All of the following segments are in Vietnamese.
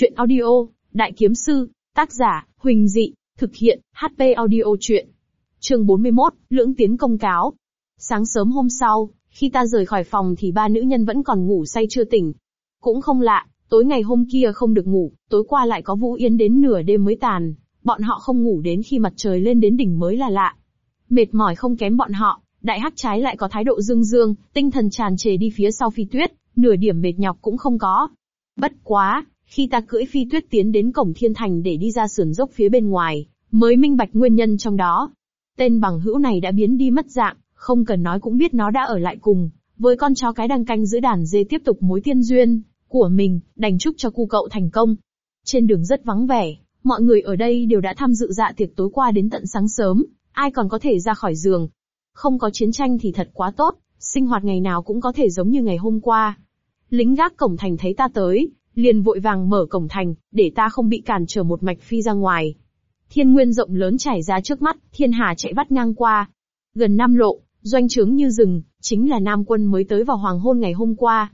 Chuyện audio, Đại Kiếm Sư, tác giả, Huỳnh Dị, thực hiện, HP audio chuyện. Chương 41, Lưỡng Tiến Công Cáo. Sáng sớm hôm sau, khi ta rời khỏi phòng thì ba nữ nhân vẫn còn ngủ say chưa tỉnh. Cũng không lạ, tối ngày hôm kia không được ngủ, tối qua lại có Vũ Yên đến nửa đêm mới tàn. Bọn họ không ngủ đến khi mặt trời lên đến đỉnh mới là lạ. Mệt mỏi không kém bọn họ, đại hắc trái lại có thái độ dương dương, tinh thần tràn trề đi phía sau phi tuyết, nửa điểm mệt nhọc cũng không có. Bất quá, khi ta cưỡi phi tuyết tiến đến cổng thiên thành để đi ra sườn dốc phía bên ngoài, mới minh bạch nguyên nhân trong đó. Tên bằng hữu này đã biến đi mất dạng, không cần nói cũng biết nó đã ở lại cùng, với con chó cái đang canh giữ đàn dê tiếp tục mối tiên duyên của mình, đành chúc cho cu cậu thành công. Trên đường rất vắng vẻ, mọi người ở đây đều đã tham dự dạ tiệc tối qua đến tận sáng sớm, ai còn có thể ra khỏi giường. Không có chiến tranh thì thật quá tốt, sinh hoạt ngày nào cũng có thể giống như ngày hôm qua. Lính gác cổng thành thấy ta tới, liền vội vàng mở cổng thành, để ta không bị cản trở một mạch phi ra ngoài. Thiên nguyên rộng lớn trải ra trước mắt, thiên hà chạy vắt ngang qua. Gần năm lộ, doanh trướng như rừng, chính là Nam quân mới tới vào hoàng hôn ngày hôm qua.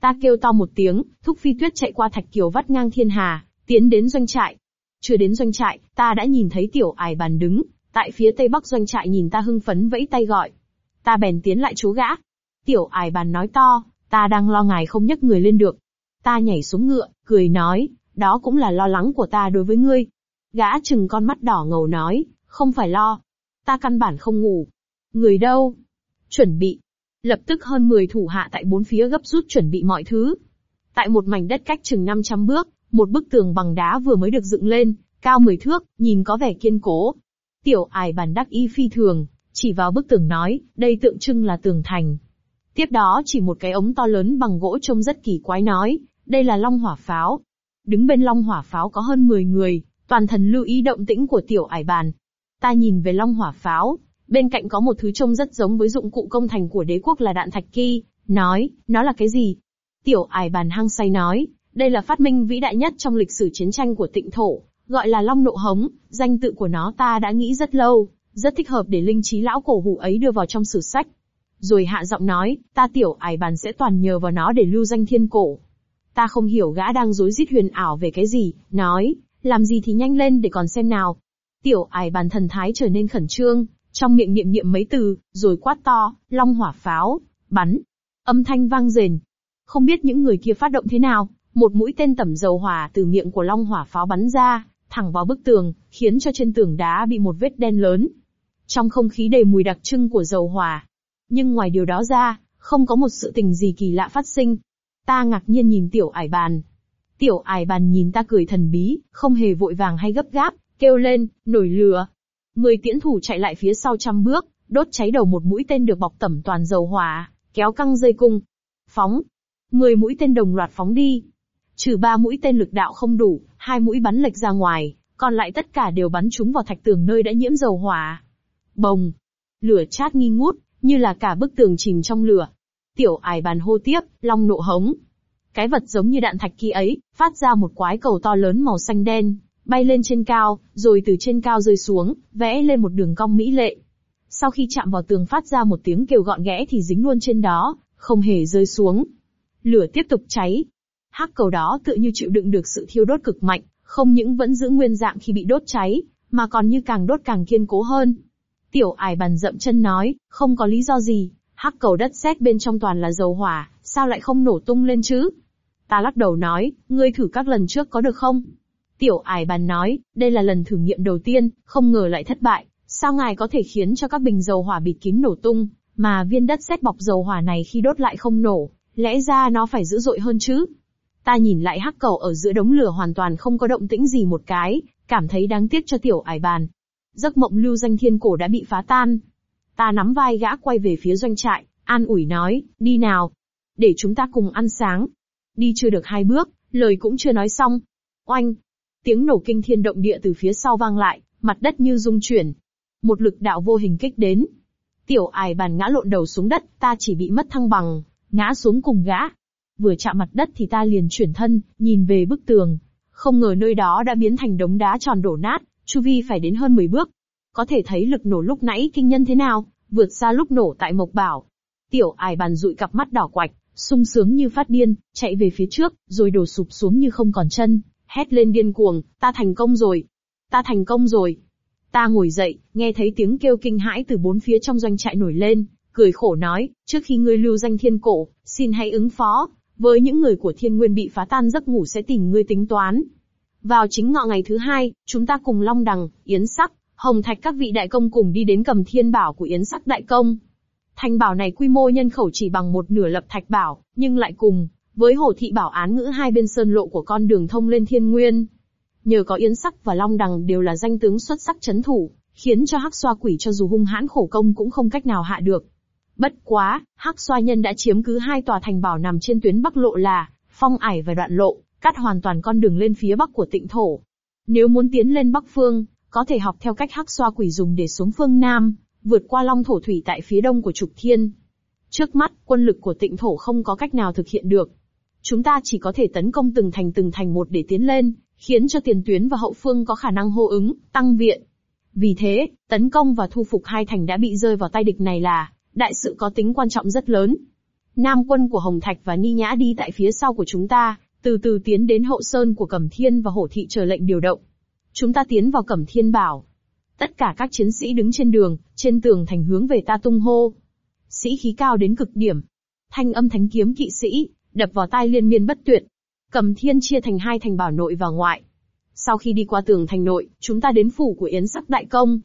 Ta kêu to một tiếng, thúc phi tuyết chạy qua thạch kiều vắt ngang thiên hà, tiến đến doanh trại. Chưa đến doanh trại, ta đã nhìn thấy tiểu ải bàn đứng, tại phía tây bắc doanh trại nhìn ta hưng phấn vẫy tay gọi. Ta bèn tiến lại chú gã. Tiểu ải bàn nói to, ta đang lo ngài không nhấc người lên được, Ta nhảy xuống ngựa, cười nói, đó cũng là lo lắng của ta đối với ngươi. Gã chừng con mắt đỏ ngầu nói, không phải lo. Ta căn bản không ngủ. Người đâu? Chuẩn bị. Lập tức hơn 10 thủ hạ tại bốn phía gấp rút chuẩn bị mọi thứ. Tại một mảnh đất cách chừng 500 bước, một bức tường bằng đá vừa mới được dựng lên, cao 10 thước, nhìn có vẻ kiên cố. Tiểu ải bàn đắc y phi thường, chỉ vào bức tường nói, đây tượng trưng là tường thành. Tiếp đó chỉ một cái ống to lớn bằng gỗ trông rất kỳ quái nói, đây là long hỏa pháo. Đứng bên long hỏa pháo có hơn 10 người, toàn thần lưu ý động tĩnh của tiểu ải bàn. Ta nhìn về long hỏa pháo, bên cạnh có một thứ trông rất giống với dụng cụ công thành của đế quốc là đạn thạch kỳ, nói, nó là cái gì? Tiểu ải bàn hăng say nói, đây là phát minh vĩ đại nhất trong lịch sử chiến tranh của tịnh thổ, gọi là long nộ hống, danh tự của nó ta đã nghĩ rất lâu, rất thích hợp để linh trí lão cổ hủ ấy đưa vào trong sử sách. Rồi hạ giọng nói, ta tiểu ải bàn sẽ toàn nhờ vào nó để lưu danh thiên cổ. Ta không hiểu gã đang dối rít huyền ảo về cái gì, nói, làm gì thì nhanh lên để còn xem nào. Tiểu ải bàn thần thái trở nên khẩn trương, trong miệng niệm niệm mấy từ, rồi quát to, long hỏa pháo, bắn. Âm thanh vang rền. Không biết những người kia phát động thế nào, một mũi tên tẩm dầu hỏa từ miệng của long hỏa pháo bắn ra, thẳng vào bức tường, khiến cho trên tường đá bị một vết đen lớn. Trong không khí đầy mùi đặc trưng của dầu hỏa. Nhưng ngoài điều đó ra, không có một sự tình gì kỳ lạ phát sinh. Ta ngạc nhiên nhìn tiểu ải bàn. Tiểu ải bàn nhìn ta cười thần bí, không hề vội vàng hay gấp gáp, kêu lên, nổi lửa. Mười tiễn thủ chạy lại phía sau trăm bước, đốt cháy đầu một mũi tên được bọc tẩm toàn dầu hỏa, kéo căng dây cung. Phóng. Mười mũi tên đồng loạt phóng đi. Trừ ba mũi tên lực đạo không đủ, hai mũi bắn lệch ra ngoài, còn lại tất cả đều bắn trúng vào thạch tường nơi đã nhiễm dầu hỏa. Bồng. Lửa chát nghi ngút, như là cả bức tường chìm trong lửa, Tiểu ải bàn hô tiếp, long nộ hống. Cái vật giống như đạn thạch kia ấy, phát ra một quái cầu to lớn màu xanh đen, bay lên trên cao, rồi từ trên cao rơi xuống, vẽ lên một đường cong mỹ lệ. Sau khi chạm vào tường phát ra một tiếng kêu gọn ghẽ thì dính luôn trên đó, không hề rơi xuống. Lửa tiếp tục cháy. Hắc cầu đó tự như chịu đựng được sự thiêu đốt cực mạnh, không những vẫn giữ nguyên dạng khi bị đốt cháy, mà còn như càng đốt càng kiên cố hơn. Tiểu ải bàn dậm chân nói, không có lý do gì, Hắc cầu đất sét bên trong toàn là dầu hỏa, sao lại không nổ tung lên chứ? Ta lắc đầu nói, ngươi thử các lần trước có được không? Tiểu ải bàn nói, đây là lần thử nghiệm đầu tiên, không ngờ lại thất bại. Sao ngài có thể khiến cho các bình dầu hỏa bịt kín nổ tung, mà viên đất sét bọc dầu hỏa này khi đốt lại không nổ, lẽ ra nó phải dữ dội hơn chứ? Ta nhìn lại hắc cầu ở giữa đống lửa hoàn toàn không có động tĩnh gì một cái, cảm thấy đáng tiếc cho tiểu ải bàn. Giấc mộng lưu danh thiên cổ đã bị phá tan, Ta nắm vai gã quay về phía doanh trại, an ủi nói, đi nào. Để chúng ta cùng ăn sáng. Đi chưa được hai bước, lời cũng chưa nói xong. Oanh! Tiếng nổ kinh thiên động địa từ phía sau vang lại, mặt đất như rung chuyển. Một lực đạo vô hình kích đến. Tiểu ải bàn ngã lộn đầu xuống đất, ta chỉ bị mất thăng bằng, ngã xuống cùng gã. Vừa chạm mặt đất thì ta liền chuyển thân, nhìn về bức tường. Không ngờ nơi đó đã biến thành đống đá tròn đổ nát, chu vi phải đến hơn 10 bước, có thể thấy lực nổ lúc nãy kinh nhân thế nào, vượt xa lúc nổ tại Mộc Bảo. Tiểu ải bàn dụi cặp mắt đỏ quạch, sung sướng như phát điên, chạy về phía trước, rồi đổ sụp xuống như không còn chân, hét lên điên cuồng, ta thành công rồi. Ta thành công rồi. Ta ngồi dậy, nghe thấy tiếng kêu kinh hãi từ bốn phía trong doanh trại nổi lên, cười khổ nói, trước khi ngươi lưu danh thiên cổ, xin hãy ứng phó, với những người của thiên nguyên bị phá tan giấc ngủ sẽ tìm ngươi tính toán. Vào chính ngọ ngày thứ hai, chúng ta cùng Long Đằng, Yến Sắc, Hồng Thạch các vị đại công cùng đi đến cầm thiên bảo của Yến Sắc đại công. Thành bảo này quy mô nhân khẩu chỉ bằng một nửa lập thạch bảo, nhưng lại cùng, với hồ thị bảo án ngữ hai bên sơn lộ của con đường thông lên thiên nguyên. Nhờ có Yến Sắc và Long Đằng đều là danh tướng xuất sắc chấn thủ, khiến cho hắc xoa quỷ cho dù hung hãn khổ công cũng không cách nào hạ được. Bất quá, hắc xoa nhân đã chiếm cứ hai tòa thành bảo nằm trên tuyến bắc lộ là phong ải và đoạn lộ, cắt hoàn toàn con đường lên phía bắc của tịnh thổ. Nếu muốn tiến lên bắc phương, có thể học theo cách hắc xoa quỷ dùng để xuống phương nam, vượt qua long thổ thủy tại phía đông của trục thiên. Trước mắt, quân lực của tịnh thổ không có cách nào thực hiện được. Chúng ta chỉ có thể tấn công từng thành từng thành một để tiến lên, khiến cho tiền tuyến và hậu phương có khả năng hô ứng, tăng viện. Vì thế, tấn công và thu phục hai thành đã bị rơi vào tay địch này là đại sự có tính quan trọng rất lớn. Nam quân của Hồng Thạch và Ni Nhã đi tại phía sau của chúng ta, từ từ tiến đến hậu sơn của Cẩm Thiên và Hổ Thị chờ lệnh điều động. Chúng ta tiến vào Cẩm Thiên bảo. Tất cả các chiến sĩ đứng trên đường, trên tường thành hướng về ta tung hô. Sĩ khí cao đến cực điểm. Thanh âm thánh kiếm kỵ sĩ, đập vào tai liên miên bất tuyệt. Cẩm Thiên chia thành hai thành bảo nội và ngoại. Sau khi đi qua tường thành nội, chúng ta đến phủ của Yến Sắc Đại Công.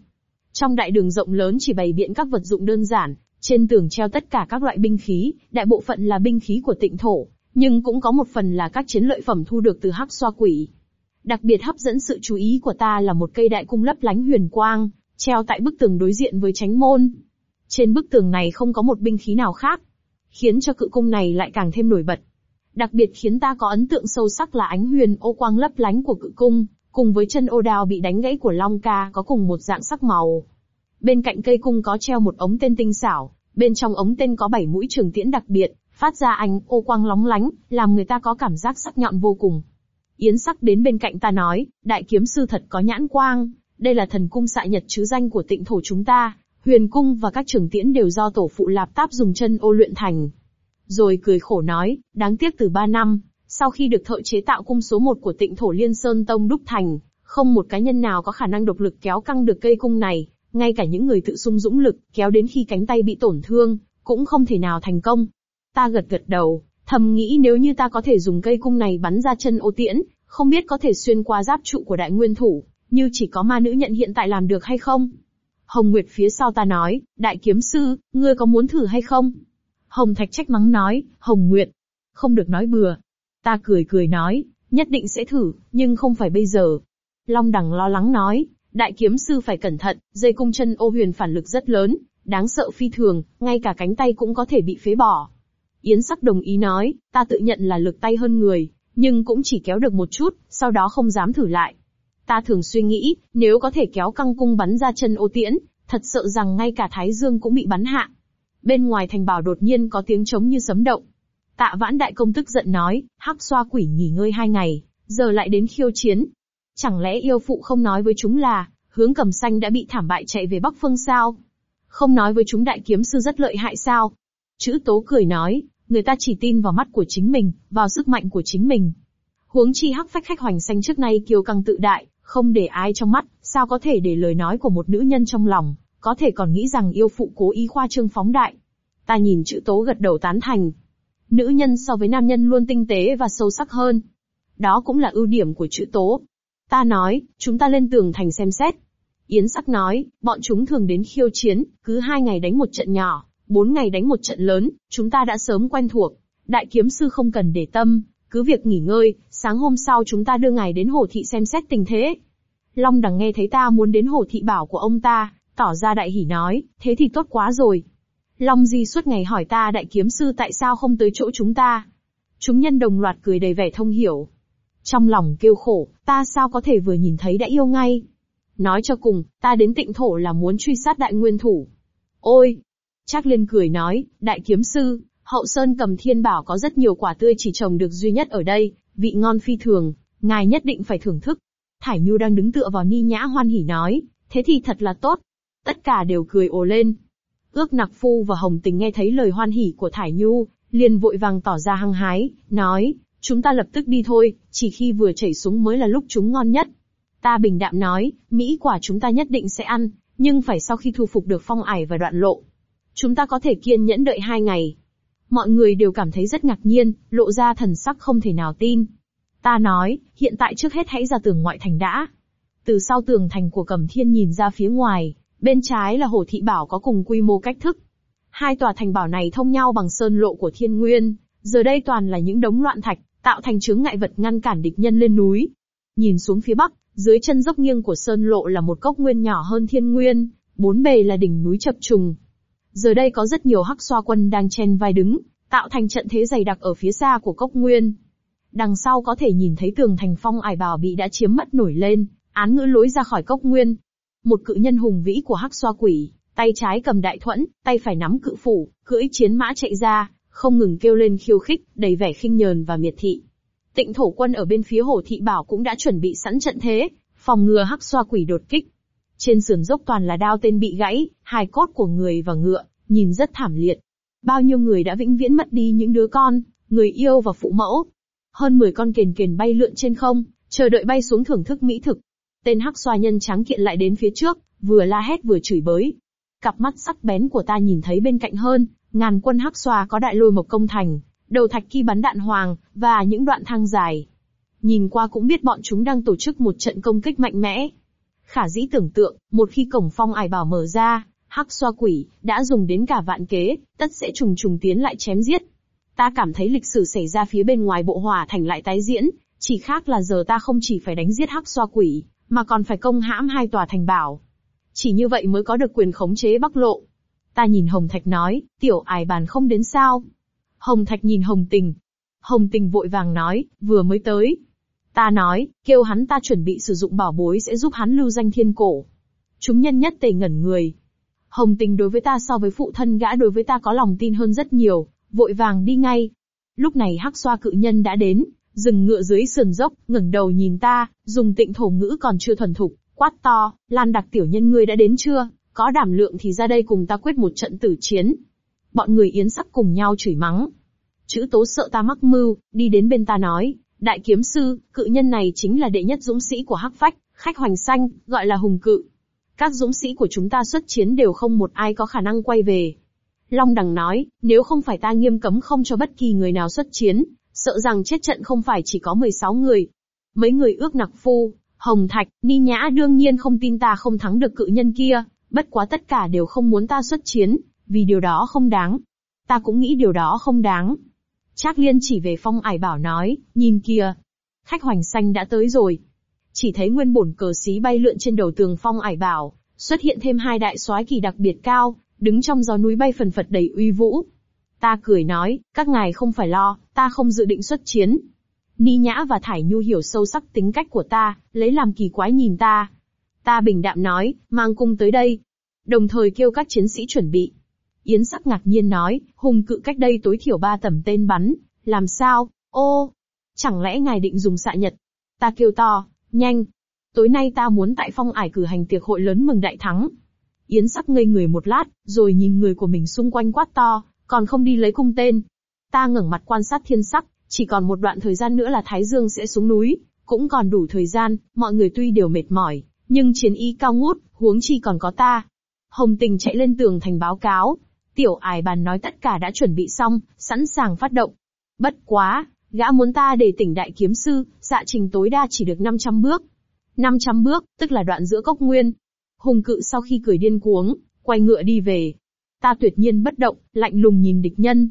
Trong đại đường rộng lớn chỉ bày biện các vật dụng đơn giản, trên tường treo tất cả các loại binh khí, đại bộ phận là binh khí của tịnh thổ, nhưng cũng có một phần là các chiến lợi phẩm thu được từ hắc xoa quỷ. Đặc biệt hấp dẫn sự chú ý của ta là một cây đại cung lấp lánh huyền quang, treo tại bức tường đối diện với tránh môn. Trên bức tường này không có một binh khí nào khác, khiến cho cự cung này lại càng thêm nổi bật. Đặc biệt khiến ta có ấn tượng sâu sắc là ánh huyền ô quang lấp lánh của cự cung, cùng với chân ô đào bị đánh gãy của Long Ca có cùng một dạng sắc màu. Bên cạnh cây cung có treo một ống tên tinh xảo, bên trong ống tên có bảy mũi trường tiễn đặc biệt, phát ra ánh ô quang lóng lánh, làm người ta có cảm giác sắc nhọn vô cùng. Yến sắc đến bên cạnh ta nói, đại kiếm sư thật có nhãn quang, đây là thần cung xạ nhật chứ danh của tịnh thổ chúng ta, huyền cung và các trường tiễn đều do tổ phụ lạp táp dùng chân ô luyện thành. Rồi cười khổ nói, đáng tiếc từ ba năm, sau khi được thợ chế tạo cung số một của tịnh thổ liên sơn tông đúc thành, không một cá nhân nào có khả năng độc lực kéo căng được cây cung này, ngay cả những người tự sung dũng lực, kéo đến khi cánh tay bị tổn thương, cũng không thể nào thành công. Ta gật gật đầu, thầm nghĩ nếu như ta có thể dùng cây cung này bắn ra chân ô tiễn, không biết có thể xuyên qua giáp trụ của đại nguyên thủ, như chỉ có ma nữ nhận hiện tại làm được hay không? Hồng Nguyệt phía sau ta nói, đại kiếm sư, ngươi có muốn thử hay không? Hồng Thạch trách mắng nói, Hồng Nguyệt, không được nói bừa. Ta cười cười nói, nhất định sẽ thử, nhưng không phải bây giờ. Long Đằng lo lắng nói, Đại kiếm sư phải cẩn thận, dây cung chân ô huyền phản lực rất lớn, đáng sợ phi thường, ngay cả cánh tay cũng có thể bị phế bỏ. Yến sắc đồng ý nói, ta tự nhận là lực tay hơn người, nhưng cũng chỉ kéo được một chút, sau đó không dám thử lại. Ta thường suy nghĩ, nếu có thể kéo căng cung bắn ra chân ô tiễn, thật sợ rằng ngay cả Thái Dương cũng bị bắn hạ. Bên ngoài thành bảo đột nhiên có tiếng trống như sấm động. Tạ vãn đại công tức giận nói, hắc xoa quỷ nghỉ ngơi hai ngày, giờ lại đến khiêu chiến, Chẳng lẽ yêu phụ không nói với chúng là, hướng cầm xanh đã bị thảm bại chạy về Bắc Phương sao? Không nói với chúng đại kiếm sư rất lợi hại sao? Chữ tố cười nói, người ta chỉ tin vào mắt của chính mình, vào sức mạnh của chính mình. Huống chi hắc phách khách hoành xanh trước nay kiêu căng tự đại, không để ai trong mắt, sao có thể để lời nói của một nữ nhân trong lòng, có thể còn nghĩ rằng yêu phụ cố ý khoa trương phóng đại. Ta nhìn chữ tố gật đầu tán thành. Nữ nhân so với nam nhân luôn tinh tế và sâu sắc hơn. Đó cũng là ưu điểm của chữ tố, Ta nói, chúng ta lên tường thành xem xét. Yến sắc nói, bọn chúng thường đến khiêu chiến, cứ hai ngày đánh một trận nhỏ, bốn ngày đánh một trận lớn, chúng ta đã sớm quen thuộc. Đại kiếm sư không cần để tâm, cứ việc nghỉ ngơi, sáng hôm sau chúng ta đưa ngài đến hồ thị xem xét tình thế. Long đằng nghe thấy ta muốn đến hồ thị bảo của ông ta, tỏ ra đại hỉ nói, thế thì tốt quá rồi. Long Di suốt ngày hỏi ta đại kiếm sư tại sao không tới chỗ chúng ta. Chúng nhân đồng loạt cười đầy vẻ thông hiểu. Trong lòng kêu khổ, ta sao có thể vừa nhìn thấy đã yêu ngay. Nói cho cùng, ta đến tịnh thổ là muốn truy sát đại nguyên thủ. Ôi! Trác Liên cười nói, đại kiếm sư, hậu sơn cầm thiên bảo có rất nhiều quả tươi chỉ trồng được duy nhất ở đây, vị ngon phi thường, ngài nhất định phải thưởng thức. Thải Nhu đang đứng tựa vào ni nhã hoan hỉ nói, thế thì thật là tốt. Tất cả đều cười ồ lên. Ước nặc phu và hồng tình nghe thấy lời hoan hỉ của Thải Nhu, liền vội vàng tỏ ra hăng hái, nói, Chúng ta lập tức đi thôi, chỉ khi vừa chảy xuống mới là lúc chúng ngon nhất. Ta bình đạm nói, Mỹ quả chúng ta nhất định sẽ ăn, nhưng phải sau khi thu phục được phong ải và đoạn lộ. Chúng ta có thể kiên nhẫn đợi hai ngày. Mọi người đều cảm thấy rất ngạc nhiên, lộ ra thần sắc không thể nào tin. Ta nói, hiện tại trước hết hãy ra tường ngoại thành đã. Từ sau tường thành của Cẩm Thiên nhìn ra phía ngoài, bên trái là Hồ Thị Bảo có cùng quy mô cách thức. Hai tòa thành bảo này thông nhau bằng sơn lộ của Thiên Nguyên, giờ đây toàn là những đống loạn thạch, tạo thành chướng ngại vật ngăn cản địch nhân lên núi. Nhìn xuống phía bắc, dưới chân dốc nghiêng của sơn lộ là một cốc nguyên nhỏ hơn Thiên Nguyên, bốn bề là đỉnh núi chập trùng. Giờ đây có rất nhiều hắc xoa quân đang chen vai đứng, tạo thành trận thế dày đặc ở phía xa của cốc nguyên. Đằng sau có thể nhìn thấy tường thành phong ải bào bị đã chiếm mất nổi lên, án ngữ lối ra khỏi cốc nguyên. Một cự nhân hùng vĩ của hắc xoa quỷ, tay trái cầm đại thuẫn, tay phải nắm cự phủ, cưỡi chiến mã chạy ra, không ngừng kêu lên khiêu khích, đầy vẻ khinh nhờn và miệt thị. Tịnh thổ quân ở bên phía hồ thị bảo cũng đã chuẩn bị sẵn trận thế, phòng ngừa hắc xoa quỷ đột kích. Trên sườn dốc toàn là đao tên bị gãy, hài cốt của người và ngựa, nhìn rất thảm liệt. Bao nhiêu người đã vĩnh viễn mất đi những đứa con, người yêu và phụ mẫu. Hơn 10 con kền kền bay lượn trên không, chờ đợi bay xuống thưởng thức mỹ thực. Tên hắc xoa nhân trắng kiện lại đến phía trước, vừa la hét vừa chửi bới. Cặp mắt sắc bén của ta nhìn thấy bên cạnh hơn, ngàn quân hắc xoa có đại lôi mộc công thành, đầu thạch kỳ bắn đạn hoàng, và những đoạn thang dài. Nhìn qua cũng biết bọn chúng đang tổ chức một trận công kích mạnh mẽ. Khả dĩ tưởng tượng, một khi cổng phong ải bảo mở ra, hắc xoa quỷ, đã dùng đến cả vạn kế, tất sẽ trùng trùng tiến lại chém giết. Ta cảm thấy lịch sử xảy ra phía bên ngoài bộ hỏa thành lại tái diễn, chỉ khác là giờ ta không chỉ phải đánh giết hắc xoa quỷ, mà còn phải công hãm hai tòa thành bảo. Chỉ như vậy mới có được quyền khống chế Bắc Lộ. Ta nhìn Hồng Thạch nói, tiểu ải bàn không đến sao. Hồng Thạch nhìn Hồng Tình. Hồng Tình vội vàng nói, vừa mới tới. Ta nói, kêu hắn ta chuẩn bị sử dụng bảo bối sẽ giúp hắn lưu danh thiên cổ. Chúng nhân nhất tề ngẩn người. Hồng Tình đối với ta so với phụ thân gã đối với ta có lòng tin hơn rất nhiều, vội vàng đi ngay. Lúc này hắc xoa cự nhân đã đến, dừng ngựa dưới sườn dốc, ngẩng đầu nhìn ta, dùng tịnh thổ ngữ còn chưa thuần thục, quát to, Lan đặc tiểu nhân ngươi đã đến chưa, có đảm lượng thì ra đây cùng ta quyết một trận tử chiến. Bọn người yến sắc cùng nhau chửi mắng. Chữ tố sợ ta mắc mưu, đi đến bên ta nói, đại kiếm sư, cự nhân này chính là đệ nhất dũng sĩ của hắc phách, khách hoành xanh, gọi là hùng cự. Các dũng sĩ của chúng ta xuất chiến đều không một ai có khả năng quay về. Long đằng nói, nếu không phải ta nghiêm cấm không cho bất kỳ người nào xuất chiến, sợ rằng chết trận không phải chỉ có 16 người. Mấy người ước nặc phu, Hồng Thạch, Ni Nhã đương nhiên không tin ta không thắng được cự nhân kia, bất quá tất cả đều không muốn ta xuất chiến, vì điều đó không đáng. Ta cũng nghĩ điều đó không đáng. Trác Liên chỉ về phong ải bảo nói, nhìn kìa. Khách hoành xanh đã tới rồi. Chỉ thấy nguyên bổn cờ xí bay lượn trên đầu tường phong ải bảo, xuất hiện thêm hai đại soái kỳ đặc biệt cao, đứng trong gió núi bay phần phật đầy uy vũ. Ta cười nói, các ngài không phải lo, ta không dự định xuất chiến. Ni Nhã và Thải Nhu hiểu sâu sắc tính cách của ta, lấy làm kỳ quái nhìn ta. Ta bình đạm nói, mang cung tới đây. Đồng thời kêu các chiến sĩ chuẩn bị. Yến sắc ngạc nhiên nói, hùng cự cách đây tối thiểu ba tầm tên bắn, làm sao, ô, chẳng lẽ ngài định dùng xạ nhật? Ta kêu to, nhanh. Tối nay ta muốn tại phong ải cử hành tiệc hội lớn mừng đại thắng. Yến sắc ngây người một lát, rồi nhìn người của mình xung quanh quát to, còn không đi lấy cung tên. Ta ngẩng mặt quan sát thiên sắc, chỉ còn một đoạn thời gian nữa là Thái Dương sẽ xuống núi, cũng còn đủ thời gian, mọi người tuy đều mệt mỏi, nhưng chiến ý cao ngút, huống chi còn có ta. Hồng Tình chạy lên tường thành báo cáo. Tiểu ải bàn nói tất cả đã chuẩn bị xong, sẵn sàng phát động. Bất quá, gã muốn ta để tỉnh đại kiếm sư, dạ trình tối đa chỉ được 500 bước. 500 bước, tức là đoạn giữa cốc nguyên. Hùng cự sau khi cười điên cuống, quay ngựa đi về. Ta tuyệt nhiên bất động, lạnh lùng nhìn địch nhân.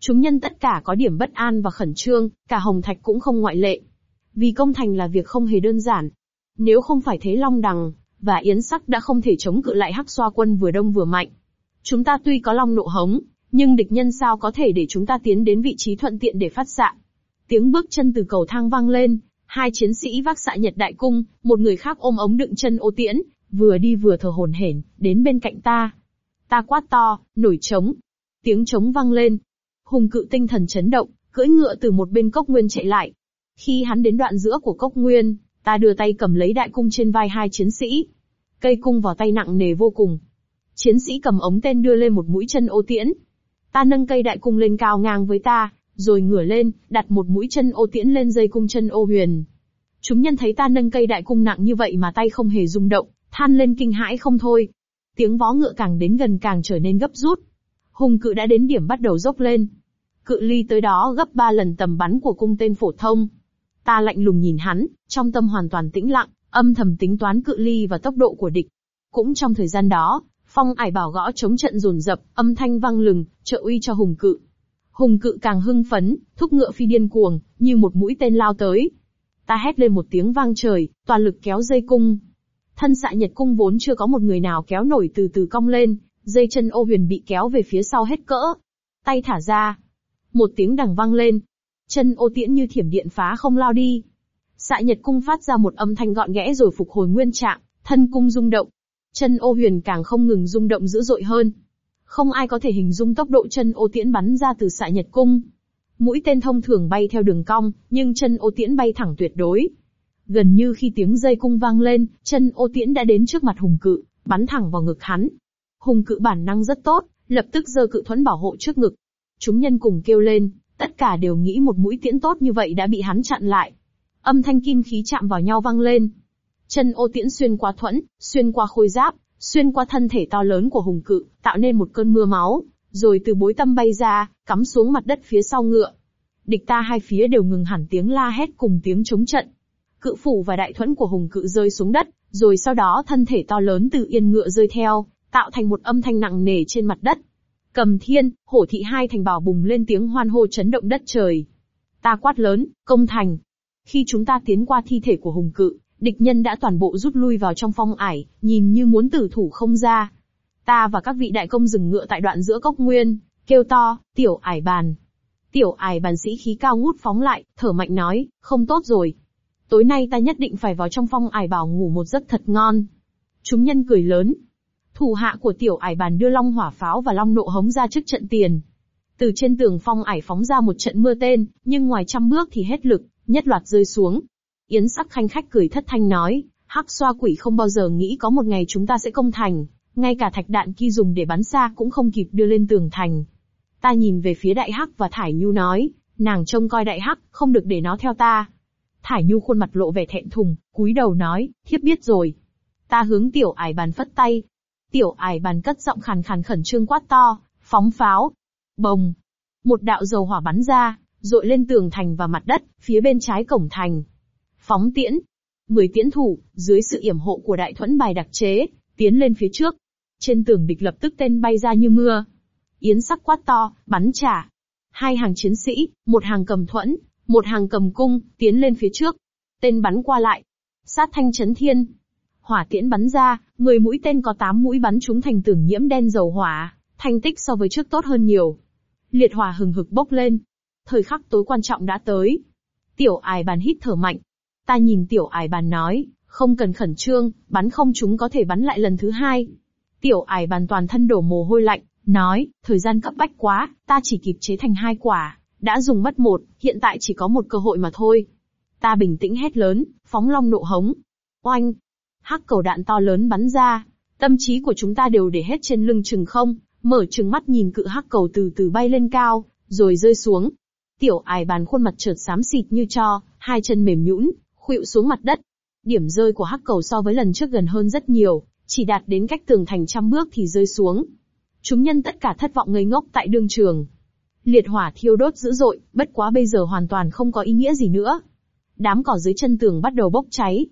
Chúng nhân tất cả có điểm bất an và khẩn trương, cả Hồng Thạch cũng không ngoại lệ. Vì công thành là việc không hề đơn giản. Nếu không phải thế Long Đằng, và Yến Sắc đã không thể chống cự lại hắc xoa quân vừa đông vừa mạnh. Chúng ta tuy có long nộ hống, nhưng địch nhân sao có thể để chúng ta tiến đến vị trí thuận tiện để phát xạ. Tiếng bước chân từ cầu thang vang lên, hai chiến sĩ vác xạ nhật đại cung, một người khác ôm ống đựng chân ô tiễn, vừa đi vừa thở hổn hển, đến bên cạnh ta. Ta quát to, nổi trống. Tiếng trống vang lên. Hùng cự tinh thần chấn động, cưỡi ngựa từ một bên cốc nguyên chạy lại. Khi hắn đến đoạn giữa của cốc nguyên, ta đưa tay cầm lấy đại cung trên vai hai chiến sĩ. Cây cung vào tay nặng nề vô cùng. Chiến sĩ cầm ống tên đưa lên một mũi chân ô tiễn. Ta nâng cây đại cung lên cao ngang với ta, rồi ngửa lên, đặt một mũi chân ô tiễn lên dây cung chân ô huyền. Chúng nhân thấy ta nâng cây đại cung nặng như vậy mà tay không hề rung động, than lên kinh hãi không thôi. Tiếng vó ngựa càng đến gần càng trở nên gấp rút. Hùng cự đã đến điểm bắt đầu dốc lên. Cự ly tới đó gấp ba lần tầm bắn của cung tên phổ thông. Ta lạnh lùng nhìn hắn, trong tâm hoàn toàn tĩnh lặng, âm thầm tính toán cự ly và tốc độ của địch. Cũng trong thời gian đó, phong ải bảo gõ chống trận rồn rập, âm thanh vang lừng, trợ uy cho hùng cự. Hùng cự càng hưng phấn, thúc ngựa phi điên cuồng, như một mũi tên lao tới. Ta hét lên một tiếng vang trời, toàn lực kéo dây cung. Thân xạ nhật cung vốn chưa có một người nào kéo nổi từ từ cong lên, dây chân ô huyền bị kéo về phía sau hết cỡ. Tay thả ra. Một tiếng đằng vang lên. Chân ô tiễn như thiểm điện phá không lao đi. Xạ nhật cung phát ra một âm thanh gọn ghẽ rồi phục hồi nguyên trạng, thân cung rung động. Chân ô huyền càng không ngừng rung động dữ dội hơn. Không ai có thể hình dung tốc độ chân ô tiễn bắn ra từ xạ nhật cung. Mũi tên thông thường bay theo đường cong, nhưng chân ô tiễn bay thẳng tuyệt đối. Gần như khi tiếng dây cung vang lên, chân ô tiễn đã đến trước mặt hùng cự, bắn thẳng vào ngực hắn. Hùng cự bản năng rất tốt, lập tức giơ cự thuẫn bảo hộ trước ngực. Chúng nhân cùng kêu lên, tất cả đều nghĩ một mũi tiễn tốt như vậy đã bị hắn chặn lại. Âm thanh kim khí chạm vào nhau vang lên. Chân ô tiễn xuyên qua thuẫn, xuyên qua khôi giáp, xuyên qua thân thể to lớn của hùng cự, tạo nên một cơn mưa máu, rồi từ bối tâm bay ra, cắm xuống mặt đất phía sau ngựa. Địch ta hai phía đều ngừng hẳn tiếng la hét cùng tiếng chống trận. Cự phủ và đại thuẫn của hùng cự rơi xuống đất, rồi sau đó thân thể to lớn từ yên ngựa rơi theo, tạo thành một âm thanh nặng nề trên mặt đất. Cầm thiên, hổ thị hai thành bảo bùng lên tiếng hoan hô chấn động đất trời. Ta quát lớn, công thành. Khi chúng ta tiến qua thi thể của hùng cự, địch nhân đã toàn bộ rút lui vào trong phong ải, nhìn như muốn tử thủ không ra. Ta và các vị đại công dừng ngựa tại đoạn giữa cốc nguyên, kêu to, tiểu ải bàn. Tiểu ải bàn sĩ khí cao ngút phóng lại, thở mạnh nói, không tốt rồi. Tối nay ta nhất định phải vào trong phong ải bảo ngủ một giấc thật ngon. Chúng nhân cười lớn, Thủ hạ của tiểu ải bàn đưa long hỏa pháo và long nộ hống ra trước trận tiền. Từ trên tường phong ải phóng ra một trận mưa tên, nhưng ngoài trăm bước thì hết lực, nhất loạt rơi xuống. Yến sắc khanh khách cười thất thanh nói, hắc xoa quỷ không bao giờ nghĩ có một ngày chúng ta sẽ công thành, ngay cả thạch đạn kia dùng để bắn xa cũng không kịp đưa lên tường thành. Ta nhìn về phía đại hắc và Thải Nhu nói, nàng trông coi đại hắc, không được để nó theo ta. Thải Nhu khuôn mặt lộ vẻ thẹn thùng, cúi đầu nói, thiếp biết rồi. Ta hướng tiểu ải bàn phất tay, Tiểu ải bàn cất giọng khàn khàn khẩn trương quát to, phóng pháo. Bồng. Một đạo dầu hỏa bắn ra, rội lên tường thành và mặt đất, phía bên trái cổng thành. Phóng tiễn. Mười tiễn thủ, dưới sự yểm hộ của đại thuẫn bài đặc chế, tiến lên phía trước. Trên tường địch lập tức tên bay ra như mưa. Yến sắc quát to, bắn trả. Hai hàng chiến sĩ, một hàng cầm thuẫn, một hàng cầm cung, tiến lên phía trước. Tên bắn qua lại. Sát thanh chấn thiên, hỏa tiễn bắn ra, 10 mũi tên có 8 mũi bắn trúng thành tường nhiễm đen dầu hỏa, thành tích so với trước tốt hơn nhiều. Liệt hỏa hừng hực bốc lên. Thời khắc tối quan trọng đã tới. Tiểu ải bàn hít thở mạnh. Ta nhìn tiểu ải bàn nói, không cần khẩn trương, bắn không chúng có thể bắn lại lần thứ hai. Tiểu ải bàn toàn thân đổ mồ hôi lạnh, nói, thời gian cấp bách quá, ta chỉ kịp chế thành hai quả, đã dùng mất một, hiện tại chỉ có một cơ hội mà thôi. Ta bình tĩnh hét lớn, phóng long nộ hống. Oanh, hắc cầu đạn to lớn bắn ra, tâm trí của chúng ta đều để hết trên lưng chừng không, mở chừng mắt nhìn cự hắc cầu từ từ bay lên cao, rồi rơi xuống. Tiểu ải bàn khuôn mặt chợt xám xịt như cho, hai chân mềm nhũn, khuỵu xuống mặt đất. Điểm rơi của hắc cầu so với lần trước gần hơn rất nhiều, chỉ đạt đến cách tường thành trăm bước thì rơi xuống. Chúng nhân tất cả thất vọng ngây ngốc tại đương trường. Liệt hỏa thiêu đốt dữ dội, bất quá bây giờ hoàn toàn không có ý nghĩa gì nữa. Đám cỏ dưới chân tường bắt đầu bốc cháy,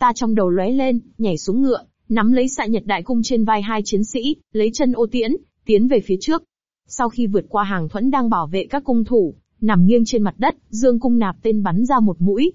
Ta trong đầu lóe lên, nhảy xuống ngựa, nắm lấy xạ nhật đại cung trên vai hai chiến sĩ, lấy chân ô tiễn, tiến về phía trước. Sau khi vượt qua hàng thuẫn đang bảo vệ các cung thủ, nằm nghiêng trên mặt đất, dương cung nạp tên bắn ra một mũi.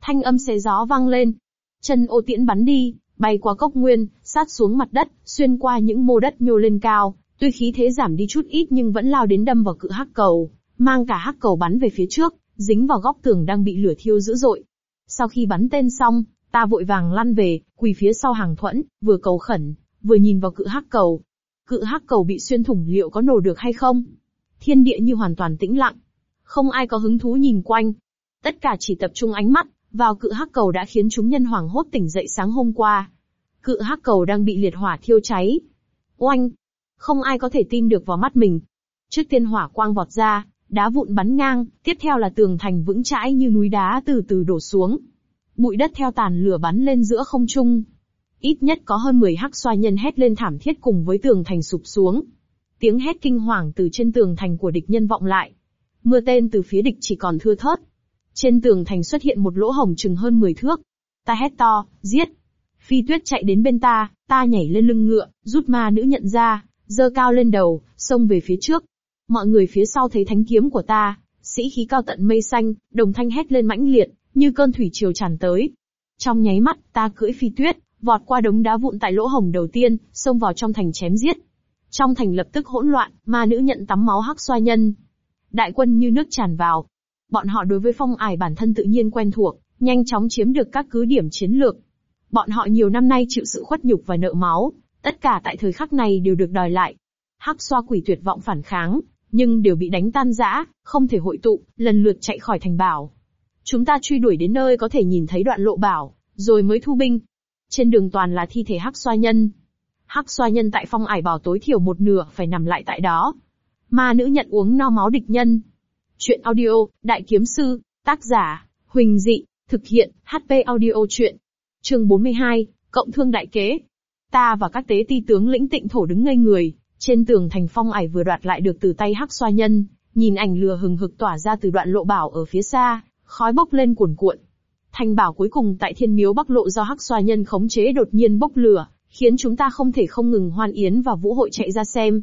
Thanh âm xé gió vang lên. Chân ô tiễn bắn đi, bay qua cốc nguyên, sát xuống mặt đất, xuyên qua những mô đất nhô lên cao, tuy khí thế giảm đi chút ít nhưng vẫn lao đến đâm vào cự hắc cầu, mang cả hắc cầu bắn về phía trước, dính vào góc tường đang bị lửa thiêu dữ dội. Sau khi bắn tên xong, Ta vội vàng lăn về, quỳ phía sau hàng thuẫn, vừa cầu khẩn, vừa nhìn vào cự hắc cầu. Cự hắc cầu bị xuyên thủng liệu có nổ được hay không? Thiên địa như hoàn toàn tĩnh lặng. Không ai có hứng thú nhìn quanh. Tất cả chỉ tập trung ánh mắt, vào cự hắc cầu đã khiến chúng nhân hoảng hốt tỉnh dậy sáng hôm qua. Cự hắc cầu đang bị liệt hỏa thiêu cháy. Oanh! Không ai có thể tin được vào mắt mình. Trước tiên hỏa quang vọt ra, Đá vụn bắn ngang, tiếp theo là tường thành vững chãi như núi đá từ từ đổ xuống. Bụi đất theo tàn lửa bắn lên giữa không trung. Ít nhất có hơn 10 hắc xoa nhân hét lên thảm thiết cùng với tường thành sụp xuống. Tiếng hét kinh hoàng từ trên tường thành của địch nhân vọng lại. Mưa tên từ phía địch chỉ còn thưa thớt. Trên tường thành xuất hiện một lỗ hổng chừng hơn 10 thước. Ta hét to, giết. Phi tuyết chạy đến bên ta, ta nhảy lên lưng ngựa, rút ma nữ nhận ra, giơ cao lên đầu, xông về phía trước. Mọi người phía sau thấy thánh kiếm của ta, sĩ khí cao tận mây xanh, đồng thanh hét lên mãnh liệt, như cơn thủy triều tràn tới. Trong nháy mắt, ta cưỡi phi tuyết, vọt qua đống đá vụn tại lỗ hổng đầu tiên, xông vào trong thành chém giết. Trong thành lập tức hỗn loạn, ma nữ nhận tắm máu hắc xoa nhân. Đại quân như nước tràn vào. Bọn họ đối với phong ải bản thân tự nhiên quen thuộc, nhanh chóng chiếm được các cứ điểm chiến lược. Bọn họ nhiều năm nay chịu sự khuất nhục và nợ máu, tất cả tại thời khắc này đều được đòi lại. Hắc xoa quỷ tuyệt vọng phản kháng, nhưng đều bị đánh tan rã, không thể hội tụ, lần lượt chạy khỏi thành bảo. Chúng ta truy đuổi đến nơi có thể nhìn thấy đoạn lộ bảo, rồi mới thu binh. Trên đường toàn là thi thể hắc xoa nhân. Hắc xoa nhân tại phong ải bảo tối thiểu một nửa phải nằm lại tại đó. Ma nữ nhận uống no máu địch nhân. Chuyện audio, Đại Kiếm Sư, tác giả, Huỳnh Dị, thực hiện, HP audio chuyện. Chương 42, Cộng thương đại kế. Ta và các tế ti tướng lĩnh tịnh thổ đứng ngây người, trên tường thành phong ải vừa đoạt lại được từ tay hắc xoa nhân, nhìn ảnh lừa hừng hực tỏa ra từ đoạn lộ bảo ở phía xa, khói bốc lên cuồn cuộn. Thành bảo cuối cùng tại thiên miếu bắc lộ do hắc xoa nhân khống chế đột nhiên bốc lửa, khiến chúng ta không thể không ngừng hoan yến và vũ hội chạy ra xem.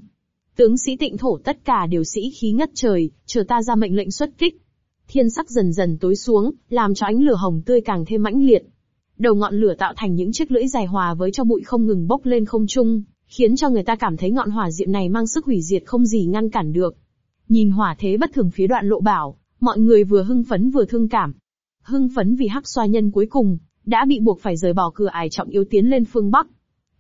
Tướng sĩ tịnh thổ tất cả đều sĩ khí ngất trời, chờ ta ra mệnh lệnh xuất kích. Thiên sắc dần dần tối xuống, làm cho ánh lửa hồng tươi càng thêm mãnh liệt. Đầu ngọn lửa tạo thành những chiếc lưỡi dài hòa với cho bụi không ngừng bốc lên không trung, khiến cho người ta cảm thấy ngọn hỏa diệm này mang sức hủy diệt không gì ngăn cản được. Nhìn hỏa thế bất thường phía đoạn lộ bảo, mọi người vừa hưng phấn vừa thương cảm. Hưng phấn vì hắc xoa nhân cuối cùng, đã bị buộc phải rời bỏ cửa ải trọng yếu tiến lên phương Bắc.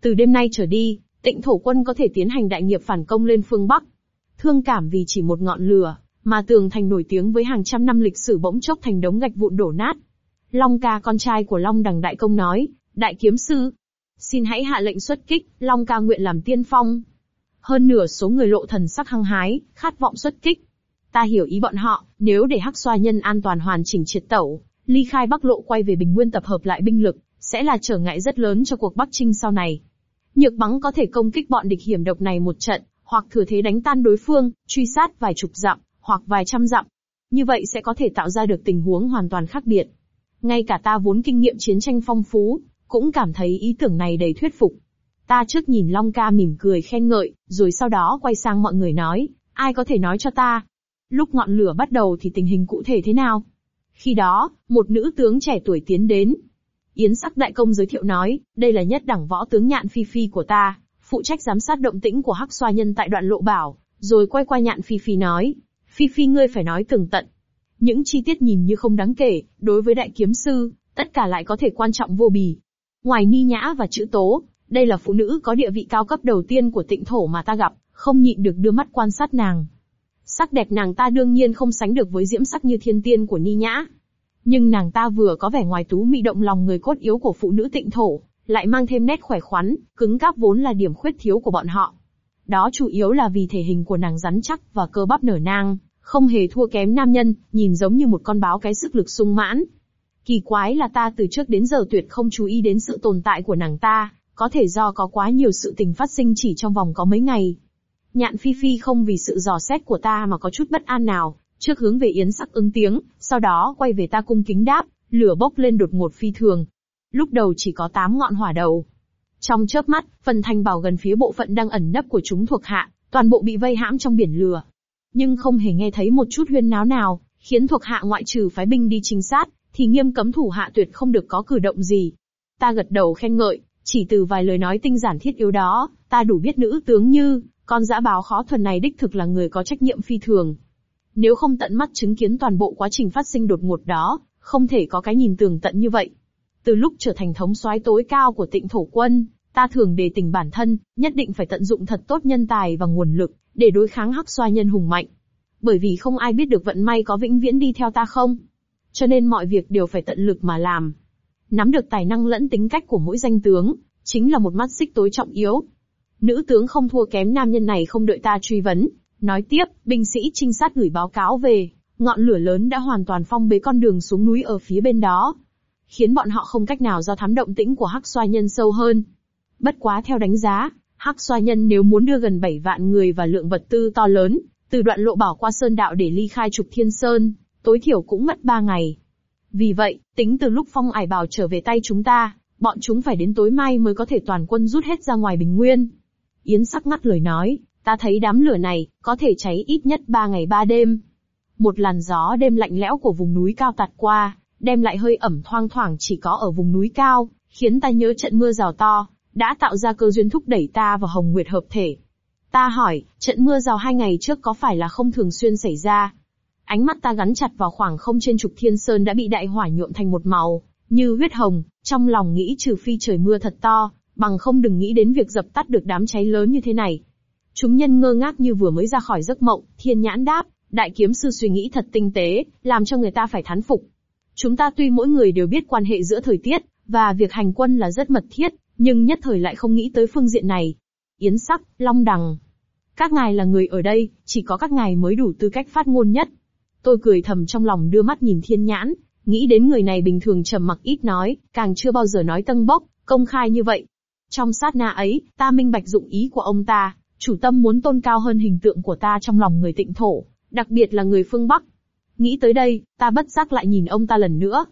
Từ đêm nay trở đi, tịnh thổ quân có thể tiến hành đại nghiệp phản công lên phương Bắc. Thương cảm vì chỉ một ngọn lửa, mà tường thành nổi tiếng với hàng trăm năm lịch sử bỗng chốc thành đống gạch vụn đổ nát. Long ca con trai của Long đằng đại công nói, đại kiếm sư, xin hãy hạ lệnh xuất kích, Long ca nguyện làm tiên phong. Hơn nửa số người lộ thần sắc hăng hái, khát vọng xuất kích. Ta hiểu ý bọn họ, nếu để hắc xoa nhân an toàn hoàn chỉnh triệt tẩu, ly khai bắc lộ quay về bình nguyên tập hợp lại binh lực, sẽ là trở ngại rất lớn cho cuộc Bắc Trinh sau này. Nhược bắn có thể công kích bọn địch hiểm độc này một trận, hoặc thừa thế đánh tan đối phương, truy sát vài chục dặm, hoặc vài trăm dặm. Như vậy sẽ có thể tạo ra được tình huống hoàn toàn khác biệt. Ngay cả ta vốn kinh nghiệm chiến tranh phong phú, cũng cảm thấy ý tưởng này đầy thuyết phục. Ta trước nhìn Long ca mỉm cười khen ngợi, rồi sau đó quay sang mọi người nói, ai có thể nói cho ta. Lúc ngọn lửa bắt đầu thì tình hình cụ thể thế nào? Khi đó, một nữ tướng trẻ tuổi tiến đến, Yến sắc đại công giới thiệu nói, đây là nhất đẳng võ tướng nhạn phi phi của ta, phụ trách giám sát động tĩnh của hắc xoa nhân tại đoạn lộ bảo, rồi quay qua nhạn phi phi nói, phi phi ngươi phải nói tường tận. Những chi tiết nhìn như không đáng kể, đối với đại kiếm sư, tất cả lại có thể quan trọng vô bì. Ngoài ni nhã và chữ tố, đây là phụ nữ có địa vị cao cấp đầu tiên của tịnh thổ mà ta gặp, không nhịn được đưa mắt quan sát nàng. Sắc đẹp nàng ta đương nhiên không sánh được với diễm sắc như thiên tiên của ni nhã, nhưng nàng ta vừa có vẻ ngoài tú mị động lòng người cốt yếu của phụ nữ tịnh thổ, lại mang thêm nét khỏe khoắn, cứng cáp vốn là điểm khuyết thiếu của bọn họ. Đó chủ yếu là vì thể hình của nàng rắn chắc và cơ bắp nở nang, không hề thua kém nam nhân, nhìn giống như một con báo cái sức lực sung mãn. Kỳ quái là ta từ trước đến giờ tuyệt không chú ý đến sự tồn tại của nàng ta, có thể do có quá nhiều sự tình phát sinh chỉ trong vòng có mấy ngày. Nhạn Phi Phi không vì sự dò xét của ta mà có chút bất an nào, Trước hướng về Yến sắc ứng tiếng, sau đó quay về ta cung kính đáp, lửa bốc lên đột ngột phi thường. Lúc đầu chỉ có 8 ngọn hỏa đầu. Trong chớp mắt, phần thành bảo gần phía bộ phận đang ẩn nấp của chúng thuộc hạ, toàn bộ bị vây hãm trong biển lửa. Nhưng không hề nghe thấy một chút huyên náo nào, khiến thuộc hạ ngoại trừ phái binh đi trinh sát, thì nghiêm cấm thủ hạ tuyệt không được có cử động gì. Ta gật đầu khen ngợi, chỉ từ vài lời nói tinh giản thiết yếu đó, ta đủ biết nữ tướng như, con dã báo khó thuần này đích thực là người có trách nhiệm phi thường. Nếu không tận mắt chứng kiến toàn bộ quá trình phát sinh đột ngột đó, không thể có cái nhìn tường tận như vậy. Từ lúc trở thành thống soái tối cao của tịnh thổ quân, ta thường đề tỉnh bản thân, nhất định phải tận dụng thật tốt nhân tài và nguồn lực, để đối kháng hắc xoa nhân hùng mạnh. Bởi vì không ai biết được vận may có vĩnh viễn đi theo ta không. Cho nên mọi việc đều phải tận lực mà làm. Nắm được tài năng lẫn tính cách của mỗi danh tướng, chính là một mắt xích tối trọng yếu. Nữ tướng không thua kém nam nhân này không đợi ta truy vấn, Nói tiếp, binh sĩ trinh sát gửi báo cáo về, ngọn lửa lớn đã hoàn toàn phong bế con đường xuống núi ở phía bên đó. Khiến bọn họ không cách nào do thám động tĩnh của hắc xoa nhân sâu hơn. Bất quá theo đánh giá, hắc xoa nhân nếu muốn đưa gần 7 vạn người và lượng vật tư to lớn, từ đoạn lộ bảo qua sơn đạo để ly khai trục thiên sơn, tối thiểu cũng mất 3 ngày. Vì vậy, tính từ lúc phong ải bào trở về tay chúng ta, bọn chúng phải đến tối mai mới có thể toàn quân rút hết ra ngoài bình nguyên. Yến sắc ngắt lời nói, ta thấy đám lửa này, có thể cháy ít nhất 3 ngày 3 đêm. Một làn gió đêm lạnh lẽo của vùng núi cao tạt qua, đem lại hơi ẩm thoang thoảng chỉ có ở vùng núi cao, khiến ta nhớ trận mưa rào to, đã tạo ra cơ duyên thúc đẩy ta và Hồng Nguyệt hợp thể. Ta hỏi, trận mưa rào hai ngày trước có phải là không thường xuyên xảy ra? Ánh mắt ta gắn chặt vào khoảng không trên trục thiên sơn đã bị đại hỏa nhuộm thành một màu, như huyết hồng, trong lòng nghĩ trừ phi trời mưa thật to, bằng không đừng nghĩ đến việc dập tắt được đám cháy lớn như thế này. Chúng nhân ngơ ngác như vừa mới ra khỏi giấc mộng, thiên nhãn đáp, đại kiếm sư suy nghĩ thật tinh tế, làm cho người ta phải thán phục. Chúng ta tuy mỗi người đều biết quan hệ giữa thời tiết, và việc hành quân là rất mật thiết, nhưng nhất thời lại không nghĩ tới phương diện này. Yến sắc, Long Đằng. Các ngài là người ở đây, chỉ có các ngài mới đủ tư cách phát ngôn nhất. Tôi cười thầm trong lòng đưa mắt nhìn thiên nhãn, nghĩ đến người này bình thường trầm mặc ít nói, càng chưa bao giờ nói tân bốc, công khai như vậy. Trong sát na ấy, ta minh bạch dụng ý của ông ta, chủ tâm muốn tôn cao hơn hình tượng của ta trong lòng người tịnh thổ, đặc biệt là người phương Bắc. Nghĩ tới đây, ta bất giác lại nhìn ông ta lần nữa.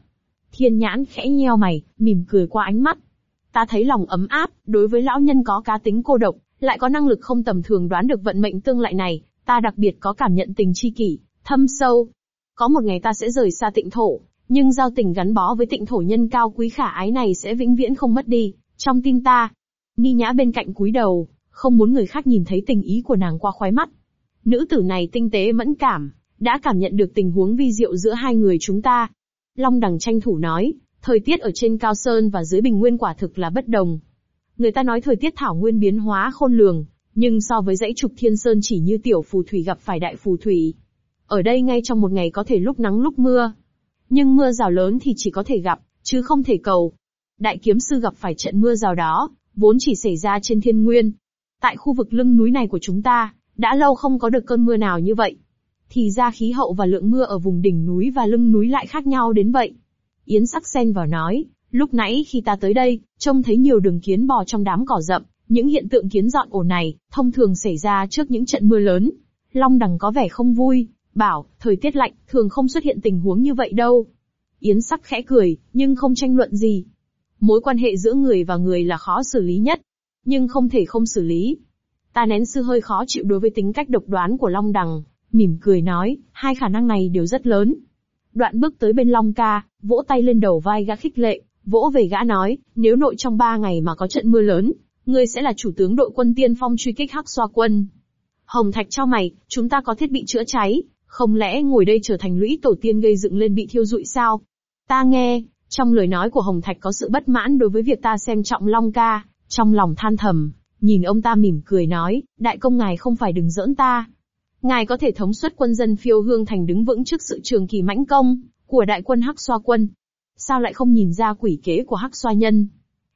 Thiên nhãn khẽ nheo mày, mỉm cười qua ánh mắt. Ta thấy lòng ấm áp, đối với lão nhân có cá tính cô độc, lại có năng lực không tầm thường đoán được vận mệnh tương lại này, ta đặc biệt có cảm nhận tình chi kỷ, thâm sâu. Có một ngày ta sẽ rời xa tịnh thổ, nhưng giao tình gắn bó với tịnh thổ nhân cao quý khả ái này sẽ vĩnh viễn không mất đi, trong tim ta. Ni nhã bên cạnh cúi đầu, không muốn người khác nhìn thấy tình ý của nàng qua khóe mắt. Nữ tử này tinh tế mẫn cảm, đã cảm nhận được tình huống vi diệu giữa hai người chúng ta. Long đằng tranh thủ nói, thời tiết ở trên cao sơn và dưới bình nguyên quả thực là bất đồng. Người ta nói thời tiết thảo nguyên biến hóa khôn lường, nhưng so với dãy trục thiên sơn chỉ như tiểu phù thủy gặp phải đại phù thủy. Ở đây ngay trong một ngày có thể lúc nắng lúc mưa. Nhưng mưa rào lớn thì chỉ có thể gặp, chứ không thể cầu. Đại kiếm sư gặp phải trận mưa rào đó, vốn chỉ xảy ra trên thiên nguyên. Tại khu vực lưng núi này của chúng ta, đã lâu không có được cơn mưa nào như vậy. Thì ra khí hậu và lượng mưa ở vùng đỉnh núi và lưng núi lại khác nhau đến vậy. Yến sắc sen vào nói, lúc nãy khi ta tới đây, trông thấy nhiều đường kiến bò trong đám cỏ rậm, những hiện tượng kiến dọn ổ này, thông thường xảy ra trước những trận mưa lớn. Long đằng có vẻ không vui, bảo, thời tiết lạnh, thường không xuất hiện tình huống như vậy đâu. Yến sắc khẽ cười, nhưng không tranh luận gì. Mối quan hệ giữa người và người là khó xử lý nhất, nhưng không thể không xử lý. Ta nén sư hơi khó chịu đối với tính cách độc đoán của Long Đằng, mỉm cười nói, hai khả năng này đều rất lớn. Đoạn bước tới bên Long ca, vỗ tay lên đầu vai gã khích lệ, vỗ về gã nói, nếu nội trong ba ngày mà có trận mưa lớn, ngươi sẽ là chủ tướng đội quân tiên phong truy kích hắc xoa quân. Hồng Thạch cho mày, chúng ta có thiết bị chữa cháy, không lẽ ngồi đây trở thành lũy tổ tiên gây dựng lên bị thiêu rụi sao? Ta nghe, trong lời nói của Hồng Thạch có sự bất mãn đối với việc ta xem trọng Long ca, trong lòng than thầm, nhìn ông ta mỉm cười nói, đại công ngài không phải đừng giỡn ta. Ngài có thể thống suất quân dân phiêu hương thành đứng vững trước sự trường kỳ mãnh công, của đại quân Hắc Xoa quân. Sao lại không nhìn ra quỷ kế của Hắc Xoa nhân?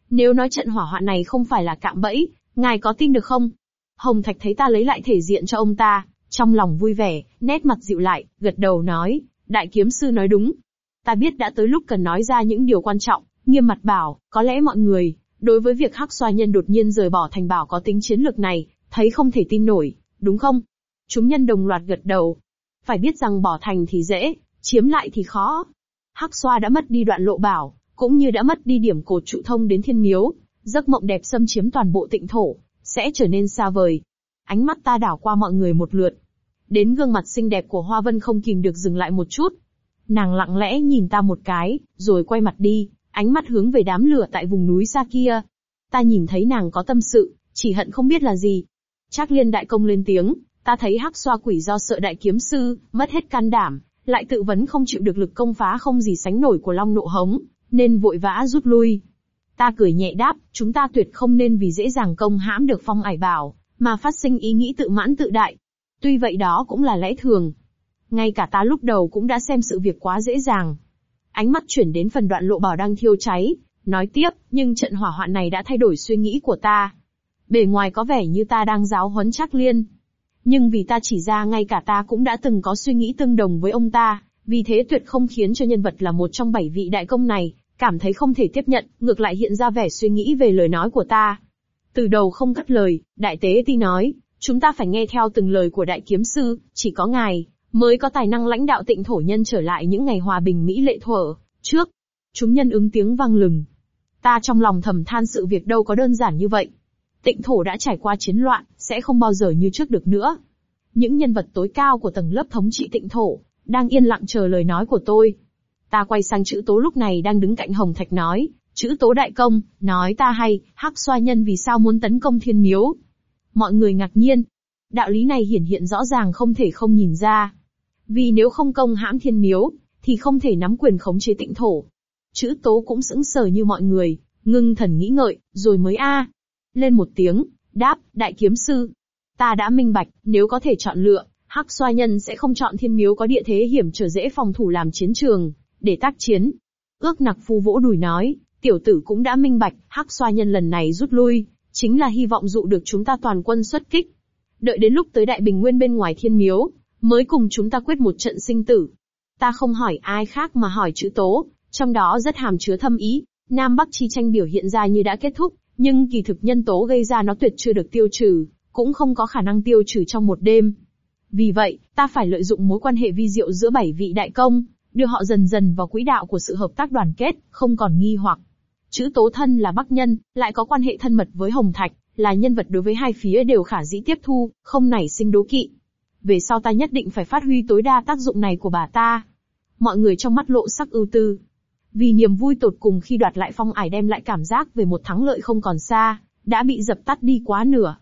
Nếu nói trận hỏa hoạn này không phải là cạm bẫy, ngài có tin được không? Hồng Thạch thấy ta lấy lại thể diện cho ông ta, trong lòng vui vẻ, nét mặt dịu lại, gật đầu nói, đại kiếm sư nói đúng. Ta biết đã tới lúc cần nói ra những điều quan trọng, nghiêm mặt bảo, có lẽ mọi người, đối với việc hắc xoa nhân đột nhiên rời bỏ thành bảo có tính chiến lược này, thấy không thể tin nổi, đúng không? Chúng nhân đồng loạt gật đầu. Phải biết rằng bỏ thành thì dễ, chiếm lại thì khó. Hắc xoa đã mất đi đoạn lộ bảo, cũng như đã mất đi điểm cột trụ thông đến thiên miếu, giấc mộng đẹp xâm chiếm toàn bộ tịnh thổ, sẽ trở nên xa vời. Ánh mắt ta đảo qua mọi người một lượt. Đến gương mặt xinh đẹp của Hoa Vân không kìm được dừng lại một chút. Nàng lặng lẽ nhìn ta một cái, rồi quay mặt đi, ánh mắt hướng về đám lửa tại vùng núi xa kia. Ta nhìn thấy nàng có tâm sự, chỉ hận không biết là gì. Trác liên đại công lên tiếng, ta thấy hắc xoa quỷ do sợ đại kiếm sư, mất hết can đảm, lại tự vấn không chịu được lực công phá không gì sánh nổi của long nộ hống, nên vội vã rút lui. Ta cười nhẹ đáp, chúng ta tuyệt không nên vì dễ dàng công hãm được phong ải bảo, mà phát sinh ý nghĩ tự mãn tự đại. Tuy vậy đó cũng là lẽ thường. Ngay cả ta lúc đầu cũng đã xem sự việc quá dễ dàng. Ánh mắt chuyển đến phần đoạn lộ bảo đang thiêu cháy, nói tiếp, nhưng trận hỏa hoạn này đã thay đổi suy nghĩ của ta. Bề ngoài có vẻ như ta đang giáo huấn chắc liên. Nhưng vì ta chỉ ra ngay cả ta cũng đã từng có suy nghĩ tương đồng với ông ta, vì thế tuyệt không khiến cho nhân vật là một trong bảy vị đại công này, cảm thấy không thể tiếp nhận, ngược lại hiện ra vẻ suy nghĩ về lời nói của ta. Từ đầu không cắt lời, đại tế ti nói, chúng ta phải nghe theo từng lời của đại kiếm sư, chỉ có ngài, mới có tài năng lãnh đạo tịnh thổ nhân trở lại những ngày hòa bình mỹ lệ thuở, trước. Chúng nhân ứng tiếng vang lừng. Ta trong lòng thầm than sự việc đâu có đơn giản như vậy. Tịnh thổ đã trải qua chiến loạn, sẽ không bao giờ như trước được nữa. Những nhân vật tối cao của tầng lớp thống trị tịnh thổ, đang yên lặng chờ lời nói của tôi. Ta quay sang chữ tố lúc này đang đứng cạnh Hồng Thạch nói, chữ tố đại công, nói ta hay, hắc xoa nhân vì sao muốn tấn công thiên miếu. Mọi người ngạc nhiên. Đạo lý này hiển hiện rõ ràng không thể không nhìn ra. Vì nếu không công hãm thiên miếu, thì không thể nắm quyền khống chế tịnh thổ. Chữ tố cũng sững sờ như mọi người, ngưng thần nghĩ ngợi, rồi mới a Lên một tiếng, đáp, đại kiếm sư. Ta đã minh bạch, nếu có thể chọn lựa, Hắc xoa nhân sẽ không chọn thiên miếu có địa thế hiểm trở dễ phòng thủ làm chiến trường, để tác chiến. Ước nặc phu vỗ đùi nói, tiểu tử cũng đã minh bạch, Hắc xoa nhân lần này rút lui, chính là hy vọng dụ được chúng ta toàn quân xuất kích. Đợi đến lúc tới đại bình nguyên bên ngoài thiên miếu, mới cùng chúng ta quyết một trận sinh tử. Ta không hỏi ai khác mà hỏi chữ tố, trong đó rất hàm chứa thâm ý. Nam Bắc chi tranh biểu hiện ra như đã kết thúc, nhưng kỳ thực nhân tố gây ra nó tuyệt chưa được tiêu trừ, cũng không có khả năng tiêu trừ trong một đêm. Vì vậy, ta phải lợi dụng mối quan hệ vi diệu giữa bảy vị đại công, đưa họ dần dần vào quỹ đạo của sự hợp tác đoàn kết, không còn nghi hoặc. Chữ tố thân là bắc nhân, lại có quan hệ thân mật với Hồng Thạch, là nhân vật đối với hai phía đều khả dĩ tiếp thu, không nảy sinh đố kỵ. Về sau ta nhất định phải phát huy tối đa tác dụng này của bà ta. Mọi người trong mắt lộ sắc ưu tư. Vì niềm vui tột cùng khi đoạt lại phong ải đem lại cảm giác về một thắng lợi không còn xa, đã bị dập tắt đi quá nửa.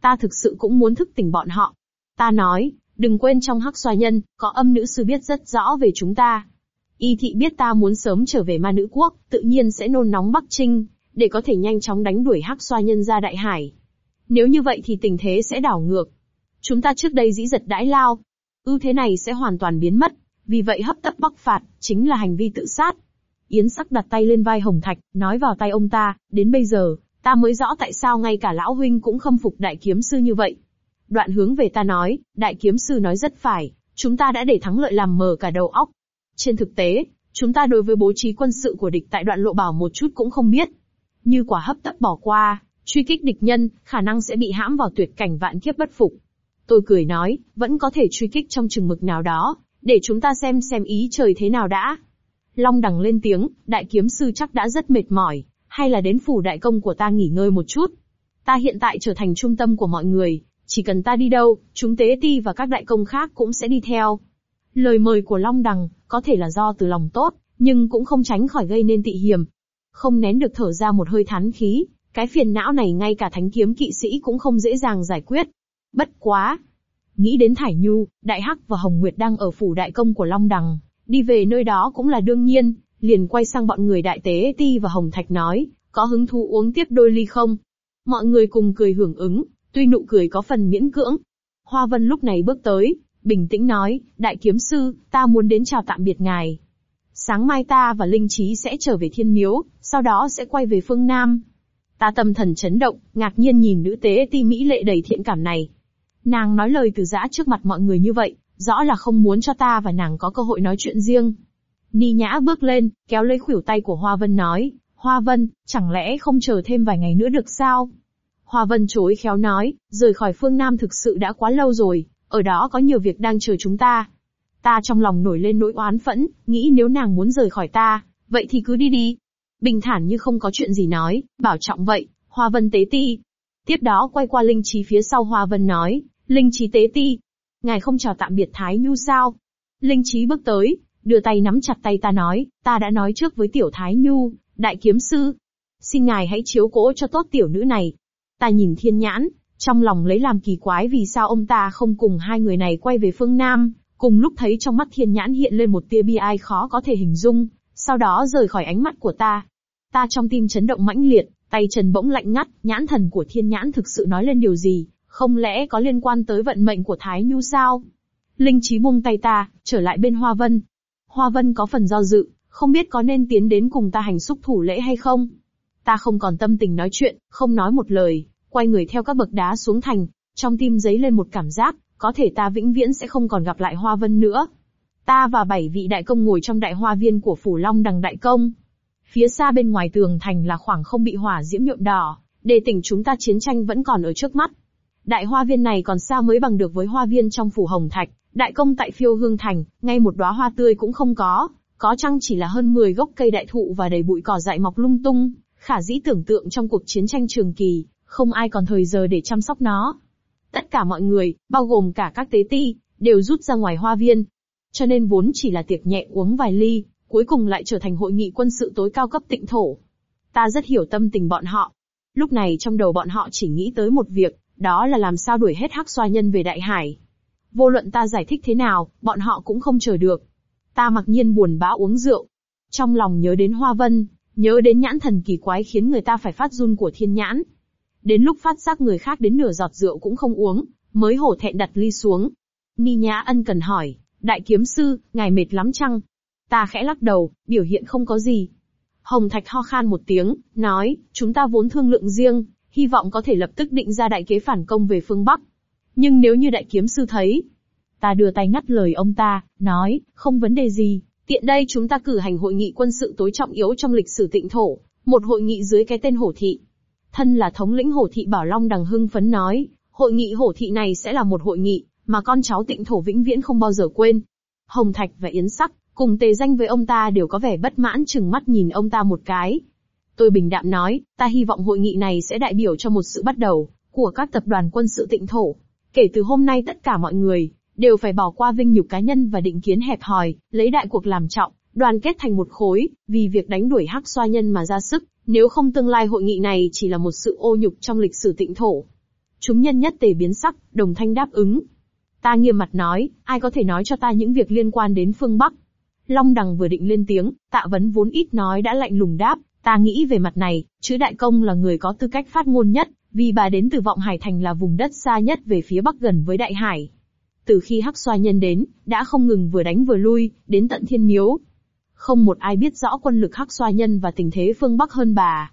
Ta thực sự cũng muốn thức tỉnh bọn họ, Ta nói, đừng quên trong hắc xoa nhân, có âm nữ sư biết rất rõ về chúng ta. Y thị biết ta muốn sớm trở về ma nữ quốc, tự nhiên sẽ nôn nóng Bắc Trinh, để có thể nhanh chóng đánh đuổi hắc xoa nhân ra đại hải. Nếu như vậy thì tình thế sẽ đảo ngược. Chúng ta trước đây dĩ giật đãi lao. Ưu thế này sẽ hoàn toàn biến mất, vì vậy hấp tấp bắc phạt, chính là hành vi tự sát. Yến sắc đặt tay lên vai Hồng Thạch, nói vào tay ông ta, đến bây giờ, ta mới rõ tại sao ngay cả lão huynh cũng khâm phục đại kiếm sư như vậy. Đoạn hướng về ta nói, đại kiếm sư nói rất phải, chúng ta đã để thắng lợi làm mờ cả đầu óc. Trên thực tế, chúng ta đối với bố trí quân sự của địch tại đoạn lộ bảo một chút cũng không biết. Như quả hấp tấp bỏ qua, truy kích địch nhân, khả năng sẽ bị hãm vào tuyệt cảnh vạn kiếp bất phục. Tôi cười nói, vẫn có thể truy kích trong chừng mực nào đó, để chúng ta xem xem ý trời thế nào đã. Long đằng lên tiếng, đại kiếm sư chắc đã rất mệt mỏi, hay là đến phủ đại công của ta nghỉ ngơi một chút. Ta hiện tại trở thành trung tâm của mọi người, chỉ cần ta đi đâu, chúng tế ti và các đại công khác cũng sẽ đi theo. Lời mời của Long Đằng, có thể là do từ lòng tốt, nhưng cũng không tránh khỏi gây nên tị hiểm Không nén được thở ra một hơi thán khí, cái phiền não này ngay cả thánh kiếm kỵ sĩ cũng không dễ dàng giải quyết. Bất quá. Nghĩ đến Thải Nhu, Đại Hắc và Hồng Nguyệt đang ở phủ đại công của Long Đằng, đi về nơi đó cũng là đương nhiên, liền quay sang bọn người đại tế ti và Hồng Thạch nói, có hứng thú uống tiếp đôi ly không? Mọi người cùng cười hưởng ứng, Tuy nụ cười có phần miễn cưỡng. Hoa Vân lúc này bước tới, bình tĩnh nói, đại kiếm sư, ta muốn đến chào tạm biệt ngài. Sáng mai ta và Linh Trí sẽ trở về thiên miếu, sau đó sẽ quay về phương Nam. Ta tâm thần chấn động, ngạc nhiên nhìn nữ tế ti mỹ lệ đầy thiện cảm này. Nàng nói lời từ giã trước mặt mọi người như vậy, rõ là không muốn cho ta và nàng có cơ hội nói chuyện riêng. Ni nhã bước lên, kéo lấy khuỷu tay của Hoa Vân nói, Hoa Vân, chẳng lẽ không chờ thêm vài ngày nữa được sao? Hoa Vân chối khéo nói, rời khỏi phương Nam thực sự đã quá lâu rồi, ở đó có nhiều việc đang chờ chúng ta. Ta trong lòng nổi lên nỗi oán phẫn, nghĩ nếu nàng muốn rời khỏi ta, vậy thì cứ đi đi. Bình thản như không có chuyện gì nói, bảo trọng vậy, Hoa Vân tế ti. Tiếp đó quay qua Linh Trí phía sau Hoa Vân nói, Linh Trí tế ti. Ngài không chào tạm biệt Thái Nhu sao? Linh Trí bước tới, đưa tay nắm chặt tay ta nói, ta đã nói trước với tiểu Thái Nhu, đại kiếm sư. Xin ngài hãy chiếu cố cho tốt tiểu nữ này, Ta nhìn thiên nhãn, trong lòng lấy làm kỳ quái vì sao ông ta không cùng hai người này quay về phương Nam, cùng lúc thấy trong mắt thiên nhãn hiện lên một tia bi ai khó có thể hình dung, sau đó rời khỏi ánh mắt của ta. Ta trong tim chấn động mãnh liệt, tay chân bỗng lạnh ngắt, nhãn thần của thiên nhãn thực sự nói lên điều gì, không lẽ có liên quan tới vận mệnh của Thái Nhu sao? Linh trí buông tay ta, trở lại bên Hoa Vân. Hoa Vân có phần do dự, không biết có nên tiến đến cùng ta hành xúc thủ lễ hay không. Ta không còn tâm tình nói chuyện, không nói một lời, quay người theo các bậc đá xuống thành, trong tim giấy lên một cảm giác, có thể ta vĩnh viễn sẽ không còn gặp lại Hoa Vân nữa. Ta và bảy vị đại công ngồi trong đại hoa viên của Phủ Long Đằng Đại Công. Phía xa bên ngoài tường thành là khoảng không bị hỏa diễm nhuộm đỏ, đề tỉnh chúng ta chiến tranh vẫn còn ở trước mắt. Đại hoa viên này còn xa mới bằng được với hoa viên trong Phủ Hồng Thạch, đại công tại phiêu hương thành, ngay một đóa hoa tươi cũng không có, có chăng chỉ là hơn 10 gốc cây đại thụ và đầy bụi cỏ dại mọc lung tung, khả dĩ tưởng tượng trong cuộc chiến tranh trường kỳ, không ai còn thời giờ để chăm sóc nó. Tất cả mọi người, bao gồm cả các tế ti, đều rút ra ngoài hoa viên. Cho nên vốn chỉ là tiệc nhẹ uống vài ly, cuối cùng lại trở thành hội nghị quân sự tối cao cấp tịnh thổ. Ta rất hiểu tâm tình bọn họ. Lúc này trong đầu bọn họ chỉ nghĩ tới một việc, đó là làm sao đuổi hết hắc xoa nhân về đại hải. Vô luận ta giải thích thế nào, bọn họ cũng không chờ được. Ta mặc nhiên buồn bã uống rượu. Trong lòng nhớ đến Hoa Vân, nhớ đến nhãn thần kỳ quái khiến người ta phải phát run của thiên nhãn. Đến lúc phát giác người khác đến nửa giọt rượu cũng không uống, mới hổ thẹn đặt ly xuống. Ni Nhã ân cần hỏi, đại kiếm sư, ngài mệt lắm chăng? Ta khẽ lắc đầu, biểu hiện không có gì. Hồng Thạch ho khan một tiếng, nói, chúng ta vốn thương lượng riêng, hy vọng có thể lập tức định ra đại kế phản công về phương Bắc. Nhưng nếu như đại kiếm sư thấy, ta đưa tay ngắt lời ông ta, nói, không vấn đề gì, tiện đây chúng ta cử hành hội nghị quân sự tối trọng yếu trong lịch sử tịnh thổ, một hội nghị dưới cái tên hổ thị. Thân là thống lĩnh hổ thị Bảo Long đằng hưng phấn nói, hội nghị hổ thị này sẽ là một hội nghị, mà con cháu tịnh thổ vĩnh viễn không bao giờ quên. Hồng Thạch và Yến Sắc, cùng tề danh với ông ta đều có vẻ bất mãn chừng mắt nhìn ông ta một cái. Tôi bình đạm nói, ta hy vọng hội nghị này sẽ đại biểu cho một sự bắt đầu, của các tập đoàn quân sự tịnh thổ. Kể từ hôm nay tất cả mọi người, đều phải bỏ qua vinh nhục cá nhân và định kiến hẹp hòi, lấy đại cuộc làm trọng, đoàn kết thành một khối, vì việc đánh đuổi hắc xoa nhân mà ra sức, nếu không tương lai hội nghị này chỉ là một sự ô nhục trong lịch sử tịnh thổ. Chúng nhân nhất tề biến sắc, đồng thanh đáp ứng. Ta nghiêm mặt nói, ai có thể nói cho ta những việc liên quan đến phương Bắc? Long đằng vừa định lên tiếng, tạ vấn vốn ít nói đã lạnh lùng đáp, ta nghĩ về mặt này, chữ đại công là người có tư cách phát ngôn nhất, vì bà đến từ vọng hải thành là vùng đất xa nhất về phía bắc gần với đại hải. Từ khi hắc xoa nhân đến, đã không ngừng vừa đánh vừa lui, đến tận thiên miếu. Không một ai biết rõ quân lực hắc xoa nhân và tình thế phương bắc hơn bà.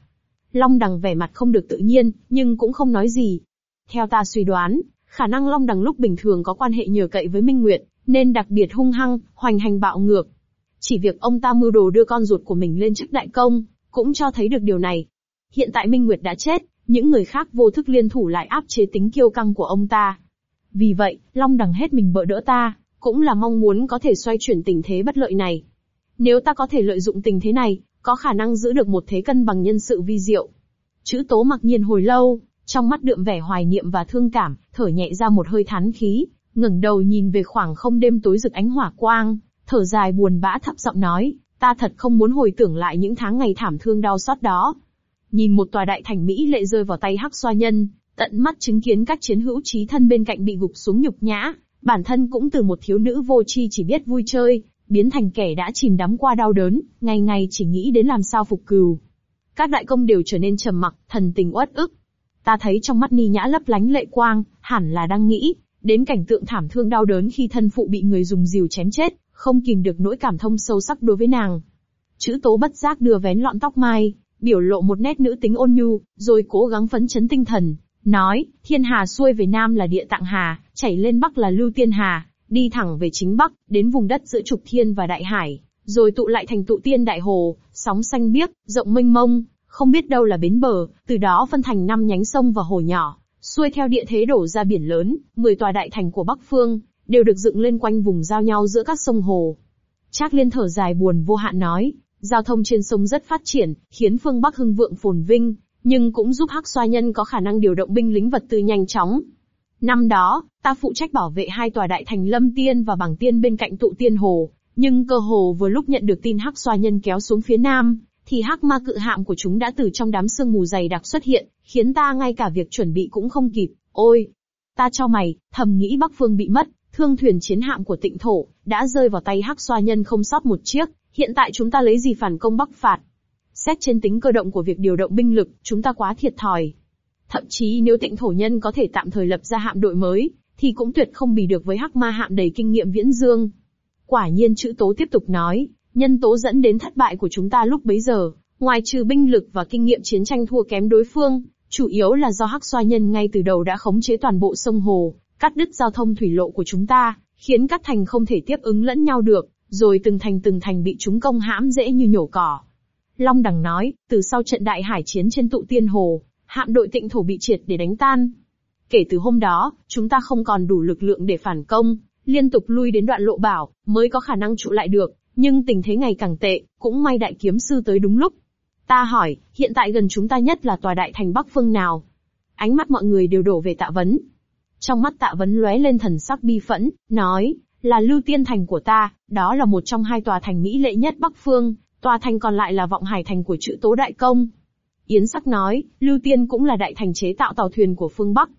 Long đằng vẻ mặt không được tự nhiên, nhưng cũng không nói gì. Theo ta suy đoán, khả năng Long đằng lúc bình thường có quan hệ nhờ cậy với Minh Nguyệt, nên đặc biệt hung hăng, hoành hành bạo ngược. Chỉ việc ông ta mưu đồ đưa con ruột của mình lên chức đại công, cũng cho thấy được điều này. Hiện tại Minh Nguyệt đã chết, những người khác vô thức liên thủ lại áp chế tính kiêu căng của ông ta. Vì vậy, Long đằng hết mình bỡ đỡ ta, cũng là mong muốn có thể xoay chuyển tình thế bất lợi này. Nếu ta có thể lợi dụng tình thế này, có khả năng giữ được một thế cân bằng nhân sự vi diệu. Chữ tố mặc nhiên hồi lâu, trong mắt đượm vẻ hoài niệm và thương cảm, thở nhẹ ra một hơi thán khí, ngẩng đầu nhìn về khoảng không đêm tối rực ánh hỏa quang, thở dài buồn bã thấp giọng nói, ta thật không muốn hồi tưởng lại những tháng ngày thảm thương đau xót đó. Nhìn một tòa đại thành Mỹ lệ rơi vào tay hắc xoa nhân, tận mắt chứng kiến các chiến hữu trí thân bên cạnh bị gục xuống nhục nhã, bản thân cũng từ một thiếu nữ vô tri chỉ biết vui chơi, biến thành kẻ đã chìm đắm qua đau đớn, ngày ngày chỉ nghĩ đến làm sao phục cừu. Các đại công đều trở nên trầm mặc, thần tình uất ức. Ta thấy trong mắt Ni Nhã lấp lánh lệ quang, hẳn là đang nghĩ, đến cảnh tượng thảm thương đau đớn khi thân phụ bị người dùng rìu chém chết, không kìm được nỗi cảm thông sâu sắc đối với nàng. Chữ tố bất giác đưa vén lọn tóc mai, biểu lộ một nét nữ tính ôn nhu, rồi cố gắng phấn chấn tinh thần, nói, thiên hà xuôi về nam là địa tạng hà, chảy lên bắc là lưu tiên hà, đi thẳng về chính bắc, đến vùng đất giữa trục thiên và đại hải, rồi tụ lại thành tụ tiên đại hồ, sóng xanh biếc, rộng mênh mông, không biết đâu là bến bờ, từ đó phân thành năm nhánh sông và hồ nhỏ, xuôi theo địa thế đổ ra biển lớn, 10 tòa đại thành của Bắc Phương, đều được dựng lên quanh vùng giao nhau giữa các sông hồ. Trác Liên thở dài buồn vô hạn nói, giao thông trên sông rất phát triển, khiến phương Bắc hưng vượng phồn vinh, nhưng cũng giúp Hắc Xoa Nhân có khả năng điều động binh lính vật tư nhanh chóng. Năm đó, ta phụ trách bảo vệ hai tòa đại thành Lâm Tiên và Bảng Tiên bên cạnh tụ Tiên Hồ, nhưng cơ hồ vừa lúc nhận được tin Hắc Xoa Nhân kéo xuống phía nam, thì Hắc Ma cự hạm của chúng đã từ trong đám sương mù dày đặc xuất hiện, khiến ta ngay cả việc chuẩn bị cũng không kịp. Ôi, ta cho mày, thầm nghĩ Bắc Phương bị mất, thương thuyền chiến hạm của Tịnh Thổ đã rơi vào tay Hắc Xoa Nhân không sót một chiếc. Hiện tại chúng ta lấy gì phản công Bắc phạt? Xét trên tính cơ động của việc điều động binh lực, chúng ta quá thiệt thòi. Thậm chí nếu tịnh thổ nhân có thể tạm thời lập ra hạm đội mới, thì cũng tuyệt không bì được với hắc ma hạm đầy kinh nghiệm viễn dương. Quả nhiên chữ tố tiếp tục nói, nhân tố dẫn đến thất bại của chúng ta lúc bấy giờ, ngoài trừ binh lực và kinh nghiệm chiến tranh thua kém đối phương, chủ yếu là do hắc xoa nhân ngay từ đầu đã khống chế toàn bộ sông hồ, cắt đứt giao thông thủy lộ của chúng ta, khiến các thành không thể tiếp ứng lẫn nhau được, rồi từng thành từng thành bị chúng công hãm dễ như nhổ cỏ. Long Đằng nói, từ sau trận đại hải chiến trên tụ tiên hồ, hạm đội tịnh thổ bị triệt để đánh tan. Kể từ hôm đó, chúng ta không còn đủ lực lượng để phản công, liên tục lui đến đoạn lộ bảo, mới có khả năng trụ lại được, nhưng tình thế ngày càng tệ, cũng may đại kiếm sư tới đúng lúc. Ta hỏi, hiện tại gần chúng ta nhất là tòa đại thành Bắc Phương nào? Ánh mắt mọi người đều đổ về tạ vấn. Trong mắt tạ vấn lóe lên thần sắc bi phẫn, nói, là lưu tiên thành của ta, đó là một trong hai tòa thành mỹ lệ nhất Bắc Phương, tòa thành còn lại là vọng hải thành của chữ tố đại công. Yến sắc nói, lưu tiên cũng là đại thành chế tạo tàu thuyền của phương Bắc.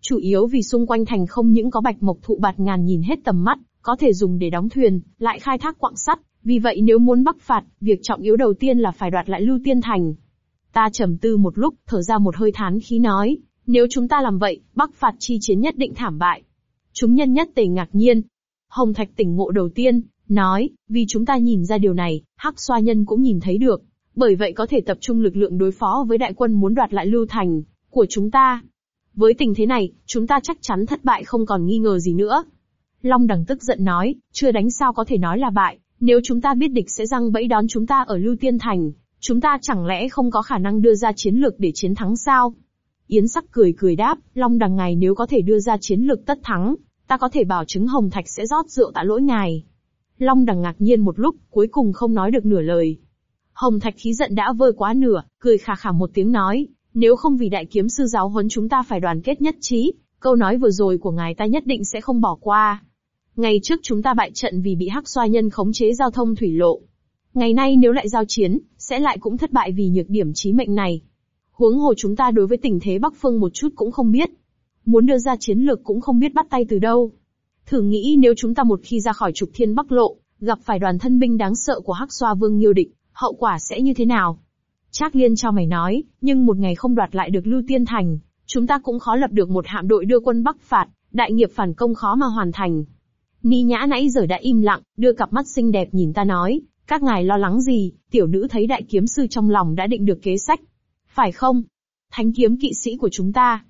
Chủ yếu vì xung quanh thành không những có bạch mộc thụ bạt ngàn nhìn hết tầm mắt, có thể dùng để đóng thuyền, lại khai thác quặng sắt, vì vậy nếu muốn bắc phạt, việc trọng yếu đầu tiên là phải đoạt lại lưu tiên thành. Ta trầm tư một lúc, thở ra một hơi thán khí nói, nếu chúng ta làm vậy, bắc phạt chi chiến nhất định thảm bại. Chúng nhân nhất tề ngạc nhiên. Hồng Thạch tỉnh ngộ đầu tiên, nói, vì chúng ta nhìn ra điều này, hắc xoa nhân cũng nhìn thấy được. Bởi vậy có thể tập trung lực lượng đối phó với đại quân muốn đoạt lại lưu thành, của chúng ta. Với tình thế này, chúng ta chắc chắn thất bại không còn nghi ngờ gì nữa. Long đằng tức giận nói, chưa đánh sao có thể nói là bại, nếu chúng ta biết địch sẽ răng bẫy đón chúng ta ở Lưu Tiên Thành, chúng ta chẳng lẽ không có khả năng đưa ra chiến lược để chiến thắng sao? Yến sắc cười cười đáp, Long đằng ngài nếu có thể đưa ra chiến lược tất thắng, ta có thể bảo chứng Hồng Thạch sẽ rót rượu tạ lỗi ngài. Long đằng ngạc nhiên một lúc, cuối cùng không nói được nửa lời. Hồng Thạch khí giận đã vơi quá nửa, cười khà khà một tiếng nói, nếu không vì đại kiếm sư giáo huấn chúng ta phải đoàn kết nhất trí, câu nói vừa rồi của ngài ta nhất định sẽ không bỏ qua. Ngày trước chúng ta bại trận vì bị hắc xoa nhân khống chế giao thông thủy lộ. Ngày nay nếu lại giao chiến, sẽ lại cũng thất bại vì nhược điểm chí mệnh này. Huống hồ chúng ta đối với tình thế Bắc Phương một chút cũng không biết. Muốn đưa ra chiến lược cũng không biết bắt tay từ đâu. Thử nghĩ nếu chúng ta một khi ra khỏi trục thiên Bắc lộ, gặp phải đoàn thân binh đáng sợ của hắc xoa vương Nhiêu Địch, hậu quả sẽ như thế nào? Trác Liên cho mày nói, nhưng một ngày không đoạt lại được Lưu Tiên Thành, chúng ta cũng khó lập được một hạm đội đưa quân Bắc phạt, đại nghiệp phản công khó mà hoàn thành. Ni Nhã nãy giờ đã im lặng, đưa cặp mắt xinh đẹp nhìn ta nói, các ngài lo lắng gì, tiểu nữ thấy đại kiếm sư trong lòng đã định được kế sách. Phải không? Thánh kiếm kỵ sĩ của chúng ta.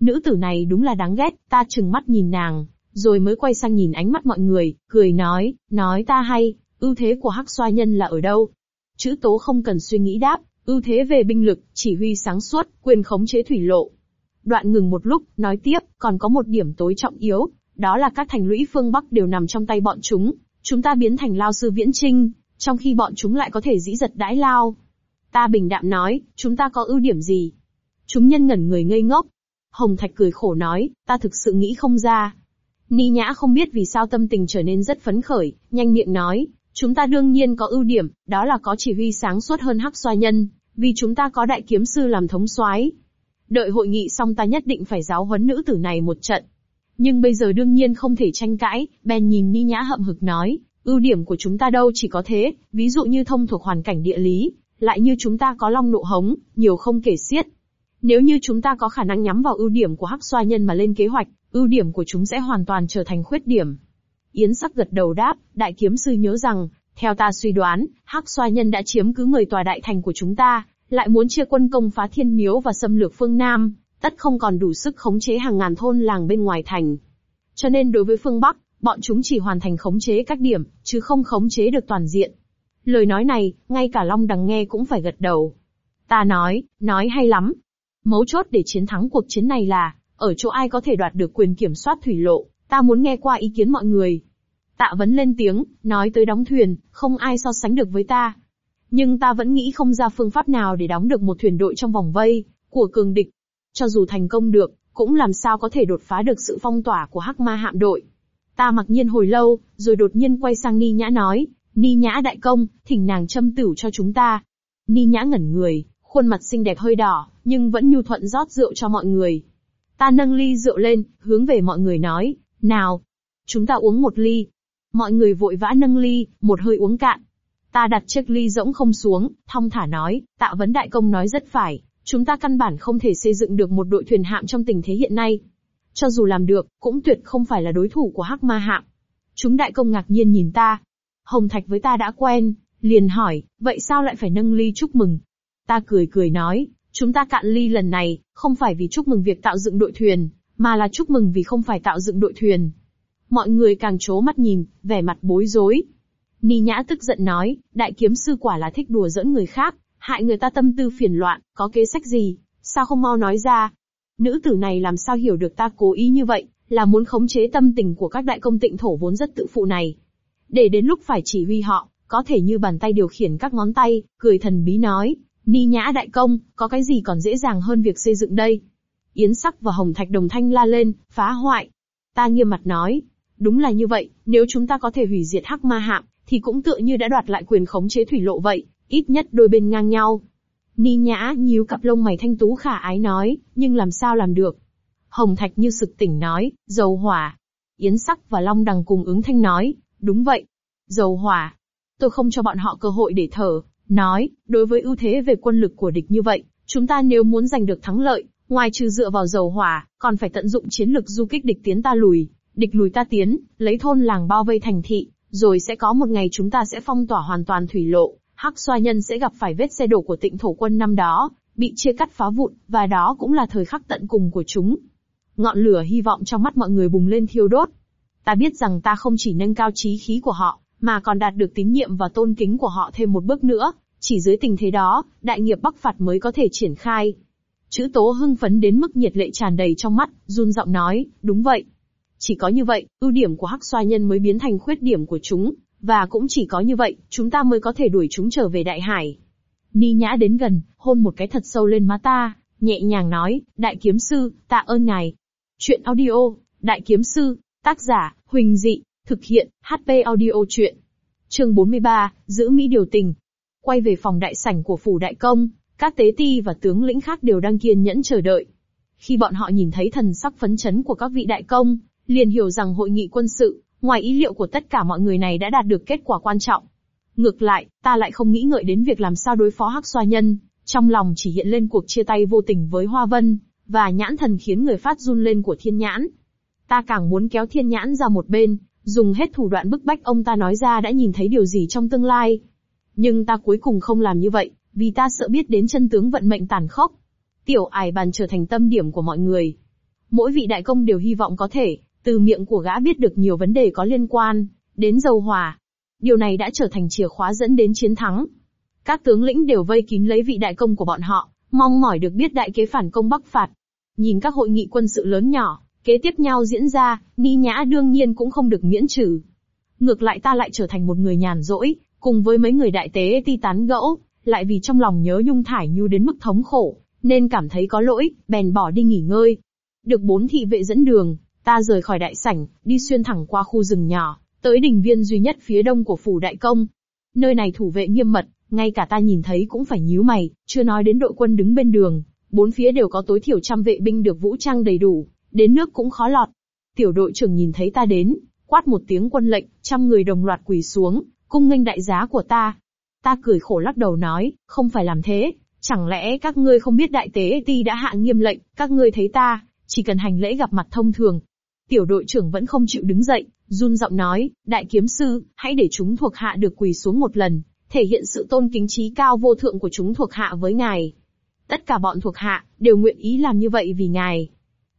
Nữ tử này đúng là đáng ghét, ta chừng mắt nhìn nàng, rồi mới quay sang nhìn ánh mắt mọi người, cười nói, nói ta hay, ưu thế của hắc xoa nhân là ở đâu? Chữ tố không cần suy nghĩ đáp, ưu thế về binh lực, chỉ huy sáng suốt, quyền khống chế thủy lộ. Đoạn ngừng một lúc, nói tiếp, còn có một điểm tối trọng yếu, đó là các thành lũy phương Bắc đều nằm trong tay bọn chúng, chúng ta biến thành lao sư viễn trinh, trong khi bọn chúng lại có thể dĩ giật đãi lao. Ta bình đạm nói, chúng ta có ưu điểm gì? Chúng nhân ngẩn người ngây ngốc. Hồng Thạch cười khổ nói, ta thực sự nghĩ không ra. Ni Nhã không biết vì sao tâm tình trở nên rất phấn khởi, nhanh miệng nói, chúng ta đương nhiên có ưu điểm, đó là có chỉ huy sáng suốt hơn hắc xoa nhân, vì chúng ta có đại kiếm sư làm thống soái. Đợi hội nghị xong ta nhất định phải giáo huấn nữ tử này một trận. Nhưng bây giờ đương nhiên không thể tranh cãi, Ben nhìn Ni Nhã hậm hực nói, ưu điểm của chúng ta đâu chỉ có thế, ví dụ như thông thuộc hoàn cảnh địa lý, lại như chúng ta có long nộ hống, nhiều không kể xiết. Nếu như chúng ta có khả năng nhắm vào ưu điểm của hắc xoa nhân mà lên kế hoạch, ưu điểm của chúng sẽ hoàn toàn trở thành khuyết điểm. Yến sắc gật đầu đáp, đại kiếm sư nhớ rằng, theo ta suy đoán, hắc xoa nhân đã chiếm cứ 10 tòa đại thành của chúng ta, lại muốn chia quân công phá thiên miếu và xâm lược phương Nam, tất không còn đủ sức khống chế hàng ngàn thôn làng bên ngoài thành. Cho nên đối với phương Bắc, bọn chúng chỉ hoàn thành khống chế các điểm, chứ không khống chế được toàn diện. Lời nói này, ngay cả Long Đằng nghe cũng phải gật đầu. Ta nói, nói hay lắm. Mấu chốt để chiến thắng cuộc chiến này là, ở chỗ ai có thể đoạt được quyền kiểm soát thủy lộ, ta muốn nghe qua ý kiến mọi người. Tạ vấn lên tiếng, nói tới đóng thuyền, không ai so sánh được với ta. Nhưng ta vẫn nghĩ không ra phương pháp nào để đóng được một thuyền đội trong vòng vây, của cường địch. Cho dù thành công được, cũng làm sao có thể đột phá được sự phong tỏa của hắc ma hạm đội. Ta mặc nhiên hồi lâu, rồi đột nhiên quay sang Ni Nhã nói, Ni Nhã đại công, thỉnh nàng châm tửu cho chúng ta. Ni Nhã ngẩn người, khuôn mặt xinh đẹp hơi đỏ, nhưng vẫn nhu thuận rót rượu cho mọi người. Ta nâng ly rượu lên, hướng về mọi người nói, nào, chúng ta uống một ly. Mọi người vội vã nâng ly, một hơi uống cạn. Ta đặt chiếc ly rỗng không xuống, thong thả nói, tạ vấn đại công nói rất phải, chúng ta căn bản không thể xây dựng được một đội thuyền hạm trong tình thế hiện nay. Cho dù làm được, cũng tuyệt không phải là đối thủ của hắc ma hạm. Chúng đại công ngạc nhiên nhìn ta. Hồng Thạch với ta đã quen, liền hỏi, vậy sao lại phải nâng ly chúc mừng? Ta cười cười nói, chúng ta cạn ly lần này, không phải vì chúc mừng việc tạo dựng đội thuyền, mà là chúc mừng vì không phải tạo dựng đội thuyền. Mọi người càng chố mắt nhìn, vẻ mặt bối rối. Ni Nhã tức giận nói, đại kiếm sư quả là thích đùa giỡn người khác, hại người ta tâm tư phiền loạn, có kế sách gì, sao không mau nói ra. Nữ tử này làm sao hiểu được ta cố ý như vậy, là muốn khống chế tâm tình của các đại công tịnh thổ vốn rất tự phụ này. Để đến lúc phải chỉ huy họ, có thể như bàn tay điều khiển các ngón tay, cười thần bí nói, Ni nhã đại công, có cái gì còn dễ dàng hơn việc xây dựng đây? Yến sắc và Hồng Thạch đồng thanh la lên, phá hoại. Ta nghiêm mặt nói, đúng là như vậy, nếu chúng ta có thể hủy diệt hắc ma hạm, thì cũng tựa như đã đoạt lại quyền khống chế thủy lộ vậy, ít nhất đôi bên ngang nhau. Ni nhã nhíu cặp lông mày thanh tú khả ái nói, nhưng làm sao làm được? Hồng Thạch như sực tỉnh nói, dầu hỏa. Yến sắc và Long đằng cùng ứng thanh nói, đúng vậy. Dầu hỏa. Tôi không cho bọn họ cơ hội để thở, nói, đối với ưu thế về quân lực của địch như vậy, chúng ta nếu muốn giành được thắng lợi, ngoài trừ dựa vào dầu hỏa, còn phải tận dụng chiến lực du kích địch tiến ta lùi, địch lùi ta tiến, lấy thôn làng bao vây thành thị, rồi sẽ có một ngày chúng ta sẽ phong tỏa hoàn toàn thủy lộ, hắc xoa nhân sẽ gặp phải vết xe đổ của tịnh thổ quân năm đó, bị chia cắt phá vụn, và đó cũng là thời khắc tận cùng của chúng. Ngọn lửa hy vọng trong mắt mọi người bùng lên thiêu đốt. Ta biết rằng ta không chỉ nâng cao trí khí của họ, mà còn đạt được tín nhiệm và tôn kính của họ thêm một bước nữa, chỉ dưới tình thế đó, đại nghiệp Bắc phạt mới có thể triển khai. Chữ tố hưng phấn đến mức nhiệt lệ tràn đầy trong mắt, run giọng nói, đúng vậy. Chỉ có như vậy, ưu điểm của hắc xoa nhân mới biến thành khuyết điểm của chúng, và cũng chỉ có như vậy, chúng ta mới có thể đuổi chúng trở về đại hải. Ni nhã đến gần, hôn một cái thật sâu lên má ta, nhẹ nhàng nói, đại kiếm sư, tạ ơn ngài. Chuyện audio, đại kiếm sư, tác giả, Huỳnh Dị, thực hiện, HP audio chuyện. Chương 43, giữ Mỹ điều tình. Quay về phòng đại sảnh của phủ đại công, các tế ti và tướng lĩnh khác đều đang kiên nhẫn chờ đợi. Khi bọn họ nhìn thấy thần sắc phấn chấn của các vị đại công, liền hiểu rằng hội nghị quân sự, ngoài ý liệu của tất cả mọi người này đã đạt được kết quả quan trọng. Ngược lại, ta lại không nghĩ ngợi đến việc làm sao đối phó hắc xoa nhân, trong lòng chỉ hiện lên cuộc chia tay vô tình với Hoa Vân, và nhãn thần khiến người phát run lên của thiên nhãn. Ta càng muốn kéo thiên nhãn ra một bên, dùng hết thủ đoạn bức bách ông ta nói ra đã nhìn thấy điều gì trong tương lai. Nhưng ta cuối cùng không làm như vậy, vì ta sợ biết đến chân tướng vận mệnh tàn khốc. Tiểu ải bàn trở thành tâm điểm của mọi người. Mỗi vị đại công đều hy vọng có thể, từ miệng của gã biết được nhiều vấn đề có liên quan, đến dầu hòa. Điều này đã trở thành chìa khóa dẫn đến chiến thắng. Các tướng lĩnh đều vây kín lấy vị đại công của bọn họ, mong mỏi được biết đại kế phản công Bắc phạt. Nhìn các hội nghị quân sự lớn nhỏ, kế tiếp nhau diễn ra, Ni Nhã đương nhiên cũng không được miễn trừ. Ngược lại ta lại trở thành một người nhàn rỗi, cùng với mấy người đại tế ti tán gẫu, lại vì trong lòng nhớ Nhung Thải Nhu đến mức thống khổ, nên cảm thấy có lỗi, bèn bỏ đi nghỉ ngơi. Được bốn thị vệ dẫn đường, ta rời khỏi đại sảnh, đi xuyên thẳng qua khu rừng nhỏ, tới đỉnh viên duy nhất phía đông của phủ đại công. Nơi này thủ vệ nghiêm mật, ngay cả ta nhìn thấy cũng phải nhíu mày, chưa nói đến đội quân đứng bên đường, bốn phía đều có tối thiểu trăm vệ binh được vũ trang đầy đủ, đến nước cũng khó lọt. Tiểu đội trưởng nhìn thấy ta đến, quát một tiếng quân lệnh, trăm người đồng loạt quỳ xuống, cung nghênh đại giá của ta. Ta cười khổ lắc đầu nói, không phải làm thế, chẳng lẽ các ngươi không biết đại tế ti đã hạ nghiêm lệnh, các ngươi thấy ta, chỉ cần hành lễ gặp mặt thông thường. Tiểu đội trưởng vẫn không chịu đứng dậy, run giọng nói, đại kiếm sư, hãy để chúng thuộc hạ được quỳ xuống một lần, thể hiện sự tôn kính trí cao vô thượng của chúng thuộc hạ với ngài. Tất cả bọn thuộc hạ, đều nguyện ý làm như vậy vì ngài.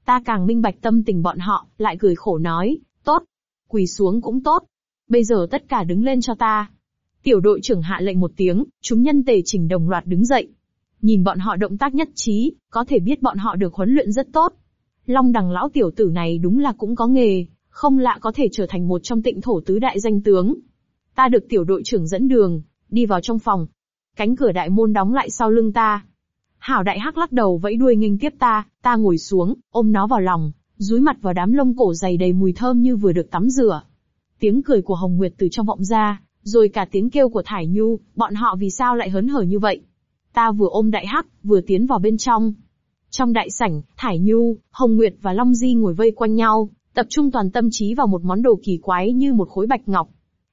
Ta càng minh bạch tâm tình bọn họ, lại cười khổ nói, tốt, quỳ xuống cũng tốt. Bây giờ tất cả đứng lên cho ta. Tiểu đội trưởng hạ lệnh một tiếng, chúng nhân tề chỉnh đồng loạt đứng dậy. Nhìn bọn họ động tác nhất trí, có thể biết bọn họ được huấn luyện rất tốt. Long đằng lão tiểu tử này đúng là cũng có nghề, không lạ có thể trở thành một trong tịnh thổ tứ đại danh tướng. Ta được tiểu đội trưởng dẫn đường, đi vào trong phòng. Cánh cửa đại môn đóng lại sau lưng ta. Hảo đại hắc lắc đầu vẫy đuôi nghênh tiếp ta, ta ngồi xuống, ôm nó vào lòng, dúi mặt vào đám lông cổ dày đầy mùi thơm như vừa được tắm rửa. Tiếng cười của Hồng Nguyệt từ trong vọng ra, rồi cả tiếng kêu của Thải Nhu, bọn họ vì sao lại hớn hở như vậy? Ta vừa ôm đại hắc, vừa tiến vào bên trong. Trong đại sảnh, Thải Nhu, Hồng Nguyệt và Long Di ngồi vây quanh nhau, tập trung toàn tâm trí vào một món đồ kỳ quái như một khối bạch ngọc.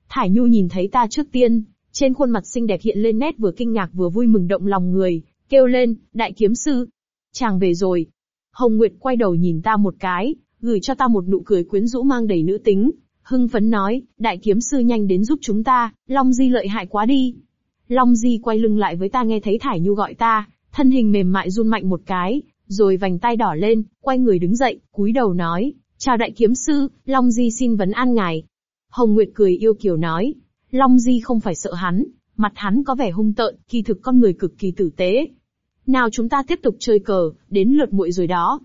Thải Nhu nhìn thấy ta trước tiên, trên khuôn mặt xinh đẹp hiện lên nét vừa kinh ngạc vừa vui mừng động lòng người, kêu lên, đại kiếm sư. Chàng về rồi. Hồng Nguyệt quay đầu nhìn ta một cái, gửi cho ta một nụ cười quyến rũ mang đầy nữ tính. Hưng phấn nói, đại kiếm sư nhanh đến giúp chúng ta, Long Di lợi hại quá đi. Long Di quay lưng lại với ta nghe thấy Thải Nhu gọi ta, thân hình mềm mại run mạnh một cái, rồi vành tay đỏ lên, quay người đứng dậy, cúi đầu nói, chào đại kiếm sư, Long Di xin vấn an ngài. Hồng Nguyệt cười yêu kiều nói, Long Di không phải sợ hắn, mặt hắn có vẻ hung tợn, kỳ thực con người cực kỳ tử tế. Nào chúng ta tiếp tục chơi cờ, đến lượt muội rồi đó.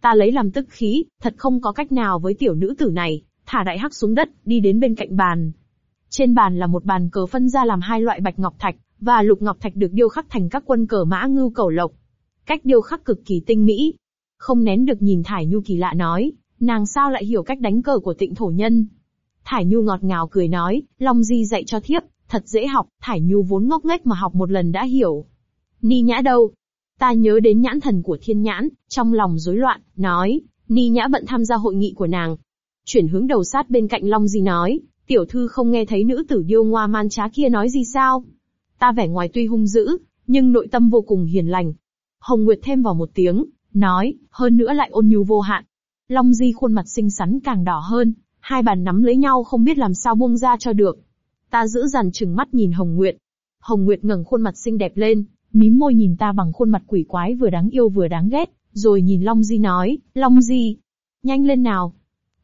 Ta lấy làm tức khí, thật không có cách nào với tiểu nữ tử này, thả đại hắc xuống đất, đi đến bên cạnh bàn. Trên bàn là một bàn cờ phân ra làm hai loại bạch ngọc thạch, và lục ngọc thạch được điêu khắc thành các quân cờ mã ngưu cẩu lộc. Cách điêu khắc cực kỳ tinh mỹ. Không nén được nhìn Thải Nhu kỳ lạ nói, nàng sao lại hiểu cách đánh cờ của tịnh thổ nhân. Thải Nhu ngọt ngào cười nói, Long Di dạy cho thiếp, thật dễ học, Thải Nhu vốn ngốc nghếch mà học một lần đã hiểu. Ni nhã đâu? Ta nhớ đến nhãn thần của thiên nhãn, trong lòng rối loạn, nói, Ni nhã bận tham gia hội nghị của nàng. Chuyển hướng đầu sát bên cạnh Long Di nói, tiểu thư không nghe thấy nữ tử điêu ngoa man trá kia nói gì sao? Ta vẻ ngoài tuy hung dữ, nhưng nội tâm vô cùng hiền lành. Hồng Nguyệt thêm vào một tiếng, nói, hơn nữa lại ôn nhu vô hạn. Long Di khuôn mặt xinh xắn càng đỏ hơn, hai bàn nắm lấy nhau không biết làm sao buông ra cho được. Ta giữ dằn chừng mắt nhìn Hồng Nguyệt. Hồng Nguyệt ngẩng khuôn mặt xinh đẹp lên, mím môi nhìn ta bằng khuôn mặt quỷ quái vừa đáng yêu vừa đáng ghét, rồi nhìn Long Di nói, Long Di, nhanh lên nào.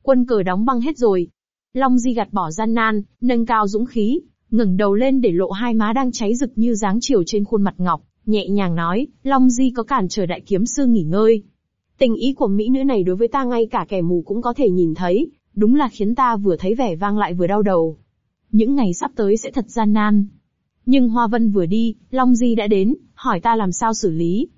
Quân cờ đóng băng hết rồi. Long Di gạt bỏ gian nan, nâng cao dũng khí, ngẩng đầu lên để lộ hai má đang cháy rực như dáng chiều trên khuôn mặt ngọc, nhẹ nhàng nói, Long Di có cản trở đại kiếm sư nghỉ ngơi. Tình ý của mỹ nữ này đối với ta ngay cả kẻ mù cũng có thể nhìn thấy, đúng là khiến ta vừa thấy vẻ vang lại vừa đau đầu. Những ngày sắp tới sẽ thật gian nan. Nhưng Hoa Vân vừa đi, Long Di đã đến, hỏi ta làm sao xử lý.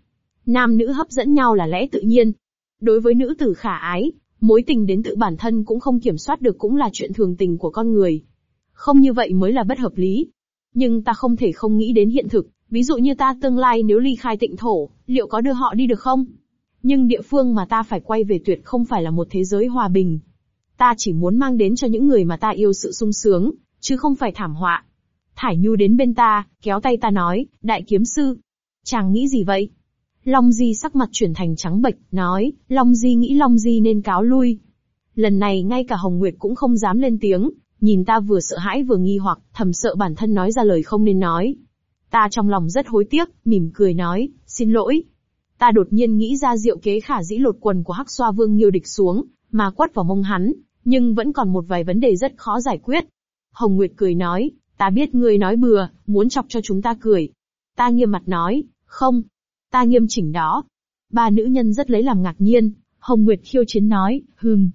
Nam nữ hấp dẫn nhau là lẽ tự nhiên. Đối với nữ tử khả ái, mối tình đến tự bản thân cũng không kiểm soát được cũng là chuyện thường tình của con người. Không như vậy mới là bất hợp lý. Nhưng ta không thể không nghĩ đến hiện thực, ví dụ như ta tương lai nếu ly khai tịnh thổ, liệu có đưa họ đi được không? Nhưng địa phương mà ta phải quay về tuyệt không phải là một thế giới hòa bình. Ta chỉ muốn mang đến cho những người mà ta yêu sự sung sướng, chứ không phải thảm họa. Thải Nhu đến bên ta, kéo tay ta nói, đại kiếm sư. Chàng nghĩ gì vậy? Long Di sắc mặt chuyển thành trắng bệch, nói, Long Di nghĩ Long Di nên cáo lui. Lần này ngay cả Hồng Nguyệt cũng không dám lên tiếng, nhìn ta vừa sợ hãi vừa nghi hoặc, thầm sợ bản thân nói ra lời không nên nói. Ta trong lòng rất hối tiếc, mỉm cười nói, xin lỗi. Ta đột nhiên nghĩ ra diệu kế khả dĩ lột quần của Hắc Xoa Vương nhiều Địch xuống, mà quất vào mông hắn, nhưng vẫn còn một vài vấn đề rất khó giải quyết. Hồng Nguyệt cười nói, ta biết ngươi nói bừa, muốn chọc cho chúng ta cười. Ta nghiêm mặt nói, không. Ta nghiêm chỉnh đó. Ba nữ nhân rất lấy làm ngạc nhiên, Hồng Nguyệt khiêu chiến nói, hừm.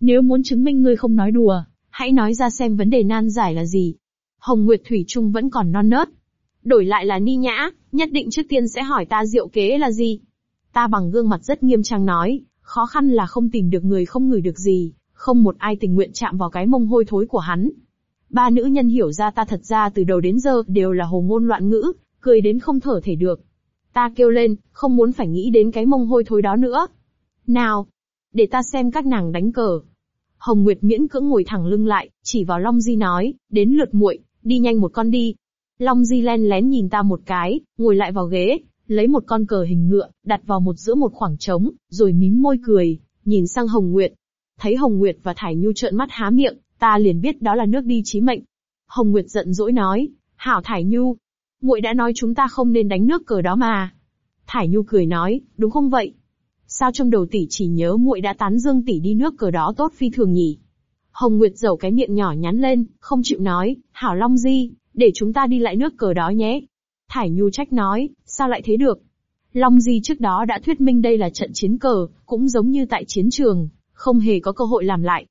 Nếu muốn chứng minh ngươi không nói đùa, hãy nói ra xem vấn đề nan giải là gì. Hồng Nguyệt Thủy Trung vẫn còn non nớt. Đổi lại là Ni Nhã, nhất định trước tiên sẽ hỏi ta diệu kế là gì. Ta bằng gương mặt rất nghiêm trang nói, khó khăn là không tìm được người không ngửi được gì, không một ai tình nguyện chạm vào cái mông hôi thối của hắn. Ba nữ nhân hiểu ra ta thật ra từ đầu đến giờ đều là hồ ngôn loạn ngữ, cười đến không thở thể được. Ta kêu lên, không muốn phải nghĩ đến cái mông hôi thối đó nữa. Nào, để ta xem các nàng đánh cờ. Hồng Nguyệt miễn cưỡng ngồi thẳng lưng lại, chỉ vào Long Di nói, đến lượt muội, đi nhanh một con đi. Long Di len lén nhìn ta một cái, ngồi lại vào ghế, lấy một con cờ hình ngựa, đặt vào một giữa một khoảng trống, rồi mím môi cười, nhìn sang Hồng Nguyệt. Thấy Hồng Nguyệt và Thải Nhu trợn mắt há miệng, ta liền biết đó là nước đi chí mệnh. Hồng Nguyệt giận dỗi nói, Hảo Thải Nhu, muội đã nói chúng ta không nên đánh nước cờ đó mà. Thải Nhu cười nói, đúng không vậy? Sao trong đầu tỷ chỉ nhớ muội đã tán dương tỷ đi nước cờ đó tốt phi thường nhỉ? Hồng Nguyệt dầu cái miệng nhỏ nhắn lên, không chịu nói, Hảo Long Di, để chúng ta đi lại nước cờ đó nhé. Thải Nhu trách nói, sao lại thế được? Long Di trước đó đã thuyết minh đây là trận chiến cờ, cũng giống như tại chiến trường, không hề có cơ hội làm lại.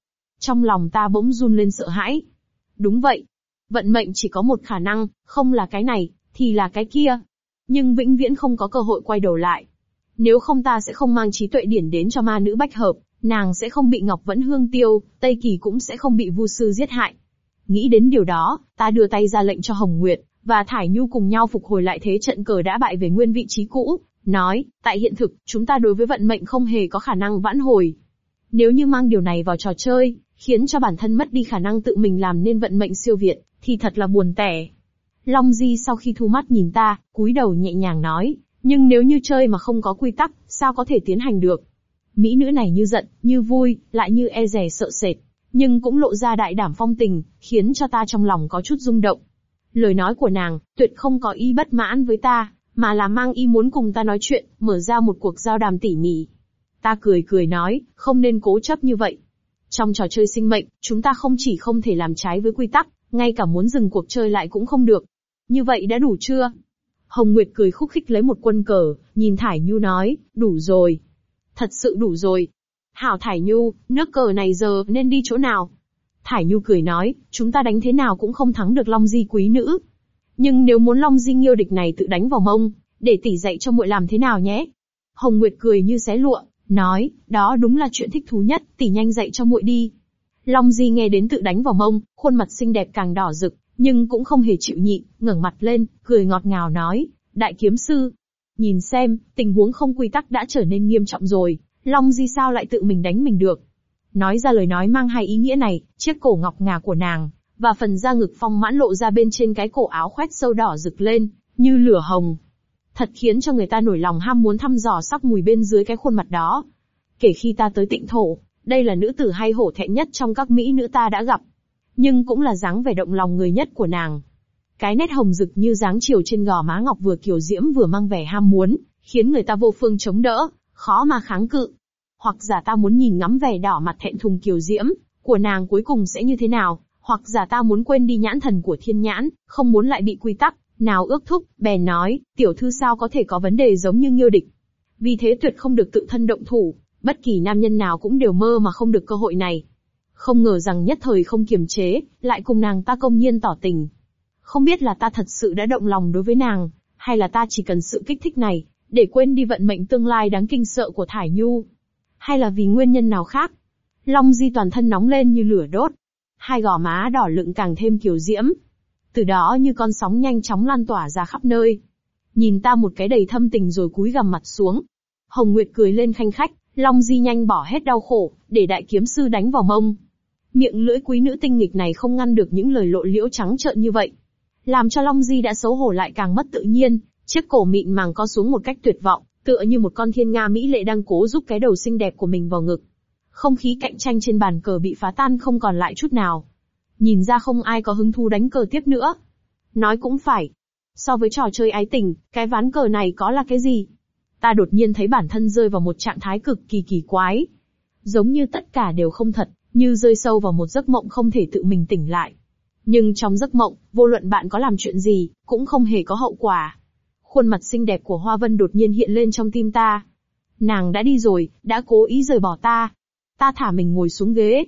Trong lòng ta bỗng run lên sợ hãi. Đúng vậy. Vận mệnh chỉ có một khả năng, không là cái này, thì là cái kia. Nhưng vĩnh viễn không có cơ hội quay đầu lại. Nếu không ta sẽ không mang trí tuệ điển đến cho ma nữ bách hợp, nàng sẽ không bị Ngọc Vẫn Hương tiêu, Tây Kỳ cũng sẽ không bị Vu sư giết hại. Nghĩ đến điều đó, ta đưa tay ra lệnh cho Hồng Nguyệt, và Thải Nhu cùng nhau phục hồi lại thế trận cờ đã bại về nguyên vị trí cũ, nói, tại hiện thực, chúng ta đối với vận mệnh không hề có khả năng vãn hồi. Nếu như mang điều này vào trò chơi, khiến cho bản thân mất đi khả năng tự mình làm nên vận mệnh siêu việt, thì thật là buồn tẻ. Long Di sau khi thu mắt nhìn ta, cúi đầu nhẹ nhàng nói, nhưng nếu như chơi mà không có quy tắc, sao có thể tiến hành được? Mỹ nữ này như giận, như vui, lại như e rè sợ sệt, nhưng cũng lộ ra đại đảm phong tình, khiến cho ta trong lòng có chút rung động. Lời nói của nàng, tuyệt không có ý bất mãn với ta, mà là mang ý muốn cùng ta nói chuyện, mở ra một cuộc giao đàm tỉ mỉ. Ta cười cười nói, không nên cố chấp như vậy. Trong trò chơi sinh mệnh, chúng ta không chỉ không thể làm trái với quy tắc, ngay cả muốn dừng cuộc chơi lại cũng không được. Như vậy đã đủ chưa? Hồng Nguyệt cười khúc khích lấy một quân cờ, nhìn Thải Nhu nói, đủ rồi. Thật sự đủ rồi. Hảo Thải Nhu, nước cờ này giờ nên đi chỗ nào? Thải Nhu cười nói, chúng ta đánh thế nào cũng không thắng được Long Di quý nữ. Nhưng nếu muốn Long Di nghiêu địch này tự đánh vào mông, để tỷ dạy cho muội làm thế nào nhé? Hồng Nguyệt cười như xé lụa, nói, đó đúng là chuyện thích thú nhất, tỷ nhanh dậy cho muội đi. Long Di nghe đến tự đánh vào mông, khuôn mặt xinh đẹp càng đỏ rực, nhưng cũng không hề chịu nhịn, ngẩng mặt lên, cười ngọt ngào nói, đại kiếm sư. Nhìn xem, tình huống không quy tắc đã trở nên nghiêm trọng rồi, Long Di sao lại tự mình đánh mình được. Nói ra lời nói mang hai ý nghĩa này, chiếc cổ ngọc ngà của nàng, và phần da ngực phong mãn lộ ra bên trên cái cổ áo khoét sâu đỏ rực lên, như lửa hồng. Thật khiến cho người ta nổi lòng ham muốn thăm dò sắc mùi bên dưới cái khuôn mặt đó. Kể khi ta tới tịnh thổ, đây là nữ tử hay hổ thẹn nhất trong các mỹ nữ ta đã gặp. Nhưng cũng là dáng vẻ động lòng người nhất của nàng. Cái nét hồng rực như dáng chiều trên gò má ngọc vừa kiều diễm vừa mang vẻ ham muốn, khiến người ta vô phương chống đỡ, khó mà kháng cự. Hoặc giả ta muốn nhìn ngắm vẻ đỏ mặt thẹn thùng kiều diễm, của nàng cuối cùng sẽ như thế nào, hoặc giả ta muốn quên đi nhãn thần của thiên nhãn, không muốn lại bị quy tắc, nào ước thúc, bèn nói, tiểu thư sao có thể có vấn đề giống như nghiêu địch. Vì thế tuyệt không được tự thân động thủ, bất kỳ nam nhân nào cũng đều mơ mà không được cơ hội này. Không ngờ rằng nhất thời không kiềm chế, lại cùng nàng ta công nhiên tỏ tình. Không biết là ta thật sự đã động lòng đối với nàng, hay là ta chỉ cần sự kích thích này, để quên đi vận mệnh tương lai đáng kinh sợ của Thải Nhu. Hay là vì nguyên nhân nào khác? Long Di toàn thân nóng lên như lửa đốt. Hai gò má đỏ lựng càng thêm kiều diễm. Từ đó như con sóng nhanh chóng lan tỏa ra khắp nơi. Nhìn ta một cái đầy thâm tình rồi cúi gằm mặt xuống. Hồng Nguyệt cười lên khanh khách, Long Di nhanh bỏ hết đau khổ, để đại kiếm sư đánh vào mông. Miệng lưỡi quý nữ tinh nghịch này không ngăn được những lời lộ liễu trắng trợn như vậy. Làm cho Long Di đã xấu hổ lại càng mất tự nhiên, chiếc cổ mịn màng co xuống một cách tuyệt vọng, tựa như một con thiên nga mỹ lệ đang cố giúp cái đầu xinh đẹp của mình vào ngực. Không khí cạnh tranh trên bàn cờ bị phá tan không còn lại chút nào. Nhìn ra không ai có hứng thú đánh cờ tiếp nữa. Nói cũng phải. So với trò chơi ái tình, cái ván cờ này có là cái gì? Ta đột nhiên thấy bản thân rơi vào một trạng thái cực kỳ kỳ quái. Giống như tất cả đều không thật, như rơi sâu vào một giấc mộng không thể tự mình tỉnh lại. Nhưng trong giấc mộng, vô luận bạn có làm chuyện gì, cũng không hề có hậu quả. Khuôn mặt xinh đẹp của Hoa Vân đột nhiên hiện lên trong tim ta. Nàng đã đi rồi, đã cố ý rời bỏ ta. Ta thả mình ngồi xuống ghế.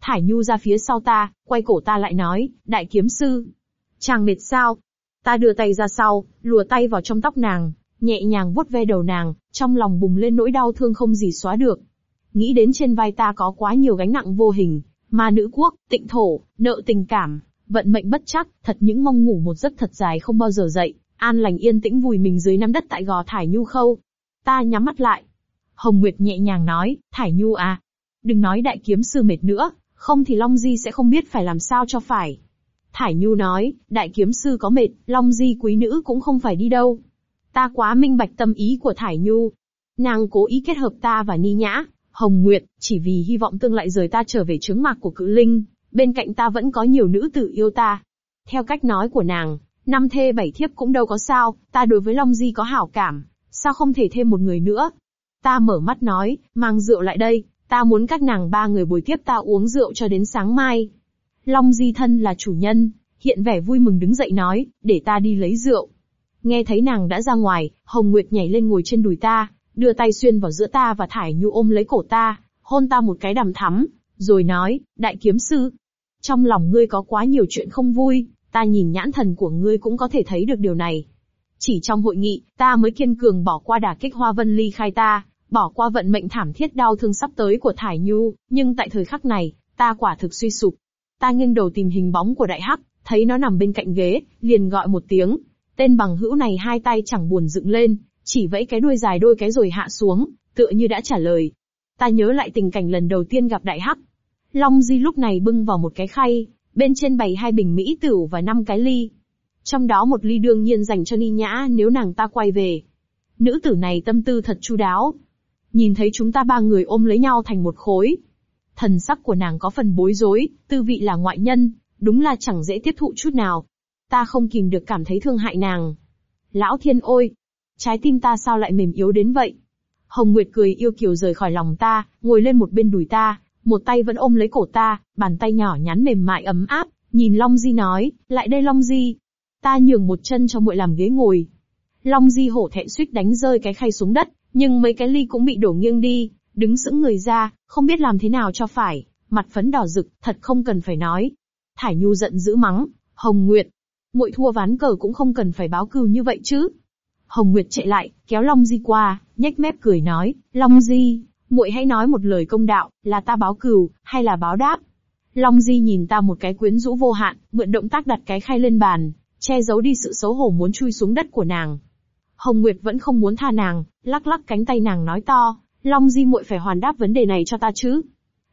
Thải Nhu ra phía sau ta, quay cổ ta lại nói, đại kiếm sư. Chàng mệt sao? Ta đưa tay ra sau, lùa tay vào trong tóc nàng, nhẹ nhàng vuốt ve đầu nàng, trong lòng bùng lên nỗi đau thương không gì xóa được. Nghĩ đến trên vai ta có quá nhiều gánh nặng vô hình, mà nữ quốc, tịnh thổ, nợ tình cảm, vận mệnh bất chắc, thật những mong ngủ một giấc thật dài không bao giờ dậy, an lành yên tĩnh vùi mình dưới nắm đất tại gò thải nhu khâu. Ta nhắm mắt lại. Hồng Nguyệt nhẹ nhàng nói, thải nhu à, đừng nói đại kiếm sư mệt nữa, không thì Long Di sẽ không biết phải làm sao cho phải. Thải Nhu nói, đại kiếm sư có mệt, Long Di quý nữ cũng không phải đi đâu. Ta quá minh bạch tâm ý của Thải Nhu. Nàng cố ý kết hợp ta và Ni Nhã, Hồng Nguyệt, chỉ vì hy vọng tương lại rời ta trở về trướng mạc của cự linh, bên cạnh ta vẫn có nhiều nữ tử yêu ta. Theo cách nói của nàng, năm thê bảy thiếp cũng đâu có sao, ta đối với Long Di có hảo cảm, sao không thể thêm một người nữa. Ta mở mắt nói, mang rượu lại đây, ta muốn các nàng ba người bồi tiếp ta uống rượu cho đến sáng mai. Long Di thân là chủ nhân, hiện vẻ vui mừng đứng dậy nói, để ta đi lấy rượu. Nghe thấy nàng đã ra ngoài, Hồng Nguyệt nhảy lên ngồi trên đùi ta, đưa tay xuyên vào giữa ta và Thải Nhu ôm lấy cổ ta, hôn ta một cái đầm thắm, rồi nói, đại kiếm sư. Trong lòng ngươi có quá nhiều chuyện không vui, ta nhìn nhãn thần của ngươi cũng có thể thấy được điều này. Chỉ trong hội nghị, ta mới kiên cường bỏ qua đả kích Hoa Vân Ly khai ta, bỏ qua vận mệnh thảm thiết đau thương sắp tới của Thải Nhu, nhưng tại thời khắc này, ta quả thực suy sụp. Ta nghiêng đầu tìm hình bóng của đại hắc, thấy nó nằm bên cạnh ghế, liền gọi một tiếng. Tên bằng hữu này hai tay chẳng buồn dựng lên, chỉ vẫy cái đuôi dài đôi cái rồi hạ xuống, tựa như đã trả lời. Ta nhớ lại tình cảnh lần đầu tiên gặp đại hắc. Long Di lúc này bưng vào một cái khay, bên trên bày hai bình mỹ tửu và năm cái ly. Trong đó một ly đương nhiên dành cho Ni Nhã nếu nàng ta quay về. Nữ tử này tâm tư thật chu đáo. Nhìn thấy chúng ta ba người ôm lấy nhau thành một khối. Thần sắc của nàng có phần bối rối, tư vị là ngoại nhân, đúng là chẳng dễ tiếp thụ chút nào. Ta không kìm được cảm thấy thương hại nàng. Lão thiên ôi, trái tim ta sao lại mềm yếu đến vậy? Hồng Nguyệt cười yêu kiều rời khỏi lòng ta, ngồi lên một bên đùi ta, một tay vẫn ôm lấy cổ ta, bàn tay nhỏ nhắn mềm mại ấm áp, nhìn Long Di nói, lại đây Long Di. Ta nhường một chân cho muội làm ghế ngồi. Long Di hổ thẹn suýt đánh rơi cái khay xuống đất, nhưng mấy cái ly cũng bị đổ nghiêng đi, đứng sững người ra, không biết làm thế nào cho phải, mặt phấn đỏ rực, thật không cần phải nói. Thải Nhu giận dữ mắng, Hồng Nguyệt, muội thua ván cờ cũng không cần phải báo cừu như vậy chứ. Hồng Nguyệt chạy lại, kéo Long Di qua, nhếch mép cười nói, Long Di, muội hãy nói một lời công đạo, là ta báo cừu, hay là báo đáp. Long Di nhìn ta một cái quyến rũ vô hạn, mượn động tác đặt cái khay lên bàn, che giấu đi sự xấu hổ muốn chui xuống đất của nàng. Hồng Nguyệt vẫn không muốn tha nàng, lắc lắc cánh tay nàng nói to, Long Di muội phải hoàn đáp vấn đề này cho ta chứ.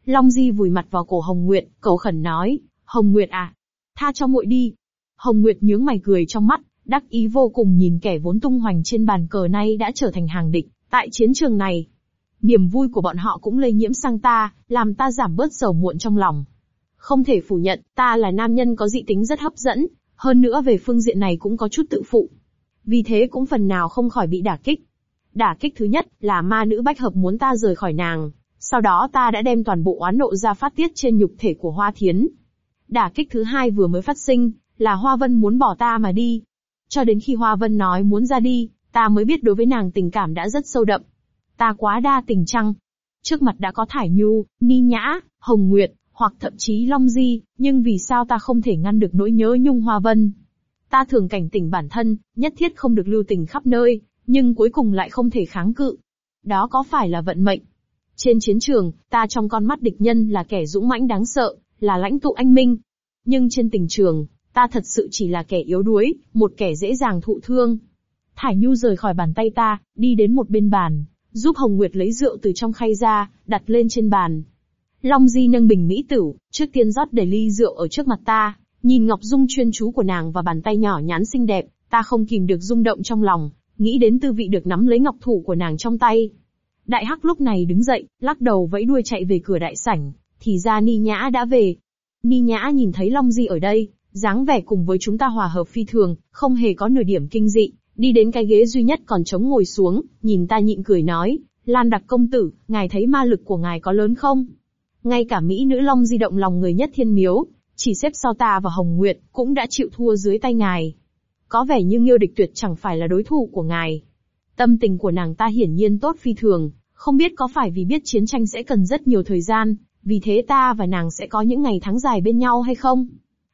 Long Di vùi mặt vào cổ Hồng Nguyệt, cầu khẩn nói, Hồng Nguyệt à, tha cho muội đi. Hồng Nguyệt nhướng mày cười trong mắt, đắc ý vô cùng nhìn kẻ vốn tung hoành trên bàn cờ nay đã trở thành hàng địch, tại chiến trường này. Niềm vui của bọn họ cũng lây nhiễm sang ta, làm ta giảm bớt sầu muộn trong lòng. Không thể phủ nhận, ta là nam nhân có dị tính rất hấp dẫn, hơn nữa về phương diện này cũng có chút tự phụ. Vì thế cũng phần nào không khỏi bị đả kích. Đả kích thứ nhất là ma nữ bách hợp muốn ta rời khỏi nàng, sau đó ta đã đem toàn bộ oán nộ ra phát tiết trên nhục thể của Hoa Thiến. Đả kích thứ hai vừa mới phát sinh, là Hoa Vân muốn bỏ ta mà đi. Cho đến khi Hoa Vân nói muốn ra đi, ta mới biết đối với nàng tình cảm đã rất sâu đậm. Ta quá đa tình chăng? Trước mặt đã có Thải Nhu, Ni Nhã, Hồng Nguyệt, hoặc thậm chí Long Di, nhưng vì sao ta không thể ngăn được nỗi nhớ nhung Hoa Vân? Ta thường cảnh tỉnh bản thân, nhất thiết không được lưu tình khắp nơi, nhưng cuối cùng lại không thể kháng cự. Đó có phải là vận mệnh? Trên chiến trường, ta trong con mắt địch nhân là kẻ dũng mãnh đáng sợ, là lãnh tụ anh minh. Nhưng trên tình trường, ta thật sự chỉ là kẻ yếu đuối, một kẻ dễ dàng thụ thương. Thải Nhu rời khỏi bàn tay ta, đi đến một bên bàn, giúp Hồng Nguyệt lấy rượu từ trong khay ra, đặt lên trên bàn. Long Di nâng bình mỹ tử, trước tiên rót đầy ly rượu ở trước mặt ta, nhìn Ngọc Dung chuyên chú của nàng và bàn tay nhỏ nhắn xinh đẹp, ta không kìm được rung động trong lòng, nghĩ đến tư vị được nắm lấy ngọc thủ của nàng trong tay. Đại Hắc lúc này đứng dậy, lắc đầu vẫy đuôi chạy về cửa đại sảnh, thì ra Ni Nhã đã về. Ni Nhã nhìn thấy Long Di ở đây, dáng vẻ cùng với chúng ta hòa hợp phi thường, không hề có nửa điểm kinh dị, đi đến cái ghế duy nhất còn trống ngồi xuống, nhìn ta nhịn cười nói, Lan đặc công tử, ngài thấy ma lực của ngài có lớn không? Ngay cả Mỹ nữ Long di động lòng người nhất thiên miếu, chỉ xếp sau ta và Hồng Nguyệt, cũng đã chịu thua dưới tay ngài. Có vẻ như Nghiêu Địch Tuyệt chẳng phải là đối thủ của ngài. Tâm tình của nàng ta hiển nhiên tốt phi thường, không biết có phải vì biết chiến tranh sẽ cần rất nhiều thời gian, vì thế ta và nàng sẽ có những ngày tháng dài bên nhau hay không?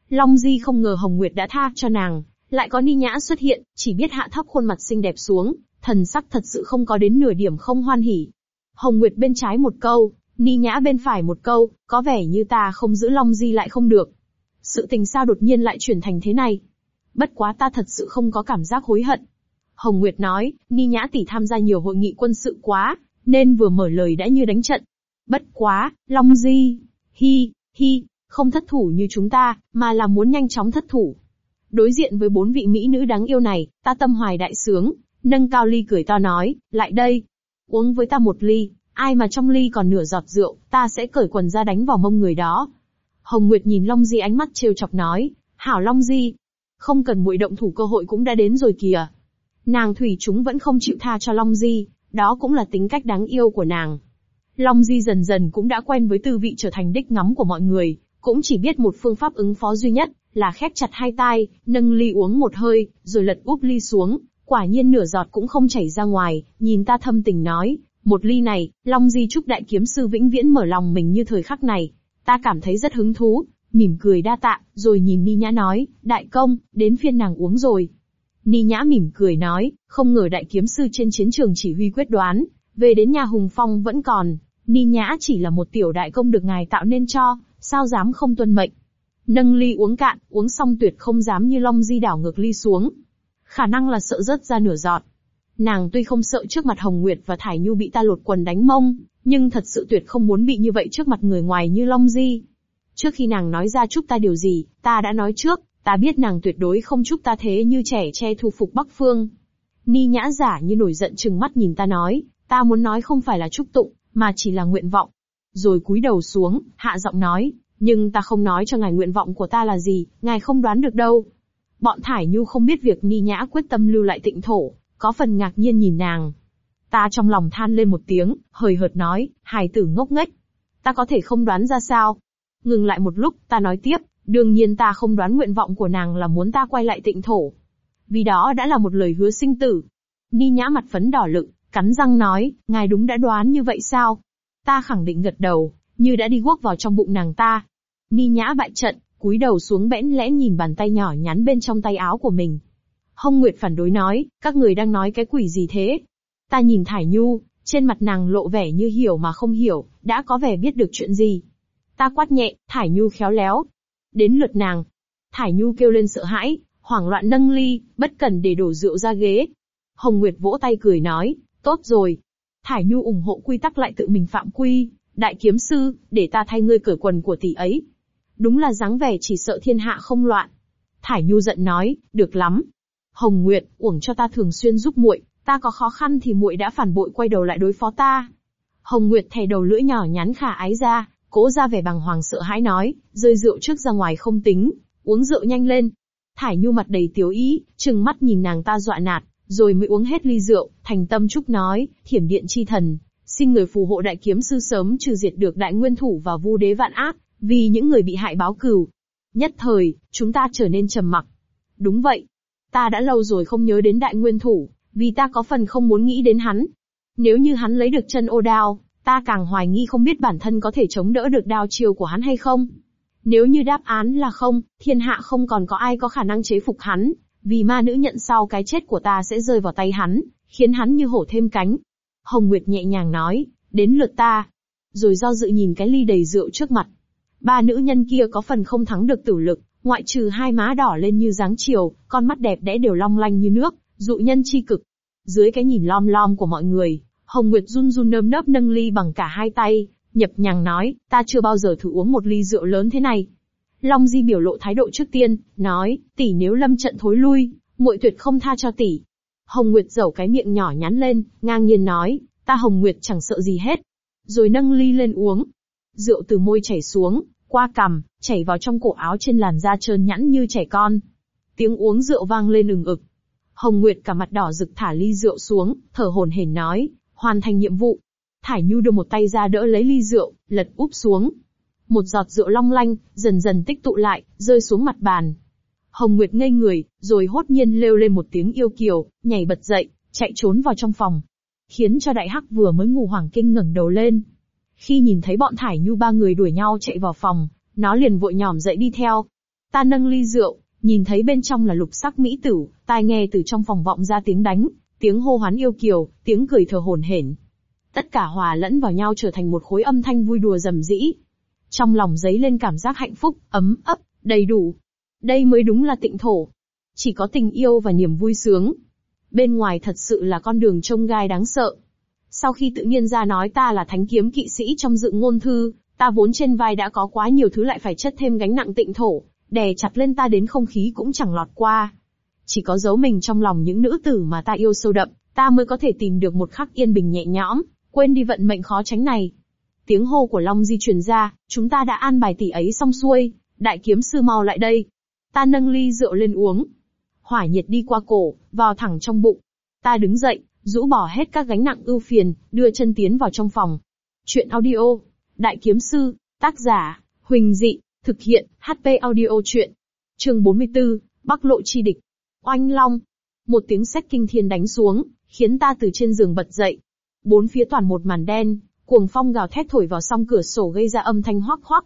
Long Di không ngờ Hồng Nguyệt đã tha cho nàng, lại có Ni Nhã xuất hiện, chỉ biết hạ thấp khuôn mặt xinh đẹp xuống, thần sắc thật sự không có đến nửa điểm không hoan hỉ. Hồng Nguyệt bên trái một câu, Ni Nhã bên phải một câu, có vẻ như ta không giữ Long Di lại không được. Sự tình sao đột nhiên lại chuyển thành thế này? Bất quá ta thật sự không có cảm giác hối hận. Hồng Nguyệt nói, Ni Nhã tỷ tham gia nhiều hội nghị quân sự quá, nên vừa mở lời đã như đánh trận. Bất quá, Long Di, hi, hi, không thất thủ như chúng ta, mà là muốn nhanh chóng thất thủ. Đối diện với bốn vị mỹ nữ đáng yêu này, ta tâm hoài đại sướng, nâng cao ly cười to nói, lại đây, uống với ta một ly, ai mà trong ly còn nửa giọt rượu, ta sẽ cởi quần ra đánh vào mông người đó. Hồng Nguyệt nhìn Long Di ánh mắt trêu chọc nói, hảo Long Di, không cần muội động thủ cơ hội cũng đã đến rồi kìa. Nàng thủy chúng vẫn không chịu tha cho Long Di, đó cũng là tính cách đáng yêu của nàng. Long Di dần dần cũng đã quen với tư vị trở thành đích ngắm của mọi người, cũng chỉ biết một phương pháp ứng phó duy nhất, là khép chặt hai tay, nâng ly uống một hơi, rồi lật úp ly xuống, quả nhiên nửa giọt cũng không chảy ra ngoài, nhìn ta thâm tình nói, một ly này, Long Di chúc đại kiếm sư vĩnh viễn mở lòng mình như thời khắc này. Ta cảm thấy rất hứng thú, mỉm cười đa tạ, rồi nhìn Ni Nhã nói, đại công, đến phiên nàng uống rồi. Ni Nhã mỉm cười nói, không ngờ đại kiếm sư trên chiến trường chỉ huy quyết đoán, về đến nhà Hùng Phong vẫn còn, Ni Nhã chỉ là một tiểu đại công được ngài tạo nên cho, sao dám không tuân mệnh. Nâng ly uống cạn, uống xong tuyệt không dám như Long Di đảo ngược ly xuống. Khả năng là sợ rớt ra nửa giọt. Nàng tuy không sợ trước mặt Hồng Nguyệt và Thải Nhu bị ta lột quần đánh mông, nhưng thật sự tuyệt không muốn bị như vậy trước mặt người ngoài như Long Di. Trước khi nàng nói ra chúc ta điều gì, ta đã nói trước, ta biết nàng tuyệt đối không chúc ta thế như trẻ che thu phục Bắc Phương. Ni nhã giả như nổi giận chừng mắt nhìn ta nói, ta muốn nói không phải là chúc tụng, mà chỉ là nguyện vọng. Rồi cúi đầu xuống, hạ giọng nói, nhưng ta không nói cho ngài nguyện vọng của ta là gì, ngài không đoán được đâu. Bọn Thải Nhu không biết việc Ni Nhã quyết tâm lưu lại tịnh thổ, có phần ngạc nhiên nhìn nàng. Ta trong lòng than lên một tiếng, hời hợt nói, hài tử ngốc nghếch. Ta có thể không đoán ra sao. Ngừng lại một lúc, ta nói tiếp, đương nhiên ta không đoán nguyện vọng của nàng là muốn ta quay lại tịnh thổ. Vì đó đã là một lời hứa sinh tử. Ni nhã mặt phấn đỏ lựng, cắn răng nói, ngài đúng đã đoán như vậy sao? Ta khẳng định gật đầu, như đã đi guốc vào trong bụng nàng ta. Ni nhã bại trận, cúi đầu xuống bẽn lẽn nhìn bàn tay nhỏ nhắn bên trong tay áo của mình. Hông Nguyệt phản đối nói, các người đang nói cái quỷ gì thế? Ta nhìn Thải Nhu, trên mặt nàng lộ vẻ như hiểu mà không hiểu, đã có vẻ biết được chuyện gì. Ta quát nhẹ, Thải Nhu khéo léo. Đến lượt nàng. Thải Nhu kêu lên sợ hãi, hoảng loạn nâng ly, bất cần để đổ rượu ra ghế. Hồng Nguyệt vỗ tay cười nói, tốt rồi. Thải Nhu ủng hộ quy tắc lại tự mình phạm quy, đại kiếm sư, để ta thay ngươi cởi quần của tỷ ấy. Đúng là dáng vẻ chỉ sợ thiên hạ không loạn. Thải Nhu giận nói, được lắm. Hồng Nguyệt, uổng cho ta thường xuyên giúp muội, ta có khó khăn thì muội đã phản bội quay đầu lại đối phó ta. Hồng Nguyệt thè đầu lưỡi nhỏ nhắn khả ái ra, cố ra vẻ bằng hoàng sợ hãi nói, rơi rượu trước ra ngoài không tính, uống rượu nhanh lên. Thải Nhu mặt đầy tiếu ý, trừng mắt nhìn nàng ta dọa nạt, rồi mới uống hết ly rượu, thành tâm chúc nói, thiểm điện chi thần, xin người phù hộ đại kiếm sư sớm trừ diệt được đại nguyên thủ và vu đế vạn ác, vì những người bị hại báo cừu. Nhất thời, chúng ta trở nên trầm mặc. Đúng vậy. Ta đã lâu rồi không nhớ đến đại nguyên thủ, vì ta có phần không muốn nghĩ đến hắn. Nếu như hắn lấy được chân ô đao, ta càng hoài nghi không biết bản thân có thể chống đỡ được đao chiều của hắn hay không. Nếu như đáp án là không, thiên hạ không còn có ai có khả năng chế phục hắn, vì ma nữ nhận sau cái chết của ta sẽ rơi vào tay hắn, khiến hắn như hổ thêm cánh. Hồng Nguyệt nhẹ nhàng nói, đến lượt ta. Rồi do dự nhìn cái ly đầy rượu trước mặt. Ba nữ nhân kia có phần không thắng được tử lực, ngoại trừ hai má đỏ lên như dáng chiều, con mắt đẹp đẽ đều long lanh như nước, dụ nhân chi cực. Dưới cái nhìn lom lom của mọi người, Hồng Nguyệt run run nơm nớp nâng ly bằng cả hai tay, nhập nhằng nói, ta chưa bao giờ thử uống một ly rượu lớn thế này. Long Di biểu lộ thái độ trước tiên, nói, tỷ nếu lâm trận thối lui, muội tuyệt không tha cho tỷ. Hồng Nguyệt dẩu cái miệng nhỏ nhắn lên, ngang nhiên nói, ta Hồng Nguyệt chẳng sợ gì hết. Rồi nâng ly lên uống. Rượu từ môi chảy xuống, qua cằm, chảy vào trong cổ áo trên làn da trơn nhẵn như trẻ con. Tiếng uống rượu vang lên ừng ực. Hồng Nguyệt cả mặt đỏ rực thả ly rượu xuống, thở hổn hển nói, hoàn thành nhiệm vụ. Thải Nhu đưa một tay ra đỡ lấy ly rượu, lật úp xuống. Một giọt rượu long lanh, dần dần tích tụ lại, rơi xuống mặt bàn. Hồng Nguyệt ngây người, rồi hốt nhiên lêu lên một tiếng yêu kiều, nhảy bật dậy, chạy trốn vào trong phòng. Khiến cho đại hắc vừa mới ngủ hoàng kinh ngẩng đầu lên. Khi nhìn thấy bọn Thải Nhu ba người đuổi nhau chạy vào phòng, nó liền vội nhòm dậy đi theo. Ta nâng ly rượu, nhìn thấy bên trong là lục sắc mỹ tử, tai nghe từ trong phòng vọng ra tiếng đánh, tiếng hô hoán yêu kiều, tiếng cười thở hổn hển. Tất cả hòa lẫn vào nhau trở thành một khối âm thanh vui đùa rầm rĩ. Trong lòng giấy lên cảm giác hạnh phúc, ấm ấp, đầy đủ. Đây mới đúng là tịnh thổ. Chỉ có tình yêu và niềm vui sướng. Bên ngoài thật sự là con đường trông gai đáng sợ. Sau khi tự nhiên ra nói ta là thánh kiếm kỵ sĩ trong dự ngôn thư, ta vốn trên vai đã có quá nhiều thứ lại phải chất thêm gánh nặng tịnh thổ, đè chặt lên ta đến không khí cũng chẳng lọt qua. Chỉ có giấu mình trong lòng những nữ tử mà ta yêu sâu đậm, ta mới có thể tìm được một khắc yên bình nhẹ nhõm, quên đi vận mệnh khó tránh này. Tiếng hô của Long Di truyền ra, chúng ta đã an bài tỷ ấy xong xuôi, đại kiếm sư mau lại đây. Ta nâng ly rượu lên uống. Hỏa nhiệt đi qua cổ, vào thẳng trong bụng. Ta đứng dậy, rũ bỏ hết các gánh nặng ưu phiền, đưa chân tiến vào trong phòng. Chuyện audio, đại kiếm sư, tác giả, Huỳnh Dị, thực hiện, HP audio chuyện. Chương 44, Bắc lộ chi địch. Oanh long. Một tiếng sét kinh thiên đánh xuống, khiến ta từ trên giường bật dậy. Bốn phía toàn một màn đen, cuồng phong gào thét thổi vào song cửa sổ gây ra âm thanh hoắc hoắc.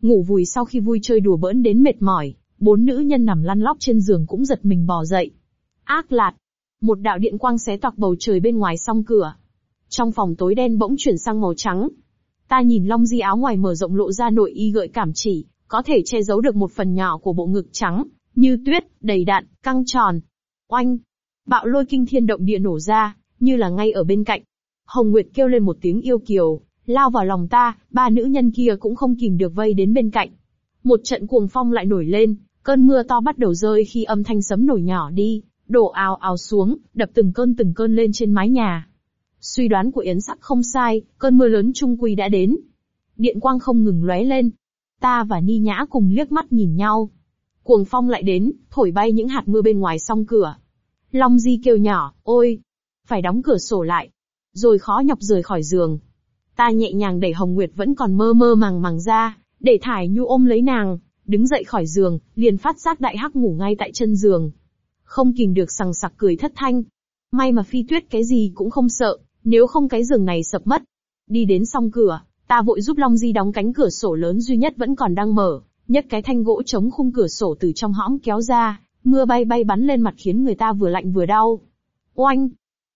Ngủ vùi sau khi vui chơi đùa bỡn đến mệt mỏi, bốn nữ nhân nằm lăn lóc trên giường cũng giật mình bò dậy. Ác lạt. Một đạo điện quang xé toạc bầu trời bên ngoài song cửa. Trong phòng tối đen bỗng chuyển sang màu trắng. Ta nhìn long di áo ngoài mở rộng lộ ra nội y gợi cảm chỉ, có thể che giấu được một phần nhỏ của bộ ngực trắng, như tuyết, đầy đạn, căng tròn. Oanh! Bạo lôi kinh thiên động địa nổ ra, như là ngay ở bên cạnh. Hồng Nguyệt kêu lên một tiếng yêu kiều, lao vào lòng ta, ba nữ nhân kia cũng không kìm được vây đến bên cạnh. Một trận cuồng phong lại nổi lên, cơn mưa to bắt đầu rơi khi âm thanh sấm nổi nhỏ đi, đổ ào ào xuống, đập từng cơn từng cơn lên trên mái nhà. Suy đoán của Yến Sắc không sai, cơn mưa lớn trung quy đã đến. Điện quang không ngừng lóe lên. Ta và Ni Nhã cùng liếc mắt nhìn nhau. Cuồng phong lại đến, thổi bay những hạt mưa bên ngoài song cửa. Long Di kêu nhỏ, ôi, phải đóng cửa sổ lại. Rồi khó nhọc rời khỏi giường. Ta nhẹ nhàng đẩy Hồng Nguyệt vẫn còn mơ mơ màng màng ra, để Thải Nhu ôm lấy nàng, đứng dậy khỏi giường, liền phát giác đại hắc ngủ ngay tại chân giường. Không kìm được sằng sặc cười thất thanh. May mà phi tuyết cái gì cũng không sợ, nếu không cái giường này sập mất. Đi đến song cửa, ta vội giúp Long Di đóng cánh cửa sổ lớn duy nhất vẫn còn đang mở, nhấc cái thanh gỗ chống khung cửa sổ từ trong hõm kéo ra, mưa bay bay bắn lên mặt khiến người ta vừa lạnh vừa đau. Oanh!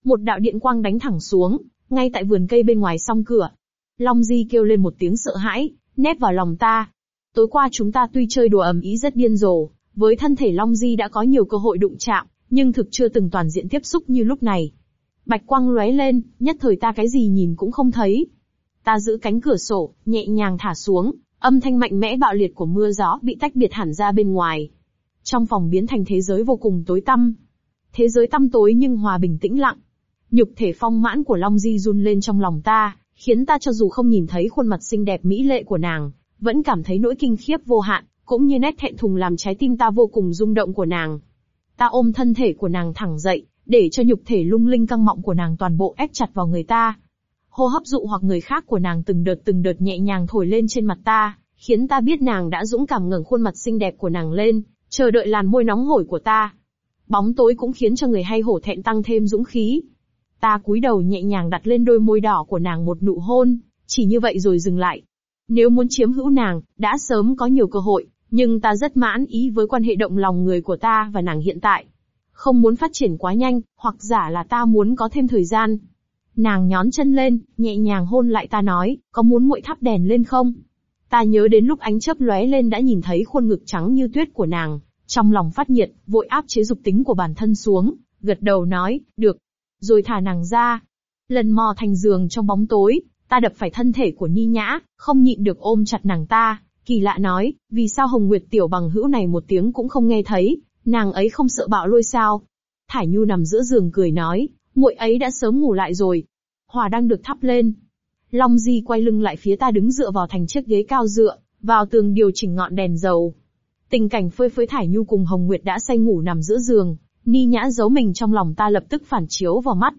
Một đạo điện quang đánh thẳng xuống, ngay tại vườn cây bên ngoài song cửa. Long Di kêu lên một tiếng sợ hãi, nép vào lòng ta. Tối qua chúng ta tuy chơi đùa ầm ý rất điên rồ, với thân thể Long Di đã có nhiều cơ hội đụng chạm, nhưng thực chưa từng toàn diện tiếp xúc như lúc này. Bạch quang lóe lên, nhất thời ta cái gì nhìn cũng không thấy. Ta giữ cánh cửa sổ, nhẹ nhàng thả xuống, âm thanh mạnh mẽ bạo liệt của mưa gió bị tách biệt hẳn ra bên ngoài. Trong phòng biến thành thế giới vô cùng tối tăm. Thế giới tăm tối nhưng hòa bình tĩnh lặng. Nhục thể phong mãn của Long Di run lên trong lòng ta, khiến ta cho dù không nhìn thấy khuôn mặt xinh đẹp mỹ lệ của nàng, vẫn cảm thấy nỗi kinh khiếp vô hạn, cũng như nét thẹn thùng làm trái tim ta vô cùng rung động của nàng. Ta ôm thân thể của nàng thẳng dậy, để cho nhục thể lung linh căng mọng của nàng toàn bộ ép chặt vào người ta. Hô hấp dụ hoặc người khác của nàng từng đợt từng đợt nhẹ nhàng thổi lên trên mặt ta, khiến ta biết nàng đã dũng cảm ngẩng khuôn mặt xinh đẹp của nàng lên, chờ đợi làn môi nóng hổi của ta. Bóng tối cũng khiến cho người hay hổ thẹn tăng thêm dũng khí. Ta cúi đầu nhẹ nhàng đặt lên đôi môi đỏ của nàng một nụ hôn, chỉ như vậy rồi dừng lại. Nếu muốn chiếm hữu nàng, đã sớm có nhiều cơ hội, nhưng ta rất mãn ý với quan hệ động lòng người của ta và nàng hiện tại. Không muốn phát triển quá nhanh, hoặc giả là ta muốn có thêm thời gian. Nàng nhón chân lên, nhẹ nhàng hôn lại ta nói, có muốn muội thắp đèn lên không? Ta nhớ đến lúc ánh chớp lóe lên đã nhìn thấy khuôn ngực trắng như tuyết của nàng, trong lòng phát nhiệt, vội áp chế dục tính của bản thân xuống, gật đầu nói, được. Rồi thả nàng ra. Lần mò thành giường trong bóng tối, ta đập phải thân thể của Ni Nhã, không nhịn được ôm chặt nàng ta, kỳ lạ nói, vì sao Hồng Nguyệt tiểu bằng hữu này một tiếng cũng không nghe thấy, nàng ấy không sợ bạo lôi sao? Thải Nhu nằm giữa giường cười nói, muội ấy đã sớm ngủ lại rồi. Hòa đang được thắp lên. Long Di quay lưng lại phía ta đứng dựa vào thành chiếc ghế cao dựa, vào tường điều chỉnh ngọn đèn dầu. Tình cảnh phơi phới Thải Nhu cùng Hồng Nguyệt đã say ngủ nằm giữa giường, Ni Nhã giấu mình trong lòng ta lập tức phản chiếu vào mắt.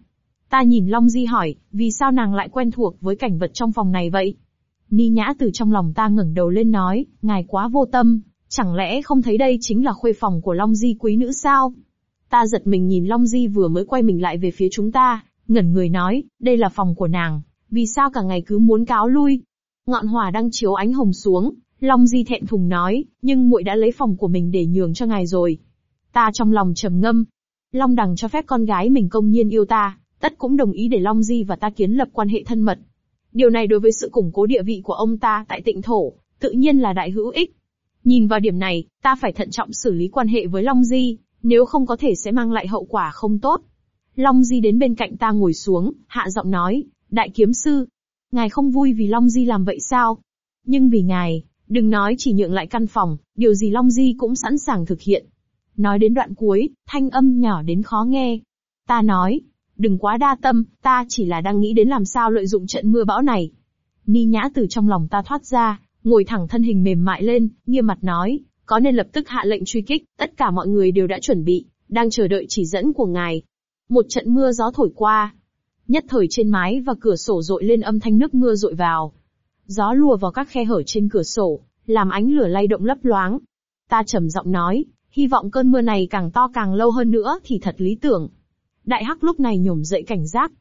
Ta nhìn Long Di hỏi, vì sao nàng lại quen thuộc với cảnh vật trong phòng này vậy? Ni Nhã từ trong lòng ta ngẩng đầu lên nói, ngài quá vô tâm, chẳng lẽ không thấy đây chính là khuê phòng của Long Di quý nữ sao? Ta giật mình nhìn Long Di vừa mới quay mình lại về phía chúng ta, ngẩn người nói, đây là phòng của nàng, vì sao cả ngày cứ muốn cáo lui? Ngọn hỏa đang chiếu ánh hồng xuống, Long Di thẹn thùng nói, nhưng muội đã lấy phòng của mình để nhường cho ngài rồi. Ta trong lòng trầm ngâm. Long đằng cho phép con gái mình công nhiên yêu ta, tất cũng đồng ý để Long Di và ta kiến lập quan hệ thân mật. Điều này đối với sự củng cố địa vị của ông ta tại tịnh thổ, tự nhiên là đại hữu ích. Nhìn vào điểm này, ta phải thận trọng xử lý quan hệ với Long Di, nếu không có thể sẽ mang lại hậu quả không tốt. Long Di đến bên cạnh ta ngồi xuống, hạ giọng nói, đại kiếm sư. Ngài không vui vì Long Di làm vậy sao? Nhưng vì ngài, đừng nói chỉ nhượng lại căn phòng, điều gì Long Di cũng sẵn sàng thực hiện. Nói đến đoạn cuối, thanh âm nhỏ đến khó nghe. Ta nói, đừng quá đa tâm, ta chỉ là đang nghĩ đến làm sao lợi dụng trận mưa bão này. Ni nhã từ trong lòng ta thoát ra, ngồi thẳng thân hình mềm mại lên, nghiêm mặt nói, có nên lập tức hạ lệnh truy kích, tất cả mọi người đều đã chuẩn bị, đang chờ đợi chỉ dẫn của ngài. Một trận mưa gió thổi qua. Nhất thời trên mái và cửa sổ rội lên âm thanh nước mưa rội vào. Gió lùa vào các khe hở trên cửa sổ, làm ánh lửa lay động lấp loáng. Ta trầm giọng nói, hy vọng cơn mưa này càng to càng lâu hơn nữa thì thật lý tưởng. Đại hắc lúc này nhổm dậy cảnh giác.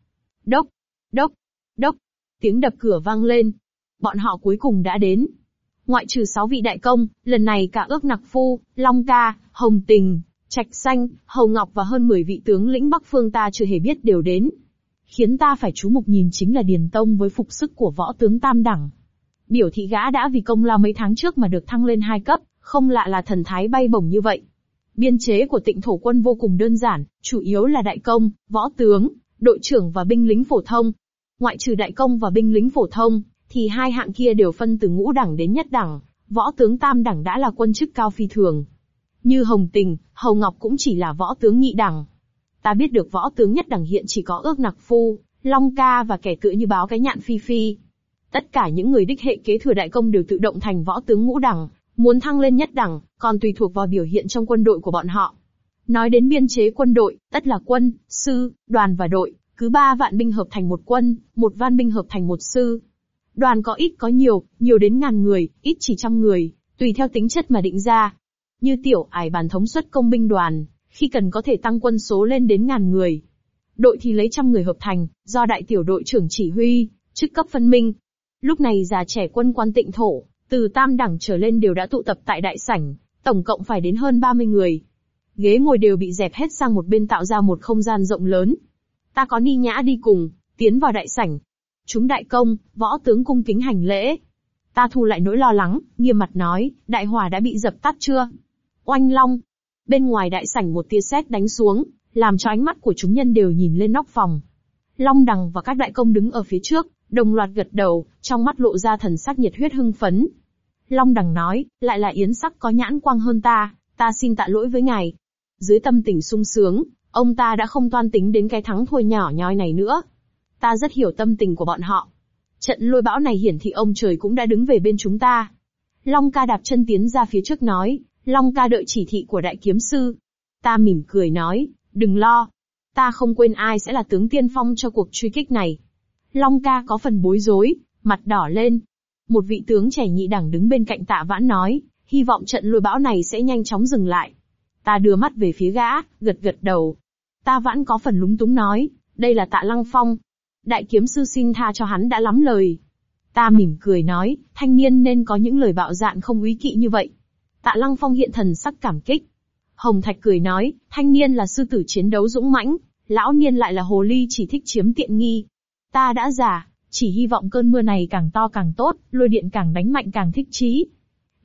Đốc, đốc, đốc, tiếng đập cửa vang lên. Bọn họ cuối cùng đã đến. Ngoại trừ sáu vị đại công, lần này cả ước nặc phu, Long Ca, Hồng Tình, Trạch Xanh, Hầu Ngọc và hơn 10 vị tướng lĩnh Bắc Phương ta chưa hề biết đều đến. Khiến ta phải chú mục nhìn chính là Điền Tông với phục sức của võ tướng Tam Đẳng. Biểu thị gã đã vì công lao mấy tháng trước mà được thăng lên hai cấp, không lạ là thần thái bay bổng như vậy. Biên chế của tịnh thổ quân vô cùng đơn giản, chủ yếu là đại công, võ tướng, đội trưởng và binh lính phổ thông. Ngoại trừ đại công và binh lính phổ thông, thì hai hạng kia đều phân từ ngũ đẳng đến nhất đẳng, võ tướng tam đẳng đã là quân chức cao phi thường. Như Hồng Tình, Hầu Ngọc cũng chỉ là võ tướng nhị đẳng. Ta biết được võ tướng nhất đẳng hiện chỉ có ước nặc phu, Long Ca và kẻ cựa như báo cái nhạn phi phi. Tất cả những người đích hệ kế thừa đại công đều tự động thành võ tướng ngũ đẳng, muốn thăng lên nhất đẳng, còn tùy thuộc vào biểu hiện trong quân đội của bọn họ. Nói đến biên chế quân đội, tất là quân, sư, đoàn và đội, cứ ba vạn binh hợp thành một quân, một van binh hợp thành một sư. Đoàn có ít có nhiều, nhiều đến ngàn người, ít chỉ trăm người, tùy theo tính chất mà định ra. Như tiểu ải bàn thống suất công binh đoàn, khi cần có thể tăng quân số lên đến ngàn người. Đội thì lấy trăm người hợp thành, do đại tiểu đội trưởng chỉ huy, chức cấp phân minh. Lúc này già trẻ quân quan tịnh thổ, từ tam đẳng trở lên đều đã tụ tập tại đại sảnh, tổng cộng phải đến hơn 30 người. Ghế ngồi đều bị dẹp hết sang một bên tạo ra một không gian rộng lớn. Ta có ni nhã đi cùng, tiến vào đại sảnh. Chúng đại công, võ tướng cung kính hành lễ. Ta thu lại nỗi lo lắng, nghiêm mặt nói, đại hỏa đã bị dập tắt chưa? Oanh long. Bên ngoài đại sảnh một tia sét đánh xuống, làm cho ánh mắt của chúng nhân đều nhìn lên nóc phòng. Long đằng và các đại công đứng ở phía trước, đồng loạt gật đầu, trong mắt lộ ra thần sắc nhiệt huyết hưng phấn. Long đằng nói, lại là yến sắc có nhãn quang hơn ta, ta xin tạ lỗi với ngài. Dưới tâm tình sung sướng, ông ta đã không toan tính đến cái thắng thua nhỏ nhoi này nữa. Ta rất hiểu tâm tình của bọn họ. Trận lôi bão này hiển thị ông trời cũng đã đứng về bên chúng ta. Long ca đạp chân tiến ra phía trước nói, Long ca đợi chỉ thị của đại kiếm sư. Ta mỉm cười nói, đừng lo. Ta không quên ai sẽ là tướng tiên phong cho cuộc truy kích này. Long ca có phần bối rối, mặt đỏ lên. Một vị tướng trẻ nhị đẳng đứng bên cạnh tạ vãn nói, hy vọng trận lôi bão này sẽ nhanh chóng dừng lại. Ta đưa mắt về phía gã, gật gật đầu. Ta vãn có phần lúng túng nói, đây là tạ lăng phong. Đại kiếm sư xin tha cho hắn đã lắm lời. Ta mỉm cười nói, thanh niên nên có những lời bạo dạn không úy kỵ như vậy. Tạ lăng phong hiện thần sắc cảm kích. Hồng Thạch cười nói, thanh niên là sư tử chiến đấu dũng mãnh, lão niên lại là hồ ly chỉ thích chiếm tiện nghi. Ta đã già, chỉ hy vọng cơn mưa này càng to càng tốt, lôi điện càng đánh mạnh càng thích chí.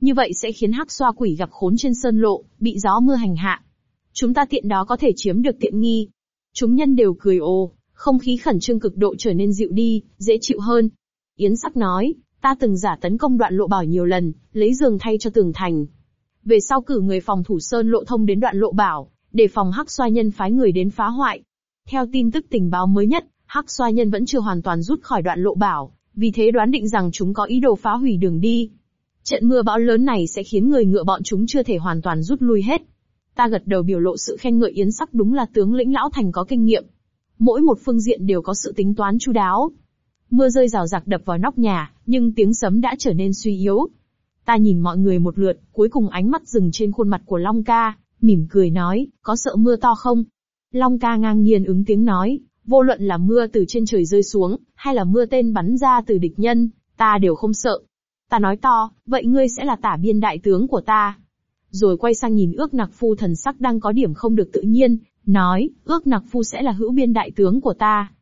Như vậy sẽ khiến hắc xoa quỷ gặp khốn trên sơn lộ, bị gió mưa hành hạ. Chúng ta tiện đó có thể chiếm được tiện nghi. Chúng nhân đều cười ồ, không khí khẩn trương cực độ trở nên dịu đi, dễ chịu hơn. Yến sắc nói, ta từng giả tấn công đoạn lộ bảo nhiều lần, lấy giường thay cho tường thành. Về sau cử người phòng thủ sơn lộ thông đến đoạn lộ bảo, để phòng hắc xoa nhân phái người đến phá hoại. Theo tin tức tình báo mới nhất, hắc xoa nhân vẫn chưa hoàn toàn rút khỏi đoạn lộ bảo, vì thế đoán định rằng chúng có ý đồ phá hủy đường đi. Trận mưa bão lớn này sẽ khiến người ngựa bọn chúng chưa thể hoàn toàn rút lui hết. Ta gật đầu biểu lộ sự khen ngợi yến sắc đúng là tướng lĩnh lão thành có kinh nghiệm. Mỗi một phương diện đều có sự tính toán chu đáo. Mưa rơi rào rạc đập vào nóc nhà, nhưng tiếng sấm đã trở nên suy yếu. Ta nhìn mọi người một lượt, cuối cùng ánh mắt dừng trên khuôn mặt của Long ca, mỉm cười nói, có sợ mưa to không? Long ca ngang nhiên ứng tiếng nói, vô luận là mưa từ trên trời rơi xuống, hay là mưa tên bắn ra từ địch nhân, ta đều không sợ. Ta nói to, vậy ngươi sẽ là tả biên đại tướng của ta. Rồi quay sang nhìn ước nặc phu thần sắc đang có điểm không được tự nhiên, nói, ước nặc phu sẽ là hữu biên đại tướng của ta.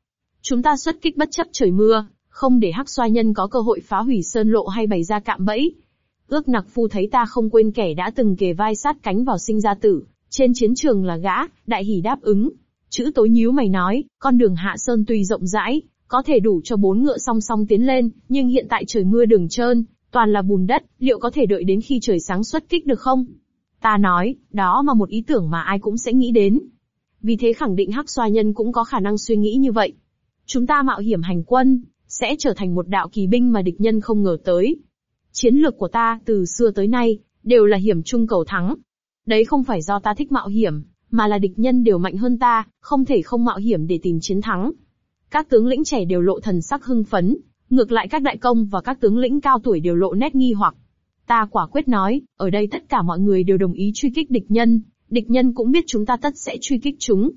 Chúng ta xuất kích bất chấp trời mưa, không để hắc xoa nhân có cơ hội phá hủy sơn lộ hay bày ra cạm bẫy. Ước nặc phu thấy ta không quên kẻ đã từng kề vai sát cánh vào sinh ra tử, trên chiến trường là gã, đại hỉ đáp ứng. Chữ tối nhíu mày nói, con đường hạ sơn tuy rộng rãi, có thể đủ cho bốn ngựa song song tiến lên, nhưng hiện tại trời mưa đường trơn, toàn là bùn đất, liệu có thể đợi đến khi trời sáng xuất kích được không? Ta nói, đó mà một ý tưởng mà ai cũng sẽ nghĩ đến. Vì thế khẳng định hắc xoa nhân cũng có khả năng suy nghĩ như vậy. Chúng ta mạo hiểm hành quân, sẽ trở thành một đạo kỳ binh mà địch nhân không ngờ tới. Chiến lược của ta, từ xưa tới nay, đều là hiểm trung cầu thắng. Đấy không phải do ta thích mạo hiểm, mà là địch nhân đều mạnh hơn ta, không thể không mạo hiểm để tìm chiến thắng. Các tướng lĩnh trẻ đều lộ thần sắc hưng phấn, ngược lại các đại công và các tướng lĩnh cao tuổi đều lộ nét nghi hoặc. Ta quả quyết nói, ở đây tất cả mọi người đều đồng ý truy kích địch nhân, địch nhân cũng biết chúng ta tất sẽ truy kích chúng.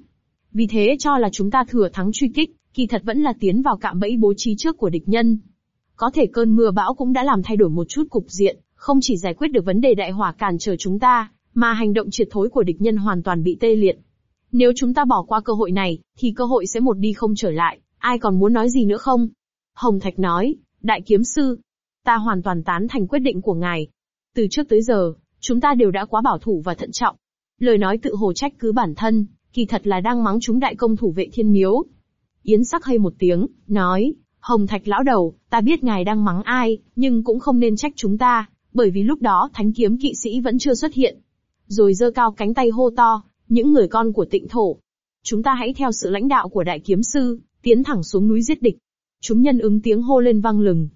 Vì thế cho là chúng ta thừa thắng truy kích, kỳ thật vẫn là tiến vào cạm bẫy bố trí trước của địch nhân. Có thể cơn mưa bão cũng đã làm thay đổi một chút cục diện, không chỉ giải quyết được vấn đề đại hỏa cản trở chúng ta, mà hành động triệt thối của địch nhân hoàn toàn bị tê liệt. Nếu chúng ta bỏ qua cơ hội này, thì cơ hội sẽ một đi không trở lại, ai còn muốn nói gì nữa không? Hồng Thạch nói, đại kiếm sư, ta hoàn toàn tán thành quyết định của ngài. Từ trước tới giờ, chúng ta đều đã quá bảo thủ và thận trọng. Lời nói tự hồ trách cứ bản thân, kỳ thật là đang mắng chúng đại công thủ vệ thiên miếu. Yến sắc hơi một tiếng, nói, Hồng Thạch lão đầu, ta biết ngài đang mắng ai, nhưng cũng không nên trách chúng ta, bởi vì lúc đó thánh kiếm kỵ sĩ vẫn chưa xuất hiện. Rồi giơ cao cánh tay hô to, những người con của tịnh thổ. Chúng ta hãy theo sự lãnh đạo của đại kiếm sư, tiến thẳng xuống núi giết địch. Chúng nhân ứng tiếng hô lên vang lừng.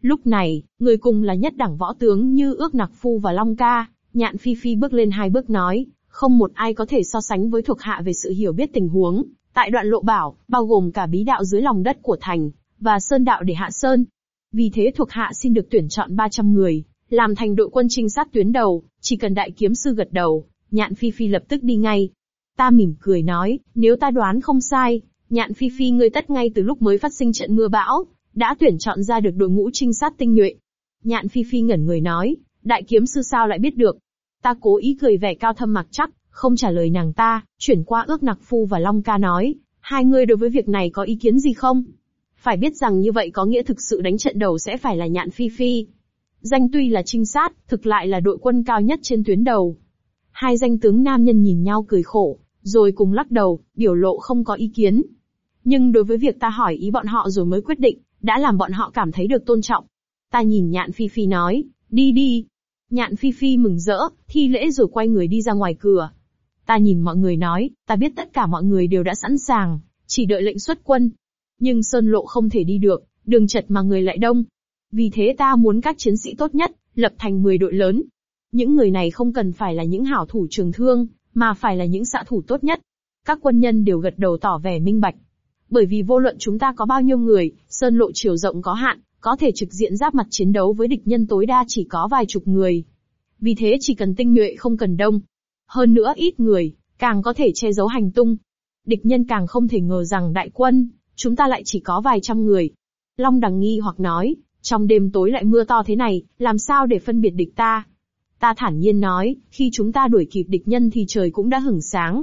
Lúc này, người cùng là nhất đẳng võ tướng như ước nặc phu và long ca, nhạn phi phi bước lên hai bước nói, Không một ai có thể so sánh với thuộc hạ về sự hiểu biết tình huống, tại đoạn lộ bảo, bao gồm cả bí đạo dưới lòng đất của thành, và sơn đạo để hạ sơn. Vì thế thuộc hạ xin được tuyển chọn 300 người, làm thành đội quân trinh sát tuyến đầu, chỉ cần đại kiếm sư gật đầu, nhạn phi phi lập tức đi ngay. Ta mỉm cười nói, nếu ta đoán không sai, nhạn phi phi ngươi tất ngay từ lúc mới phát sinh trận mưa bão, đã tuyển chọn ra được đội ngũ trinh sát tinh nhuệ. Nhạn phi phi ngẩn người nói, đại kiếm sư sao lại biết được? Ta cố ý cười vẻ cao thâm mặc chắc, không trả lời nàng ta, chuyển qua ước nặc phu và long ca nói, hai người đối với việc này có ý kiến gì không? Phải biết rằng như vậy có nghĩa thực sự đánh trận đầu sẽ phải là nhạn phi phi. Danh tuy là trinh sát, thực lại là đội quân cao nhất trên tuyến đầu. Hai danh tướng nam nhân nhìn nhau cười khổ, rồi cùng lắc đầu, biểu lộ không có ý kiến. Nhưng đối với việc ta hỏi ý bọn họ rồi mới quyết định, đã làm bọn họ cảm thấy được tôn trọng. Ta nhìn nhạn phi phi nói, đi đi. Nhạn phi phi mừng rỡ, thi lễ rồi quay người đi ra ngoài cửa. Ta nhìn mọi người nói, ta biết tất cả mọi người đều đã sẵn sàng, chỉ đợi lệnh xuất quân. Nhưng sơn lộ không thể đi được, đường chật mà người lại đông. Vì thế ta muốn các chiến sĩ tốt nhất, lập thành 10 đội lớn. Những người này không cần phải là những hảo thủ trường thương, mà phải là những xạ thủ tốt nhất. Các quân nhân đều gật đầu tỏ vẻ minh bạch. Bởi vì vô luận chúng ta có bao nhiêu người, sơn lộ chiều rộng có hạn, có thể trực diện giáp mặt chiến đấu với địch nhân tối đa chỉ có vài chục người. Vì thế chỉ cần tinh nhuệ không cần đông. Hơn nữa ít người, càng có thể che giấu hành tung. Địch nhân càng không thể ngờ rằng đại quân, chúng ta lại chỉ có vài trăm người. Long đằng nghi hoặc nói, trong đêm tối lại mưa to thế này, làm sao để phân biệt địch ta? Ta thản nhiên nói, khi chúng ta đuổi kịp địch nhân thì trời cũng đã hửng sáng.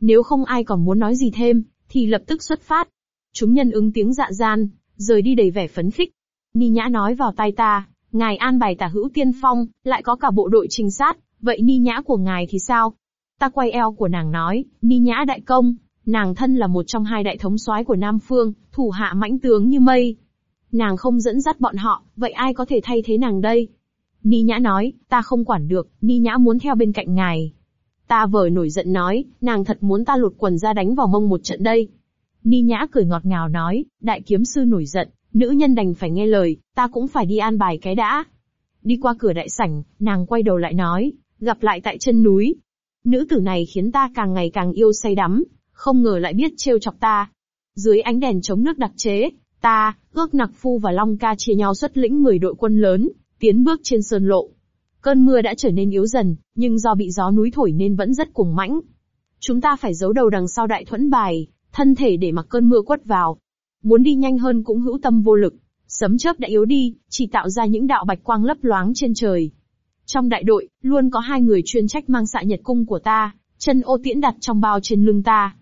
Nếu không ai còn muốn nói gì thêm, thì lập tức xuất phát. Chúng nhân ứng tiếng dạ gian, rời đi đầy vẻ phấn khích. Ni Nhã nói vào tai ta, ngài an bài tả hữu tiên phong, lại có cả bộ đội trinh sát, vậy Ni Nhã của ngài thì sao? Ta quay eo của nàng nói, Ni Nhã đại công, nàng thân là một trong hai đại thống soái của Nam Phương, thủ hạ mãnh tướng như mây. Nàng không dẫn dắt bọn họ, vậy ai có thể thay thế nàng đây? Ni Nhã nói, ta không quản được, Ni Nhã muốn theo bên cạnh ngài. Ta vờ nổi giận nói, nàng thật muốn ta lột quần ra đánh vào mông một trận đây. Ni Nhã cười ngọt ngào nói, đại kiếm sư nổi giận, nữ nhân đành phải nghe lời, ta cũng phải đi an bài cái đã. Đi qua cửa đại sảnh, nàng quay đầu lại nói, gặp lại tại chân núi. Nữ tử này khiến ta càng ngày càng yêu say đắm, không ngờ lại biết trêu chọc ta. Dưới ánh đèn chống nước đặc chế, ta, ước nặc phu và long ca chia nhau xuất lĩnh 10 đội quân lớn, tiến bước trên sơn lộ. Cơn mưa đã trở nên yếu dần, nhưng do bị gió núi thổi nên vẫn rất cuồng mãnh. Chúng ta phải giấu đầu đằng sau đại thuẫn bài, thân thể để mặc cơn mưa quất vào. Muốn đi nhanh hơn cũng hữu tâm vô lực, sấm chớp đã yếu đi, chỉ tạo ra những đạo bạch quang lấp loáng trên trời. Trong đại đội, luôn có hai người chuyên trách mang xạ nhật cung của ta, chân ô tiễn đặt trong bao trên lưng ta.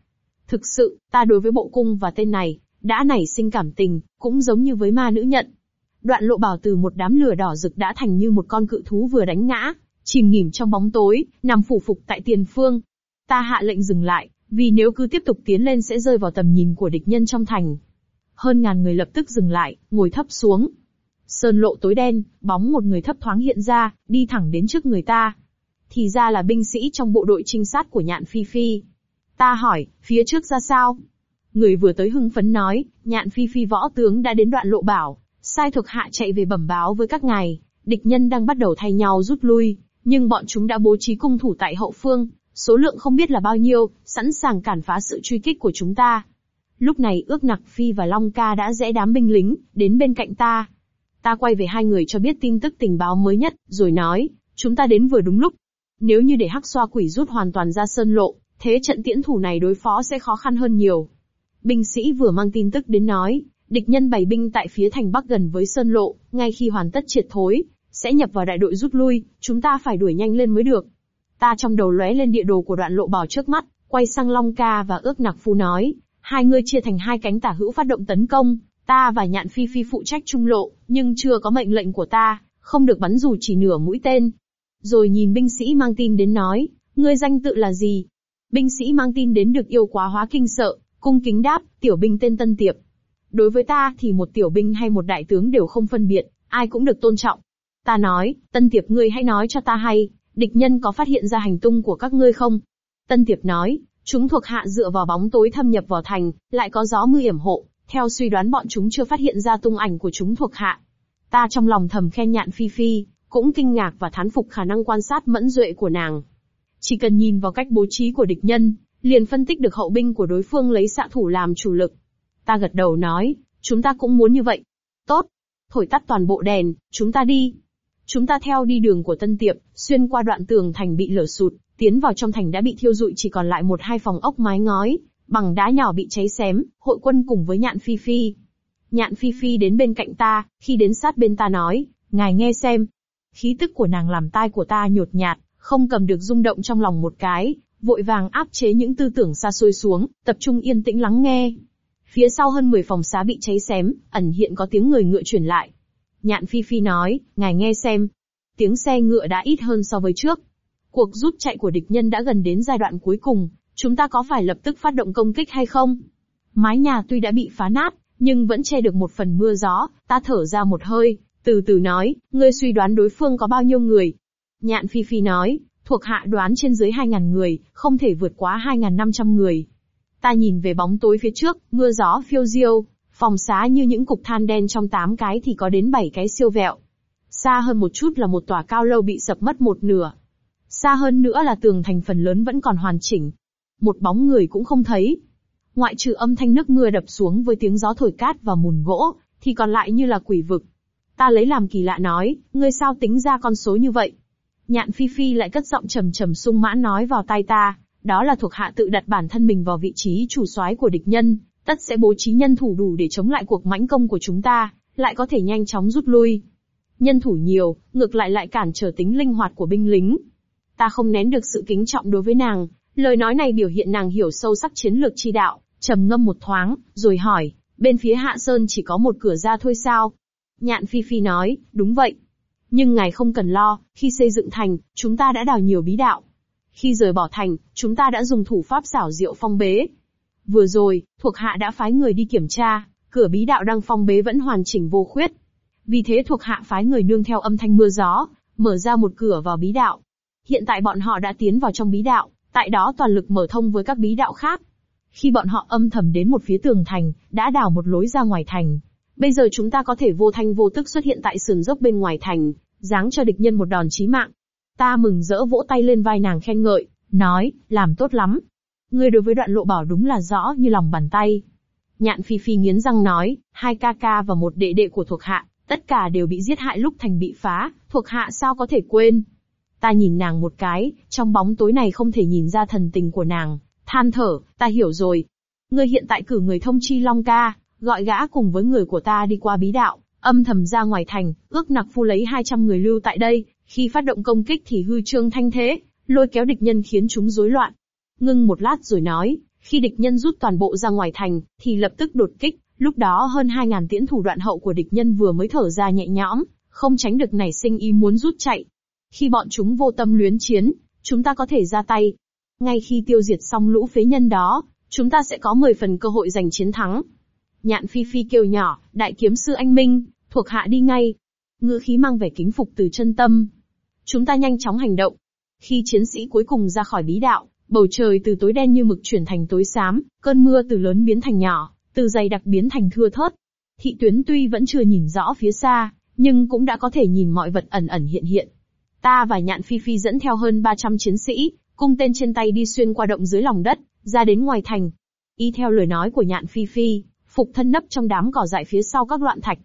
Thực sự, ta đối với bộ cung và tên này, đã nảy sinh cảm tình, cũng giống như với ma nữ nhận. Đoạn lộ bảo từ một đám lửa đỏ rực đã thành như một con cự thú vừa đánh ngã, chìm nghỉm trong bóng tối, nằm phủ phục tại tiền phương. Ta hạ lệnh dừng lại, vì nếu cứ tiếp tục tiến lên sẽ rơi vào tầm nhìn của địch nhân trong thành. Hơn ngàn người lập tức dừng lại, ngồi thấp xuống. Sơn lộ tối đen, bóng một người thấp thoáng hiện ra, đi thẳng đến trước người ta. Thì ra là binh sĩ trong bộ đội trinh sát của nhạn Phi Phi. Ta hỏi, phía trước ra sao? Người vừa tới hưng phấn nói, nhạn Phi Phi võ tướng đã đến đoạn lộ bảo, sai thuộc hạ chạy về bẩm báo với các ngài, địch nhân đang bắt đầu thay nhau rút lui, nhưng bọn chúng đã bố trí cung thủ tại hậu phương, số lượng không biết là bao nhiêu, sẵn sàng cản phá sự truy kích của chúng ta. Lúc này ước nặc phi và Long ca đã rẽ đám binh lính, đến bên cạnh ta. Ta quay về hai người cho biết tin tức tình báo mới nhất, rồi nói, chúng ta đến vừa đúng lúc. Nếu như để hắc xoa quỷ rút hoàn toàn ra sơn lộ, thế trận tiễn thủ này đối phó sẽ khó khăn hơn nhiều. Binh sĩ vừa mang tin tức đến nói, Địch nhân bày binh tại phía thành bắc gần với Sơn Lộ, ngay khi hoàn tất triệt thối, sẽ nhập vào đại đội rút lui, chúng ta phải đuổi nhanh lên mới được. Ta trong đầu lóe lên địa đồ của đoạn lộ bảo trước mắt, quay sang Long Ca và ước nặc phu nói, hai người chia thành hai cánh tả hữu phát động tấn công, ta và nhạn phi phi phụ trách trung lộ, nhưng chưa có mệnh lệnh của ta, không được bắn dù chỉ nửa mũi tên. Rồi nhìn binh sĩ mang tin đến nói, ngươi danh tự là gì? Binh sĩ mang tin đến được yêu quá hóa kinh sợ, cung kính đáp, tiểu binh tên Tân Tiệp. Đối với ta thì một tiểu binh hay một đại tướng đều không phân biệt, ai cũng được tôn trọng. Ta nói, Tân Tiệp ngươi hãy nói cho ta hay, địch nhân có phát hiện ra hành tung của các ngươi không? Tân Tiệp nói, chúng thuộc hạ dựa vào bóng tối thâm nhập vào thành, lại có gió mưa yểm hộ, theo suy đoán bọn chúng chưa phát hiện ra tung ảnh của chúng thuộc hạ. Ta trong lòng thầm khen nhạn Phi Phi, cũng kinh ngạc và thán phục khả năng quan sát mẫn duệ của nàng. Chỉ cần nhìn vào cách bố trí của địch nhân, liền phân tích được hậu binh của đối phương lấy xạ thủ làm chủ lực. Ta gật đầu nói, chúng ta cũng muốn như vậy. Tốt. Thổi tắt toàn bộ đèn, chúng ta đi. Chúng ta theo đi đường của Tân Tiệp, xuyên qua đoạn tường thành bị lở sụt, tiến vào trong thành đã bị thiêu rụi chỉ còn lại một hai phòng ốc mái ngói, bằng đá nhỏ bị cháy xém, hội quân cùng với nhạn phi phi. Nhạn phi phi đến bên cạnh ta, khi đến sát bên ta nói, ngài nghe xem. Khí tức của nàng làm tai của ta nhột nhạt, không cầm được rung động trong lòng một cái, vội vàng áp chế những tư tưởng xa xôi xuống, tập trung yên tĩnh lắng nghe. Phía sau hơn 10 phòng xá bị cháy xém, ẩn hiện có tiếng người ngựa chuyển lại. Nhạn Phi Phi nói, ngài nghe xem. Tiếng xe ngựa đã ít hơn so với trước. Cuộc rút chạy của địch nhân đã gần đến giai đoạn cuối cùng, chúng ta có phải lập tức phát động công kích hay không? Mái nhà tuy đã bị phá nát, nhưng vẫn che được một phần mưa gió, ta thở ra một hơi, từ từ nói, ngươi suy đoán đối phương có bao nhiêu người? Nhạn Phi Phi nói, thuộc hạ đoán trên dưới 2.000 người, không thể vượt quá 2.500 người. Ta nhìn về bóng tối phía trước, mưa gió phiêu diêu, phòng xá như những cục than đen trong 8 cái thì có đến 7 cái siêu vẹo. Xa hơn một chút là một tòa cao lâu bị sập mất một nửa. Xa hơn nữa là tường thành phần lớn vẫn còn hoàn chỉnh. Một bóng người cũng không thấy. Ngoại trừ âm thanh nước mưa đập xuống với tiếng gió thổi cát và mùn gỗ, thì còn lại như là quỷ vực. Ta lấy làm kỳ lạ nói, ngươi sao tính ra con số như vậy? Nhạn Phi Phi lại cất giọng trầm trầm sung mãn nói vào tai ta, đó là thuộc hạ tự đặt bản thân mình vào vị trí chủ soái của địch nhân, tất sẽ bố trí nhân thủ đủ để chống lại cuộc mãnh công của chúng ta, lại có thể nhanh chóng rút lui. Nhân thủ nhiều, ngược lại lại cản trở tính linh hoạt của binh lính. Ta không nén được sự kính trọng đối với nàng, lời nói này biểu hiện nàng hiểu sâu sắc chiến lược chi đạo, trầm ngâm một thoáng, rồi hỏi, bên phía Hạ Sơn chỉ có một cửa ra thôi sao? Nhạn Phi Phi nói, đúng vậy. Nhưng ngài không cần lo, khi xây dựng thành, chúng ta đã đào nhiều bí đạo. Khi rời bỏ thành, chúng ta đã dùng thủ pháp xảo diệu phong bế. Vừa rồi, thuộc hạ đã phái người đi kiểm tra, cửa bí đạo đang phong bế vẫn hoàn chỉnh vô khuyết. Vì thế thuộc hạ phái người nương theo âm thanh mưa gió, mở ra một cửa vào bí đạo. Hiện tại bọn họ đã tiến vào trong bí đạo, tại đó toàn lực mở thông với các bí đạo khác. Khi bọn họ âm thầm đến một phía tường thành, đã đào một lối ra ngoài thành. Bây giờ chúng ta có thể vô thanh vô tức xuất hiện tại sườn dốc bên ngoài thành, giáng cho địch nhân một đòn chí mạng. Ta mừng rỡ vỗ tay lên vai nàng khen ngợi, nói, làm tốt lắm. Ngươi đối với đoạn lộ bảo đúng là rõ như lòng bàn tay. Nhạn Phi Phi nghiến răng nói, hai ca ca và một đệ đệ của thuộc hạ, tất cả đều bị giết hại lúc thành bị phá, thuộc hạ sao có thể quên. Ta nhìn nàng một cái, trong bóng tối này không thể nhìn ra thần tình của nàng, than thở, ta hiểu rồi. Ngươi hiện tại cử người thông chi Long ca, gọi gã cùng với người của ta đi qua bí đạo, âm thầm ra ngoài thành, ước nặc phu lấy 200 người lưu tại đây, khi phát động công kích thì hư trương thanh thế, lôi kéo địch nhân khiến chúng rối loạn. Ngưng một lát rồi nói, khi địch nhân rút toàn bộ ra ngoài thành, thì lập tức đột kích, lúc đó hơn 2.000 tiễn thủ đoạn hậu của địch nhân vừa mới thở ra nhẹ nhõm, không tránh được nảy sinh ý muốn rút chạy. Khi bọn chúng vô tâm luyến chiến, chúng ta có thể ra tay. Ngay khi tiêu diệt xong lũ phế nhân đó, chúng ta sẽ có 10 phần cơ hội giành chiến thắng. Nhạn Phi Phi kêu nhỏ, đại kiếm sư anh Minh, thuộc hạ đi ngay. Ngữ khí mang vẻ kính phục từ chân tâm. Chúng ta nhanh chóng hành động. Khi chiến sĩ cuối cùng ra khỏi bí đạo, bầu trời từ tối đen như mực chuyển thành tối xám, cơn mưa từ lớn biến thành nhỏ, từ dày đặc biến thành thưa thớt. Thị tuyến tuy vẫn chưa nhìn rõ phía xa, nhưng cũng đã có thể nhìn mọi vật ẩn ẩn hiện hiện. Ta và nhạn phi phi dẫn theo hơn 300 chiến sĩ, cung tên trên tay đi xuyên qua động dưới lòng đất, ra đến ngoài thành. Y theo lời nói của nhạn phi phi, phục thân nấp trong đám cỏ dại phía sau các loạn thạch.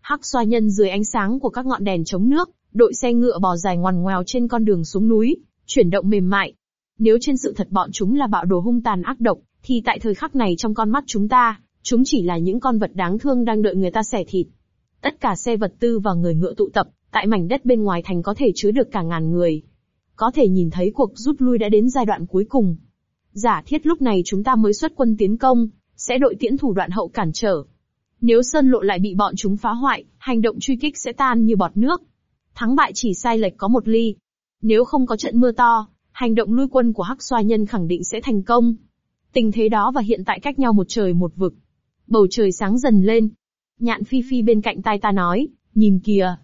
Hắc xoa nhân dưới ánh sáng của các ngọn đèn chống nước, đội xe ngựa bò dài ngoằn ngoèo trên con đường xuống núi, chuyển động mềm mại. Nếu trên sự thật bọn chúng là bạo đồ hung tàn ác độc, thì tại thời khắc này trong con mắt chúng ta, chúng chỉ là những con vật đáng thương đang đợi người ta xẻ thịt. Tất cả xe vật tư và người ngựa tụ tập, tại mảnh đất bên ngoài thành có thể chứa được cả ngàn người. Có thể nhìn thấy cuộc rút lui đã đến giai đoạn cuối cùng. Giả thiết lúc này chúng ta mới xuất quân tiến công, sẽ đội tiễn thủ đoạn hậu cản trở. Nếu sơn lộ lại bị bọn chúng phá hoại, hành động truy kích sẽ tan như bọt nước. Thắng bại chỉ sai lệch có một ly. Nếu không có trận mưa to, hành động lui quân của Hắc Xoa Nhân khẳng định sẽ thành công. Tình thế đó và hiện tại cách nhau một trời một vực. Bầu trời sáng dần lên. Nhạn Phi Phi bên cạnh tai ta nói, nhìn kìa.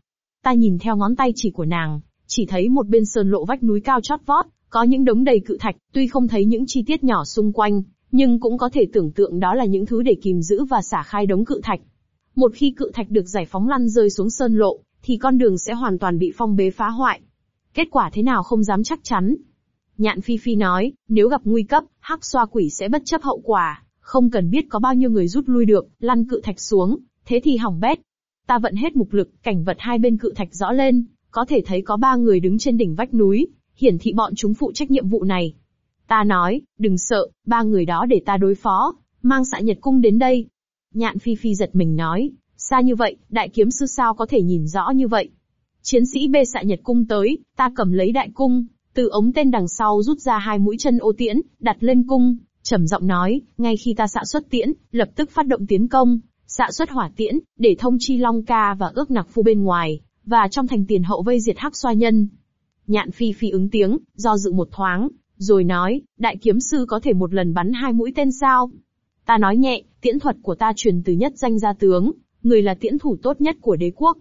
Ta nhìn theo ngón tay chỉ của nàng, chỉ thấy một bên sơn lộ vách núi cao chót vót, có những đống đầy cự thạch, tuy không thấy những chi tiết nhỏ xung quanh, nhưng cũng có thể tưởng tượng đó là những thứ để kìm giữ và xả khai đống cự thạch. Một khi cự thạch được giải phóng lăn rơi xuống sơn lộ, thì con đường sẽ hoàn toàn bị phong bế phá hoại. Kết quả thế nào không dám chắc chắn. Nhạn Phi Phi nói, nếu gặp nguy cấp, hắc xoa quỷ sẽ bất chấp hậu quả, không cần biết có bao nhiêu người rút lui được, lăn cự thạch xuống, thế thì hỏng bét. Ta vận hết mục lực, cảnh vật hai bên cự thạch rõ lên, có thể thấy có ba người đứng trên đỉnh vách núi, hiển thị bọn chúng phụ trách nhiệm vụ này. Ta nói, đừng sợ, ba người đó để ta đối phó, mang xạ nhật cung đến đây. Nhạn Phi Phi giật mình nói, xa như vậy, đại kiếm sư sao có thể nhìn rõ như vậy. Chiến sĩ bê xạ nhật cung tới, ta cầm lấy đại cung, từ ống tên đằng sau rút ra hai mũi chân ô tiễn, đặt lên cung, trầm giọng nói, ngay khi ta xạ xuất tiễn, lập tức phát động tiến công, xạ xuất hỏa tiễn, để thông chi Long Ca và ước nặc phu bên ngoài, và trong thành tiền hậu vây diệt hắc xoa nhân. Nhạn phi phi ứng tiếng, do dự một thoáng, rồi nói, đại kiếm sư có thể một lần bắn hai mũi tên sao? Ta nói nhẹ, tiễn thuật của ta truyền từ nhất danh gia tướng, người là tiễn thủ tốt nhất của đế quốc.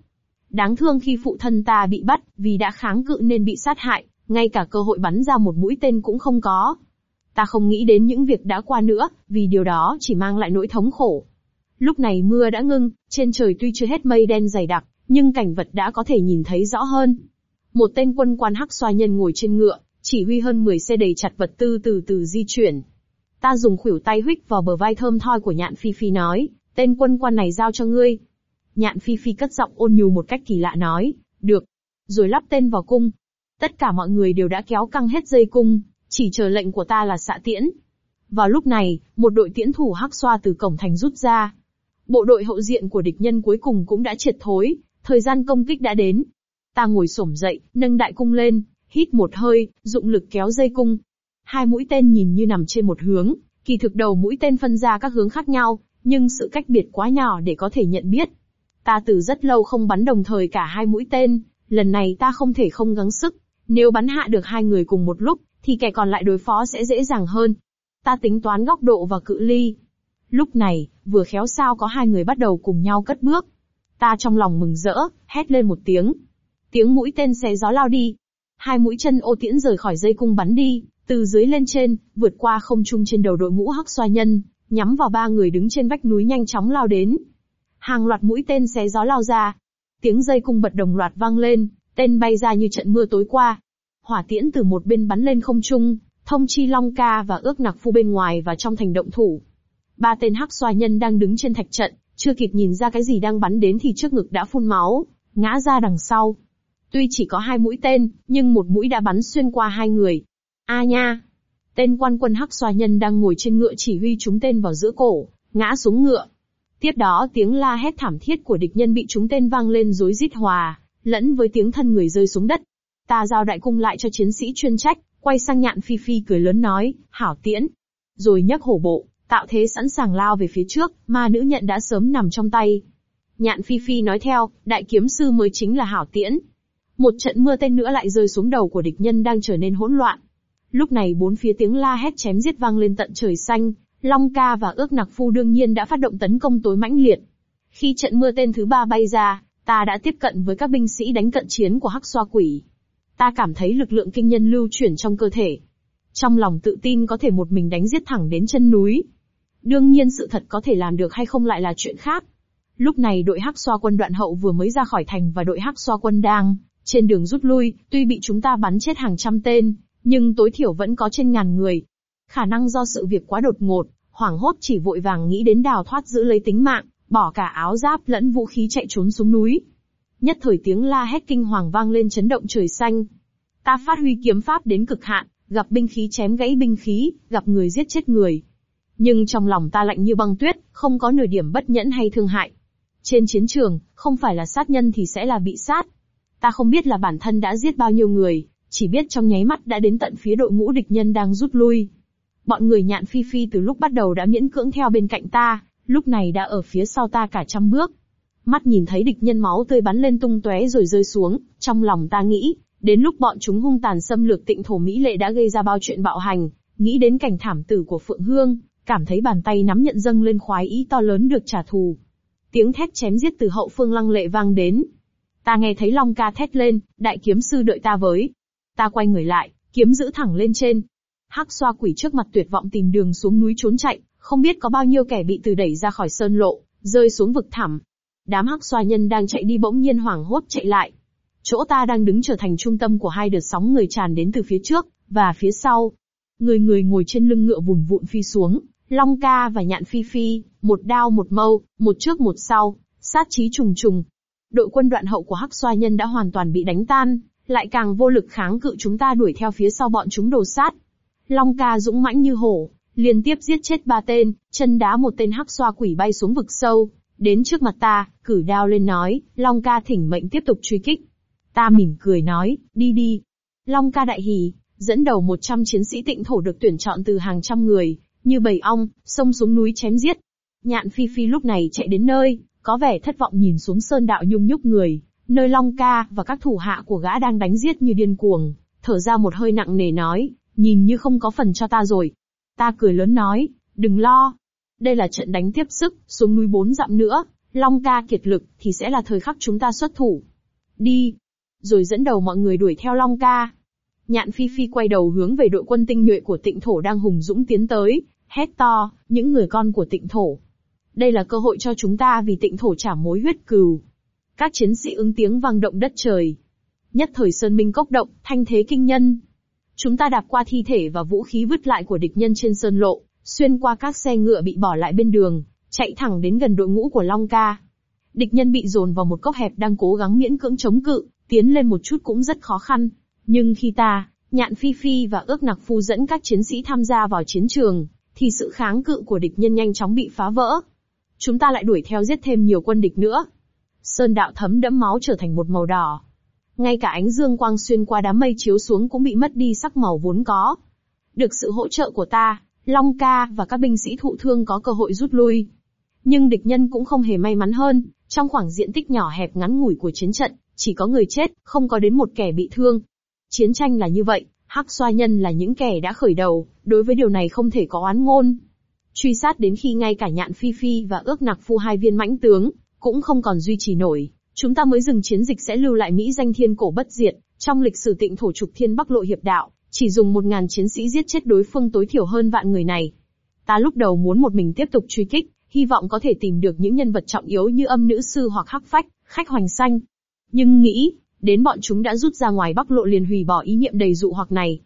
Đáng thương khi phụ thân ta bị bắt, vì đã kháng cự nên bị sát hại, ngay cả cơ hội bắn ra một mũi tên cũng không có. Ta không nghĩ đến những việc đã qua nữa, vì điều đó chỉ mang lại nỗi thống khổ. Lúc này mưa đã ngưng, trên trời tuy chưa hết mây đen dày đặc, nhưng cảnh vật đã có thể nhìn thấy rõ hơn. Một tên quân quan hắc xoa nhân ngồi trên ngựa, chỉ huy hơn 10 xe đầy chặt vật tư từ từ di chuyển. Ta dùng khuỷu tay huých vào bờ vai thơm thoi của nhạn phi phi nói, tên quân quan này giao cho ngươi. Nhạn phi phi cất giọng ôn nhu một cách kỳ lạ nói, được. Rồi lắp tên vào cung. Tất cả mọi người đều đã kéo căng hết dây cung, chỉ chờ lệnh của ta là xạ tiễn. Vào lúc này, một đội tiễn thủ hắc xoa từ cổng thành rút ra. Bộ đội hậu diện của địch nhân cuối cùng cũng đã triệt thối, thời gian công kích đã đến. Ta ngồi xổm dậy, nâng đại cung lên, hít một hơi, dụng lực kéo dây cung. Hai mũi tên nhìn như nằm trên một hướng, kỳ thực đầu mũi tên phân ra các hướng khác nhau, nhưng sự cách biệt quá nhỏ để có thể nhận biết. Ta từ rất lâu không bắn đồng thời cả hai mũi tên, lần này ta không thể không gắng sức. Nếu bắn hạ được hai người cùng một lúc, thì kẻ còn lại đối phó sẽ dễ dàng hơn. Ta tính toán góc độ và cự ly. Lúc này, vừa khéo sao có hai người bắt đầu cùng nhau cất bước. Ta trong lòng mừng rỡ, hét lên một tiếng. Tiếng mũi tên xé gió lao đi. Hai mũi chân ô tiễn rời khỏi dây cung bắn đi, từ dưới lên trên, vượt qua không trung trên đầu đội ngũ hắc xoa nhân, nhắm vào ba người đứng trên vách núi nhanh chóng lao đến. Hàng loạt mũi tên xé gió lao ra. Tiếng dây cung bật đồng loạt vang lên, tên bay ra như trận mưa tối qua. Hỏa tiễn từ một bên bắn lên không trung, thông chi Long Ca và ước nặc phu bên ngoài và trong thành động thủ. Ba tên hắc xoa nhân đang đứng trên thạch trận, chưa kịp nhìn ra cái gì đang bắn đến thì trước ngực đã phun máu, ngã ra đằng sau. Tuy chỉ có hai mũi tên, nhưng một mũi đã bắn xuyên qua hai người. A nha! Tên quan quân hắc xoa nhân đang ngồi trên ngựa chỉ huy chúng tên vào giữa cổ, ngã xuống ngựa. Tiếp đó tiếng la hét thảm thiết của địch nhân bị chúng tên vang lên rối rít hòa, lẫn với tiếng thân người rơi xuống đất. Ta giao đại cung lại cho chiến sĩ chuyên trách, quay sang nhạn phi phi cười lớn nói, hảo tiễn. Rồi nhấc hổ bộ, tạo thế sẵn sàng lao về phía trước, ma nữ nhận đã sớm nằm trong tay. Nhạn phi phi nói theo, đại kiếm sư mới chính là hảo tiễn. Một trận mưa tên nữa lại rơi xuống đầu của địch nhân đang trở nên hỗn loạn. Lúc này bốn phía tiếng la hét chém giết vang lên tận trời xanh, Long ca và ước nặc phu đương nhiên đã phát động tấn công tối mãnh liệt. Khi trận mưa tên thứ ba bay ra, ta đã tiếp cận với các binh sĩ đánh cận chiến của hắc xoa quỷ. Ta cảm thấy lực lượng kinh nhân lưu chuyển trong cơ thể. Trong lòng tự tin có thể một mình đánh giết thẳng đến chân núi. Đương nhiên sự thật có thể làm được hay không lại là chuyện khác. Lúc này đội hắc xoa quân đoạn hậu vừa mới ra khỏi thành và đội hắc xoa quân đang trên đường rút lui, tuy bị chúng ta bắn chết hàng trăm tên, nhưng tối thiểu vẫn có trên ngàn người. Khả năng do sự việc quá đột ngột, hoảng hốt chỉ vội vàng nghĩ đến đào thoát giữ lấy tính mạng, bỏ cả áo giáp lẫn vũ khí chạy trốn xuống núi. Nhất thời tiếng la hét kinh hoàng vang lên chấn động trời xanh. Ta phát huy kiếm pháp đến cực hạn, gặp binh khí chém gãy binh khí, gặp người giết chết người. Nhưng trong lòng ta lạnh như băng tuyết, không có nửa điểm bất nhẫn hay thương hại. Trên chiến trường, không phải là sát nhân thì sẽ là bị sát. Ta không biết là bản thân đã giết bao nhiêu người, chỉ biết trong nháy mắt đã đến tận phía đội ngũ địch nhân đang rút lui. Bọn người nhạn phi phi từ lúc bắt đầu đã miễn cưỡng theo bên cạnh ta, lúc này đã ở phía sau ta cả trăm bước. Mắt nhìn thấy địch nhân máu tươi bắn lên tung tóe rồi rơi xuống, trong lòng ta nghĩ, đến lúc bọn chúng hung tàn xâm lược tịnh thổ Mỹ lệ đã gây ra bao chuyện bạo hành, nghĩ đến cảnh thảm tử của Phượng Hương, cảm thấy bàn tay nắm nhận dâng lên khoái ý to lớn được trả thù. Tiếng thét chém giết từ hậu phương lăng lệ vang đến. Ta nghe thấy Long ca thét lên, đại kiếm sư đợi ta với. Ta quay người lại, kiếm giữ thẳng lên trên. Hắc xoa quỷ trước mặt tuyệt vọng tìm đường xuống núi trốn chạy, không biết có bao nhiêu kẻ bị từ đẩy ra khỏi sơn lộ, rơi xuống vực thẳm. Đám hắc xoa nhân đang chạy đi bỗng nhiên hoảng hốt chạy lại. Chỗ ta đang đứng trở thành trung tâm của hai đợt sóng người tràn đến từ phía trước, Và phía sau, người người ngồi trên lưng ngựa vùn vụn phi xuống, Long ca và nhạn phi phi, một đao một mâu, một trước một sau, sát chí trùng trùng. Đội quân đoạn hậu của Hắc Xoa Nhân đã hoàn toàn bị đánh tan, lại càng vô lực kháng cự chúng ta đuổi theo phía sau bọn chúng đồ sát. Long ca dũng mãnh như hổ, liên tiếp giết chết ba tên, chân đá một tên hắc xoa quỷ bay xuống vực sâu, đến trước mặt ta, cử đao lên nói, Long ca thỉnh mệnh tiếp tục truy kích. Ta mỉm cười nói, đi đi. Long ca đại hỉ, dẫn đầu 100 chiến sĩ tịnh thổ được tuyển chọn từ hàng trăm người, như bầy ong, xông xuống núi chém giết. Nhạn Phi Phi lúc này chạy đến nơi, có vẻ thất vọng nhìn xuống sơn đạo nhung nhúc người, nơi Long Ca và các thủ hạ của gã đang đánh giết như điên cuồng, thở ra một hơi nặng nề nói, nhìn như không có phần cho ta rồi. Ta cười lớn nói, đừng lo. Đây là trận đánh tiếp sức, xuống núi bốn dặm nữa, Long Ca kiệt lực thì sẽ là thời khắc chúng ta xuất thủ. Đi. Rồi dẫn đầu mọi người đuổi theo Long Ca. Nhạn Phi Phi quay đầu hướng về đội quân tinh nhuệ của tịnh thổ đang hùng dũng tiến tới, hét to, những người con của tịnh thổ. Đây là cơ hội cho chúng ta vì tịnh thổ trả mối huyết cừu. Các chiến sĩ ứng tiếng vang động đất trời. Nhất thời sơn minh cốc động, thanh thế kinh nhân. Chúng ta đạp qua thi thể và vũ khí vứt lại của địch nhân trên sơn lộ, xuyên qua các xe ngựa bị bỏ lại bên đường, chạy thẳng đến gần đội ngũ của Long Ca. Địch nhân bị dồn vào một cốc hẹp đang cố gắng miễn cưỡng chống cự, tiến lên một chút cũng rất khó khăn. Nhưng khi ta, Nhạn Phi Phi và ước nặc phu dẫn các chiến sĩ tham gia vào chiến trường, thì sự kháng cự của địch nhân nhanh chóng bị phá vỡ. Chúng ta lại đuổi theo giết thêm nhiều quân địch nữa. Sơn đạo thấm đẫm máu trở thành một màu đỏ. Ngay cả ánh dương quang xuyên qua đám mây chiếu xuống cũng bị mất đi sắc màu vốn có. Được sự hỗ trợ của ta, Long Ca và các binh sĩ thụ thương có cơ hội rút lui. Nhưng địch nhân cũng không hề may mắn hơn, trong khoảng diện tích nhỏ hẹp ngắn ngủi của chiến trận, chỉ có người chết, không có đến một kẻ bị thương. Chiến tranh là như vậy, Hắc xoa nhân là những kẻ đã khởi đầu, đối với điều này không thể có oán ngôn. Truy sát đến khi ngay cả nhạn phi phi và ước nặc phu hai viên mãnh tướng, cũng không còn duy trì nổi, chúng ta mới dừng chiến dịch sẽ lưu lại Mỹ danh thiên cổ bất diệt, trong lịch sử tịnh thổ trục thiên bắc lộ hiệp đạo, chỉ dùng một ngàn chiến sĩ giết chết đối phương tối thiểu hơn vạn người này. Ta lúc đầu muốn một mình tiếp tục truy kích, hy vọng có thể tìm được những nhân vật trọng yếu như âm nữ sư hoặc hắc phách, khách hoành xanh. Nhưng nghĩ, Đến bọn chúng đã rút ra ngoài bắc lộ liền hủy bỏ ý niệm đầy dụ hoặc này.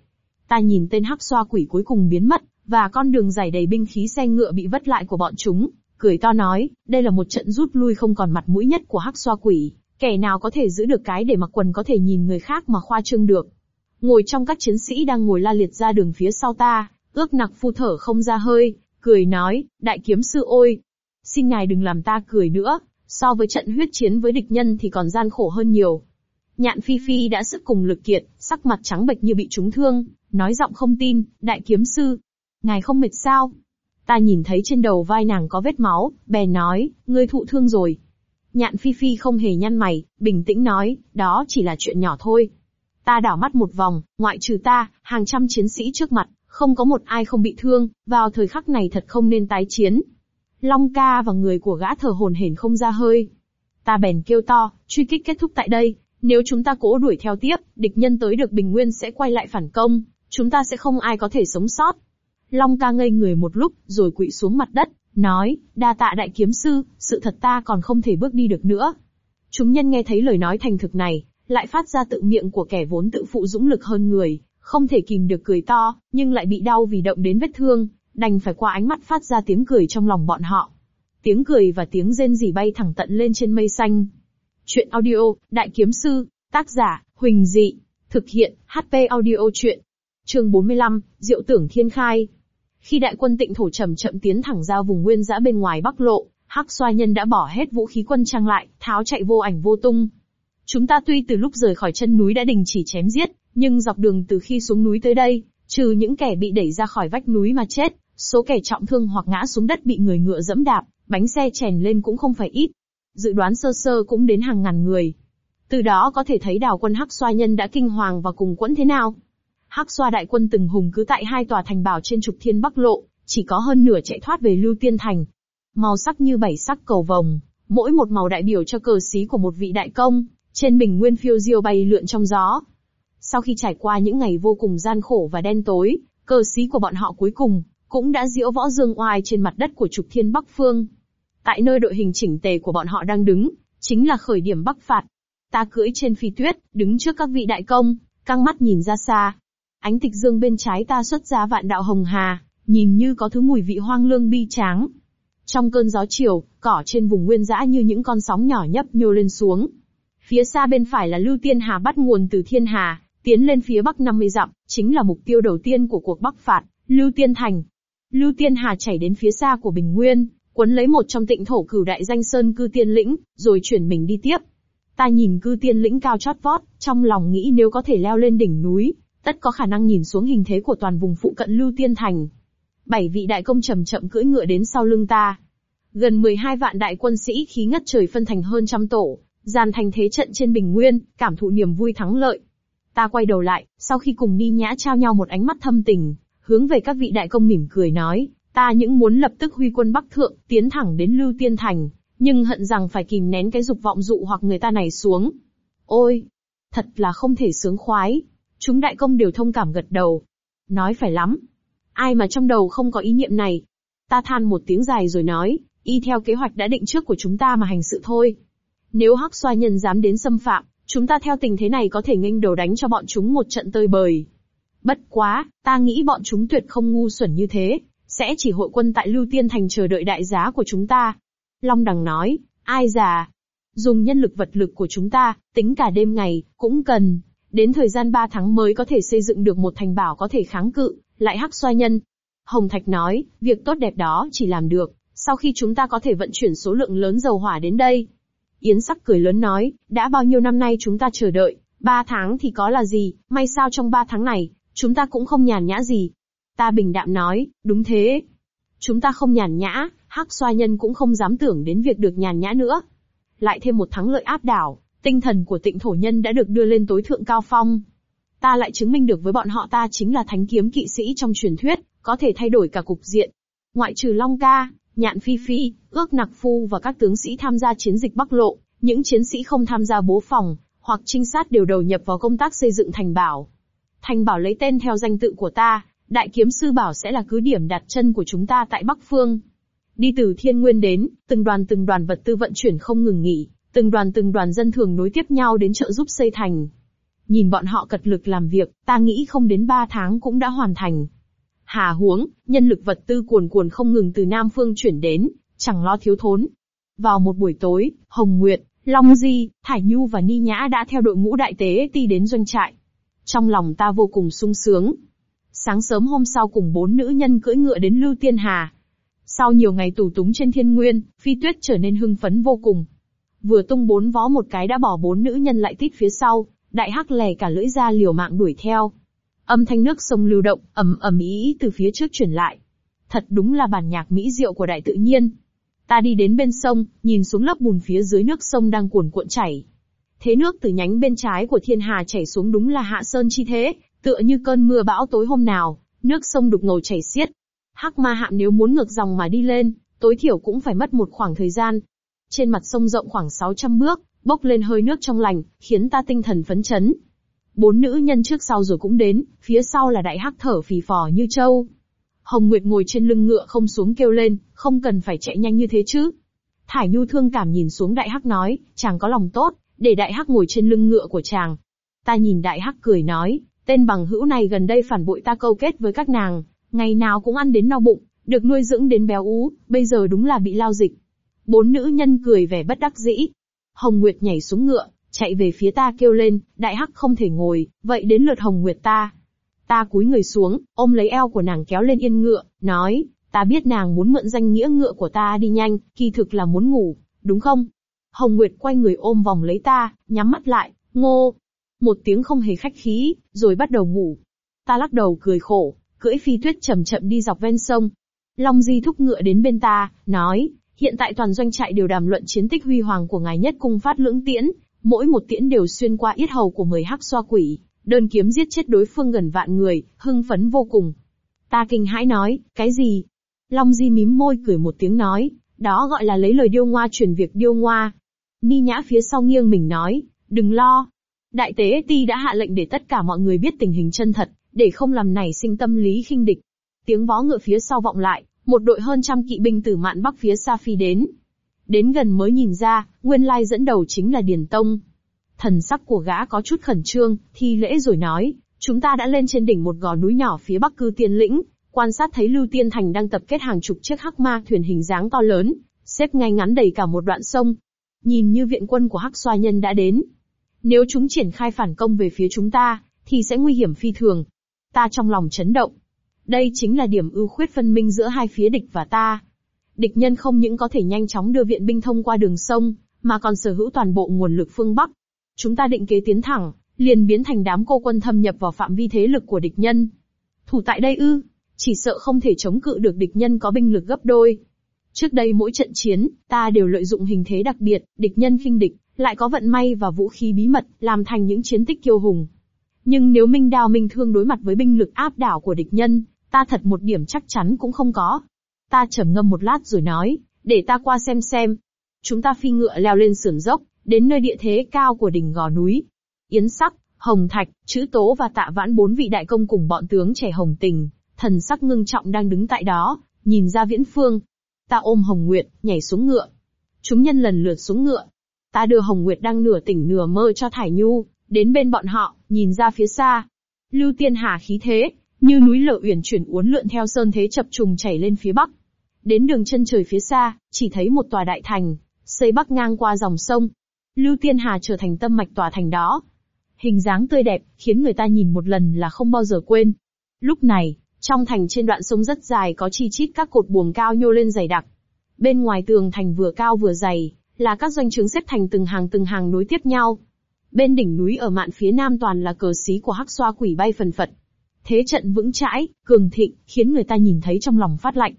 Ta nhìn tên hắc xoa quỷ cuối cùng biến mất, và con đường dài đầy binh khí xe ngựa bị vất lại của bọn chúng, cười to nói, đây là một trận rút lui không còn mặt mũi nhất của hắc xoa quỷ, kẻ nào có thể giữ được cái để mặc quần có thể nhìn người khác mà khoa trương được. Ngồi trong các chiến sĩ đang ngồi la liệt ra đường phía sau ta, ước nặc phu thở không ra hơi, cười nói, đại kiếm sư ôi, xin ngài đừng làm ta cười nữa, so với trận huyết chiến với địch nhân thì còn gian khổ hơn nhiều. Nhạn Phi Phi đã sức cùng lực kiệt, sắc mặt trắng bệch như bị trúng thương, nói giọng không tin, đại kiếm sư. Ngài không mệt sao? Ta nhìn thấy trên đầu vai nàng có vết máu, bèn nói, ngươi thụ thương rồi. Nhạn Phi Phi không hề nhăn mày, bình tĩnh nói, đó chỉ là chuyện nhỏ thôi. Ta đảo mắt một vòng, ngoại trừ ta, hàng trăm chiến sĩ trước mặt, không có một ai không bị thương, vào thời khắc này thật không nên tái chiến. Long ca và người của gã thở hồn hển không ra hơi. Ta bèn kêu to, truy kích kết thúc tại đây, nếu chúng ta cố đuổi theo tiếp, địch nhân tới được bình nguyên sẽ quay lại phản công, chúng ta sẽ không ai có thể sống sót. Long ca ngây người một lúc, rồi quỵ xuống mặt đất, nói, đa tạ đại kiếm sư, sự thật ta còn không thể bước đi được nữa. Chúng nhân nghe thấy lời nói thành thực này, lại phát ra tự miệng của kẻ vốn tự phụ dũng lực hơn người, không thể kìm được cười to, nhưng lại bị đau vì động đến vết thương, đành phải qua ánh mắt phát ra tiếng cười trong lòng bọn họ. Tiếng cười và tiếng rên rỉ bay thẳng tận lên trên mây xanh. Chuyện audio, Đại Kiếm Sư, tác giả, Huỳnh Dị, thực hiện, HP audio chuyện. Chương 45, Diệu Tưởng Thiên Khai. Khi đại quân tịnh thổ chậm chậm tiến thẳng ra vùng nguyên giã bên ngoài Bắc Lộ, Hắc Xoa Nhân đã bỏ hết vũ khí quân trang lại, tháo chạy vô ảnh vô tung. Chúng ta tuy từ lúc rời khỏi chân núi đã đình chỉ chém giết, nhưng dọc đường từ khi xuống núi tới đây, trừ những kẻ bị đẩy ra khỏi vách núi mà chết, số kẻ trọng thương hoặc ngã xuống đất bị người ngựa dẫm đạp, bánh xe chèn lên cũng không phải ít dự đoán sơ sơ cũng đến hàng ngàn người. Từ đó có thể thấy đào quân Hắc Xoa nhân đã kinh hoàng và cùng quẫn thế nào. Hắc Xoa đại quân từng hùng cứ tại hai tòa thành bảo trên trục thiên Bắc Lộ, chỉ có hơn nửa chạy thoát về Lưu Tiên Thành. Màu sắc như bảy sắc cầu vồng, mỗi một màu đại biểu cho cờ xí của một vị đại công, trên bình nguyên phiêu diêu bay lượn trong gió. Sau khi trải qua những ngày vô cùng gian khổ và đen tối, cờ xí của bọn họ cuối cùng, cũng đã diễu võ dương oai trên mặt đất của trục thiên Bắc Phương. Tại nơi đội hình chỉnh tề của bọn họ đang đứng, chính là khởi điểm bắc phạt. Ta cưỡi trên phi tuyết, đứng trước các vị đại công, căng mắt nhìn ra xa. Ánh tịch dương bên trái ta xuất ra vạn đạo hồng hà, nhìn như có thứ mùi vị hoang lương bi tráng. Trong cơn gió chiều, cỏ trên vùng nguyên dã như những con sóng nhỏ nhấp nhô lên xuống. Phía xa bên phải là Lưu Tiên Hà bắt nguồn từ Thiên Hà, tiến lên phía bắc 50 dặm, chính là mục tiêu đầu tiên của cuộc bắc phạt, Lưu Tiên Thành. Lưu Tiên Hà chảy đến phía xa của Bình Nguyên, quấn lấy một trong tịnh thổ cửu đại danh sơn cư tiên lĩnh, rồi chuyển mình đi tiếp. Ta nhìn cư tiên lĩnh cao chót vót, trong lòng nghĩ nếu có thể leo lên đỉnh núi, tất có khả năng nhìn xuống hình thế của toàn vùng phụ cận Lưu Tiên Thành. Bảy vị đại công chậm chậm cưỡi ngựa đến sau lưng ta. Gần 12 vạn đại quân sĩ khí ngất trời phân thành hơn trăm tổ, dàn thành thế trận trên bình nguyên, cảm thụ niềm vui thắng lợi. Ta quay đầu lại, sau khi cùng Ni Nhã trao nhau một ánh mắt thâm tình, hướng về các vị đại công mỉm cười nói, ta những muốn lập tức huy quân Bắc Thượng, tiến thẳng đến Lưu Tiên Thành, nhưng hận rằng phải kìm nén cái dục vọng dụ hoặc người ta này xuống. Ôi! Thật là không thể sướng khoái. Chúng đại công đều thông cảm gật đầu. Nói phải lắm. Ai mà trong đầu không có ý niệm này? Ta than một tiếng dài rồi nói, y theo kế hoạch đã định trước của chúng ta mà hành sự thôi. Nếu hắc xoa nhân dám đến xâm phạm, chúng ta theo tình thế này có thể nghênh đầu đánh cho bọn chúng một trận tơi bời. Bất quá, ta nghĩ bọn chúng tuyệt không ngu xuẩn như thế, sẽ chỉ hội quân tại Lưu Tiên Thành chờ đợi đại giá của chúng ta. Long Đằng nói, ai già, dùng nhân lực vật lực của chúng ta, tính cả đêm ngày, cũng cần, đến thời gian 3 tháng mới có thể xây dựng được một thành bảo có thể kháng cự, lại hắc xoa nhân. Hồng Thạch nói, việc tốt đẹp đó chỉ làm được, sau khi chúng ta có thể vận chuyển số lượng lớn dầu hỏa đến đây. Yến sắc cười lớn nói, đã bao nhiêu năm nay chúng ta chờ đợi, ba tháng thì có là gì, may sao trong ba tháng này, chúng ta cũng không nhàn nhã gì. Ta bình đạm nói, đúng thế. Chúng ta không nhàn nhã, hắc xoa nhân cũng không dám tưởng đến việc được nhàn nhã nữa. Lại thêm một thắng lợi áp đảo, tinh thần của tịnh thổ nhân đã được đưa lên tối thượng cao phong. Ta lại chứng minh được với bọn họ ta chính là thánh kiếm kỵ sĩ trong truyền thuyết, có thể thay đổi cả cục diện. Ngoại trừ Long Ca, Nhạn Phi Phi, Ước Nặc Phu và các tướng sĩ tham gia chiến dịch Bắc Lộ, những chiến sĩ không tham gia bố phòng, hoặc trinh sát đều đầu nhập vào công tác xây dựng thành bảo. Thành bảo lấy tên theo danh tự của ta, Đại Kiếm Sư Bảo sẽ là cứ điểm đặt chân của chúng ta tại Bắc Phương. Đi từ thiên nguyên đến, từng đoàn từng đoàn vật tư vận chuyển không ngừng nghỉ, từng đoàn từng đoàn dân thường nối tiếp nhau đến trợ giúp xây thành. Nhìn bọn họ cật lực làm việc, ta nghĩ không đến 3 tháng cũng đã hoàn thành. Hà huống, nhân lực vật tư cuồn cuồn không ngừng từ Nam Phương chuyển đến, chẳng lo thiếu thốn. Vào một buổi tối, Hồng Nguyệt, Long Di, Thải Nhu và Ni Nhã đã theo đội ngũ đại tế ti đến doanh trại. Trong lòng ta vô cùng sung sướng. Sáng sớm hôm sau cùng bốn nữ nhân cưỡi ngựa đến Lưu Tiên Hà. Sau nhiều ngày tù túng trên thiên nguyên, phi tuyết trở nên hưng phấn vô cùng. Vừa tung bốn vó một cái đã bỏ bốn nữ nhân lại tít phía sau, đại hắc lè cả lưỡi ra liều mạng đuổi theo. Âm thanh nước sông lưu động, ầm ầm ý từ phía trước chuyển lại. Thật đúng là bản nhạc mỹ diệu của đại tự nhiên. Ta đi đến bên sông, nhìn xuống lớp bùn phía dưới nước sông đang cuồn cuộn chảy. Thế nước từ nhánh bên trái của thiên hà chảy xuống đúng là hạ sơn chi thế, tựa như cơn mưa bão tối hôm nào, nước sông đục ngầu chảy xiết. Hắc ma hạm nếu muốn ngược dòng mà đi lên, tối thiểu cũng phải mất một khoảng thời gian. Trên mặt sông rộng khoảng 600 bước, bốc lên hơi nước trong lành, khiến ta tinh thần phấn chấn. Bốn nữ nhân trước sau rồi cũng đến, phía sau là đại hắc thở phì phò như trâu. Hồng Nguyệt ngồi trên lưng ngựa không xuống kêu lên, không cần phải chạy nhanh như thế chứ. Thải Nhu thương cảm nhìn xuống đại hắc nói, chàng có lòng tốt, để đại hắc ngồi trên lưng ngựa của chàng. Ta nhìn đại hắc cười nói, tên bằng hữu này gần đây phản bội ta câu kết với các nàng, ngày nào cũng ăn đến no bụng, được nuôi dưỡng đến béo ú, bây giờ đúng là bị lao dịch. Bốn nữ nhân cười vẻ bất đắc dĩ. Hồng Nguyệt nhảy xuống ngựa, chạy về phía ta kêu lên, đại hắc không thể ngồi, vậy đến lượt Hồng Nguyệt ta. Ta cúi người xuống, ôm lấy eo của nàng kéo lên yên ngựa, nói, ta biết nàng muốn mượn danh nghĩa ngựa của ta đi nhanh, kỳ thực là muốn ngủ, đúng không? Hồng Nguyệt quay người ôm vòng lấy ta, nhắm mắt lại, ngô. Một tiếng không hề khách khí, rồi bắt đầu ngủ. Ta lắc đầu cười khổ, cưỡi phi tuyết chậm chậm đi dọc ven sông. Long Di thúc ngựa đến bên ta, nói, hiện tại toàn doanh trại đều đàm luận chiến tích huy hoàng của ngài nhất cung phát lưỡng tiễn, mỗi một tiễn đều xuyên qua yết hầu của mười hắc xoa quỷ, đơn kiếm giết chết đối phương gần vạn người, hưng phấn vô cùng. Ta kinh hãi nói, cái gì? Long Di mím môi cười một tiếng nói, đó gọi là lấy lời điêu ngoa truyền việc điêu ngoa. Ni nhã phía sau nghiêng mình nói, đừng lo. Đại tế ti đã hạ lệnh để tất cả mọi người biết tình hình chân thật, để không làm nảy sinh tâm lý khinh địch. Tiếng vó ngựa phía sau vọng lại, một đội hơn trăm kỵ binh từ mạn bắc phía xa phi đến. Đến gần mới nhìn ra, nguyên lai dẫn đầu chính là Điền Tông. Thần sắc của gã có chút khẩn trương, thi lễ rồi nói, Chúng ta đã lên trên đỉnh một gò núi nhỏ phía bắc cư tiên lĩnh, quan sát thấy Lưu Tiên Thành đang tập kết hàng chục chiếc hắc ma thuyền hình dáng to lớn, xếp ngay ngắn đầy cả một đoạn sông. Nhìn như viện quân của hắc xoa nhân đã đến. Nếu chúng triển khai phản công về phía chúng ta, thì sẽ nguy hiểm phi thường. Ta trong lòng chấn động. Đây chính là điểm ưu khuyết phân minh giữa hai phía địch và ta. Địch nhân không những có thể nhanh chóng đưa viện binh thông qua đường sông, mà còn sở hữu toàn bộ nguồn lực phương Bắc. Chúng ta định kế tiến thẳng, liền biến thành đám cô quân thâm nhập vào phạm vi thế lực của địch nhân. Thủ tại đây ư, chỉ sợ không thể chống cự được địch nhân có binh lực gấp đôi. Trước đây mỗi trận chiến, ta đều lợi dụng hình thế đặc biệt, địch nhân khinh địch, lại có vận may và vũ khí bí mật, làm thành những chiến tích kiêu hùng. Nhưng nếu Minh Đao Minh Thương đối mặt với binh lực áp đảo của địch nhân, ta thật một điểm chắc chắn cũng không có. Ta trầm ngâm một lát rồi nói, để ta qua xem xem. Chúng ta phi ngựa leo lên sườn dốc, đến nơi địa thế cao của đỉnh gò núi. Yến Sắc, Hồng Thạch, Chữ Tố và Tạ Vãn bốn vị đại công cùng bọn tướng trẻ Hồng Tình, thần sắc ngưng trọng đang đứng tại đó, nhìn ra viễn phương. Ta ôm Hồng Nguyệt, nhảy xuống ngựa. Chúng nhân lần lượt xuống ngựa. Ta đưa Hồng Nguyệt đang nửa tỉnh nửa mơ cho Thải Nhu, đến bên bọn họ, nhìn ra phía xa. Lưu Tiên Hà khí thế, như núi lở uyển chuyển uốn lượn theo sơn thế chập trùng chảy lên phía bắc. Đến đường chân trời phía xa, chỉ thấy một tòa đại thành, xây bắc ngang qua dòng sông. Lưu Tiên Hà trở thành tâm mạch tòa thành đó. Hình dáng tươi đẹp, khiến người ta nhìn một lần là không bao giờ quên. Lúc này, trong thành trên đoạn sông rất dài có chi chít các cột buồng cao nhô lên dày đặc. Bên ngoài tường thành vừa cao vừa dày, là các doanh trướng xếp thành từng hàng từng hàng nối tiếp nhau. Bên đỉnh núi ở mạn phía nam toàn là cờ xí của hắc xoa quỷ bay phần phật. Thế trận vững chãi, cường thịnh, khiến người ta nhìn thấy trong lòng phát lạnh.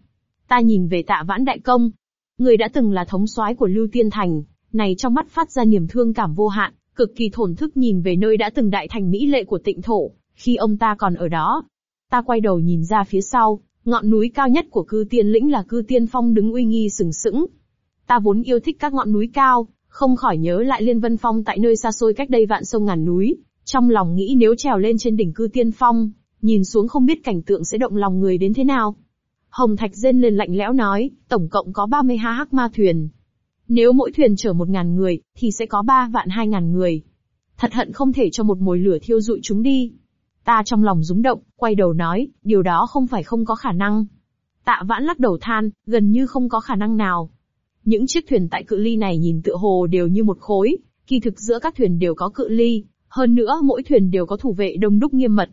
Ta nhìn về tạ vãn đại công. Người đã từng là thống soái của Lưu Tiên Thành, này trong mắt phát ra niềm thương cảm vô hạn, cực kỳ thổn thức nhìn về nơi đã từng đại thành mỹ lệ của tịnh thổ, khi ông ta còn ở đó. Ta quay đầu nhìn ra phía sau, ngọn núi cao nhất của cư tiên lĩnh là cư tiên phong đứng uy nghi sừng sững. Ta vốn yêu thích các ngọn núi cao, không khỏi nhớ lại liên vân phong tại nơi xa xôi cách đây vạn sông ngàn núi, trong lòng nghĩ nếu trèo lên trên đỉnh cư tiên phong, nhìn xuống không biết cảnh tượng sẽ động lòng người đến thế nào. Hồng Thạch rên lên lạnh lẽo nói, tổng cộng có 32 hắc ma thuyền. Nếu mỗi thuyền chở một ngàn người, thì sẽ có 3 vạn hai ngàn người. Thật hận không thể cho một mồi lửa thiêu dụi chúng đi. Ta trong lòng rúng động, quay đầu nói, điều đó không phải không có khả năng. Tạ vãn lắc đầu than, gần như không có khả năng nào. Những chiếc thuyền tại cự ly này nhìn tựa hồ đều như một khối, kỳ thực giữa các thuyền đều có cự ly, hơn nữa mỗi thuyền đều có thủ vệ đông đúc nghiêm mật.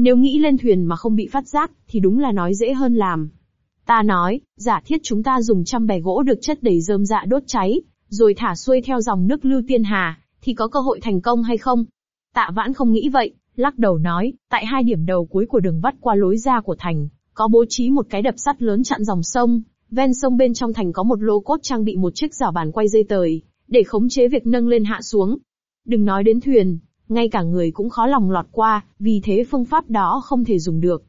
Nếu nghĩ lên thuyền mà không bị phát giác, thì đúng là nói dễ hơn làm. Ta nói, giả thiết chúng ta dùng trăm bè gỗ được chất đầy rơm dạ đốt cháy, rồi thả xuôi theo dòng nước lưu tiên hà, thì có cơ hội thành công hay không? Tạ vãn không nghĩ vậy, lắc đầu nói, tại hai điểm đầu cuối của đường vắt qua lối ra của thành, có bố trí một cái đập sắt lớn chặn dòng sông, ven sông bên trong thành có một lô cốt trang bị một chiếc giỏ bàn quay dây tời, để khống chế việc nâng lên hạ xuống. Đừng nói đến thuyền, ngay cả người cũng khó lòng lọt qua, vì thế phương pháp đó không thể dùng được.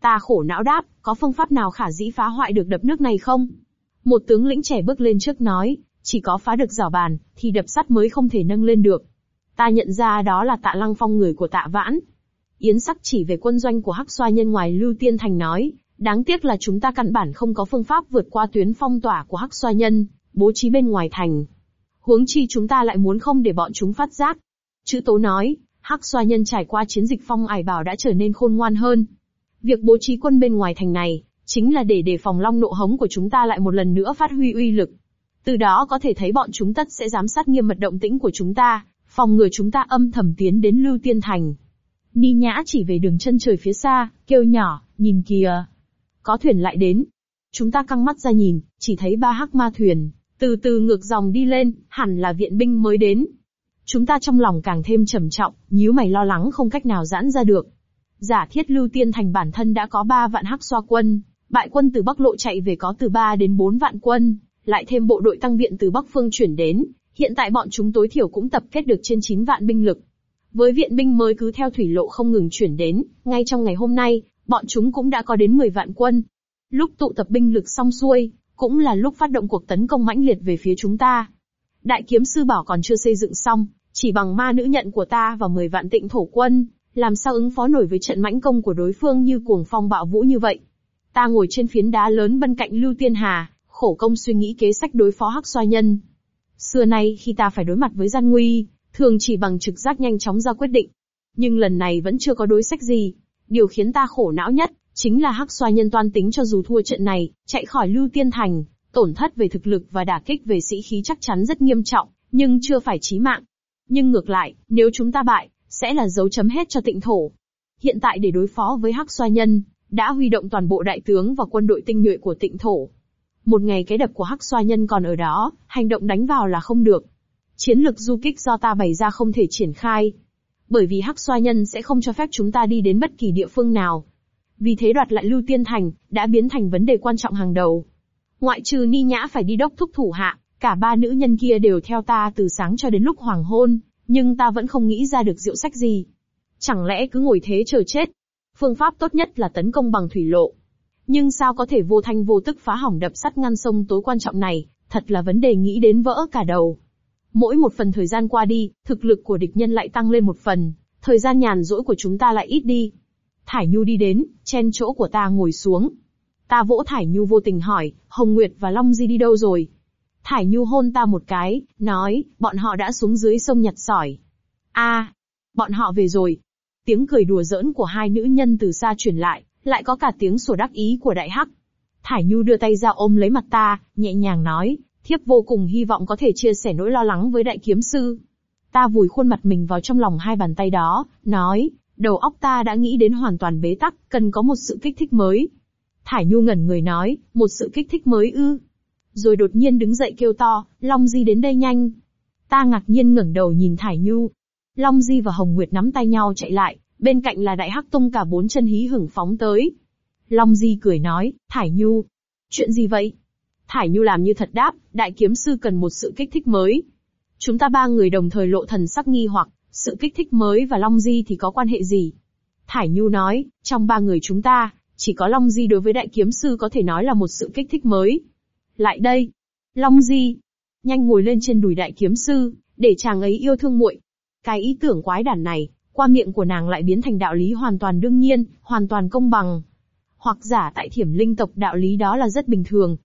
Ta khổ não đáp, có phương pháp nào khả dĩ phá hoại được đập nước này không? Một tướng lĩnh trẻ bước lên trước nói, chỉ có phá được giỏ bàn, thì đập sắt mới không thể nâng lên được. Ta nhận ra đó là tạ lăng phong người của tạ vãn. Yến sắc chỉ về quân doanh của hắc xoa nhân ngoài Lưu Tiên Thành nói, đáng tiếc là chúng ta căn bản không có phương pháp vượt qua tuyến phong tỏa của hắc xoa nhân, bố trí bên ngoài thành. Huống chi chúng ta lại muốn không để bọn chúng phát giác. Chữ tố nói, hắc xoa nhân trải qua chiến dịch phong ải bảo đã trở nên khôn ngoan hơn. Việc bố trí quân bên ngoài thành này, chính là để đề phòng long nộ hống của chúng ta lại một lần nữa phát huy uy lực. Từ đó có thể thấy bọn chúng tất sẽ giám sát nghiêm mật động tĩnh của chúng ta, phòng ngừa chúng ta âm thầm tiến đến Lưu Tiên Thành. Ni Nhã chỉ về đường chân trời phía xa, kêu nhỏ, nhìn kìa. Có thuyền lại đến. Chúng ta căng mắt ra nhìn, chỉ thấy ba hắc ma thuyền, từ từ ngược dòng đi lên, hẳn là viện binh mới đến. Chúng ta trong lòng càng thêm trầm trọng, nhíu mày lo lắng không cách nào giãn ra được. Giả thiết Lưu Tiên Thành bản thân đã có ba vạn hắc xoa quân, bại quân từ Bắc Lộ chạy về có từ 3 đến 4 vạn quân, lại thêm bộ đội tăng viện từ Bắc Phương chuyển đến, hiện tại bọn chúng tối thiểu cũng tập kết được trên 9 vạn binh lực. Với viện binh mới cứ theo thủy lộ không ngừng chuyển đến, ngay trong ngày hôm nay, bọn chúng cũng đã có đến 10 vạn quân. Lúc tụ tập binh lực xong xuôi, cũng là lúc phát động cuộc tấn công mãnh liệt về phía chúng ta. Đại kiếm sư bảo còn chưa xây dựng xong, chỉ bằng ma nữ nhận của ta và 10 vạn tịnh thổ quân, làm sao ứng phó nổi với trận mãnh công của đối phương như cuồng phong bạo vũ như vậy. Ta ngồi trên phiến đá lớn bên cạnh Lưu Tiên Hà, khổ công suy nghĩ kế sách đối phó hắc xoa nhân. Xưa nay khi ta phải đối mặt với gian nguy, thường chỉ bằng trực giác nhanh chóng ra quyết định. Nhưng lần này vẫn chưa có đối sách gì. Điều khiến ta khổ não nhất, chính là hắc xoa nhân toan tính cho dù thua trận này, chạy khỏi lưu tiên thành, tổn thất về thực lực và đả kích về sĩ khí chắc chắn rất nghiêm trọng, nhưng chưa phải chí mạng. Nhưng ngược lại, nếu chúng ta bại, sẽ là dấu chấm hết cho tịnh thổ. Hiện tại để đối phó với hắc xoa nhân, đã huy động toàn bộ đại tướng và quân đội tinh nhuệ của tịnh thổ. Một ngày cái đập của hắc xoa nhân còn ở đó, hành động đánh vào là không được. Chiến lược du kích do ta bày ra không thể triển khai. Bởi vì hắc xoa nhân sẽ không cho phép chúng ta đi đến bất kỳ địa phương nào. Vì thế đoạt lại Lưu Tiên Thành, đã biến thành vấn đề quan trọng hàng đầu. Ngoại trừ Ni Nhã phải đi đốc thúc thủ hạ, cả ba nữ nhân kia đều theo ta từ sáng cho đến lúc hoàng hôn, nhưng ta vẫn không nghĩ ra được diệu sách gì. Chẳng lẽ cứ ngồi thế chờ chết? Phương pháp tốt nhất là tấn công bằng thủy lộ. Nhưng sao có thể vô thanh vô tức phá hỏng đập sắt ngăn sông tối quan trọng này, thật là vấn đề nghĩ đến vỡ cả đầu. Mỗi một phần thời gian qua đi, thực lực của địch nhân lại tăng lên một phần, thời gian nhàn rỗi của chúng ta lại ít đi. Thải Nhu đi đến, chen chỗ của ta ngồi xuống. Ta vỗ Thải Nhu vô tình hỏi, Hồng Nguyệt và Long Di đi đâu rồi? Thải Nhu hôn ta một cái, nói, bọn họ đã xuống dưới sông nhặt sỏi. a bọn họ về rồi. Tiếng cười đùa giỡn của hai nữ nhân từ xa truyền lại, lại có cả tiếng sổ đắc ý của đại hắc. Thải Nhu đưa tay ra ôm lấy mặt ta, nhẹ nhàng nói, thiếp vô cùng hy vọng có thể chia sẻ nỗi lo lắng với đại kiếm sư. Ta vùi khuôn mặt mình vào trong lòng hai bàn tay đó, nói, đầu óc ta đã nghĩ đến hoàn toàn bế tắc, cần có một sự kích thích mới. Thải Nhu ngẩn người nói, một sự kích thích mới ư. Rồi đột nhiên đứng dậy kêu to, Long Di đến đây nhanh. Ta ngạc nhiên ngẩng đầu nhìn Thải Nhu. Long Di và Hồng Nguyệt nắm tay nhau chạy lại, bên cạnh là Đại Hắc tung cả bốn chân hí hửng phóng tới. Long Di cười nói, Thải Nhu. Chuyện gì vậy? Thải Nhu làm như thật đáp, đại kiếm sư cần một sự kích thích mới. Chúng ta ba người đồng thời lộ thần sắc nghi hoặc, sự kích thích mới và Long Di thì có quan hệ gì? Thải Nhu nói, trong ba người chúng ta, chỉ có Long Di đối với đại kiếm sư có thể nói là một sự kích thích mới. Lại đây. Long Di. Nhanh ngồi lên trên đùi đại kiếm sư, để chàng ấy yêu thương muội. Cái ý tưởng quái đản này, qua miệng của nàng lại biến thành đạo lý hoàn toàn đương nhiên, hoàn toàn công bằng. Hoặc giả tại thiểm linh tộc đạo lý đó là rất bình thường.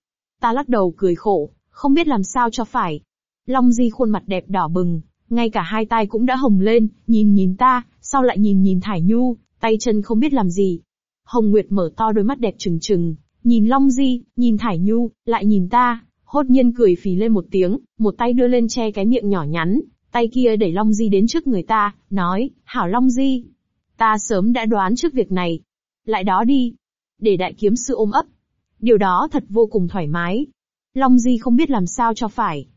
Ta lắc đầu cười khổ, không biết làm sao cho phải. Long Di khuôn mặt đẹp đỏ bừng, ngay cả hai tay cũng đã hồng lên, nhìn nhìn ta, sau lại nhìn nhìn Thải Nhu, tay chân không biết làm gì. Hồng Nguyệt mở to đôi mắt đẹp trừng trừng, nhìn Long Di, nhìn Thải Nhu, lại nhìn ta, hốt nhiên cười phì lên một tiếng, một tay đưa lên che cái miệng nhỏ nhắn, tay kia đẩy Long Di đến trước người ta, nói, hảo Long Di. Ta sớm đã đoán trước việc này. Lại đó đi. Để đại kiếm sư ôm ấp. Điều đó thật vô cùng thoải mái. Long Di không biết làm sao cho phải.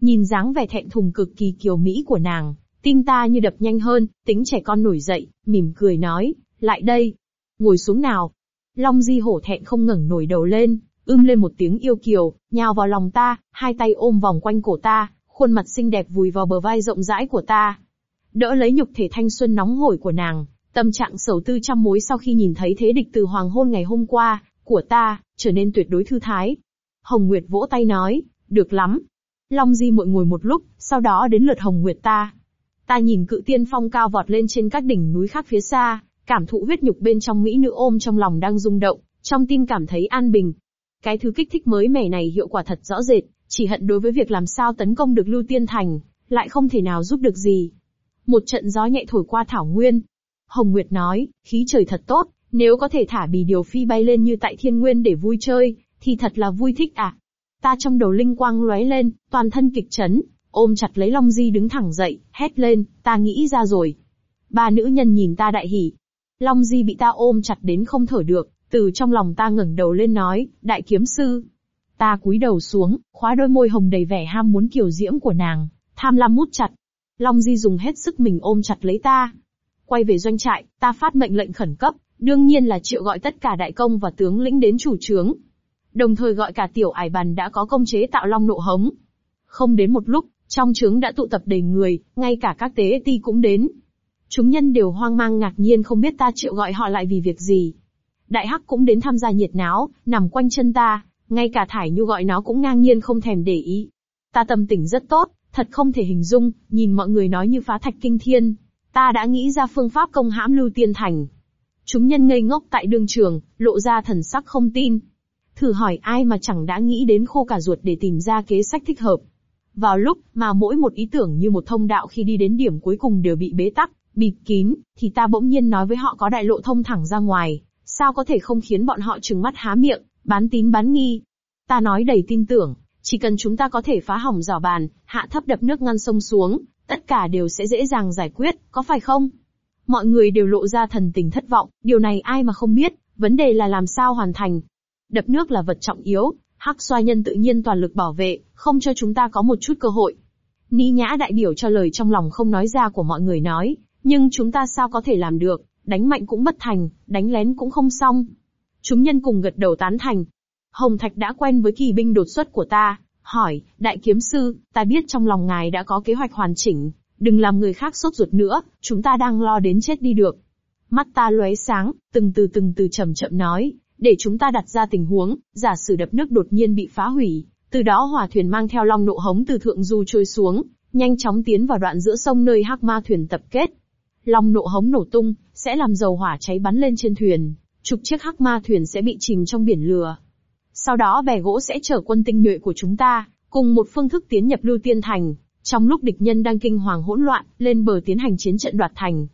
Nhìn dáng vẻ thẹn thùng cực kỳ kiều mỹ của nàng, tim ta như đập nhanh hơn, tính trẻ con nổi dậy, mỉm cười nói, lại đây. Ngồi xuống nào. Long Di hổ thẹn không ngẩng nổi đầu lên, ưm lên một tiếng yêu kiều, nhào vào lòng ta, hai tay ôm vòng quanh cổ ta, khuôn mặt xinh đẹp vùi vào bờ vai rộng rãi của ta. Đỡ lấy nhục thể thanh xuân nóng hổi của nàng, tâm trạng sầu tư trăm mối sau khi nhìn thấy thế địch từ hoàng hôn ngày hôm qua, của ta, trở nên tuyệt đối thư thái. Hồng Nguyệt vỗ tay nói, được lắm. Long Di muội ngồi một lúc, sau đó đến lượt Hồng Nguyệt ta. Ta nhìn cự tiên phong cao vọt lên trên các đỉnh núi khác phía xa, cảm thụ huyết nhục bên trong mỹ nữ ôm trong lòng đang rung động, trong tim cảm thấy an bình. Cái thứ kích thích mới mẻ này hiệu quả thật rõ rệt, chỉ hận đối với việc làm sao tấn công được Lưu Tiên Thành, lại không thể nào giúp được gì. Một trận gió nhẹ thổi qua Thảo Nguyên. Hồng Nguyệt nói, khí trời thật tốt, nếu có thể thả bì điều phi bay lên như tại Thiên Nguyên để vui chơi, thì thật là vui thích à. Ta trong đầu linh quang lóe lên, toàn thân kịch chấn, ôm chặt lấy Long Di đứng thẳng dậy, hét lên, ta nghĩ ra rồi. Ba nữ nhân nhìn ta đại hỉ. Long Di bị ta ôm chặt đến không thở được, từ trong lòng ta ngẩng đầu lên nói, đại kiếm sư, Ta cúi đầu xuống, khóa đôi môi hồng đầy vẻ ham muốn kiều diễm của nàng, tham lam mút chặt. Long Di dùng hết sức mình ôm chặt lấy ta. Quay về doanh trại, ta phát mệnh lệnh khẩn cấp, đương nhiên là triệu gọi tất cả đại công và tướng lĩnh đến chủ trướng. Đồng thời gọi cả tiểu ải bàn đã có công chế tạo long nộ hống. Không đến một lúc, trong trướng đã tụ tập đầy người, ngay cả các tế ti cũng đến. Chúng nhân đều hoang mang ngạc nhiên không biết ta triệu gọi họ lại vì việc gì. Đại Hắc cũng đến tham gia nhiệt náo, nằm quanh chân ta, ngay cả Thải Nhu gọi nó cũng ngang nhiên không thèm để ý. Ta tâm tình rất tốt, thật không thể hình dung, nhìn mọi người nói như phá thạch kinh thiên. Ta đã nghĩ ra phương pháp công hãm lưu tiên thành. Chúng nhân ngây ngốc tại đương trường, lộ ra thần sắc không tin. Thử hỏi ai mà chẳng đã nghĩ đến khô cả ruột để tìm ra kế sách thích hợp. Vào lúc mà mỗi một ý tưởng như một thông đạo khi đi đến điểm cuối cùng đều bị bế tắc, bịt kín, thì ta bỗng nhiên nói với họ có đại lộ thông thẳng ra ngoài, sao có thể không khiến bọn họ trừng mắt há miệng, bán tín bán nghi. Ta nói đầy tin tưởng, chỉ cần chúng ta có thể phá hỏng giỏ bàn, hạ thấp đập nước ngăn sông xuống, tất cả đều sẽ dễ dàng giải quyết, có phải không? Mọi người đều lộ ra thần tình thất vọng, điều này ai mà không biết, vấn đề là làm sao hoàn thành. Đập nước là vật trọng yếu, hắc xoa nhân tự nhiên toàn lực bảo vệ, không cho chúng ta có một chút cơ hội. Ni nhã đại biểu cho lời trong lòng không nói ra của mọi người nói, nhưng chúng ta sao có thể làm được, đánh mạnh cũng bất thành, đánh lén cũng không xong. Chúng nhân cùng gật đầu tán thành. Hồng Thạch đã quen với kỳ binh đột xuất của ta, hỏi, đại kiếm sư, ta biết trong lòng ngài đã có kế hoạch hoàn chỉnh, đừng làm người khác sốt ruột nữa, chúng ta đang lo đến chết đi được. Mắt ta lóe sáng, từng từ từng từ chậm chậm nói, để chúng ta đặt ra tình huống, giả sử đập nước đột nhiên bị phá hủy, từ đó hỏa thuyền mang theo long nộ hống từ thượng du trôi xuống, nhanh chóng tiến vào đoạn giữa sông nơi hắc ma thuyền tập kết. Long nộ hống nổ tung, sẽ làm dầu hỏa cháy bắn lên trên thuyền, chục chiếc hắc ma thuyền sẽ bị chìm trong biển lửa. Sau đó bè gỗ sẽ chở quân tinh nhuệ của chúng ta, cùng một phương thức tiến nhập Lưu Tiên Thành, trong lúc địch nhân đang kinh hoàng hỗn loạn, lên bờ tiến hành chiến trận đoạt thành.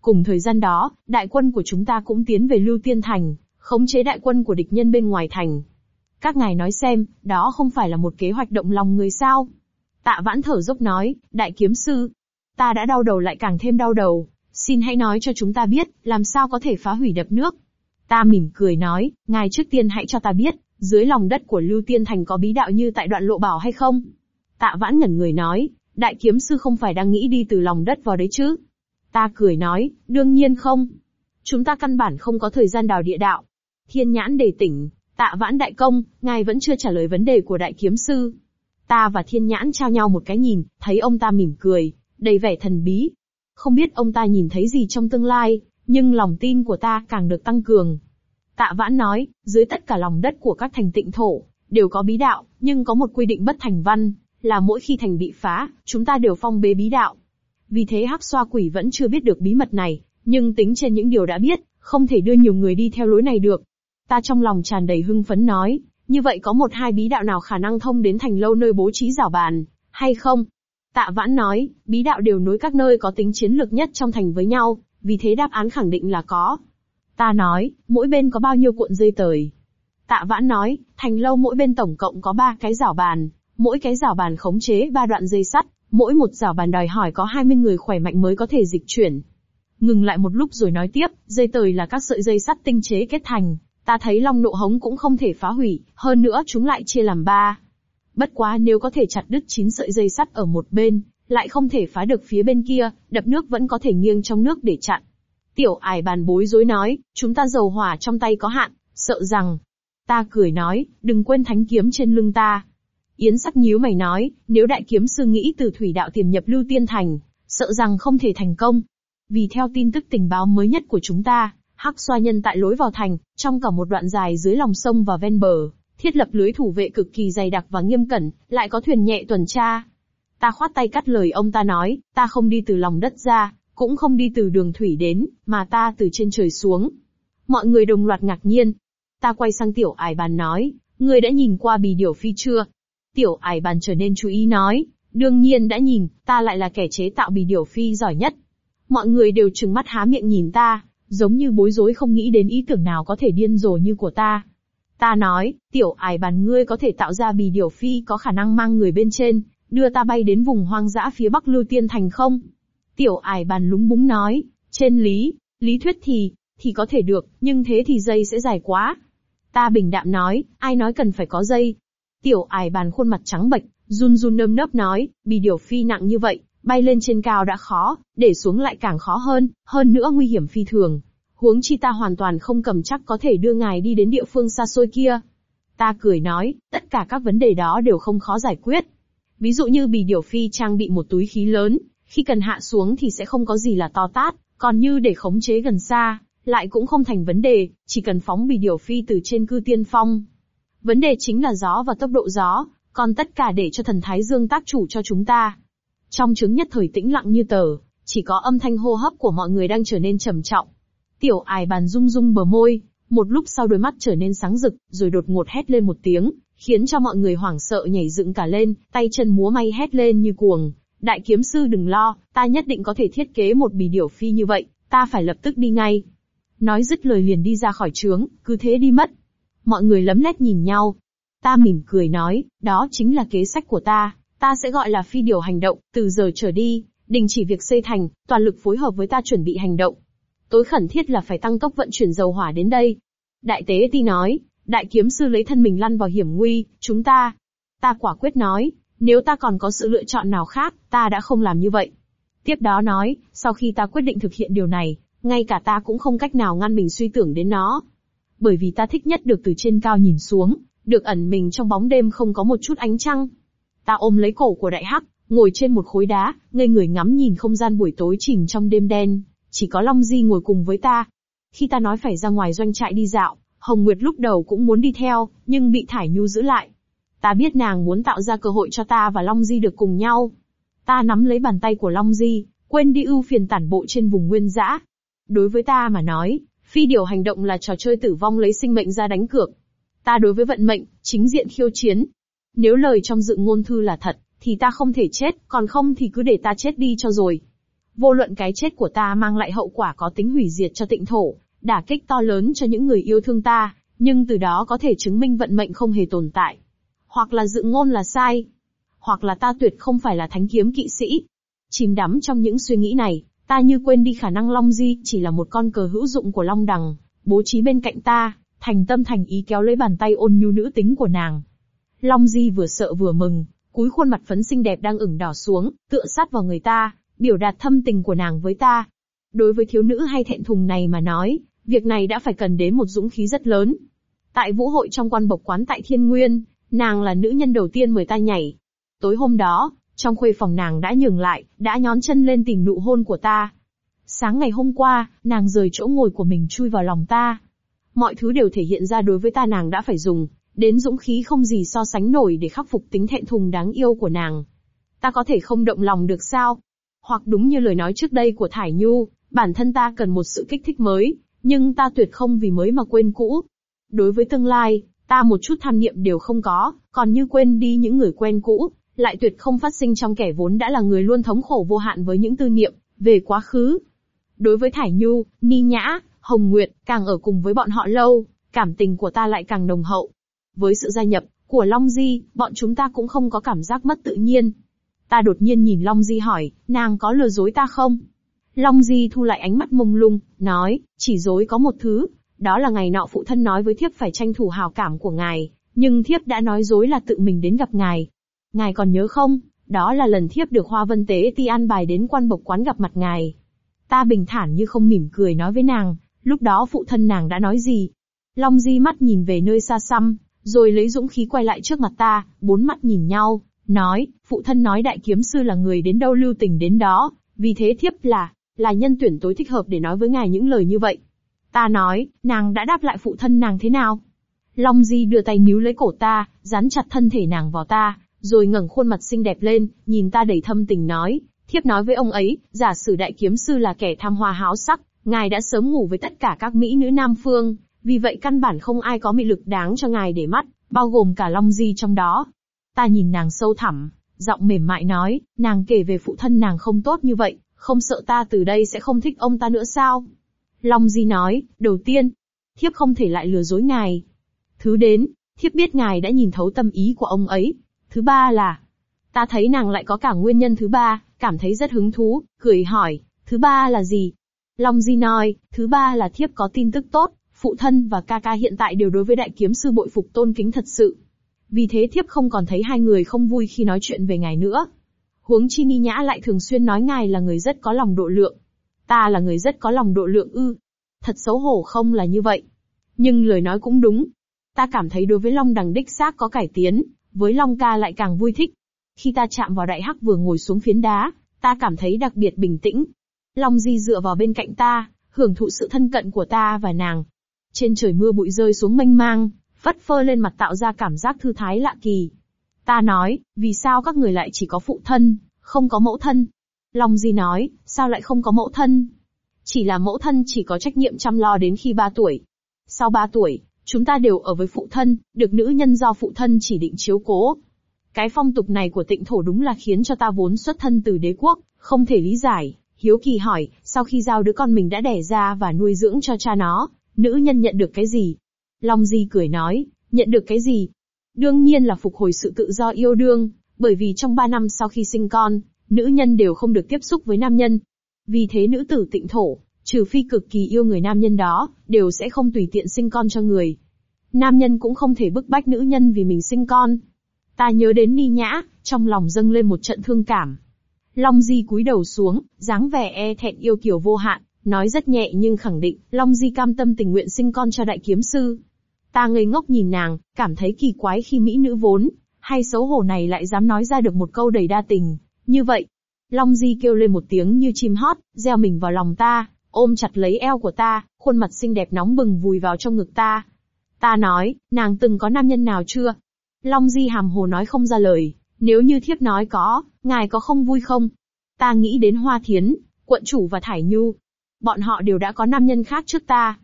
Cùng thời gian đó, đại quân của chúng ta cũng tiến về Lưu Tiên Thành, khống chế đại quân của địch nhân bên ngoài thành. Các ngài nói xem, đó không phải là một kế hoạch động lòng người sao? Tạ vãn thở dốc nói, đại kiếm sư, ta đã đau đầu lại càng thêm đau đầu, xin hãy nói cho chúng ta biết, làm sao có thể phá hủy đập nước. Ta mỉm cười nói, ngài trước tiên hãy cho ta biết, dưới lòng đất của Lưu Tiên Thành có bí đạo như tại đoạn lộ bảo hay không? Tạ vãn ngẩn người nói, đại kiếm sư không phải đang nghĩ đi từ lòng đất vào đấy chứ? Ta cười nói, đương nhiên không. Chúng ta căn bản không có thời gian đào địa đạo. Thiên nhãn đề tỉnh, tạ vãn đại công, ngài vẫn chưa trả lời vấn đề của đại kiếm sư. Ta và thiên nhãn trao nhau một cái nhìn, thấy ông ta mỉm cười, đầy vẻ thần bí. Không biết ông ta nhìn thấy gì trong tương lai, nhưng lòng tin của ta càng được tăng cường. Tạ vãn nói, dưới tất cả lòng đất của các thành tịnh thổ, đều có bí đạo, nhưng có một quy định bất thành văn, là mỗi khi thành bị phá, chúng ta đều phong bế bí đạo. Vì thế hắc xoa quỷ vẫn chưa biết được bí mật này, nhưng tính trên những điều đã biết, không thể đưa nhiều người đi theo lối này được. Ta trong lòng tràn đầy hưng phấn nói, như vậy có một hai bí đạo nào khả năng thông đến thành lâu nơi bố trí rào bàn, hay không? Tạ vãn nói, bí đạo đều nối các nơi có tính chiến lược nhất trong thành với nhau, vì thế đáp án khẳng định là có. Ta nói, mỗi bên có bao nhiêu cuộn dây tời? Tạ vãn nói, thành lâu mỗi bên tổng cộng có ba cái rào bàn, mỗi cái rào bàn khống chế ba đoạn dây sắt, mỗi một rào bàn đòi hỏi có 20 người khỏe mạnh mới có thể dịch chuyển. Ngừng lại một lúc rồi nói tiếp, dây tời là các sợi dây sắt tinh chế kết thành, ta thấy long nộ hống cũng không thể phá hủy, hơn nữa chúng lại chia làm ba. Bất quá nếu có thể chặt đứt chín sợi dây sắt ở một bên, lại không thể phá được phía bên kia, đập nước vẫn có thể nghiêng trong nước để chặn. Tiểu ải bàn bối rối nói, chúng ta dầu hỏa trong tay có hạn, sợ rằng. Ta cười nói, đừng quên thánh kiếm trên lưng ta. Yến sắc nhíu mày nói, nếu đại kiếm sư nghĩ từ thủy đạo tiềm nhập lưu tiên thành, sợ rằng không thể thành công. Vì theo tin tức tình báo mới nhất của chúng ta, hắc xoa nhân tại lối vào thành, trong cả một đoạn dài dưới lòng sông và ven bờ, thiết lập lưới thủ vệ cực kỳ dày đặc và nghiêm cẩn, lại có thuyền nhẹ tuần tra. Ta khoát tay cắt lời ông ta nói, ta không đi từ lòng đất ra, cũng không đi từ đường thủy đến, mà ta từ trên trời xuống. Mọi người đồng loạt ngạc nhiên. Ta quay sang tiểu ải bàn nói, người đã nhìn qua bì điểu phi chưa? Tiểu ải bàn trở nên chú ý nói, đương nhiên đã nhìn, ta lại là kẻ chế tạo bì điểu phi giỏi nhất. Mọi người đều trừng mắt há miệng nhìn ta, giống như bối rối không nghĩ đến ý tưởng nào có thể điên rồ như của ta. Ta nói, tiểu ải bàn ngươi có thể tạo ra bì điểu phi có khả năng mang người bên trên, đưa ta bay đến vùng hoang dã phía bắc lưu tiên thành không? Tiểu ải bàn lúng búng nói, trên lý, lý thuyết thì, thì có thể được, nhưng thế thì dây sẽ dài quá. Ta bình đạm nói, ai nói cần phải có dây. Tiểu ải bàn khuôn mặt trắng bệch, run run nơm nớp nói, bì điểu phi nặng như vậy, bay lên trên cao đã khó, để xuống lại càng khó hơn, hơn nữa nguy hiểm phi thường. Huống chi ta hoàn toàn không cầm chắc có thể đưa ngài đi đến địa phương xa xôi kia. Ta cười nói, tất cả các vấn đề đó đều không khó giải quyết. Ví dụ như bì điểu phi trang bị một túi khí lớn, khi cần hạ xuống thì sẽ không có gì là to tát, còn như để khống chế gần xa, lại cũng không thành vấn đề, chỉ cần phóng bì điều phi từ trên cư tiên phong. Vấn đề chính là gió và tốc độ gió, còn tất cả để cho thần Thái Dương tác chủ cho chúng ta. Trong chứng nhất thời tĩnh lặng như tờ, chỉ có âm thanh hô hấp của mọi người đang trở nên trầm trọng. Tiểu ải bàn rung rung bờ môi, một lúc sau đôi mắt trở nên sáng rực, rồi đột ngột hét lên một tiếng, khiến cho mọi người hoảng sợ nhảy dựng cả lên, tay chân múa may hét lên như cuồng, Đại kiếm sư đừng lo, ta nhất định có thể thiết kế một bì điểu phi như vậy, ta phải lập tức đi ngay. Nói dứt lời liền đi ra khỏi trướng, cứ thế đi mất. Mọi người lấm lét nhìn nhau. Ta mỉm cười nói, đó chính là kế sách của ta, ta sẽ gọi là phi điều hành động, từ giờ trở đi, đình chỉ việc xây thành, toàn lực phối hợp với ta chuẩn bị hành động. Tối khẩn thiết là phải tăng tốc vận chuyển dầu hỏa đến đây. Đại tế ti nói, đại kiếm sư lấy thân mình lăn vào hiểm nguy, chúng ta. Ta quả quyết nói, nếu ta còn có sự lựa chọn nào khác, ta đã không làm như vậy. Tiếp đó nói, sau khi ta quyết định thực hiện điều này, ngay cả ta cũng không cách nào ngăn mình suy tưởng đến nó. Bởi vì ta thích nhất được từ trên cao nhìn xuống, được ẩn mình trong bóng đêm không có một chút ánh trăng. Ta ôm lấy cổ của đại hắc, ngồi trên một khối đá, ngây người ngắm nhìn không gian buổi tối chìm trong đêm đen, chỉ có Long Di ngồi cùng với ta. Khi ta nói phải ra ngoài doanh trại đi dạo, Hồng Nguyệt lúc đầu cũng muốn đi theo, nhưng bị Thải Nhu giữ lại. Ta biết nàng muốn tạo ra cơ hội cho ta và Long Di được cùng nhau. Ta nắm lấy bàn tay của Long Di, quên đi ưu phiền tản bộ trên vùng nguyên dã. Đối với ta mà nói, phi điều hành động là trò chơi tử vong lấy sinh mệnh ra đánh cược. Ta đối với vận mệnh, chính diện khiêu chiến. Nếu lời trong dự ngôn thư là thật, thì ta không thể chết, còn không thì cứ để ta chết đi cho rồi. Vô luận cái chết của ta mang lại hậu quả có tính hủy diệt cho tịnh thổ, đả kích to lớn cho những người yêu thương ta, nhưng từ đó có thể chứng minh vận mệnh không hề tồn tại. Hoặc là dự ngôn là sai. Hoặc là ta tuyệt không phải là thánh kiếm kỵ sĩ. Chìm đắm trong những suy nghĩ này, ta như quên đi khả năng Long Di chỉ là một con cờ hữu dụng của Long Đằng, bố trí bên cạnh ta, thành tâm thành ý kéo lấy bàn tay ôn nhu nữ tính của nàng. Long Di vừa sợ vừa mừng, cúi khuôn mặt phấn xinh đẹp đang ửng đỏ xuống, tựa sát vào người ta, biểu đạt thâm tình của nàng với ta. Đối với thiếu nữ hay thẹn thùng này mà nói, việc này đã phải cần đến một dũng khí rất lớn. Tại vũ hội trong quan bộc quán tại Thiên Nguyên, nàng là nữ nhân đầu tiên mời ta nhảy. Tối hôm đó, trong khuê phòng nàng đã nhường lại, đã nhón chân lên tìm nụ hôn của ta. Sáng ngày hôm qua, nàng rời chỗ ngồi của mình chui vào lòng ta. Mọi thứ đều thể hiện ra đối với ta nàng đã phải dùng, đến dũng khí không gì so sánh nổi để khắc phục tính thẹn thùng đáng yêu của nàng. Ta có thể không động lòng được sao? Hoặc đúng như lời nói trước đây của Thải Nhu, bản thân ta cần một sự kích thích mới, nhưng ta tuyệt không vì mới mà quên cũ. Đối với tương lai, ta một chút tham niệm đều không có, còn như quên đi những người quen cũ, lại tuyệt không phát sinh trong kẻ vốn đã là người luôn thống khổ vô hạn với những tư niệm về quá khứ. Đối với Thải Nhu, Ni Nhã, Hồng Nguyệt, càng ở cùng với bọn họ lâu, cảm tình của ta lại càng nồng hậu. Với sự gia nhập của Long Di, bọn chúng ta cũng không có cảm giác mất tự nhiên. Ta đột nhiên nhìn Long Di hỏi, nàng có lừa dối ta không? Long Di thu lại ánh mắt mông lung, nói, chỉ dối có một thứ, đó là ngày nọ phụ thân nói với thiếp phải tranh thủ hào cảm của ngài, nhưng thiếp đã nói dối là tự mình đến gặp ngài. Ngài còn nhớ không, đó là lần thiếp được Hoa Vân Tế Ti an bài đến quan bộc quán gặp mặt ngài. Ta bình thản như không mỉm cười nói với nàng, lúc đó phụ thân nàng đã nói gì. Long Di mắt nhìn về nơi xa xăm, rồi lấy dũng khí quay lại trước mặt ta, bốn mắt nhìn nhau, nói, phụ thân nói đại kiếm sư là người đến đâu lưu tình đến đó, vì thế thiếp là, là nhân tuyển tối thích hợp để nói với ngài những lời như vậy. Ta nói, nàng đã đáp lại phụ thân nàng thế nào? Long Di đưa tay níu lấy cổ ta, dán chặt thân thể nàng vào ta, rồi ngẩng khuôn mặt xinh đẹp lên, nhìn ta đầy thâm tình nói, thiếp nói với ông ấy, giả sử đại kiếm sư là kẻ tham hoa háo sắc, ngài đã sớm ngủ với tất cả các mỹ nữ nam phương, vì vậy căn bản không ai có mị lực đáng cho ngài để mắt, bao gồm cả Long Di trong đó. Ta nhìn nàng sâu thẳm, giọng mềm mại nói, nàng kể về phụ thân nàng không tốt như vậy, không sợ ta từ đây sẽ không thích ông ta nữa sao? Long Di nói, đầu tiên, thiếp không thể lại lừa dối ngài. Thứ đến, thiếp biết ngài đã nhìn thấu tâm ý của ông ấy. Thứ ba là, ta thấy nàng lại có cả nguyên nhân thứ ba, cảm thấy rất hứng thú, cười hỏi, thứ ba là gì? Long Di nói, thứ ba là thiếp có tin tức tốt, phụ thân và ca ca hiện tại đều đối với đại kiếm sư bội phục tôn kính thật sự. Vì thế thiếp không còn thấy hai người không vui khi nói chuyện về ngài nữa. Huống chi ni nhã lại thường xuyên nói ngài là người rất có lòng độ lượng. Ta là người rất có lòng độ lượng ư. Thật xấu hổ không là như vậy. Nhưng lời nói cũng đúng. Ta cảm thấy đối với Long đằng đích xác có cải tiến, với Long ca lại càng vui thích. Khi ta chạm vào đại hắc vừa ngồi xuống phiến đá, ta cảm thấy đặc biệt bình tĩnh. Long di dựa vào bên cạnh ta, hưởng thụ sự thân cận của ta và nàng. Trên trời mưa bụi rơi xuống mênh mang, phất phơ lên mặt tạo ra cảm giác thư thái lạ kỳ. Ta nói, vì sao các người lại chỉ có phụ thân, không có mẫu thân? Long Di nói, sao lại không có mẫu thân? Chỉ là mẫu thân chỉ có trách nhiệm chăm lo đến khi ba tuổi. Sau ba tuổi, chúng ta đều ở với phụ thân, được nữ nhân do phụ thân chỉ định chiếu cố. Cái phong tục này của tịnh thổ đúng là khiến cho ta vốn xuất thân từ đế quốc, không thể lý giải. Hiếu kỳ hỏi, sau khi giao đứa con mình đã đẻ ra và nuôi dưỡng cho cha nó, nữ nhân nhận được cái gì? Long Di cười nói, nhận được cái gì? Đương nhiên là phục hồi sự tự do yêu đương, bởi vì trong 3 năm sau khi sinh con, nữ nhân đều không được tiếp xúc với nam nhân. Vì thế nữ tử tịnh thổ, trừ phi cực kỳ yêu người nam nhân đó, đều sẽ không tùy tiện sinh con cho người. Nam nhân cũng không thể bức bách nữ nhân vì mình sinh con. Ta nhớ đến Ni Nhã, trong lòng dâng lên một trận thương cảm. Long Di cúi đầu xuống, dáng vẻ e thẹn yêu kiều vô hạn, nói rất nhẹ nhưng khẳng định, Long Di cam tâm tình nguyện sinh con cho đại kiếm sư. Ta ngây ngốc nhìn nàng, cảm thấy kỳ quái khi mỹ nữ vốn, hay xấu hổ này lại dám nói ra được một câu đầy đa tình, như vậy. Long Di kêu lên một tiếng như chim hót, gieo mình vào lòng ta, ôm chặt lấy eo của ta, khuôn mặt xinh đẹp nóng bừng vùi vào trong ngực ta. Ta nói, nàng từng có nam nhân nào chưa? Long Di hàm hồ nói không ra lời, nếu như thiếp nói có, ngài có không vui không? Ta nghĩ đến Hoa Thiến, quận chủ và Thải Nhu. Bọn họ đều đã có nam nhân khác trước ta.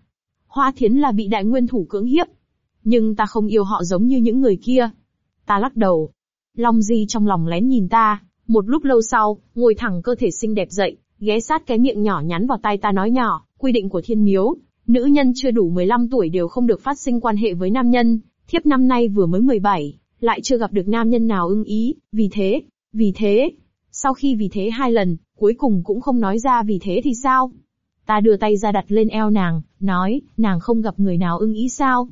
Hoa Thiến là bị đại nguyên thủ cưỡng hiếp. Nhưng ta không yêu họ giống như những người kia. Ta lắc đầu. Long Di trong lòng lén nhìn ta, một lúc lâu sau, ngồi thẳng cơ thể xinh đẹp dậy, ghé sát cái miệng nhỏ nhắn vào tay ta nói nhỏ, quy định của thiên miếu, nữ nhân chưa đủ 15 tuổi đều không được phát sinh quan hệ với nam nhân, thiếp năm nay vừa mới 17, lại chưa gặp được nam nhân nào ưng ý, vì thế, vì thế. Sau khi vì thế hai lần, cuối cùng cũng không nói ra vì thế thì sao? Ta đưa tay ra đặt lên eo nàng, nói, nàng không gặp người nào ưng ý sao?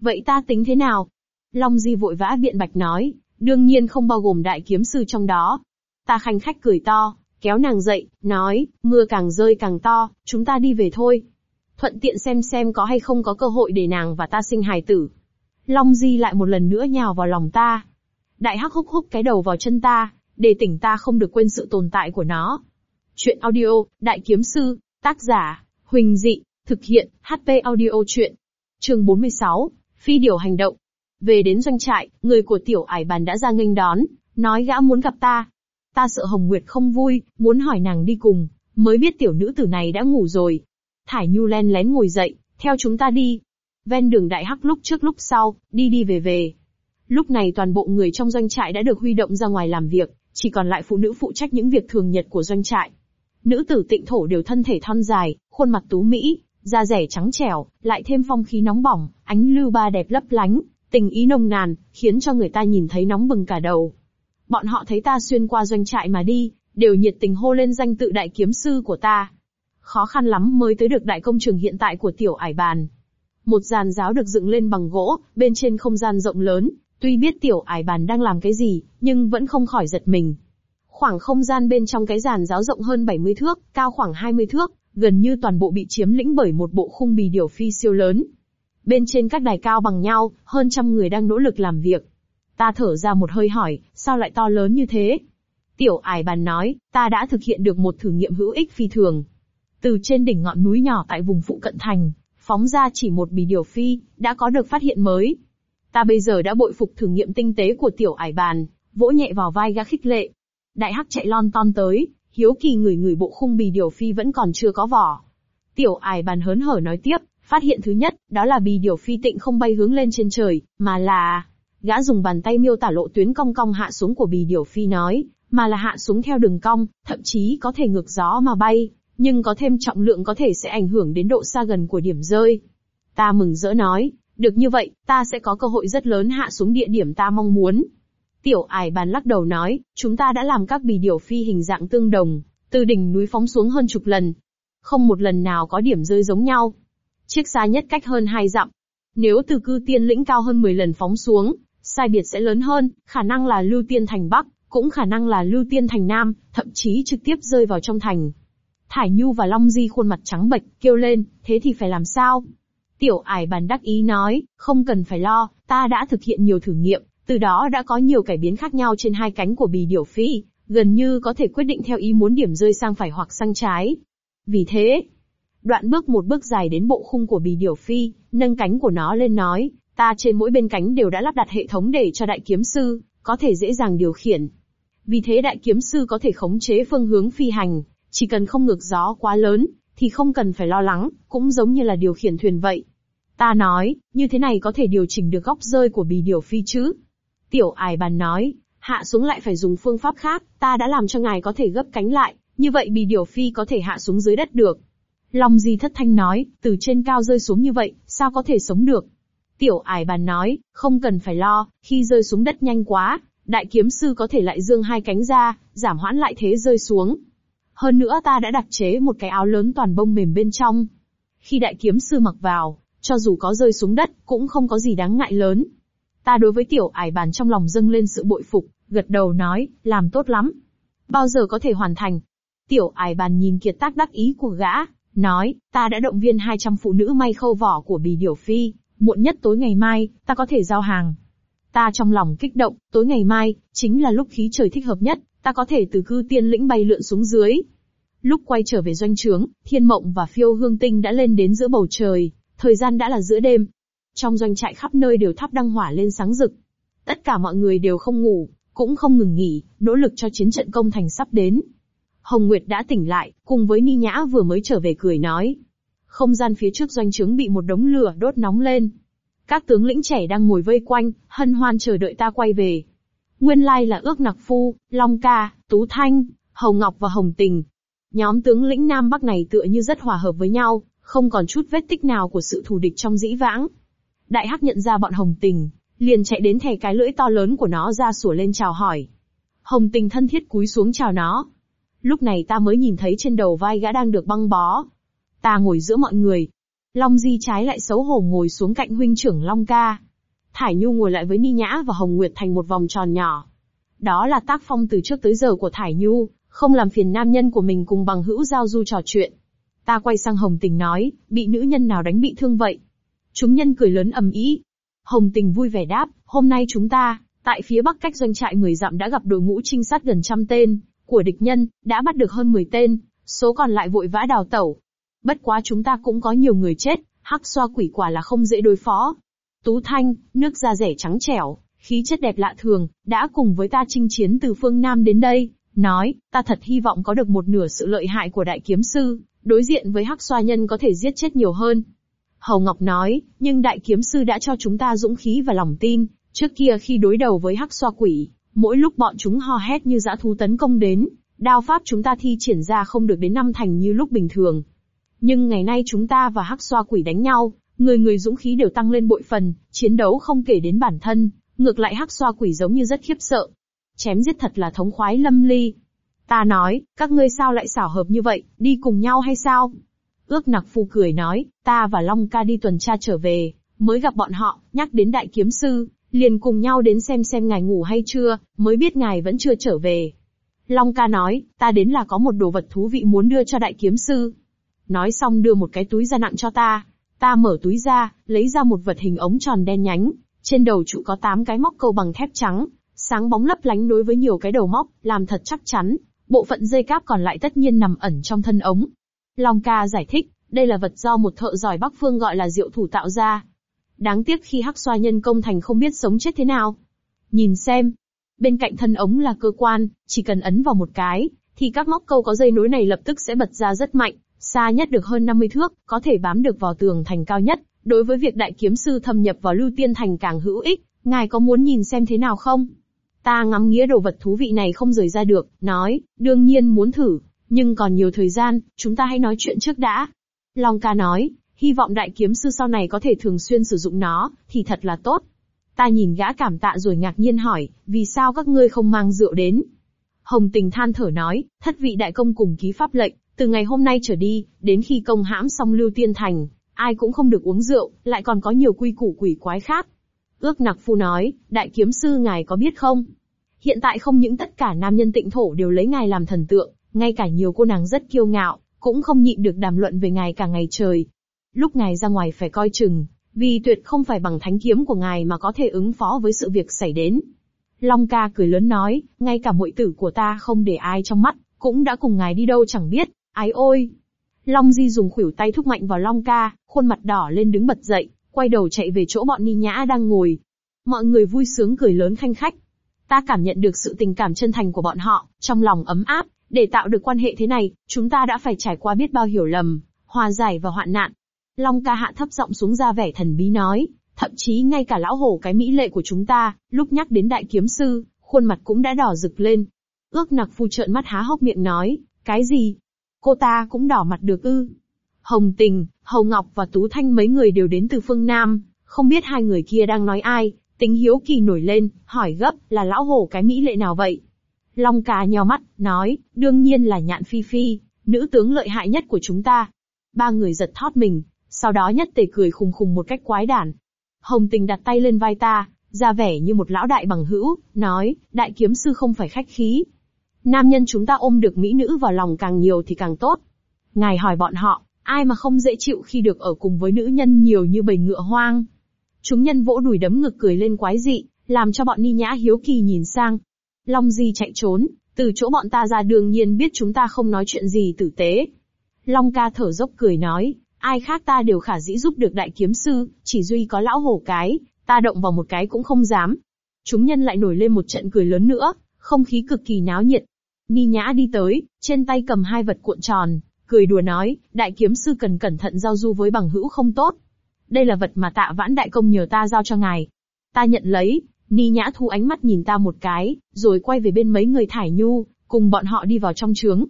Vậy ta tính thế nào? Long Di vội vã biện bạch nói, đương nhiên không bao gồm đại kiếm sư trong đó. Ta khanh khách cười to, kéo nàng dậy, nói, mưa càng rơi càng to, chúng ta đi về thôi. Thuận tiện xem xem có hay không có cơ hội để nàng và ta sinh hài tử. Long Di lại một lần nữa nhào vào lòng ta. Đại hắc húc húc cái đầu vào chân ta, để tỉnh ta không được quên sự tồn tại của nó. Chuyện audio, Đại Kiếm Sư, tác giả, Huỳnh Dị, thực hiện, HP audio chuyện. Trường 46, Phi điều hành động. Về đến doanh trại, người của tiểu ải bàn đã ra nghênh đón, nói gã muốn gặp ta. Ta sợ Hồng Nguyệt không vui, muốn hỏi nàng đi cùng, mới biết tiểu nữ tử này đã ngủ rồi. Thải Nhu len lén ngồi dậy, theo chúng ta đi. Ven đường đại hắc lúc trước lúc sau, đi đi về về. Lúc này toàn bộ người trong doanh trại đã được huy động ra ngoài làm việc, chỉ còn lại phụ nữ phụ trách những việc thường nhật của doanh trại. Nữ tử tịnh thổ đều thân thể thon dài, khuôn mặt tú mỹ, da rẻ trắng trẻo, lại thêm phong khí nóng bỏng, ánh lưu ba đẹp lấp lánh, tình ý nồng nàn, khiến cho người ta nhìn thấy nóng bừng cả đầu. Bọn họ thấy ta xuyên qua doanh trại mà đi, đều nhiệt tình hô lên danh tự đại kiếm sư của ta. Khó khăn lắm mới tới được đại công trường hiện tại của tiểu ải bàn. Một giàn giáo được dựng lên bằng gỗ, bên trên không gian rộng lớn, tuy biết tiểu ải bàn đang làm cái gì, nhưng vẫn không khỏi giật mình. Khoảng không gian bên trong cái giàn giáo rộng hơn 70 thước, cao khoảng 20 thước, gần như toàn bộ bị chiếm lĩnh bởi một bộ khung bì điều phi siêu lớn. Bên trên các đài cao bằng nhau, hơn trăm người đang nỗ lực làm việc. Ta thở ra một hơi hỏi, sao lại to lớn như thế? Tiểu ải bàn nói, ta đã thực hiện được một thử nghiệm hữu ích phi thường. Từ trên đỉnh ngọn núi nhỏ tại vùng phụ cận thành, phóng ra chỉ một bì điều phi, đã có được phát hiện mới. Ta bây giờ đã bội phục thử nghiệm tinh tế của tiểu ải bàn, vỗ nhẹ vào vai gã khích lệ. Đại hắc chạy lon ton tới, hiếu kỳ người người bộ khung bì điều phi vẫn còn chưa có vỏ. Tiểu ải bàn hớn hở nói tiếp, phát hiện thứ nhất, đó là bì điều phi tịnh không bay hướng lên trên trời, mà là... Gã dùng bàn tay miêu tả lộ tuyến cong cong hạ xuống của bì điều phi nói, mà là hạ xuống theo đường cong, thậm chí có thể ngược gió mà bay, nhưng có thêm trọng lượng có thể sẽ ảnh hưởng đến độ xa gần của điểm rơi. Ta mừng rỡ nói, được như vậy, ta sẽ có cơ hội rất lớn hạ xuống địa điểm ta mong muốn. Tiểu ải bàn lắc đầu nói, chúng ta đã làm các bì điểu phi hình dạng tương đồng, từ đỉnh núi phóng xuống hơn chục lần. Không một lần nào có điểm rơi giống nhau. Chiếc xa nhất cách hơn hai dặm. Nếu từ cư tiên lĩnh cao hơn 10 lần phóng xuống, sai biệt sẽ lớn hơn, khả năng là lưu tiên thành Bắc, cũng khả năng là lưu tiên thành Nam, thậm chí trực tiếp rơi vào trong thành. Thải Nhu và Long Di khuôn mặt trắng bệch, kêu lên, thế thì phải làm sao? Tiểu ải bàn đắc ý nói, không cần phải lo, ta đã thực hiện nhiều thử nghiệm, từ đó đã có nhiều cải biến khác nhau trên hai cánh của bì điểu phi, gần như có thể quyết định theo ý muốn điểm rơi sang phải hoặc sang trái. Vì thế, đoạn bước một bước dài đến bộ khung của bì điểu phi, nâng cánh của nó lên nói, ta trên mỗi bên cánh đều đã lắp đặt hệ thống để cho đại kiếm sư, có thể dễ dàng điều khiển. Vì thế đại kiếm sư có thể khống chế phương hướng phi hành, chỉ cần không ngược gió quá lớn, thì không cần phải lo lắng, cũng giống như là điều khiển thuyền vậy. Ta nói, như thế này có thể điều chỉnh được góc rơi của bì điều phi chứ. Tiểu ải bàn nói, Hạ xuống lại phải dùng phương pháp khác, ta đã làm cho ngài có thể gấp cánh lại, như vậy bì điểu phi có thể hạ xuống dưới đất được. Long Di thất thanh nói, từ trên cao rơi xuống như vậy, sao có thể sống được? Tiểu ải bàn nói, không cần phải lo, khi rơi xuống đất nhanh quá, đại kiếm sư có thể lại dương hai cánh ra, giảm hoãn lại thế rơi xuống. Hơn nữa ta đã đặc chế một cái áo lớn toàn bông mềm bên trong. Khi đại kiếm sư mặc vào, cho dù có rơi xuống đất, cũng không có gì đáng ngại lớn. Ta đối với tiểu ải bàn trong lòng dâng lên sự bội phục, gật đầu nói, làm tốt lắm. Bao giờ có thể hoàn thành? Tiểu ải bàn nhìn kiệt tác đắc ý của gã, nói, ta đã động viên 200 phụ nữ may khâu vỏ của bì điểu phi, muộn nhất tối ngày mai, ta có thể giao hàng. Ta trong lòng kích động, tối ngày mai, chính là lúc khí trời thích hợp nhất, ta có thể từ cư tiên lĩnh bay lượn xuống dưới. Lúc quay trở về doanh trướng, thiên mộng và phiêu hương tinh đã lên đến giữa bầu trời, thời gian đã là giữa đêm. Trong doanh trại khắp nơi đều thắp đăng hỏa lên sáng rực. Tất cả mọi người đều không ngủ, cũng không ngừng nghỉ, nỗ lực cho chiến trận công thành sắp đến. Hồng Nguyệt đã tỉnh lại, cùng với Ni Nhã vừa mới trở về cười nói. Không gian phía trước doanh trướng bị một đống lửa đốt nóng lên. Các tướng lĩnh trẻ đang ngồi vây quanh, hân hoan chờ đợi ta quay về. Nguyên lai là ước nặc phu, Long Ca, Tú Thanh, Hồng Ngọc và Hồng Tình. Nhóm tướng lĩnh Nam Bắc này tựa như rất hòa hợp với nhau, không còn chút vết tích nào của sự thù địch trong dĩ vãng. Đại Hắc nhận ra bọn Hồng Tình, liền chạy đến thè cái lưỡi to lớn của nó ra sủa lên chào hỏi. Hồng Tình thân thiết cúi xuống chào nó. Lúc này ta mới nhìn thấy trên đầu vai gã đang được băng bó. Ta ngồi giữa mọi người. Long Di trái lại xấu hổ ngồi xuống cạnh huynh trưởng Long Ca. Thải Nhu ngồi lại với Ni Nhã và Hồng Nguyệt thành một vòng tròn nhỏ. Đó là tác phong từ trước tới giờ của Thải Nhu, không làm phiền nam nhân của mình cùng bằng hữu giao du trò chuyện. Ta quay sang Hồng Tình nói, bị nữ nhân nào đánh bị thương vậy? Chúng nhân cười lớn ầm ĩ. Hồng Tình vui vẻ đáp, hôm nay chúng ta, tại phía bắc cách doanh trại người dặm đã gặp đội ngũ trinh sát gần trăm tên, của địch nhân, đã bắt được hơn 10 tên, số còn lại vội vã đào tẩu. Bất quá chúng ta cũng có nhiều người chết, hắc xoa quỷ quả là không dễ đối phó. Tú Thanh, nước da rẻ trắng trẻo, khí chất đẹp lạ thường, đã cùng với ta chinh chiến từ phương Nam đến đây, nói, ta thật hy vọng có được một nửa sự lợi hại của đại kiếm sư, đối diện với hắc xoa nhân có thể giết chết nhiều hơn. Hầu Ngọc nói, nhưng đại kiếm sư đã cho chúng ta dũng khí và lòng tin, trước kia khi đối đầu với hắc xoa quỷ, mỗi lúc bọn chúng ho hét như dã thú tấn công đến, đao pháp chúng ta thi triển ra không được đến năm thành như lúc bình thường. Nhưng ngày nay chúng ta và hắc xoa quỷ đánh nhau, người người dũng khí đều tăng lên bội phần, chiến đấu không kể đến bản thân, ngược lại hắc xoa quỷ giống như rất khiếp sợ. Chém giết thật là thống khoái lâm ly. Ta nói, các ngươi sao lại xảo hợp như vậy, đi cùng nhau hay sao? Ước nặc phu cười nói, ta và Long ca đi tuần tra trở về, mới gặp bọn họ, nhắc đến đại kiếm sư, liền cùng nhau đến xem xem ngài ngủ hay chưa, mới biết ngài vẫn chưa trở về. Long ca nói, ta đến là có một đồ vật thú vị muốn đưa cho đại kiếm sư. Nói xong đưa một cái túi ra nặng cho ta. Ta mở túi ra, lấy ra một vật hình ống tròn đen nhánh, trên đầu trụ có 8 cái móc câu bằng thép trắng, sáng bóng lấp lánh đối với nhiều cái đầu móc, làm thật chắc chắn. Bộ phận dây cáp còn lại tất nhiên nằm ẩn trong thân ống. Long ca giải thích, đây là vật do một thợ giỏi Bắc Phương gọi là diệu thủ tạo ra. Đáng tiếc khi hắc xoa nhân công thành không biết sống chết thế nào. Nhìn xem. Bên cạnh thân ống là cơ quan, chỉ cần ấn vào một cái, thì các móc câu có dây nối này lập tức sẽ bật ra rất mạnh, xa nhất được hơn 50 thước, có thể bám được vào tường thành cao nhất. Đối với việc đại kiếm sư thâm nhập vào lưu tiên thành càng hữu ích, ngài có muốn nhìn xem thế nào không? Ta ngắm nghĩa đồ vật thú vị này không rời ra được, nói, đương nhiên muốn thử, nhưng còn nhiều thời gian, chúng ta hãy nói chuyện trước đã. Long ca nói, hy vọng đại kiếm sư sau này có thể thường xuyên sử dụng nó, thì thật là tốt. Ta nhìn gã cảm tạ rồi ngạc nhiên hỏi, vì sao các ngươi không mang rượu đến? Hồng tình than thở nói, thất vị đại công cùng ký pháp lệnh, từ ngày hôm nay trở đi, đến khi công hãm xong lưu tiên thành, ai cũng không được uống rượu, lại còn có nhiều quy củ quỷ quái khác. Ước nặc phu nói, đại kiếm sư ngài có biết không? Hiện tại không những tất cả nam nhân tịnh thổ đều lấy ngài làm thần tượng, ngay cả nhiều cô nàng rất kiêu ngạo, cũng không nhịn được đàm luận về ngài cả ngày trời. Lúc ngài ra ngoài phải coi chừng, vì tuyệt không phải bằng thánh kiếm của ngài mà có thể ứng phó với sự việc xảy đến. Long ca cười lớn nói, ngay cả muội tử của ta không để ai trong mắt, cũng đã cùng ngài đi đâu chẳng biết, ái ôi. Long Di dùng khuỷu tay thúc mạnh vào Long ca, khuôn mặt đỏ lên đứng bật dậy, quay đầu chạy về chỗ bọn Ni Nhã đang ngồi. Mọi người vui sướng cười lớn khanh khách. Ta cảm nhận được sự tình cảm chân thành của bọn họ, trong lòng ấm áp, để tạo được quan hệ thế này, chúng ta đã phải trải qua biết bao hiểu lầm, hòa giải và hoạn nạn. Long ca hạ thấp giọng xuống ra vẻ thần bí nói, thậm chí ngay cả lão hổ cái mỹ lệ của chúng ta, lúc nhắc đến đại kiếm sư, khuôn mặt cũng đã đỏ rực lên. Ước nặc phu trợn mắt há hốc miệng nói, cái gì? Cô ta cũng đỏ mặt được ư? Hồng Tình, Hầu Ngọc và Tú Thanh mấy người đều đến từ phương Nam, không biết hai người kia đang nói ai, tính hiếu kỳ nổi lên, hỏi gấp, là lão hổ cái mỹ lệ nào vậy? Long ca nheo mắt, nói, đương nhiên là nhạn phi phi, nữ tướng lợi hại nhất của chúng ta. Ba người giật thót mình, sau đó nhất tề cười khùng khùng một cách quái đản. Hồng tình đặt tay lên vai ta, ra vẻ như một lão đại bằng hữu, nói, đại kiếm sư không phải khách khí. Nam nhân chúng ta ôm được mỹ nữ vào lòng càng nhiều thì càng tốt. Ngài hỏi bọn họ, ai mà không dễ chịu khi được ở cùng với nữ nhân nhiều như bầy ngựa hoang. Chúng nhân vỗ đùi đấm ngực cười lên quái dị, làm cho bọn ni nhã hiếu kỳ nhìn sang. Long Di chạy trốn, từ chỗ bọn ta ra đương nhiên biết chúng ta không nói chuyện gì tử tế. Long ca thở dốc cười nói, ai khác ta đều khả dĩ giúp được đại kiếm sư, chỉ duy có lão hổ cái, ta động vào một cái cũng không dám. Chúng nhân lại nổi lên một trận cười lớn nữa, không khí cực kỳ náo nhiệt. Ni nhã đi tới, trên tay cầm hai vật cuộn tròn, cười đùa nói, đại kiếm sư cần cẩn thận giao du với bằng hữu không tốt. Đây là vật mà tạ vãn đại công nhờ ta giao cho ngài. Ta nhận lấy, Ni Nhã thu ánh mắt nhìn ta một cái, rồi quay về bên mấy người thải nhu, cùng bọn họ đi vào trong trướng.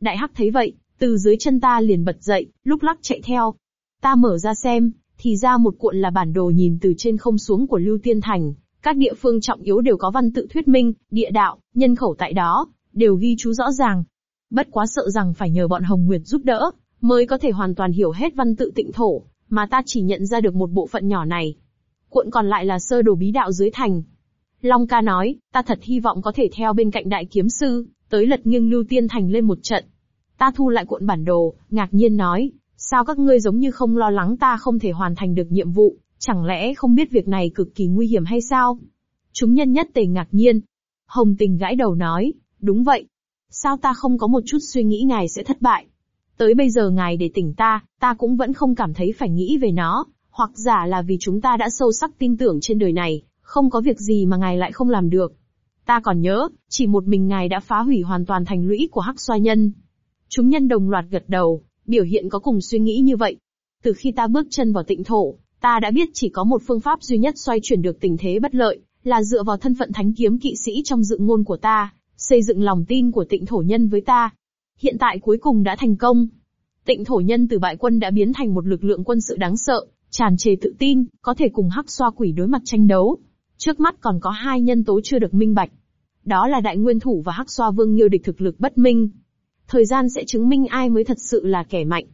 Đại Hắc thấy vậy, từ dưới chân ta liền bật dậy, lúc lắc chạy theo. Ta mở ra xem, thì ra một cuộn là bản đồ nhìn từ trên không xuống của Lưu Tiên Thành. Các địa phương trọng yếu đều có văn tự thuyết minh, địa đạo, nhân khẩu tại đó, đều ghi chú rõ ràng. Bất quá sợ rằng phải nhờ bọn Hồng Nguyệt giúp đỡ, mới có thể hoàn toàn hiểu hết văn tự tịnh thổ, mà ta chỉ nhận ra được một bộ phận nhỏ này. Cuộn còn lại là sơ đồ bí đạo dưới thành. Long ca nói, ta thật hy vọng có thể theo bên cạnh đại kiếm sư, tới lật nghiêng lưu tiên thành lên một trận. Ta thu lại cuộn bản đồ, ngạc nhiên nói, sao các ngươi giống như không lo lắng ta không thể hoàn thành được nhiệm vụ, chẳng lẽ không biết việc này cực kỳ nguy hiểm hay sao? Chúng nhân nhất tề ngạc nhiên. Hồng tình gãi đầu nói, đúng vậy. Sao ta không có một chút suy nghĩ ngài sẽ thất bại? Tới bây giờ ngài để tỉnh ta, ta cũng vẫn không cảm thấy phải nghĩ về nó, hoặc giả là vì chúng ta đã sâu sắc tin tưởng trên đời này, không có việc gì mà ngài lại không làm được. Ta còn nhớ, chỉ một mình ngài đã phá hủy hoàn toàn thành lũy của Hắc Xoa Nhân. Chúng nhân đồng loạt gật đầu, biểu hiện có cùng suy nghĩ như vậy. Từ khi ta bước chân vào tịnh thổ, ta đã biết chỉ có một phương pháp duy nhất xoay chuyển được tình thế bất lợi, là dựa vào thân phận thánh kiếm kỵ sĩ trong dự ngôn của ta, xây dựng lòng tin của tịnh thổ nhân với ta. Hiện tại cuối cùng đã thành công. Tịnh thổ nhân từ bại quân đã biến thành một lực lượng quân sự đáng sợ, tràn trề tự tin, có thể cùng hắc xoa quỷ đối mặt tranh đấu. Trước mắt còn có hai nhân tố chưa được minh bạch. Đó là đại nguyên thủ và hắc xoa vương nghiêu địch thực lực bất minh. Thời gian sẽ chứng minh ai mới thật sự là kẻ mạnh.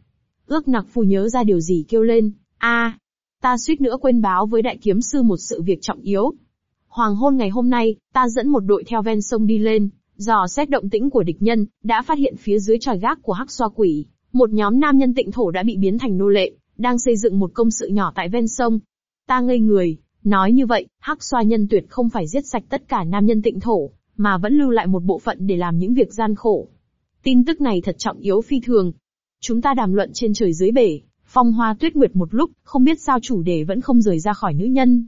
Ước nặc phù nhớ ra điều gì kêu lên, a, ta suýt nữa quên báo với đại kiếm sư một sự việc trọng yếu. Hoàng hôn ngày hôm nay, ta dẫn một đội theo ven sông đi lên, dò xét động tĩnh của địch nhân, đã phát hiện phía dưới tròi gác của hắc xoa quỷ, một nhóm nam nhân tịnh thổ đã bị biến thành nô lệ, đang xây dựng một công sự nhỏ tại ven sông. Ta ngây người, nói như vậy, hắc xoa nhân tuyệt không phải giết sạch tất cả nam nhân tịnh thổ, mà vẫn lưu lại một bộ phận để làm những việc gian khổ. Tin tức này thật trọng yếu phi thường. Chúng ta đàm luận trên trời dưới bể, phong hoa tuyết nguyệt một lúc, không biết sao chủ đề vẫn không rời ra khỏi nữ nhân.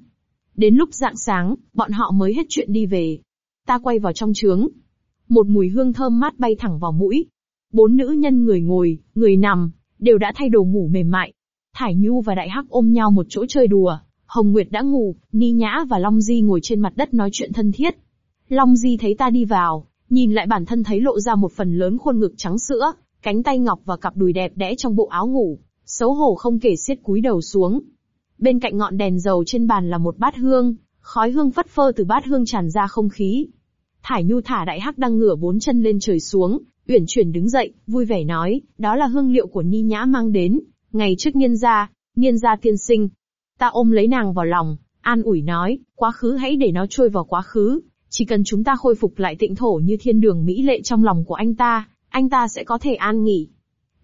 Đến lúc dạng sáng, bọn họ mới hết chuyện đi về. Ta quay vào trong trướng. Một mùi hương thơm mát bay thẳng vào mũi. Bốn nữ nhân người ngồi, người nằm, đều đã thay đồ ngủ mềm mại. Thải Nhu và Đại Hắc ôm nhau một chỗ chơi đùa. Hồng Nguyệt đã ngủ, Ni Nhã và Long Di ngồi trên mặt đất nói chuyện thân thiết. Long Di thấy ta đi vào, nhìn lại bản thân thấy lộ ra một phần lớn khuôn ngực trắng sữa, cánh tay ngọc và cặp đùi đẹp đẽ trong bộ áo ngủ, xấu hổ không kể xiết cúi đầu xuống. Bên cạnh ngọn đèn dầu trên bàn là một bát hương, khói hương phất phơ từ bát hương tràn ra không khí. Thải Nhu thả đại hắc đang ngửa bốn chân lên trời xuống, uyển chuyển đứng dậy, vui vẻ nói, đó là hương liệu của Ni Nhã mang đến, ngày trước nhân gia, nhân gia tiên sinh. Ta ôm lấy nàng vào lòng, an ủi nói, quá khứ hãy để nó trôi vào quá khứ, chỉ cần chúng ta khôi phục lại tịnh thổ như thiên đường mỹ lệ trong lòng của anh ta, anh ta sẽ có thể an nghỉ.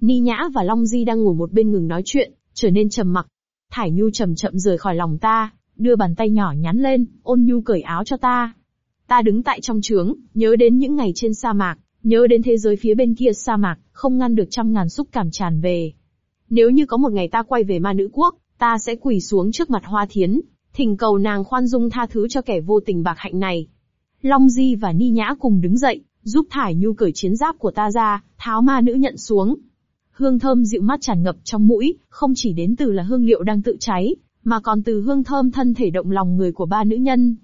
Ni Nhã và Long Di đang ngồi một bên ngừng nói chuyện, trở nên trầm mặc. Thải Nhu chậm chậm rời khỏi lòng ta, đưa bàn tay nhỏ nhắn lên, ôn nhu cởi áo cho ta. Ta đứng tại trong trướng, nhớ đến những ngày trên sa mạc, nhớ đến thế giới phía bên kia sa mạc, không ngăn được trăm ngàn xúc cảm tràn về. Nếu như có một ngày ta quay về ma nữ quốc, ta sẽ quỳ xuống trước mặt Hoa Thiến, thỉnh cầu nàng khoan dung tha thứ cho kẻ vô tình bạc hạnh này. Long Di và Ni Nhã cùng đứng dậy, giúp Thải Nhu cởi chiến giáp của ta ra, tháo ma nữ nhận xuống. Hương thơm dịu mát tràn ngập trong mũi, không chỉ đến từ là hương liệu đang tự cháy, mà còn từ hương thơm thân thể động lòng người của ba nữ nhân.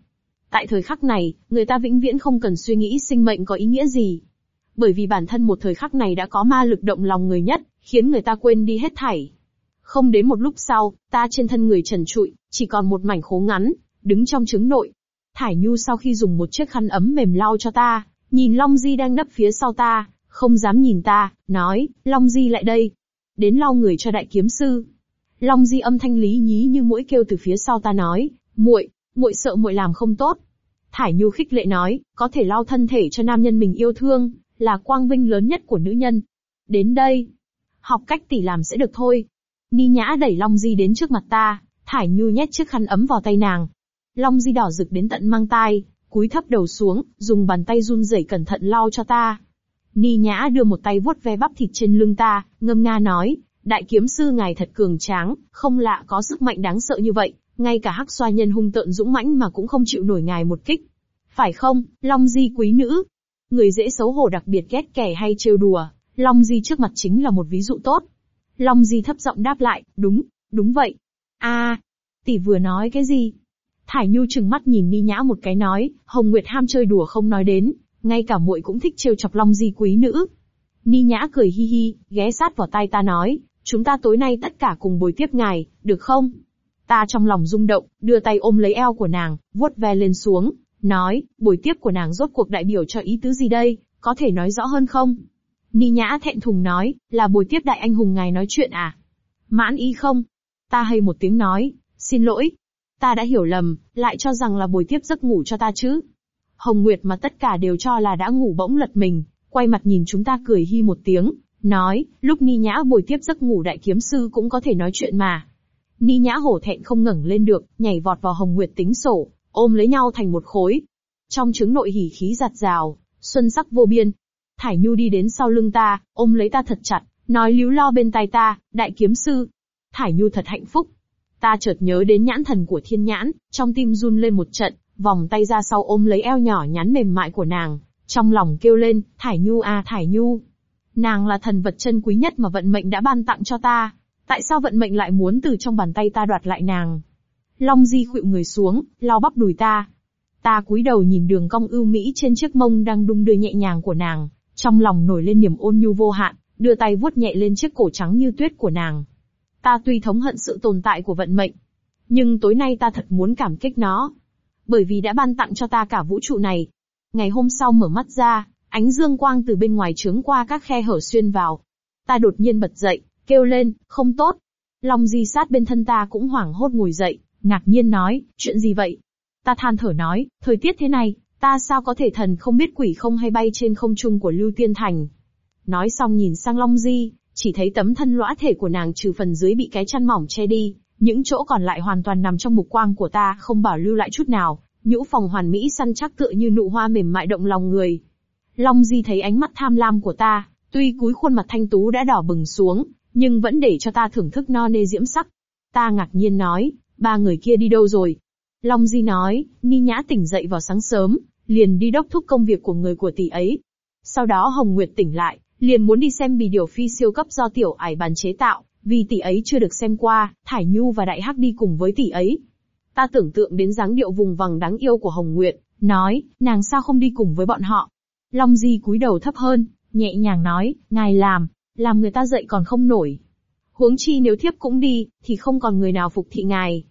Tại thời khắc này, người ta vĩnh viễn không cần suy nghĩ sinh mệnh có ý nghĩa gì. Bởi vì bản thân một thời khắc này đã có ma lực động lòng người nhất, khiến người ta quên đi hết thảy. Không đến một lúc sau, ta trên thân người trần trụi, chỉ còn một mảnh khố ngắn, đứng trong trứng nội. Thải Nhu sau khi dùng một chiếc khăn ấm mềm lau cho ta, nhìn Long Di đang nấp phía sau ta, không dám nhìn ta, nói, Long Di lại đây. Đến lau người cho đại kiếm sư. Long Di âm thanh lý nhí như mũi kêu từ phía sau ta nói, muội, muội sợ muội làm không tốt. Thải Nhu khích lệ nói, có thể lau thân thể cho nam nhân mình yêu thương, là quang vinh lớn nhất của nữ nhân. Đến đây, học cách tỷ làm sẽ được thôi. Ni Nhã đẩy Long Di đến trước mặt ta, Thải Nhu nhét chiếc khăn ấm vào tay nàng. Long Di đỏ rực đến tận mang tai, cúi thấp đầu xuống, dùng bàn tay run rẩy cẩn thận lau cho ta. Ni Nhã đưa một tay vuốt ve bắp thịt trên lưng ta, ngâm nga nói, đại kiếm sư ngài thật cường tráng, không lạ có sức mạnh đáng sợ như vậy, ngay cả hắc xoa nhân hung tợn dũng mãnh mà cũng không chịu nổi ngài một kích. Phải không, Long Di quý nữ? Người dễ xấu hổ đặc biệt ghét kẻ hay trêu đùa, Long Di trước mặt chính là một ví dụ tốt. Long Di thấp giọng đáp lại, đúng, đúng vậy. a tỷ vừa nói cái gì? Thải Nhu trừng mắt nhìn Ni Nhã một cái nói, Hồng Nguyệt ham chơi đùa không nói đến, ngay cả muội cũng thích trêu chọc Long Di quý nữ. Ni Nhã cười hi hi, ghé sát vào tai ta nói, chúng ta tối nay tất cả cùng bồi tiếp ngài, được không? Ta trong lòng rung động, đưa tay ôm lấy eo của nàng, vuốt ve lên xuống, nói, buổi tiếp của nàng rốt cuộc đại biểu cho ý tứ gì đây, có thể nói rõ hơn không? Ni Nhã thẹn thùng nói, là buổi tiếp đại anh hùng ngài nói chuyện à? Mãn ý không? Ta hay một tiếng nói, xin lỗi. Ta đã hiểu lầm, lại cho rằng là buổi tiếp giấc ngủ cho ta chứ. Hồng Nguyệt mà tất cả đều cho là đã ngủ bỗng lật mình, quay mặt nhìn chúng ta cười hi một tiếng, nói, lúc Ni Nhã buổi tiếp giấc ngủ đại kiếm sư cũng có thể nói chuyện mà. Ni Nhã hổ thẹn không ngẩng lên được, nhảy vọt vào Hồng Nguyệt tính sổ, ôm lấy nhau thành một khối. Trong trứng nội hỉ khí giặt rào, xuân sắc vô biên. Thải Nhu đi đến sau lưng ta, ôm lấy ta thật chặt, nói líu lo bên tai ta, đại kiếm sư. Thải Nhu thật hạnh phúc. Ta chợt nhớ đến nhãn thần của thiên nhãn, trong tim run lên một trận, vòng tay ra sau ôm lấy eo nhỏ nhắn mềm mại của nàng, trong lòng kêu lên, Thải Nhu à Thải Nhu. Nàng là thần vật chân quý nhất mà vận mệnh đã ban tặng cho ta. Tại sao vận mệnh lại muốn từ trong bàn tay ta đoạt lại nàng? Long Di khuỵu người xuống, lau bắp đùi ta. Ta cúi đầu nhìn đường cong ưu mỹ trên chiếc mông đang đung đưa nhẹ nhàng của nàng, trong lòng nổi lên niềm ôn nhu vô hạn, đưa tay vuốt nhẹ lên chiếc cổ trắng như tuyết của nàng. Ta tuy thống hận sự tồn tại của vận mệnh, nhưng tối nay ta thật muốn cảm kích nó. Bởi vì đã ban tặng cho ta cả vũ trụ này. Ngày hôm sau mở mắt ra, ánh dương quang từ bên ngoài trướng qua các khe hở xuyên vào. Ta đột nhiên bật dậy, kêu lên, không tốt. Long di sát bên thân ta cũng hoảng hốt ngồi dậy, ngạc nhiên nói, chuyện gì vậy? Ta than thở nói, thời tiết thế này, ta sao có thể thần không biết quỷ không hay bay trên không trung của Lưu Tiên Thành. Nói xong nhìn sang Long Di, chỉ thấy tấm thân lõa thể của nàng trừ phần dưới bị cái chăn mỏng che đi, những chỗ còn lại hoàn toàn nằm trong mục quang của ta không bảo lưu lại chút nào, nhũ phòng hoàn mỹ săn chắc tựa như nụ hoa mềm mại động lòng người. Long Di thấy ánh mắt tham lam của ta, tuy cúi khuôn mặt thanh tú đã đỏ bừng xuống, nhưng vẫn để cho ta thưởng thức no nê diễm sắc. Ta ngạc nhiên nói, ba người kia đi đâu rồi? Long Di nói, Ni Nhã tỉnh dậy vào sáng sớm, liền đi đốc thúc công việc của người của tỷ ấy. Sau đó Hồng Nguyệt tỉnh lại, liền muốn đi xem bì điều phi siêu cấp do tiểu ải bàn chế tạo, vì tỷ ấy chưa được xem qua, Thải Nhu và Đại Hắc đi cùng với tỷ ấy. Ta tưởng tượng đến dáng điệu vùng vằng đáng yêu của Hồng Nguyệt, nói, nàng sao không đi cùng với bọn họ. Long Di cúi đầu thấp hơn, nhẹ nhàng nói, ngài làm, làm người ta dậy còn không nổi. Huống chi nếu thiếp cũng đi, thì không còn người nào phục thị ngài.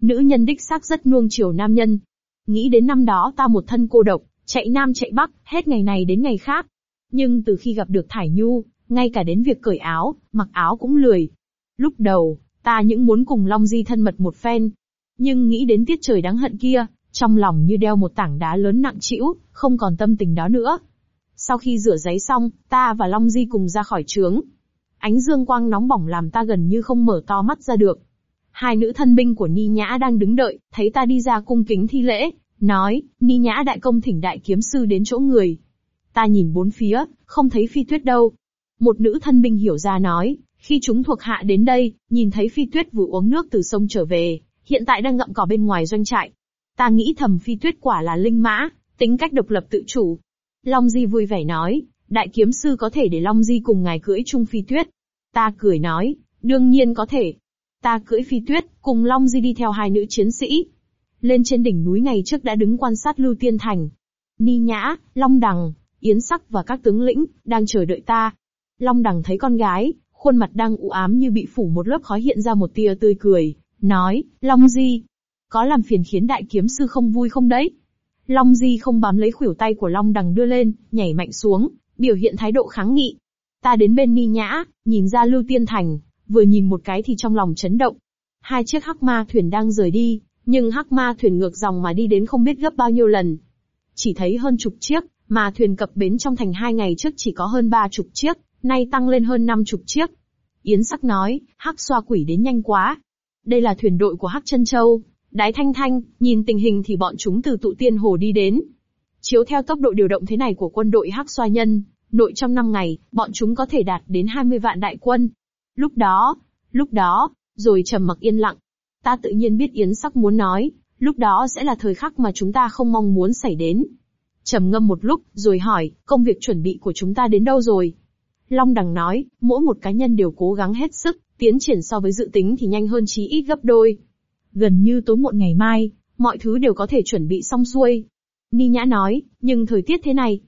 Nữ nhân đích xác rất nuông chiều nam nhân. Nghĩ đến năm đó ta một thân cô độc, chạy nam chạy bắc, hết ngày này đến ngày khác. Nhưng từ khi gặp được Thải Nhu, ngay cả đến việc cởi áo, mặc áo cũng lười. Lúc đầu, ta những muốn cùng Long Di thân mật một phen. Nhưng nghĩ đến tiết trời đáng hận kia, trong lòng như đeo một tảng đá lớn nặng trĩu, không còn tâm tình đó nữa. Sau khi rửa giấy xong, ta và Long Di cùng ra khỏi trướng. Ánh dương quang nóng bỏng làm ta gần như không mở to mắt ra được. Hai nữ thân binh của Ni Nhã đang đứng đợi, thấy ta đi ra cung kính thi lễ, nói, Ni Nhã đại công thỉnh đại kiếm sư đến chỗ người. Ta nhìn bốn phía, không thấy phi tuyết đâu. Một nữ thân binh hiểu ra nói, khi chúng thuộc hạ đến đây, nhìn thấy phi tuyết vừa uống nước từ sông trở về, hiện tại đang ngậm cỏ bên ngoài doanh trại. Ta nghĩ thầm phi tuyết quả là linh mã, tính cách độc lập tự chủ. Long Di vui vẻ nói, đại kiếm sư có thể để Long Di cùng ngài cưỡi chung phi tuyết. Ta cười nói, đương nhiên có thể. Ta cưỡi phi tuyết, cùng Long Di đi theo hai nữ chiến sĩ. lên trên đỉnh núi ngày trước đã đứng quan sát Lưu Tiên Thành. Ni Nhã, Long Đằng, Yến Sắc và các tướng lĩnh, đang chờ đợi ta. Long Đằng thấy con gái, khuôn mặt đang u ám như bị phủ một lớp khói hiện ra một tia tươi cười, nói, Long Di, có làm phiền khiến đại kiếm sư không vui không đấy? Long Di không bám lấy khuỷu tay của Long Đằng đưa lên, nhảy mạnh xuống, biểu hiện thái độ kháng nghị. Ta đến bên Ni Nhã, nhìn ra Lưu Tiên Thành, vừa nhìn một cái thì trong lòng chấn động. Hai chiếc hắc ma thuyền đang rời đi, nhưng hắc ma thuyền ngược dòng mà đi đến không biết gấp bao nhiêu lần. Chỉ thấy hơn chục chiếc, mà thuyền cập bến trong thành hai ngày trước chỉ có hơn ba chục chiếc, nay tăng lên hơn năm chục chiếc. Yến Sắc nói, hắc xoa quỷ đến nhanh quá. Đây là thuyền đội của hắc chân châu. Đái Thanh Thanh, nhìn tình hình thì bọn chúng từ tụ tiên hồ đi đến. Chiếu theo tốc độ điều động thế này của quân đội hắc xoa nhân, nội trong năm ngày, bọn chúng có thể đạt đến 20 vạn đại quân. Lúc đó, lúc đó, rồi trầm mặc yên lặng. Ta tự nhiên biết Yến Sắc muốn nói, lúc đó sẽ là thời khắc mà chúng ta không mong muốn xảy đến. trầm ngâm một lúc, rồi hỏi, công việc chuẩn bị của chúng ta đến đâu rồi? Long Đằng nói, mỗi một cá nhân đều cố gắng hết sức, tiến triển so với dự tính thì nhanh hơn chí ít gấp đôi. Gần như tối muộn ngày mai, mọi thứ đều có thể chuẩn bị xong xuôi. Ni Nhã nói, nhưng thời tiết thế này.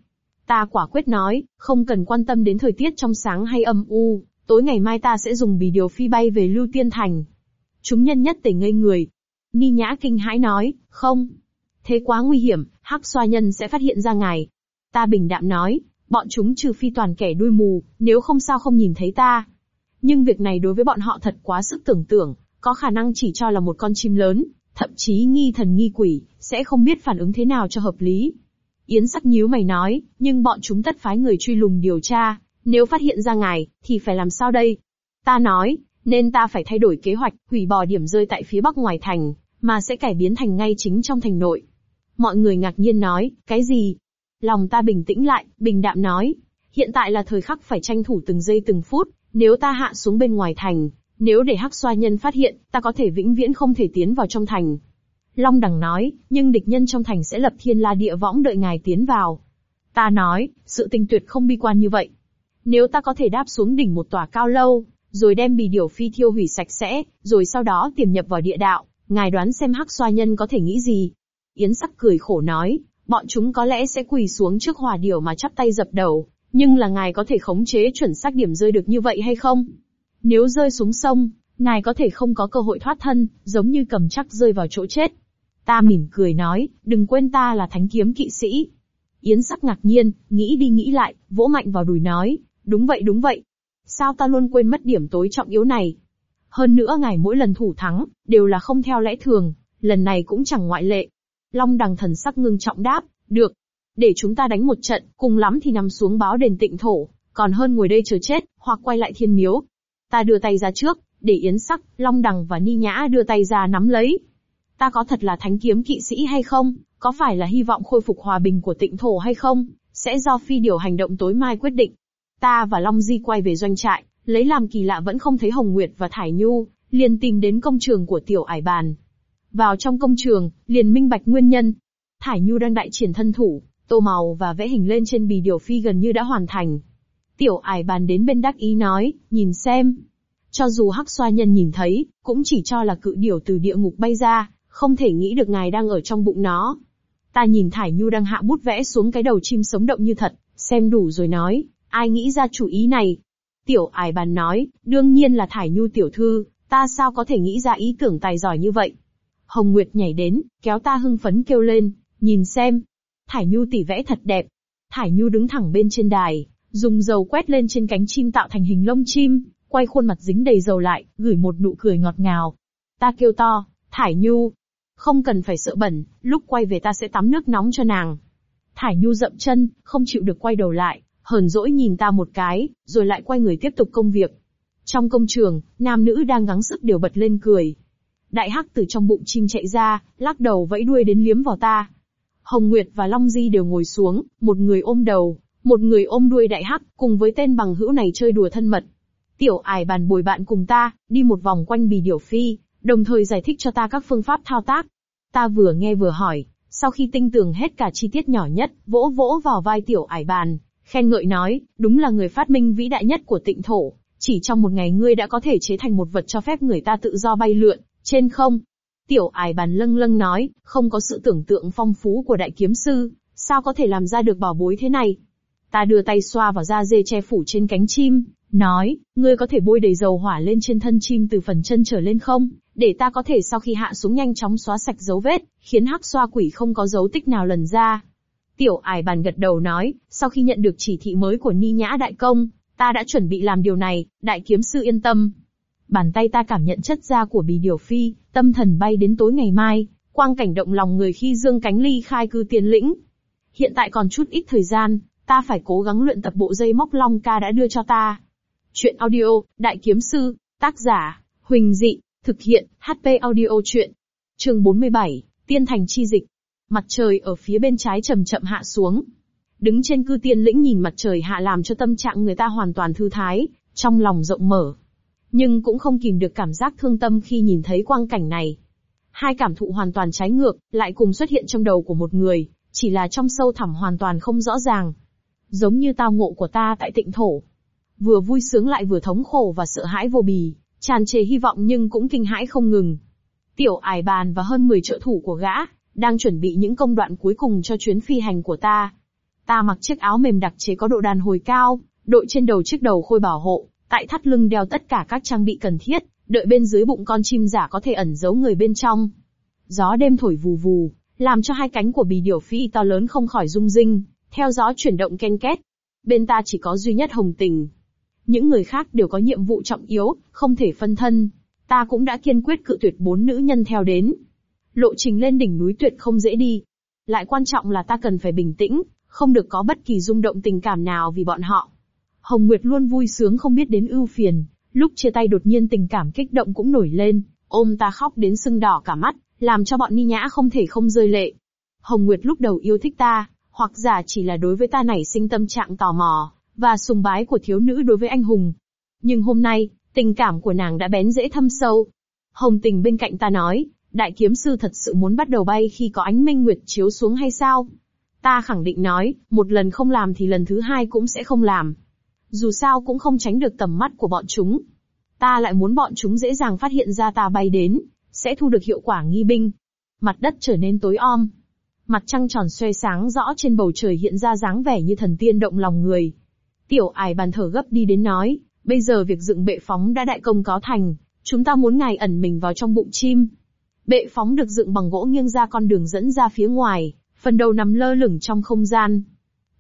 Ta quả quyết nói, không cần quan tâm đến thời tiết trong sáng hay âm u, tối ngày mai ta sẽ dùng bì điều phi bay về Lưu Tiên Thành. Chúng nhân nhất tỉnh ngây người. Ni Nhã kinh hãi nói, không. Thế quá nguy hiểm, hắc xoa nhân sẽ phát hiện ra ngài. Ta bình đạm nói, bọn chúng trừ phi toàn kẻ đuôi mù, nếu không sao không nhìn thấy ta. Nhưng việc này đối với bọn họ thật quá sức tưởng tượng, có khả năng chỉ cho là một con chim lớn, thậm chí nghi thần nghi quỷ, sẽ không biết phản ứng thế nào cho hợp lý. Yến sắc nhíu mày nói, nhưng bọn chúng tất phái người truy lùng điều tra, nếu phát hiện ra ngài, thì phải làm sao đây? Ta nói, nên ta phải thay đổi kế hoạch, hủy bỏ điểm rơi tại phía bắc ngoài thành, mà sẽ cải biến thành ngay chính trong thành nội. Mọi người ngạc nhiên nói, cái gì? Lòng ta bình tĩnh lại, bình đạm nói, hiện tại là thời khắc phải tranh thủ từng giây từng phút, nếu ta hạ xuống bên ngoài thành, nếu để hắc xoa nhân phát hiện, ta có thể vĩnh viễn không thể tiến vào trong thành. Long đằng nói, nhưng địch nhân trong thành sẽ lập thiên la địa võng đợi ngài tiến vào. Ta nói, sự tình tuyệt không bi quan như vậy. Nếu ta có thể đáp xuống đỉnh một tòa cao lâu, rồi đem bì điều phi thiêu hủy sạch sẽ, rồi sau đó tiềm nhập vào địa đạo, ngài đoán xem hắc xoa nhân có thể nghĩ gì? Yến sắc cười khổ nói, bọn chúng có lẽ sẽ quỳ xuống trước hòa điểu mà chắp tay dập đầu, nhưng là ngài có thể khống chế chuẩn xác điểm rơi được như vậy hay không? Nếu rơi xuống sông, ngài có thể không có cơ hội thoát thân, giống như cầm chắc rơi vào chỗ chết. Ta mỉm cười nói, đừng quên ta là thánh kiếm kỵ sĩ. Yến sắc ngạc nhiên, nghĩ đi nghĩ lại, vỗ mạnh vào đùi nói, đúng vậy đúng vậy. Sao ta luôn quên mất điểm tối trọng yếu này? Hơn nữa ngài mỗi lần thủ thắng, đều là không theo lẽ thường, lần này cũng chẳng ngoại lệ. Long đằng thần sắc ngưng trọng đáp, được. Để chúng ta đánh một trận, cùng lắm thì nằm xuống báo đền tịnh thổ, còn hơn ngồi đây chờ chết, hoặc quay lại thiên miếu. Ta đưa tay ra trước, để Yến Sắc, Long Đằng và Ni Nhã đưa tay ra nắm lấy. Ta có thật là thánh kiếm kỵ sĩ hay không? Có phải là hy vọng khôi phục hòa bình của tịnh thổ hay không? Sẽ do phi điều hành động tối mai quyết định. Ta và Long Di quay về doanh trại, lấy làm kỳ lạ vẫn không thấy Hồng Nguyệt và Thải Nhu, liền tìm đến công trường của tiểu ải bàn. Vào trong công trường, liền minh bạch nguyên nhân. Thải Nhu đang đại triển thân thủ, tô màu và vẽ hình lên trên bì điều phi gần như đã hoàn thành. Tiểu ải bàn đến bên đắc ý nói, nhìn xem. Cho dù hắc xoa nhân nhìn thấy, cũng chỉ cho là cự điểu từ địa ngục bay ra, không thể nghĩ được ngài đang ở trong bụng nó. Ta nhìn Thải Nhu đang hạ bút vẽ xuống cái đầu chim sống động như thật, xem đủ rồi nói, ai nghĩ ra chủ ý này? Tiểu ải bàn nói, đương nhiên là Thải Nhu tiểu thư, ta sao có thể nghĩ ra ý tưởng tài giỏi như vậy? Hồng Nguyệt nhảy đến, kéo ta hưng phấn kêu lên, nhìn xem. Thải Nhu tỉ vẽ thật đẹp. Thải Nhu đứng thẳng bên trên đài, dùng dầu quét lên trên cánh chim tạo thành hình lông chim, quay khuôn mặt dính đầy dầu lại, gửi một nụ cười ngọt ngào. Ta kêu to, Thải Nhu, không cần phải sợ bẩn, lúc quay về ta sẽ tắm nước nóng cho nàng. Thải Nhu dậm chân, không chịu được quay đầu lại, hờn dỗi nhìn ta một cái, rồi lại quay người tiếp tục công việc. Trong công trường, nam nữ đang gắng sức đều bật lên cười. Đại hắc từ trong bụng chim chạy ra, lắc đầu vẫy đuôi đến liếm vào ta. Hồng Nguyệt và Long Di đều ngồi xuống, một người ôm đầu, một người ôm đuôi đại hắc, cùng với tên bằng hữu này chơi đùa thân mật. Tiểu ải bàn bồi bạn cùng ta, đi một vòng quanh bì điểu phi, đồng thời giải thích cho ta các phương pháp thao tác. Ta vừa nghe vừa hỏi, sau khi tinh tường hết cả chi tiết nhỏ nhất, vỗ vỗ vào vai tiểu ải bàn, khen ngợi nói, đúng là người phát minh vĩ đại nhất của tịnh thổ, chỉ trong một ngày ngươi đã có thể chế thành một vật cho phép người ta tự do bay lượn, trên không. Tiểu ải bàn lâng lâng nói, không có sự tưởng tượng phong phú của đại kiếm sư, sao có thể làm ra được bảo bối thế này? Ta đưa tay xoa vào da dê che phủ trên cánh chim, nói, ngươi có thể bôi đầy dầu hỏa lên trên thân chim từ phần chân trở lên không, để ta có thể sau khi hạ xuống nhanh chóng xóa sạch dấu vết, khiến hắc xoa quỷ không có dấu tích nào lần ra. Tiểu ải bàn gật đầu nói, sau khi nhận được chỉ thị mới của Ni Nhã Đại Công, ta đã chuẩn bị làm điều này, đại kiếm sư yên tâm. Bàn tay ta cảm nhận chất da của bì điều phi, tâm thần bay đến tối ngày mai, quang cảnh động lòng người khi dương cánh ly khai cư tiên lĩnh. Hiện tại còn chút ít thời gian, ta phải cố gắng luyện tập bộ dây móc long ca đã đưa cho ta. Chuyện audio, Đại Kiếm Sư, tác giả, Huỳnh Dị, thực hiện, HP audio chuyện. Trường 47, Tiên Thành Chi Dịch. Mặt trời ở phía bên trái chậm chậm hạ xuống. Đứng trên cư tiên lĩnh nhìn mặt trời hạ làm cho tâm trạng người ta hoàn toàn thư thái, trong lòng rộng mở. Nhưng cũng không kìm được cảm giác thương tâm khi nhìn thấy quang cảnh này. Hai cảm thụ hoàn toàn trái ngược, lại cùng xuất hiện trong đầu của một người, chỉ là trong sâu thẳm hoàn toàn không rõ ràng. Giống như tao ngộ của ta tại tịnh thổ. Vừa vui sướng lại vừa thống khổ và sợ hãi vô bì, tràn trề hy vọng nhưng cũng kinh hãi không ngừng. Tiểu ải bàn và hơn 10 trợ thủ của gã, đang chuẩn bị những công đoạn cuối cùng cho chuyến phi hành của ta. Ta mặc chiếc áo mềm đặc chế có độ đàn hồi cao, đội trên đầu chiếc đầu khôi bảo hộ, tại thắt lưng đeo tất cả các trang bị cần thiết, đợi bên dưới bụng con chim giả có thể ẩn giấu người bên trong. Gió đêm thổi vù vù, làm cho hai cánh của bì điểu phi to lớn không khỏi rung rinh, theo gió chuyển động ken két. Bên ta chỉ có duy nhất hồng tình. Những người khác đều có nhiệm vụ trọng yếu, không thể phân thân. Ta cũng đã kiên quyết cự tuyệt bốn nữ nhân theo đến. Lộ trình lên đỉnh núi tuyệt không dễ đi. Lại quan trọng là ta cần phải bình tĩnh, không được có bất kỳ rung động tình cảm nào vì bọn họ. Hồng Nguyệt luôn vui sướng không biết đến ưu phiền, lúc chia tay đột nhiên tình cảm kích động cũng nổi lên, ôm ta khóc đến sưng đỏ cả mắt, làm cho bọn ni nhã không thể không rơi lệ. Hồng Nguyệt lúc đầu yêu thích ta, hoặc giả chỉ là đối với ta nảy sinh tâm trạng tò mò, và sùng bái của thiếu nữ đối với anh hùng. Nhưng hôm nay, tình cảm của nàng đã bén dễ thâm sâu. Hồng tình bên cạnh ta nói, đại kiếm sư thật sự muốn bắt đầu bay khi có ánh minh nguyệt chiếu xuống hay sao? Ta khẳng định nói, một lần không làm thì lần thứ hai cũng sẽ không làm. Dù sao cũng không tránh được tầm mắt của bọn chúng. Ta lại muốn bọn chúng dễ dàng phát hiện ra ta bay đến, sẽ thu được hiệu quả nghi binh. Mặt đất trở nên tối om. Mặt trăng tròn xoay sáng rõ trên bầu trời hiện ra dáng vẻ như thần tiên động lòng người. Tiểu ải bàn thở gấp đi đến nói, bây giờ việc dựng bệ phóng đã đại công có thành, chúng ta muốn ngài ẩn mình vào trong bụng chim. Bệ phóng được dựng bằng gỗ nghiêng ra con đường dẫn ra phía ngoài, phần đầu nằm lơ lửng trong không gian.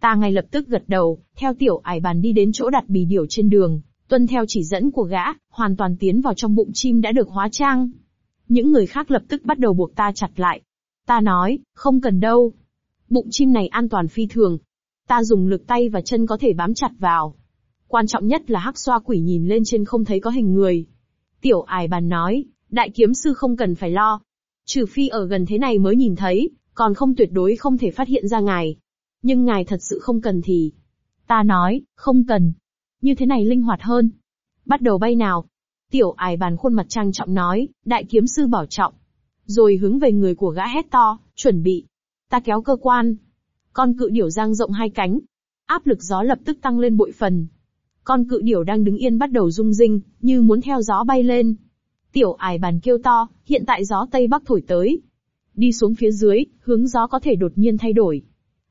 Ta ngay lập tức gật đầu, theo tiểu ải bàn đi đến chỗ đặt bì điểu trên đường, tuân theo chỉ dẫn của gã, hoàn toàn tiến vào trong bụng chim đã được hóa trang. Những người khác lập tức bắt đầu buộc ta chặt lại. Ta nói, không cần đâu. Bụng chim này an toàn phi thường. Ta dùng lực tay và chân có thể bám chặt vào. Quan trọng nhất là hắc xoa quỷ nhìn lên trên không thấy có hình người. Tiểu ải bàn nói, đại kiếm sư không cần phải lo. Trừ phi ở gần thế này mới nhìn thấy, còn không tuyệt đối không thể phát hiện ra ngài. Nhưng ngài thật sự không cần thì. Ta nói, không cần. Như thế này linh hoạt hơn. Bắt đầu bay nào. Tiểu ải bàn khuôn mặt trang trọng nói, đại kiếm sư bảo trọng. Rồi hướng về người của gã hét to, chuẩn bị. Ta kéo cơ quan. Con cự điểu giang rộng hai cánh. Áp lực gió lập tức tăng lên bội phần. Con cự điểu đang đứng yên bắt đầu rung rinh, như muốn theo gió bay lên. Tiểu ải bàn kêu to, hiện tại gió Tây Bắc thổi tới. Đi xuống phía dưới, hướng gió có thể đột nhiên thay đổi.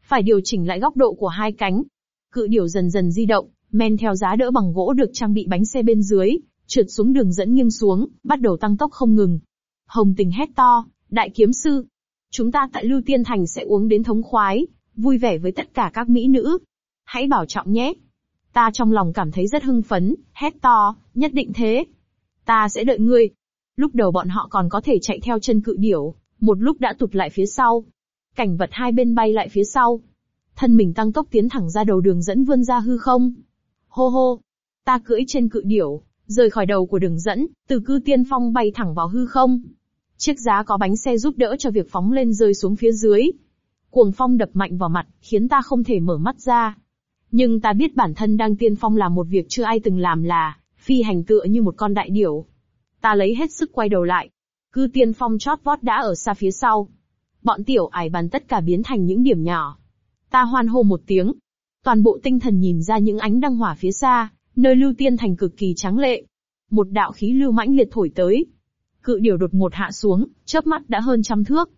Phải điều chỉnh lại góc độ của hai cánh. Cự điểu dần dần di động, men theo giá đỡ bằng gỗ được trang bị bánh xe bên dưới, trượt xuống đường dẫn nghiêng xuống, bắt đầu tăng tốc không ngừng. Hồng tình hét to, đại kiếm sư. Chúng ta tại Lưu Tiên Thành sẽ uống đến thống khoái, vui vẻ với tất cả các mỹ nữ. Hãy bảo trọng nhé. Ta trong lòng cảm thấy rất hưng phấn, hét to, nhất định thế. Ta sẽ đợi ngươi. Lúc đầu bọn họ còn có thể chạy theo chân cự điểu, một lúc đã tụt lại phía sau. Cảnh vật hai bên bay lại phía sau. Thân mình tăng tốc tiến thẳng ra đầu đường dẫn vươn ra hư không. Hô hô. Ta cưỡi trên cự điểu, rời khỏi đầu của đường dẫn, từ cư tiên phong bay thẳng vào hư không. Chiếc giá có bánh xe giúp đỡ cho việc phóng lên rơi xuống phía dưới. Cuồng phong đập mạnh vào mặt, khiến ta không thể mở mắt ra. Nhưng ta biết bản thân đang tiên phong làm một việc chưa ai từng làm là, phi hành tựa như một con đại điểu. Ta lấy hết sức quay đầu lại. Cư tiên phong chót vót đã ở xa phía sau. Bọn tiểu ải bàn tất cả biến thành những điểm nhỏ. Ta hoan hô một tiếng. Toàn bộ tinh thần nhìn ra những ánh đăng hỏa phía xa, nơi lưu tiên thành cực kỳ trắng lệ. Một đạo khí lưu mãnh liệt thổi tới. Cự điểu đột ngột hạ xuống, chớp mắt đã hơn trăm thước.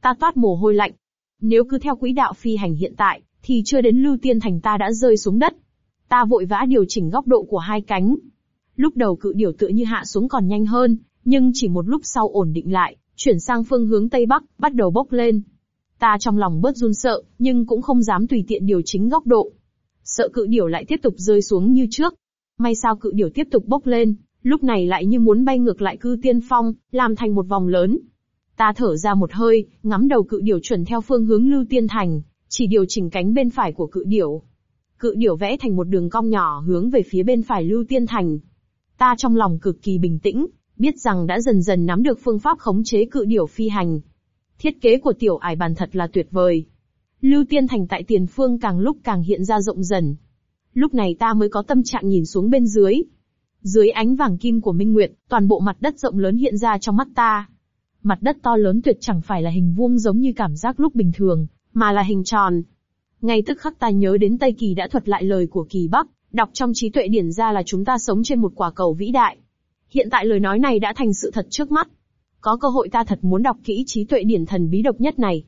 Ta toát mồ hôi lạnh. Nếu cứ theo quỹ đạo phi hành hiện tại, thì chưa đến lưu tiên thành ta đã rơi xuống đất. Ta vội vã điều chỉnh góc độ của hai cánh. Lúc đầu cự điểu tựa như hạ xuống còn nhanh hơn, nhưng chỉ một lúc sau ổn định lại, chuyển sang phương hướng Tây Bắc, bắt đầu bốc lên. Ta trong lòng bớt run sợ, nhưng cũng không dám tùy tiện điều chỉnh góc độ. Sợ cự điểu lại tiếp tục rơi xuống như trước. May sao cự điểu tiếp tục bốc lên, lúc này lại như muốn bay ngược lại cư tiên phong, làm thành một vòng lớn. Ta thở ra một hơi, ngắm đầu cự điểu chuẩn theo phương hướng lưu tiên thành, chỉ điều chỉnh cánh bên phải của cự điểu. Cự điểu vẽ thành một đường cong nhỏ hướng về phía bên phải lưu tiên thành. Ta trong lòng cực kỳ bình tĩnh, biết rằng đã dần dần nắm được phương pháp khống chế cự điểu phi hành. Thiết kế của tiểu ải bàn thật là tuyệt vời. Lưu Tiên Thành tại tiền phương càng lúc càng hiện ra rộng dần. Lúc này ta mới có tâm trạng nhìn xuống bên dưới. Dưới ánh vàng kim của Minh Nguyệt, toàn bộ mặt đất rộng lớn hiện ra trong mắt ta. Mặt đất to lớn tuyệt chẳng phải là hình vuông giống như cảm giác lúc bình thường, mà là hình tròn. Ngay tức khắc ta nhớ đến Tây Kỳ đã thuật lại lời của Kỳ Bắc, đọc trong trí tuệ điển ra là chúng ta sống trên một quả cầu vĩ đại. Hiện tại lời nói này đã thành sự thật trước mắt. Có cơ hội ta thật muốn đọc kỹ trí tuệ điển thần bí độc nhất này.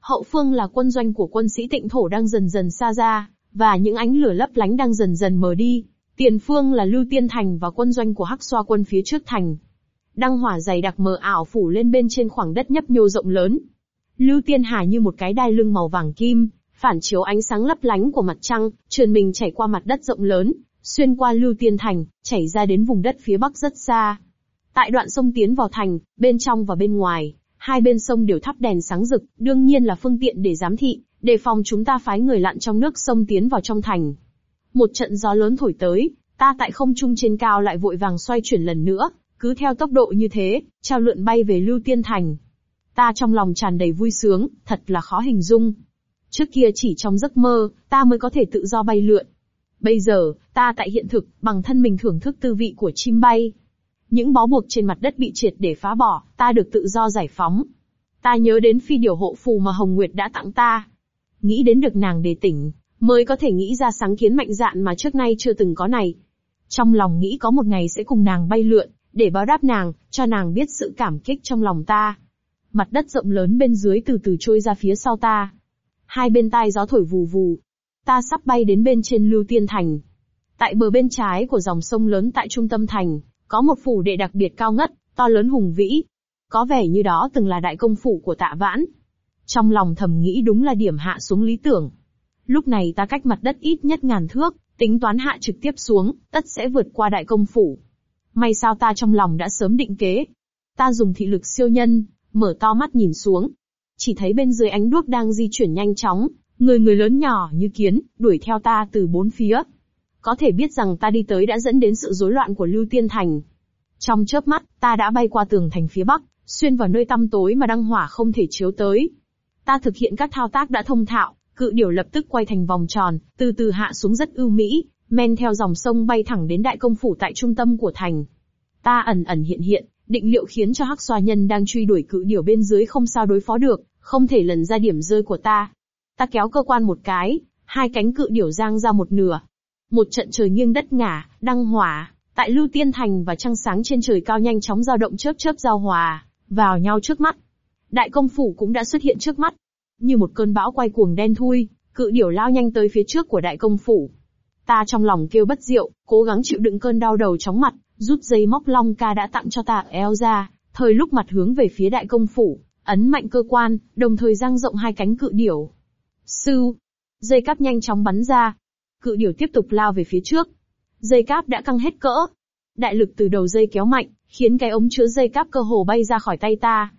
Hậu phương là quân doanh của quân sĩ tịnh thổ đang dần dần xa ra, và những ánh lửa lấp lánh đang dần dần mờ đi. Tiền phương là Lưu Tiên Thành và quân doanh của Hắc Xoa quân phía trước thành. Đăng hỏa dày đặc mờ ảo phủ lên bên trên khoảng đất nhấp nhô rộng lớn. Lưu Tiên Hà như một cái đai lưng màu vàng kim, phản chiếu ánh sáng lấp lánh của mặt trăng, truyền mình chảy qua mặt đất rộng lớn, xuyên qua Lưu Tiên Thành, chảy ra đến vùng đất phía bắc rất xa. Tại đoạn sông tiến vào thành, bên trong và bên ngoài, hai bên sông đều thắp đèn sáng rực, đương nhiên là phương tiện để giám thị, đề phòng chúng ta phái người lặn trong nước sông tiến vào trong thành. Một trận gió lớn thổi tới, ta tại không trung trên cao lại vội vàng xoay chuyển lần nữa, cứ theo tốc độ như thế, trao lượn bay về Lưu Tiên Thành. Ta trong lòng tràn đầy vui sướng, thật là khó hình dung. Trước kia chỉ trong giấc mơ, ta mới có thể tự do bay lượn. Bây giờ, ta tại hiện thực, bằng thân mình thưởng thức tư vị của chim bay. Những bó buộc trên mặt đất bị triệt để phá bỏ, ta được tự do giải phóng. Ta nhớ đến phi điều hộ phù mà Hồng Nguyệt đã tặng ta. Nghĩ đến được nàng đề tỉnh, mới có thể nghĩ ra sáng kiến mạnh dạn mà trước nay chưa từng có này. Trong lòng nghĩ có một ngày sẽ cùng nàng bay lượn, để báo đáp nàng, cho nàng biết sự cảm kích trong lòng ta. Mặt đất rộng lớn bên dưới từ từ trôi ra phía sau ta. Hai bên tai gió thổi vù vù. Ta sắp bay đến bên trên Lưu Tiên Thành. Tại bờ bên trái của dòng sông lớn tại trung tâm thành, có một phủ đệ đặc biệt cao ngất, to lớn hùng vĩ. Có vẻ như đó từng là đại công phủ của tạ vãn. Trong lòng thầm nghĩ đúng là điểm hạ xuống lý tưởng. Lúc này ta cách mặt đất ít nhất ngàn thước, tính toán hạ trực tiếp xuống, tất sẽ vượt qua đại công phủ. May sao ta trong lòng đã sớm định kế. Ta dùng thị lực siêu nhân, mở to mắt nhìn xuống. Chỉ thấy bên dưới ánh đuốc đang di chuyển nhanh chóng, người người lớn nhỏ như kiến, đuổi theo ta từ bốn phía. Có thể biết rằng ta đi tới đã dẫn đến sự rối loạn của Lưu Tiên Thành. Trong chớp mắt, ta đã bay qua tường thành phía bắc, xuyên vào nơi tăm tối mà đăng hỏa không thể chiếu tới. Ta thực hiện các thao tác đã thông thạo, cự điểu lập tức quay thành vòng tròn, từ từ hạ xuống rất ưu mỹ, men theo dòng sông bay thẳng đến đại công phủ tại trung tâm của thành. Ta ẩn ẩn hiện hiện, định liệu khiến cho hắc xoa nhân đang truy đuổi cự điểu bên dưới không sao đối phó được, không thể lần ra điểm rơi của ta. Ta kéo cơ quan một cái, hai cánh cự điểu giang ra một nửa, một trận trời nghiêng đất ngả, đăng hỏa, tại Lưu Tiên Thành và trăng sáng trên trời cao nhanh chóng dao động chớp chớp giao hòa, vào nhau trước mắt. Đại công phủ cũng đã xuất hiện trước mắt. Như một cơn bão quay cuồng đen thui, cự điểu lao nhanh tới phía trước của đại công phủ. Ta trong lòng kêu bất diệu, cố gắng chịu đựng cơn đau đầu chóng mặt, rút dây móc long ca đã tặng cho ta eo ra, thời lúc mặt hướng về phía đại công phủ, ấn mạnh cơ quan, đồng thời giang rộng hai cánh cự điểu. Sư, dây cáp nhanh chóng bắn ra, Cự điểu tiếp tục lao về phía trước. Dây cáp đã căng hết cỡ. Đại lực từ đầu dây kéo mạnh, khiến cái ống chứa dây cáp cơ hồ bay ra khỏi tay ta.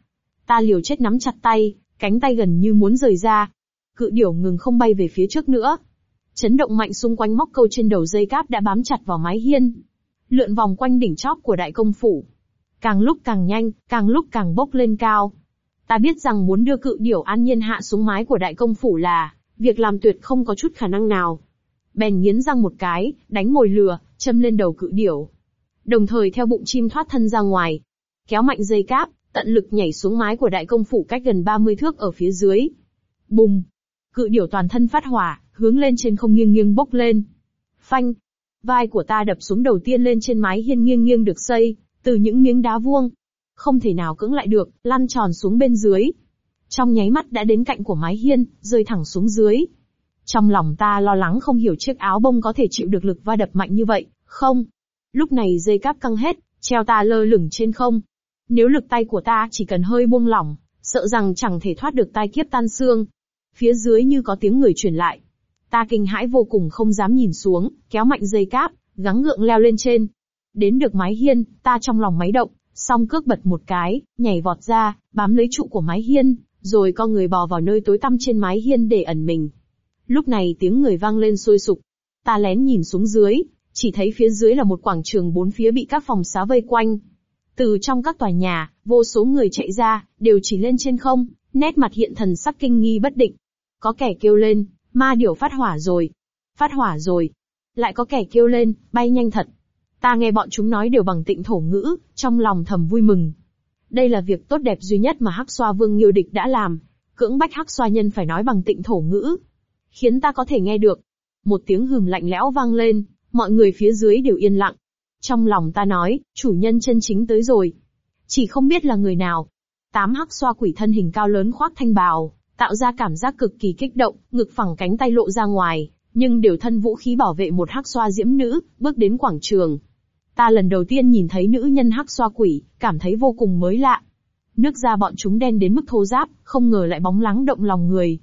Ta liều chết nắm chặt tay, cánh tay gần như muốn rời ra. Cự điểu ngừng không bay về phía trước nữa. Chấn động mạnh xung quanh móc câu trên đầu dây cáp đã bám chặt vào mái hiên. Lượn vòng quanh đỉnh chóp của đại công phủ. Càng lúc càng nhanh, càng lúc càng bốc lên cao. Ta biết rằng muốn đưa cự điểu an nhiên hạ xuống mái của đại công phủ là việc làm tuyệt không có chút khả năng nào bèn nghiến răng một cái, đánh mồi lừa, châm lên đầu cự điểu. Đồng thời theo bụng chim thoát thân ra ngoài. Kéo mạnh dây cáp, tận lực nhảy xuống mái của đại công phủ cách gần 30 thước ở phía dưới. Bùng! Cự điểu toàn thân phát hỏa, hướng lên trên không nghiêng nghiêng bốc lên. Phanh! Vai của ta đập xuống đầu tiên lên trên mái hiên nghiêng nghiêng được xây, từ những miếng đá vuông không thể nào cưỡng lại được, lăn tròn xuống bên dưới. Trong nháy mắt đã đến cạnh của mái hiên, rơi thẳng xuống dưới. Trong lòng ta lo lắng không hiểu chiếc áo bông có thể chịu được lực va đập mạnh như vậy, không. Lúc này dây cáp căng hết, treo ta lơ lửng trên không. Nếu lực tay của ta chỉ cần hơi buông lỏng, sợ rằng chẳng thể thoát được tai kiếp tan xương. Phía dưới như có tiếng người truyền lại. Ta kinh hãi vô cùng không dám nhìn xuống, kéo mạnh dây cáp, gắng gượng leo lên trên. Đến được mái hiên, ta trong lòng máy động, song cước bật một cái, nhảy vọt ra, bám lấy trụ của mái hiên, rồi con người bò vào nơi tối tăm trên mái hiên để ẩn mình. Lúc này tiếng người vang lên sôi sục. Ta lén nhìn xuống dưới, chỉ thấy phía dưới là một quảng trường bốn phía bị các phòng xá vây quanh. Từ trong các tòa nhà, vô số người chạy ra, đều chỉ lên trên không, nét mặt hiện thần sắc kinh nghi bất định. Có kẻ kêu lên, ma điểu phát hỏa rồi. Phát hỏa rồi. Lại có kẻ kêu lên, bay nhanh thật. Ta nghe bọn chúng nói đều bằng tịnh thổ ngữ, trong lòng thầm vui mừng. Đây là việc tốt đẹp duy nhất mà Hắc Xoa Vương Nghiêu Địch đã làm. Cưỡng bách Hắc Xoa Nhân phải nói bằng tịnh thổ ngữ. Khiến ta có thể nghe được. Một tiếng hừm lạnh lẽo vang lên, mọi người phía dưới đều yên lặng. Trong lòng ta nói, chủ nhân chân chính tới rồi. Chỉ không biết là người nào. Tám hắc xoa quỷ thân hình cao lớn khoác thanh bào, tạo ra cảm giác cực kỳ kích động, ngực phẳng cánh tay lộ ra ngoài, nhưng đều thân vũ khí bảo vệ một hắc xoa diễm nữ, bước đến quảng trường. Ta lần đầu tiên nhìn thấy nữ nhân hắc xoa quỷ, cảm thấy vô cùng mới lạ. Nước da bọn chúng đen đến mức thô ráp, không ngờ lại bóng lắng động lòng người.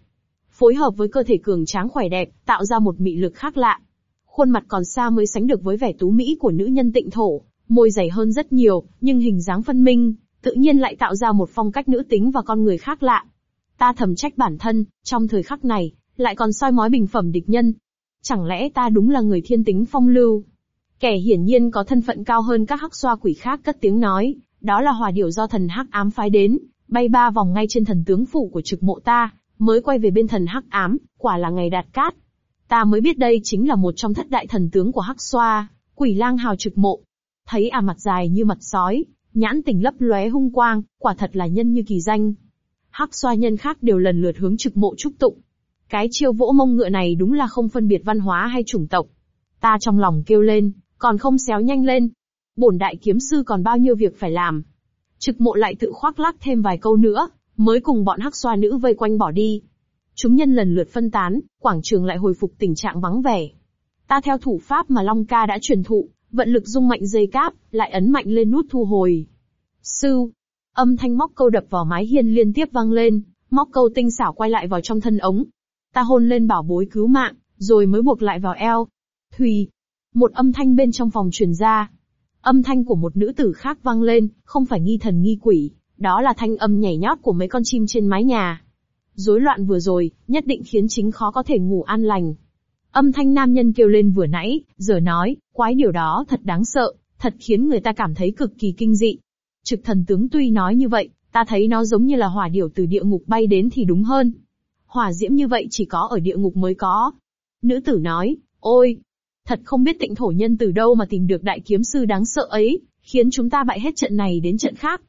Phối hợp với cơ thể cường tráng khỏe đẹp, tạo ra một mị lực khác lạ. Khuôn mặt còn xa mới sánh được với vẻ tú mỹ của nữ nhân tịnh thổ, môi dày hơn rất nhiều, nhưng hình dáng phân minh, tự nhiên lại tạo ra một phong cách nữ tính và con người khác lạ. Ta thầm trách bản thân, trong thời khắc này, lại còn soi mói bình phẩm địch nhân. Chẳng lẽ ta đúng là người thiên tính phong lưu? Kẻ hiển nhiên có thân phận cao hơn các hắc xoa quỷ khác cất tiếng nói, đó là hòa điểu do thần hắc ám phái đến, bay ba vòng ngay trên thần tướng phủ của trực mộ ta, mới quay về bên thần hắc ám, quả là ngày đạt cát. Ta mới biết đây chính là một trong thất đại thần tướng của hắc xoa, quỷ lang hào trực mộ. Thấy à mặt dài như mặt sói, nhãn tình lấp lóe hung quang, quả thật là nhân như kỳ danh. Hắc xoa nhân khác đều lần lượt hướng trực mộ chúc tụng. Cái chiêu vỗ mông ngựa này đúng là không phân biệt văn hóa hay chủng tộc. Ta trong lòng kêu lên, còn không xéo nhanh lên. Bổn đại kiếm sư còn bao nhiêu việc phải làm. Trực mộ lại tự khoác lác thêm vài câu nữa, mới cùng bọn hắc xoa nữ vây quanh bỏ đi. Chúng nhân lần lượt phân tán, quảng trường lại hồi phục tình trạng vắng vẻ. Ta theo thủ pháp mà Long Ca đã truyền thụ, vận lực dung mạnh dây cáp, lại ấn mạnh lên nút thu hồi. Sư, âm thanh móc câu đập vào mái hiên liên tiếp vang lên, móc câu tinh xảo quay lại vào trong thân ống. Ta hôn lên bảo bối cứu mạng, rồi mới buộc lại vào eo. Thùy, một âm thanh bên trong phòng truyền ra. Âm thanh của một nữ tử khác vang lên, không phải nghi thần nghi quỷ, đó là thanh âm nhảy nhót của mấy con chim trên mái nhà. Rối loạn vừa rồi, nhất định khiến chính khó có thể ngủ an lành. Âm thanh nam nhân kêu lên vừa nãy, giờ nói, quái điều đó thật đáng sợ, thật khiến người ta cảm thấy cực kỳ kinh dị. Trực thần tướng tuy nói như vậy, ta thấy nó giống như là hỏa điểu từ địa ngục bay đến thì đúng hơn. Hỏa diễm như vậy chỉ có ở địa ngục mới có. Nữ tử nói, ôi, thật không biết tịnh thổ nhân từ đâu mà tìm được đại kiếm sư đáng sợ ấy, khiến chúng ta bại hết trận này đến trận khác.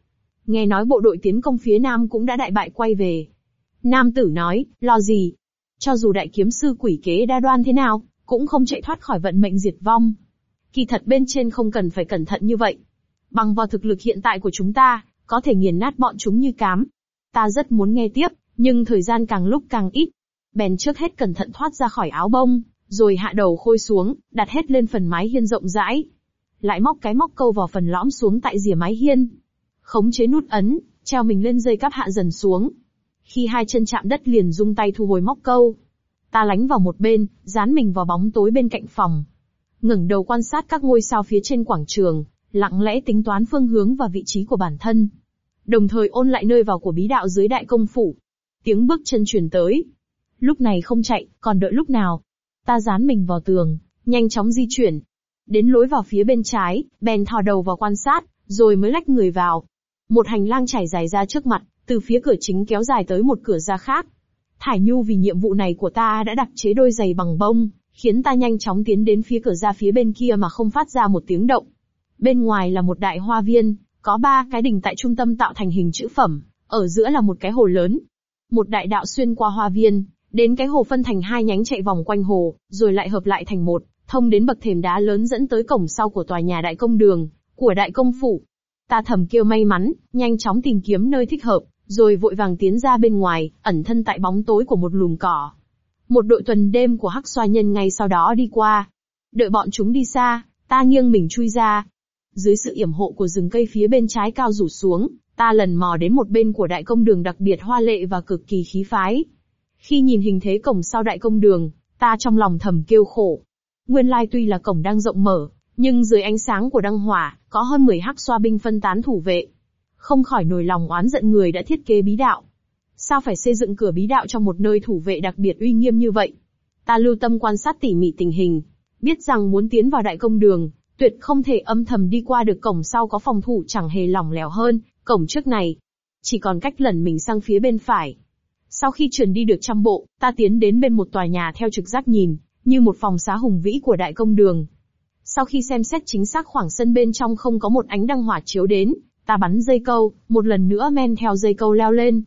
Nghe nói bộ đội tiến công phía Nam cũng đã đại bại quay về. Nam tử nói, lo gì? Cho dù đại kiếm sư quỷ kế đa đoan thế nào, cũng không chạy thoát khỏi vận mệnh diệt vong. Kỳ thật bên trên không cần phải cẩn thận như vậy. Bằng vào thực lực hiện tại của chúng ta, có thể nghiền nát bọn chúng như cám. Ta rất muốn nghe tiếp, nhưng thời gian càng lúc càng ít. Bèn trước hết cẩn thận thoát ra khỏi áo bông, rồi hạ đầu khôi xuống, đặt hết lên phần mái hiên rộng rãi. Lại móc cái móc câu vào phần lõm xuống tại rìa mái hiên. Khống chế nút ấn, treo mình lên dây cáp hạ dần xuống. Khi hai chân chạm đất liền rung tay thu hồi móc câu. Ta lánh vào một bên, dán mình vào bóng tối bên cạnh phòng. ngẩng đầu quan sát các ngôi sao phía trên quảng trường, lặng lẽ tính toán phương hướng và vị trí của bản thân. Đồng thời ôn lại nơi vào của bí đạo dưới đại công phủ. Tiếng bước chân truyền tới. Lúc này không chạy, còn đợi lúc nào. Ta dán mình vào tường, nhanh chóng di chuyển. Đến lối vào phía bên trái, bèn thò đầu vào quan sát, rồi mới lách người vào. Một hành lang trải dài ra trước mặt, từ phía cửa chính kéo dài tới một cửa ra khác. Thải Nhu vì nhiệm vụ này của ta đã đặt chế đôi giày bằng bông, khiến ta nhanh chóng tiến đến phía cửa ra phía bên kia mà không phát ra một tiếng động. Bên ngoài là một đại hoa viên, có ba cái đỉnh tại trung tâm tạo thành hình chữ phẩm, ở giữa là một cái hồ lớn. Một đại đạo xuyên qua hoa viên, đến cái hồ phân thành hai nhánh chạy vòng quanh hồ, rồi lại hợp lại thành một, thông đến bậc thềm đá lớn dẫn tới cổng sau của tòa nhà đại công đường, của đại công phủ. Ta thầm kêu may mắn, nhanh chóng tìm kiếm nơi thích hợp, rồi vội vàng tiến ra bên ngoài, ẩn thân tại bóng tối của một lùm cỏ. Một đội tuần đêm của hắc xoa nhân ngay sau đó đi qua. Đợi bọn chúng đi xa, ta nghiêng mình chui ra. Dưới sự yểm hộ của rừng cây phía bên trái cao rủ xuống, ta lần mò đến một bên của đại công đường đặc biệt hoa lệ và cực kỳ khí phái. Khi nhìn hình thế cổng sau đại công đường, ta trong lòng thầm kêu khổ. Nguyên lai tuy là cổng đang rộng mở, nhưng dưới ánh sáng của đăng hỏa, có hơn 10 hắc xoa binh phân tán thủ vệ. Không khỏi nổi lòng oán giận người đã thiết kế bí đạo. Sao phải xây dựng cửa bí đạo trong một nơi thủ vệ đặc biệt uy nghiêm như vậy? Ta lưu tâm quan sát tỉ mỉ tình hình, biết rằng muốn tiến vào đại công đường, tuyệt không thể âm thầm đi qua được cổng sau có phòng thủ chẳng hề lỏng lẻo hơn, cổng trước này. Chỉ còn cách lẩn mình sang phía bên phải. Sau khi chuyển đi được trăm bộ, ta tiến đến bên một tòa nhà theo trực giác nhìn, như một phòng xá hùng vĩ của đại công đường. Sau khi xem xét chính xác khoảng sân bên trong không có một ánh đăng hỏa chiếu đến, ta bắn dây câu, một lần nữa men theo dây câu leo lên.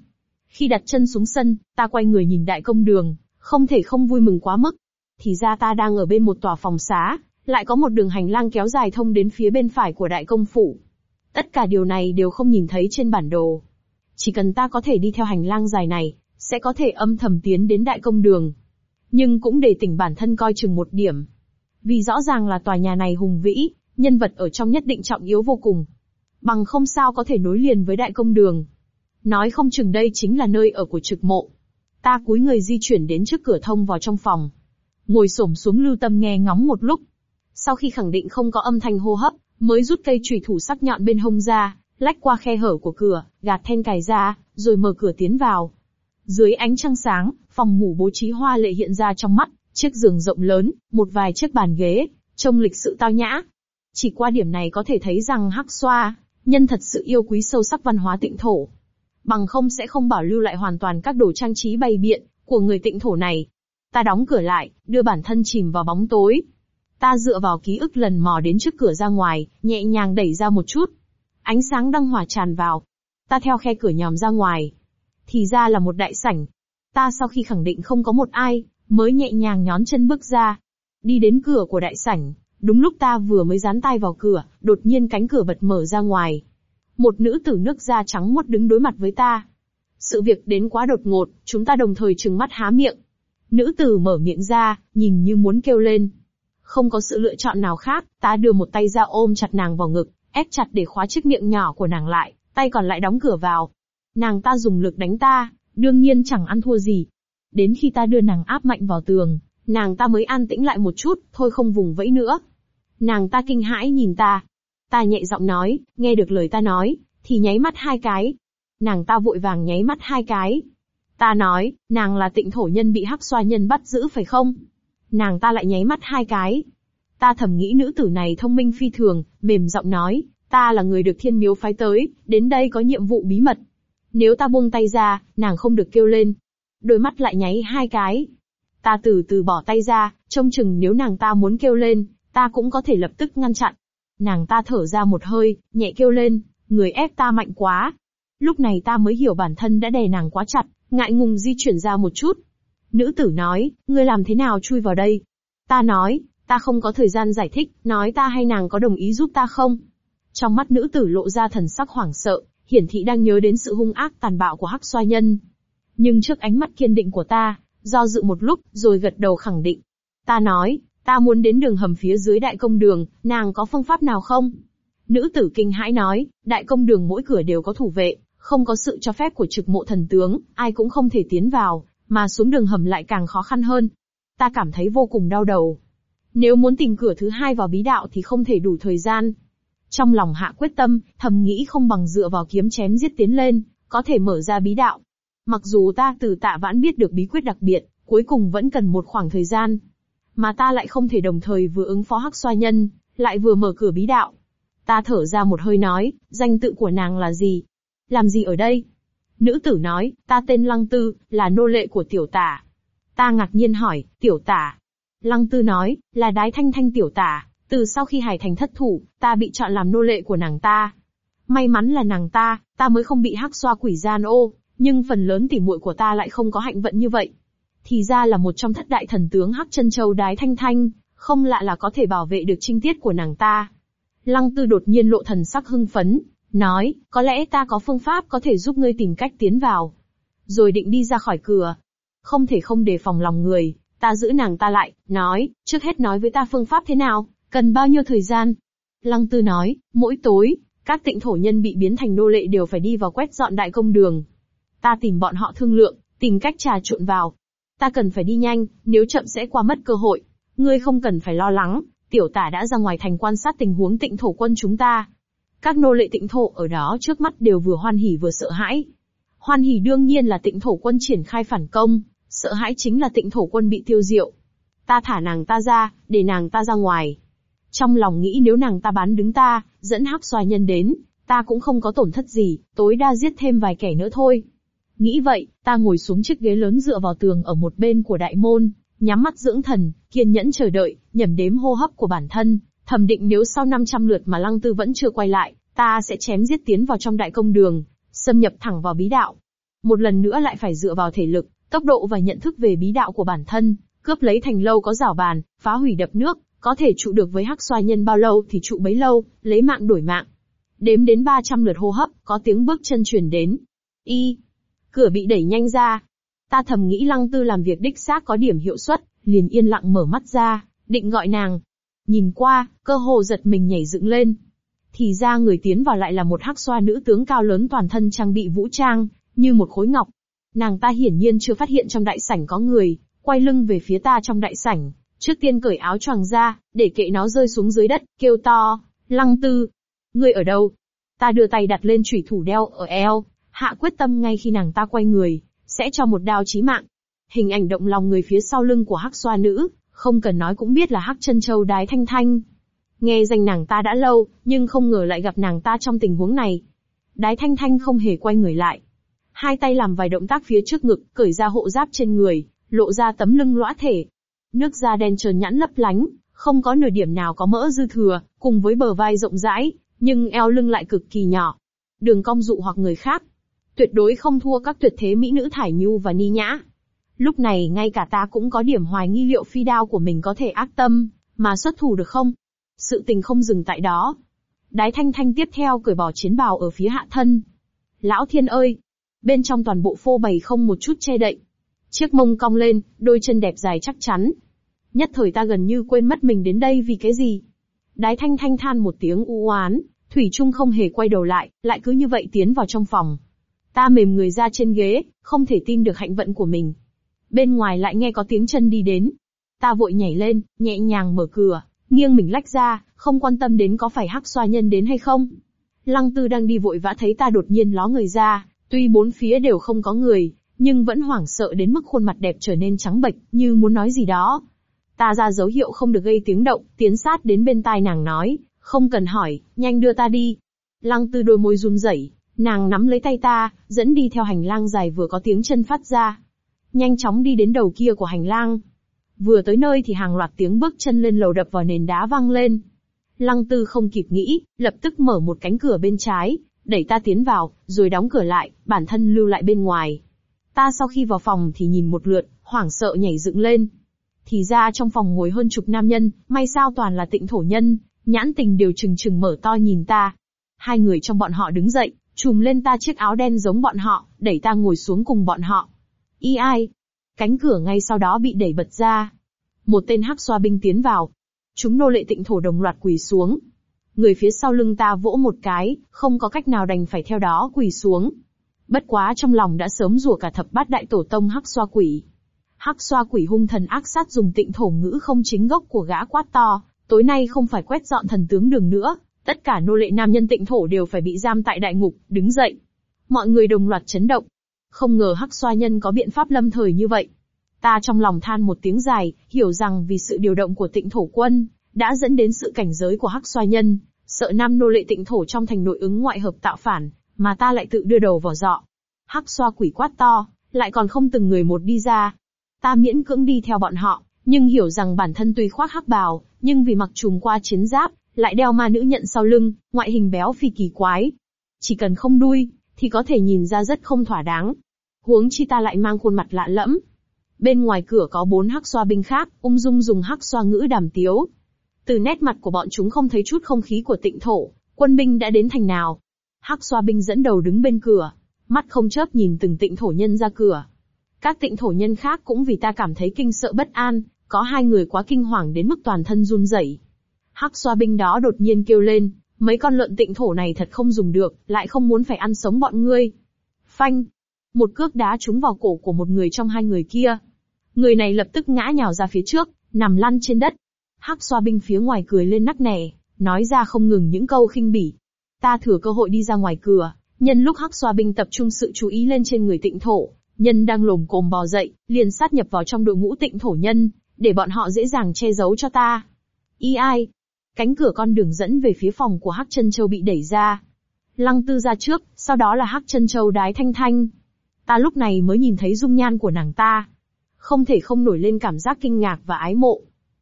Khi đặt chân xuống sân, ta quay người nhìn đại công đường, không thể không vui mừng quá mức. Thì ra ta đang ở bên một tòa phòng xá, lại có một đường hành lang kéo dài thông đến phía bên phải của đại công phủ. Tất cả điều này đều không nhìn thấy trên bản đồ. Chỉ cần ta có thể đi theo hành lang dài này, sẽ có thể âm thầm tiến đến đại công đường. Nhưng cũng để tỉnh bản thân coi chừng một điểm. Vì rõ ràng là tòa nhà này hùng vĩ, nhân vật ở trong nhất định trọng yếu vô cùng. Bằng không sao có thể nối liền với đại công đường. Nói không chừng đây chính là nơi ở của trực mộ. Ta cúi người di chuyển đến trước cửa thông vào trong phòng. Ngồi xổm xuống lưu tâm nghe ngóng một lúc. Sau khi khẳng định không có âm thanh hô hấp, mới rút cây chùy thủ sắc nhọn bên hông ra, lách qua khe hở của cửa, gạt then cài ra, rồi mở cửa tiến vào. Dưới ánh trăng sáng, phòng ngủ bố trí hoa lệ hiện ra trong mắt, chiếc giường rộng lớn, một vài chiếc bàn ghế, trông lịch sự tao nhã. Chỉ qua điểm này có thể thấy rằng Hắc Xoa, nhân thật sự yêu quý sâu sắc văn hóa tịnh thổ. Bằng không sẽ không bảo lưu lại hoàn toàn các đồ trang trí bày biện của người tịnh thổ này. Ta đóng cửa lại, đưa bản thân chìm vào bóng tối. Ta dựa vào ký ức lần mò đến trước cửa ra ngoài, nhẹ nhàng đẩy ra một chút. Ánh sáng đăng hỏa tràn vào. Ta theo khe cửa nhòm ra ngoài. Thì ra là một đại sảnh. Ta sau khi khẳng định không có một ai, mới nhẹ nhàng nhón chân bước ra. Đi đến cửa của đại sảnh, đúng lúc ta vừa mới dán tay vào cửa, đột nhiên cánh cửa bật mở ra ngoài. Một nữ tử nước da trắng muốt đứng đối mặt với ta. Sự việc đến quá đột ngột, chúng ta đồng thời trừng mắt há miệng. Nữ tử mở miệng ra, nhìn như muốn kêu lên. Không có sự lựa chọn nào khác, ta đưa một tay ra ôm chặt nàng vào ngực, ép chặt để khóa chiếc miệng nhỏ của nàng lại, tay còn lại đóng cửa vào. Nàng ta dùng lực đánh ta, đương nhiên chẳng ăn thua gì. Đến khi ta đưa nàng áp mạnh vào tường, nàng ta mới an tĩnh lại một chút, thôi không vùng vẫy nữa. Nàng ta kinh hãi nhìn ta. Ta nhẹ giọng nói, nghe được lời ta nói, thì nháy mắt hai cái. Nàng ta vội vàng nháy mắt hai cái. Ta nói, nàng là tịnh thổ nhân bị hắc xoa nhân bắt giữ phải không? Nàng ta lại nháy mắt hai cái. Ta thầm nghĩ nữ tử này thông minh phi thường, mềm giọng nói, ta là người được thiên miếu phái tới, đến đây có nhiệm vụ bí mật. Nếu ta buông tay ra, nàng không được kêu lên. Đôi mắt lại nháy hai cái. Ta từ từ bỏ tay ra, trông chừng nếu nàng ta muốn kêu lên, ta cũng có thể lập tức ngăn chặn. Nàng ta thở ra một hơi, nhẹ kêu lên, người ép ta mạnh quá. Lúc này ta mới hiểu bản thân đã đè nàng quá chặt, ngại ngùng di chuyển ra một chút. Nữ tử nói, ngươi làm thế nào chui vào đây? Ta nói, ta không có thời gian giải thích, nói ta hay nàng có đồng ý giúp ta không? Trong mắt nữ tử lộ ra thần sắc hoảng sợ, hiển thị đang nhớ đến sự hung ác tàn bạo của hắc xoa nhân. Nhưng trước ánh mắt kiên định của ta, do dự một lúc, rồi gật đầu khẳng định. Ta nói, ta muốn đến đường hầm phía dưới đại công đường, nàng có phương pháp nào không? Nữ tử kinh hãi nói, đại công đường mỗi cửa đều có thủ vệ, không có sự cho phép của trực mộ thần tướng, ai cũng không thể tiến vào, mà xuống đường hầm lại càng khó khăn hơn. Ta cảm thấy vô cùng đau đầu. Nếu muốn tìm cửa thứ hai vào bí đạo thì không thể đủ thời gian. Trong lòng hạ quyết tâm, thầm nghĩ không bằng dựa vào kiếm chém giết tiến lên, có thể mở ra bí đạo. Mặc dù ta từ tạ vãn biết được bí quyết đặc biệt, cuối cùng vẫn cần một khoảng thời gian. Mà ta lại không thể đồng thời vừa ứng phó hắc xoa nhân, lại vừa mở cửa bí đạo. Ta thở ra một hơi nói, danh tự của nàng là gì? Làm gì ở đây? Nữ tử nói, ta tên Lăng Tư, là nô lệ của tiểu tả. Ta ngạc nhiên hỏi, tiểu tả. Lăng Tư nói, là đái thanh thanh tiểu tả, từ sau khi Hải Thành thất thủ, ta bị chọn làm nô lệ của nàng ta. May mắn là nàng ta, ta mới không bị hắc xoa quỷ gian ô, nhưng phần lớn tỉ muội của ta lại không có hạnh vận như vậy. Thì ra là một trong thất đại thần tướng hắc chân châu đái thanh thanh, không lạ là có thể bảo vệ được trinh tiết của nàng ta. Lăng Tư đột nhiên lộ thần sắc hưng phấn, nói, có lẽ ta có phương pháp có thể giúp ngươi tìm cách tiến vào. Rồi định đi ra khỏi cửa. Không thể không đề phòng lòng người, ta giữ nàng ta lại, nói, trước hết nói với ta phương pháp thế nào, cần bao nhiêu thời gian. Lăng Tư nói, mỗi tối, các tịnh thổ nhân bị biến thành nô lệ đều phải đi vào quét dọn đại công đường. Ta tìm bọn họ thương lượng, tìm cách trà trộn vào. Ta cần phải đi nhanh, nếu chậm sẽ qua mất cơ hội. Ngươi không cần phải lo lắng, tiểu tả đã ra ngoài thành quan sát tình huống tịnh thổ quân chúng ta. Các nô lệ tịnh thổ ở đó trước mắt đều vừa hoan hỉ vừa sợ hãi. Hoan hỉ đương nhiên là tịnh thổ quân triển khai phản công, sợ hãi chính là tịnh thổ quân bị tiêu diệu. Ta thả nàng ta ra, để nàng ta ra ngoài. Trong lòng nghĩ nếu nàng ta bán đứng ta, dẫn hắc xoa nhân đến, ta cũng không có tổn thất gì, tối đa giết thêm vài kẻ nữa thôi. Nghĩ vậy, ta ngồi xuống chiếc ghế lớn dựa vào tường ở một bên của đại môn, nhắm mắt dưỡng thần, kiên nhẫn chờ đợi, nhẩm đếm hô hấp của bản thân, thẩm định nếu sau 500 lượt mà lăng tư vẫn chưa quay lại, ta sẽ chém giết tiến vào trong đại công đường, xâm nhập thẳng vào bí đạo. Một lần nữa lại phải dựa vào thể lực, tốc độ và nhận thức về bí đạo của bản thân, cướp lấy thành lâu có rào bàn, phá hủy đập nước, có thể trụ được với hắc xoa nhân bao lâu thì trụ bấy lâu, lấy mạng đổi mạng. Đếm đến 300 lượt hô hấp, có tiếng bước chân truyền đến. Y. Cửa bị đẩy nhanh ra. Ta thầm nghĩ lăng tư làm việc đích xác có điểm hiệu suất, liền yên lặng mở mắt ra, định gọi nàng. Nhìn qua, cơ hồ giật mình nhảy dựng lên. Thì ra người tiến vào lại là một hắc xoa nữ tướng cao lớn toàn thân trang bị vũ trang, như một khối ngọc. Nàng ta hiển nhiên chưa phát hiện trong đại sảnh có người, quay lưng về phía ta trong đại sảnh, Trước tiên cởi áo choàng ra, để kệ nó rơi xuống dưới đất, kêu to, lăng tư. Ngươi ở đâu? Ta đưa tay đặt lên chủy thủ đeo ở eo, hạ quyết tâm ngay khi nàng ta quay người, sẽ cho một đao chí mạng. Hình ảnh động lòng người phía sau lưng của hắc xoa nữ, không cần nói cũng biết là hắc chân châu đái thanh thanh. Nghe danh nàng ta đã lâu, nhưng không ngờ lại gặp nàng ta trong tình huống này. Đái thanh thanh không hề quay người lại. Hai tay làm vài động tác phía trước ngực, cởi ra hộ giáp trên người, lộ ra tấm lưng lõa thể, Nước da đen trơn nhẵn lấp lánh, không có nửa điểm nào có mỡ dư thừa, cùng với bờ vai rộng rãi, nhưng eo lưng lại cực kỳ nhỏ. Đường cong dụ hoặc người khác. Tuyệt đối không thua các tuyệt thế mỹ nữ Thải Nhu và Ni Nhã. Lúc này ngay cả ta cũng có điểm hoài nghi liệu phi đao của mình có thể ác tâm, mà xuất thủ được không? Sự tình không dừng tại đó. Đái thanh thanh tiếp theo cởi bỏ chiến bào ở phía hạ thân. Lão thiên ơi! Bên trong toàn bộ phô bày không một chút che đậy. Chiếc mông cong lên, đôi chân đẹp dài chắc chắn. Nhất thời ta gần như quên mất mình đến đây vì cái gì. Đái thanh thanh than một tiếng u oán, Thủy Trung không hề quay đầu lại, lại cứ như vậy tiến vào trong phòng. Ta mềm người ra trên ghế, không thể tin được hạnh vận của mình. Bên ngoài lại nghe có tiếng chân đi đến. Ta vội nhảy lên, nhẹ nhàng mở cửa, nghiêng mình lách ra, không quan tâm đến có phải hắc xoa nhân đến hay không. Lăng tư đang đi vội vã thấy ta đột nhiên ló người ra, tuy bốn phía đều không có người, nhưng vẫn hoảng sợ đến mức khuôn mặt đẹp trở nên trắng bệch, như muốn nói gì đó. Ta ra dấu hiệu không được gây tiếng động, tiến sát đến bên tai nàng nói, không cần hỏi, nhanh đưa ta đi. Lăng tư đôi môi run rẩy, nàng nắm lấy tay ta, dẫn đi theo hành lang dài vừa có tiếng chân phát ra. Nhanh chóng đi đến đầu kia của hành lang. Vừa tới nơi thì hàng loạt tiếng bước chân lên lầu đập vào nền đá vang lên. Lăng tư không kịp nghĩ, lập tức mở một cánh cửa bên trái, đẩy ta tiến vào, rồi đóng cửa lại, bản thân lưu lại bên ngoài. Ta sau khi vào phòng thì nhìn một lượt, hoảng sợ nhảy dựng lên. Thì ra trong phòng ngồi hơn chục nam nhân, may sao toàn là tịnh thổ nhân, nhãn tình đều trừng trừng mở to nhìn ta. Hai người trong bọn họ đứng dậy, chùm lên ta chiếc áo đen giống bọn họ, đẩy ta ngồi xuống cùng bọn họ. Y ai? Cánh cửa ngay sau đó bị đẩy bật ra. Một tên hắc xoa binh tiến vào. Chúng nô lệ tịnh thổ đồng loạt quỳ xuống. Người phía sau lưng ta vỗ một cái, không có cách nào đành phải theo đó quỳ xuống. Bất quá trong lòng đã sớm rủa cả thập bát đại tổ tông hắc xoa quỷ. Hắc xoa quỷ hung thần ác sát dùng tịnh thổ ngữ không chính gốc của gã quát to, tối nay không phải quét dọn thần tướng đường nữa, tất cả nô lệ nam nhân tịnh thổ đều phải bị giam tại đại ngục, đứng dậy. Mọi người đồng loạt chấn động. Không ngờ hắc xoa nhân có biện pháp lâm thời như vậy. Ta trong lòng than một tiếng dài, hiểu rằng vì sự điều động của tịnh thổ quân, đã dẫn đến sự cảnh giới của hắc xoa nhân, sợ nam nô lệ tịnh thổ trong thành nội ứng ngoại hợp tạo phản, mà ta lại tự đưa đầu vào dọ. Hắc xoa quỷ quát to, lại còn không từng người một đi ra. Ta miễn cưỡng đi theo bọn họ, nhưng hiểu rằng bản thân tuy khoác hắc bào, nhưng vì mặc trùm qua chiến giáp, lại đeo ma nữ nhận sau lưng, ngoại hình béo phi kỳ quái. Chỉ cần không đuôi, thì có thể nhìn ra rất không thỏa đáng. Huống chi ta lại mang khuôn mặt lạ lẫm. Bên ngoài cửa có bốn hắc xoa binh khác, ung dung dùng hắc xoa ngữ đàm tiếu. Từ nét mặt của bọn chúng không thấy chút không khí của tịnh thổ, quân binh đã đến thành nào. Hắc xoa binh dẫn đầu đứng bên cửa, mắt không chớp nhìn từng tịnh thổ nhân ra cửa. Các tịnh thổ nhân khác cũng vì ta cảm thấy kinh sợ bất an, có hai người quá kinh hoàng đến mức toàn thân run rẩy. Hắc xoa binh đó đột nhiên kêu lên, mấy con lợn tịnh thổ này thật không dùng được, lại không muốn phải ăn sống bọn ngươi. Phanh! Một cước đá trúng vào cổ của một người trong hai người kia. Người này lập tức ngã nhào ra phía trước, nằm lăn trên đất. Hắc xoa binh phía ngoài cười lên nắc nẻ, nói ra không ngừng những câu khinh bỉ. Ta thừa cơ hội đi ra ngoài cửa, nhân lúc hắc xoa binh tập trung sự chú ý lên trên người tịnh thổ, nhân đang lồm cồm bò dậy, liền sát nhập vào trong đội ngũ tịnh thổ nhân, để bọn họ dễ dàng che giấu cho ta. Y ai? Cánh cửa con đường dẫn về phía phòng của Hắc Chân Châu bị đẩy ra. Lăng Tư ra trước, sau đó là Hắc Chân Châu đái thanh thanh. Ta lúc này mới nhìn thấy dung nhan của nàng ta. Không thể không nổi lên cảm giác kinh ngạc và ái mộ.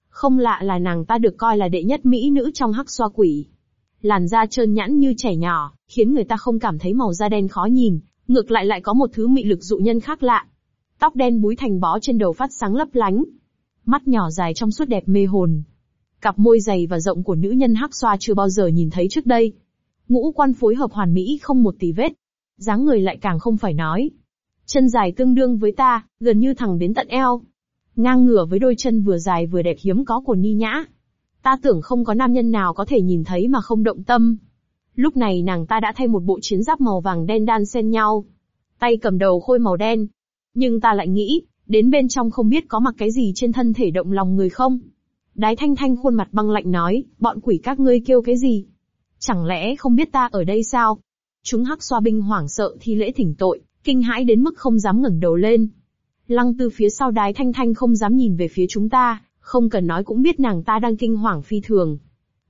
Không lạ là nàng ta được coi là đệ nhất mỹ nữ trong Hắc Xoa Quỷ. Làn da trơn nhẵn như trẻ nhỏ, khiến người ta không cảm thấy màu da đen khó nhìn, ngược lại lại có một thứ mị lực dụ nhân khác lạ. Tóc đen búi thành bó trên đầu phát sáng lấp lánh, mắt nhỏ dài trong suốt đẹp mê hồn. Cặp môi dày và rộng của nữ nhân hắc xoa chưa bao giờ nhìn thấy trước đây. Ngũ quan phối hợp hoàn mỹ không một tì vết. dáng người lại càng không phải nói. Chân dài tương đương với ta, gần như thẳng đến tận eo. Ngang ngửa với đôi chân vừa dài vừa đẹp hiếm có của Ni Nhã. Ta tưởng không có nam nhân nào có thể nhìn thấy mà không động tâm. Lúc này nàng ta đã thay một bộ chiến giáp màu vàng đen đan xen nhau. Tay cầm đầu khôi màu đen. Nhưng ta lại nghĩ, Đến bên trong không biết có mặc cái gì trên thân thể động lòng người không? Đái thanh thanh khuôn mặt băng lạnh nói, bọn quỷ các ngươi kêu cái gì? Chẳng lẽ không biết ta ở đây sao? Chúng hắc xoa binh hoảng sợ thi lễ thỉnh tội, kinh hãi đến mức không dám ngẩng đầu lên. Lăng tư phía sau đái thanh thanh không dám nhìn về phía chúng ta, không cần nói cũng biết nàng ta đang kinh hoàng phi thường.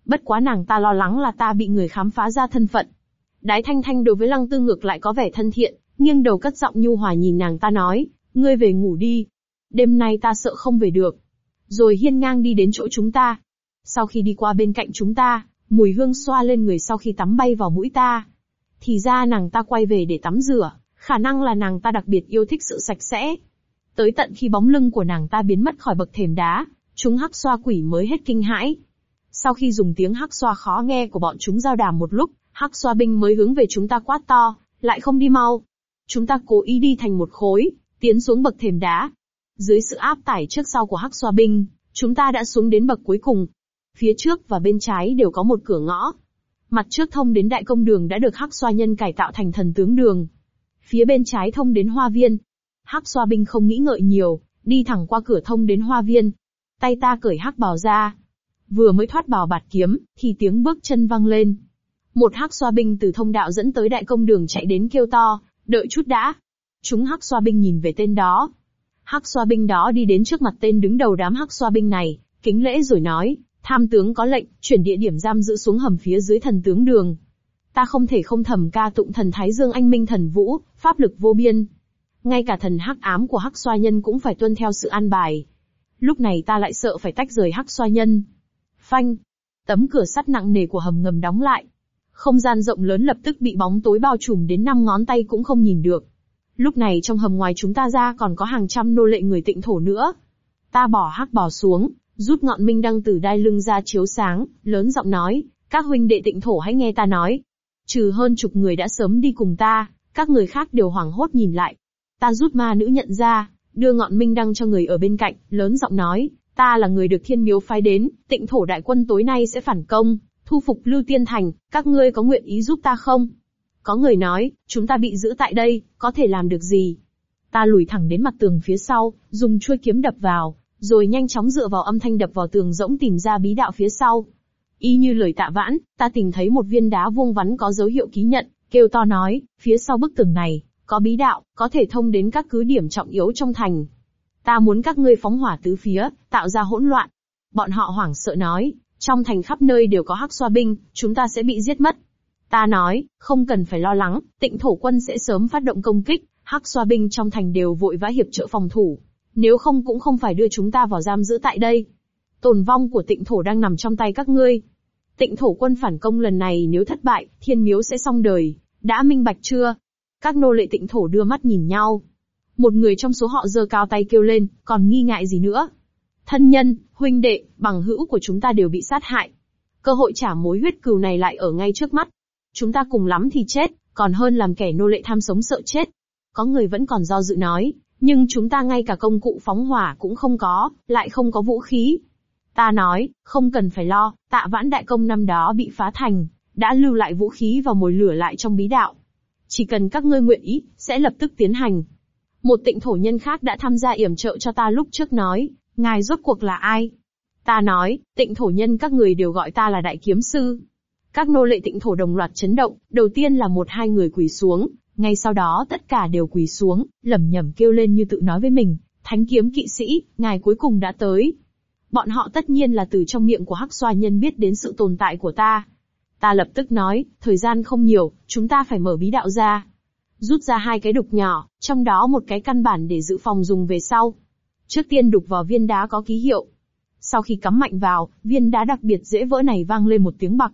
Bất quá nàng ta lo lắng là ta bị người khám phá ra thân phận. Đái thanh thanh đối với lăng tư ngược lại có vẻ thân thiện, nghiêng đầu cất giọng nhu hòa nhìn nàng ta nói, Ngươi về ngủ đi. Đêm nay ta sợ không về được. Rồi hiên ngang đi đến chỗ chúng ta. Sau khi đi qua bên cạnh chúng ta, mùi hương xoa lên người sau khi tắm bay vào mũi ta. Thì ra nàng ta quay về để tắm rửa, khả năng là nàng ta đặc biệt yêu thích sự sạch sẽ. Tới tận khi bóng lưng của nàng ta biến mất khỏi bậc thềm đá, chúng hắc xoa quỷ mới hết kinh hãi. Sau khi dùng tiếng hắc xoa khó nghe của bọn chúng giao đàm một lúc, hắc xoa binh mới hướng về chúng ta quát to, lại không đi mau. Chúng ta cố ý đi thành một khối, tiến xuống bậc thềm đá. Dưới sự áp tải trước sau của Hắc Xoa binh, chúng ta đã xuống đến bậc cuối cùng. Phía trước và bên trái đều có một cửa ngõ. Mặt trước thông đến đại công đường đã được Hắc Xoa nhân cải tạo thành thần tướng đường. Phía bên trái thông đến hoa viên. Hắc Xoa binh không nghĩ ngợi nhiều, đi thẳng qua cửa thông đến hoa viên. Tay ta cởi hắc bào ra. Vừa mới thoát bào bạt kiếm, thì tiếng bước chân vang lên. Một hắc xoa binh từ thông đạo dẫn tới đại công đường chạy đến kêu to, đợi chút đã, Chúng hắc xoa binh nhìn về tên đó. Hắc xoa binh đó đi đến trước mặt tên đứng đầu đám hắc xoa binh này, kính lễ rồi nói, tham tướng có lệnh, chuyển địa điểm giam giữ xuống hầm phía dưới thần tướng đường. Ta không thể không thầm ca tụng thần Thái Dương anh minh thần vũ, pháp lực vô biên. Ngay cả thần hắc ám của hắc xoa nhân cũng phải tuân theo sự an bài. Lúc này ta lại sợ phải tách rời hắc xoa nhân. Phanh. Tấm cửa sắt nặng nề của hầm ngầm đóng lại. Không gian rộng lớn lập tức bị bóng tối bao trùm đến năm ngón tay cũng không nhìn được. Lúc này trong hầm ngoài chúng ta ra còn có hàng trăm nô lệ người tịnh thổ nữa. Ta bỏ hắc bò xuống, rút ngọn minh đăng từ đai lưng ra chiếu sáng, lớn giọng nói, các huynh đệ tịnh thổ hãy nghe ta nói. Trừ hơn chục người đã sớm đi cùng ta, các người khác đều hoảng hốt nhìn lại. Ta rút ma nữ nhận ra, đưa ngọn minh đăng cho người ở bên cạnh, lớn giọng nói, ta là người được thiên miếu phái đến, tịnh thổ đại quân tối nay sẽ phản công, thu phục Lưu Tiên Thành, các ngươi có nguyện ý giúp ta không? Có người nói, chúng ta bị giữ tại đây, có thể làm được gì? Ta lùi thẳng đến mặt tường phía sau, dùng chuôi kiếm đập vào, rồi nhanh chóng dựa vào âm thanh đập vào tường rỗng tìm ra bí đạo phía sau. Y như lời tạ vãn, ta tìm thấy một viên đá vuông vắn có dấu hiệu ký nhận, kêu to nói, phía sau bức tường này, có bí đạo, có thể thông đến các cứ điểm trọng yếu trong thành. Ta muốn các ngươi phóng hỏa tứ phía, tạo ra hỗn loạn. Bọn họ hoảng sợ nói, trong thành khắp nơi đều có hắc xoa binh, chúng ta sẽ bị giết mất. Ta nói, không cần phải lo lắng, tịnh thổ quân sẽ sớm phát động công kích, hắc xoa binh trong thành đều vội vã hiệp trợ phòng thủ. Nếu không cũng không phải đưa chúng ta vào giam giữ tại đây. Tồn vong của tịnh thổ đang nằm trong tay các ngươi. Tịnh thổ quân phản công lần này nếu thất bại, thiên miếu sẽ xong đời. Đã minh bạch chưa? Các nô lệ tịnh thổ đưa mắt nhìn nhau. Một người trong số họ giơ cao tay kêu lên, còn nghi ngại gì nữa? Thân nhân, huynh đệ, bằng hữu của chúng ta đều bị sát hại. Cơ hội trả mối huyết cừu này lại ở ngay trước mắt. Chúng ta cùng lắm thì chết, còn hơn làm kẻ nô lệ tham sống sợ chết. Có người vẫn còn do dự nói, nhưng chúng ta ngay cả công cụ phóng hỏa cũng không có, lại không có vũ khí. Ta nói, không cần phải lo, tạ vãn đại công năm đó bị phá thành, đã lưu lại vũ khí và mồi lửa lại trong bí đạo. Chỉ cần các ngươi nguyện ý, sẽ lập tức tiến hành. Một tịnh thổ nhân khác đã tham gia yểm trợ cho ta lúc trước nói, ngài rốt cuộc là ai? Ta nói, tịnh thổ nhân các người đều gọi ta là đại kiếm sư. Các nô lệ tịnh thổ đồng loạt chấn động, đầu tiên là một hai người quỳ xuống, ngay sau đó tất cả đều quỳ xuống, lẩm nhẩm kêu lên như tự nói với mình, thánh kiếm kỵ sĩ, ngài cuối cùng đã tới. Bọn họ tất nhiên là từ trong miệng của hắc xoa nhân biết đến sự tồn tại của ta. Ta lập tức nói, thời gian không nhiều, chúng ta phải mở bí đạo ra. Rút ra hai cái đục nhỏ, trong đó một cái căn bản để dự phòng dùng về sau. Trước tiên đục vào viên đá có ký hiệu. Sau khi cắm mạnh vào, viên đá đặc biệt dễ vỡ này vang lên một tiếng bạc.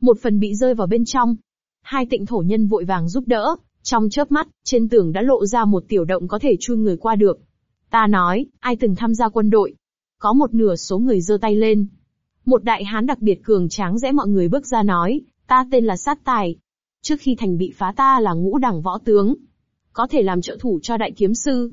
Một phần bị rơi vào bên trong. Hai tịnh thổ nhân vội vàng giúp đỡ, trong chớp mắt, trên tường đã lộ ra một tiểu động có thể chui người qua được. Ta nói, ai từng tham gia quân đội? Có một nửa số người giơ tay lên. Một đại hán đặc biệt cường tráng rẽ mọi người bước ra nói, ta tên là Sát Tài. Trước khi thành bị phá ta là ngũ đẳng võ tướng. Có thể làm trợ thủ cho đại kiếm sư.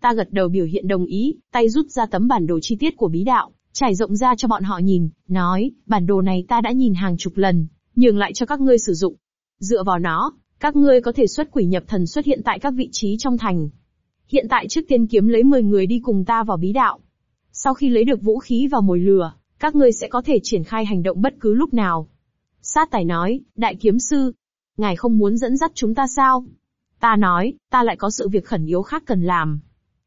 Ta gật đầu biểu hiện đồng ý, tay rút ra tấm bản đồ chi tiết của bí đạo, trải rộng ra cho bọn họ nhìn, nói, bản đồ này ta đã nhìn hàng chục lần, nhường lại cho các ngươi sử dụng. Dựa vào nó, các ngươi có thể xuất quỷ nhập thần xuất hiện tại các vị trí trong thành. Hiện tại trước tiên kiếm lấy 10 người đi cùng ta vào bí đạo. Sau khi lấy được vũ khí và mồi lửa, các ngươi sẽ có thể triển khai hành động bất cứ lúc nào. Sát tài nói, đại kiếm sư, ngài không muốn dẫn dắt chúng ta sao? Ta nói, ta lại có sự việc khẩn yếu khác cần làm.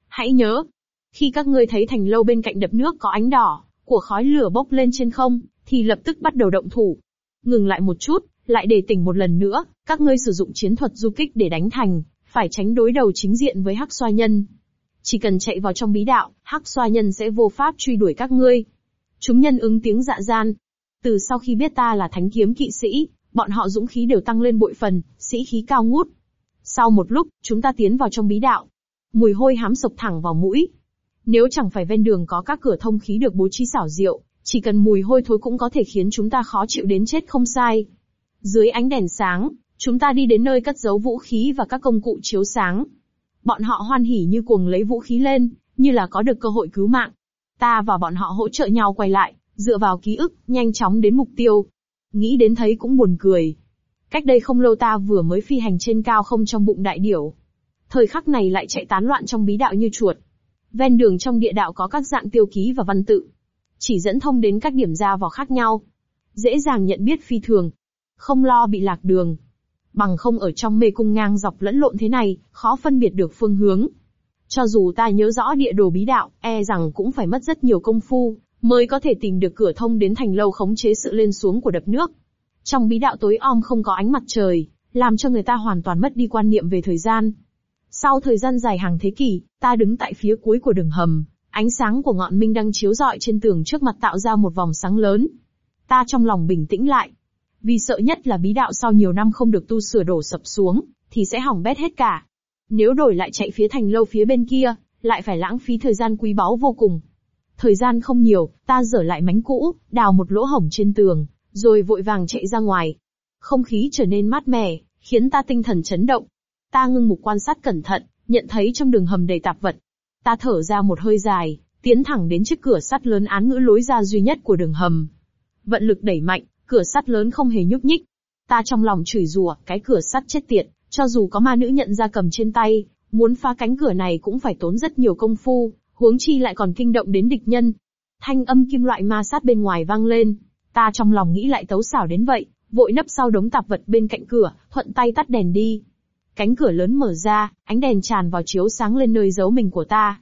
Hãy nhớ, khi các ngươi thấy thành lâu bên cạnh đập nước có ánh đỏ, của khói lửa bốc lên trên không, thì lập tức bắt đầu động thủ. Ngừng lại một chút, lại để tỉnh một lần nữa, các ngươi sử dụng chiến thuật du kích để đánh thành, phải tránh đối đầu chính diện với hắc xoa nhân. Chỉ cần chạy vào trong bí đạo, hắc xoa nhân sẽ vô pháp truy đuổi các ngươi. Chúng nhân ứng tiếng dạ gian. Từ sau khi biết ta là thánh kiếm kỵ sĩ, bọn họ dũng khí đều tăng lên bội phần, sĩ khí cao ngút. Sau một lúc, chúng ta tiến vào trong bí đạo. Mùi hôi hám sộc thẳng vào mũi. Nếu chẳng phải ven đường có các cửa thông khí được bố trí xảo diệu, chỉ cần mùi hôi thối cũng có thể khiến chúng ta khó chịu đến chết không sai. Dưới ánh đèn sáng, chúng ta đi đến nơi cất giấu vũ khí và các công cụ chiếu sáng. Bọn họ hoan hỉ như cuồng lấy vũ khí lên, như là có được cơ hội cứu mạng. Ta và bọn họ hỗ trợ nhau quay lại, dựa vào ký ức, nhanh chóng đến mục tiêu. Nghĩ đến thấy cũng buồn cười. Cách đây không lâu ta vừa mới phi hành trên cao không trong bụng đại điểu. Thời khắc này lại chạy tán loạn trong bí đạo như chuột. Ven đường trong địa đạo có các dạng tiêu ký và văn tự. Chỉ dẫn thông đến các điểm ra vào khác nhau. Dễ dàng nhận biết phi thường, không lo bị lạc đường. Bằng không ở trong mê cung ngang dọc lẫn lộn thế này, khó phân biệt được phương hướng. Cho dù ta nhớ rõ địa đồ bí đạo, e rằng cũng phải mất rất nhiều công phu, mới có thể tìm được cửa thông đến thành lâu khống chế sự lên xuống của đập nước. Trong bí đạo tối om không có ánh mặt trời, làm cho người ta hoàn toàn mất đi quan niệm về thời gian. Sau thời gian dài hàng thế kỷ, ta đứng tại phía cuối của đường hầm, ánh sáng của ngọn minh đang chiếu rọi trên tường trước mặt tạo ra một vòng sáng lớn. Ta trong lòng bình tĩnh lại, vì sợ nhất là bí đạo sau nhiều năm không được tu sửa đổ sập xuống, thì sẽ hỏng bét hết cả. Nếu đổi lại chạy phía thành lâu phía bên kia, lại phải lãng phí thời gian quý báu vô cùng. Thời gian không nhiều, ta dở lại mánh cũ, đào một lỗ hổng trên tường, rồi vội vàng chạy ra ngoài. Không khí trở nên mát mẻ, khiến ta tinh thần chấn động. Ta ngưng mục quan sát cẩn thận, nhận thấy trong đường hầm đầy tạp vật. Ta thở ra một hơi dài, tiến thẳng đến chiếc cửa sắt lớn án ngữ lối ra duy nhất của đường hầm. Vận lực đẩy mạnh, cửa sắt lớn không hề nhúc nhích. Ta trong lòng chửi rủa, cái cửa sắt chết tiệt, cho dù có ma nữ nhận ra cầm trên tay, muốn phá cánh cửa này cũng phải tốn rất nhiều công phu, huống chi lại còn kinh động đến địch nhân. Thanh âm kim loại ma sát bên ngoài vang lên, ta trong lòng nghĩ lại tấu xảo đến vậy, vội nấp sau đống tạp vật bên cạnh cửa, thuận tay tắt đèn đi. Cánh cửa lớn mở ra, ánh đèn tràn vào chiếu sáng lên nơi giấu mình của ta.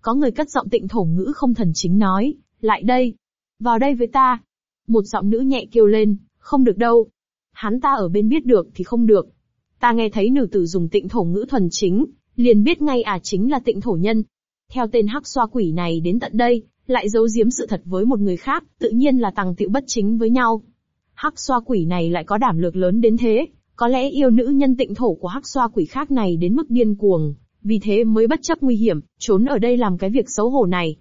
Có người cất giọng tịnh thổ ngữ không thần chính nói, lại đây. Vào đây với ta. Một giọng nữ nhẹ kêu lên, không được đâu. Hắn ta ở bên biết được thì không được. Ta nghe thấy nữ tử dùng tịnh thổ ngữ thuần chính, liền biết ngay à chính là tịnh thổ nhân. Theo tên hắc xoa quỷ này đến tận đây, lại giấu giếm sự thật với một người khác, tự nhiên là tàng tiệu bất chính với nhau. Hắc xoa quỷ này lại có đảm lược lớn đến thế, có lẽ yêu nữ nhân tịnh thổ của hắc xoa quỷ khác này đến mức điên cuồng, vì thế mới bất chấp nguy hiểm, trốn ở đây làm cái việc xấu hổ này.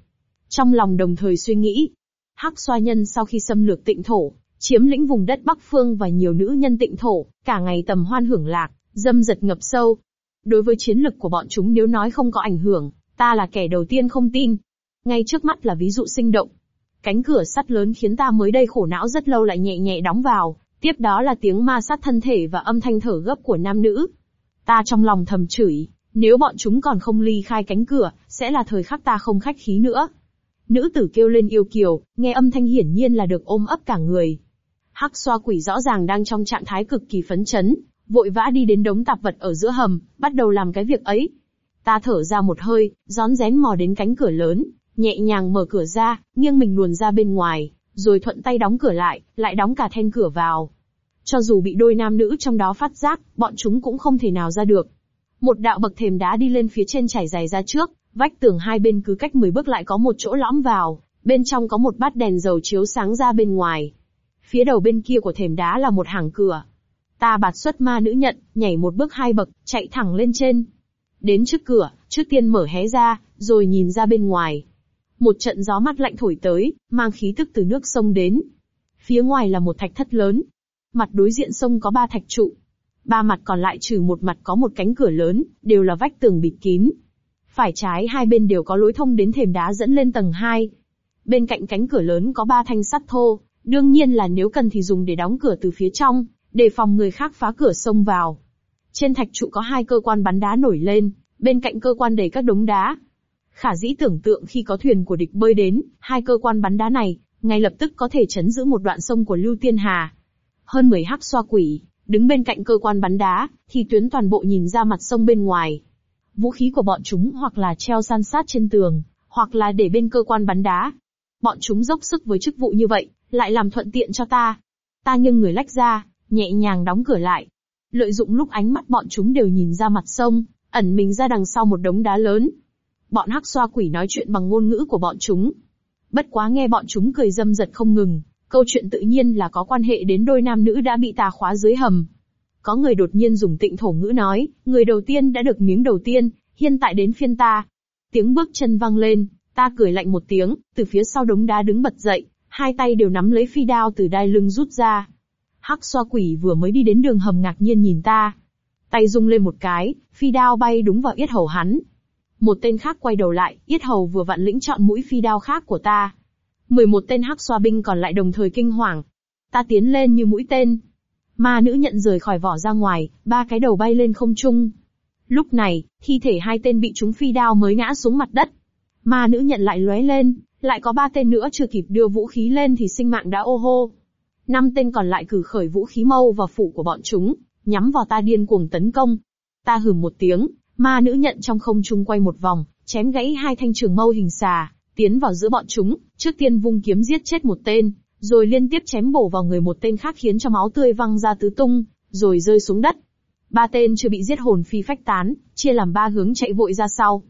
Trong lòng đồng thời suy nghĩ, Hắc xoa nhân sau khi xâm lược tịnh thổ, chiếm lĩnh vùng đất Bắc Phương và nhiều nữ nhân tịnh thổ, cả ngày tầm hoan hưởng lạc, dâm giật ngập sâu. Đối với chiến lực của bọn chúng nếu nói không có ảnh hưởng, ta là kẻ đầu tiên không tin. Ngay trước mắt là ví dụ sinh động. Cánh cửa sắt lớn khiến ta mới đây khổ não rất lâu lại nhẹ nhẹ đóng vào, tiếp đó là tiếng ma sát thân thể và âm thanh thở gấp của nam nữ. Ta trong lòng thầm chửi, nếu bọn chúng còn không ly khai cánh cửa, sẽ là thời khắc ta không khách khí nữa. Nữ tử kêu lên yêu kiều, nghe âm thanh hiển nhiên là được ôm ấp cả người. Hắc xoa quỷ rõ ràng đang trong trạng thái cực kỳ phấn chấn, vội vã đi đến đống tạp vật ở giữa hầm, bắt đầu làm cái việc ấy. Ta thở ra một hơi, rón rén mò đến cánh cửa lớn, nhẹ nhàng mở cửa ra, nghiêng mình luồn ra bên ngoài, rồi thuận tay đóng cửa lại, lại đóng cả then cửa vào. Cho dù bị đôi nam nữ trong đó phát giác, bọn chúng cũng không thể nào ra được. Một đạo bậc thềm đá đi lên phía trên trải dài ra trước, vách tường hai bên cứ cách 10 bước lại có một chỗ lõm vào, bên trong có một bát đèn dầu chiếu sáng ra bên ngoài. Phía đầu bên kia của thềm đá là một hàng cửa. Ta bạt xuất ma nữ nhận, nhảy một bước hai bậc, chạy thẳng lên trên. Đến trước cửa, trước tiên mở hé ra, rồi nhìn ra bên ngoài. Một trận gió mát lạnh thổi tới, mang khí tức từ nước sông đến. Phía ngoài là một thạch thất lớn. Mặt đối diện sông có ba thạch trụ. Ba mặt còn lại trừ một mặt có một cánh cửa lớn, đều là vách tường bịt kín. Phải trái hai bên đều có lối thông đến thềm đá dẫn lên tầng 2. Bên cạnh cánh cửa lớn có ba thanh sắt thô, đương nhiên là nếu cần thì dùng để đóng cửa từ phía trong, để phòng người khác phá cửa xông vào. Trên thạch trụ có hai cơ quan bắn đá nổi lên, bên cạnh cơ quan đầy các đống đá. Khả dĩ tưởng tượng khi có thuyền của địch bơi đến, hai cơ quan bắn đá này, ngay lập tức có thể chấn giữ một đoạn sông của Lưu Tiên Hà. Hơn 10 hắc xoa quỷ, đứng bên cạnh cơ quan bắn đá, thì tuyến toàn bộ nhìn ra mặt sông bên ngoài. Vũ khí của bọn chúng hoặc là treo san sát trên tường, hoặc là để bên cơ quan bắn đá. Bọn chúng dốc sức với chức vụ như vậy, lại làm thuận tiện cho ta. Ta nghiêng người lách ra, nhẹ nhàng đóng cửa lại. Lợi dụng lúc ánh mắt bọn chúng đều nhìn ra mặt sông, ẩn mình ra đằng sau một đống đá lớn. Bọn hắc xoa quỷ nói chuyện bằng ngôn ngữ của bọn chúng. Bất quá nghe bọn chúng cười dâm giật không ngừng, câu chuyện tự nhiên là có quan hệ đến đôi nam nữ đã bị tà khóa dưới hầm. Có người đột nhiên dùng tịnh thổ ngữ nói, người đầu tiên đã được miếng đầu tiên, hiện tại đến phiên ta. Tiếng bước chân vang lên, ta cười lạnh một tiếng, từ phía sau đống đá đứng bật dậy, hai tay đều nắm lấy phi đao từ đai lưng rút ra. Hắc xoa quỷ vừa mới đi đến đường hầm ngạc nhiên nhìn ta. Tay rung lên một cái, phi đao bay đúng vào yết hầu hắn. Một tên khác quay đầu lại, yết hầu vừa vặn lĩnh chọn mũi phi đao khác của ta. 11 tên hắc xoa binh còn lại đồng thời kinh hoàng. Ta tiến lên như mũi tên. Ma nữ nhận rời khỏi vỏ ra ngoài, ba cái đầu bay lên không trung. Lúc này, thi thể hai tên bị chúng phi đao mới ngã xuống mặt đất. Ma nữ nhận lại lóe lên, lại có ba tên nữa chưa kịp đưa vũ khí lên thì sinh mạng đã ô hô. Năm tên còn lại cử khởi vũ khí mâu và phủ của bọn chúng, nhắm vào ta điên cuồng tấn công. Ta hừm một tiếng, ma nữ nhận trong không trung quay một vòng, chém gãy hai thanh trường mâu hình xà, tiến vào giữa bọn chúng, trước tiên vung kiếm giết chết một tên, rồi liên tiếp chém bổ vào người một tên khác khiến cho máu tươi văng ra tứ tung, rồi rơi xuống đất. Ba tên chưa bị giết hồn phi phách tán, chia làm ba hướng chạy vội ra sau.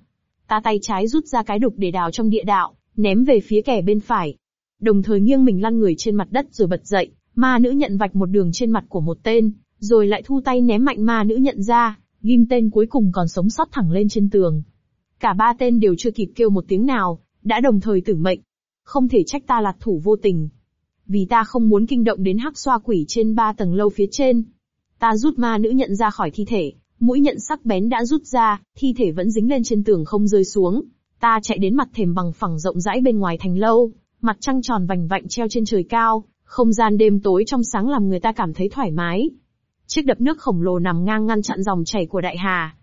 Ta tay trái rút ra cái đục để đào trong địa đạo, ném về phía kẻ bên phải. Đồng thời nghiêng mình lăn người trên mặt đất rồi bật dậy, ma nữ nhận vạch một đường trên mặt của một tên, rồi lại thu tay ném mạnh ma nữ nhận ra, ghim tên cuối cùng còn sống sót thẳng lên trên tường. Cả ba tên đều chưa kịp kêu một tiếng nào, đã đồng thời tử mệnh. Không thể trách ta lạc thủ vô tình. Vì ta không muốn kinh động đến hắc xoa quỷ trên ba tầng lâu phía trên. Ta rút ma nữ nhận ra khỏi thi thể, mũi nhận sắc bén đã rút ra, thi thể vẫn dính lên trên tường không rơi xuống. Ta chạy đến mặt thềm bằng phẳng rộng rãi bên ngoài thành lâu, mặt trăng tròn vành vạnh treo trên trời cao, không gian đêm tối trong sáng làm người ta cảm thấy thoải mái. Chiếc đập nước khổng lồ nằm ngang ngăn chặn dòng chảy của đại hà.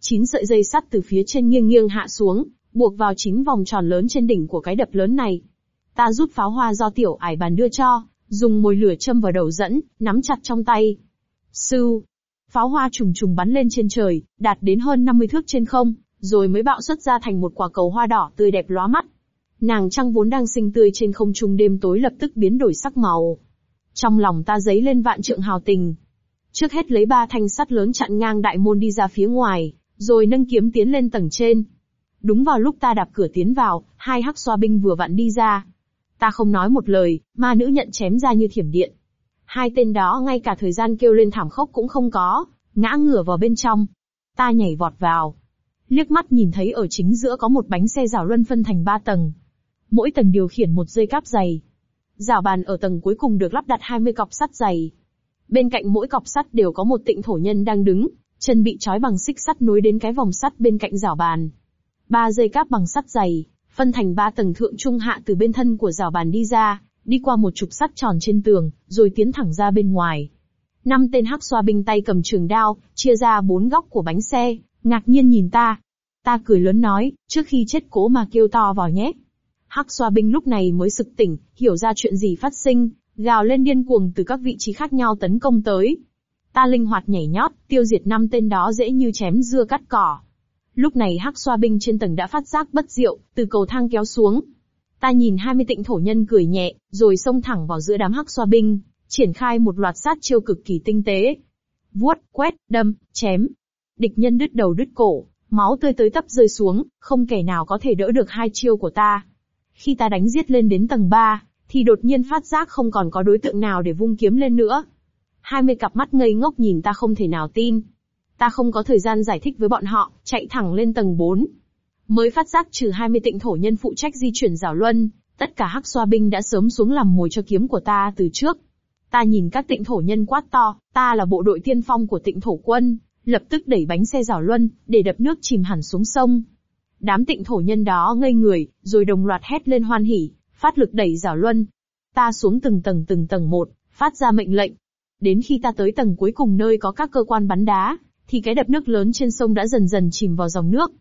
Chín sợi dây sắt từ phía trên nghiêng nghiêng hạ xuống, buộc vào chín vòng tròn lớn trên đỉnh của cái đập lớn này. Ta rút pháo hoa do tiểu ải bàn đưa cho, dùng mồi lửa châm vào đầu dẫn, nắm chặt trong tay. Sư, pháo hoa trùng trùng bắn lên trên trời, đạt đến hơn 50 thước trên không, rồi mới bạo xuất ra thành một quả cầu hoa đỏ tươi đẹp lóa mắt. Nàng trăng vốn đang xinh tươi trên không trung đêm tối lập tức biến đổi sắc màu. Trong lòng ta dấy lên vạn trượng hào tình. Trước hết lấy ba thanh sắt lớn chặn ngang đại môn đi ra phía ngoài, rồi nâng kiếm tiến lên tầng trên. Đúng vào lúc ta đạp cửa tiến vào, hai hắc xoa binh vừa vặn đi ra. Ta không nói một lời, ma nữ nhận chém ra như thiểm điện. Hai tên đó ngay cả thời gian kêu lên thảm khốc cũng không có, ngã ngửa vào bên trong. Ta nhảy vọt vào. Liếc mắt nhìn thấy ở chính giữa có một bánh xe rào luân phân thành ba tầng. Mỗi tầng điều khiển một dây cáp dày. Rào bàn ở tầng cuối cùng được lắp đặt 20 cọc sắt dày. Bên cạnh mỗi cọc sắt đều có một tịnh thổ nhân đang đứng, chân bị trói bằng xích sắt nối đến cái vòng sắt bên cạnh rào bàn. Ba dây cáp bằng sắt dày, phân thành ba tầng thượng trung hạ từ bên thân của rào bàn đi ra, đi qua một trục sắt tròn trên tường, rồi tiến thẳng ra bên ngoài. Năm tên hắc xoa binh tay cầm trường đao, chia ra bốn góc của bánh xe, ngạc nhiên nhìn ta. Ta cười lớn nói, trước khi chết cố mà kêu to vào nhé. Hắc xoa binh lúc này mới sực tỉnh, hiểu ra chuyện gì phát sinh, gào lên điên cuồng từ các vị trí khác nhau tấn công tới. Ta linh hoạt nhảy nhót, tiêu diệt năm tên đó dễ như chém dưa cắt cỏ. Lúc này hắc xoa binh trên tầng đã phát giác bất diệu, từ cầu thang kéo xuống. Ta nhìn 20 tịnh thổ nhân cười nhẹ, rồi xông thẳng vào giữa đám hắc xoa binh, triển khai một loạt sát chiêu cực kỳ tinh tế. Vuốt, quét, đâm, chém. Địch nhân đứt đầu đứt cổ, máu tươi tới tấp rơi xuống, không kẻ nào có thể đỡ được hai chiêu của ta. Khi ta đánh giết lên đến tầng 3, thì đột nhiên phát giác không còn có đối tượng nào để vung kiếm lên nữa. 20 cặp mắt ngây ngốc nhìn ta không thể nào tin. Ta không có thời gian giải thích với bọn họ, chạy thẳng lên tầng 4. Mới phát giác trừ 20 tịnh thổ nhân phụ trách di chuyển rào luân, tất cả hắc xoa binh đã sớm xuống làm mồi cho kiếm của ta từ trước. Ta nhìn các tịnh thổ nhân quát to, ta là bộ đội tiên phong của tịnh thổ quân, lập tức đẩy bánh xe rào luân, để đập nước chìm hẳn xuống sông. Đám tịnh thổ nhân đó ngây người, rồi đồng loạt hét lên hoan hỉ, phát lực đẩy rào luân. Ta xuống từng tầng từng tầng một, phát ra mệnh lệnh. Đến khi ta tới tầng cuối cùng nơi có các cơ quan bắn đá, thì cái đập nước lớn trên sông đã dần dần chìm vào dòng nước.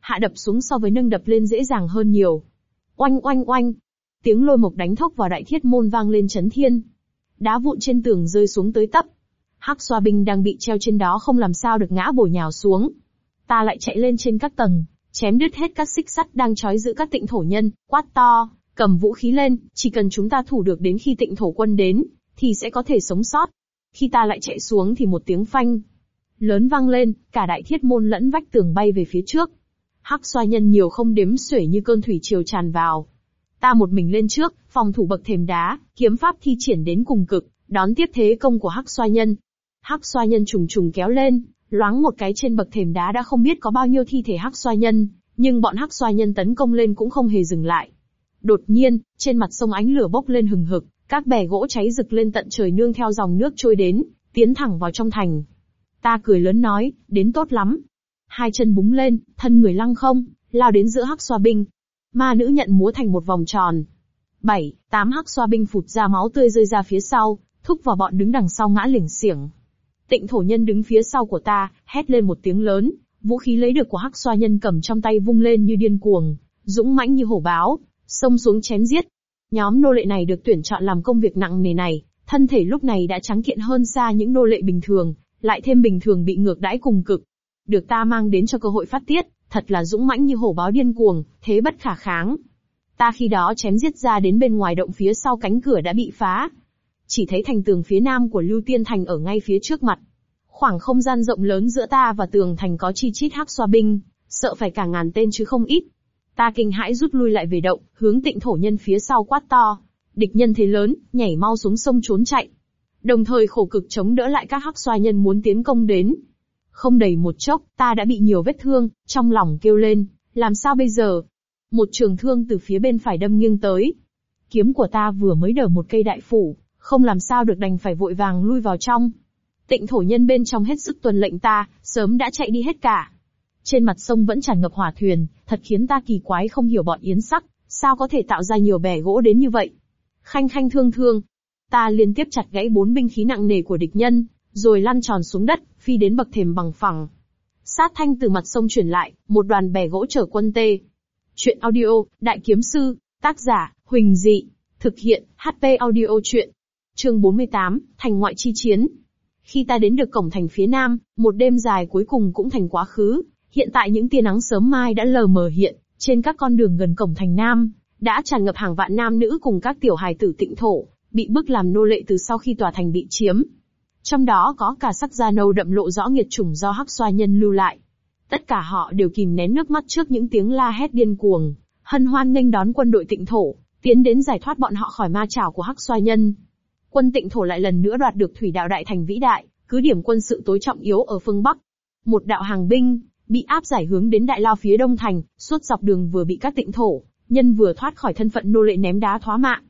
Hạ đập xuống so với nâng đập lên dễ dàng hơn nhiều. Oanh oanh oanh. Tiếng lôi mộc đánh thốc vào đại thiết môn vang lên chấn thiên. Đá vụn trên tường rơi xuống tới tấp. Hắc xoa binh đang bị treo trên đó không làm sao được ngã bổ nhào xuống. Ta lại chạy lên trên các tầng, chém đứt hết các xích sắt đang trói giữ các tịnh thổ nhân, quát to, cầm vũ khí lên, chỉ cần chúng ta thủ được đến khi tịnh thổ quân đến, thì sẽ có thể sống sót. Khi ta lại chạy xuống thì một tiếng phanh, lớn vang lên, cả đại thiết môn lẫn vách tường bay về phía trước. Hắc xoa nhân nhiều không đếm xuể như cơn thủy triều tràn vào. Ta một mình lên trước, phòng thủ bậc thềm đá, kiếm pháp thi triển đến cùng cực, đón tiếp thế công của Hắc xoa nhân. Hắc xoa nhân trùng trùng kéo lên, loáng một cái trên bậc thềm đá đã không biết có bao nhiêu thi thể Hắc xoa nhân, nhưng bọn Hắc xoa nhân tấn công lên cũng không hề dừng lại. Đột nhiên, trên mặt sông ánh lửa bốc lên hừng hực, các bè gỗ cháy rực lên tận trời nương theo dòng nước trôi đến, tiến thẳng vào trong thành. Ta cười lớn nói, đến tốt lắm. Hai chân búng lên, thân người lăng không, lao đến giữa hắc xoa binh. Ma nữ nhận múa thành một vòng tròn. Bảy, tám hắc xoa binh phụt ra máu tươi rơi ra phía sau, thúc vào bọn đứng đằng sau ngã lỉnh xiềng. Tịnh thổ nhân đứng phía sau của ta, hét lên một tiếng lớn, vũ khí lấy được của hắc xoa nhân cầm trong tay vung lên như điên cuồng, dũng mãnh như hổ báo, xông xuống chém giết. Nhóm nô lệ này được tuyển chọn làm công việc nặng nề này, thân thể lúc này đã trắng kiện hơn xa những nô lệ bình thường, lại thêm bình thường bị ngược đãi cùng cực. Được ta mang đến cho cơ hội phát tiết, thật là dũng mãnh như hổ báo điên cuồng, thế bất khả kháng. Ta khi đó chém giết ra đến bên ngoài động phía sau cánh cửa đã bị phá. Chỉ thấy thành tường phía nam của Lưu Tiên Thành ở ngay phía trước mặt. Khoảng không gian rộng lớn giữa ta và tường thành có chi chít hắc xoa binh, sợ phải cả ngàn tên chứ không ít. Ta kinh hãi rút lui lại về động, hướng tịnh thổ nhân phía sau quát to. Địch nhân thế lớn, nhảy mau xuống sông trốn chạy. Đồng thời khổ cực chống đỡ lại các hắc xoa nhân muốn tiến công đến. Không đầy một chốc, ta đã bị nhiều vết thương, trong lòng kêu lên, làm sao bây giờ? Một trường thương từ phía bên phải đâm nghiêng tới. Kiếm của ta vừa mới đỡ một cây đại phủ, không làm sao được đành phải vội vàng lui vào trong. Tịnh thổ nhân bên trong hết sức tuần lệnh ta, sớm đã chạy đi hết cả. Trên mặt sông vẫn tràn ngập hỏa thuyền, thật khiến ta kỳ quái không hiểu bọn yến sắc, sao có thể tạo ra nhiều bè gỗ đến như vậy. Khanh khanh thương thương, Ta liên tiếp chặt gãy bốn binh khí nặng nề của địch nhân, rồi lăn tròn xuống đất, phi đến bậc thềm bằng phẳng. Sát thanh từ mặt sông chuyển lại, một đoàn bè gỗ chở quân tê. Chuyện audio, Đại Kiếm Sư, tác giả, Huỳnh Dị, thực hiện, HP audio chuyện. Chương 48, Thành ngoại chi chiến. Khi ta đến được cổng thành phía nam, một đêm dài cuối cùng cũng thành quá khứ, hiện tại những tia nắng sớm mai đã lờ mờ hiện, trên các con đường gần cổng thành nam, đã tràn ngập hàng vạn nam nữ cùng các tiểu hài tử tịnh thổ, bị bức làm nô lệ từ sau khi tòa thành bị chiếm. Trong đó có cả sắc da nâu đậm lộ rõ nghiệt chủng do hắc xoa nhân lưu lại. Tất cả họ đều kìm nén nước mắt trước những tiếng la hét điên cuồng, hân hoan nghênh đón quân đội tịnh thổ, tiến đến giải thoát bọn họ khỏi ma chảo của hắc xoa nhân. Quân tịnh thổ lại lần nữa đoạt được thủy đạo đại thành vĩ đại, cứ điểm quân sự tối trọng yếu ở phương Bắc. Một đạo hàng binh, bị áp giải hướng đến đại lao phía đông thành, suốt dọc đường vừa bị các tịnh thổ, nhân vừa thoát khỏi thân phận nô lệ ném đá thoá mạng.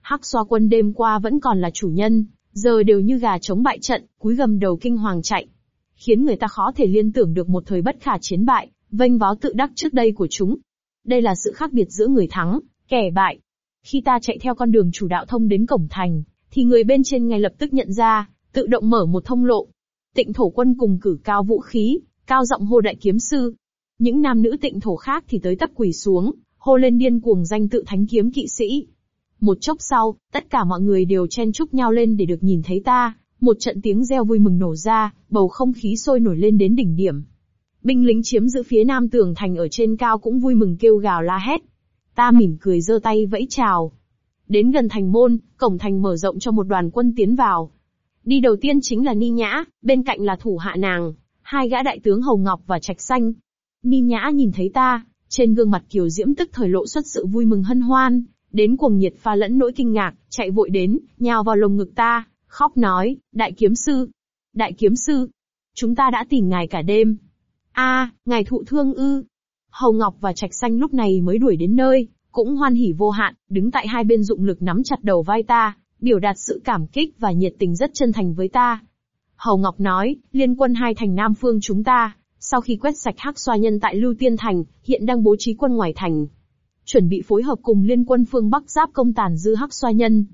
Hắc xoa quân đêm qua vẫn còn là chủ nhân, giờ đều như gà chống bại trận, cúi gầm đầu kinh hoàng chạy. Khiến người ta khó thể liên tưởng được một thời bất khả chiến bại, vênh váo tự đắc trước đây của chúng. Đây là sự khác biệt giữa người thắng, kẻ bại. Khi ta chạy theo con đường chủ đạo thông đến cổng thành, thì người bên trên ngay lập tức nhận ra, tự động mở một thông lộ. Tịnh thổ quân cùng cử cao vũ khí, cao giọng hô đại kiếm sư. Những nam nữ tịnh thổ khác thì tới tấp quỳ xuống, hô lên điên cuồng danh tự thánh kiếm kỵ sĩ. Một chốc sau, tất cả mọi người đều chen chúc nhau lên để được nhìn thấy ta, một trận tiếng reo vui mừng nổ ra, bầu không khí sôi nổi lên đến đỉnh điểm. Binh lính chiếm giữ phía nam tường thành ở trên cao cũng vui mừng kêu gào la hét. Ta mỉm cười giơ tay vẫy chào. Đến gần thành môn, cổng thành mở rộng cho một đoàn quân tiến vào. Đi đầu tiên chính là Ni Nhã, bên cạnh là thủ hạ nàng, hai gã đại tướng Hồng Ngọc và Trạch Xanh. Ni Nhã nhìn thấy ta, trên gương mặt kiều diễm tức thời lộ xuất sự vui mừng hân hoan, đến cuồng nhiệt pha lẫn nỗi kinh ngạc, chạy vội đến, nhào vào lồng ngực ta, khóc nói, đại kiếm sư, đại kiếm sư, chúng ta đã tìm ngài cả đêm. A, ngài thụ thương ư? Hầu Ngọc và Trạch Xanh lúc này mới đuổi đến nơi, cũng hoan hỉ vô hạn, đứng tại hai bên dụng lực nắm chặt đầu vai ta, biểu đạt sự cảm kích và nhiệt tình rất chân thành với ta. Hầu Ngọc nói, liên quân hai thành Nam Phương chúng ta, sau khi quét sạch hắc xoa nhân tại Lưu Tiên Thành, hiện đang bố trí quân ngoài thành. Chuẩn bị phối hợp cùng liên quân phương Bắc giáp công tàn dư hắc xoa nhân.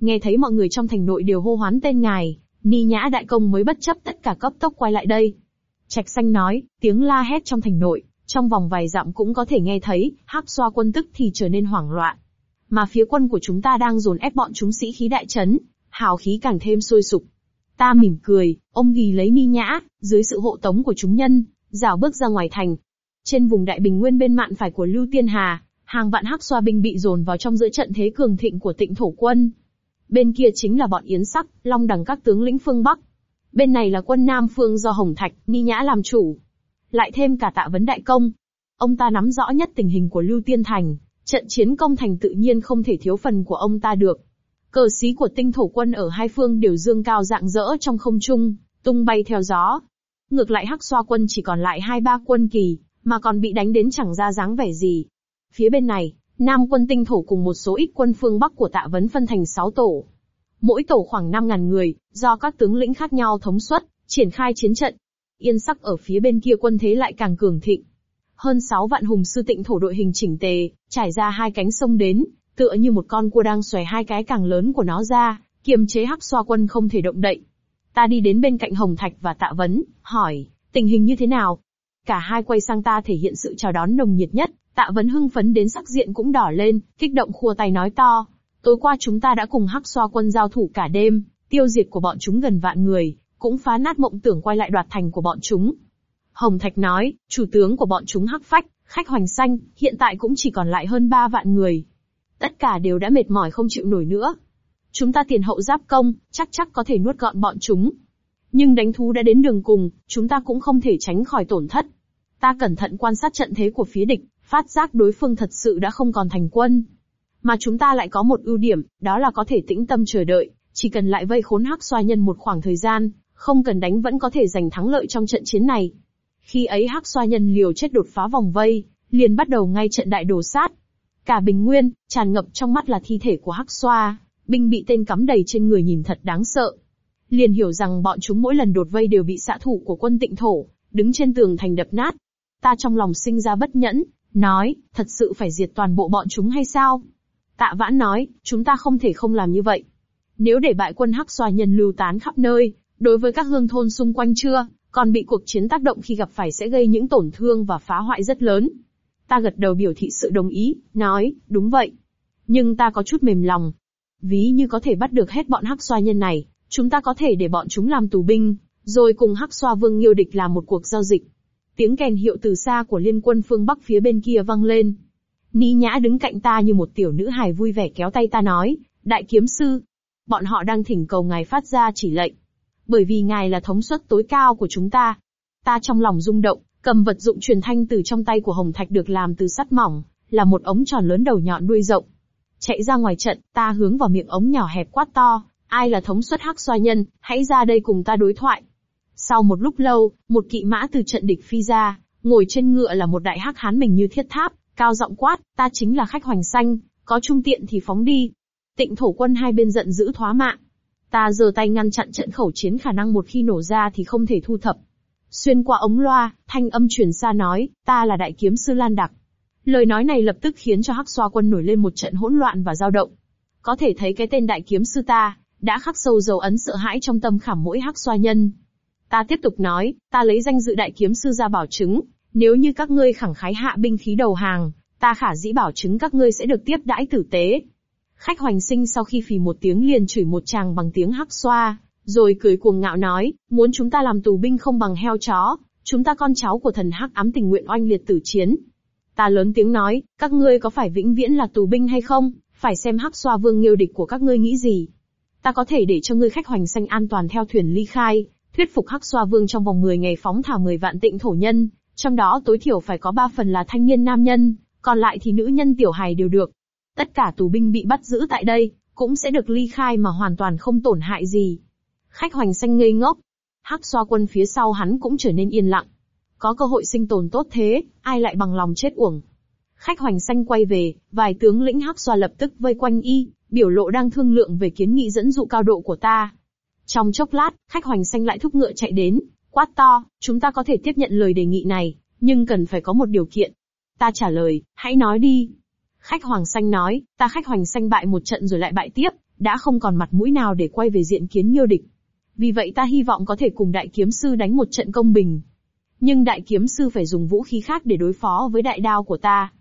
Nghe thấy mọi người trong thành nội đều hô hoán tên ngài, Ni Nhã Đại Công mới bất chấp tất cả cấp tốc quay lại đây. Trạch Xanh nói, tiếng la hét trong thành nội, trong vòng vài dặm cũng có thể nghe thấy, hắc xoa quân tức thì trở nên hoảng loạn. Mà phía quân của chúng ta đang dồn ép bọn chúng sĩ khí đại chấn, hào khí càng thêm sôi sục. Ta mỉm cười, ông ghi lấy ni nhã, dưới sự hộ tống của chúng nhân, rào bước ra ngoài thành. Trên vùng đại bình nguyên bên mạn phải của Lưu Tiên Hà, hàng vạn hắc xoa binh bị dồn vào trong giữa trận thế cường thịnh của tịnh thổ quân. Bên kia chính là bọn Yến Sắc, Long đằng các tướng lĩnh phương Bắc. Bên này là quân Nam Phương do Hồng Thạch, Ni Nhã làm chủ. Lại thêm cả tạ vấn đại công. Ông ta nắm rõ nhất tình hình của Lưu Tiên Thành, trận chiến công thành tự nhiên không thể thiếu phần của ông ta được. Cờ xí của tinh thổ quân ở hai phương đều dương cao dạng dỡ trong không trung, tung bay theo gió. Ngược lại hắc xoa quân chỉ còn lại hai ba quân kỳ, mà còn bị đánh đến chẳng ra dáng vẻ gì. Phía bên này, Nam quân tinh thổ cùng một số ít quân phương Bắc của tạ vấn phân thành sáu tổ. Mỗi tổ khoảng 5.000 người, do các tướng lĩnh khác nhau thống suất, triển khai chiến trận. Yên sắc ở phía bên kia quân thế lại càng cường thịnh. Hơn 6 vạn hùng sư tịnh thổ đội hình chỉnh tề, trải ra hai cánh sông đến, tựa như một con cua đang xòe hai cái càng lớn của nó ra, kiềm chế hắc xoa quân không thể động đậy. Ta đi đến bên cạnh Hồng Thạch và Tạ Vấn, hỏi, tình hình như thế nào? Cả hai quay sang ta thể hiện sự chào đón nồng nhiệt nhất, Tạ Vấn hưng phấn đến sắc diện cũng đỏ lên, kích động khua tay nói to. Tối qua chúng ta đã cùng hắc xoa quân giao thủ cả đêm, tiêu diệt của bọn chúng gần vạn người, cũng phá nát mộng tưởng quay lại đoạt thành của bọn chúng. Hồng Thạch nói, chủ tướng của bọn chúng hắc phách, khách hoành xanh, hiện tại cũng chỉ còn lại hơn ba vạn người, Tất cả đều đã mệt mỏi không chịu nổi nữa. Chúng ta tiền hậu giáp công, chắc chắc có thể nuốt gọn bọn chúng. Nhưng đánh thú đã đến đường cùng, chúng ta cũng không thể tránh khỏi tổn thất. Ta cẩn thận quan sát trận thế của phía địch, phát giác đối phương thật sự đã không còn thành quân. Mà chúng ta lại có một ưu điểm, đó là có thể tĩnh tâm chờ đợi, chỉ cần lại vây khốn hắc xoa nhân một khoảng thời gian, không cần đánh vẫn có thể giành thắng lợi trong trận chiến này. Khi ấy hắc xoa nhân liều chết đột phá vòng vây, liền bắt đầu ngay trận đại đồ sát, Cả bình nguyên, tràn ngập trong mắt là thi thể của Hắc Xoa, binh bị tên cắm đầy trên người nhìn thật đáng sợ. Liền hiểu rằng bọn chúng mỗi lần đột vây đều bị xạ thủ của quân tịnh thổ, đứng trên tường thành đập nát. Ta trong lòng sinh ra bất nhẫn, nói, thật sự phải diệt toàn bộ bọn chúng hay sao? Tạ vãn nói, chúng ta không thể không làm như vậy. Nếu để bại quân Hắc Xoa nhân lưu tán khắp nơi, đối với các hương thôn xung quanh chưa, còn bị cuộc chiến tác động khi gặp phải sẽ gây những tổn thương và phá hoại rất lớn. Ta gật đầu biểu thị sự đồng ý, nói, đúng vậy. Nhưng ta có chút mềm lòng. Ví như có thể bắt được hết bọn hắc xoa nhân này, chúng ta có thể để bọn chúng làm tù binh, rồi cùng hắc xoa vương nghiêu địch làm một cuộc giao dịch. Tiếng kèn hiệu từ xa của liên quân phương Bắc phía bên kia vang lên. Ni nhã đứng cạnh ta như một tiểu nữ hài vui vẻ kéo tay ta nói, đại kiếm sư. Bọn họ đang thỉnh cầu ngài phát ra chỉ lệnh. Bởi vì ngài là thống suất tối cao của chúng ta. Ta trong lòng rung động, Cầm vật dụng truyền thanh từ trong tay của Hồng Thạch được làm từ sắt mỏng, là một ống tròn lớn đầu nhọn đuôi rộng. Chạy ra ngoài trận, ta hướng vào miệng ống nhỏ hẹp quát to, ai là thống suất hắc xoa nhân, hãy ra đây cùng ta đối thoại. Sau một lúc lâu, một kỵ mã từ trận địch phi ra, ngồi trên ngựa là một đại hắc hán mình như thiết tháp, cao giọng quát, ta chính là khách hoành xanh, có trung tiện thì phóng đi. Tịnh thổ quân hai bên giận dữ thoá mạng. Ta giơ tay ngăn chặn trận khẩu chiến khả năng một khi nổ ra thì không thể thu thập. Xuyên qua ống loa, thanh âm truyền xa nói, ta là đại kiếm sư Lan Đặc. Lời nói này lập tức khiến cho Hắc Xoa quân nổi lên một trận hỗn loạn và dao động. Có thể thấy cái tên đại kiếm sư ta, đã khắc sâu dấu ấn sợ hãi trong tâm khảm mỗi Hắc Xoa nhân. Ta tiếp tục nói, ta lấy danh dự đại kiếm sư ra bảo chứng, nếu như các ngươi khẳng khái hạ binh khí đầu hàng, ta khả dĩ bảo chứng các ngươi sẽ được tiếp đãi tử tế. Khách hoành sinh sau khi phì một tiếng liền chửi một chàng bằng tiếng hắc xoa, rồi cười cuồng ngạo nói, muốn chúng ta làm tù binh không bằng heo chó, chúng ta con cháu của thần hắc ám tình nguyện oanh liệt tử chiến. Ta lớn tiếng nói, các ngươi có phải vĩnh viễn là tù binh hay không, phải xem hắc xoa vương nghiêu địch của các ngươi nghĩ gì. Ta có thể để cho ngươi khách hoành xanh an toàn theo thuyền ly khai, thuyết phục hắc xoa vương trong vòng 10 ngày phóng thả 10 vạn tịnh thổ nhân, trong đó tối thiểu phải có 3 phần là thanh niên nam nhân, còn lại thì nữ nhân tiểu hài đều được. Tất cả tù binh bị bắt giữ tại đây, cũng sẽ được ly khai mà hoàn toàn không tổn hại gì. Khách hoành xanh ngây ngốc. Hắc xoa quân phía sau hắn cũng trở nên yên lặng. Có cơ hội sinh tồn tốt thế, ai lại bằng lòng chết uổng. Khách hoành xanh quay về, vài tướng lĩnh hắc xoa lập tức vây quanh y, biểu lộ đang thương lượng về kiến nghị dẫn dụ cao độ của ta. Trong chốc lát, khách hoành xanh lại thúc ngựa chạy đến, quát to, chúng ta có thể tiếp nhận lời đề nghị này, nhưng cần phải có một điều kiện. Ta trả lời, hãy nói đi. Khách hoàng xanh nói, ta khách Hoàng xanh bại một trận rồi lại bại tiếp, đã không còn mặt mũi nào để quay về diện kiến nghiêu địch. Vì vậy ta hy vọng có thể cùng đại kiếm sư đánh một trận công bình. Nhưng đại kiếm sư phải dùng vũ khí khác để đối phó với đại đao của ta.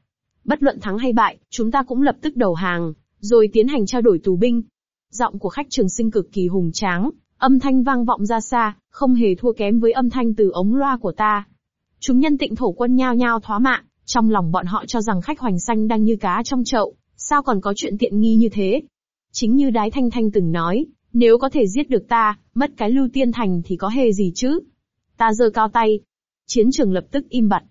Bất luận thắng hay bại, chúng ta cũng lập tức đầu hàng, rồi tiến hành trao đổi tù binh. Giọng của khách trường sinh cực kỳ hùng tráng, âm thanh vang vọng ra xa, không hề thua kém với âm thanh từ ống loa của ta. Chúng nhân tịnh thổ quân nhao nhao thoá mạng, trong lòng bọn họ cho rằng khách hoành xanh đang như cá trong chậu, sao còn có chuyện tiện nghi như thế. Chính như đái thanh thanh từng nói, nếu có thể giết được ta, mất cái lưu tiên thành thì có hề gì chứ. Ta giơ cao tay. Chiến trường lập tức im bặt.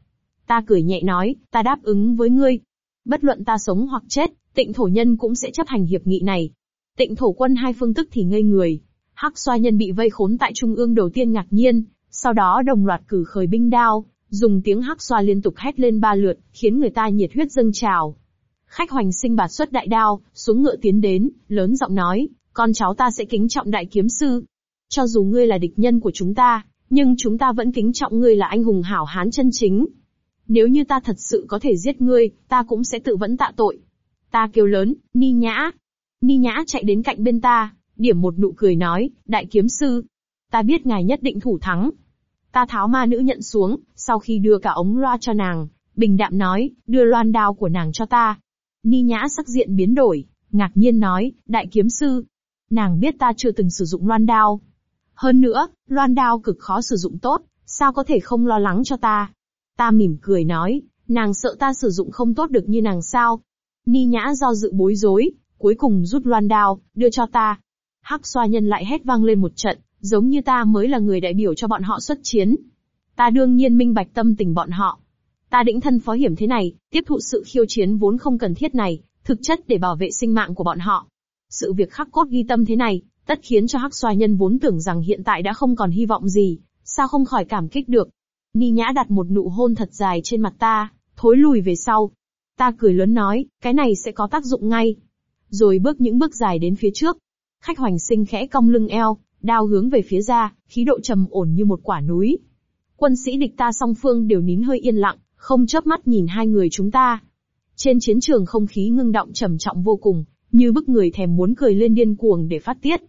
Ta cười nhẹ nói, ta đáp ứng với ngươi. Bất luận ta sống hoặc chết, tịnh thổ nhân cũng sẽ chấp hành hiệp nghị này. Tịnh thổ quân hai phương tức thì ngây người. Hắc xoa nhân bị vây khốn tại trung ương đầu tiên ngạc nhiên, sau đó đồng loạt cử khởi binh đao, dùng tiếng hắc xoa liên tục hét lên ba lượt, khiến người ta nhiệt huyết dâng trào. Khách hoành sinh bạt xuất đại đao, xuống ngựa tiến đến, lớn giọng nói, con cháu ta sẽ kính trọng đại kiếm sư. Cho dù ngươi là địch nhân của chúng ta, nhưng chúng ta vẫn kính trọng ngươi là anh hùng hảo hán chân chính. Nếu như ta thật sự có thể giết ngươi, ta cũng sẽ tự vẫn tạ tội. Ta kêu lớn, Ni Nhã. Ni Nhã chạy đến cạnh bên ta, điểm một nụ cười nói, đại kiếm sư. Ta biết ngài nhất định thủ thắng. Ta tháo ma nữ nhận xuống, sau khi đưa cả ống loa cho nàng, bình đạm nói, đưa loan đao của nàng cho ta. Ni Nhã sắc diện biến đổi, ngạc nhiên nói, đại kiếm sư, Nàng biết ta chưa từng sử dụng loan đao. Hơn nữa, loan đao cực khó sử dụng tốt, sao có thể không lo lắng cho ta? Ta mỉm cười nói, nàng sợ ta sử dụng không tốt được như nàng sao? Ni nhã do dự bối rối, cuối cùng rút loan đao, đưa cho ta. Hắc xoa nhân lại hét vang lên một trận, giống như ta mới là người đại biểu cho bọn họ xuất chiến. Ta đương nhiên minh bạch tâm tình bọn họ. Ta đĩnh thân phó hiểm thế này, tiếp thụ sự khiêu chiến vốn không cần thiết này, thực chất để bảo vệ sinh mạng của bọn họ. Sự việc khắc cốt ghi tâm thế này, tất khiến cho hắc xoa nhân vốn tưởng rằng hiện tại đã không còn hy vọng gì, sao không khỏi cảm kích được. Ni nhã đặt một nụ hôn thật dài trên mặt ta, thối lùi về sau. Ta cười lớn nói, cái này sẽ có tác dụng ngay. Rồi bước những bước dài đến phía trước. Khách hoành sinh khẽ cong lưng eo, đao hướng về phía ra, khí độ trầm ổn như một quả núi. Quân sĩ địch ta song phương đều nín hơi yên lặng, không chớp mắt nhìn hai người chúng ta. Trên chiến trường không khí ngưng động trầm trọng vô cùng, như bức người thèm muốn cười lên điên cuồng để phát tiết.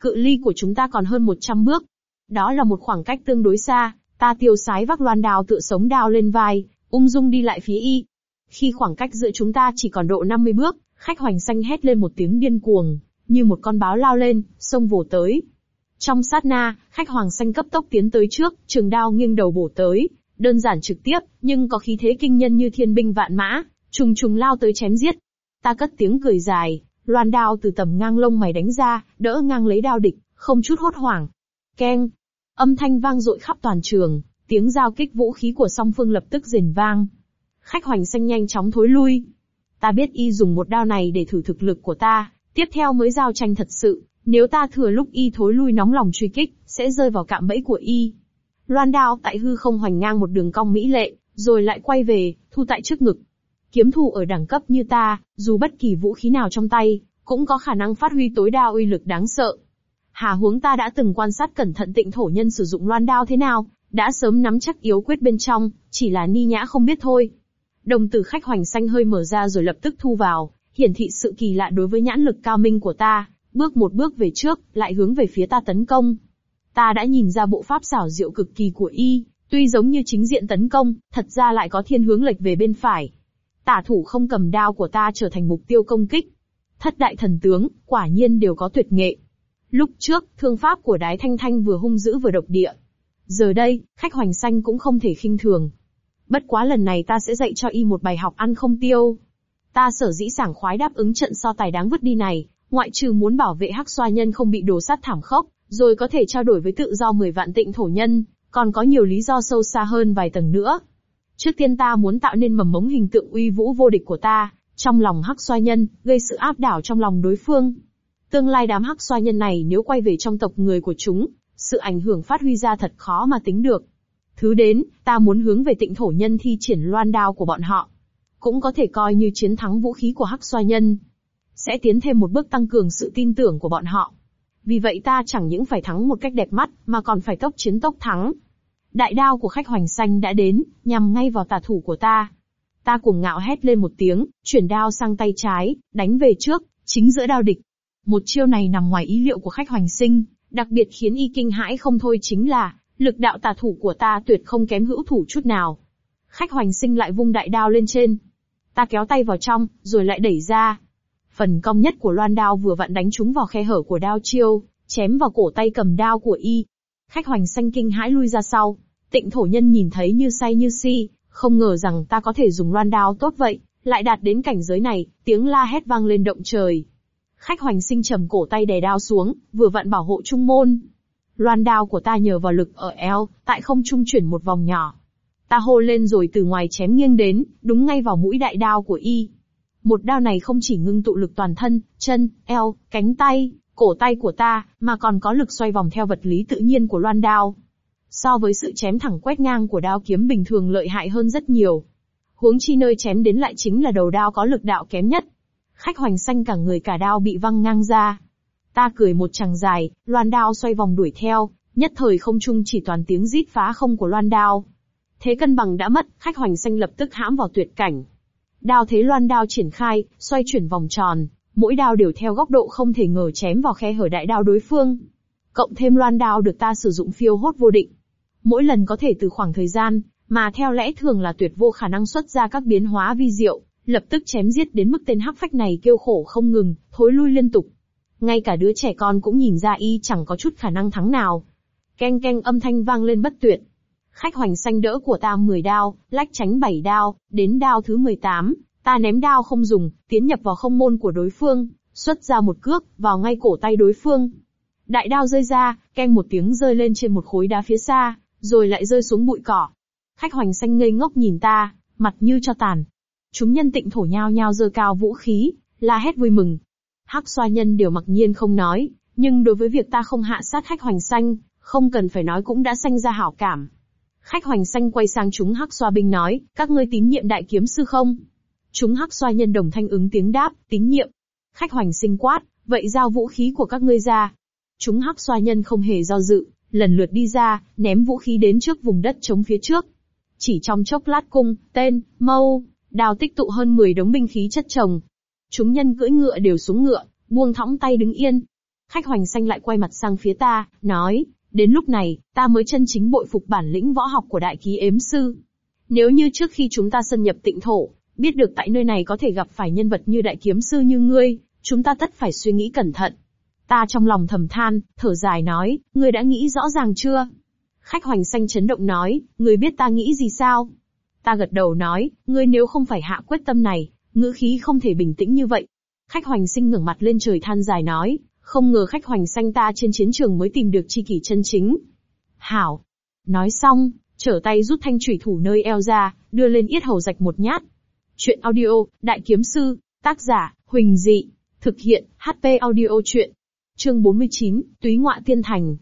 Cự ly của chúng ta còn hơn 100 bước. Đó là một khoảng cách tương đối xa, ta tiêu sái vác loan đào tựa sống đao lên vai, ung dung đi lại phía y. Khi khoảng cách giữa chúng ta chỉ còn độ 50 bước, khách hoành xanh hét lên một tiếng điên cuồng, như một con báo lao lên, sông vồ tới. Trong sát na, khách hoàng xanh cấp tốc tiến tới trước, trường đao nghiêng đầu bổ tới, đơn giản trực tiếp, nhưng có khí thế kinh nhân như thiên binh vạn mã, trùng trùng lao tới chém giết. Ta cất tiếng cười dài, loan đao từ tầm ngang lông mày đánh ra, đỡ ngang lấy đao địch, không chút hốt hoảng. Keng! Âm thanh vang dội khắp toàn trường, tiếng giao kích vũ khí của song phương lập tức rền vang. Khách hoành xanh nhanh chóng thối lui. Ta biết y dùng một đao này để thử thực lực của ta, tiếp theo mới giao tranh thật sự, nếu ta thừa lúc y thối lui nóng lòng truy kích, sẽ rơi vào cạm bẫy của y. Loan đao tại hư không hoành ngang một đường cong mỹ lệ, rồi lại quay về, thu tại trước ngực, Kiếm thủ ở đẳng cấp như ta, dù bất kỳ vũ khí nào trong tay, cũng có khả năng phát huy tối đa uy lực đáng sợ. Hà huống ta đã từng quan sát cẩn thận tịnh thổ nhân sử dụng loan đao thế nào, đã sớm nắm chắc yếu quyết bên trong, chỉ là ni nhã không biết thôi. Đồng tử khách hoành xanh hơi mở ra rồi lập tức thu vào, hiển thị sự kỳ lạ đối với nhãn lực cao minh của ta, bước một bước về trước, lại hướng về phía ta tấn công. Ta đã nhìn ra bộ pháp xảo diệu cực kỳ của y, tuy giống như chính diện tấn công, thật ra lại có thiên hướng lệch về bên phải. Tả thủ không cầm đao của ta trở thành mục tiêu công kích. Thất đại thần tướng, quả nhiên đều có tuyệt nghệ. Lúc trước, thương pháp của đái thanh thanh vừa hung dữ vừa độc địa. Giờ đây, khách hoành xanh cũng không thể khinh thường. Bất quá lần này ta sẽ dạy cho y một bài học ăn không tiêu. Ta sở dĩ sảng khoái đáp ứng trận so tài đáng vứt đi này, ngoại trừ muốn bảo vệ hắc xoa nhân không bị đổ sát thảm khốc, rồi có thể trao đổi với tự do 10 vạn tịnh thổ nhân, còn có nhiều lý do sâu xa hơn vài tầng nữa. Trước tiên ta muốn tạo nên mầm mống hình tượng uy vũ vô địch của ta, trong lòng hắc xoa nhân, gây sự áp đảo trong lòng đối phương. Tương lai đám hắc xoa nhân này nếu quay về trong tộc người của chúng, sự ảnh hưởng phát huy ra thật khó mà tính được. Thứ đến, ta muốn hướng về tịnh thổ nhân thi triển loan đao của bọn họ. Cũng có thể coi như chiến thắng vũ khí của hắc xoa nhân. Sẽ tiến thêm một bước tăng cường sự tin tưởng của bọn họ. Vì vậy ta chẳng những phải thắng một cách đẹp mắt, mà còn phải tốc chiến tốc thắng. Đại đao của khách hoành xanh đã đến, nhằm ngay vào tà thủ của ta. Ta cùng ngạo hét lên một tiếng, chuyển đao sang tay trái, đánh về trước, chính giữa đao địch. Một chiêu này nằm ngoài ý liệu của khách hoành sinh, đặc biệt khiến y kinh hãi không thôi chính là, lực đạo tà thủ của ta tuyệt không kém hữu thủ chút nào. Khách hoành sinh lại vung đại đao lên trên. Ta kéo tay vào trong, rồi lại đẩy ra. Phần cong nhất của loan đao vừa vặn đánh trúng vào khe hở của đao chiêu, chém vào cổ tay cầm đao của y. Khách hoành xanh kinh hãi lui ra sau. Tịnh thổ nhân nhìn thấy như say như si, không ngờ rằng ta có thể dùng loan đao tốt vậy, lại đạt đến cảnh giới này, tiếng la hét vang lên động trời. Khách hoành sinh trầm cổ tay đè đao xuống, vừa vặn bảo hộ trung môn. Loan đao của ta nhờ vào lực ở eo, tại không trung chuyển một vòng nhỏ. Ta hô lên rồi từ ngoài chém nghiêng đến, đúng ngay vào mũi đại đao của y. Một đao này không chỉ ngưng tụ lực toàn thân, chân, eo, cánh tay, cổ tay của ta, mà còn có lực xoay vòng theo vật lý tự nhiên của loan đao. So với sự chém thẳng quét ngang của đao kiếm bình thường lợi hại hơn rất nhiều. Huống chi nơi chém đến lại chính là đầu đao có lực đạo kém nhất. Khách hoành xanh cả người cả đao bị văng ngang ra. Ta cười một chàng dài, loan đao xoay vòng đuổi theo, nhất thời không trung chỉ toàn tiếng rít phá không của loan đao. Thế cân bằng đã mất, khách hoành xanh lập tức hãm vào tuyệt cảnh. Đao thế loan đao triển khai, xoay chuyển vòng tròn, mỗi đao đều theo góc độ không thể ngờ chém vào khe hở đại đao đối phương. Cộng thêm loan đao được ta sử dụng phiêu hốt vô định. Mỗi lần có thể từ khoảng thời gian, mà theo lẽ thường là tuyệt vô khả năng xuất ra các biến hóa vi diệu, lập tức chém giết đến mức tên hắc phách này kêu khổ không ngừng, thối lui liên tục. Ngay cả đứa trẻ con cũng nhìn ra y chẳng có chút khả năng thắng nào. Keng keng âm thanh vang lên bất tuyệt. Khách hoành xanh đỡ của ta 10 đao, lách tránh 7 đao, đến đao thứ 18, ta ném đao không dùng, tiến nhập vào không môn của đối phương, xuất ra một cước, vào ngay cổ tay đối phương. Đại đao rơi ra, keng một tiếng rơi lên trên một khối đá phía xa, rồi lại rơi xuống bụi cỏ. Khách hoành xanh ngây ngốc nhìn ta, mặt như cho tàn. Chúng nhân tịnh thổ nhao nhao giơ cao vũ khí, la hét vui mừng. Hắc xoa nhân đều mặc nhiên không nói, nhưng đối với việc ta không hạ sát khách hoành xanh, không cần phải nói cũng đã sanh ra hảo cảm. Khách hoành xanh quay sang chúng hắc xoa binh nói, các ngươi tín nhiệm đại kiếm sư không? Chúng hắc xoa nhân đồng thanh ứng tiếng đáp, tín nhiệm. Khách hoành sinh quát, vậy giao vũ khí của các ngươi ra. Chúng hắc xoa nhân không hề do dự, lần lượt đi ra, ném vũ khí đến trước vùng đất chống phía trước. Chỉ trong chốc lát cung, tên, mâu, đào tích tụ hơn 10 đống binh khí chất chồng. Chúng nhân cưỡi ngựa đều xuống ngựa, buông thõng tay đứng yên. Khách hoành xanh lại quay mặt sang phía ta, nói, đến lúc này, ta mới chân chính bội phục bản lĩnh võ học của đại ký ếm sư. Nếu như trước khi chúng ta xâm nhập tịnh thổ, biết được tại nơi này có thể gặp phải nhân vật như đại kiếm sư như ngươi, chúng ta tất phải suy nghĩ cẩn thận. Ta trong lòng thầm than, thở dài nói, ngươi đã nghĩ rõ ràng chưa? Khách hoành xanh chấn động nói, ngươi biết ta nghĩ gì sao? Ta gật đầu nói, ngươi nếu không phải hạ quyết tâm này, ngữ khí không thể bình tĩnh như vậy. Khách hoành sinh ngẩng mặt lên trời than dài nói, không ngờ khách hoành xanh ta trên chiến trường mới tìm được chi kỷ chân chính. Hảo. Nói xong, trở tay rút thanh thủy thủ nơi eo ra, đưa lên yết hầu rạch một nhát. Chuyện audio, Đại Kiếm Sư, tác giả, Huỳnh Dị, thực hiện, HP audio chuyện. Chương 49, Túy Ngoạ Tiên Thành.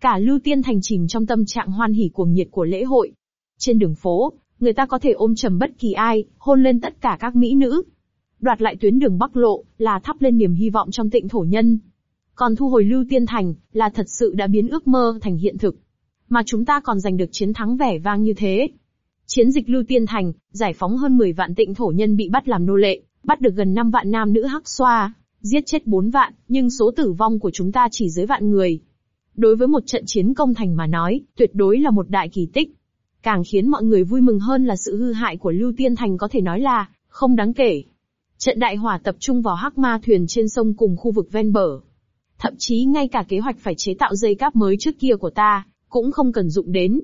Cả Lưu Tiên Thành chìm trong tâm trạng hoan hỉ cuồng nhiệt của lễ hội. Trên đường phố, người ta có thể ôm trầm bất kỳ ai, hôn lên tất cả các mỹ nữ. Đoạt lại tuyến đường Bắc Lộ, là thắp lên niềm hy vọng trong tịnh thổ nhân. Còn thu hồi Lưu Tiên Thành, là thật sự đã biến ước mơ thành hiện thực. Mà chúng ta còn giành được chiến thắng vẻ vang như thế. Chiến dịch Lưu Tiên Thành, giải phóng hơn 10 vạn tịnh thổ nhân bị bắt làm nô lệ, bắt được gần 5 vạn nam nữ hắc xoa, giết chết 4 vạn, nhưng số tử vong của chúng ta chỉ dưới vạn người. Đối với một trận chiến công thành mà nói, tuyệt đối là một đại kỳ tích. Càng khiến mọi người vui mừng hơn là sự hư hại của Lưu Tiên Thành có thể nói là, không đáng kể. Trận đại hỏa tập trung vào hắc ma thuyền trên sông cùng khu vực ven bờ. Thậm chí ngay cả kế hoạch phải chế tạo dây cáp mới trước kia của ta, cũng không cần dụng đến.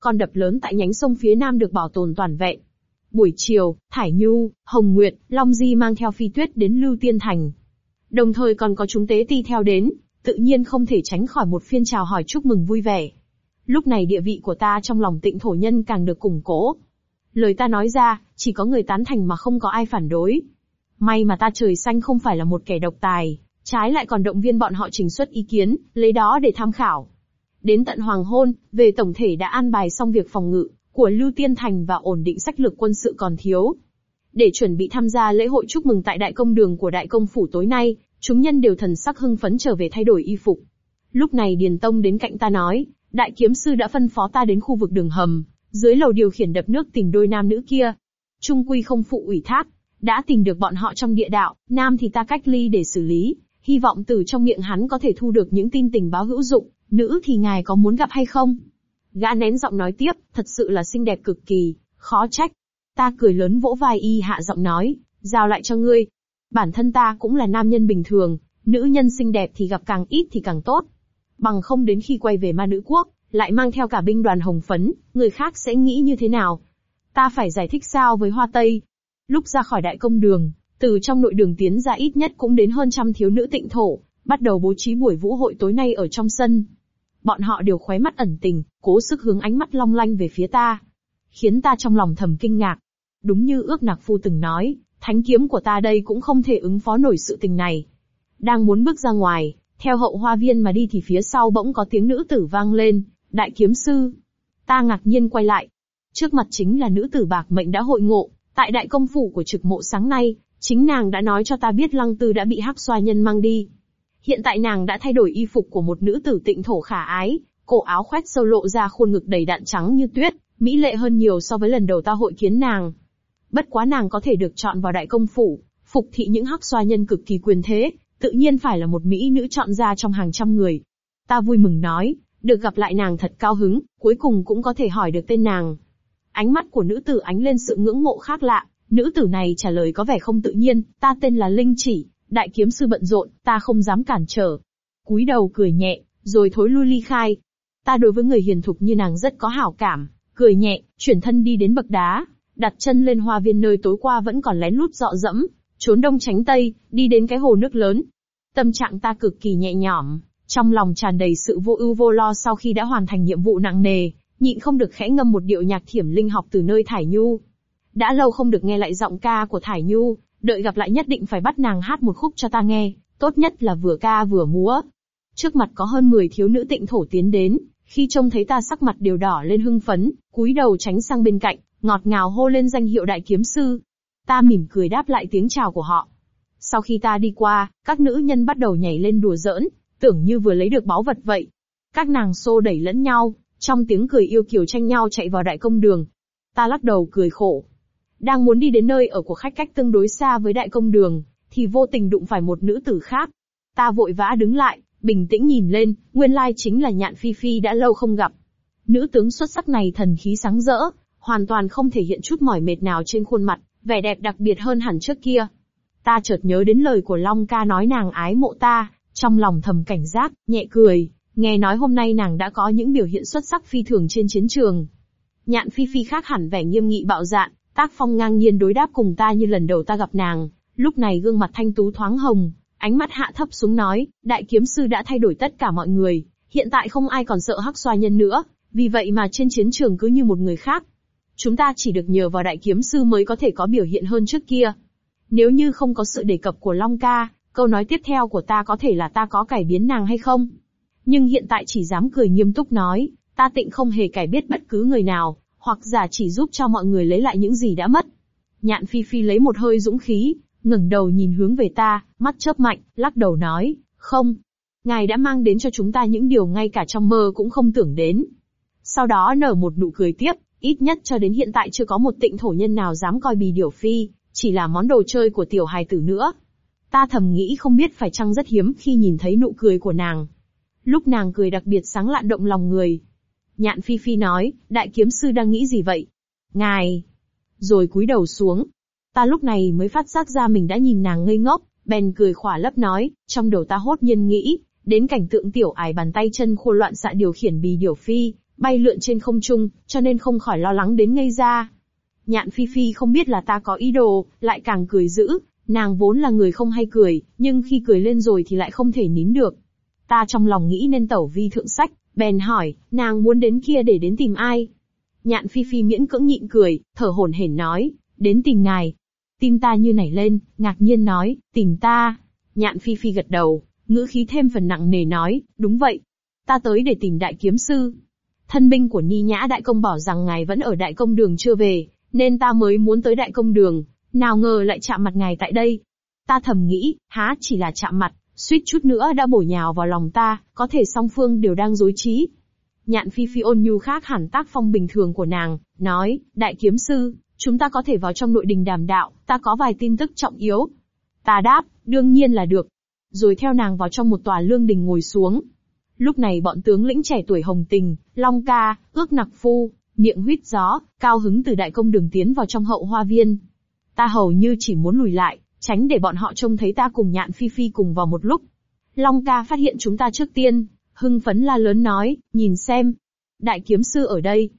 Con đập lớn tại nhánh sông phía nam được bảo tồn toàn vẹn. Buổi chiều, Thải Nhu, Hồng Nguyệt, Long Di mang theo phi tuyết đến Lưu Tiên Thành. Đồng thời còn có chúng tế ti theo đến, tự nhiên không thể tránh khỏi một phiên chào hỏi chúc mừng vui vẻ. Lúc này địa vị của ta trong lòng tịnh thổ nhân càng được củng cố. Lời ta nói ra, chỉ có người tán thành mà không có ai phản đối. May mà ta trời xanh không phải là một kẻ độc tài, trái lại còn động viên bọn họ trình xuất ý kiến, lấy đó để tham khảo. Đến tận hoàng hôn, về tổng thể đã an bài xong việc phòng ngự của Lưu Tiên Thành và ổn định sách lược quân sự còn thiếu. Để chuẩn bị tham gia lễ hội chúc mừng tại đại công đường của đại công phủ tối nay, chúng nhân đều thần sắc hưng phấn trở về thay đổi y phục. Lúc này Điền Tông đến cạnh ta nói, đại kiếm sư đã phân phó ta đến khu vực đường hầm, dưới lầu điều khiển đập nước tìm đôi nam nữ kia. Trung quy không phụ ủy thác, đã tìm được bọn họ trong địa đạo, nam thì ta cách ly để xử lý, hy vọng từ trong miệng hắn có thể thu được những tin tình báo hữu dụng, nữ thì ngài có muốn gặp hay không? Gã nén giọng nói tiếp, thật sự là xinh đẹp cực kỳ, khó trách. Ta cười lớn vỗ vai y hạ giọng nói, giao lại cho ngươi. Bản thân ta cũng là nam nhân bình thường, nữ nhân xinh đẹp thì gặp càng ít thì càng tốt. Bằng không đến khi quay về ma nữ quốc, lại mang theo cả binh đoàn hồng phấn, người khác sẽ nghĩ như thế nào? Ta phải giải thích sao với Hoa Tây? Lúc ra khỏi đại công đường, từ trong nội đường tiến ra ít nhất cũng đến hơn trăm thiếu nữ tịnh thổ, bắt đầu bố trí buổi vũ hội tối nay ở trong sân. Bọn họ đều khóe mắt ẩn tình, cố sức hướng ánh mắt long lanh về phía ta. Khiến ta trong lòng thầm kinh ngạc. Đúng như ước nạc phu từng nói, thánh kiếm của ta đây cũng không thể ứng phó nổi sự tình này. Đang muốn bước ra ngoài, theo hậu hoa viên mà đi thì phía sau bỗng có tiếng nữ tử vang lên, đại kiếm sư. Ta ngạc nhiên quay lại. Trước mặt chính là nữ tử bạc mệnh đã hội ngộ, tại đại công phủ của trực mộ sáng nay, chính nàng đã nói cho ta biết lăng tư đã bị hắc xoa nhân mang đi. Hiện tại nàng đã thay đổi y phục của một nữ tử tịnh thổ khả ái, cổ áo khoét sâu lộ ra khuôn ngực đầy đạn trắng như tuyết, mỹ lệ hơn nhiều so với lần đầu ta hội kiến nàng. Bất quá nàng có thể được chọn vào đại công phủ, phục thị những hắc xoa nhân cực kỳ quyền thế, tự nhiên phải là một mỹ nữ chọn ra trong hàng trăm người. Ta vui mừng nói, được gặp lại nàng thật cao hứng, cuối cùng cũng có thể hỏi được tên nàng. Ánh mắt của nữ tử ánh lên sự ngưỡng mộ khác lạ, nữ tử này trả lời có vẻ không tự nhiên, ta tên là Linh Chỉ, đại kiếm sư bận rộn, ta không dám cản trở. Cúi đầu cười nhẹ, rồi thối lui ly khai. Ta đối với người hiền thục như nàng rất có hảo cảm, cười nhẹ, chuyển thân đi đến bậc đá, đặt chân lên hoa viên nơi tối qua vẫn còn lén lút dọ dẫm, trốn đông tránh tây, đi đến cái hồ nước lớn. Tâm trạng ta cực kỳ nhẹ nhõm, trong lòng tràn đầy sự vô ưu vô lo sau khi đã hoàn thành nhiệm vụ nặng nề, nhịn không được khẽ ngâm một điệu nhạc thiểm linh học từ nơi Thải Nhu. Đã lâu không được nghe lại giọng ca của Thải Nhu, đợi gặp lại nhất định phải bắt nàng hát một khúc cho ta nghe, tốt nhất là vừa ca vừa múa. Trước mặt có hơn 10 thiếu nữ tịnh thổ tiến đến, khi trông thấy ta sắc mặt đều đỏ lên hưng phấn, cúi đầu tránh sang bên cạnh, ngọt ngào hô lên danh hiệu đại kiếm sư. Ta mỉm cười đáp lại tiếng chào của họ. Sau khi ta đi qua, các nữ nhân bắt đầu nhảy lên đùa giỡn, tưởng như vừa lấy được báu vật vậy. Các nàng xô đẩy lẫn nhau, trong tiếng cười yêu kiều tranh nhau chạy vào đại công đường. Ta lắc đầu cười khổ. Đang muốn đi đến nơi ở của khách cách tương đối xa với đại công đường, thì vô tình đụng phải một nữ tử khác. Ta vội vã đứng lại, bình tĩnh nhìn lên, nguyên lai chính là nhạn phi phi đã lâu không gặp. Nữ tướng xuất sắc này thần khí sáng rỡ, hoàn toàn không thể hiện chút mỏi mệt nào trên khuôn mặt, vẻ đẹp đặc biệt hơn hẳn trước kia. Ta chợt nhớ đến lời của Long ca nói nàng ái mộ ta, trong lòng thầm cảnh giác, nhẹ cười, nghe nói hôm nay nàng đã có những biểu hiện xuất sắc phi thường trên chiến trường. Nhạn phi phi khác hẳn vẻ nghiêm nghị bạo dạn, tác phong ngang nhiên đối đáp cùng ta như lần đầu ta gặp nàng, lúc này gương mặt thanh tú thoáng hồng, ánh mắt hạ thấp xuống nói, đại kiếm sư đã thay đổi tất cả mọi người, hiện tại không ai còn sợ hắc xoa nhân nữa, vì vậy mà trên chiến trường cứ như một người khác. Chúng ta chỉ được nhờ vào đại kiếm sư mới có thể có biểu hiện hơn trước kia. Nếu như không có sự đề cập của Long ca, câu nói tiếp theo của ta có thể là ta có cải biến nàng hay không? Nhưng hiện tại chỉ dám cười nghiêm túc nói, ta tịnh không hề cải biết bất cứ người nào, hoặc giả chỉ giúp cho mọi người lấy lại những gì đã mất. Nhạn Phi Phi lấy một hơi dũng khí, ngẩng đầu nhìn hướng về ta, mắt chớp mạnh, lắc đầu nói, không. Ngài đã mang đến cho chúng ta những điều ngay cả trong mơ cũng không tưởng đến. Sau đó nở một nụ cười tiếp, ít nhất cho đến hiện tại chưa có một tịnh thổ nhân nào dám coi bì điểu phi, chỉ là món đồ chơi của tiểu hài tử nữa. Ta thầm nghĩ không biết phải chăng rất hiếm khi nhìn thấy nụ cười của nàng. Lúc nàng cười đặc biệt sáng lạn động lòng người. Nhạn Phi Phi nói, đại kiếm sư đang nghĩ gì vậy? Ngài. Rồi cúi đầu xuống. Ta lúc này mới phát giác ra mình đã nhìn nàng ngây ngốc, bèn cười khỏa lấp nói, trong đầu ta hốt nhiên nghĩ, đến cảnh tượng tiểu ải bàn tay chân khô loạn xạ điều khiển bì điều phi, bay lượn trên không trung, cho nên không khỏi lo lắng đến ngây ra. Nhạn Phi Phi không biết là ta có ý đồ, lại càng cười dữ, nàng vốn là người không hay cười, nhưng khi cười lên rồi thì lại không thể nín được. Ta trong lòng nghĩ nên tẩu vi thượng sách, bèn hỏi, nàng muốn đến kia để đến tìm ai? Nhạn Phi Phi miễn cưỡng nhịn cười, thở hổn hển nói, đến tìm ngài. Tim ta như nảy lên, ngạc nhiên nói, tìm ta. Nhạn Phi Phi gật đầu, ngữ khí thêm phần nặng nề nói, đúng vậy. Ta tới để tìm đại kiếm sư. Thân binh của Ni Nhã Đại Công bảo rằng ngài vẫn ở Đại Công Đường chưa về, nên ta mới muốn tới Đại Công Đường, nào ngờ lại chạm mặt ngài tại đây. Ta thầm nghĩ, há chỉ là chạm mặt, suýt chút nữa đã bổ nhào vào lòng ta, có thể song phương đều đang dối trí. Nhạn phi phi ôn nhu khác hẳn tác phong bình thường của nàng, nói, đại kiếm sư, chúng ta có thể vào trong nội đình đàm đạo, ta có vài tin tức trọng yếu. Ta đáp, đương nhiên là được. Rồi theo nàng vào trong một tòa lương đình ngồi xuống. Lúc này bọn tướng lĩnh trẻ tuổi Hồng Tình, Long Ca, Ước Nặc Phu, miệng huyết gió, cao hứng từ đại công đường tiến vào trong hậu hoa viên. Ta hầu như chỉ muốn lùi lại, tránh để bọn họ trông thấy ta cùng nhạn phi phi cùng vào một lúc. Long ca phát hiện chúng ta trước tiên, hưng phấn la lớn nói, nhìn xem. Đại kiếm sư ở đây.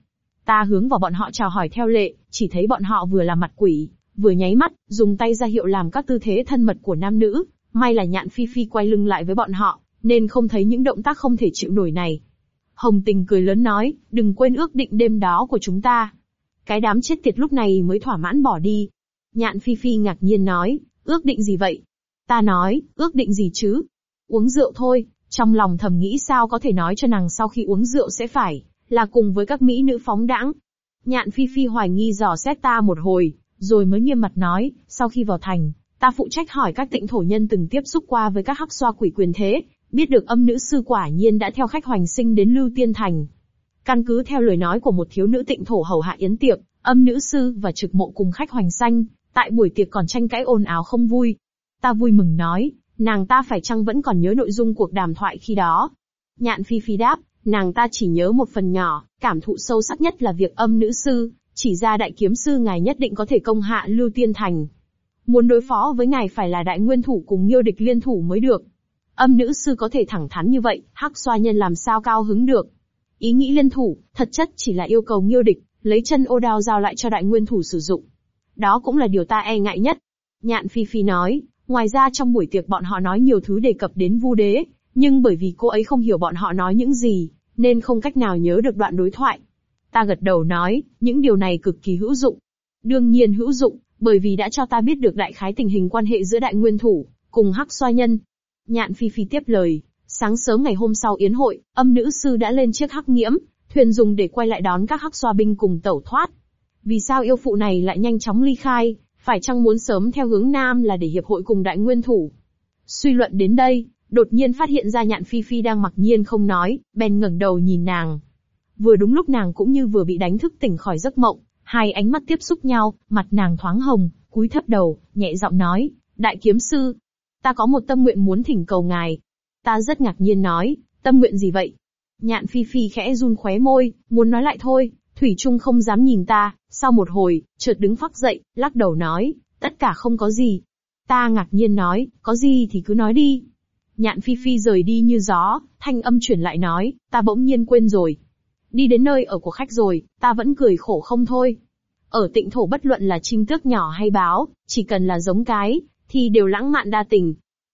Ta hướng vào bọn họ chào hỏi theo lệ, chỉ thấy bọn họ vừa làm mặt quỷ, vừa nháy mắt, dùng tay ra hiệu làm các tư thế thân mật của nam nữ. May là nhạn phi phi quay lưng lại với bọn họ, nên không thấy những động tác không thể chịu nổi này. Hồng tình cười lớn nói, đừng quên ước định đêm đó của chúng ta. Cái đám chết tiệt lúc này mới thỏa mãn bỏ đi. Nhạn phi phi ngạc nhiên nói, ước định gì vậy? Ta nói, ước định gì chứ? Uống rượu thôi, trong lòng thầm nghĩ sao có thể nói cho nàng sau khi uống rượu sẽ phải, là cùng với các mỹ nữ phóng đãng. Nhạn phi phi hoài nghi dò xét ta một hồi, rồi mới nghiêm mặt nói, sau khi vào thành, ta phụ trách hỏi các tịnh thổ nhân từng tiếp xúc qua với các hắc xoa quỷ quyền thế, biết được âm nữ sư quả nhiên đã theo khách hoành sinh đến Lưu Tiên Thành. Căn cứ theo lời nói của một thiếu nữ tịnh thổ hầu hạ yến tiệc, âm nữ sư và trực mộ cùng khách hoành xanh, tại buổi tiệc còn tranh cãi ồn ào không vui. Ta vui mừng nói, nàng ta phải chăng vẫn còn nhớ nội dung cuộc đàm thoại khi đó. Nhạn phi phi đáp, nàng ta chỉ nhớ một phần nhỏ, cảm thụ sâu sắc nhất là việc âm nữ sư, chỉ ra đại kiếm sư ngài nhất định có thể công hạ Lưu Tiên Thành. Muốn đối phó với ngài phải là đại nguyên thủ cùng nghiêu địch liên thủ mới được. Âm nữ sư có thể thẳng thắn như vậy, hắc xoa nhân làm sao cao hứng được. Ý nghĩ liên thủ, thật chất chỉ là yêu cầu nghiêu địch, lấy chân ô đao giao lại cho đại nguyên thủ sử dụng. Đó cũng là điều ta e ngại nhất. Nhạn Phi Phi nói, ngoài ra trong buổi tiệc bọn họ nói nhiều thứ đề cập đến vu đế, nhưng bởi vì cô ấy không hiểu bọn họ nói những gì, nên không cách nào nhớ được đoạn đối thoại. Ta gật đầu nói, những điều này cực kỳ hữu dụng. Đương nhiên hữu dụng, bởi vì đã cho ta biết được đại khái tình hình quan hệ giữa đại nguyên thủ, cùng hắc xoa nhân. Nhạn Phi Phi tiếp lời, sáng sớm ngày hôm sau yến hội, âm nữ sư đã lên chiếc hắc nghiễm, thuyền dùng để quay lại đón các hắc xoa binh cùng tẩu thoát. Vì sao yêu phụ này lại nhanh chóng ly khai, phải chăng muốn sớm theo hướng nam là để hiệp hội cùng đại nguyên thủ? Suy luận đến đây, đột nhiên phát hiện ra nhạn phi phi đang mặc nhiên không nói, bèn ngẩng đầu nhìn nàng. Vừa đúng lúc nàng cũng như vừa bị đánh thức tỉnh khỏi giấc mộng, hai ánh mắt tiếp xúc nhau, mặt nàng thoáng hồng, cúi thấp đầu, nhẹ giọng nói, đại kiếm sư, ta có một tâm nguyện muốn thỉnh cầu ngài. Ta rất ngạc nhiên nói, tâm nguyện gì vậy? Nhạn phi phi khẽ run khóe môi, muốn nói lại thôi, Thủy Trung không dám nhìn ta, sau một hồi, chợt đứng phắc dậy, lắc đầu nói, tất cả không có gì. Ta ngạc nhiên nói, có gì thì cứ nói đi. Nhạn Phi Phi rời đi như gió, thanh âm chuyển lại nói, ta bỗng nhiên quên rồi. Đi đến nơi ở của khách rồi, ta vẫn cười khổ không thôi. Ở tịnh thổ bất luận là chim tước nhỏ hay báo, chỉ cần là giống cái, thì đều lãng mạn đa tình.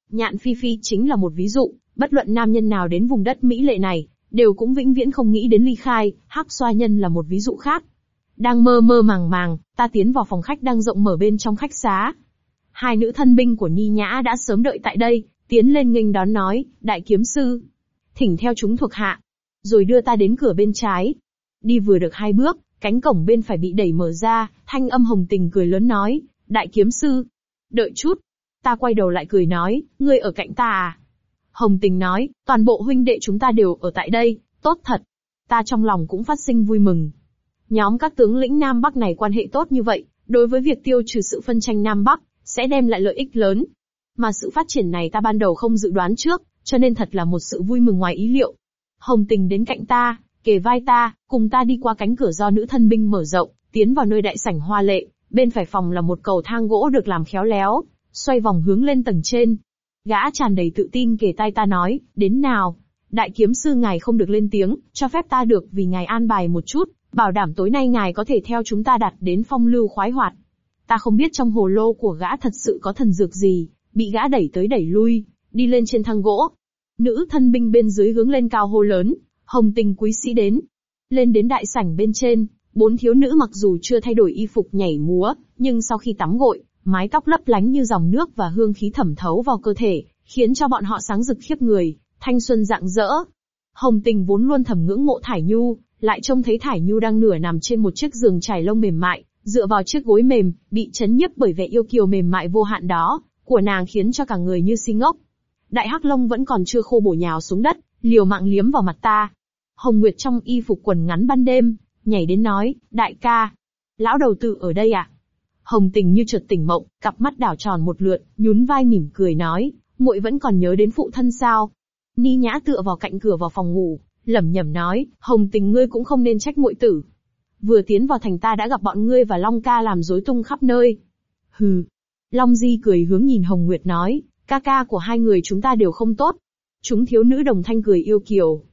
Nhạn Phi Phi chính là một ví dụ, bất luận nam nhân nào đến vùng đất Mỹ lệ này, đều cũng vĩnh viễn không nghĩ đến ly khai, hắc xoa nhân là một ví dụ khác. Đang mơ mơ màng màng, ta tiến vào phòng khách đang rộng mở bên trong khách xá. Hai nữ thân binh của Ni Nhã đã sớm đợi tại đây, tiến lên nghênh đón nói, đại kiếm sư. Thỉnh theo chúng thuộc hạ. Rồi đưa ta đến cửa bên trái. Đi vừa được hai bước, cánh cổng bên phải bị đẩy mở ra, thanh âm hồng tình cười lớn nói, đại kiếm sư. đợi chút. Ta quay đầu lại cười nói, ngươi ở cạnh ta à? Hồng Tình nói, toàn bộ huynh đệ chúng ta đều ở tại đây, tốt thật. Ta trong lòng cũng phát sinh vui mừng. Nhóm các tướng lĩnh Nam Bắc này quan hệ tốt như vậy, đối với việc tiêu trừ sự phân tranh Nam Bắc, sẽ đem lại lợi ích lớn. Mà sự phát triển này ta ban đầu không dự đoán trước, cho nên thật là một sự vui mừng ngoài ý liệu. Hồng Tình đến cạnh ta, kề vai ta, cùng ta đi qua cánh cửa do nữ thân binh mở rộng, tiến vào nơi đại sảnh hoa lệ, bên phải phòng là một cầu thang gỗ được làm khéo léo, xoay vòng hướng lên tầng trên. Gã tràn đầy tự tin kề tai ta nói, đến nào, đại kiếm sư ngài không được lên tiếng, cho phép ta được vì ngài an bài một chút, bảo đảm tối nay ngài có thể theo chúng ta đặt đến phong lưu khoái hoạt. Ta không biết trong hồ lô của gã thật sự có thần dược gì, bị gã đẩy tới đẩy lui, đi lên trên thang gỗ. Nữ thân binh bên dưới hướng lên cao hô lớn, hồng tình quý sĩ đến. Lên đến đại sảnh bên trên, bốn thiếu nữ mặc dù chưa thay đổi y phục nhảy múa, nhưng sau khi tắm gội, mái tóc lấp lánh như dòng nước và hương khí thẩm thấu vào cơ thể, khiến cho bọn họ sáng rực khiếp người, thanh xuân rạng rỡ. Hồng tình vốn luôn thầm ngưỡng mộ Thải Nhu, lại trông thấy Thải Nhu đang nửa nằm trên một chiếc giường trải lông mềm mại, dựa vào chiếc gối mềm, bị chấn nhấp bởi vẻ yêu kiều mềm mại vô hạn đó, của nàng khiến cho cả người như si ngốc. Đại Hắc Long vẫn còn chưa khô bổ nhào xuống đất, liều mạng liếm vào mặt ta. Hồng Nguyệt trong y phục quần ngắn ban đêm, nhảy đến nói, đại ca, lão đầu tử ở đây à? Hồng Tình như chợt tỉnh mộng, cặp mắt đảo tròn một lượt, nhún vai mỉm cười nói, muội vẫn còn nhớ đến phụ thân sao? Ni Nhã tựa vào cạnh cửa vào phòng ngủ, lẩm nhẩm nói, Hồng Tình ngươi cũng không nên trách muội tử. Vừa tiến vào thành ta đã gặp bọn ngươi và Long ca làm rối tung khắp nơi. Hừ. Long Di cười hướng nhìn Hồng Nguyệt nói, ca ca của hai người chúng ta đều không tốt. Chúng thiếu nữ đồng thanh cười yêu kiều.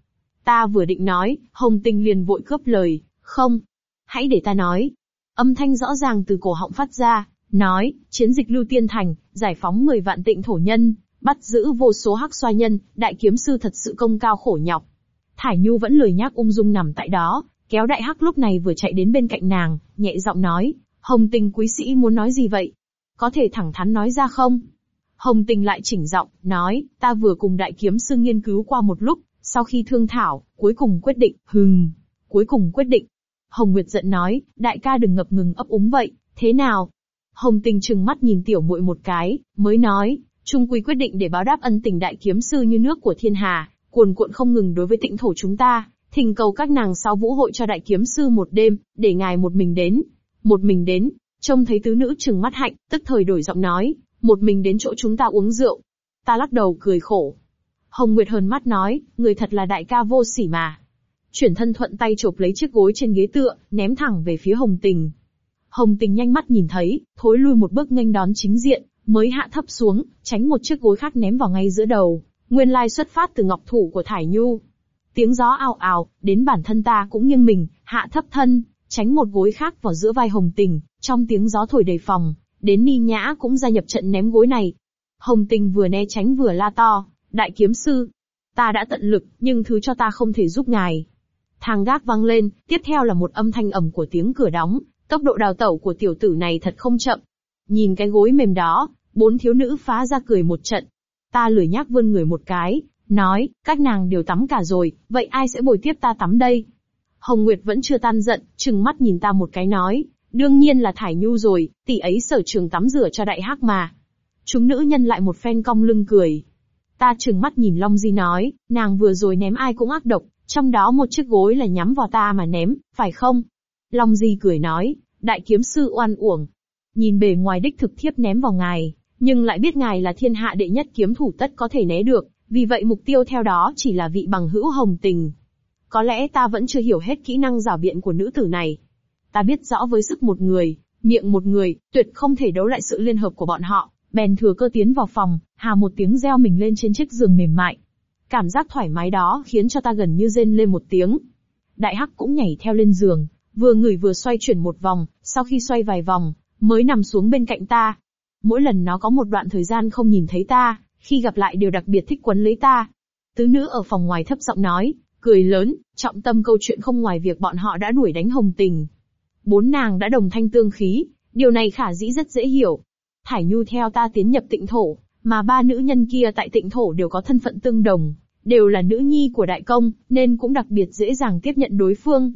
Ta vừa định nói, Hồng Tình liền vội cướp lời, không. Hãy để ta nói. Âm thanh rõ ràng từ cổ họng phát ra, nói, chiến dịch lưu tiên thành, giải phóng 10 vạn tịnh thổ nhân, bắt giữ vô số hắc xoa nhân, đại kiếm sư thật sự công cao khổ nhọc. Thải Nhu vẫn lười nhác ung dung nằm tại đó, kéo đại hắc lúc này vừa chạy đến bên cạnh nàng, nhẹ giọng nói, Hồng tình quý sĩ muốn nói gì vậy? Có thể thẳng thắn nói ra không? Hồng tình lại chỉnh giọng, nói, ta vừa cùng đại kiếm sư nghiên cứu qua một lúc, sau khi thương thảo, cuối cùng quyết định, hừm, cuối cùng quyết định. Hồng Nguyệt giận nói, đại ca đừng ngập ngừng ấp úng vậy, thế nào? Hồng tình trừng mắt nhìn tiểu muội một cái, mới nói, Trung quy quyết định để báo đáp ân tình đại kiếm sư như nước của thiên hà, cuồn cuộn không ngừng đối với tịnh thổ chúng ta, thỉnh cầu các nàng sau vũ hội cho đại kiếm sư một đêm, để ngài một mình đến. Một mình đến, trông thấy tứ nữ trừng mắt hạnh, tức thời đổi giọng nói, một mình đến chỗ chúng ta uống rượu. Ta lắc đầu cười khổ. Hồng Nguyệt hờn mắt nói, người thật là đại ca vô sỉ mà. Chuyển thân thuận tay chộp lấy chiếc gối trên ghế tựa, ném thẳng về phía Hồng Tình. Hồng Tình nhanh mắt nhìn thấy, thối lui một bước nghênh đón chính diện, mới hạ thấp xuống, tránh một chiếc gối khác ném vào ngay giữa đầu. Nguyên lai xuất phát từ ngọc thủ của Thải Nhu. Tiếng gió ào ào, đến bản thân ta cũng nghiêng mình, hạ thấp thân, tránh một gối khác vào giữa vai Hồng Tình, trong tiếng gió thổi đầy phòng, đến Ni Nhã cũng gia nhập trận ném gối này. Hồng Tình vừa né tránh vừa la to, đại kiếm sư. Ta đã tận lực, nhưng thứ cho ta không thể giúp ngài. Thang gác vang lên, tiếp theo là một âm thanh ẩm của tiếng cửa đóng, tốc độ đào tẩu của tiểu tử này thật không chậm, Nhìn cái gối mềm đó, bốn thiếu nữ phá ra cười một trận. Ta lười nhác vươn người một cái, nói, các nàng đều tắm cả rồi, vậy ai sẽ bồi tiếp ta tắm đây? Hồng Nguyệt vẫn chưa tan giận, trừng mắt nhìn ta một cái nói, đương nhiên là Thải Nhu rồi, tỷ ấy sở trường tắm rửa cho đại hắc mà. Chúng nữ nhân lại một phen cong lưng cười. Ta trừng mắt nhìn Long Di nói, nàng vừa rồi ném ai cũng ác độc, trong đó một chiếc gối là nhắm vào ta mà ném, phải không? Long Di cười nói, đại kiếm sư oan uổng, Nhìn bề ngoài đích thực thiếp ném vào ngài, nhưng lại biết ngài là thiên hạ đệ nhất kiếm thủ tất có thể né được, vì vậy mục tiêu theo đó chỉ là vị bằng hữu hồng tình. Có lẽ ta vẫn chưa hiểu hết kỹ năng rào biện của nữ tử này. Ta biết rõ với sức một người, miệng một người, tuyệt không thể đấu lại sự liên hợp của bọn họ, bèn thừa cơ tiến vào phòng, hà một tiếng reo mình lên trên chiếc giường mềm mại. Cảm giác thoải mái đó khiến cho ta gần như rên lên một tiếng. Đại Hắc cũng nhảy theo lên giường, vừa ngửi vừa xoay chuyển một vòng, sau khi xoay vài vòng, mới nằm xuống bên cạnh ta. Mỗi lần nó có một đoạn thời gian không nhìn thấy ta, khi gặp lại đều đặc biệt thích quấn lấy ta. Tứ nữ ở phòng ngoài thấp giọng nói, cười lớn, trọng tâm câu chuyện không ngoài việc bọn họ đã đuổi đánh hồng tình. Bốn nàng đã đồng thanh tương khí, điều này khả dĩ rất dễ hiểu. Thải Nhu theo ta tiến nhập tịnh thổ, mà ba nữ nhân kia tại tịnh thổ đều có thân phận tương đồng, đều là nữ nhi của đại công, nên cũng đặc biệt dễ dàng tiếp nhận đối phương.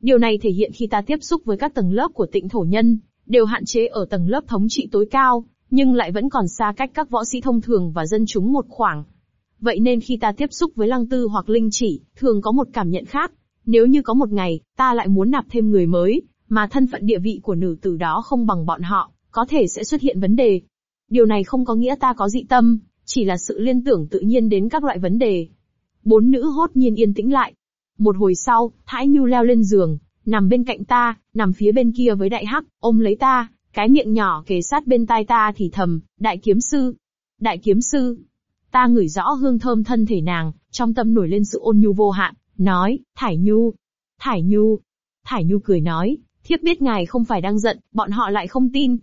Điều này thể hiện khi ta tiếp xúc với các tầng lớp của tịnh thổ nhân, đều hạn chế ở tầng lớp thống trị tối cao, nhưng lại vẫn còn xa cách các võ sĩ thông thường và dân chúng một khoảng. Vậy nên khi ta tiếp xúc với lăng tư hoặc linh chỉ, thường có một cảm nhận khác. Nếu như có một ngày, ta lại muốn nạp thêm người mới, mà thân phận địa vị của nữ tử đó không bằng bọn họ, có thể sẽ xuất hiện vấn đề. Điều này không có nghĩa ta có dị tâm, chỉ là sự liên tưởng tự nhiên đến các loại vấn đề. Bốn nữ hốt nhiên yên tĩnh lại. Một hồi sau, Thái Nhu leo lên giường, nằm bên cạnh ta, nằm phía bên kia với đại hắc, ôm lấy ta, cái miệng nhỏ kề sát bên tai ta thì thầm, đại kiếm sư, đại kiếm sư. Ta ngửi rõ hương thơm thân thể nàng, trong tâm nổi lên sự ôn nhu vô hạn, nói, Thải Nhu, Thải Nhu. Thải Nhu cười nói, thiếp biết ngài không phải đang giận, bọn họ lại không tin.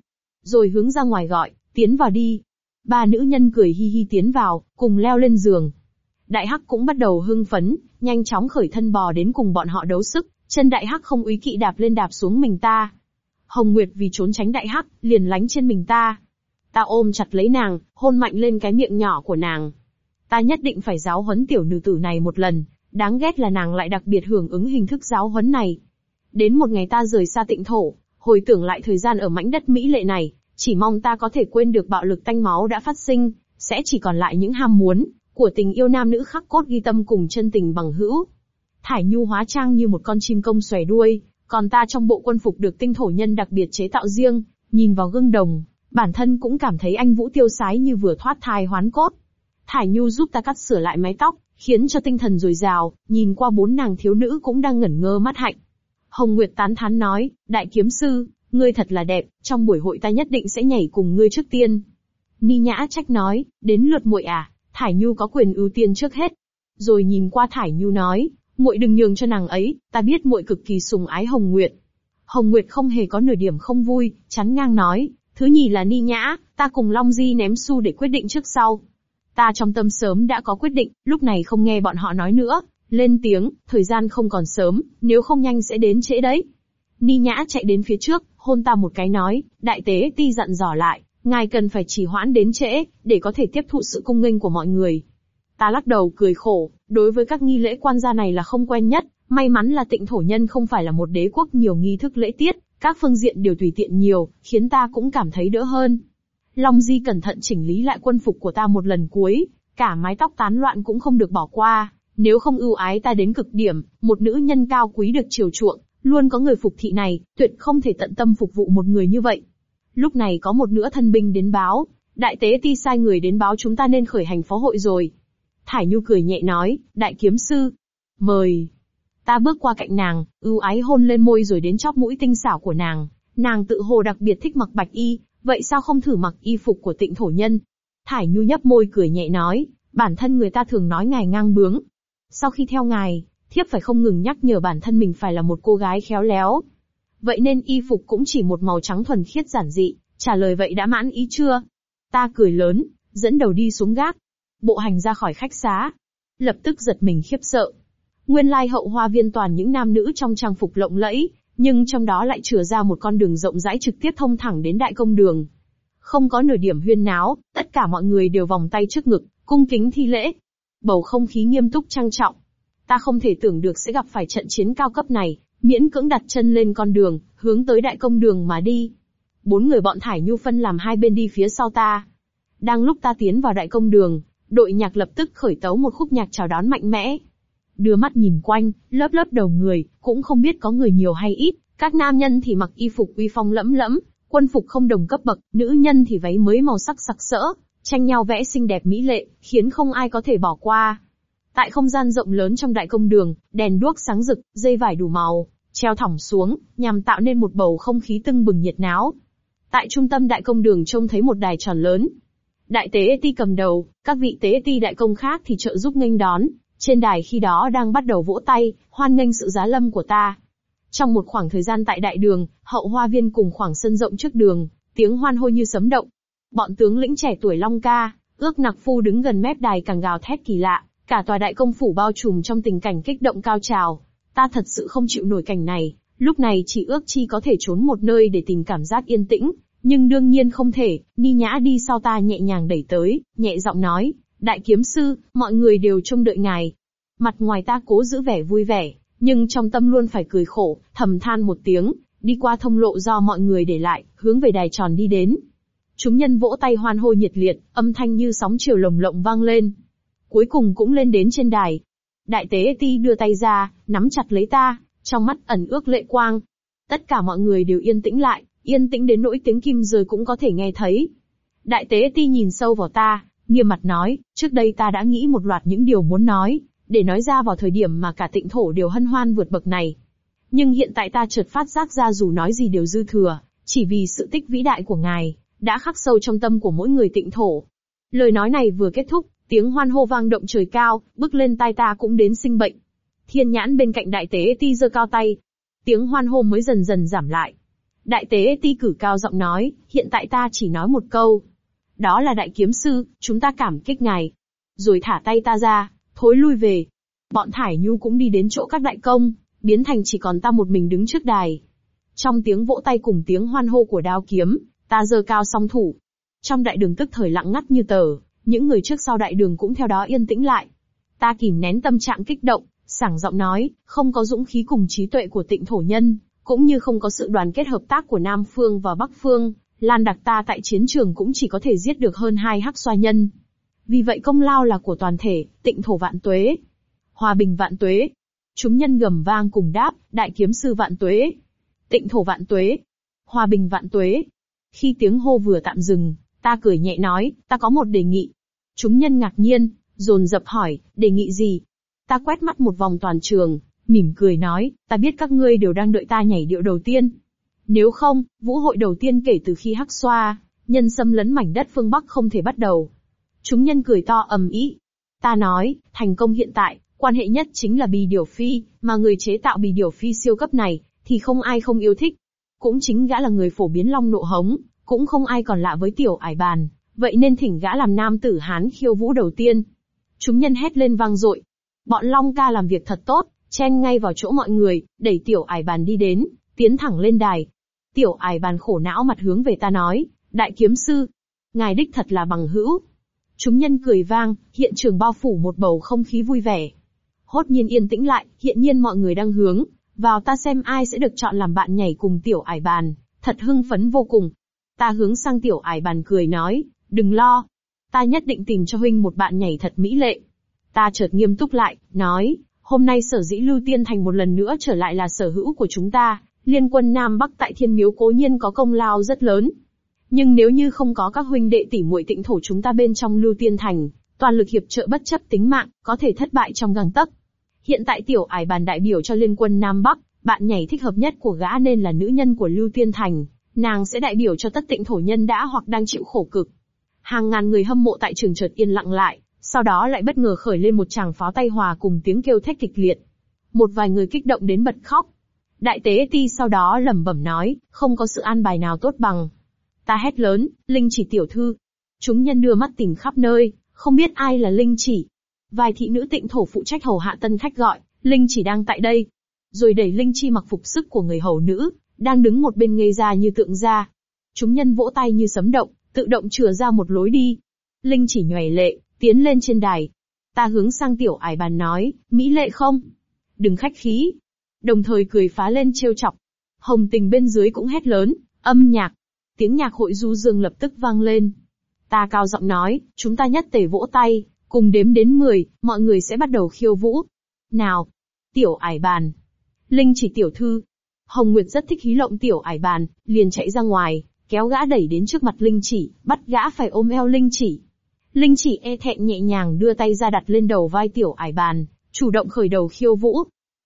Rồi hướng ra ngoài gọi, tiến vào đi. Ba nữ nhân cười hi hi tiến vào, cùng leo lên giường. Đại Hắc cũng bắt đầu hưng phấn, nhanh chóng khởi thân bò đến cùng bọn họ đấu sức, chân Đại Hắc không úy kỵ đạp lên đạp xuống mình ta. Hồng Nguyệt vì trốn tránh Đại Hắc, liền lánh trên mình ta. Ta ôm chặt lấy nàng, hôn mạnh lên cái miệng nhỏ của nàng. Ta nhất định phải giáo huấn tiểu nữ tử này một lần, đáng ghét là nàng lại đặc biệt hưởng ứng hình thức giáo huấn này. Đến một ngày ta rời xa tịnh thổ, hồi tưởng lại thời gian ở mảnh đất Mỹ lệ này, chỉ mong ta có thể quên được bạo lực tanh máu đã phát sinh, sẽ chỉ còn lại những ham muốn, của tình yêu nam nữ khắc cốt ghi tâm cùng chân tình bằng hữu. Thải Nhu hóa trang như một con chim công xòe đuôi, còn ta trong bộ quân phục được tinh thổ nhân đặc biệt chế tạo riêng, nhìn vào gương đồng, bản thân cũng cảm thấy anh Vũ tiêu sái như vừa thoát thai hoán cốt. Thải Nhu giúp ta cắt sửa lại mái tóc, khiến cho tinh thần dồi dào, nhìn qua bốn nàng thiếu nữ cũng đang ngẩn ngơ mắt hạnh. Hồng Nguyệt tán thán nói, đại kiếm sư, ngươi thật là đẹp, trong buổi hội ta nhất định sẽ nhảy cùng ngươi trước tiên. Ni Nhã trách nói, đến lượt muội à, Thải Nhu có quyền ưu tiên trước hết. Rồi nhìn qua Thải Nhu nói, muội đừng nhường cho nàng ấy, ta biết muội cực kỳ sùng ái Hồng Nguyệt. Hồng Nguyệt không hề có nửa điểm không vui, chắn ngang nói, thứ nhì là Ni Nhã, ta cùng Long Di ném xu để quyết định trước sau. Ta trong tâm sớm đã có quyết định, lúc này không nghe bọn họ nói nữa, lên tiếng, thời gian không còn sớm, nếu không nhanh sẽ đến trễ đấy. Ni Nhã chạy đến phía trước, hôn ta một cái nói, đại tế ti dặn dò lại, ngài cần phải chỉ hoãn đến trễ, để có thể tiếp thụ sự cung nghênh của mọi người. Ta lắc đầu cười khổ, đối với các nghi lễ quan gia này là không quen nhất, may mắn là tịnh thổ nhân không phải là một đế quốc nhiều nghi thức lễ tiết, các phương diện đều tùy tiện nhiều, khiến ta cũng cảm thấy đỡ hơn. Long Di cẩn thận chỉnh lý lại quân phục của ta một lần cuối, cả mái tóc tán loạn cũng không được bỏ qua, nếu không ưu ái ta đến cực điểm, một nữ nhân cao quý được chiều chuộng, luôn có người phục thị này, tuyệt không thể tận tâm phục vụ một người như vậy. Lúc này có một nữ thân binh đến báo, đại tế ti sai người đến báo chúng ta nên khởi hành phó hội rồi. Thải Nhu cười nhẹ nói, đại kiếm sư, mời. Ta bước qua cạnh nàng, ưu ái hôn lên môi rồi đến chóp mũi tinh xảo của nàng. Nàng tự hồ đặc biệt thích mặc bạch y, vậy sao không thử mặc y phục của tịnh thổ nhân? Thải Nhu nhấp môi cười nhẹ nói, bản thân người ta thường nói ngài ngang bướng. Sau khi theo ngài, thiếp phải không ngừng nhắc nhở bản thân mình phải là một cô gái khéo léo. Vậy nên y phục cũng chỉ một màu trắng thuần khiết giản dị, trả lời vậy đã mãn ý chưa? Ta cười lớn, dẫn đầu đi xuống gác. Bộ hành ra khỏi khách xá. Lập tức giật mình khiếp sợ. Nguyên lai hậu hoa viên toàn những nam nữ trong trang phục lộng lẫy, nhưng trong đó lại chừa ra một con đường rộng rãi trực tiếp thông thẳng đến đại công đường. Không có nửa điểm huyên náo, tất cả mọi người đều vòng tay trước ngực, cung kính thi lễ. Bầu không khí nghiêm túc trang trọng. Ta không thể tưởng được sẽ gặp phải trận chiến cao cấp này, miễn cưỡng đặt chân lên con đường, hướng tới đại công đường mà đi. Bốn người bọn Thải Nhu phân làm hai bên đi phía sau ta. Đang lúc ta tiến vào đại công đường, đội nhạc lập tức khởi tấu một khúc nhạc chào đón mạnh mẽ. Đưa mắt nhìn quanh, lớp lớp đầu người, cũng không biết có người nhiều hay ít, các nam nhân thì mặc y phục uy phong lẫm lẫm, quân phục không đồng cấp bậc, nữ nhân thì váy mới màu sắc sặc sỡ, tranh nhau vẽ xinh đẹp mỹ lệ, khiến không ai có thể bỏ qua. Tại không gian rộng lớn trong đại công đường, đèn đuốc sáng rực, dây vải đủ màu, treo thỏng xuống, nhằm tạo nên một bầu không khí tưng bừng nhiệt náo. Tại trung tâm đại công đường trông thấy một đài tròn lớn. Đại tế ti cầm đầu, các vị tế ti đại công khác thì trợ giúp nghênh đón. Trên đài khi đó đang bắt đầu vỗ tay, hoan nghênh sự giá lâm của ta. Trong một khoảng thời gian tại đại đường, hậu hoa viên cùng khoảng sân rộng trước đường, tiếng hoan hô như sấm động. Bọn tướng lĩnh trẻ tuổi Long Ca, ước nặc phu đứng gần mép đài càng gào thét kỳ lạ, cả tòa đại công phủ bao trùm trong tình cảnh kích động cao trào. Ta thật sự không chịu nổi cảnh này, lúc này chỉ ước chi có thể trốn một nơi để tìm cảm giác yên tĩnh, nhưng đương nhiên không thể, Ni Nhã đi sau ta nhẹ nhàng đẩy tới, nhẹ giọng nói, đại kiếm sư, mọi người đều trông đợi ngài. Mặt ngoài ta cố giữ vẻ vui vẻ, nhưng trong tâm luôn phải cười khổ, thầm than một tiếng, đi qua thông lộ do mọi người để lại, hướng về đài tròn đi đến. Chúng nhân vỗ tay hoan hô nhiệt liệt, âm thanh như sóng chiều lồng lộng vang lên. Cuối cùng cũng lên đến trên đài. Đại tế ti đưa tay ra, nắm chặt lấy ta, trong mắt ẩn ước lệ quang. Tất cả mọi người đều yên tĩnh lại, yên tĩnh đến nỗi tiếng kim rơi cũng có thể nghe thấy. Đại tế ti nhìn sâu vào ta, nghiêm mặt nói, trước đây ta đã nghĩ một loạt những điều muốn nói, để nói ra vào thời điểm mà cả tịnh thổ đều hân hoan vượt bậc này. Nhưng hiện tại ta chợt phát giác ra dù nói gì đều dư thừa, chỉ vì sự tích vĩ đại của ngài, đã khắc sâu trong tâm của mỗi người tịnh thổ. Lời nói này vừa kết thúc, tiếng hoan hô vang động trời cao, bước lên tai ta cũng đến sinh bệnh. Thiên nhãn bên cạnh đại tế ti giơ cao tay. Tiếng hoan hô mới dần dần giảm lại. Đại tế ti cử cao giọng nói, hiện tại ta chỉ nói một câu. Đó là đại kiếm sư, chúng ta cảm kích ngài. Rồi thả tay ta ra, thối lui về. Bọn Thải Nhu cũng đi đến chỗ các đại công, biến thành chỉ còn ta một mình đứng trước đài. Trong tiếng vỗ tay cùng tiếng hoan hô của đao kiếm, ta giơ cao song thủ. Trong đại đường tức thời lặng ngắt như tờ, những người trước sau đại đường cũng theo đó yên tĩnh lại. Ta kìm nén tâm trạng kích động, sảng giọng nói, không có dũng khí cùng trí tuệ của tịnh thổ nhân, cũng như không có sự đoàn kết hợp tác của Nam Phương và Bắc Phương, Lan đặc ta tại chiến trường cũng chỉ có thể giết được hơn hai hắc xoa nhân. Vì vậy công lao là của toàn thể, tịnh thổ vạn tuế. Hòa bình vạn tuế. Chúng nhân gầm vang cùng đáp, đại kiếm sư vạn tuế. Tịnh thổ vạn tuế. Hòa bình vạn tuế. Khi tiếng hô vừa tạm dừng, ta cười nhẹ nói, ta có một đề nghị. Chúng nhân ngạc nhiên, dồn dập hỏi, đề nghị gì? Ta quét mắt một vòng toàn trường, mỉm cười nói, ta biết các ngươi đều đang đợi ta nhảy điệu đầu tiên. Nếu không, vũ hội đầu tiên kể từ khi hắc xoa, nhân xâm lấn mảnh đất phương Bắc không thể bắt đầu. Chúng nhân cười to ầm ĩ. Ta nói, thành công hiện tại, quan hệ nhất chính là bì điều phi, mà người chế tạo bì điều phi siêu cấp này, thì không ai không yêu thích. Cũng chính gã là người phổ biến long nộ hống, cũng không ai còn lạ với tiểu ải bàn, vậy nên thỉnh gã làm nam tử Hán khiêu vũ đầu tiên. Chúng nhân hét lên vang dội. Bọn Long ca làm việc thật tốt, chen ngay vào chỗ mọi người, đẩy tiểu ải bàn đi đến, tiến thẳng lên đài. Tiểu ải bàn khổ não mặt hướng về ta nói, đại kiếm sư, ngài đích thật là bằng hữu. Chúng nhân cười vang, hiện trường bao phủ một bầu không khí vui vẻ. Hốt nhiên yên tĩnh lại, hiện nhiên mọi người đang hướng, vào ta xem ai sẽ được chọn làm bạn nhảy cùng tiểu ải bàn, thật hưng phấn vô cùng. Ta hướng sang tiểu ải bàn cười nói, đừng lo. Ta nhất định tìm cho huynh một bạn nhảy thật mỹ lệ. Ta chợt nghiêm túc lại, nói, hôm nay sở dĩ Lưu Tiên Thành một lần nữa trở lại là sở hữu của chúng ta, liên quân Nam Bắc tại Thiên Miếu cố nhiên có công lao rất lớn. Nhưng nếu như không có các huynh đệ tỷ muội tịnh thổ chúng ta bên trong Lưu Tiên Thành, toàn lực hiệp trợ bất chấp tính mạng, có thể thất bại trong găng tấc. Hiện tại tiểu ải bàn đại biểu cho liên quân Nam Bắc, bạn nhảy thích hợp nhất của gã nên là nữ nhân của Lưu Tiên Thành, nàng sẽ đại biểu cho tất tịnh thổ nhân đã hoặc đang chịu khổ cực. Hàng ngàn người hâm mộ tại trường chợt yên lặng lại, sau đó lại bất ngờ khởi lên một tràng pháo tay hòa cùng tiếng kêu thét kịch liệt. Một vài người kích động đến bật khóc. Đại tế ti sau đó lẩm bẩm nói, không có sự an bài nào tốt bằng. Ta hét lớn, Linh chỉ tiểu thư. Chúng nhân đưa mắt tìm khắp nơi, không biết ai là Linh chỉ. Vài thị nữ tịnh thổ phụ trách hầu hạ tân khách gọi, Linh chỉ đang tại đây. Rồi đẩy Linh chi mặc phục sức của người hầu nữ, đang đứng một bên ngây ra như tượng ra. Chúng nhân vỗ tay như sấm động, tự động chừa ra một lối đi. Linh chỉ nhòe lệ, tiến lên trên đài. Ta hướng sang tiểu ải bàn nói, Mỹ lệ không? Đừng khách khí. Đồng thời cười phá lên trêu chọc. Hồng tình bên dưới cũng hét lớn, âm nhạc. Tiếng nhạc hội du dương lập tức vang lên. Ta cao giọng nói, chúng ta nhất tề vỗ tay, cùng đếm đến 10, mọi người sẽ bắt đầu khiêu vũ. Nào! Tiểu ải bàn. Linh chỉ tiểu thư. Hồng Nguyệt rất thích hí lộng tiểu ải bàn, liền chạy ra ngoài, kéo gã đẩy đến trước mặt Linh chỉ, bắt gã phải ôm eo Linh chỉ. Linh chỉ e thẹn nhẹ nhàng đưa tay ra đặt lên đầu vai tiểu ải bàn, chủ động khởi đầu khiêu vũ.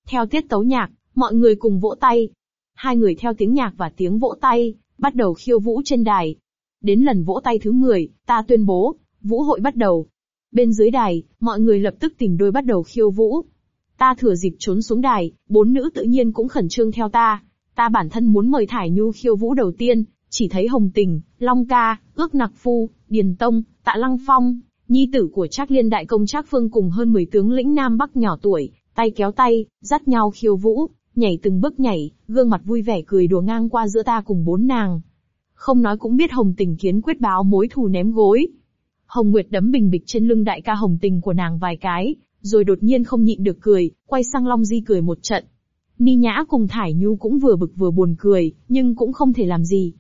Theo tiết tấu nhạc, mọi người cùng vỗ tay. Hai người theo tiếng nhạc và tiếng vỗ tay, bắt đầu khiêu vũ trên đài. Đến lần vỗ tay thứ 10, ta tuyên bố, vũ hội bắt đầu. Bên dưới đài, mọi người lập tức tìm đôi bắt đầu khiêu vũ. Ta thừa dịp trốn xuống đài, bốn nữ tự nhiên cũng khẩn trương theo ta. Ta bản thân muốn mời Thải Nhu khiêu vũ đầu tiên, chỉ thấy Hồng Tình, Long Ca, Ước Nặc Phu, Điền Tông, Tạ Lăng Phong, nhi tử của Trác Liên đại công Trác Phương cùng hơn 10 tướng lĩnh Nam Bắc nhỏ tuổi, tay kéo tay, dắt nhau khiêu vũ, nhảy từng bước nhảy, gương mặt vui vẻ cười đùa ngang qua giữa ta cùng bốn nàng. Không nói cũng biết Hồng Tình kiến quyết báo mối thù ném gối. Hồng Nguyệt đấm bình bịch trên lưng đại ca Hồng Tình của nàng vài cái, rồi đột nhiên không nhịn được cười, quay sang Long Di cười một trận. Ni Nhã cùng Thải Nhu cũng vừa bực vừa buồn cười, nhưng cũng không thể làm gì.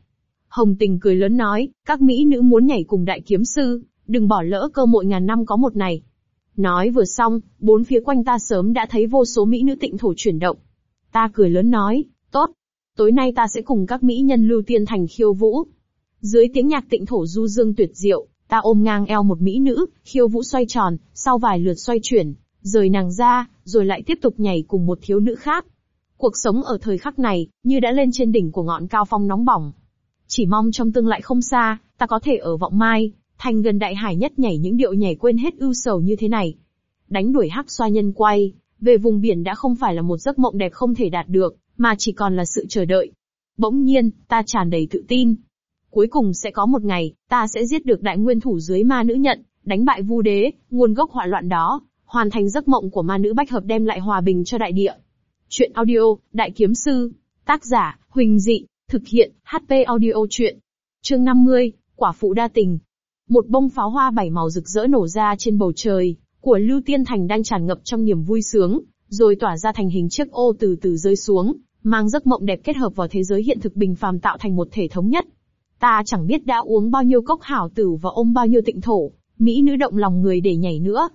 Hồng Tình cười lớn nói, các mỹ nữ muốn nhảy cùng đại kiếm sư, đừng bỏ lỡ cơ hội ngàn năm có một này. Nói vừa xong, bốn phía quanh ta sớm đã thấy vô số mỹ nữ tịnh thổ chuyển động. Ta cười lớn nói, tốt. Tối nay ta sẽ cùng các mỹ nhân lưu tiên thành khiêu vũ. Dưới tiếng nhạc tịnh thổ du dương tuyệt diệu, ta ôm ngang eo một mỹ nữ, khiêu vũ xoay tròn, sau vài lượt xoay chuyển, rời nàng ra, rồi lại tiếp tục nhảy cùng một thiếu nữ khác. Cuộc sống ở thời khắc này, như đã lên trên đỉnh của ngọn cao phong nóng bỏng. Chỉ mong trong tương lai không xa, ta có thể ở vọng mai, thành gần đại hải nhất nhảy những điệu nhảy quên hết ưu sầu như thế này. Đánh đuổi hắc xoa nhân quay, về vùng biển đã không phải là một giấc mộng đẹp không thể đạt được, mà chỉ còn là sự chờ đợi. Bỗng nhiên, ta tràn đầy tự tin. Cuối cùng sẽ có một ngày, ta sẽ giết được đại nguyên thủ dưới ma nữ nhận, đánh bại vu đế, nguồn gốc họa loạn đó, hoàn thành giấc mộng của ma nữ bách hợp đem lại hòa bình cho đại địa. Chuyện audio, Đại Kiếm Sư, tác giả, Huỳnh Dị, thực hiện, HP audio chuyện. Chương 50, Quả Phụ Đa Tình. Một bông pháo hoa bảy màu rực rỡ nổ ra trên bầu trời, của Lưu Tiên Thành đang tràn ngập trong niềm vui sướng, rồi tỏa ra thành hình chiếc ô từ từ rơi xuống, mang giấc mộng đẹp kết hợp vào thế giới hiện thực bình phàm tạo thành một thể thống nhất. Ta chẳng biết đã uống bao nhiêu cốc hảo tử và ôm bao nhiêu tịnh thổ, mỹ nữ động lòng người để nhảy nữa.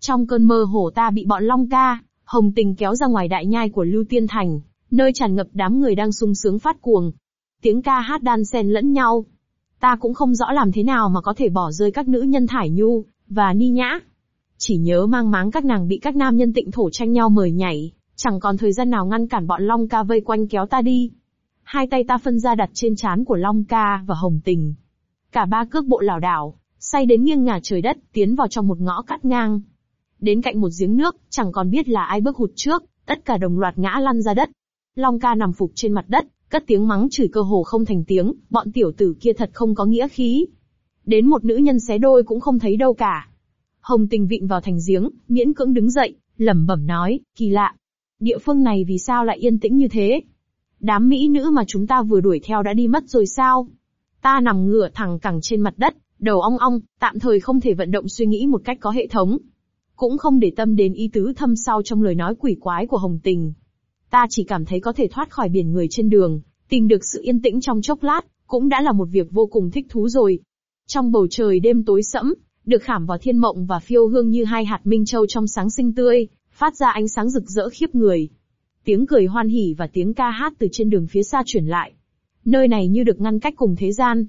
Trong cơn mơ hồ ta bị bọn Long Ca, Hồng Tình kéo ra ngoài đại nhai của Lưu Tiên Thành, nơi tràn ngập đám người đang sung sướng phát cuồng. Tiếng ca hát đan xen lẫn nhau. Ta cũng không rõ làm thế nào mà có thể bỏ rơi các nữ nhân thải nhu, và ni nhã. Chỉ nhớ mang máng các nàng bị các nam nhân tịnh thổ tranh nhau mời nhảy, chẳng còn thời gian nào ngăn cản bọn Long Ca vây quanh kéo ta đi. Hai tay ta phân ra đặt trên trán của Long Ca và Hồng Tình. Cả ba cước bộ lảo đảo, say đến nghiêng ngả trời đất, tiến vào trong một ngõ cắt ngang. Đến cạnh một giếng nước, chẳng còn biết là ai bước hụt trước, tất cả đồng loạt ngã lăn ra đất. Long ca nằm phục trên mặt đất, cất tiếng mắng chửi cơ hồ không thành tiếng, bọn tiểu tử kia thật không có nghĩa khí. Đến một nữ nhân xé đôi cũng không thấy đâu cả. Hồng tình vịn vào thành giếng, miễn cưỡng đứng dậy, lẩm bẩm nói, kỳ lạ. Địa phương này vì sao lại yên tĩnh như thế? Đám mỹ nữ mà chúng ta vừa đuổi theo đã đi mất rồi sao? Ta nằm ngửa thẳng cẳng trên mặt đất, đầu ong ong, tạm thời không thể vận động suy nghĩ một cách có hệ thống. Cũng không để tâm đến ý tứ thâm sau trong lời nói quỷ quái của Hồng Tình. Ta chỉ cảm thấy có thể thoát khỏi biển người trên đường, tìm được sự yên tĩnh trong chốc lát, cũng đã là một việc vô cùng thích thú rồi. Trong bầu trời đêm tối sẫm, được khảm vào thiên mộng và phiêu hương như hai hạt minh châu trong sáng sinh tươi, phát ra ánh sáng rực rỡ khiếp người. Tiếng cười hoan hỉ và tiếng ca hát từ trên đường phía xa chuyển lại. Nơi này như được ngăn cách cùng thế gian.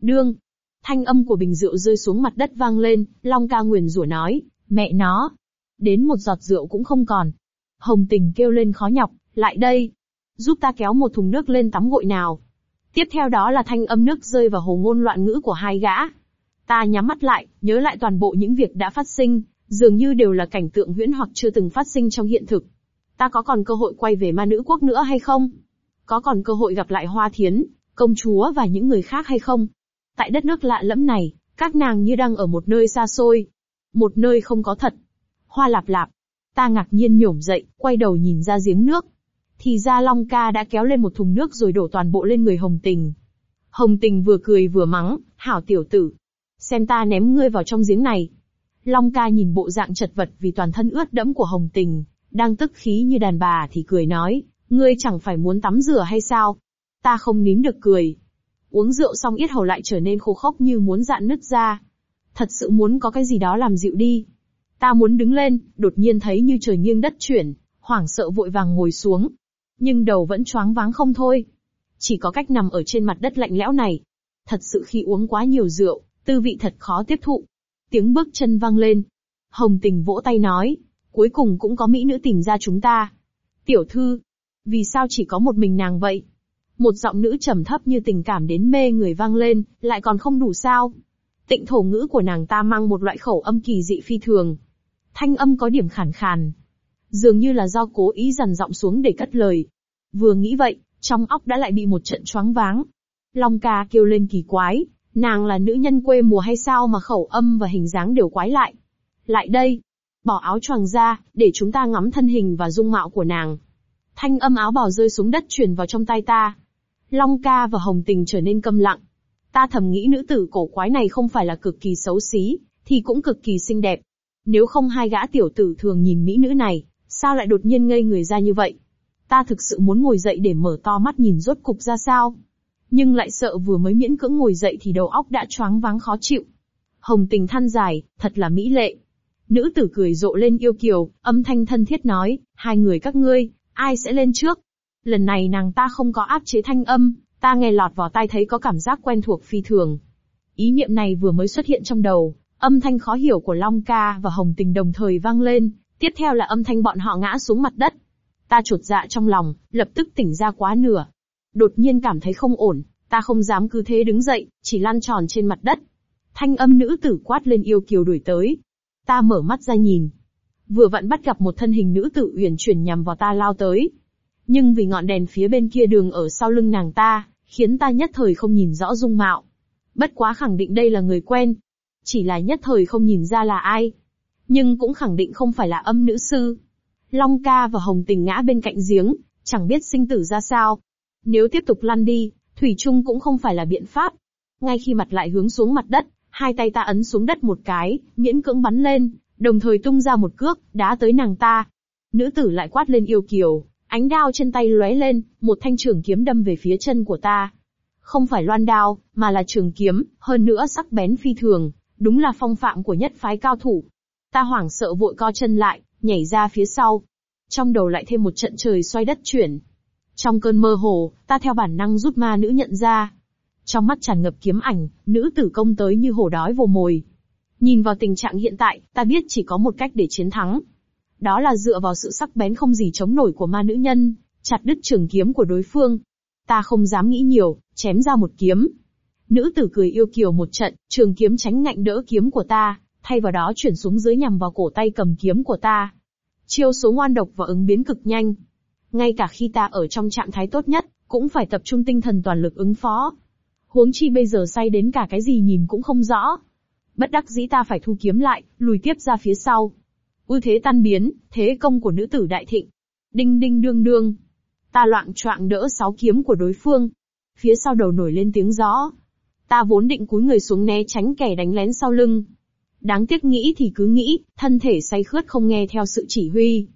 Đương, thanh âm của bình rượu rơi xuống mặt đất vang lên, Long ca nguyền rủa nói, Mẹ nó! Đến một giọt rượu cũng không còn. Hồng tình kêu lên khó nhọc, lại đây. Giúp ta kéo một thùng nước lên tắm gội nào. Tiếp theo đó là thanh âm nước rơi vào hồ ngôn loạn ngữ của hai gã. Ta nhắm mắt lại, nhớ lại toàn bộ những việc đã phát sinh, dường như đều là cảnh tượng huyễn hoặc chưa từng phát sinh trong hiện thực. Ta có còn cơ hội quay về ma nữ quốc nữa hay không? Có còn cơ hội gặp lại Hoa Thiến, công chúa và những người khác hay không? Tại đất nước lạ lẫm này, các nàng như đang ở một nơi xa xôi, một nơi không có thật. Hoa lạp lạp. Ta ngạc nhiên nhổm dậy, quay đầu nhìn ra giếng nước. Thì ra Long ca đã kéo lên một thùng nước rồi đổ toàn bộ lên người Hồng Tình. Hồng Tình vừa cười vừa mắng, hảo tiểu tử. Xem ta ném ngươi vào trong giếng này. Long ca nhìn bộ dạng chật vật vì toàn thân ướt đẫm của Hồng Tình, đang tức khí như đàn bà thì cười nói, ngươi chẳng phải muốn tắm rửa hay sao? Ta không nín được cười. Uống rượu xong yết hầu lại trở nên khô khốc như muốn dạn nứt ra thật sự muốn có cái gì đó làm dịu đi. Ta muốn đứng lên, đột nhiên thấy như trời nghiêng đất chuyển, hoảng sợ vội vàng ngồi xuống. Nhưng đầu vẫn choáng váng không thôi. Chỉ có cách nằm ở trên mặt đất lạnh lẽo này. Thật sự khi uống quá nhiều rượu, tư vị thật khó tiếp thụ. Tiếng bước chân vang lên. Hồng tình vỗ tay nói, cuối cùng cũng có mỹ nữ tìm ra chúng ta. Tiểu thư, vì sao chỉ có một mình nàng vậy? Một giọng nữ trầm thấp như tình cảm đến mê người vang lên, lại còn không đủ sao? Tịnh thổ ngữ của nàng ta mang một loại khẩu âm kỳ dị phi thường. Thanh âm có điểm khàn khàn. Dường như là do cố ý dằn giọng xuống để cất lời. Vừa nghĩ vậy, trong óc đã lại bị một trận choáng váng. Long ca kêu lên kỳ quái, nàng là nữ nhân quê mùa hay sao mà khẩu âm và hình dáng đều quái lại. Lại đây, bỏ áo choàng ra, để chúng ta ngắm thân hình và dung mạo của nàng. Thanh âm áo bào rơi xuống đất truyền vào trong tay ta. Long ca và Hồng Tình trở nên câm lặng. Ta thầm nghĩ nữ tử cổ quái này không phải là cực kỳ xấu xí, thì cũng cực kỳ xinh đẹp. Nếu không hai gã tiểu tử thường nhìn mỹ nữ này, sao lại đột nhiên ngây người ra như vậy? Ta thực sự muốn ngồi dậy để mở to mắt nhìn rốt cục ra sao. nhưng lại sợ vừa mới miễn cưỡng ngồi dậy thì đầu óc đã choáng váng khó chịu. Hồng tình than dài, thật là mỹ lệ. Nữ tử cười rộ lên yêu kiều, âm thanh thân thiết nói, hai người các ngươi, ai sẽ lên trước? Lần này nàng ta không có áp chế thanh âm, ta nghe lọt vào tai thấy có cảm giác quen thuộc phi thường. Ý niệm này vừa mới xuất hiện trong đầu, âm thanh khó hiểu của Long Ca và Hồng Tình đồng thời vang lên, tiếp theo là âm thanh bọn họ ngã xuống mặt đất. Ta chuột dạ trong lòng, lập tức tỉnh ra quá nửa. Đột nhiên cảm thấy không ổn, ta không dám cứ thế đứng dậy, chỉ lăn tròn trên mặt đất. Thanh âm nữ tử quát lên yêu kiều đuổi tới. Ta mở mắt ra nhìn. Vừa vặn bắt gặp một thân hình nữ tử uyển chuyển nhằm vào ta lao tới. Nhưng vì ngọn đèn phía bên kia đường ở sau lưng nàng ta, khiến ta nhất thời không nhìn rõ dung mạo. Bất quá khẳng định đây là người quen. Chỉ là nhất thời không nhìn ra là ai. Nhưng cũng khẳng định không phải là âm nữ sư. Long ca và Hồng tình ngã bên cạnh giếng, chẳng biết sinh tử ra sao. Nếu tiếp tục lăn đi, Thủy Trung cũng không phải là biện pháp. Ngay khi mặt lại hướng xuống mặt đất, hai tay ta ấn xuống đất một cái, miễn cưỡng bắn lên, đồng thời tung ra một cước, đá tới nàng ta. Nữ tử lại quát lên yêu kiều, ánh đao trên tay lóe lên, một thanh trường kiếm đâm về phía chân của ta. Không phải loan đao, mà là trường kiếm, hơn nữa sắc bén phi thường, đúng là phong phạm của nhất phái cao thủ. Ta hoảng sợ vội co chân lại, nhảy ra phía sau. Trong đầu lại thêm một trận trời xoay đất chuyển. Trong cơn mơ hồ, ta theo bản năng rút ma nữ nhận ra. Trong mắt tràn ngập kiếm ảnh, nữ tử công tới như hổ đói vồ mồi. Nhìn vào tình trạng hiện tại, ta biết chỉ có một cách để chiến thắng. Đó là dựa vào sự sắc bén không gì chống nổi của ma nữ nhân, chặt đứt trường kiếm của đối phương. Ta không dám nghĩ nhiều, chém ra một kiếm. Nữ tử cười yêu kiều một trận, trường kiếm tránh ngạnh đỡ kiếm của ta, thay vào đó chuyển xuống dưới nhằm vào cổ tay cầm kiếm của ta. Chiêu số ngoan độc và ứng biến cực nhanh. Ngay cả khi ta ở trong trạng thái tốt nhất, cũng phải tập trung tinh thần toàn lực ứng phó. Huống chi bây giờ say đến cả cái gì nhìn cũng không rõ. Bất đắc dĩ ta phải thu kiếm lại, lùi tiếp ra phía sau. Ưu thế tan biến, thế công của nữ tử đại thịnh. Đinh đinh đương đương. Ta loạn choạng đỡ sáu kiếm của đối phương. Phía sau đầu nổi lên tiếng gió. Ta vốn định cúi người xuống né tránh kẻ đánh lén sau lưng. Đáng tiếc nghĩ thì cứ nghĩ, thân thể say khướt không nghe theo sự chỉ huy.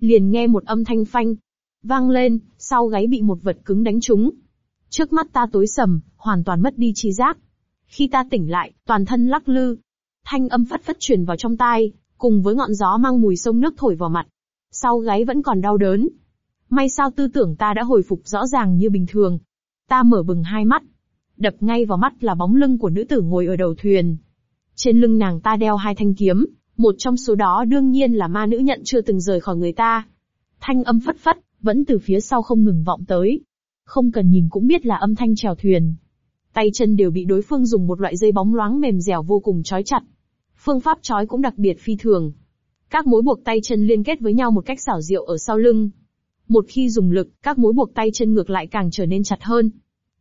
Liền nghe một âm thanh phanh. Vang lên, sau gáy bị một vật cứng đánh trúng. Trước mắt ta tối sầm, hoàn toàn mất đi trí giác. Khi ta tỉnh lại, toàn thân lắc lư. Thanh âm phất phất truyền vào trong tai, cùng với ngọn gió mang mùi sông nước thổi vào mặt. Sau gáy vẫn còn đau đớn. May sao tư tưởng ta đã hồi phục rõ ràng như bình thường. Ta mở bừng hai mắt. Đập ngay vào mắt là bóng lưng của nữ tử ngồi ở đầu thuyền. Trên lưng nàng ta đeo hai thanh kiếm, một trong số đó đương nhiên là ma nữ nhận chưa từng rời khỏi người ta. Thanh âm phất phất, vẫn từ phía sau không ngừng vọng tới. Không cần nhìn cũng biết là âm thanh chèo thuyền. Tay chân đều bị đối phương dùng một loại dây bóng loáng mềm dẻo vô cùng trói chặt. Phương pháp trói cũng đặc biệt phi thường. Các mối buộc tay chân liên kết với nhau một cách xảo diệu ở sau lưng. Một khi dùng lực, các mối buộc tay chân ngược lại càng trở nên chặt hơn.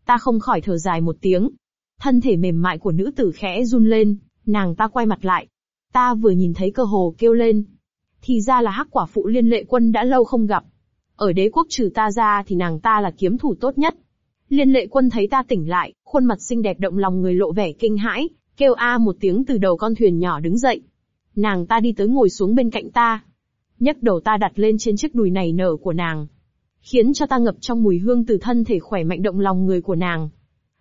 Ta không khỏi thở dài một tiếng. Thân thể mềm mại của nữ tử khẽ run lên, nàng ta quay mặt lại. Ta vừa nhìn thấy cơ hồ kêu lên. Thì ra là hắc quả phụ liên lệ quân đã lâu không gặp. Ở đế quốc trừ ta ra thì nàng ta là kiếm thủ tốt nhất. Liên lệ quân thấy ta tỉnh lại, khuôn mặt xinh đẹp động lòng người lộ vẻ kinh hãi, kêu a một tiếng từ đầu con thuyền nhỏ đứng dậy. Nàng ta đi tới ngồi xuống bên cạnh ta. nhấc đầu ta đặt lên trên chiếc đùi này nở của nàng. Khiến cho ta ngập trong mùi hương từ thân thể khỏe mạnh động lòng người của nàng.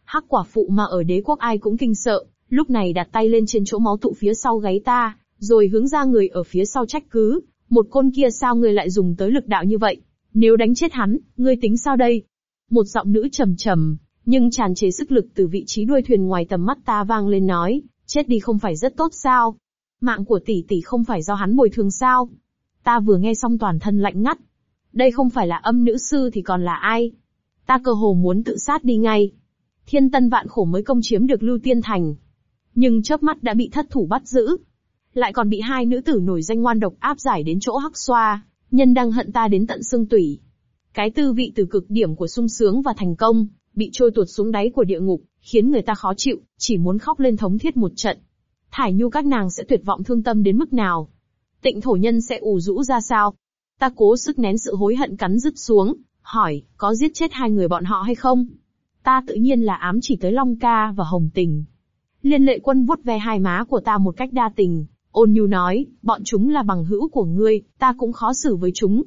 Hắc quả phụ mà ở đế quốc ai cũng kinh sợ, lúc này đặt tay lên trên chỗ máu tụ phía sau gáy ta, rồi hướng ra người ở phía sau trách cứ, một côn kia sao ngươi lại dùng tới lực đạo như vậy? Nếu đánh chết hắn, ngươi tính sao đây? Một giọng nữ trầm trầm, nhưng tràn chế sức lực từ vị trí đuôi thuyền ngoài tầm mắt ta vang lên nói, chết đi không phải rất tốt sao? Mạng của tỷ tỷ không phải do hắn bồi thường sao? Ta vừa nghe xong toàn thân lạnh ngắt. Đây không phải là âm nữ sư thì còn là ai? Ta cơ hồ muốn tự sát đi ngay. Thiên tân vạn khổ mới công chiếm được lưu tiên thành. Nhưng chớp mắt đã bị thất thủ bắt giữ. Lại còn bị hai nữ tử nổi danh ngoan độc áp giải đến chỗ hắc xoa, nhân đang hận ta đến tận xương tủy. Cái tư vị từ cực điểm của sung sướng và thành công, bị trôi tuột xuống đáy của địa ngục, khiến người ta khó chịu, chỉ muốn khóc lên thống thiết một trận. Thải nhu các nàng sẽ tuyệt vọng thương tâm đến mức nào? Tịnh thổ nhân sẽ ủ rũ ra sao? Ta cố sức nén sự hối hận cắn rứt xuống, hỏi, có giết chết hai người bọn họ hay không? Ta tự nhiên là ám chỉ tới Long Ca và Hồng Tình. Liên lệ quân vuốt ve hai má của ta một cách đa tình, ôn nhu nói, bọn chúng là bằng hữu của ngươi, ta cũng khó xử với chúng.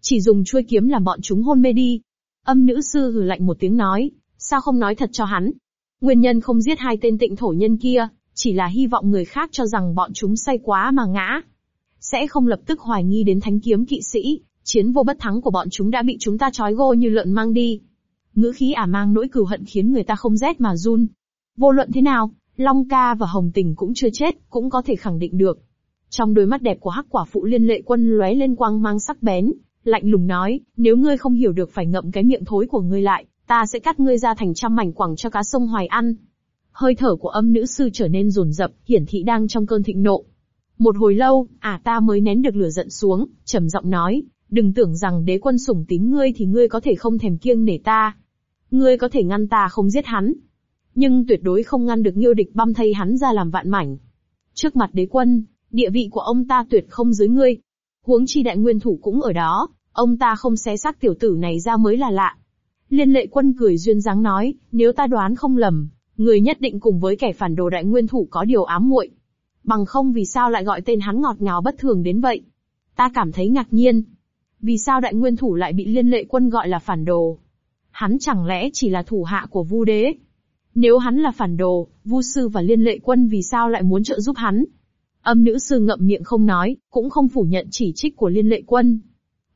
Chỉ dùng chuôi kiếm làm bọn chúng hôn mê đi. Âm nữ sư hừ lạnh một tiếng nói, Sao không nói thật cho hắn? Nguyên nhân không giết hai tên tịnh thổ nhân kia, chỉ là hy vọng người khác cho rằng bọn chúng say quá mà ngã. Sẽ không lập tức hoài nghi đến thánh kiếm kỵ sĩ, chiến vô bất thắng của bọn chúng đã bị chúng ta trói gô như lợn mang đi. Ngữ khí ả mang nỗi cừu hận khiến người ta không rét mà run. Vô luận thế nào, Long ca và Hồng Tình cũng chưa chết, cũng có thể khẳng định được. Trong đôi mắt đẹp của hắc quả phụ liên lệ quân lóe lên quang mang sắc bén, lạnh lùng nói, nếu ngươi không hiểu được phải ngậm cái miệng thối của ngươi lại, ta sẽ cắt ngươi ra thành trăm mảnh quẳng cho cá sông hoài ăn. Hơi thở của âm nữ sư trở nên rồn rập, hiển thị đang trong cơn thịnh nộ. Một hồi lâu, à ta mới nén được lửa giận xuống, trầm giọng nói, đừng tưởng rằng đế quân sủng tín ngươi thì ngươi có thể không thèm kiêng nể ta. Ngươi có thể ngăn ta không giết hắn. Nhưng tuyệt đối không ngăn được nghiêu địch băm thay hắn ra làm vạn mảnh. Trước mặt đế quân, địa vị của ông ta tuyệt không dưới ngươi. Huống chi đại nguyên thủ cũng ở đó, ông ta không xé xác tiểu tử này ra mới là lạ. Liên lệ quân cười duyên dáng nói, nếu ta đoán không lầm, người nhất định cùng với kẻ phản đồ đại nguyên thủ có điều ám muội. Bằng không vì sao lại gọi tên hắn ngọt ngào bất thường đến vậy? Ta cảm thấy ngạc nhiên. Vì sao đại nguyên thủ lại bị liên lệ quân gọi là phản đồ? Hắn chẳng lẽ chỉ là thủ hạ của vu đế? Nếu hắn là phản đồ, vu sư và liên lệ quân vì sao lại muốn trợ giúp hắn? Âm nữ sư ngậm miệng không nói, cũng không phủ nhận chỉ trích của liên lệ quân.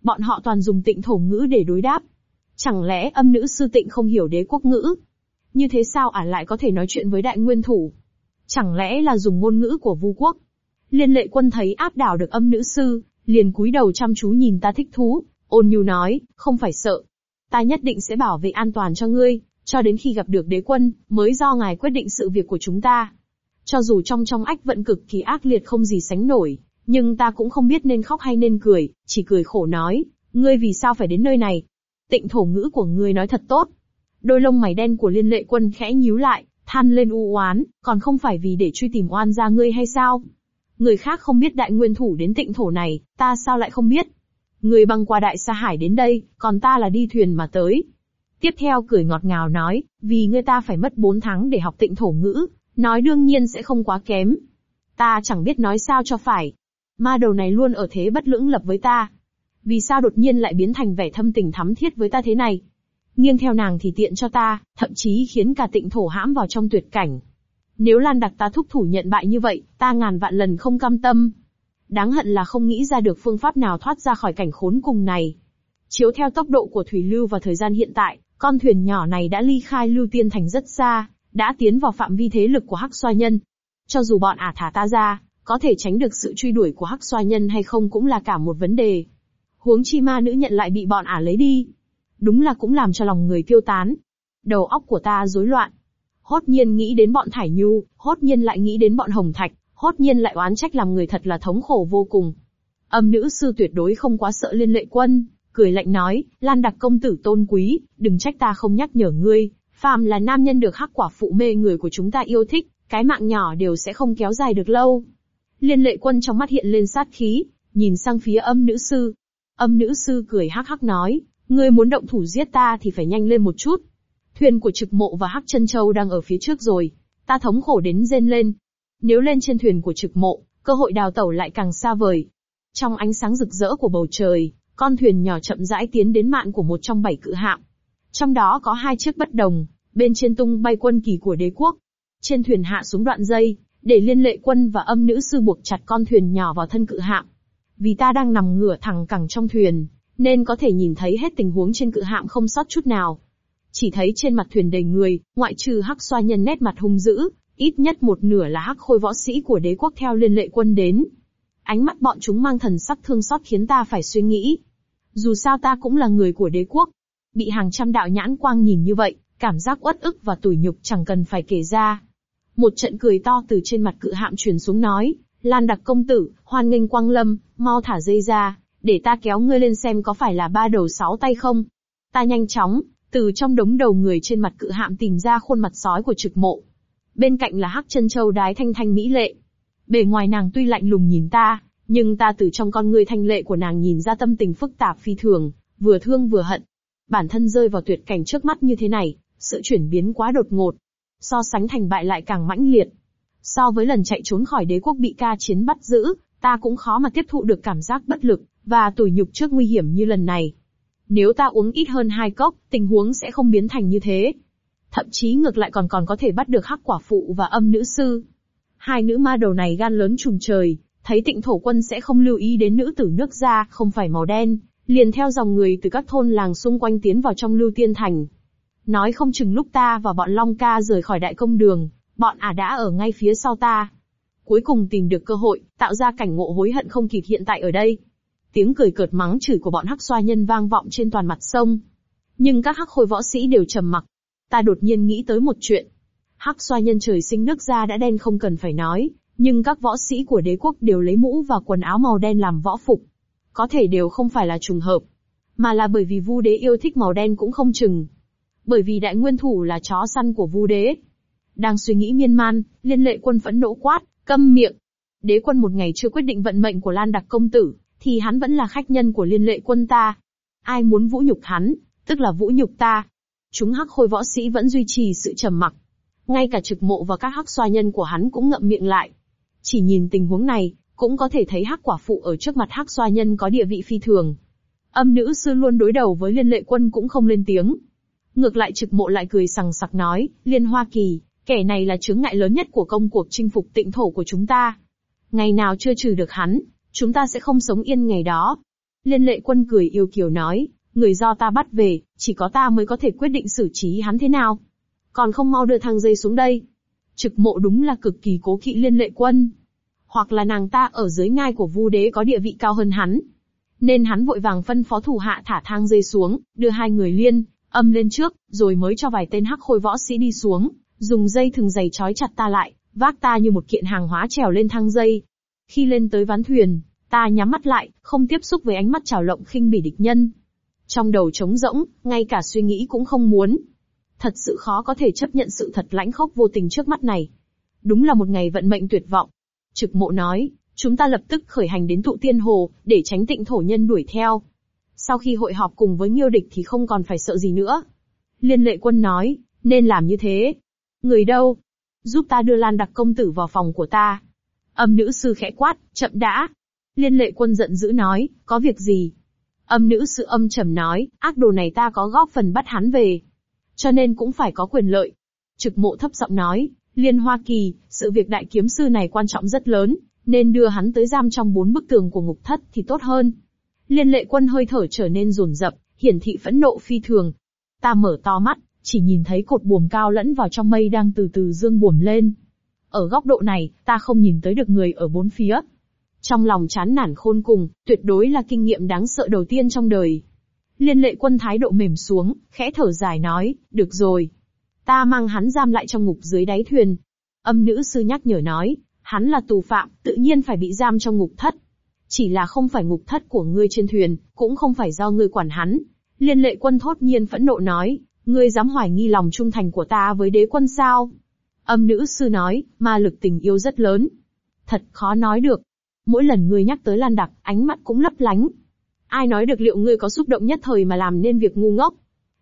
Bọn họ toàn dùng tịnh thổ ngữ để đối đáp. Chẳng lẽ âm nữ sư tịnh không hiểu đế quốc ngữ? Như thế sao ả lại có thể nói chuyện với đại nguyên thủ? Chẳng lẽ là dùng ngôn ngữ của vu quốc? Liên lệ quân thấy áp đảo được âm nữ sư, liền cúi đầu chăm chú nhìn ta thích thú, ôn nhu nói, không phải sợ. Ta nhất định sẽ bảo vệ an toàn cho ngươi, cho đến khi gặp được đế quân, mới do ngài quyết định sự việc của chúng ta. Cho dù trong trong ách vận cực kỳ ác liệt không gì sánh nổi, nhưng ta cũng không biết nên khóc hay nên cười, chỉ cười khổ nói, ngươi vì sao phải đến nơi này? Tịnh thổ ngữ của ngươi nói thật tốt. Đôi lông mày đen của liên lệ quân khẽ nhíu lại, than lên u oán, còn không phải vì để truy tìm oan gia ngươi hay sao? Người khác không biết đại nguyên thủ đến tịnh thổ này, ta sao lại không biết? Người băng qua đại sa hải đến đây, còn ta là đi thuyền mà tới. Tiếp theo cười ngọt ngào nói, vì ngươi ta phải mất 4 tháng để học tịnh thổ ngữ, nói đương nhiên sẽ không quá kém. Ta chẳng biết nói sao cho phải. Ma đầu này luôn ở thế bất lưỡng lập với ta. Vì sao đột nhiên lại biến thành vẻ thâm tình thắm thiết với ta thế này? Nghiêng theo nàng thì tiện cho ta, thậm chí khiến cả tịnh thổ hãm vào trong tuyệt cảnh. Nếu Lan Đặc ta thúc thủ nhận bại như vậy, ta ngàn vạn lần không cam tâm. Đáng hận là không nghĩ ra được phương pháp nào thoát ra khỏi cảnh khốn cùng này. Chiếu theo tốc độ của thủy lưu và thời gian hiện tại, con thuyền nhỏ này đã ly khai lưu tiên thành rất xa, đã tiến vào phạm vi thế lực của hắc xoa nhân. Cho dù bọn ả thả ta ra, có thể tránh được sự truy đuổi của hắc xoa nhân hay không cũng là cả một vấn đề. Huống chi ma nữ nhận lại bị bọn ả lấy đi. Đúng là cũng làm cho lòng người tiêu tán. Đầu óc của ta rối loạn. Hốt nhiên nghĩ đến bọn Thải Nhu, hốt nhiên lại nghĩ đến bọn Hồng Thạch, hốt nhiên lại oán trách làm người thật là thống khổ vô cùng. Âm nữ sư tuyệt đối không quá sợ liên lệ quân, cười lạnh nói, Lan đặc công tử tôn quý, đừng trách ta không nhắc nhở ngươi, phàm là nam nhân được hắc quả phụ mê người của chúng ta yêu thích, cái mạng nhỏ đều sẽ không kéo dài được lâu. Liên lệ quân trong mắt hiện lên sát khí, nhìn sang phía âm nữ sư. Âm nữ sư cười hắc hắc nói, ngươi muốn động thủ giết ta thì phải nhanh lên một chút. Thuyền của trực mộ và hắc chân châu đang ở phía trước rồi, ta thống khổ đến rên lên. Nếu lên trên thuyền của trực mộ, cơ hội đào tẩu lại càng xa vời. Trong ánh sáng rực rỡ của bầu trời, con thuyền nhỏ chậm rãi tiến đến mạn của một trong bảy cự hạm. Trong đó có hai chiếc bất đồng, bên trên tung bay quân kỳ của đế quốc. Trên thuyền hạ xuống đoạn dây, để liên lệ quân và âm nữ sư buộc chặt con thuyền nhỏ vào thân cự hạm. Vì ta đang nằm ngửa thẳng cẳng trong thuyền, nên có thể nhìn thấy hết tình huống trên cự hạm không sót chút nào. Chỉ thấy trên mặt thuyền đầy người, ngoại trừ hắc xoa nhân nét mặt hung dữ, ít nhất một nửa là hắc khôi võ sĩ của đế quốc theo liên lệ quân đến. Ánh mắt bọn chúng mang thần sắc thương xót khiến ta phải suy nghĩ. Dù sao ta cũng là người của đế quốc. Bị hàng trăm đạo nhãn quang nhìn như vậy, cảm giác uất ức và tủi nhục chẳng cần phải kể ra. Một trận cười to từ trên mặt cự hạm truyền xuống nói, Lan đặc công tử, hoan nghênh quang lâm, mau thả dây ra, để ta kéo ngươi lên xem có phải là ba đầu sáu tay không. Ta nhanh chóng, từ trong đống đầu người trên mặt cự hạm tìm ra khuôn mặt sói của trực mộ. Bên cạnh là hắc chân châu đái thanh thanh mỹ lệ. Bề ngoài nàng tuy lạnh lùng nhìn ta, nhưng ta từ trong con người thanh lệ của nàng nhìn ra tâm tình phức tạp phi thường, vừa thương vừa hận. Bản thân rơi vào tuyệt cảnh trước mắt như thế này, sự chuyển biến quá đột ngột. So sánh thành bại lại càng mãnh liệt. So với lần chạy trốn khỏi đế quốc bị ca chiến bắt giữ, ta cũng khó mà tiếp thụ được cảm giác bất lực, và tủi nhục trước nguy hiểm như lần này. Nếu ta uống ít hơn hai cốc, tình huống sẽ không biến thành như thế. thậm chí ngược lại còn còn có thể bắt được hắc quả phụ và âm nữ sư. Hai nữ ma đầu này gan lớn trùng trời, thấy tịnh thổ quân sẽ không lưu ý đến nữ tử nước da không phải màu đen, liền theo dòng người từ các thôn làng xung quanh tiến vào trong lưu tiên thành. Nói không chừng lúc ta và bọn Long ca rời khỏi đại công đường, bọn ả đã ở ngay phía sau ta. Cuối cùng tìm được cơ hội, tạo ra cảnh ngộ hối hận không kịp hiện tại ở đây. Tiếng cười cợt mắng chửi của bọn hắc xoa nhân vang vọng trên toàn mặt sông. Nhưng các hắc khôi võ sĩ đều trầm mặc. Ta đột nhiên nghĩ tới một chuyện. Hắc xoa nhân trời sinh nước da đã đen không cần phải nói, nhưng các võ sĩ của đế quốc đều lấy mũ và quần áo màu đen làm võ phục. Có thể đều không phải là trùng hợp, mà là bởi vì Vu đế yêu thích màu đen cũng không chừng. Bởi vì đại nguyên thủ là chó săn của Vu đế. Đang suy nghĩ miên man, liên lệ quân phẫn nộ quát, câm miệng. Đế quân một ngày chưa quyết định vận mệnh của Lan Đặc công tử, thì hắn vẫn là khách nhân của liên lệ quân ta. Ai muốn vũ nhục hắn, tức là vũ nhục ta. Chúng hắc khôi võ sĩ vẫn duy trì sự trầm mặc. Ngay cả trực mộ và các hắc xoa nhân của hắn cũng ngậm miệng lại. Chỉ nhìn tình huống này, cũng có thể thấy hắc quả phụ ở trước mặt hắc xoa nhân có địa vị phi thường. Âm nữ sư luôn đối đầu với liên lệ quân cũng không lên tiếng. Ngược lại trực mộ lại cười sằng sặc nói, liên hoa kỳ, kẻ này là chướng ngại lớn nhất của công cuộc chinh phục tịnh thổ của chúng ta. Ngày nào chưa trừ được hắn, chúng ta sẽ không sống yên ngày đó. Liên lệ quân cười yêu kiều nói, người do ta bắt về, chỉ có ta mới có thể quyết định xử trí hắn thế nào. Còn không mau đưa thang dây xuống đây. Trực mộ đúng là cực kỳ cố kỵ liên lệ quân. Hoặc là nàng ta ở dưới ngai của vu đế có địa vị cao hơn hắn. Nên hắn vội vàng phân phó thủ hạ thả thang dây xuống, đưa hai người liên, âm lên trước, rồi mới cho vài tên hắc khôi võ sĩ đi xuống, dùng dây thừng dày trói chặt ta lại, vác ta như một kiện hàng hóa trèo lên thang dây. Khi lên tới ván thuyền, ta nhắm mắt lại, không tiếp xúc với ánh mắt trào lộng khinh bỉ địch nhân. Trong đầu trống rỗng, ngay cả suy nghĩ cũng không muốn. Thật sự khó có thể chấp nhận sự thật lãnh khốc vô tình trước mắt này. Đúng là một ngày vận mệnh tuyệt vọng. Trực mộ nói, chúng ta lập tức khởi hành đến tụ tiên hồ, để tránh tịnh thổ nhân đuổi theo. Sau khi hội họp cùng với Nghiêu địch thì không còn phải sợ gì nữa. Liên lệ quân nói, nên làm như thế. Người đâu? Giúp ta đưa Lan đặc công tử vào phòng của ta. Âm nữ sư khẽ quát, chậm đã. Liên lệ quân giận dữ nói, có việc gì? Âm nữ sư âm trầm nói, ác đồ này ta có góp phần bắt hắn về. Cho nên cũng phải có quyền lợi. Trực mộ thấp giọng nói, Liên Hoa Kỳ, sự việc đại kiếm sư này quan trọng rất lớn, nên đưa hắn tới giam trong bốn bức tường của ngục thất thì tốt hơn. Liên lệ quân hơi thở trở nên rồn rập, hiển thị phẫn nộ phi thường. Ta mở to mắt, chỉ nhìn thấy cột buồm cao lẫn vào trong mây đang từ từ dương buồm lên. Ở góc độ này, ta không nhìn tới được người ở bốn phía. Trong lòng chán nản khôn cùng, tuyệt đối là kinh nghiệm đáng sợ đầu tiên trong đời. Liên lệ quân thái độ mềm xuống, khẽ thở dài nói, được rồi. Ta mang hắn giam lại trong ngục dưới đáy thuyền. Âm nữ sư nhắc nhở nói, hắn là tù phạm, tự nhiên phải bị giam trong ngục thất. Chỉ là không phải ngục thất của ngươi trên thuyền, cũng không phải do ngươi quản hắn. Liên lệ quân thốt nhiên phẫn nộ nói, ngươi dám hoài nghi lòng trung thành của ta với đế quân sao? Âm nữ sư nói, ma lực tình yêu rất lớn. Thật khó nói được. Mỗi lần ngươi nhắc tới Lan Đặc, ánh mắt cũng lấp lánh. Ai nói được liệu ngươi có xúc động nhất thời mà làm nên việc ngu ngốc?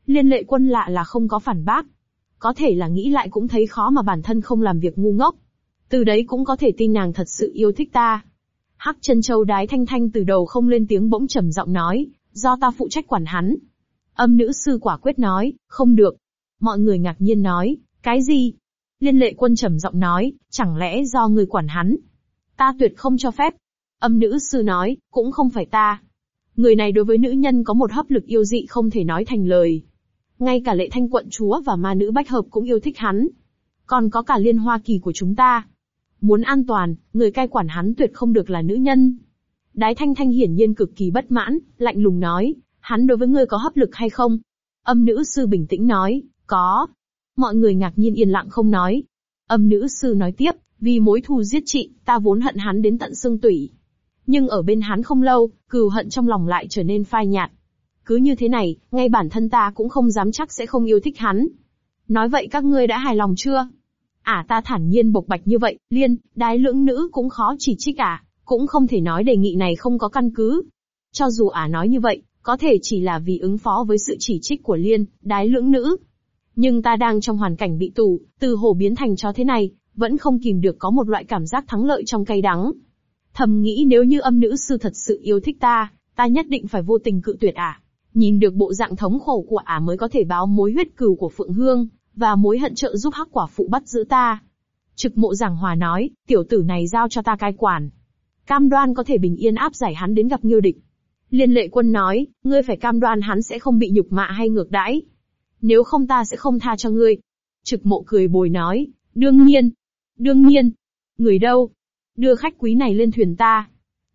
Liên lệ quân lạ là không có phản bác. Có thể là nghĩ lại cũng thấy khó mà bản thân không làm việc ngu ngốc. Từ đấy cũng có thể tin nàng thật sự yêu thích ta. Hắc chân châu đái thanh thanh từ đầu không lên tiếng bỗng trầm giọng nói, do ta phụ trách quản hắn. Âm nữ sư quả quyết nói, không được. Mọi người ngạc nhiên nói, cái gì? Liên lệ quân trầm giọng nói, chẳng lẽ do người quản hắn? Ta tuyệt không cho phép. Âm nữ sư nói, cũng không phải ta. Người này đối với nữ nhân có một hấp lực yêu dị không thể nói thành lời. Ngay cả lệ thanh quận chúa và ma nữ bách hợp cũng yêu thích hắn. Còn có cả liên hoa kỳ của chúng ta. Muốn an toàn, người cai quản hắn tuyệt không được là nữ nhân. Đái thanh thanh hiển nhiên cực kỳ bất mãn, lạnh lùng nói, hắn đối với ngươi có hấp lực hay không? Âm nữ sư bình tĩnh nói, có. Mọi người ngạc nhiên yên lặng không nói. Âm nữ sư nói tiếp, vì mối thù giết chị, ta vốn hận hắn đến tận xương tủy. Nhưng ở bên hắn không lâu, cừu hận trong lòng lại trở nên phai nhạt. Cứ như thế này, ngay bản thân ta cũng không dám chắc sẽ không yêu thích hắn. Nói vậy các ngươi đã hài lòng chưa? À ta thản nhiên bộc bạch như vậy, liên, đái lưỡng nữ cũng khó chỉ trích à, cũng không thể nói đề nghị này không có căn cứ. Cho dù ả à nói như vậy, có thể chỉ là vì ứng phó với sự chỉ trích của liên, đái lưỡng nữ. Nhưng ta đang trong hoàn cảnh bị tù, từ hồ biến thành cho thế này, vẫn không kìm được có một loại cảm giác thắng lợi trong cay đắng. Thầm nghĩ nếu như âm nữ sư thật sự yêu thích ta, ta nhất định phải vô tình cự tuyệt ả. Nhìn được bộ dạng thống khổ của ả mới có thể báo mối huyết cừu của Phượng Hương, và mối hận trợ giúp hắc quả phụ bắt giữ ta. Trực mộ giảng hòa nói, tiểu tử này giao cho ta cai quản. Cam đoan có thể bình yên áp giải hắn đến gặp nghiêu địch. Liên lệ quân nói, ngươi phải cam đoan hắn sẽ không bị nhục mạ hay ngược đãi. Nếu không ta sẽ không tha cho ngươi. Trực mộ cười bồi nói, đương nhiên. Đương nhiên. Người đâu? Đưa khách quý này lên thuyền ta.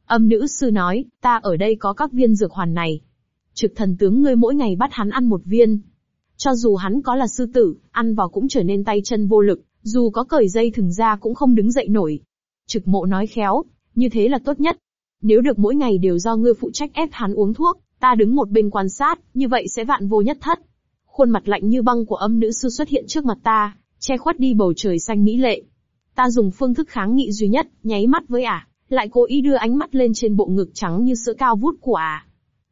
Âm nữ sư nói, ta ở đây có các viên dược hoàn này. Trực thần tướng ngươi mỗi ngày bắt hắn ăn một viên. Cho dù hắn có là sư tử, ăn vào cũng trở nên tay chân vô lực, dù có cởi dây thừng ra cũng không đứng dậy nổi. Trực mộ nói khéo, như thế là tốt nhất. Nếu được mỗi ngày đều do ngươi phụ trách ép hắn uống thuốc, ta đứng một bên quan sát, như vậy sẽ vạn vô nhất thất. Khuôn mặt lạnh như băng của âm nữ sư xuất hiện trước mặt ta, che khuất đi bầu trời xanh mỹ lệ. Ta dùng phương thức kháng nghị duy nhất, nháy mắt với ả, lại cố ý đưa ánh mắt lên trên bộ ngực trắng như sữa cao vút của ả.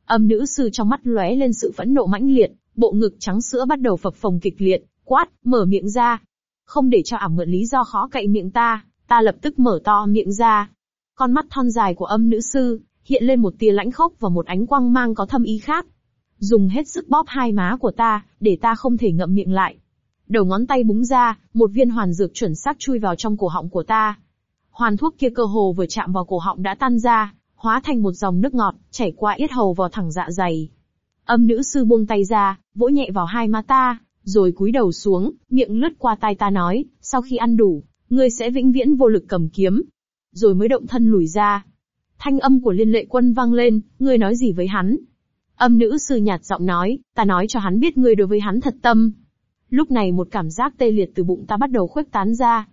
Âm nữ sư trong mắt lóe lên sự phẫn nộ mãnh liệt, bộ ngực trắng sữa bắt đầu phập phồng kịch liệt, quát, mở miệng ra. Không để cho ả mượn lý do khó cậy miệng ta, ta lập tức mở to miệng ra. Con mắt thon dài của âm nữ sư, hiện lên một tia lãnh khốc và một ánh quang mang có thâm ý khác. Dùng hết sức bóp hai má của ta, để ta không thể ngậm miệng lại. Đầu ngón tay búng ra, một viên hoàn dược chuẩn xác chui vào trong cổ họng của ta. Hoàn thuốc kia cơ hồ vừa chạm vào cổ họng đã tan ra, hóa thành một dòng nước ngọt, chảy qua yết hầu vào thẳng dạ dày. Âm nữ sư buông tay ra, vỗ nhẹ vào hai má ta, rồi cúi đầu xuống, miệng lướt qua tai ta nói, sau khi ăn đủ, ngươi sẽ vĩnh viễn vô lực cầm kiếm. Rồi mới động thân lùi ra. Thanh âm của liên lệ quân vang lên, ngươi nói gì với hắn? Âm nữ sư nhạt giọng nói, ta nói cho hắn biết ngươi đối với hắn thật tâm. Lúc này một cảm giác tê liệt từ bụng ta bắt đầu khuếch tán ra.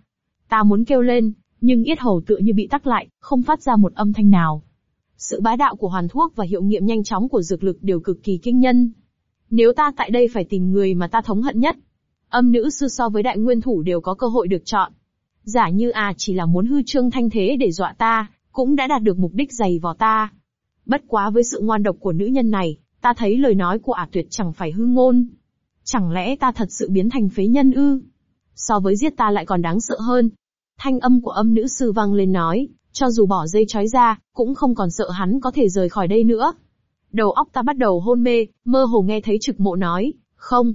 Ta muốn kêu lên, nhưng yết hầu tựa như bị tắc lại, không phát ra một âm thanh nào. Sự bá đạo của hoàn thuốc và hiệu nghiệm nhanh chóng của dược lực đều cực kỳ kinh nhân. Nếu ta tại đây phải tìm người mà ta thống hận nhất, âm nữ sư so với đại nguyên thủ đều có cơ hội được chọn. Giả như à chỉ là muốn hư trương thanh thế để dọa ta, cũng đã đạt được mục đích dày vào ta. Bất quá với sự ngoan độc của nữ nhân này, ta thấy lời nói của ả tuyệt chẳng phải hư ngôn. Chẳng lẽ ta thật sự biến thành phế nhân ư? So với giết ta lại còn đáng sợ hơn. Thanh âm của âm nữ sư vang lên nói, cho dù bỏ dây trói ra, cũng không còn sợ hắn có thể rời khỏi đây nữa. Đầu óc ta bắt đầu hôn mê, mơ hồ nghe thấy trực mộ nói, không,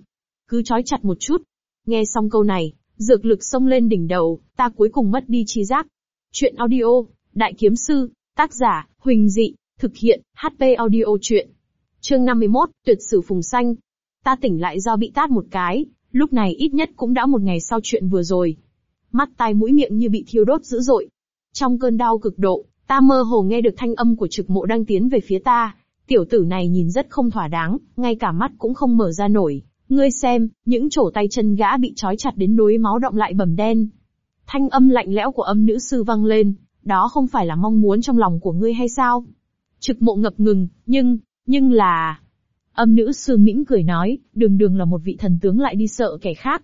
cứ trói chặt một chút. Nghe xong câu này, dược lực xông lên đỉnh đầu, ta cuối cùng mất đi trí giác. Chuyện audio, Đại Kiếm Sư, tác giả, Huỳnh Dị, thực hiện, HP audio chuyện. Chương 51, tuyệt sử phùng xanh. Ta tỉnh lại do bị tát một cái, lúc này ít nhất cũng đã một ngày sau chuyện vừa rồi. Mắt tai mũi miệng như bị thiêu đốt dữ dội, trong cơn đau cực độ, ta mơ hồ nghe được thanh âm của trực mộ đang tiến về phía ta. Tiểu tử này nhìn rất không thỏa đáng, ngay cả mắt cũng không mở ra nổi. Ngươi xem, những chỗ tay chân gã bị trói chặt đến nối máu động lại bầm đen. Thanh âm lạnh lẽo của âm nữ sư vang lên, đó không phải là mong muốn trong lòng của ngươi hay sao? Trực mộ ngập ngừng, nhưng, nhưng là... Âm nữ sương mỉm cười nói, đường đường là một vị thần tướng lại đi sợ kẻ khác.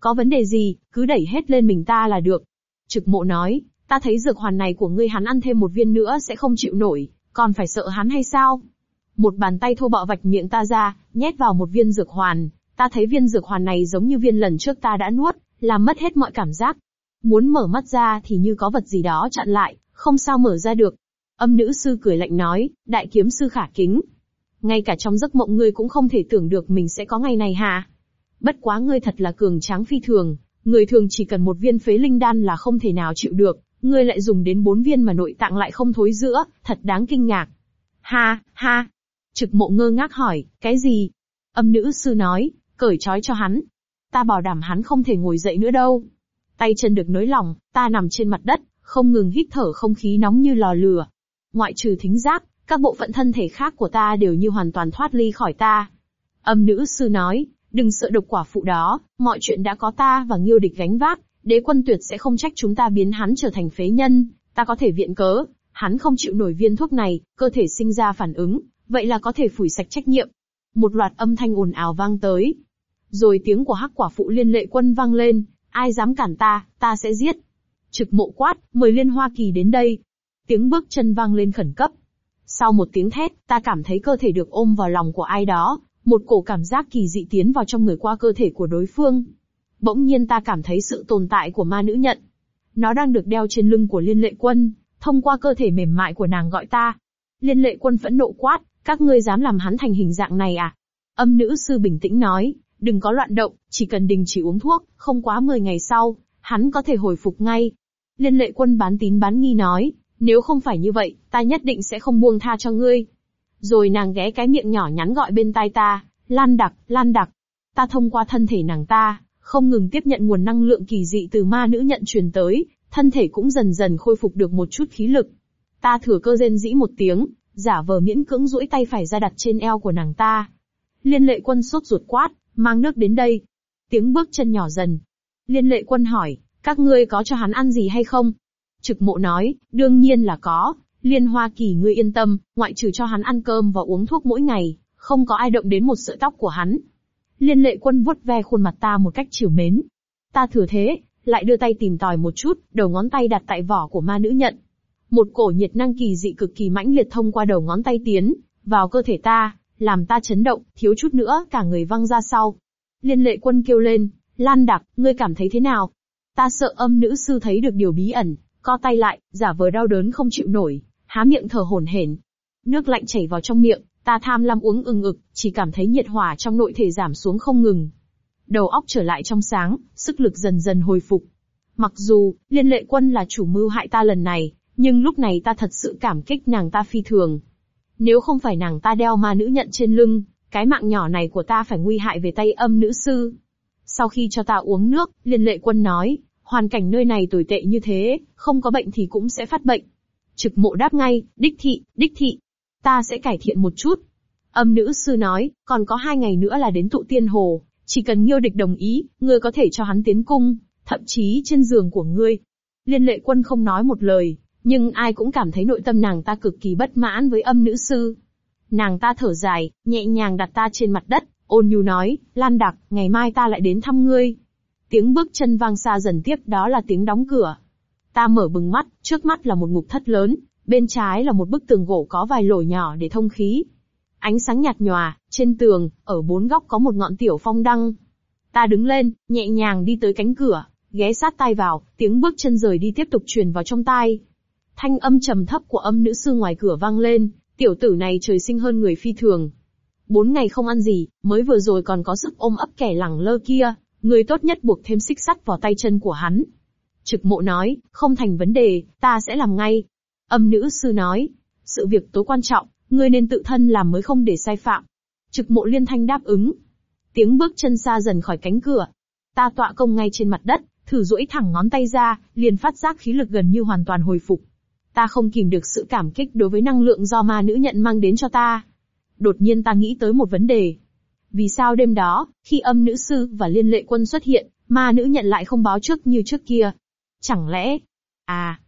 Có vấn đề gì, cứ đẩy hết lên mình ta là được. Trực mộ nói, Ta thấy dược hoàn này của ngươi hắn ăn thêm một viên nữa sẽ không chịu nổi, còn phải sợ hắn hay sao? Một bàn tay thô bạo vạch miệng ta ra, nhét vào một viên dược hoàn. Ta thấy viên dược hoàn này giống như viên lần trước ta đã nuốt, làm mất hết mọi cảm giác. Muốn mở mắt ra thì như có vật gì đó chặn lại, không sao mở ra được. Âm nữ sư cười lạnh nói, đại kiếm sư khả kính. Ngay cả trong giấc mộng ngươi cũng không thể tưởng được mình sẽ có ngày này hả? Bất quá ngươi thật là cường tráng phi thường, người thường chỉ cần một viên phế linh đan là không thể nào chịu được, Ngươi lại dùng đến bốn viên mà nội tạng lại không thối giữa, thật đáng kinh ngạc. Ha, ha. Trực mộ ngơ ngác hỏi, cái gì? Âm nữ sư nói, cởi trói cho hắn. Ta bảo đảm hắn không thể ngồi dậy nữa đâu. Tay chân được nới lỏng, ta nằm trên mặt đất, không ngừng hít thở không khí nóng như lò lửa. Ngoại trừ thính giác, các bộ phận thân thể khác của ta đều như hoàn toàn thoát ly khỏi ta. Âm nữ sư nói, đừng sợ độc quả phụ đó, mọi chuyện đã có ta và nghiêu địch gánh vác, Đế quân tuyệt sẽ không trách chúng ta biến hắn trở thành phế nhân, ta có thể viện cớ, hắn không chịu nổi viên thuốc này, cơ thể sinh ra phản ứng, vậy là có thể phủi sạch trách nhiệm. Một loạt âm thanh ồn ào vang tới. Rồi tiếng của hắc quả phụ liên lệ quân vang lên, ai dám cản ta, ta sẽ giết. Trực mộ quát, mời liên hoa kỳ đến đây. Tiếng bước chân vang lên khẩn cấp. Sau một tiếng thét, ta cảm thấy cơ thể được ôm vào lòng của ai đó, một cổ cảm giác kỳ dị tiến vào trong người qua cơ thể của đối phương. Bỗng nhiên ta cảm thấy sự tồn tại của ma nữ nhận. Nó đang được đeo trên lưng của liên lệ quân, thông qua cơ thể mềm mại của nàng gọi ta. Liên lệ quân phẫn nộ quát, các ngươi dám làm hắn thành hình dạng này à? Âm nữ sư bình tĩnh nói, đừng có loạn động, chỉ cần đình chỉ uống thuốc, không quá 10 ngày sau, hắn có thể hồi phục ngay. Liên lệ quân bán tín bán nghi nói, nếu không phải như vậy, ta nhất định sẽ không buông tha cho ngươi. Rồi nàng ghé cái miệng nhỏ nhắn gọi bên tai ta, Lan đặc, Lan đặc. Ta thông qua thân thể nàng ta, không ngừng tiếp nhận nguồn năng lượng kỳ dị từ ma nữ nhận truyền tới, thân thể cũng dần dần khôi phục được một chút khí lực. Ta thừa cơ rên dĩ một tiếng, giả vờ miễn cưỡng duỗi tay phải ra đặt trên eo của nàng ta. Liên lệ quân sốt ruột quát, mang nước đến đây. Tiếng bước chân nhỏ dần. Liên lệ quân hỏi, các ngươi có cho hắn ăn gì hay không? Trực mộ nói, đương nhiên là có, Liên Hoa Kỳ ngươi yên tâm, ngoại trừ cho hắn ăn cơm và uống thuốc mỗi ngày, không có ai động đến một sợi tóc của hắn. Liên lệ quân vuốt ve khuôn mặt ta một cách chiều mến. Ta thừa thế, lại đưa tay tìm tòi một chút, đầu ngón tay đặt tại vỏ của ma nữ nhận. Một cổ nhiệt năng kỳ dị cực kỳ mãnh liệt thông qua đầu ngón tay tiến, vào cơ thể ta, làm ta chấn động, thiếu chút nữa cả người văng ra sau. Liên lệ quân kêu lên, Lan đặc, ngươi cảm thấy thế nào? Ta sợ âm nữ sư thấy được điều bí ẩn, co tay lại, giả vờ đau đớn không chịu nổi, há miệng thở hổn hển. Nước lạnh chảy vào trong miệng, ta tham lam uống ừng ực, chỉ cảm thấy nhiệt hỏa trong nội thể giảm xuống không ngừng. Đầu óc trở lại trong sáng, sức lực dần dần hồi phục. Mặc dù, liên lệ quân là chủ mưu hại ta lần này, nhưng lúc này ta thật sự cảm kích nàng ta phi thường. Nếu không phải nàng ta đeo ma nữ nhận trên lưng, cái mạng nhỏ này của ta phải nguy hại về tay âm nữ sư. Sau khi cho ta uống nước, liên lệ quân nói, hoàn cảnh nơi này tồi tệ như thế, không có bệnh thì cũng sẽ phát bệnh. Trực mộ đáp ngay, đích thị, đích thị. Ta sẽ cải thiện một chút. Âm nữ sư nói, còn có hai ngày nữa là đến tụ tiên hồ, chỉ cần nghiêu địch đồng ý, ngươi có thể cho hắn tiến cung, thậm chí trên giường của ngươi. Liên lệ quân không nói một lời, nhưng ai cũng cảm thấy nội tâm nàng ta cực kỳ bất mãn với âm nữ sư. Nàng ta thở dài, nhẹ nhàng đặt ta trên mặt đất, ôn nhu nói, Lan Đặc, ngày mai ta lại đến thăm ngươi. Tiếng bước chân vang xa dần tiếp đó là tiếng đóng cửa. Ta mở bừng mắt, trước mắt là một ngục thất lớn, bên trái là một bức tường gỗ có vài lỗ nhỏ để thông khí. Ánh sáng nhạt nhòa, trên tường, ở bốn góc có một ngọn tiểu phong đăng. Ta đứng lên, nhẹ nhàng đi tới cánh cửa, ghé sát tai vào, tiếng bước chân rời đi tiếp tục truyền vào trong tai. Thanh âm trầm thấp của âm nữ sư ngoài cửa vang lên, tiểu tử này trời sinh hơn người phi thường. Bốn ngày không ăn gì, mới vừa rồi còn có sức ôm ấp kẻ lẳng lơ kia, người tốt nhất buộc thêm xích sắt vào tay chân của hắn. Trực mộ nói, không thành vấn đề, ta sẽ làm ngay. Âm nữ sư nói, sự việc tối quan trọng, ngươi nên tự thân làm mới không để sai phạm. Trực mộ liên thanh đáp ứng. Tiếng bước chân xa dần khỏi cánh cửa. Ta tọa công ngay trên mặt đất, thử duỗi thẳng ngón tay ra, liền phát giác khí lực gần như hoàn toàn hồi phục. Ta không kìm được sự cảm kích đối với năng lượng do ma nữ nhận mang đến cho ta. Đột nhiên ta nghĩ tới một vấn đề. Vì sao đêm đó, khi âm nữ sư và liên lệ quân xuất hiện, ma nữ nhận lại không báo trước như trước kia? Chẳng lẽ... À,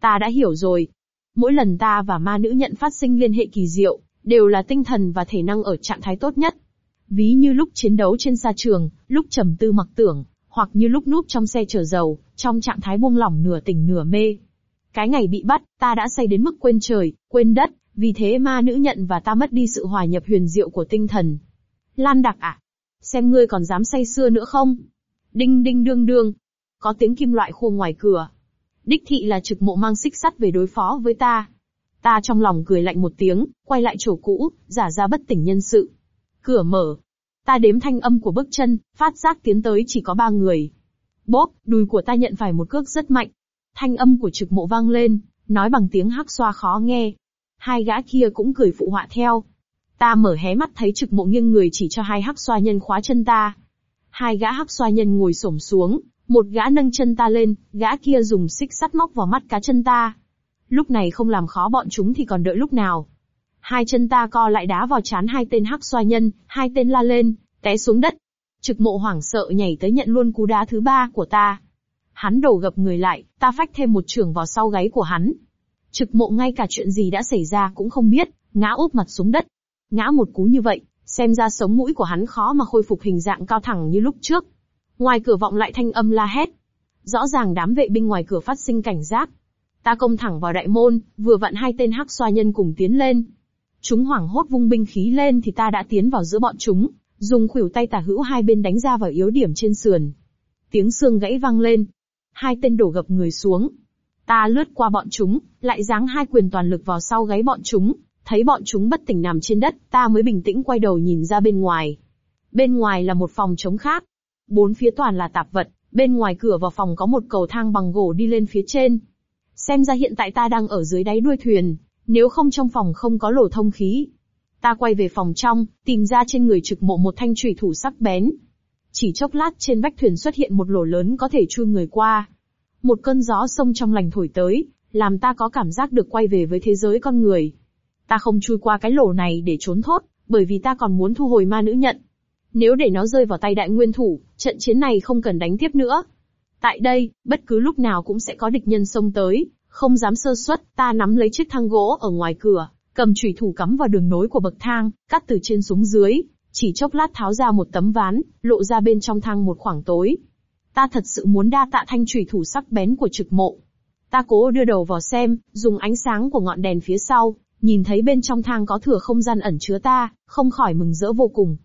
ta đã hiểu rồi. Mỗi lần ta và ma nữ nhận phát sinh liên hệ kỳ diệu, đều là tinh thần và thể năng ở trạng thái tốt nhất. Ví như lúc chiến đấu trên xa trường, lúc trầm tư mặc tưởng, hoặc như lúc núp trong xe chở dầu, trong trạng thái buông lỏng nửa tỉnh nửa mê. Cái ngày bị bắt, ta đã say đến mức quên trời, quên đất, vì thế ma nữ nhận và ta mất đi sự hòa nhập huyền diệu của tinh thần. Lan đặc à? Xem ngươi còn dám say xưa nữa không? Đinh đinh đương đương. Có tiếng kim loại khô ngoài cửa. Đích thị là trực mộ mang xích sắt về đối phó với ta. Ta trong lòng cười lạnh một tiếng, quay lại chỗ cũ, giả ra bất tỉnh nhân sự. Cửa mở. Ta đếm thanh âm của bước chân, phát giác tiến tới chỉ có ba người. Bốp, đùi của ta nhận phải một cước rất mạnh. Thanh âm của trực mộ vang lên, nói bằng tiếng hắc xoa khó nghe. Hai gã kia cũng cười phụ họa theo. Ta mở hé mắt thấy trực mộ nghiêng người chỉ cho hai hắc xoa nhân khóa chân ta. Hai gã hắc xoa nhân ngồi xổm xuống, một gã nâng chân ta lên, gã kia dùng xích sắt móc vào mắt cá chân ta. Lúc này không làm khó bọn chúng thì còn đợi lúc nào. Hai chân ta co lại đá vào chán hai tên hắc xoa nhân, hai tên la lên, té xuống đất. Trực mộ hoảng sợ nhảy tới nhận luôn cú đá thứ ba của ta. Hắn đổ gập người lại, ta phách thêm một trường vào sau gáy của hắn. Trực mộ ngay cả chuyện gì đã xảy ra cũng không biết, ngã úp mặt xuống đất. Ngã một cú như vậy, xem ra sống mũi của hắn khó mà khôi phục hình dạng cao thẳng như lúc trước. Ngoài cửa vọng lại thanh âm la hét. Rõ ràng đám vệ binh ngoài cửa phát sinh cảnh giác. Ta công thẳng vào đại môn, vừa vặn hai tên hắc xoa nhân cùng tiến lên. Chúng hoảng hốt vung binh khí lên thì ta đã tiến vào giữa bọn chúng, dùng khuỷu tay tả hữu hai bên đánh ra vào yếu điểm trên sườn. Tiếng xương gãy vang lên. Hai tên đổ gập người xuống. Ta lướt qua bọn chúng, lại giáng hai quyền toàn lực vào sau gáy bọn chúng, thấy bọn chúng bất tỉnh nằm trên đất, ta mới bình tĩnh quay đầu nhìn ra bên ngoài. Bên ngoài là một phòng trống khác. Bốn phía toàn là tạp vật, bên ngoài cửa vào phòng có một cầu thang bằng gỗ đi lên phía trên. Xem ra hiện tại ta đang ở dưới đáy đuôi thuyền, nếu không trong phòng không có lỗ thông khí. Ta quay về phòng trong, tìm ra trên người trực mộ một thanh trùy thủ sắc bén. Chỉ chốc lát trên vách thuyền xuất hiện một lỗ lớn có thể chui người qua. Một cơn gió sông trong lành thổi tới, làm ta có cảm giác được quay về với thế giới con người. Ta không chui qua cái lỗ này để trốn thốt, bởi vì ta còn muốn thu hồi ma nữ nhận. Nếu để nó rơi vào tay đại nguyên thủ, trận chiến này không cần đánh tiếp nữa. Tại đây, bất cứ lúc nào cũng sẽ có địch nhân xông tới, không dám sơ suất, ta nắm lấy chiếc thang gỗ ở ngoài cửa, cầm chủy thủ cắm vào đường nối của bậc thang, cắt từ trên xuống dưới, chỉ chốc lát tháo ra một tấm ván, lộ ra bên trong thang một khoảng tối. Ta thật sự muốn đa tạ thanh chủy thủ sắc bén của trực mộ. Ta cố đưa đầu vào xem, dùng ánh sáng của ngọn đèn phía sau, nhìn thấy bên trong thang có thừa không gian ẩn chứa ta, không khỏi mừng rỡ vô cùng.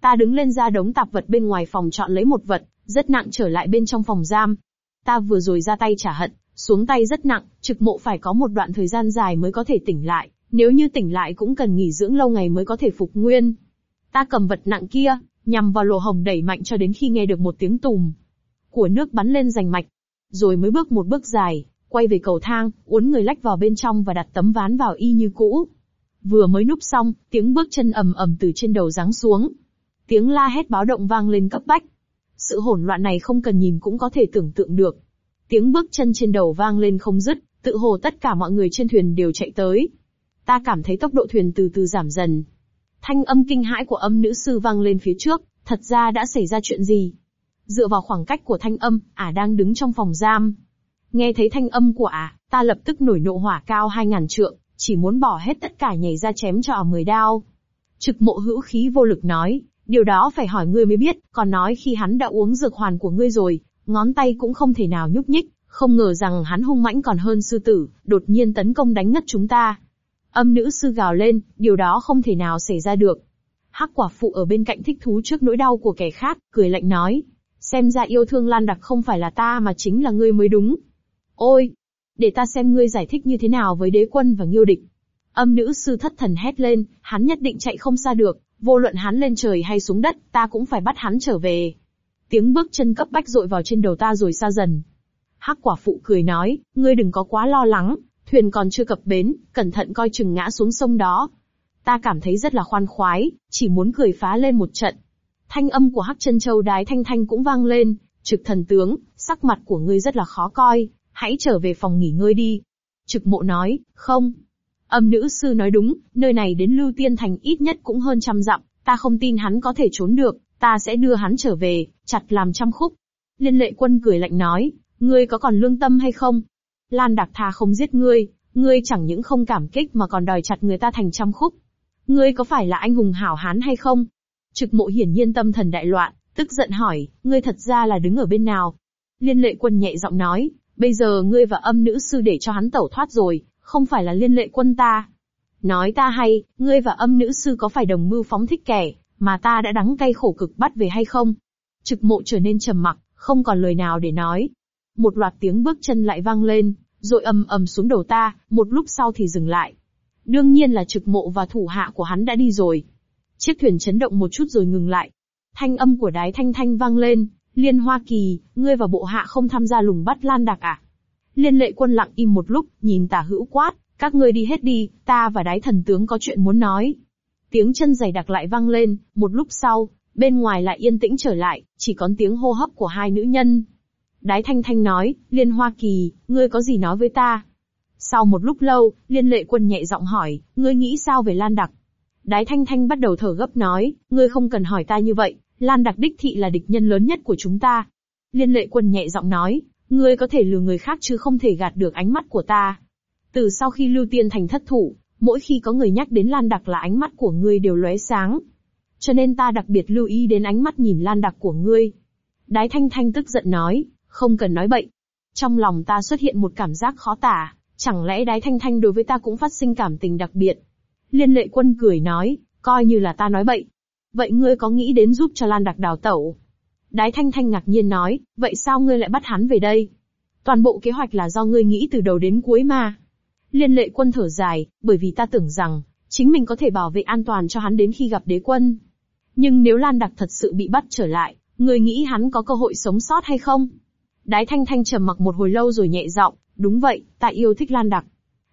Ta đứng lên ra đống tạp vật bên ngoài phòng chọn lấy một vật, rất nặng trở lại bên trong phòng giam. Ta vừa rồi ra tay trả hận, xuống tay rất nặng, trực mộ phải có một đoạn thời gian dài mới có thể tỉnh lại, nếu như tỉnh lại cũng cần nghỉ dưỡng lâu ngày mới có thể phục nguyên. Ta cầm vật nặng kia, nhằm vào lỗ hồng đẩy mạnh cho đến khi nghe được một tiếng tùm. Của nước bắn lên rành mạch. Rồi mới bước một bước dài, quay về cầu thang, uốn người lách vào bên trong và đặt tấm ván vào y như cũ. Vừa mới núp xong, tiếng bước chân ầm ầm từ trên đầu giáng xuống. Tiếng la hét báo động vang lên cấp bách. Sự hỗn loạn này không cần nhìn cũng có thể tưởng tượng được. Tiếng bước chân trên đầu vang lên không dứt, tự hồ tất cả mọi người trên thuyền đều chạy tới. Ta cảm thấy tốc độ thuyền từ từ giảm dần. Thanh âm kinh hãi của âm nữ sư vang lên phía trước, thật ra đã xảy ra chuyện gì? Dựa vào khoảng cách của thanh âm, ả đang đứng trong phòng giam. Nghe thấy thanh âm của ả, ta lập tức nổi nộ hỏa cao hai ngàn trượng, chỉ muốn bỏ hết tất cả nhảy ra chém cho ả mười đao. Trực mộ hữu khí vô lực nói, điều đó phải hỏi ngươi mới biết, còn nói khi hắn đã uống dược hoàn của ngươi rồi, ngón tay cũng không thể nào nhúc nhích, không ngờ rằng hắn hung mãnh còn hơn sư tử, đột nhiên tấn công đánh ngất chúng ta. Âm nữ sư gào lên, điều đó không thể nào xảy ra được. Hắc quả phụ ở bên cạnh thích thú trước nỗi đau của kẻ khác, cười lạnh nói. Xem ra yêu thương Lan Đặc không phải là ta mà chính là ngươi mới đúng. Ôi! Để ta xem ngươi giải thích như thế nào với đế quân và nghiêu địch. Âm nữ sư thất thần hét lên, hắn nhất định chạy không xa được, vô luận hắn lên trời hay xuống đất, ta cũng phải bắt hắn trở về. Tiếng bước chân cấp bách rội vào trên đầu ta rồi xa dần. Hắc quả phụ cười nói, ngươi đừng có quá lo lắng, thuyền còn chưa cập bến, cẩn thận coi chừng ngã xuống sông đó. Ta cảm thấy rất là khoan khoái, chỉ muốn cười phá lên một trận. Thanh âm của Hắc chân châu đái thanh thanh cũng vang lên, trực thần tướng, sắc mặt của ngươi rất là khó coi, hãy trở về phòng nghỉ ngơi đi. Trực mộ nói, không. Âm nữ sư nói đúng, nơi này đến Lưu Tiên Thành ít nhất cũng hơn trăm dặm, ta không tin hắn có thể trốn được, ta sẽ đưa hắn trở về, chặt làm trăm khúc. Liên lệ quân cười lạnh nói, ngươi có còn lương tâm hay không? Lan Đặc Tha không giết ngươi, ngươi chẳng những không cảm kích mà còn đòi chặt người ta thành trăm khúc. Ngươi có phải là anh hùng hảo hán hay không? Trực mộ hiển nhiên tâm thần đại loạn, tức giận hỏi, ngươi thật ra là đứng ở bên nào? Liên lệ quân nhẹ giọng nói, bây giờ ngươi và âm nữ sư để cho hắn tẩu thoát rồi, không phải là liên lệ quân ta. Nói ta hay, ngươi và âm nữ sư có phải đồng mưu phóng thích kẻ, mà ta đã đắng cay khổ cực bắt về hay không? Trực mộ trở nên trầm mặc, không còn lời nào để nói. Một loạt tiếng bước chân lại vang lên, rồi ầm ầm xuống đầu ta, một lúc sau thì dừng lại. Đương nhiên là trực mộ và thủ hạ của hắn đã đi rồi. Chiếc thuyền chấn động một chút rồi ngừng lại. Thanh âm của đái thanh thanh vang lên, Liên Hoa Kỳ, ngươi và bộ hạ không tham gia lùng bắt Lan Đạc à? Liên lệ quân lặng im một lúc, nhìn tả hữu quát, các ngươi đi hết đi, ta và đái thần tướng có chuyện muốn nói. Tiếng chân giày đặc lại vang lên, một lúc sau, bên ngoài lại yên tĩnh trở lại, chỉ còn tiếng hô hấp của hai nữ nhân. Đái Thanh Thanh nói, Liên Hoa Kỳ, ngươi có gì nói với ta? Sau một lúc lâu, Liên Lệ Quân nhẹ giọng hỏi, ngươi nghĩ sao về Lan Đặc? Đái Thanh Thanh bắt đầu thở gấp nói, ngươi không cần hỏi ta như vậy, Lan Đặc đích thị là địch nhân lớn nhất của chúng ta. Liên Lệ Quân nhẹ giọng nói, ngươi có thể lừa người khác chứ không thể gạt được ánh mắt của ta. Từ sau khi Lưu Tiên Thành thất thủ, mỗi khi có người nhắc đến Lan Đặc là ánh mắt của ngươi đều lóe sáng. Cho nên ta đặc biệt lưu ý đến ánh mắt nhìn Lan Đặc của ngươi. Đái Thanh Thanh tức giận nói, không cần nói bậy. Trong lòng ta xuất hiện một cảm giác khó tả, chẳng lẽ Đái Thanh Thanh đối với ta cũng phát sinh cảm tình đặc biệt. Liên lệ quân cười nói, coi như là ta nói bậy. Vậy ngươi có nghĩ đến giúp cho Lan Đặc đào tẩu? Đái Thanh Thanh ngạc nhiên nói, vậy sao ngươi lại bắt hắn về đây? Toàn bộ kế hoạch là do ngươi nghĩ từ đầu đến cuối mà. Liên lệ quân thở dài, bởi vì ta tưởng rằng, chính mình có thể bảo vệ an toàn cho hắn đến khi gặp đế quân. Nhưng nếu Lan Đặc thật sự bị bắt trở lại, ngươi nghĩ hắn có cơ hội sống sót hay không? Đái Thanh Thanh trầm mặc một hồi lâu rồi nhẹ giọng, đúng vậy, ta yêu thích Lan Đặc.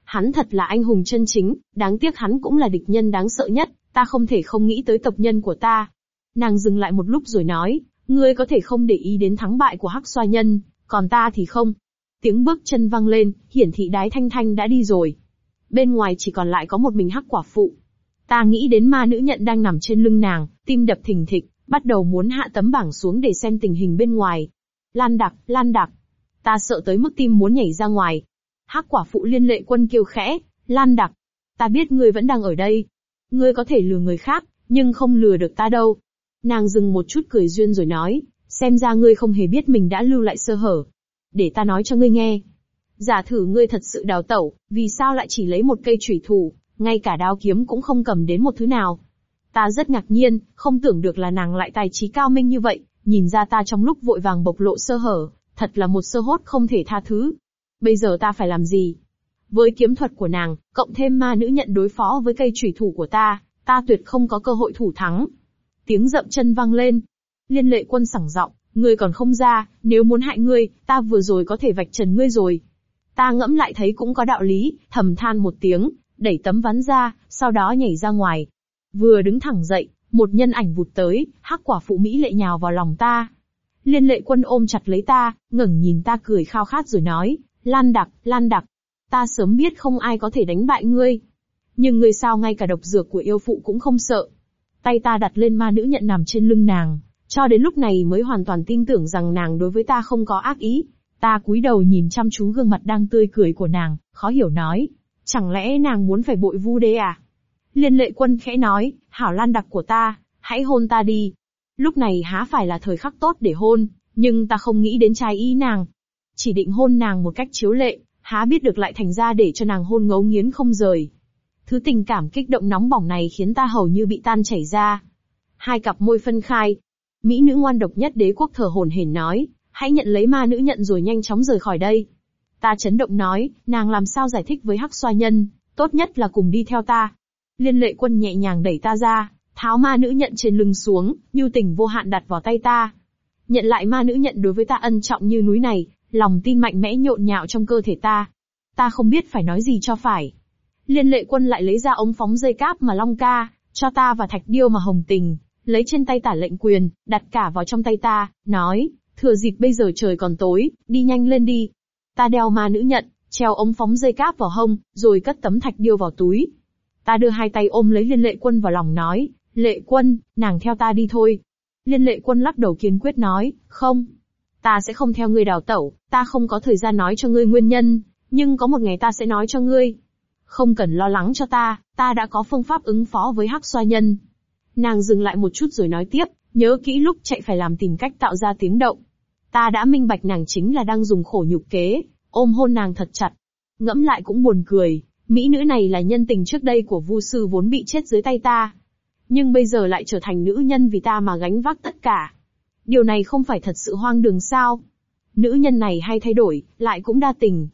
Hắn thật là anh hùng chân chính, đáng tiếc hắn cũng là địch nhân đáng sợ nhất, ta không thể không nghĩ tới tộc nhân của ta. Nàng dừng lại một lúc rồi nói, ngươi có thể không để ý đến thắng bại của Hắc Xoa Nhân, còn ta thì không. Tiếng bước chân vang lên, hiển thị đái thanh thanh đã đi rồi. Bên ngoài chỉ còn lại có một mình Hắc Quả Phụ. Ta nghĩ đến ma nữ nhận đang nằm trên lưng nàng, tim đập thình thịch, bắt đầu muốn hạ tấm bảng xuống để xem tình hình bên ngoài. Lan đặc, lan đặc. Ta sợ tới mức tim muốn nhảy ra ngoài. Hắc quả phụ liên lệ quân kêu khẽ, lan đặc. Ta biết ngươi vẫn đang ở đây. Ngươi có thể lừa người khác, nhưng không lừa được ta đâu. Nàng dừng một chút cười duyên rồi nói, xem ra ngươi không hề biết mình đã lưu lại sơ hở. Để ta nói cho ngươi nghe. Giả thử ngươi thật sự đào tẩu, vì sao lại chỉ lấy một cây chủy thủ, ngay cả đao kiếm cũng không cầm đến một thứ nào. Ta rất ngạc nhiên, không tưởng được là nàng lại tài trí cao minh như vậy, nhìn ra ta trong lúc vội vàng bộc lộ sơ hở, thật là một sơ hốt không thể tha thứ. Bây giờ ta phải làm gì? Với kiếm thuật của nàng, cộng thêm ma nữ nhận đối phó với cây chủy thủ của ta, ta tuyệt không có cơ hội thủ thắng. Tiếng dậm chân vang lên. Liên lệ quân sẳng giọng, ngươi còn không ra, nếu muốn hại ngươi, ta vừa rồi có thể vạch trần ngươi rồi. Ta ngẫm lại thấy cũng có đạo lý, thầm than một tiếng, đẩy tấm ván ra, sau đó nhảy ra ngoài. Vừa đứng thẳng dậy, một nhân ảnh vụt tới, hắc quả phụ Mỹ lệ nhào vào lòng ta. Liên lệ quân ôm chặt lấy ta, ngẩng nhìn ta cười khao khát rồi nói, Lan đặc, Lan đặc. Ta sớm biết không ai có thể đánh bại ngươi. Nhưng ngươi sao ngay cả độc dược của yêu phụ cũng không sợ. Tay ta đặt lên ma nữ nhận nằm trên lưng nàng, cho đến lúc này mới hoàn toàn tin tưởng rằng nàng đối với ta không có ác ý. Ta cúi đầu nhìn chăm chú gương mặt đang tươi cười của nàng, khó hiểu nói. Chẳng lẽ nàng muốn phải bội vu đê à? Liên lệ quân khẽ nói, hảo lan đặc của ta, hãy hôn ta đi. Lúc này há phải là thời khắc tốt để hôn, nhưng ta không nghĩ đến trái ý nàng. Chỉ định hôn nàng một cách chiếu lệ, há biết được lại thành ra để cho nàng hôn ngấu nghiến không rời. Thứ tình cảm kích động nóng bỏng này khiến ta hầu như bị tan chảy ra. Hai cặp môi phân khai. Mỹ nữ ngoan độc nhất đế quốc thở hồn hển nói, hãy nhận lấy ma nữ nhận rồi nhanh chóng rời khỏi đây. Ta chấn động nói, nàng làm sao giải thích với hắc xoa nhân, tốt nhất là cùng đi theo ta. Liên lệ quân nhẹ nhàng đẩy ta ra, tháo ma nữ nhận trên lưng xuống, như tình vô hạn đặt vào tay ta. Nhận lại ma nữ nhận đối với ta ân trọng như núi này, lòng tin mạnh mẽ nhộn nhạo trong cơ thể ta. Ta không biết phải nói gì cho phải. Liên lệ quân lại lấy ra ống phóng dây cáp mà long ca, cho ta và thạch điêu mà hồng tình, lấy trên tay tả lệnh quyền, đặt cả vào trong tay ta, nói, thừa dịp bây giờ trời còn tối, đi nhanh lên đi. Ta đeo ma nữ nhận, treo ống phóng dây cáp vào hông, rồi cất tấm thạch điêu vào túi. Ta đưa hai tay ôm lấy liên lệ quân vào lòng nói, lệ quân, nàng theo ta đi thôi. Liên lệ quân lắc đầu kiên quyết nói, không. Ta sẽ không theo ngươi đào tẩu, ta không có thời gian nói cho ngươi nguyên nhân, nhưng có một ngày ta sẽ nói cho ngươi. Không cần lo lắng cho ta, ta đã có phương pháp ứng phó với hắc xoa nhân. Nàng dừng lại một chút rồi nói tiếp, nhớ kỹ lúc chạy phải làm tìm cách tạo ra tiếng động. Ta đã minh bạch nàng chính là đang dùng khổ nhục kế, ôm hôn nàng thật chặt. Ngẫm lại cũng buồn cười, mỹ nữ này là nhân tình trước đây của vu sư vốn bị chết dưới tay ta. Nhưng bây giờ lại trở thành nữ nhân vì ta mà gánh vác tất cả. Điều này không phải thật sự hoang đường sao? Nữ nhân này hay thay đổi, lại cũng đa tình.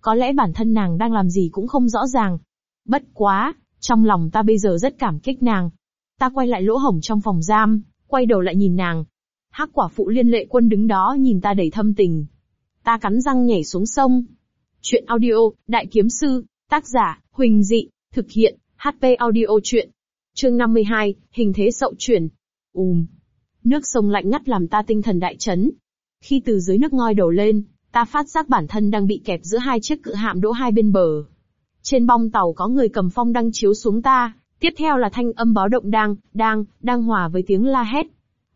Có lẽ bản thân nàng đang làm gì cũng không rõ ràng. Bất quá, trong lòng ta bây giờ rất cảm kích nàng. Ta quay lại lỗ hổng trong phòng giam, quay đầu lại nhìn nàng. Hắc quả phụ liên lệ quân đứng đó nhìn ta đầy thâm tình. Ta cắn răng nhảy xuống sông. Chuyện audio, Đại Kiếm Sư, tác giả, Huỳnh Dị, thực hiện, HP audio chuyện. Chương 52, hình thế sậu chuyển. Ùm. Nước sông lạnh ngắt làm ta tinh thần đại chấn. Khi từ dưới nước ngoi đầu lên, ta phát giác bản thân đang bị kẹp giữa hai chiếc cự hạm đỗ hai bên bờ. Trên bong tàu có người cầm phong đăng chiếu xuống ta, tiếp theo là thanh âm báo động đang, đang, đang hòa với tiếng la hét.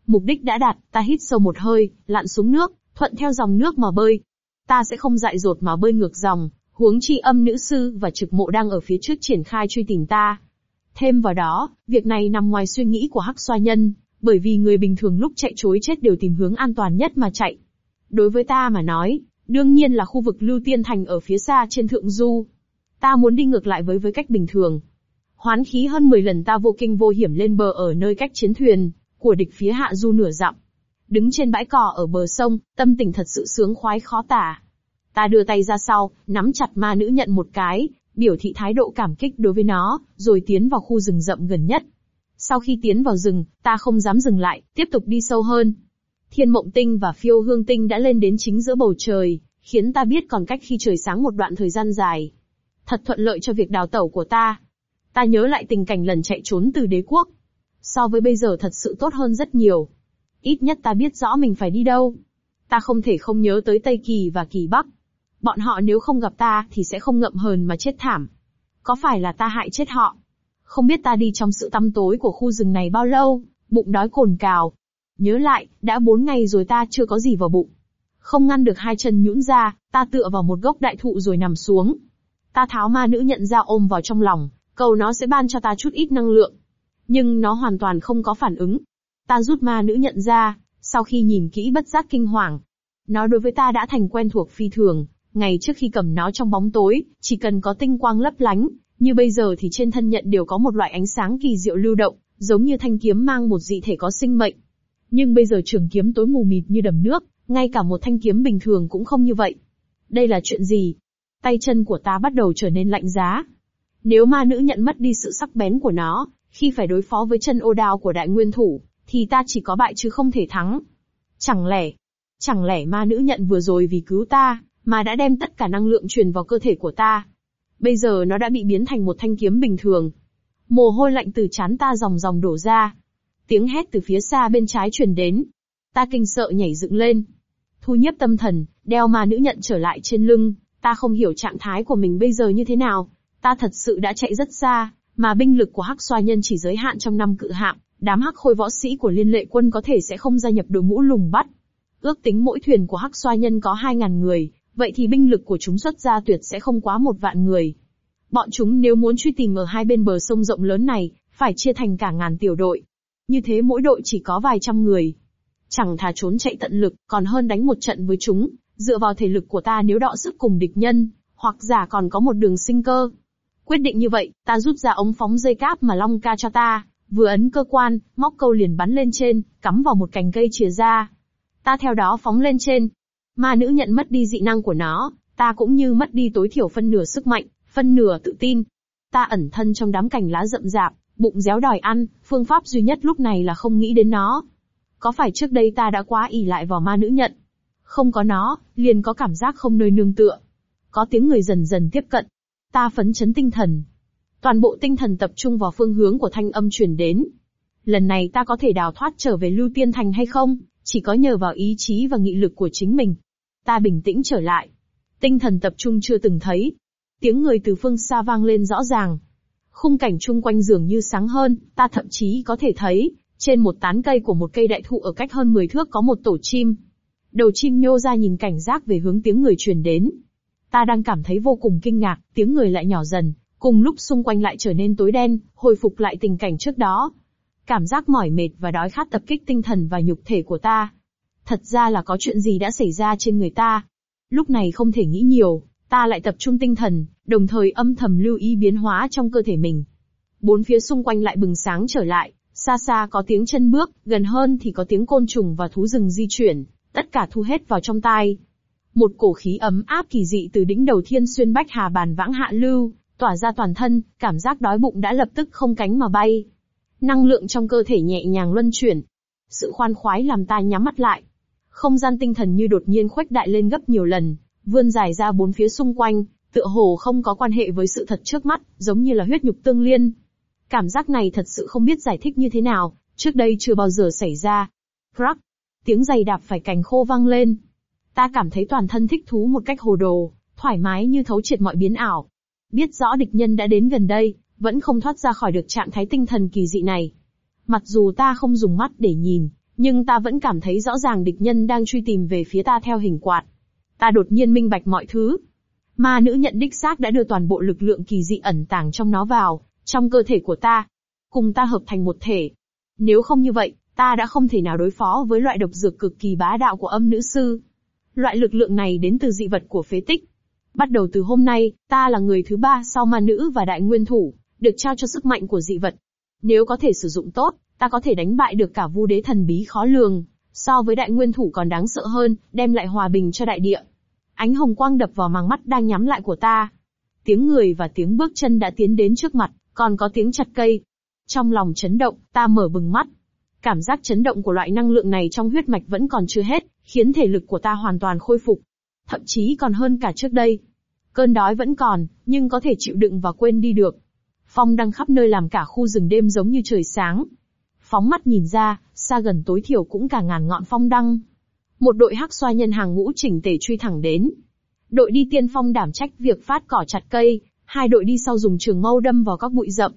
Mục đích đã đạt, ta hít sâu một hơi, lặn xuống nước, thuận theo dòng nước mà bơi. Ta sẽ không dại dột mà bơi ngược dòng, huống chi âm nữ sư và trực mộ đang ở phía trước triển khai truy tìm ta. Thêm vào đó, việc này nằm ngoài suy nghĩ của hắc xoa nhân, bởi vì người bình thường lúc chạy chối chết đều tìm hướng an toàn nhất mà chạy. Đối với ta mà nói, đương nhiên là khu vực Lưu Tiên Thành ở phía xa trên thượng du. Ta muốn đi ngược lại với với cách bình thường. Hoán khí hơn 10 lần ta vô kinh vô hiểm lên bờ ở nơi cách chiến thuyền, của địch phía hạ du nửa dặm. Đứng trên bãi cỏ ở bờ sông, tâm tình thật sự sướng khoái khó tả. Ta đưa tay ra sau, nắm chặt ma nữ nhận một cái, biểu thị thái độ cảm kích đối với nó, rồi tiến vào khu rừng rậm gần nhất. Sau khi tiến vào rừng, ta không dám dừng lại, tiếp tục đi sâu hơn. Thiên mộng tinh và phiêu hương tinh đã lên đến chính giữa bầu trời, khiến ta biết còn cách khi trời sáng một đoạn thời gian dài. Thật thuận lợi cho việc đào tẩu của ta. Ta nhớ lại tình cảnh lần chạy trốn từ đế quốc. So với bây giờ thật sự tốt hơn rất nhiều. Ít nhất ta biết rõ mình phải đi đâu. Ta không thể không nhớ tới Tây Kỳ và Kỳ Bắc. Bọn họ nếu không gặp ta thì sẽ không ngậm hờn mà chết thảm. Có phải là ta hại chết họ? Không biết ta đi trong sự tăm tối của khu rừng này bao lâu, bụng đói cồn cào. Nhớ lại, đã bốn ngày rồi ta chưa có gì vào bụng. Không ngăn được hai chân nhũn ra, ta tựa vào một gốc đại thụ rồi nằm xuống. Ta tháo ma nữ nhận ra ôm vào trong lòng, cầu nó sẽ ban cho ta chút ít năng lượng. Nhưng nó hoàn toàn không có phản ứng. Ta rút ma nữ nhận ra, sau khi nhìn kỹ bất giác kinh hoàng. Nó đối với ta đã thành quen thuộc phi thường, ngày trước khi cầm nó trong bóng tối, chỉ cần có tinh quang lấp lánh, như bây giờ thì trên thân nhận đều có một loại ánh sáng kỳ diệu lưu động, giống như thanh kiếm mang một dị thể có sinh mệnh. Nhưng bây giờ trường kiếm tối mù mịt như đầm nước, ngay cả một thanh kiếm bình thường cũng không như vậy. Đây là chuyện gì? Tay chân của ta bắt đầu trở nên lạnh giá. Nếu ma nữ nhận mất đi sự sắc bén của nó, khi phải đối phó với chân ô đao của đại nguyên thủ, thì ta chỉ có bại chứ không thể thắng. Chẳng lẽ, chẳng lẽ ma nữ nhận vừa rồi vì cứu ta, mà đã đem tất cả năng lượng truyền vào cơ thể của ta. Bây giờ nó đã bị biến thành một thanh kiếm bình thường. Mồ hôi lạnh từ chán ta dòng dòng đổ ra. Tiếng hét từ phía xa bên trái truyền đến. Ta kinh sợ nhảy dựng lên. Thu nhiếp tâm thần, đeo ma nữ nhận trở lại trên lưng, ta không hiểu trạng thái của mình bây giờ như thế nào. Ta thật sự đã chạy rất xa, mà binh lực của Hắc Xoa Nhân chỉ giới hạn trong năm cự hạm, đám hắc khôi võ sĩ của liên lệ quân có thể sẽ không gia nhập đội ngũ lùng bắt. Ước tính mỗi thuyền của Hắc Xoa Nhân có 2.000 người, vậy thì binh lực của chúng xuất ra tuyệt sẽ không quá một vạn người. Bọn chúng nếu muốn truy tìm ở hai bên bờ sông rộng lớn này, phải chia thành cả ngàn tiểu đội. Như thế mỗi đội chỉ có vài trăm người. Chẳng thà trốn chạy tận lực, còn hơn đánh một trận với chúng, dựa vào thể lực của ta nếu đọ sức cùng địch nhân, hoặc giả còn có một đường sinh cơ. Quyết định như vậy, ta rút ra ống phóng dây cáp mà Long ca cho ta, vừa ấn cơ quan, móc câu liền bắn lên trên, cắm vào một cành cây chìa ra. Ta theo đó phóng lên trên, Ma nữ nhận mất đi dị năng của nó, ta cũng như mất đi tối thiểu phân nửa sức mạnh, phân nửa tự tin. Ta ẩn thân trong đám cành lá rậm rạp, bụng réo đòi ăn, phương pháp duy nhất lúc này là không nghĩ đến nó. Có phải trước đây ta đã quá ỉ lại vào ma nữ nhận? Không có nó, liền có cảm giác không nơi nương tựa. Có tiếng người dần dần tiếp cận. Ta phấn chấn tinh thần. Toàn bộ tinh thần tập trung vào phương hướng của thanh âm truyền đến. Lần này ta có thể đào thoát trở về Lưu Tiên Thành hay không, chỉ có nhờ vào ý chí và nghị lực của chính mình. Ta bình tĩnh trở lại. Tinh thần tập trung chưa từng thấy. Tiếng người từ phương xa vang lên rõ ràng. Khung cảnh chung quanh dường như sáng hơn, ta thậm chí có thể thấy, trên một tán cây của một cây đại thụ ở cách hơn 10 thước có một tổ chim. Đầu chim nhô ra nhìn cảnh giác về hướng tiếng người truyền đến. Ta đang cảm thấy vô cùng kinh ngạc, tiếng người lại nhỏ dần, cùng lúc xung quanh lại trở nên tối đen, hồi phục lại tình cảnh trước đó. Cảm giác mỏi mệt và đói khát tập kích tinh thần và nhục thể của ta. Thật ra là có chuyện gì đã xảy ra trên người ta. Lúc này không thể nghĩ nhiều, ta lại tập trung tinh thần, đồng thời âm thầm lưu ý biến hóa trong cơ thể mình. Bốn phía xung quanh lại bừng sáng trở lại, xa xa có tiếng chân bước, gần hơn thì có tiếng côn trùng và thú rừng di chuyển, tất cả thu hết vào trong tai. Một cổ khí ấm áp kỳ dị từ đỉnh đầu thiên xuyên bách hà bàn vãng hạ lưu, tỏa ra toàn thân, cảm giác đói bụng đã lập tức không cánh mà bay. Năng lượng trong cơ thể nhẹ nhàng luân chuyển. Sự khoan khoái làm ta nhắm mắt lại, không gian tinh thần như đột nhiên khuếch đại lên gấp nhiều lần, vươn dài ra bốn phía xung quanh, tựa hồ không có quan hệ với sự thật trước mắt, giống như là huyết nhục tương liên. Cảm giác này thật sự không biết giải thích như thế nào, trước đây chưa bao giờ xảy ra. Crack! Tiếng giày đạp phải cành khô vang lên. Ta cảm thấy toàn thân thích thú một cách hồ đồ, thoải mái như thấu triệt mọi biến ảo. Biết rõ địch nhân đã đến gần đây, vẫn không thoát ra khỏi được trạng thái tinh thần kỳ dị này. Mặc dù ta không dùng mắt để nhìn, nhưng ta vẫn cảm thấy rõ ràng địch nhân đang truy tìm về phía ta theo hình quạt. Ta đột nhiên minh bạch mọi thứ. Ma nữ nhận đích xác đã đưa toàn bộ lực lượng kỳ dị ẩn tàng trong nó vào, trong cơ thể của ta. Cùng ta hợp thành một thể. Nếu không như vậy, ta đã không thể nào đối phó với loại độc dược cực kỳ bá đạo của âm nữ sư. Loại lực lượng này đến từ dị vật của phế tích. Bắt đầu từ hôm nay, ta là người thứ ba sau ma nữ và đại nguyên thủ, được trao cho sức mạnh của dị vật. Nếu có thể sử dụng tốt, ta có thể đánh bại được cả vu đế thần bí khó lường, so với đại nguyên thủ còn đáng sợ hơn, đem lại hòa bình cho đại địa. Ánh hồng quang đập vào màng mắt đang nhắm lại của ta. Tiếng người và tiếng bước chân đã tiến đến trước mặt, còn có tiếng chặt cây. Trong lòng chấn động, ta mở bừng mắt. Cảm giác chấn động của loại năng lượng này trong huyết mạch vẫn còn chưa hết, khiến thể lực của ta hoàn toàn khôi phục. Thậm chí còn hơn cả trước đây. Cơn đói vẫn còn, nhưng có thể chịu đựng và quên đi được. Phong đang khắp nơi làm cả khu rừng đêm giống như trời sáng. Phóng mắt nhìn ra, xa gần tối thiểu cũng cả ngàn ngọn phong đăng. Một đội hắc xoa nhân hàng ngũ chỉnh tề truy thẳng đến. Đội đi tiên phong đảm trách việc phát cỏ chặt cây, hai đội đi sau dùng trường mâu đâm vào các bụi rậm.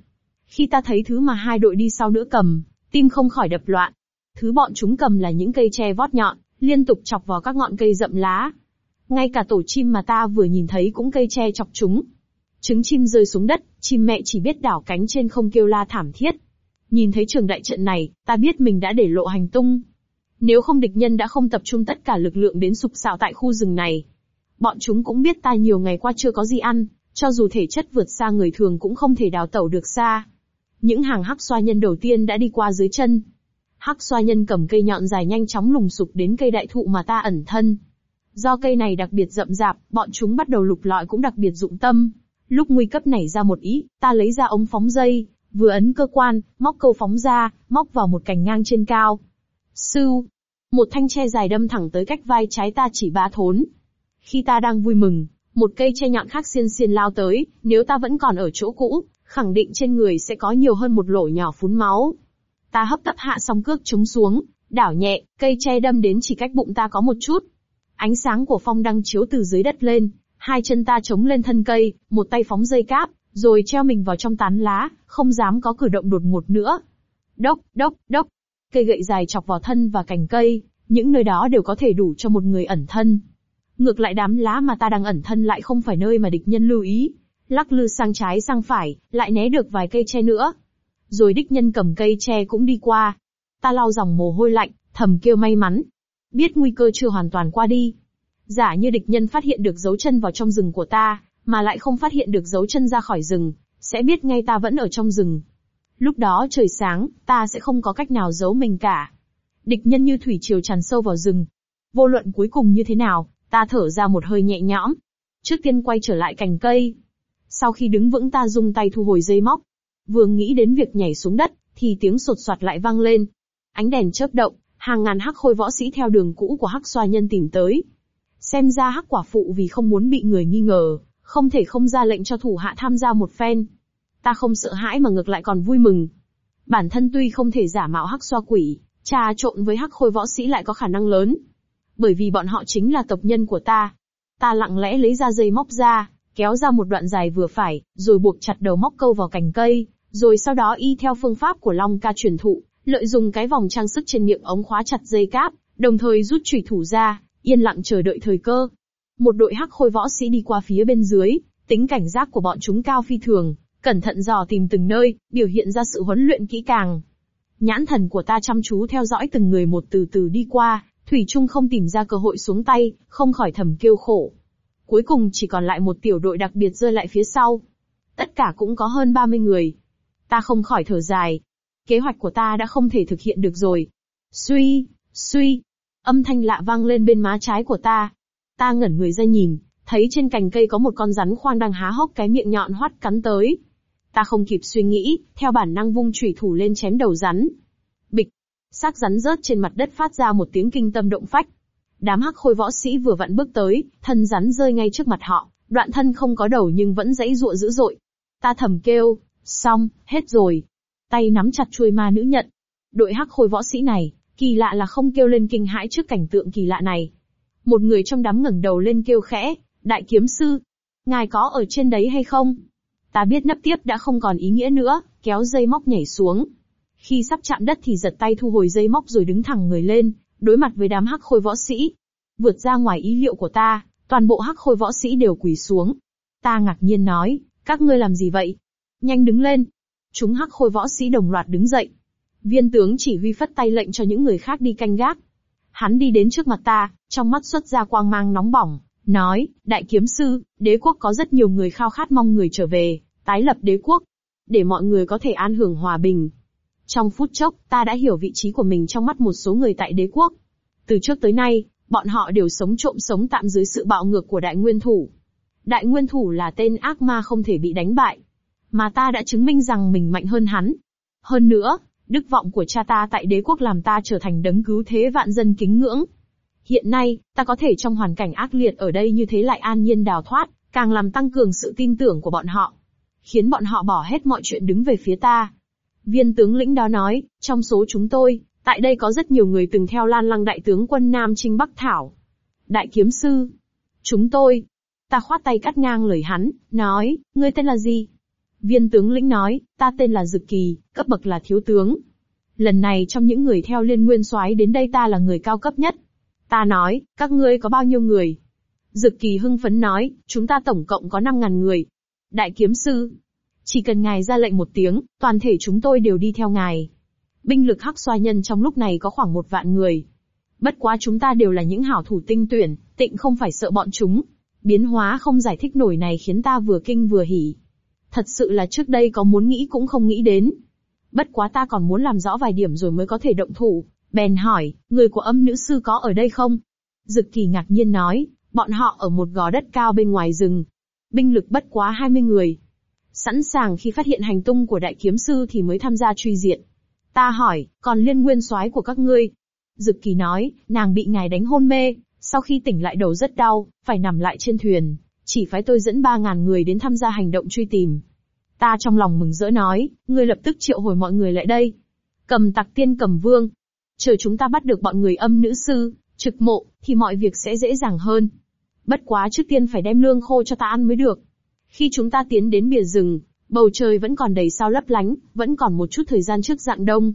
Khi ta thấy thứ mà hai đội đi sau nữa cầm, tim không khỏi đập loạn. Thứ bọn chúng cầm là những cây tre vót nhọn, liên tục chọc vào các ngọn cây rậm lá. Ngay cả tổ chim mà ta vừa nhìn thấy cũng cây tre chọc chúng. Trứng chim rơi xuống đất, chim mẹ chỉ biết đảo cánh trên không kêu la thảm thiết. Nhìn thấy trường đại trận này, ta biết mình đã để lộ hành tung. Nếu không địch nhân đã không tập trung tất cả lực lượng đến sục sạo tại khu rừng này. Bọn chúng cũng biết ta nhiều ngày qua chưa có gì ăn, cho dù thể chất vượt xa người thường cũng không thể đào tẩu được xa. Những hàng hắc xoa nhân đầu tiên đã đi qua dưới chân. Hắc xoa nhân cầm cây nhọn dài nhanh chóng lùng sục đến cây đại thụ mà ta ẩn thân. Do cây này đặc biệt rậm rạp, bọn chúng bắt đầu lục lọi cũng đặc biệt dụng tâm. Lúc nguy cấp nảy ra một ý, ta lấy ra ống phóng dây, vừa ấn cơ quan, móc câu phóng ra, móc vào một cành ngang trên cao. Sưu, một thanh tre dài đâm thẳng tới cách vai trái ta chỉ ba thốn. Khi ta đang vui mừng, một cây tre nhọn khác xiên xiên lao tới, nếu ta vẫn còn ở chỗ cũ, khẳng định trên người sẽ có nhiều hơn một lỗ nhỏ phún máu. Ta hấp tấp hạ song cước chống xuống, đảo nhẹ, cây tre đâm đến chỉ cách bụng ta có một chút. Ánh sáng của phong đăng chiếu từ dưới đất lên, hai chân ta chống lên thân cây, một tay phóng dây cáp, rồi treo mình vào trong tán lá, không dám có cử động đột ngột nữa. Đốc, đốc, đốc. Cây gậy dài chọc vào thân và cành cây, những nơi đó đều có thể đủ cho một người ẩn thân. Ngược lại đám lá mà ta đang ẩn thân lại không phải nơi mà địch nhân lưu ý. Lắc lư sang trái sang phải, lại né được vài cây tre nữa. Rồi địch nhân cầm cây tre cũng đi qua. Ta lau dòng mồ hôi lạnh, thầm kêu may mắn. Biết nguy cơ chưa hoàn toàn qua đi. Giả như địch nhân phát hiện được dấu chân vào trong rừng của ta, mà lại không phát hiện được dấu chân ra khỏi rừng, sẽ biết ngay ta vẫn ở trong rừng. Lúc đó trời sáng, ta sẽ không có cách nào giấu mình cả. Địch nhân như thủy triều tràn sâu vào rừng. Vô luận cuối cùng như thế nào, ta thở ra một hơi nhẹ nhõm. Trước tiên quay trở lại cành cây. Sau khi đứng vững ta dùng tay thu hồi dây móc. Vừa nghĩ đến việc nhảy xuống đất, thì tiếng sột soạt lại vang lên. Ánh đèn chớp động, hàng ngàn hắc khôi võ sĩ theo đường cũ của hắc xoa nhân tìm tới. Xem ra hắc quả phụ vì không muốn bị người nghi ngờ, không thể không ra lệnh cho thủ hạ tham gia một phen. Ta không sợ hãi mà ngược lại còn vui mừng. Bản thân tuy không thể giả mạo hắc xoa quỷ, trà trộn với hắc khôi võ sĩ lại có khả năng lớn. Bởi vì bọn họ chính là tộc nhân của ta. Ta lặng lẽ lấy ra dây móc ra, kéo ra một đoạn dài vừa phải, rồi buộc chặt đầu móc câu vào cành cây, rồi sau đó y theo phương pháp của Long ca truyền thụ, lợi dụng cái vòng trang sức trên miệng ống khóa chặt dây cáp, đồng thời rút chủy thủ ra, yên lặng chờ đợi thời cơ. Một đội hắc khôi võ sĩ đi qua phía bên dưới, tính cảnh giác của bọn chúng cao phi thường, cẩn thận dò tìm từng nơi, biểu hiện ra sự huấn luyện kỹ càng. Nhãn thần của ta chăm chú theo dõi từng người một từ từ đi qua, Thủy Trung không tìm ra cơ hội xuống tay, không khỏi thầm kêu khổ. Cuối cùng chỉ còn lại một tiểu đội đặc biệt rơi lại phía sau. Tất cả cũng có hơn 30 người. Ta không khỏi thở dài. Kế hoạch của ta đã không thể thực hiện được rồi. Suy, suy. Âm thanh lạ vang lên bên má trái của ta. Ta ngẩn người ra nhìn, thấy trên cành cây có một con rắn khoang đang há hốc cái miệng nhọn hoắt cắn tới. Ta không kịp suy nghĩ, theo bản năng vung chủy thủ lên chém đầu rắn. Bịch, xác rắn rớt trên mặt đất phát ra một tiếng kinh tâm động phách. Đám hắc khôi võ sĩ vừa vặn bước tới, thân rắn rơi ngay trước mặt họ, đoạn thân không có đầu nhưng vẫn dãy ruộng dữ dội. Ta thầm kêu, xong, hết rồi. Tay nắm chặt chuôi ma nữ nhận. Đội hắc khôi võ sĩ này, kỳ lạ là không kêu lên kinh hãi trước cảnh tượng kỳ lạ này. Một người trong đám ngẩng đầu lên kêu khẽ, đại kiếm sư, ngài có ở trên đấy hay không? Ta biết nấp tiếp đã không còn ý nghĩa nữa, kéo dây móc nhảy xuống. Khi sắp chạm đất thì giật tay thu hồi dây móc rồi đứng thẳng người lên, đối mặt với đám hắc khôi võ sĩ. Vượt ra ngoài ý liệu của ta, toàn bộ hắc khôi võ sĩ đều quỳ xuống. Ta ngạc nhiên nói, các ngươi làm gì vậy? Nhanh đứng lên. Chúng hắc khôi võ sĩ đồng loạt đứng dậy. Viên tướng chỉ huy phất tay lệnh cho những người khác đi canh gác. Hắn đi đến trước mặt ta, trong mắt xuất ra quang mang nóng bỏng, nói, đại kiếm sư, đế quốc có rất nhiều người khao khát mong người trở về, tái lập đế quốc, để mọi người có thể an hưởng hòa bình. Trong phút chốc, ta đã hiểu vị trí của mình trong mắt một số người tại đế quốc. Từ trước tới nay, bọn họ đều sống trộm sống tạm dưới sự bạo ngược của đại nguyên thủ. Đại nguyên thủ là tên ác ma không thể bị đánh bại. Mà ta đã chứng minh rằng mình mạnh hơn hắn. Hơn nữa, đức vọng của cha ta tại đế quốc làm ta trở thành đấng cứu thế vạn dân kính ngưỡng. Hiện nay, ta có thể trong hoàn cảnh ác liệt ở đây như thế lại an nhiên đào thoát, càng làm tăng cường sự tin tưởng của bọn họ. Khiến bọn họ bỏ hết mọi chuyện đứng về phía ta. Viên tướng lĩnh đó nói, trong số chúng tôi, tại đây có rất nhiều người từng theo lan lăng đại tướng quân Nam Trinh Bắc Thảo. Đại kiếm sư. Chúng tôi. Ta khoát tay cắt ngang lời hắn, nói, ngươi tên là gì? Viên tướng lĩnh nói, ta tên là Dực Kỳ, cấp bậc là thiếu tướng. Lần này trong những người theo liên nguyên soái đến đây ta là người cao cấp nhất. Ta nói, các ngươi có bao nhiêu người? Dực Kỳ hưng phấn nói, chúng ta tổng cộng có 5.000 người. Đại kiếm sư. Chỉ cần ngài ra lệnh một tiếng, toàn thể chúng tôi đều đi theo ngài. Binh lực hắc xoa nhân trong lúc này có khoảng một vạn người. Bất quá chúng ta đều là những hảo thủ tinh tuyển, tịnh không phải sợ bọn chúng. Biến hóa không giải thích nổi này khiến ta vừa kinh vừa hỉ. Thật sự là trước đây có muốn nghĩ cũng không nghĩ đến. Bất quá ta còn muốn làm rõ vài điểm rồi mới có thể động thủ. Bèn hỏi, người của âm nữ sư có ở đây không? Dực kỳ ngạc nhiên nói, bọn họ ở một gò đất cao bên ngoài rừng. Binh lực bất quá 20 người. Sẵn sàng khi phát hiện hành tung của đại kiếm sư thì mới tham gia truy diện. Ta hỏi, còn liên nguyên soái của các ngươi? Dực kỳ nói, nàng bị ngài đánh hôn mê, sau khi tỉnh lại đầu rất đau, phải nằm lại trên thuyền, chỉ phái tôi dẫn 3.000 người đến tham gia hành động truy tìm. Ta trong lòng mừng rỡ nói, ngươi lập tức triệu hồi mọi người lại đây. Cầm tặc tiên cầm vương. Chờ chúng ta bắt được bọn người âm nữ sư, trực mộ, thì mọi việc sẽ dễ dàng hơn. Bất quá trước tiên phải đem lương khô cho ta ăn mới được. Khi chúng ta tiến đến bìa rừng, bầu trời vẫn còn đầy sao lấp lánh, vẫn còn một chút thời gian trước dạng đông.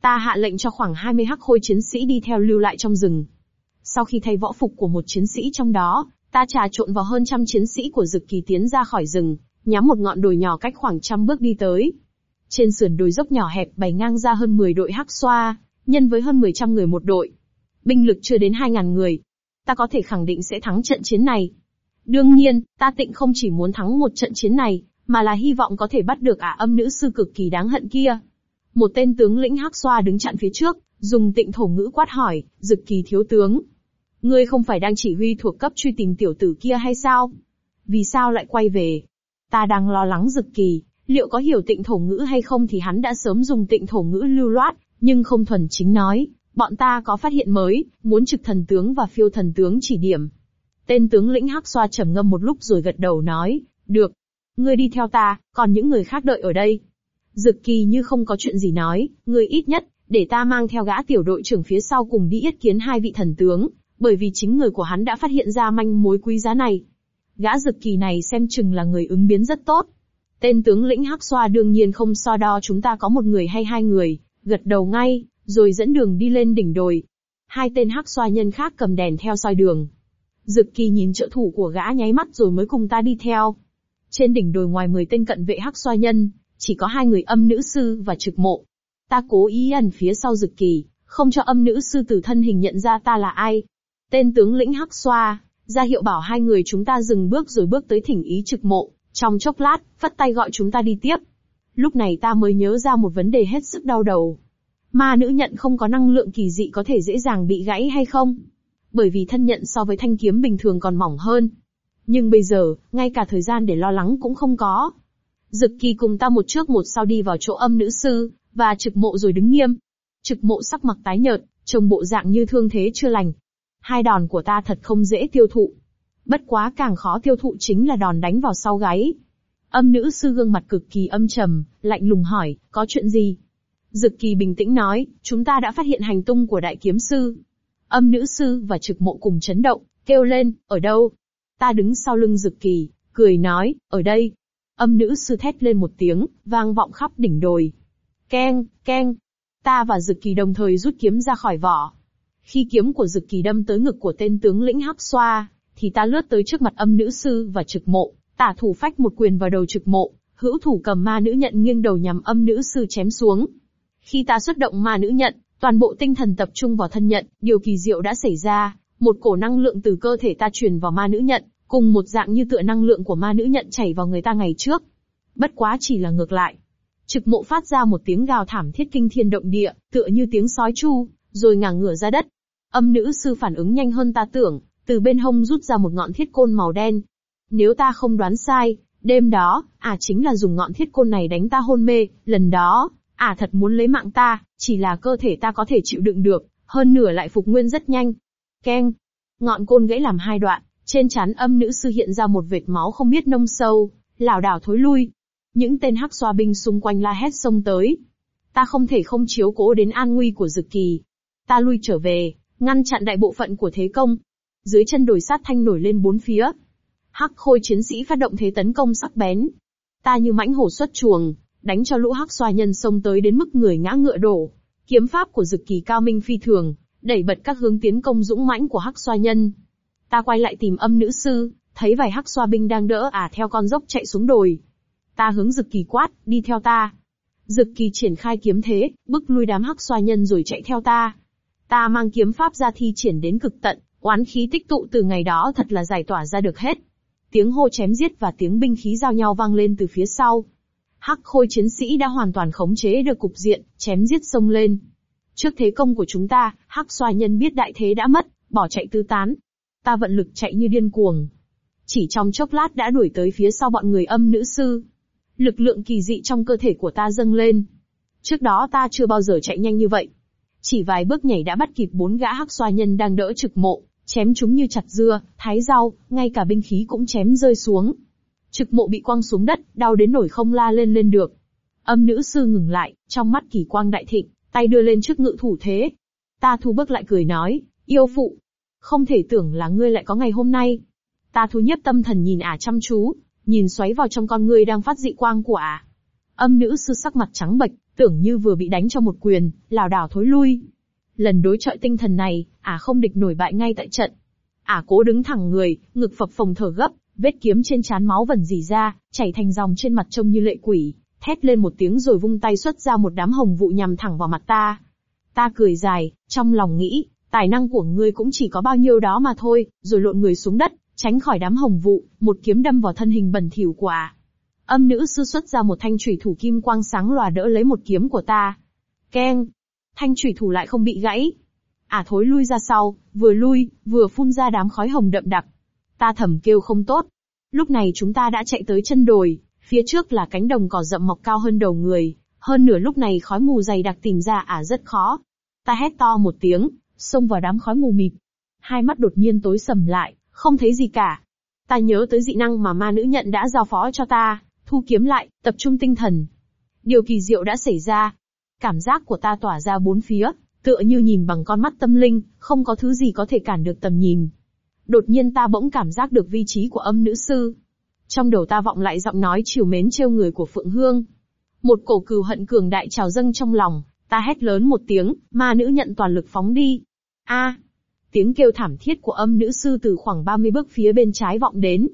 Ta hạ lệnh cho khoảng 20 hắc khôi chiến sĩ đi theo lưu lại trong rừng. Sau khi thay võ phục của một chiến sĩ trong đó, ta trà trộn vào hơn trăm chiến sĩ của dực kỳ tiến ra khỏi rừng, nhắm một ngọn đồi nhỏ cách khoảng trăm bước đi tới. Trên sườn đồi dốc nhỏ hẹp bày ngang ra hơn 10 đội hắc xoa, nhân với hơn 10 trăm người một đội. Binh lực chưa đến 2.000 người. Ta có thể khẳng định sẽ thắng trận chiến này. Đương nhiên, ta tịnh không chỉ muốn thắng một trận chiến này, mà là hy vọng có thể bắt được ả âm nữ sư cực kỳ đáng hận kia. Một tên tướng lĩnh hắc xoa đứng chặn phía trước, dùng tịnh thổ ngữ quát hỏi, dực kỳ thiếu tướng. Ngươi không phải đang chỉ huy thuộc cấp truy tìm tiểu tử kia hay sao? Vì sao lại quay về? Ta đang lo lắng dực kỳ, liệu có hiểu tịnh thổ ngữ hay không thì hắn đã sớm dùng tịnh thổ ngữ lưu loát, nhưng không thuần chính nói, bọn ta có phát hiện mới, muốn trực thần tướng và phiêu thần tướng chỉ điểm. Tên tướng lĩnh hắc xoa trầm ngâm một lúc rồi gật đầu nói, được. Ngươi đi theo ta, còn những người khác đợi ở đây. Dực kỳ như không có chuyện gì nói, ngươi ít nhất, để ta mang theo gã tiểu đội trưởng phía sau cùng đi yết kiến hai vị thần tướng, bởi vì chính người của hắn đã phát hiện ra manh mối quý giá này. Gã dực kỳ này xem chừng là người ứng biến rất tốt. Tên tướng lĩnh hắc xoa đương nhiên không so đo chúng ta có một người hay hai người, gật đầu ngay, rồi dẫn đường đi lên đỉnh đồi. Hai tên hắc xoa nhân khác cầm đèn theo soi đường. Dực kỳ nhìn trợ thủ của gã nháy mắt rồi mới cùng ta đi theo. Trên đỉnh đồi ngoài 10 tên cận vệ hắc xoa nhân, chỉ có hai người âm nữ sư và trực mộ. Ta cố ý ẩn phía sau dực kỳ, không cho âm nữ sư tử thân hình nhận ra ta là ai. Tên tướng lĩnh hắc xoa, ra hiệu bảo hai người chúng ta dừng bước rồi bước tới thỉnh ý trực mộ, trong chốc lát, phất tay gọi chúng ta đi tiếp. Lúc này ta mới nhớ ra một vấn đề hết sức đau đầu. Ma nữ nhận không có năng lượng kỳ dị có thể dễ dàng bị gãy hay không? Bởi vì thân nhận so với thanh kiếm bình thường còn mỏng hơn. Nhưng bây giờ, ngay cả thời gian để lo lắng cũng không có. Dực kỳ cùng ta một trước một sau đi vào chỗ âm nữ sư, và trực mộ rồi đứng nghiêm. Trực mộ sắc mặt tái nhợt, trông bộ dạng như thương thế chưa lành, Hai đòn của ta thật không dễ tiêu thụ. Bất quá càng khó tiêu thụ chính là đòn đánh vào sau gáy. Âm nữ sư gương mặt cực kỳ âm trầm, lạnh lùng hỏi, có chuyện gì? Dực kỳ bình tĩnh nói, chúng ta đã phát hiện hành tung của đại kiếm sư. Âm nữ sư và trực mộ cùng chấn động, kêu lên, ở đâu? Ta đứng sau lưng dực kỳ, cười nói, ở đây. Âm nữ sư thét lên một tiếng, vang vọng khắp đỉnh đồi. Keng, keng. Ta và dực kỳ đồng thời rút kiếm ra khỏi vỏ. Khi kiếm của Dực Kỳ đâm tới ngực của tên tướng lĩnh Hắc Xoa, thì ta lướt tới trước mặt âm nữ sư và trực mộ, tả thủ phách một quyền vào đầu trực mộ, hữu thủ cầm ma nữ nhận nghiêng đầu nhằm âm nữ sư chém xuống. Khi ta xuất động ma nữ nhận, toàn bộ tinh thần tập trung vào thân nhận, điều kỳ diệu đã xảy ra, một cổ năng lượng từ cơ thể ta truyền vào ma nữ nhận, cùng một dạng như tựa năng lượng của ma nữ nhận chảy vào người ta ngày trước. Bất quá chỉ là ngược lại. Trực mộ phát ra một tiếng gào thảm thiết kinh thiên động địa, tựa như tiếng sói chu, rồi ngả ngửa ra đất, Âm nữ sư phản ứng nhanh hơn ta tưởng, từ bên hông rút ra một ngọn thiết côn màu đen. Nếu ta không đoán sai, đêm đó, à chính là dùng ngọn thiết côn này đánh ta hôn mê, lần đó, Ả thật muốn lấy mạng ta, chỉ là cơ thể ta có thể chịu đựng được, hơn nửa lại phục nguyên rất nhanh. Keng. Ngọn côn gãy làm hai đoạn, trên chán âm nữ sư hiện ra một vệt máu không biết nông sâu, lảo đảo thối lui. Những tên hắc xoa binh xung quanh la hét xông tới. Ta không thể không chiếu cố đến an nguy của Dực Kỳ. Ta lui trở về, ngăn chặn đại bộ phận của thế công. Dưới chân đồi sát thanh nổi lên bốn phía. Hắc khôi chiến sĩ phát động thế tấn công sắc bén. Ta như mãnh hổ xuất chuồng, đánh cho lũ hắc xoa nhân xông tới đến mức người ngã ngựa đổ. Kiếm pháp của Dực Kỳ cao minh phi thường, đẩy bật các hướng tiến công dũng mãnh của hắc xoa nhân. Ta quay lại tìm âm nữ sư, thấy vài hắc xoa binh đang đỡ ả à theo con dốc chạy xuống đồi. Ta hướng Dực Kỳ quát, đi theo ta. Dực Kỳ triển khai kiếm thế, bức lui đám hắc xoa nhân rồi chạy theo ta. Ta mang kiếm pháp ra thi triển đến cực tận, oán khí tích tụ từ ngày đó thật là giải tỏa ra được hết. Tiếng hô chém giết và tiếng binh khí giao nhau vang lên từ phía sau. Hắc khôi chiến sĩ đã hoàn toàn khống chế được cục diện, chém giết sông lên. Trước thế công của chúng ta, Hắc xoa nhân biết đại thế đã mất, bỏ chạy tứ tán. Ta vận lực chạy như điên cuồng. Chỉ trong chốc lát đã đuổi tới phía sau bọn người âm nữ sư. Lực lượng kỳ dị trong cơ thể của ta dâng lên. Trước đó ta chưa bao giờ chạy nhanh như vậy. Chỉ vài bước nhảy đã bắt kịp bốn gã hắc xoa nhân đang đỡ trực mộ, chém chúng như chặt dưa, thái rau, ngay cả binh khí cũng chém rơi xuống. Trực mộ bị quăng xuống đất, đau đến nổi không la lên lên được. Âm nữ sư ngừng lại, trong mắt kỳ quang đại thịnh, tay đưa lên trước ngự thủ thế. Ta thu bước lại cười nói, yêu phụ. Không thể tưởng là ngươi lại có ngày hôm nay. Ta thu nhất tâm thần nhìn ả chăm chú, nhìn xoáy vào trong con ngươi đang phát dị quang của ả. Âm nữ sư sắc mặt trắng bệch, tưởng như vừa bị đánh cho một quyền, lảo đảo thối lui. Lần đối chọi tinh thần này, ả không địch nổi bại ngay tại trận. Ả cố đứng thẳng người, ngực phập phồng thở gấp, vết kiếm trên trán máu vẩn dì ra, chảy thành dòng trên mặt trông như lệ quỷ, thét lên một tiếng rồi vung tay xuất ra một đám hồng vụ nhằm thẳng vào mặt ta. Ta cười dài, trong lòng nghĩ, tài năng của ngươi cũng chỉ có bao nhiêu đó mà thôi, rồi lộn người xuống đất, tránh khỏi đám hồng vụ, một kiếm đâm vào thân hình bẩn thỉu của ả. Âm nữ sư xuất ra một thanh chủy thủ kim quang sáng lòa đỡ lấy một kiếm của ta. Keng! Thanh chủy thủ lại không bị gãy. Ả thối lui ra sau, vừa lui, vừa phun ra đám khói hồng đậm đặc. Ta thầm kêu không tốt. Lúc này chúng ta đã chạy tới chân đồi, phía trước là cánh đồng cỏ rậm mọc cao hơn đầu người, hơn nửa lúc này khói mù dày đặc tìm ra ả rất khó. Ta hét to một tiếng, xông vào đám khói mù mịt. Hai mắt đột nhiên tối sầm lại, không thấy gì cả. Ta nhớ tới dị năng mà ma nữ nhận đã giao phó cho ta, thu kiếm lại, tập trung tinh thần. Điều kỳ diệu đã xảy ra. Cảm giác của ta tỏa ra bốn phía, tựa như nhìn bằng con mắt tâm linh, không có thứ gì có thể cản được tầm nhìn. Đột nhiên ta bỗng cảm giác được vị trí của âm nữ sư. Trong đầu ta vọng lại giọng nói chiều mến trêu người của Phượng Hương. Một cổ cừu hận cường đại trào dâng trong lòng, ta hét lớn một tiếng, ma nữ nhận toàn lực phóng đi. A! tiếng kêu thảm thiết của âm nữ sư từ khoảng 30 bước phía bên trái vọng đến.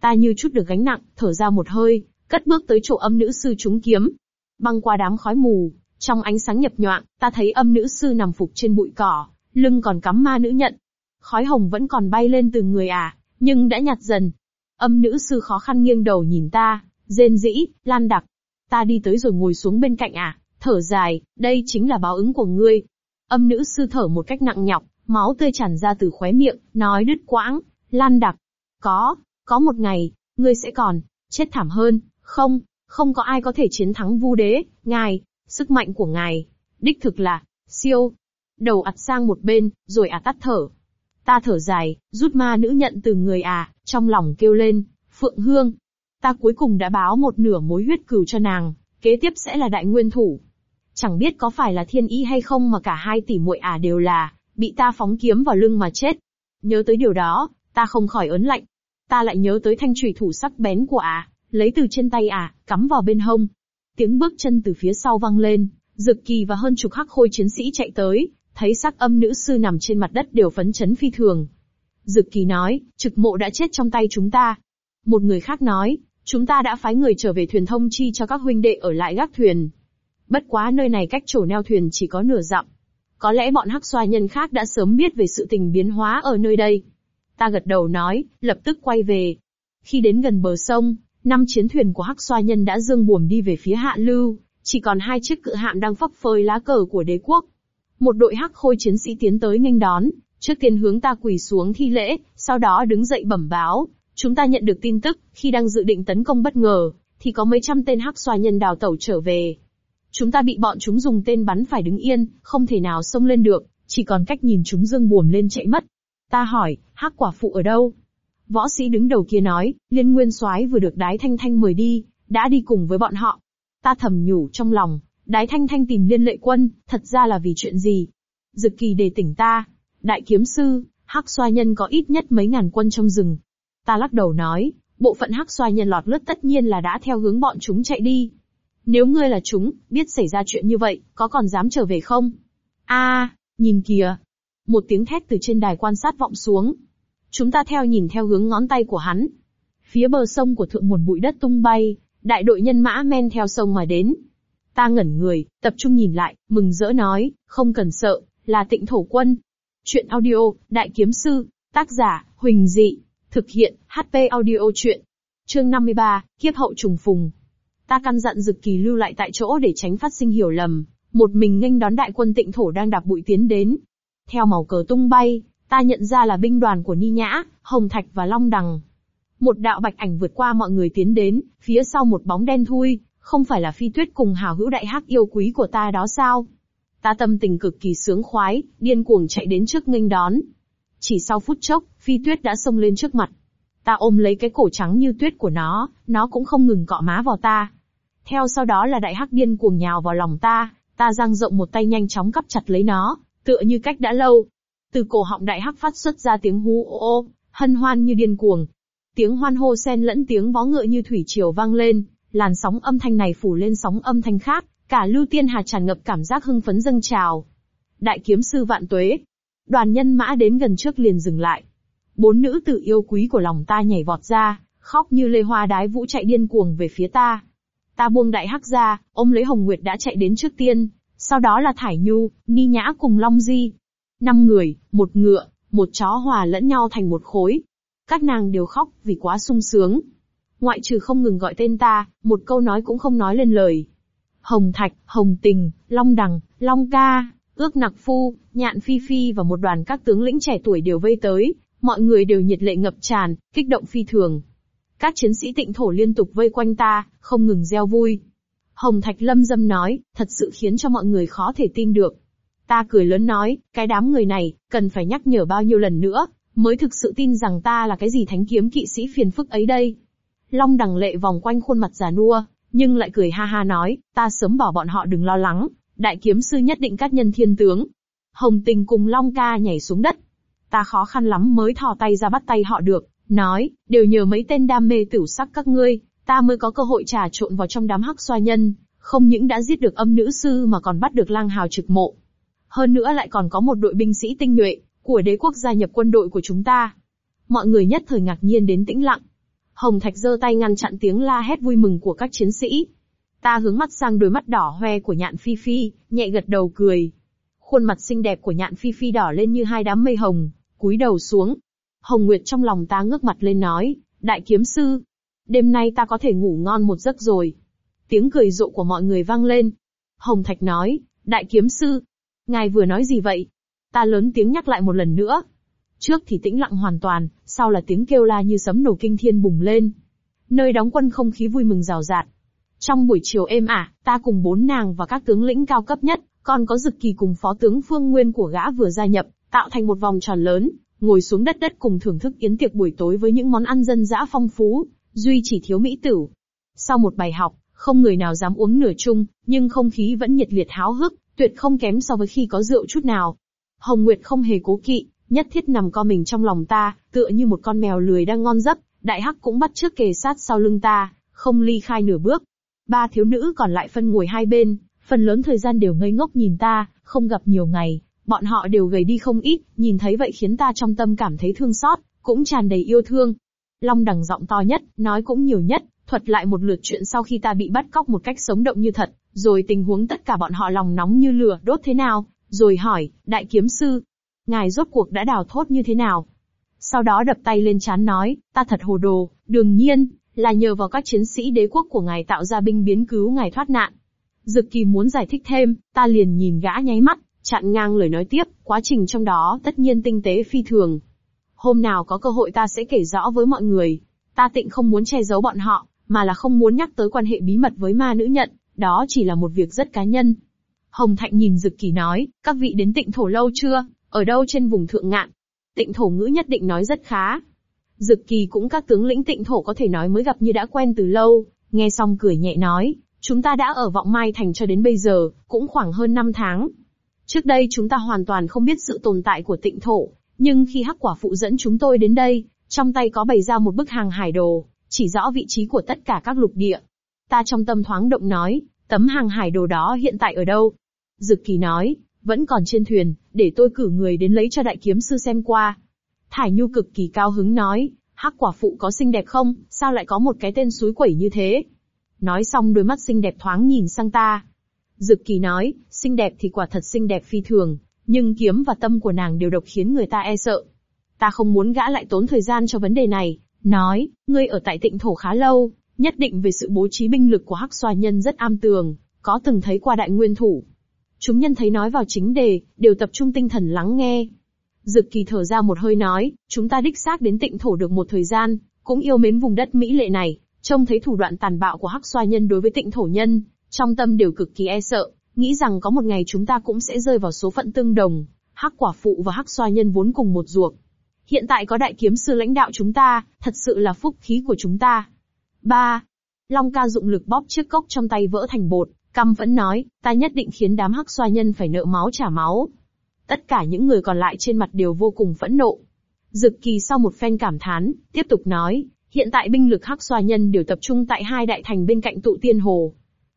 Ta như chút được gánh nặng, thở ra một hơi, cất bước tới chỗ âm nữ sư trúng kiếm. Băng qua đám khói mù, trong ánh sáng nhập nhoạng, ta thấy âm nữ sư nằm phục trên bụi cỏ, lưng còn cắm ma nữ nhận. Khói hồng vẫn còn bay lên từ người à, nhưng đã nhạt dần. Âm nữ sư khó khăn nghiêng đầu nhìn ta, rên rĩ, lan đặc. Ta đi tới rồi ngồi xuống bên cạnh à, thở dài, đây chính là báo ứng của ngươi. Âm nữ sư thở một cách nặng nhọc, máu tươi tràn ra từ khóe miệng, nói đứt quãng, lan đặc. Có, có một ngày, ngươi sẽ còn, chết thảm hơn, không, không có ai có thể chiến thắng vu đế, ngài, sức mạnh của ngài, đích thực là, siêu. Đầu ặt sang một bên, rồi à tắt thở. Ta thở dài, rút ma nữ nhận từ người à, trong lòng kêu lên, Phượng Hương. Ta cuối cùng đã báo một nửa mối huyết cừu cho nàng, kế tiếp sẽ là đại nguyên thủ. Chẳng biết có phải là thiên ý hay không mà cả hai tỷ muội à đều là, bị ta phóng kiếm vào lưng mà chết. Nhớ tới điều đó, ta không khỏi ớn lạnh. Ta lại nhớ tới thanh trùy thủ sắc bén của à, lấy từ trên tay à, cắm vào bên hông. Tiếng bước chân từ phía sau vang lên, Dực Kỳ và hơn chục hắc khôi chiến sĩ chạy tới, thấy sắc âm nữ sư nằm trên mặt đất đều phấn chấn phi thường. Dực Kỳ nói, trực mộ đã chết trong tay chúng ta. Một người khác nói, chúng ta đã phái người trở về thuyền thông chi cho các huynh đệ ở lại gác thuyền. Bất quá nơi này cách chỗ neo thuyền chỉ có nửa dặm. Có lẽ bọn hắc xoa nhân khác đã sớm biết về sự tình biến hóa ở nơi đây. Ta gật đầu nói, lập tức quay về. Khi đến gần bờ sông, năm chiến thuyền của hắc xoa nhân đã dương buồm đi về phía hạ lưu, chỉ còn hai chiếc cự hạm đang phấp phới lá cờ của đế quốc. Một đội hắc khôi chiến sĩ tiến tới nghênh đón, trước tiên hướng ta quỳ xuống thi lễ, sau đó đứng dậy bẩm báo. Chúng ta nhận được tin tức, khi đang dự định tấn công bất ngờ, thì có mấy trăm tên hắc xoa nhân đào tẩu trở về. Chúng ta bị bọn chúng dùng tên bắn phải đứng yên, không thể nào xông lên được, chỉ còn cách nhìn chúng dương buồm lên chạy mất. Ta hỏi, hắc quả phụ ở đâu? Võ sĩ đứng đầu kia nói, liên nguyên soái vừa được đái thanh thanh mời đi, đã đi cùng với bọn họ. Ta thầm nhủ trong lòng, đái thanh thanh tìm liên lệ quân, thật ra là vì chuyện gì? Dực kỳ đề tỉnh ta. Đại kiếm sư, hắc xoa nhân có ít nhất mấy ngàn quân trong rừng. Ta lắc đầu nói, bộ phận hắc xoa nhân lọt lướt tất nhiên là đã theo hướng bọn chúng chạy đi. Nếu ngươi là chúng, biết xảy ra chuyện như vậy, có còn dám trở về không? A, nhìn kìa. Một tiếng thét từ trên đài quan sát vọng xuống. Chúng ta theo nhìn theo hướng ngón tay của hắn. Phía bờ sông của thượng nguồn bụi đất tung bay, đại đội nhân mã men theo sông mà đến. Ta ngẩn người, tập trung nhìn lại, mừng rỡ nói, không cần sợ, là tịnh thổ quân. Chuyện audio, Đại Kiếm Sư, tác giả, Huỳnh Dị, thực hiện, HP audio chuyện. Chương 53, Kiếp hậu trùng phùng. Ta căn dặn Dực Kỳ lưu lại tại chỗ để tránh phát sinh hiểu lầm, một mình nghênh đón đại quân tịnh thổ đang đạp bụi tiến đến. Theo màu cờ tung bay, ta nhận ra là binh đoàn của Ni Nhã, Hồng Thạch và Long Đằng. Một đạo bạch ảnh vượt qua mọi người tiến đến, phía sau một bóng đen thui, không phải là phi tuyết cùng hào hữu đại hắc yêu quý của ta đó sao? Ta tâm tình cực kỳ sướng khoái, điên cuồng chạy đến trước nghênh đón. Chỉ sau phút chốc, phi tuyết đã xông lên trước mặt. Ta ôm lấy cái cổ trắng như tuyết của nó, nó cũng không ngừng cọ má vào ta. Theo sau đó là đại hắc điên cuồng nhào vào lòng ta, ta giang rộng một tay nhanh chóng cắp chặt lấy nó, tựa như cách đã lâu. Từ cổ họng đại hắc phát xuất ra tiếng hú ô ô, hân hoan như điên cuồng. Tiếng hoan hô xen lẫn tiếng vó ngựa như thủy triều vang lên, làn sóng âm thanh này phủ lên sóng âm thanh khác, cả lưu tiên hà tràn ngập cảm giác hưng phấn dâng trào. Đại kiếm sư vạn tuế. Đoàn nhân mã đến gần trước liền dừng lại. Bốn nữ tử yêu quý của lòng ta nhảy vọt ra, khóc như lê hoa đái vũ chạy điên cuồng về phía ta. Ta buông đại hắc ra, ôm lấy Hồng Nguyệt đã chạy đến trước tiên, sau đó là Thải Nhu, Ni Nhã cùng Long Di. Năm người, một ngựa, một chó hòa lẫn nhau thành một khối. Các nàng đều khóc vì quá sung sướng. Ngoại trừ không ngừng gọi tên ta, một câu nói cũng không nói lên lời. Hồng Thạch, Hồng Tình, Long Đằng, Long Ca, Ước Nặc Phu, Nhạn Phi Phi và một đoàn các tướng lĩnh trẻ tuổi đều vây tới, mọi người đều nhiệt lệ ngập tràn, kích động phi thường. Các chiến sĩ tịnh thổ liên tục vây quanh ta, không ngừng gieo vui. Hồng Thạch lâm dâm nói, thật sự khiến cho mọi người khó thể tin được. Ta cười lớn nói, cái đám người này, cần phải nhắc nhở bao nhiêu lần nữa, mới thực sự tin rằng ta là cái gì thánh kiếm kỵ sĩ phiền phức ấy đây. Long đằng lệ vòng quanh khuôn mặt già nua, nhưng lại cười ha ha nói, ta sớm bỏ bọn họ đừng lo lắng, đại kiếm sư nhất định cắt nhân thiên tướng. Hồng tình cùng Long ca nhảy xuống đất. Ta khó khăn lắm mới thò tay ra bắt tay họ được, nói, đều nhờ mấy tên đam mê tiểu sắc các ngươi, ta mới có cơ hội trà trộn vào trong đám hắc xoa nhân, không những đã giết được âm nữ sư mà còn bắt được lang hào trực mộ. Hơn nữa lại còn có một đội binh sĩ tinh nhuệ, của đế quốc gia nhập quân đội của chúng ta. Mọi người nhất thời ngạc nhiên đến tĩnh lặng. Hồng Thạch giơ tay ngăn chặn tiếng la hét vui mừng của các chiến sĩ. Ta hướng mắt sang đôi mắt đỏ hoe của nhạn Phi Phi, nhẹ gật đầu cười. Khuôn mặt xinh đẹp của nhạn Phi Phi đỏ lên như hai đám mây hồng, cúi đầu xuống. Hồng Nguyệt trong lòng ta ngước mặt lên nói, đại kiếm sư. Đêm nay ta có thể ngủ ngon một giấc rồi. Tiếng cười rộ của mọi người vang lên. Hồng Thạch nói, đại kiếm sư. Ngài vừa nói gì vậy? Ta lớn tiếng nhắc lại một lần nữa. Trước thì tĩnh lặng hoàn toàn, sau là tiếng kêu la như sấm nổ kinh thiên bùng lên. Nơi đóng quân không khí vui mừng rào rạt. Trong buổi chiều êm ả, ta cùng bốn nàng và các tướng lĩnh cao cấp nhất, còn có dực kỳ cùng phó tướng Phương Nguyên của gã vừa gia nhập, tạo thành một vòng tròn lớn, ngồi xuống đất đất cùng thưởng thức yến tiệc buổi tối với những món ăn dân dã phong phú, duy chỉ thiếu mỹ tử. Sau một bài học, không người nào dám uống nửa chung, nhưng không khí vẫn nhiệt liệt háo hức, tuyệt không kém so với khi có rượu chút nào. Hồng Nguyệt không hề cố kỵ, nhất thiết nằm co mình trong lòng ta, tựa như một con mèo lười đang ngon giấc, đại hắc cũng bắt trước kề sát sau lưng ta, không ly khai nửa bước. Ba thiếu nữ còn lại phân ngồi hai bên, phần lớn thời gian đều ngây ngốc nhìn ta, không gặp nhiều ngày, bọn họ đều gầy đi không ít, nhìn thấy vậy khiến ta trong tâm cảm thấy thương xót, cũng tràn đầy yêu thương. Long đằng giọng to nhất, nói cũng nhiều nhất, thuật lại một lượt chuyện sau khi ta bị bắt cóc một cách sống động như thật, rồi tình huống tất cả bọn họ lòng nóng như lửa đốt thế nào, rồi hỏi, đại kiếm sư, ngài rốt cuộc đã đào thốt như thế nào? Sau đó đập tay lên chán nói, ta thật hồ đồ, đương nhiên, là nhờ vào các chiến sĩ đế quốc của ngài tạo ra binh biến cứu ngài thoát nạn. Dực kỳ muốn giải thích thêm, ta liền nhìn gã nháy mắt, chặn ngang lời nói tiếp, quá trình trong đó tất nhiên tinh tế phi thường. Hôm nào có cơ hội ta sẽ kể rõ với mọi người. Ta tịnh không muốn che giấu bọn họ, mà là không muốn nhắc tới quan hệ bí mật với ma nữ nhận, đó chỉ là một việc rất cá nhân. Hồng Thạnh nhìn Dực Kỳ nói, các vị đến tịnh thổ lâu chưa, ở đâu trên vùng thượng ngạn. Tịnh thổ ngữ nhất định nói rất khá. Dực Kỳ cũng các tướng lĩnh tịnh thổ có thể nói mới gặp như đã quen từ lâu, nghe xong cười nhẹ nói, chúng ta đã ở vọng mai thành cho đến bây giờ, cũng khoảng hơn 5 tháng. Trước đây chúng ta hoàn toàn không biết sự tồn tại của tịnh thổ, nhưng khi hắc quả phụ dẫn chúng tôi đến đây, trong tay có bày ra một bức hàng hải đồ, chỉ rõ vị trí của tất cả các lục địa. Ta trong tâm thoáng động nói, tấm hàng hải đồ đó hiện tại ở đâu? Dực kỳ nói, vẫn còn trên thuyền, để tôi cử người đến lấy cho đại kiếm sư xem qua. Thải Nhu cực kỳ cao hứng nói, hắc quả phụ có xinh đẹp không, sao lại có một cái tên suối quẩy như thế? Nói xong đôi mắt xinh đẹp thoáng nhìn sang ta. Dực kỳ nói, xinh đẹp thì quả thật xinh đẹp phi thường, nhưng kiếm và tâm của nàng đều độc khiến người ta e sợ. Ta không muốn gã lại tốn thời gian cho vấn đề này, nói, ngươi ở tại tịnh thổ khá lâu, nhất định về sự bố trí binh lực của hắc xoa nhân rất am tường, có từng thấy qua đại nguyên thủ. Chúng nhân thấy nói vào chính đề, đều tập trung tinh thần lắng nghe. Dực kỳ thở ra một hơi nói, chúng ta đích xác đến tịnh thổ được một thời gian, cũng yêu mến vùng đất mỹ lệ này, trông thấy thủ đoạn tàn bạo của hắc xoa nhân đối với tịnh thổ nhân, trong tâm đều cực kỳ e sợ, nghĩ rằng có một ngày chúng ta cũng sẽ rơi vào số phận tương đồng, hắc quả phụ và hắc xoa nhân vốn cùng một ruột. Hiện tại có đại kiếm sư lãnh đạo chúng ta, thật sự là phúc khí của chúng ta. 3. Long ca dụng lực bóp chiếc cốc trong tay vỡ thành bột, căm vẫn nói, ta nhất định khiến đám hắc xoa nhân phải nợ máu trả máu. Tất cả những người còn lại trên mặt đều vô cùng phẫn nộ. Dực kỳ sau một phen cảm thán, tiếp tục nói, hiện tại binh lực hắc xoa nhân đều tập trung tại hai đại thành bên cạnh tụ tiên hồ.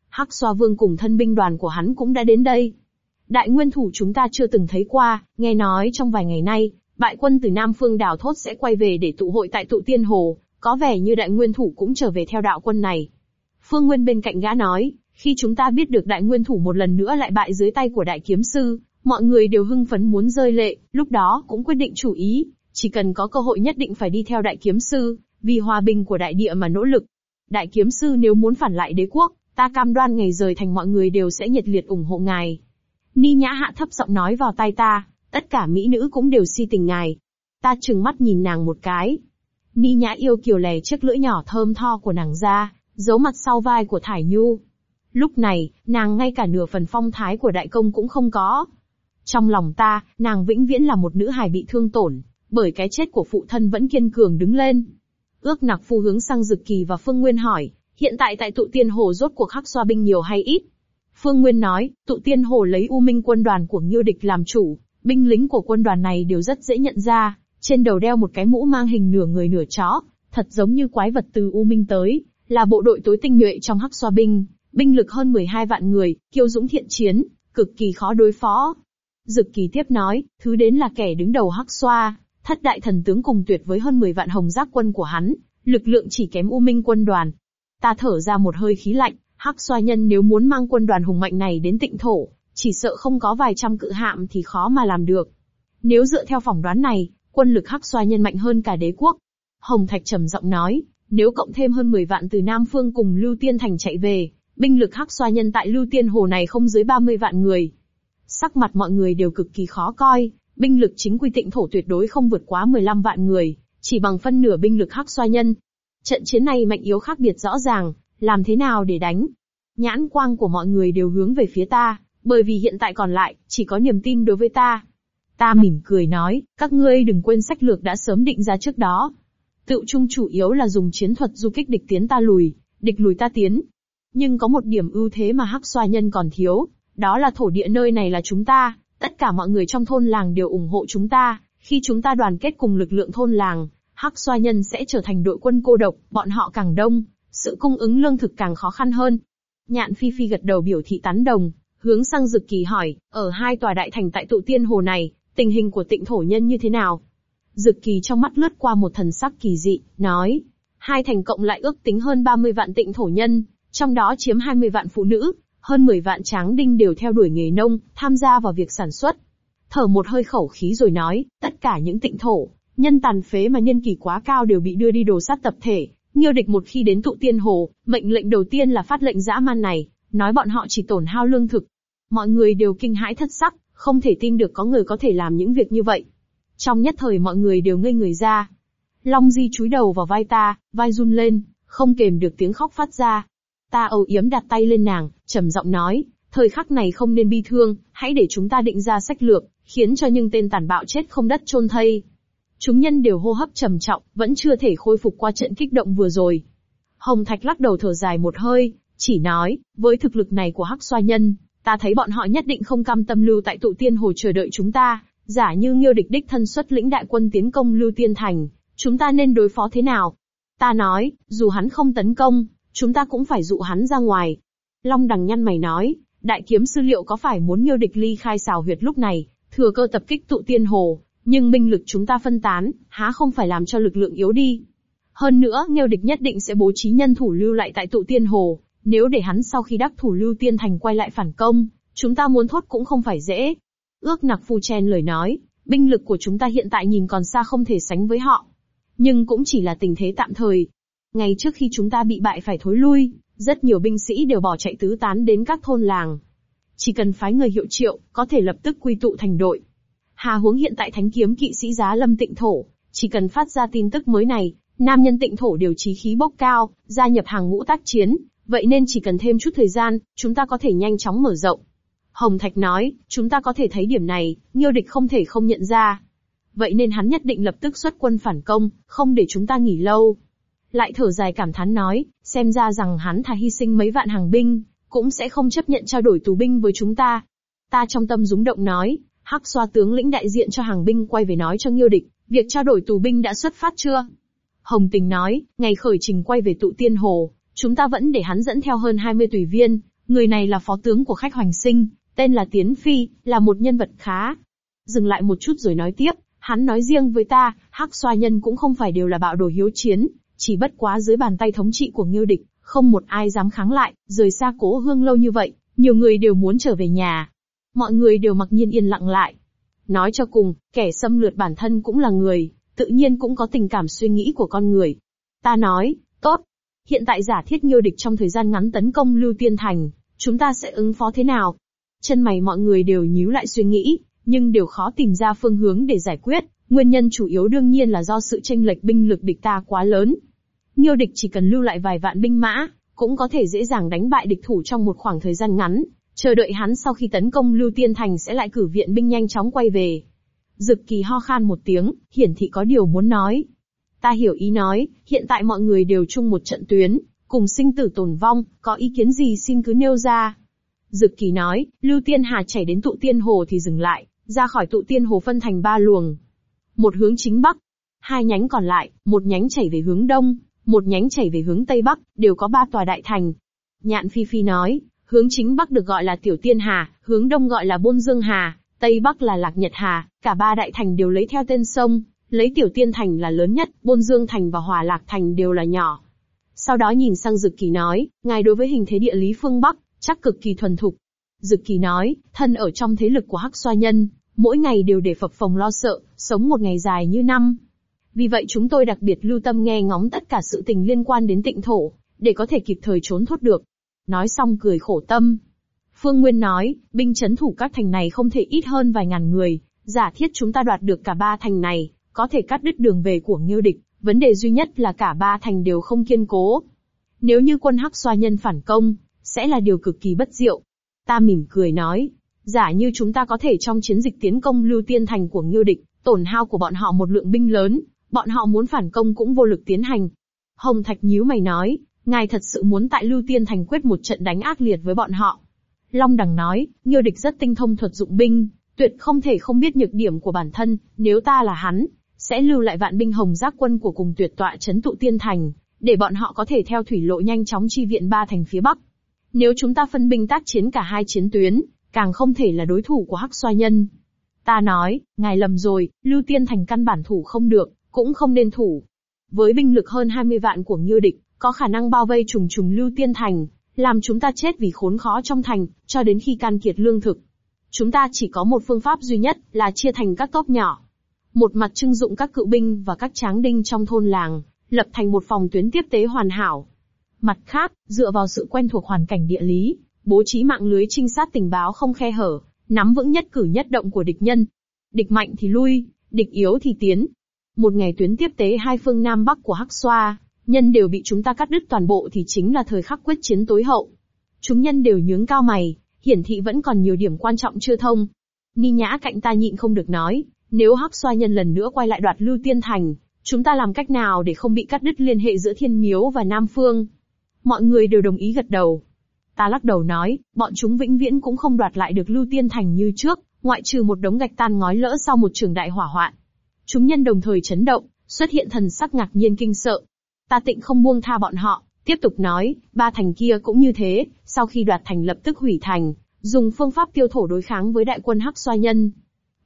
Hắc xoa vương cùng thân binh đoàn của hắn cũng đã đến đây. Đại nguyên thủ chúng ta chưa từng thấy qua, nghe nói trong vài ngày nay, bại quân từ Nam Phương đào thốt sẽ quay về để tụ hội tại tụ tiên hồ, có vẻ như đại nguyên thủ cũng trở về theo đạo quân này. Phương Nguyên bên cạnh gã nói, khi chúng ta biết được đại nguyên thủ một lần nữa lại bại dưới tay của đại kiếm sư, mọi người đều hưng phấn muốn rơi lệ, lúc đó cũng quyết định chủ ý, chỉ cần có cơ hội nhất định phải đi theo đại kiếm sư, vì hòa bình của đại địa mà nỗ lực. Đại kiếm sư nếu muốn phản lại đế quốc, ta cam đoan ngày rời thành mọi người đều sẽ nhiệt liệt ủng hộ ngài. Ni Nhã hạ thấp giọng nói vào tai ta, tất cả mỹ nữ cũng đều si tình ngài. Ta trừng mắt nhìn nàng một cái. Ni Nhã yêu kiều lè chiếc lưỡi nhỏ thơm tho của nàng ra, giấu mặt sau vai của Thải Nhu. Lúc này, nàng ngay cả nửa phần phong thái của đại công cũng không có. Trong lòng ta, nàng vĩnh viễn là một nữ hài bị thương tổn, bởi cái chết của phụ thân vẫn kiên cường đứng lên. Ước nặc phu hướng sang Dực Kỳ và Phương Nguyên hỏi, hiện tại tại tụ tiên hồ rốt cuộc khắc xoa binh nhiều hay ít? Phương Nguyên nói, tụ tiên hồ lấy U Minh quân đoàn của nhiêu Địch làm chủ, binh lính của quân đoàn này đều rất dễ nhận ra, trên đầu đeo một cái mũ mang hình nửa người nửa chó, thật giống như quái vật từ U Minh tới, là bộ đội tối tinh nhuệ trong hắc xoa binh, binh lực hơn 12 vạn người, kiêu dũng thiện chiến, cực kỳ khó đối phó. Dực kỳ tiếp nói, thứ đến là kẻ đứng đầu hắc xoa, thất đại thần tướng cùng tuyệt với hơn 10 vạn hồng giác quân của hắn, lực lượng chỉ kém U Minh quân đoàn. Ta thở ra một hơi khí lạnh, hắc xoa nhân nếu muốn mang quân đoàn hùng mạnh này đến tịnh thổ, chỉ sợ không có vài trăm cự hạm thì khó mà làm được. Nếu dựa theo phỏng đoán này, quân lực hắc xoa nhân mạnh hơn cả đế quốc. Hồng Thạch trầm giọng nói, nếu cộng thêm hơn 10 vạn từ Nam Phương cùng Lưu Tiên Thành chạy về, binh lực hắc xoa nhân tại Lưu Tiên Hồ này không dưới 30 vạn người. Sắc mặt mọi người đều cực kỳ khó coi, binh lực chính quy tịnh thổ tuyệt đối không vượt quá 15 vạn người, chỉ bằng phân nửa binh lực hắc xoa nhân. Trận chiến này mạnh yếu khác biệt rõ ràng, làm thế nào để đánh? Nhãn quang của mọi người đều hướng về phía ta, bởi vì hiện tại còn lại, chỉ có niềm tin đối với ta. Ta mỉm cười nói, các ngươi đừng quên sách lược đã sớm định ra trước đó. Tự trung chủ yếu là dùng chiến thuật du kích địch tiến ta lùi, địch lùi ta tiến. Nhưng có một điểm ưu thế mà hắc xoa nhân còn thiếu, đó là thổ địa nơi này là chúng ta, tất cả mọi người trong thôn làng đều ủng hộ chúng ta, khi chúng ta đoàn kết cùng lực lượng thôn làng, hắc xoa nhân sẽ trở thành đội quân cô độc, bọn họ càng đông, sự cung ứng lương thực càng khó khăn hơn. Nhạn Phi Phi gật đầu biểu thị tán đồng, hướng sang Dực Kỳ hỏi, ở hai tòa đại thành tại tụ tiên hồ này, tình hình của tịnh thổ nhân như thế nào? Dực Kỳ trong mắt lướt qua một thần sắc kỳ dị, nói, hai thành cộng lại ước tính hơn 30 vạn tịnh thổ nhân, trong đó chiếm 20 vạn phụ nữ, hơn 10 vạn tráng đinh đều theo đuổi nghề nông, tham gia vào việc sản xuất. Thở một hơi khẩu khí rồi nói, tất cả những tịnh thổ, nhân tàn phế mà nhân kỳ quá cao đều bị đưa đi đồ sát tập thể. Nghiêu địch một khi đến tụ tiên hồ, mệnh lệnh đầu tiên là phát lệnh dã man này, nói bọn họ chỉ tổn hao lương thực. Mọi người đều kinh hãi thất sắc, không thể tin được có người có thể làm những việc như vậy. Trong nhất thời mọi người đều ngây người ra. Long Di chúi đầu vào vai ta, vai run lên, không kềm được tiếng khóc phát ra. Ta âu yếm đặt tay lên nàng, trầm giọng nói, thời khắc này không nên bi thương, hãy để chúng ta định ra sách lược, khiến cho những tên tàn bạo chết không đất chôn thây. Chúng nhân đều hô hấp trầm trọng, vẫn chưa thể khôi phục qua trận kích động vừa rồi. Hồng Thạch lắc đầu thở dài một hơi, chỉ nói, với thực lực này của Hắc Xoa Nhân, ta thấy bọn họ nhất định không cam tâm lưu tại tụ tiên hồ chờ đợi chúng ta, giả như Nghiêu địch đích thân xuất lĩnh đại quân tiến công Lưu Tiên Thành, chúng ta nên đối phó thế nào? Ta nói, dù hắn không tấn công, chúng ta cũng phải dụ hắn ra ngoài. Long đằng nhăn mày nói, đại kiếm sư liệu có phải muốn Nghiêu địch ly khai xào huyệt lúc này, thừa cơ tập kích tụ tiên hồ, nhưng binh lực chúng ta phân tán, há không phải làm cho lực lượng yếu đi. Hơn nữa, Nghiêu địch nhất định sẽ bố trí nhân thủ lưu lại tại tụ tiên hồ, nếu để hắn sau khi đắc thủ lưu tiên thành quay lại phản công, chúng ta muốn thốt cũng không phải dễ. Ước nặc phu chen lời nói, binh lực của chúng ta hiện tại nhìn còn xa không thể sánh với họ. Nhưng cũng chỉ là tình thế tạm thời. Ngày trước khi chúng ta bị bại phải thối lui, rất nhiều binh sĩ đều bỏ chạy tứ tán đến các thôn làng. Chỉ cần phái người hiệu triệu, có thể lập tức quy tụ thành đội. Hà huống hiện tại thánh kiếm kỵ sĩ giá lâm tịnh thổ, chỉ cần phát ra tin tức mới này, nam nhân tịnh thổ đều trí khí bốc cao, gia nhập hàng ngũ tác chiến, vậy nên chỉ cần thêm chút thời gian, chúng ta có thể nhanh chóng mở rộng. Hồng Thạch nói, chúng ta có thể thấy điểm này, Nghiêu địch không thể không nhận ra. Vậy nên hắn nhất định lập tức xuất quân phản công, không để chúng ta nghỉ lâu. Lại thở dài cảm thán nói, xem ra rằng hắn thà hy sinh mấy vạn hàng binh, cũng sẽ không chấp nhận trao đổi tù binh với chúng ta. Ta trong tâm rúng động nói, hắc xoa tướng lĩnh đại diện cho hàng binh quay về nói cho Nghiêu địch, việc trao đổi tù binh đã xuất phát chưa? Hồng Tình nói, ngày khởi trình quay về tụ tiên hồ, chúng ta vẫn để hắn dẫn theo hơn 20 tùy viên, người này là phó tướng của khách hoành sinh, tên là Tiến Phi, là một nhân vật khá. Dừng lại một chút rồi nói tiếp, hắn nói riêng với ta, hắc xoa nhân cũng không phải đều là bạo đồ hiếu chiến, chỉ bất quá dưới bàn tay thống trị của Nghiêu địch, không một ai dám kháng lại, rời xa cố hương lâu như vậy, nhiều người đều muốn trở về nhà. Mọi người đều mặc nhiên yên lặng lại. Nói cho cùng, kẻ xâm lược bản thân cũng là người, tự nhiên cũng có tình cảm suy nghĩ của con người. Ta nói, tốt. Hiện tại giả thiết nghiêu địch trong thời gian ngắn tấn công Lưu Tiên Thành, chúng ta sẽ ứng phó thế nào? Chân mày mọi người đều nhíu lại suy nghĩ, nhưng đều khó tìm ra phương hướng để giải quyết, nguyên nhân chủ yếu đương nhiên là do sự tranh lệch binh lực địch ta quá lớn. Nghiêu địch chỉ cần lưu lại vài vạn binh mã, cũng có thể dễ dàng đánh bại địch thủ trong một khoảng thời gian ngắn, chờ đợi hắn sau khi tấn công Lưu Tiên Thành sẽ lại cử viện binh nhanh chóng quay về. Dực kỳ ho khan một tiếng, hiển thị có điều muốn nói. Ta hiểu ý nói, hiện tại mọi người đều chung một trận tuyến, cùng sinh tử tồn vong, có ý kiến gì xin cứ nêu ra. Dực kỳ nói, Lưu Tiên Hà chảy đến tụ tiên hồ thì dừng lại, ra khỏi tụ tiên hồ phân thành ba luồng. Một hướng chính bắc, hai nhánh còn lại, một nhánh chảy về hướng đông, một nhánh chảy về hướng tây bắc, đều có ba tòa đại thành. Nhạn Phi Phi nói, hướng chính bắc được gọi là Tiểu Tiên Hà, hướng đông gọi là Bôn Dương Hà, tây bắc là Lạc Nhật Hà, cả ba đại thành đều lấy theo tên sông, lấy Tiểu Tiên Thành là lớn nhất, Bôn Dương Thành và Hòa Lạc Thành đều là nhỏ. Sau đó nhìn sang Dực Kỳ nói, ngài đối với hình thế địa lý phương Bắc, chắc cực kỳ thuần thục. Dực Kỳ nói, thân ở trong thế lực của Hắc Xoa Nhân, mỗi ngày đều để phập phồng lo sợ, sống một ngày dài như năm. Vì vậy chúng tôi đặc biệt lưu tâm nghe ngóng tất cả sự tình liên quan đến tịnh thổ, để có thể kịp thời trốn thoát được. Nói xong cười khổ tâm. Phương Nguyên nói, binh chấn thủ các thành này không thể ít hơn vài ngàn người, giả thiết chúng ta đoạt được cả ba thành này, có thể cắt đứt đường về của Ngưu địch, vấn đề duy nhất là cả ba thành đều không kiên cố. Nếu như quân Hắc Xoa nhân phản công, sẽ là điều cực kỳ bất diệu. Ta mỉm cười nói, giả như chúng ta có thể trong chiến dịch tiến công Lưu Tiên Thành của Ngưu địch, tổn hao của bọn họ một lượng binh lớn, bọn họ muốn phản công cũng vô lực tiến hành. Hồng Thạch nhíu mày nói, ngài thật sự muốn tại Lưu Tiên Thành quyết một trận đánh ác liệt với bọn họ. Long Đằng nói, Ngưu địch rất tinh thông thuật dụng binh, tuyệt không thể không biết nhược điểm của bản thân, nếu ta là hắn, sẽ lưu lại vạn binh hồng giác quân của cùng tuyệt tọa chấn tụ tiên thành, để bọn họ có thể theo thủy lộ nhanh chóng chi viện ba thành phía bắc. Nếu chúng ta phân binh tác chiến cả hai chiến tuyến, càng không thể là đối thủ của Hắc Xoa Nhân. Ta nói, ngài lầm rồi, Lưu Tiên Thành căn bản thủ không được, cũng không nên thủ. Với binh lực hơn 20 vạn của Ngưu địch, có khả năng bao vây trùng trùng Lưu Tiên Thành, làm chúng ta chết vì khốn khó trong thành, cho đến khi can kiệt lương thực. Chúng ta chỉ có một phương pháp duy nhất, là chia thành các tốp nhỏ. Một mặt trưng dụng các cựu binh và các tráng đinh trong thôn làng, lập thành một phòng tuyến tiếp tế hoàn hảo. Mặt khác, dựa vào sự quen thuộc hoàn cảnh địa lý, bố trí mạng lưới trinh sát tình báo không khe hở, nắm vững nhất cử nhất động của địch nhân. Địch mạnh thì lui, địch yếu thì tiến. Một ngày tuyến tiếp tế hai phương Nam Bắc của Hắc Xoa, Nhân đều bị chúng ta cắt đứt toàn bộ thì chính là thời khắc quyết chiến tối hậu. Chúng nhân đều nhướng cao mày, hiển thị vẫn còn nhiều điểm quan trọng chưa thông. Ni nhã cạnh ta nhịn không được nói, nếu hắc xoa nhân lần nữa quay lại đoạt lưu tiên thành, chúng ta làm cách nào để không bị cắt đứt liên hệ giữa thiên miếu và Nam Phương? Mọi người đều đồng ý gật đầu. Ta lắc đầu nói, bọn chúng vĩnh viễn cũng không đoạt lại được lưu tiên thành như trước, ngoại trừ một đống gạch tan ngói lỡ sau một trường đại hỏa hoạn. Chúng nhân đồng thời chấn động, xuất hiện thần sắc ngạc nhiên kinh sợ. Ta tịnh không buông tha bọn họ, tiếp tục nói, ba thành kia cũng như thế, sau khi đoạt thành lập tức hủy thành, dùng phương pháp tiêu thổ đối kháng với đại quân hắc xoa nhân.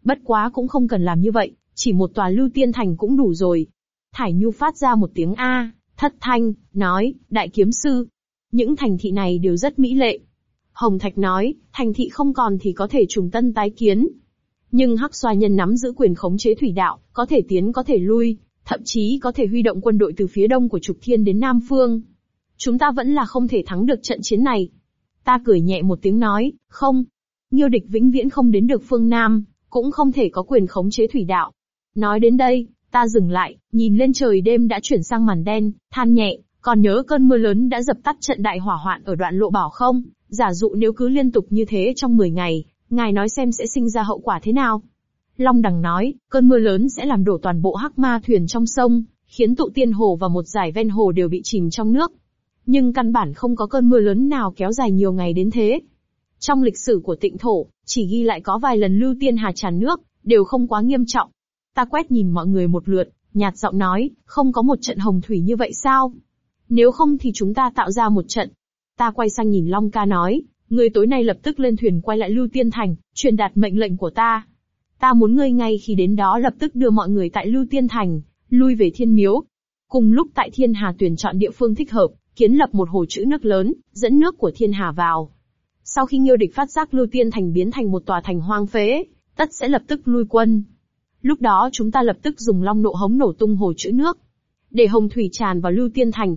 Bất quá cũng không cần làm như vậy, chỉ một tòa lưu tiên thành cũng đủ rồi. Thải Nhu phát ra một tiếng A, thất thanh, nói, đại kiếm sư. Những thành thị này đều rất mỹ lệ. Hồng Thạch nói, thành thị không còn thì có thể trùng tân tái kiến. Nhưng Hắc Xoa Nhân nắm giữ quyền khống chế thủy đạo, có thể tiến có thể lui, thậm chí có thể huy động quân đội từ phía đông của Trục Thiên đến Nam Phương. Chúng ta vẫn là không thể thắng được trận chiến này. Ta cười nhẹ một tiếng nói, không. Nghiêu địch vĩnh viễn không đến được phương Nam, cũng không thể có quyền khống chế thủy đạo. Nói đến đây, ta dừng lại, nhìn lên trời đêm đã chuyển sang màn đen, than nhẹ, còn nhớ cơn mưa lớn đã dập tắt trận đại hỏa hoạn ở đoạn lộ bảo không? Giả dụ nếu cứ liên tục như thế trong 10 ngày, ngài nói xem sẽ sinh ra hậu quả thế nào? Long Đằng nói, cơn mưa lớn sẽ làm đổ toàn bộ hắc ma thuyền trong sông, khiến tụ tiên hồ và một giải ven hồ đều bị chìm trong nước. Nhưng căn bản không có cơn mưa lớn nào kéo dài nhiều ngày đến thế. Trong lịch sử của tịnh thổ, chỉ ghi lại có vài lần lưu tiên hà tràn nước, đều không quá nghiêm trọng. Ta quét nhìn mọi người một lượt, nhạt giọng nói, không có một trận hồng thủy như vậy sao? Nếu không thì chúng ta tạo ra một trận. Ta quay sang nhìn Long ca nói, người tối nay lập tức lên thuyền quay lại Lưu Tiên Thành, truyền đạt mệnh lệnh của ta. Ta muốn ngươi ngay khi đến đó lập tức đưa mọi người tại Lưu Tiên Thành, lui về Thiên Miếu. Cùng lúc tại Thiên Hà tuyển chọn địa phương thích hợp, kiến lập một hồ trữ nước lớn, dẫn nước của Thiên Hà vào. Sau khi Nghiêu địch phát giác Lưu Tiên Thành biến thành một tòa thành hoang phế, tất sẽ lập tức lui quân. Lúc đó chúng ta lập tức dùng long nộ hống nổ tung hồ trữ nước, để hồng thủy tràn vào Lưu Tiên Thành.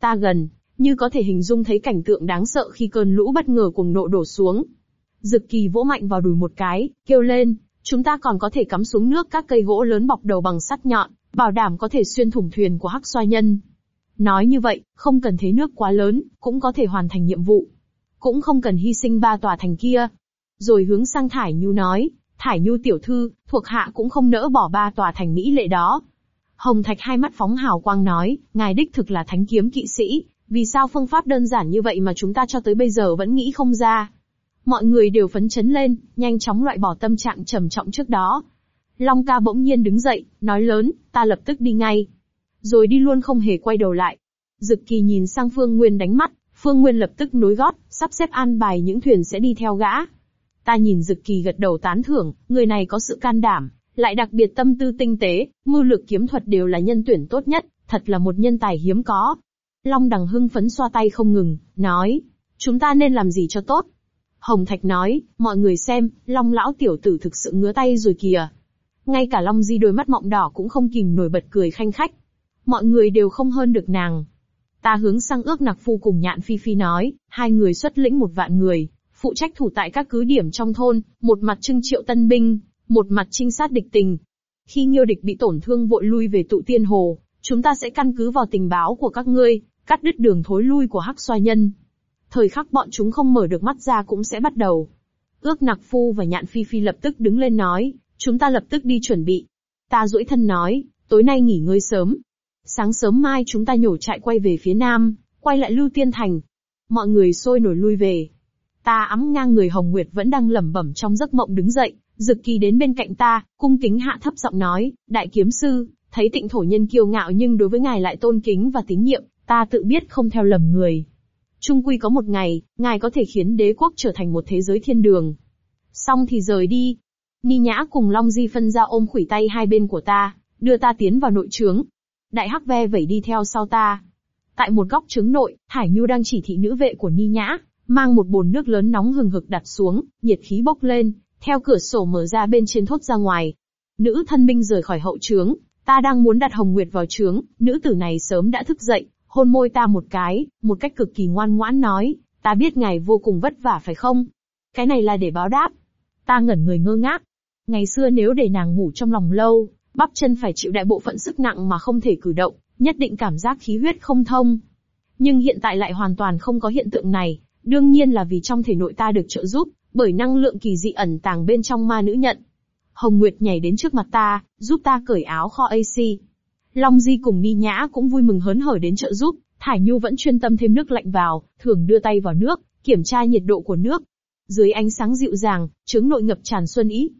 Ta gần, như có thể hình dung thấy cảnh tượng đáng sợ khi cơn lũ bất ngờ cùng nộ đổ xuống. Dực kỳ vỗ mạnh vào đùi một cái, kêu lên, chúng ta còn có thể cắm xuống nước các cây gỗ lớn bọc đầu bằng sắt nhọn, bảo đảm có thể xuyên thủng thuyền của hắc xoa nhân. Nói như vậy, không cần thế nước quá lớn, cũng có thể hoàn thành nhiệm vụ. Cũng không cần hy sinh ba tòa thành kia. Rồi hướng sang Thải Nhu nói, Thải Nhu tiểu thư, thuộc hạ cũng không nỡ bỏ ba tòa thành mỹ lệ đó. Hồng Thạch hai mắt phóng hào quang nói, ngài đích thực là thánh kiếm kỵ sĩ, vì sao phương pháp đơn giản như vậy mà chúng ta cho tới bây giờ vẫn nghĩ không ra. Mọi người đều phấn chấn lên, nhanh chóng loại bỏ tâm trạng trầm trọng trước đó. Long ca bỗng nhiên đứng dậy, nói lớn, ta lập tức đi ngay. Rồi đi luôn không hề quay đầu lại. Dực kỳ nhìn sang Phương Nguyên đánh mắt, Phương Nguyên lập tức nối gót, sắp xếp an bài những thuyền sẽ đi theo gã. Ta nhìn Dực kỳ gật đầu tán thưởng, người này có sự can đảm, lại đặc biệt tâm tư tinh tế, mưu lược kiếm thuật đều là nhân tuyển tốt nhất, thật là một nhân tài hiếm có. Long đằng hưng phấn xoa tay không ngừng, nói, chúng ta nên làm gì cho tốt. Hồng Thạch nói, mọi người xem, Long lão tiểu tử thực sự ngứa tay rồi kìa. Ngay cả Long Di đôi mắt mọng đỏ cũng không kìm nổi bật cười khanh khách. Mọi người đều không hơn được nàng. Ta hướng sang ước nặc phu cùng nhạn phi phi nói, hai người xuất lĩnh một vạn người, phụ trách thủ tại các cứ điểm trong thôn, một mặt trưng triệu tân binh, một mặt trinh sát địch tình. Khi Nghiêu địch bị tổn thương vội lui về tụ tiên hồ, chúng ta sẽ căn cứ vào tình báo của các ngươi, cắt đứt đường thối lui của hắc xoa nhân. Thời khắc bọn chúng không mở được mắt ra cũng sẽ bắt đầu. Ước nặc phu và nhạn phi phi lập tức đứng lên nói, chúng ta lập tức đi chuẩn bị. Ta duỗi thân nói, tối nay nghỉ ngơi sớm. Sáng sớm mai chúng ta nhổ chạy quay về phía nam, quay lại lưu tiên thành. Mọi người sôi nổi lui về. Ta ấm ngang người Hồng Nguyệt vẫn đang lẩm bẩm trong giấc mộng đứng dậy, Dực kỳ đến bên cạnh ta, cung kính hạ thấp giọng nói, đại kiếm sư, thấy tịnh thổ nhân kiêu ngạo nhưng đối với ngài lại tôn kính và tín nhiệm, ta tự biết không theo lầm người. Trung quy có một ngày, ngài có thể khiến đế quốc trở thành một thế giới thiên đường. Xong thì rời đi. Ni Nhã cùng Long Di phân ra ôm khủy tay hai bên của ta, đưa ta tiến vào nội trướng. Đại Hắc ve vẩy đi theo sau ta. Tại một góc trứng nội, Hải Nhu đang chỉ thị nữ vệ của Ni Nhã, mang một bồn nước lớn nóng hừng hực đặt xuống, nhiệt khí bốc lên, theo cửa sổ mở ra bên trên thốt ra ngoài. Nữ thân binh rời khỏi hậu trướng, ta đang muốn đặt Hồng Nguyệt vào trướng, nữ tử này sớm đã thức dậy, hôn môi ta một cái, một cách cực kỳ ngoan ngoãn nói, ta biết ngài vô cùng vất vả phải không? Cái này là để báo đáp. Ta ngẩn người ngơ ngác. Ngày xưa nếu để nàng ngủ trong lòng lâu, bắp chân phải chịu đại bộ phận sức nặng mà không thể cử động, nhất định cảm giác khí huyết không thông. Nhưng hiện tại lại hoàn toàn không có hiện tượng này, đương nhiên là vì trong thể nội ta được trợ giúp, bởi năng lượng kỳ dị ẩn tàng bên trong ma nữ nhận. Hồng Nguyệt nhảy đến trước mặt ta, giúp ta cởi áo kho AC. Long Di cùng Ni Nhã cũng vui mừng hớn hở đến trợ giúp, Thải Nhu vẫn chuyên tâm thêm nước lạnh vào, thường đưa tay vào nước, kiểm tra nhiệt độ của nước. Dưới ánh sáng dịu dàng, trứng nội ngập tràn xuân ý.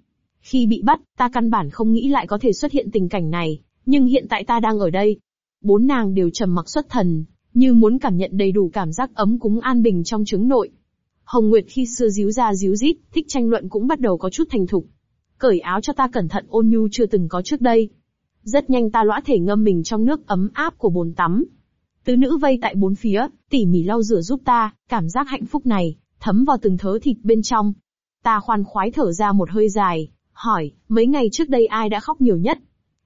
Khi bị bắt, ta căn bản không nghĩ lại có thể xuất hiện tình cảnh này, nhưng hiện tại ta đang ở đây. Bốn nàng đều trầm mặc xuất thần, như muốn cảm nhận đầy đủ cảm giác ấm cúng an bình trong trứng nội. Hồng Nguyệt khi xưa díu ra díu dít, thích tranh luận cũng bắt đầu có chút thành thục. Cởi áo cho ta cẩn thận ôn nhu chưa từng có trước đây. Rất nhanh ta lõa thể ngâm mình trong nước ấm áp của bồn tắm. Tứ nữ vây tại bốn phía, tỉ mỉ lau rửa giúp ta, cảm giác hạnh phúc này, thấm vào từng thớ thịt bên trong. Ta khoan khoái thở ra một hơi dài, hỏi, mấy ngày trước đây ai đã khóc nhiều nhất?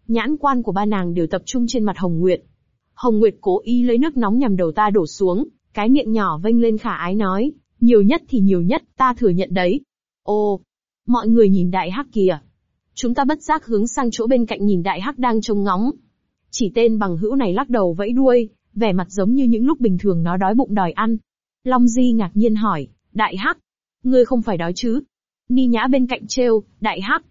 Nhãn quan của ba nàng đều tập trung trên mặt Hồng Nguyệt. Hồng Nguyệt cố ý lấy nước nóng nhằm đầu ta đổ xuống, cái miệng nhỏ vênh lên khả ái nói, nhiều nhất thì nhiều nhất, ta thừa nhận đấy. Ô, mọi người nhìn đại hắc kìa. Chúng ta bất giác hướng sang chỗ bên cạnh nhìn đại hắc đang trông ngóng. Chỉ tên bằng hữu này lắc đầu vẫy đuôi, vẻ mặt giống như những lúc bình thường nó đói bụng đòi ăn. Long Di ngạc nhiên hỏi, đại hắc, ngươi không phải đói chứ? Ni nhã bên cạnh trêu, đại hắc.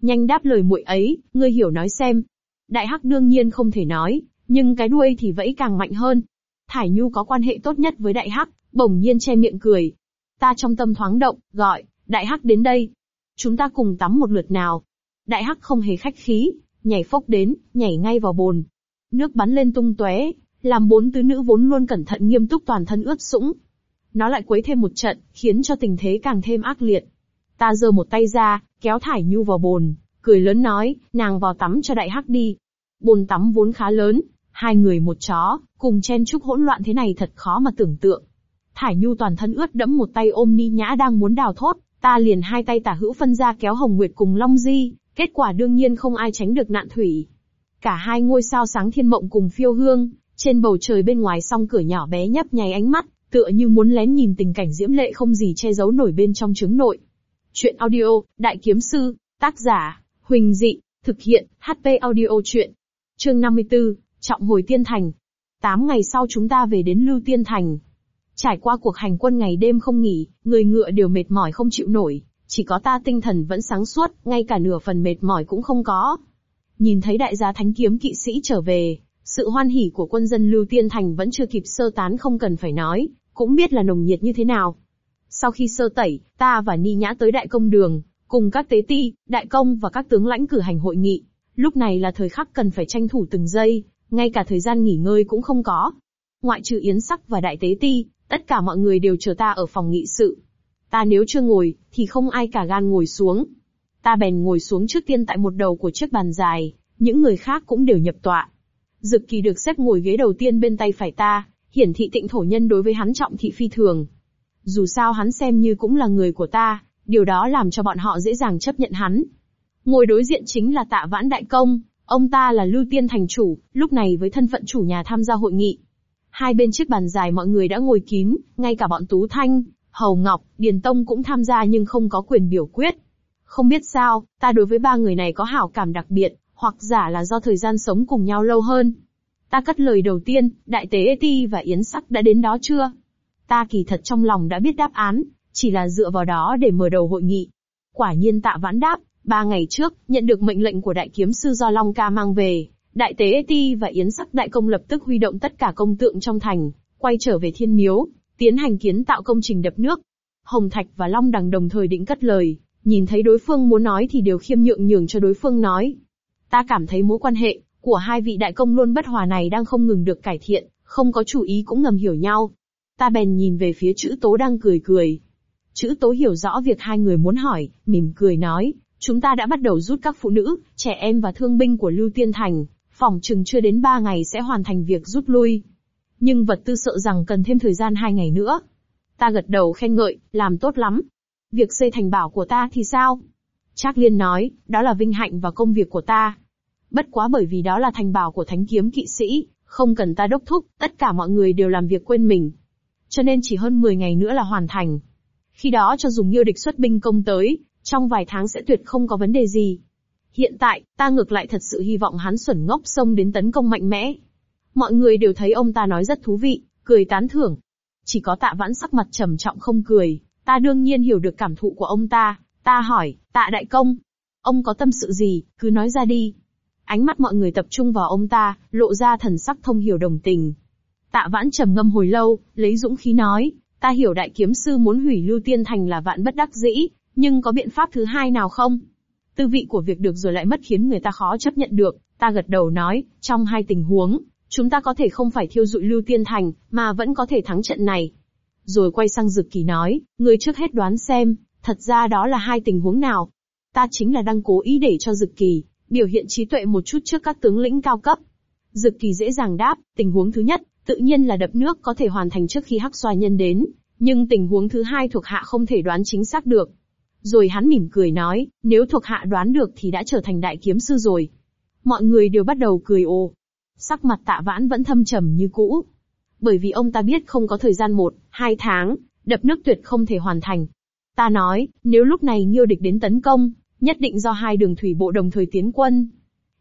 Nhanh đáp lời muội ấy, ngươi hiểu nói xem. Đại hắc đương nhiên không thể nói, nhưng cái đuôi thì vẫy càng mạnh hơn. Thải Nhu có quan hệ tốt nhất với đại hắc, bỗng nhiên che miệng cười. Ta trong tâm thoáng động, gọi, đại hắc đến đây. Chúng ta cùng tắm một lượt nào. Đại hắc không hề khách khí, nhảy phốc đến, nhảy ngay vào bồn. Nước bắn lên tung tóe, làm bốn tứ nữ vốn luôn cẩn thận nghiêm túc toàn thân ướt sũng. Nó lại quấy thêm một trận, khiến cho tình thế càng thêm ác liệt. Ta giơ một tay ra, kéo Thải Nhu vào bồn, cười lớn nói, nàng vào tắm cho đại hắc đi. Bồn tắm vốn khá lớn, hai người một chó, cùng chen chúc hỗn loạn thế này thật khó mà tưởng tượng. Thải Nhu toàn thân ướt đẫm một tay ôm Ni Nhã đang muốn đào thốt, ta liền hai tay tả hữu phân ra kéo Hồng Nguyệt cùng Long Di, kết quả đương nhiên không ai tránh được nạn thủy. Cả hai ngôi sao sáng thiên mộng cùng phiêu hương, trên bầu trời bên ngoài song cửa nhỏ bé nhấp nháy ánh mắt, tựa như muốn lén nhìn tình cảnh diễm lệ không gì che giấu nổi bên trong trứng nội. Chuyện audio, Đại Kiếm Sư, tác giả, Huỳnh Dị, thực hiện, HP audio chuyện. Chương 54, Trọng hồi Tiên Thành. Tám ngày sau chúng ta về đến Lưu Tiên Thành. Trải qua cuộc hành quân ngày đêm không nghỉ, người ngựa đều mệt mỏi không chịu nổi, chỉ có ta tinh thần vẫn sáng suốt, ngay cả nửa phần mệt mỏi cũng không có. Nhìn thấy đại gia thánh kiếm kỵ sĩ trở về, sự hoan hỉ của quân dân Lưu Tiên Thành vẫn chưa kịp sơ tán không cần phải nói, cũng biết là nồng nhiệt như thế nào. Sau khi sơ tẩy, ta và Ni Nhã tới đại công đường, cùng các tế ti, đại công và các tướng lãnh cử hành hội nghị. Lúc này là thời khắc cần phải tranh thủ từng giây, ngay cả thời gian nghỉ ngơi cũng không có. Ngoại trừ Yến Sắc và đại tế ti, tất cả mọi người đều chờ ta ở phòng nghị sự. Ta nếu chưa ngồi, thì không ai cả gan ngồi xuống. Ta bèn ngồi xuống trước tiên tại một đầu của chiếc bàn dài, những người khác cũng đều nhập tọa. Dực kỳ được xếp ngồi ghế đầu tiên bên tay phải ta, hiển thị tịnh thổ nhân đối với hắn trọng thị phi thường. Dù sao hắn xem như cũng là người của ta, điều đó làm cho bọn họ dễ dàng chấp nhận hắn. Ngồi đối diện chính là tạ vãn đại công, ông ta là lưu tiên thành chủ, lúc này với thân phận chủ nhà tham gia hội nghị. Hai bên chiếc bàn dài mọi người đã ngồi kín, ngay cả bọn Tú Thanh, Hầu Ngọc, Điền Tông cũng tham gia nhưng không có quyền biểu quyết. Không biết sao, ta đối với ba người này có hảo cảm đặc biệt, hoặc giả là do thời gian sống cùng nhau lâu hơn. Ta cất lời đầu tiên, đại tế Eti và Yến Sắc đã đến đó chưa? Ta kỳ thật trong lòng đã biết đáp án, chỉ là dựa vào đó để mở đầu hội nghị. Quả nhiên tạ vãn đáp, ba ngày trước, nhận được mệnh lệnh của đại kiếm sư do Long Ca mang về, đại tế ti và Yến Sắc đại công lập tức huy động tất cả công tượng trong thành, quay trở về thiên miếu, tiến hành kiến tạo công trình đập nước. Hồng Thạch và Long Đằng đồng thời định cất lời, nhìn thấy đối phương muốn nói thì đều khiêm nhượng nhường cho đối phương nói. Ta cảm thấy mối quan hệ của hai vị đại công luôn bất hòa này đang không ngừng được cải thiện, không có chủ ý cũng ngầm hiểu nhau. Ta bèn nhìn về phía chữ tố đang cười cười. Chữ tố hiểu rõ việc hai người muốn hỏi, mỉm cười nói, chúng ta đã bắt đầu rút các phụ nữ, trẻ em và thương binh của Lưu Tiên Thành, phòng chừng chưa đến ba ngày sẽ hoàn thành việc rút lui. Nhưng vật tư sợ rằng cần thêm thời gian hai ngày nữa. Ta gật đầu khen ngợi, làm tốt lắm. Việc xây thành bảo của ta thì sao? Trác Liên nói, đó là vinh hạnh và công việc của ta. Bất quá bởi vì đó là thành bảo của thánh kiếm kỵ sĩ, không cần ta đốc thúc, tất cả mọi người đều làm việc quên mình. Cho nên chỉ hơn 10 ngày nữa là hoàn thành. Khi đó cho dùng yêu địch xuất binh công tới, trong vài tháng sẽ tuyệt không có vấn đề gì. Hiện tại, ta ngược lại thật sự hy vọng hắn xuẩn ngốc xông đến tấn công mạnh mẽ. Mọi người đều thấy ông ta nói rất thú vị, cười tán thưởng. Chỉ có tạ vãn sắc mặt trầm trọng không cười, ta đương nhiên hiểu được cảm thụ của ông ta, ta hỏi, tạ đại công, ông có tâm sự gì, cứ nói ra đi. Ánh mắt mọi người tập trung vào ông ta, lộ ra thần sắc thông hiểu đồng tình. Tạ vãn trầm ngâm hồi lâu, lấy dũng khí nói, ta hiểu đại kiếm sư muốn hủy lưu tiên thành là vạn bất đắc dĩ, nhưng có biện pháp thứ hai nào không? Tư vị của việc được rồi lại mất khiến người ta khó chấp nhận được, ta gật đầu nói, trong hai tình huống, chúng ta có thể không phải thiêu dụi lưu tiên thành, mà vẫn có thể thắng trận này. Rồi quay sang Dực Kỳ nói, người trước hết đoán xem, thật ra đó là hai tình huống nào. Ta chính là đang cố ý để cho Dực Kỳ, biểu hiện trí tuệ một chút trước các tướng lĩnh cao cấp. Dực Kỳ dễ dàng đáp, tình huống thứ nhất, tự nhiên là đập nước có thể hoàn thành trước khi hắc xoa nhân đến, nhưng tình huống thứ hai thuộc hạ không thể đoán chính xác được. Rồi hắn mỉm cười nói, nếu thuộc hạ đoán được thì đã trở thành đại kiếm sư rồi. Mọi người đều bắt đầu cười ồ. Sắc mặt tạ vãn vẫn thâm trầm như cũ. Bởi vì ông ta biết không có thời gian một, hai tháng, đập nước tuyệt không thể hoàn thành. Ta nói, nếu lúc này nhiêu địch đến tấn công, nhất định do hai đường thủy bộ đồng thời tiến quân.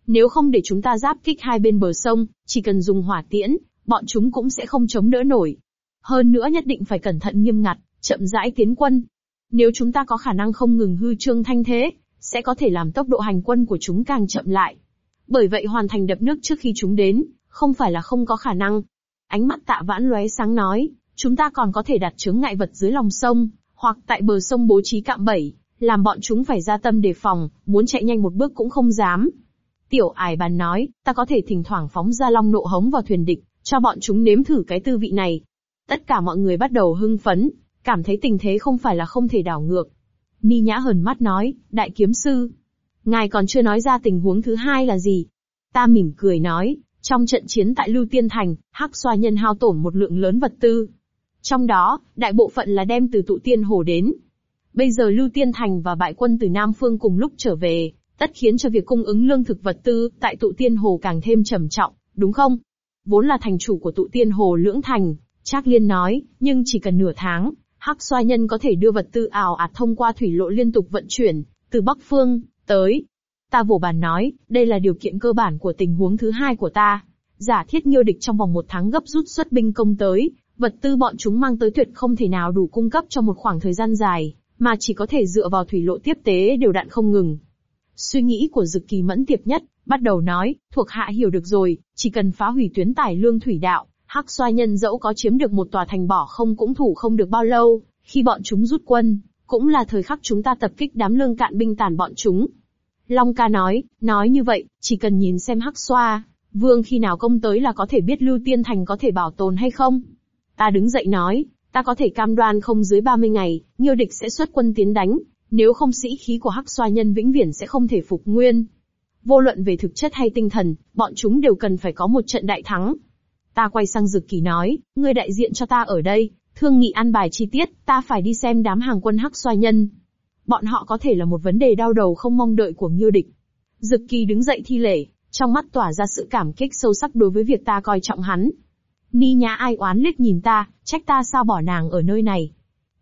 Nếu không để chúng ta giáp kích hai bên bờ sông, chỉ cần dùng hỏa tiễn, bọn chúng cũng sẽ không chống đỡ nổi. Hơn nữa nhất định phải cẩn thận nghiêm ngặt, chậm rãi tiến quân. Nếu chúng ta có khả năng không ngừng hư trương thanh thế, sẽ có thể làm tốc độ hành quân của chúng càng chậm lại. Bởi vậy hoàn thành đập nước trước khi chúng đến, không phải là không có khả năng. Ánh mắt tạ vãn lóe sáng nói, chúng ta còn có thể đặt chướng ngại vật dưới lòng sông, hoặc tại bờ sông bố trí cạm bẫy, làm bọn chúng phải ra tâm đề phòng, muốn chạy nhanh một bước cũng không dám. Tiểu ải bàn nói, ta có thể thỉnh thoảng phóng ra long nộ hống vào thuyền địch, cho bọn chúng nếm thử cái tư vị này. Tất cả mọi người bắt đầu hưng phấn, cảm thấy tình thế không phải là không thể đảo ngược. Ni nhã hờn mắt nói, đại kiếm sư. Ngài còn chưa nói ra tình huống thứ hai là gì. Ta mỉm cười nói, trong trận chiến tại Lưu Tiên Thành, Hắc Xoa Nhân hao tổn một lượng lớn vật tư. Trong đó, đại bộ phận là đem từ tụ tiên hồ đến. Bây giờ Lưu Tiên Thành và bại quân từ Nam Phương cùng lúc trở về, tất khiến cho việc cung ứng lương thực vật tư tại tụ tiên hồ càng thêm trầm trọng, đúng không? Vốn là thành chủ của tụ tiên hồ lưỡng thành, Trác Liên nói, nhưng chỉ cần nửa tháng, Hắc Xoa Nhân có thể đưa vật tư ảo ạt thông qua thủy lộ liên tục vận chuyển, từ Bắc Phương, tới. Ta vỗ bàn nói, đây là điều kiện cơ bản của tình huống thứ hai của ta. Giả thiết nghiêu địch trong vòng một tháng gấp rút xuất binh công tới, vật tư bọn chúng mang tới tuyệt không thể nào đủ cung cấp cho một khoảng thời gian dài, mà chỉ có thể dựa vào thủy lộ tiếp tế đều đặn không ngừng. Suy nghĩ của Dực Kỳ mẫn tiệp nhất, bắt đầu nói, thuộc hạ hiểu được rồi, chỉ cần phá hủy tuyến tải lương thủy đạo, Hắc xoa nhân dẫu có chiếm được một tòa thành bỏ không cũng thủ không được bao lâu, khi bọn chúng rút quân, cũng là thời khắc chúng ta tập kích đám lương cạn binh tàn bọn chúng. Long ca nói, nói như vậy, chỉ cần nhìn xem Hắc xoa, vương khi nào công tới là có thể biết Lưu Tiên Thành có thể bảo tồn hay không. Ta đứng dậy nói, ta có thể cam đoan không dưới 30 ngày, nhiều địch sẽ xuất quân tiến đánh, nếu không sĩ khí của Hắc xoa nhân vĩnh viễn sẽ không thể phục nguyên. Vô luận về thực chất hay tinh thần, bọn chúng đều cần phải có một trận đại thắng. Ta quay sang Dực Kỳ nói, ngươi đại diện cho ta ở đây, thương nghị an bài chi tiết, ta phải đi xem đám hàng quân hắc xoa nhân. Bọn họ có thể là một vấn đề đau đầu không mong đợi của Nghiêu địch. Dực Kỳ đứng dậy thi lễ, trong mắt tỏa ra sự cảm kích sâu sắc đối với việc ta coi trọng hắn. Ni nhã ai oán liếc nhìn ta, trách ta sao bỏ nàng ở nơi này.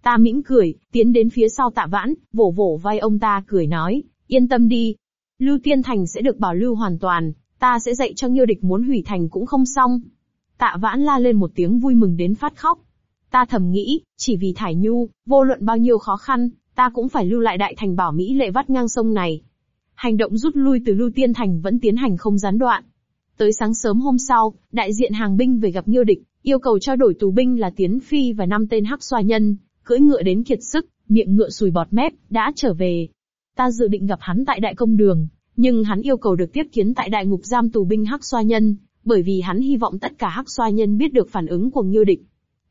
Ta mỉm cười, tiến đến phía sau tạ vãn, vỗ vỗ vai ông ta cười nói, yên tâm đi. Lưu Tiên Thành sẽ được bảo lưu hoàn toàn, ta sẽ dạy cho Nghiêu địch muốn hủy thành cũng không xong. Tạ vãn la lên một tiếng vui mừng đến phát khóc. Ta thầm nghĩ, chỉ vì Thải Nhu, vô luận bao nhiêu khó khăn, ta cũng phải lưu lại đại thành bảo Mỹ lệ vắt ngang sông này. Hành động rút lui từ Lưu Tiên Thành vẫn tiến hành không gián đoạn. Tới sáng sớm hôm sau, đại diện hàng binh về gặp Nghiêu Địch, yêu cầu trao đổi tù binh là Tiến Phi và năm tên hắc xoa nhân, cưỡi ngựa đến kiệt sức, miệng ngựa sùi bọt mép, đã trở về. Ta dự định gặp hắn tại đại công đường, nhưng hắn yêu cầu được tiếp kiến tại đại ngục giam tù binh hắc xoa nhân, bởi vì hắn hy vọng tất cả hắc xoa nhân biết được phản ứng của Nghiêu Địch.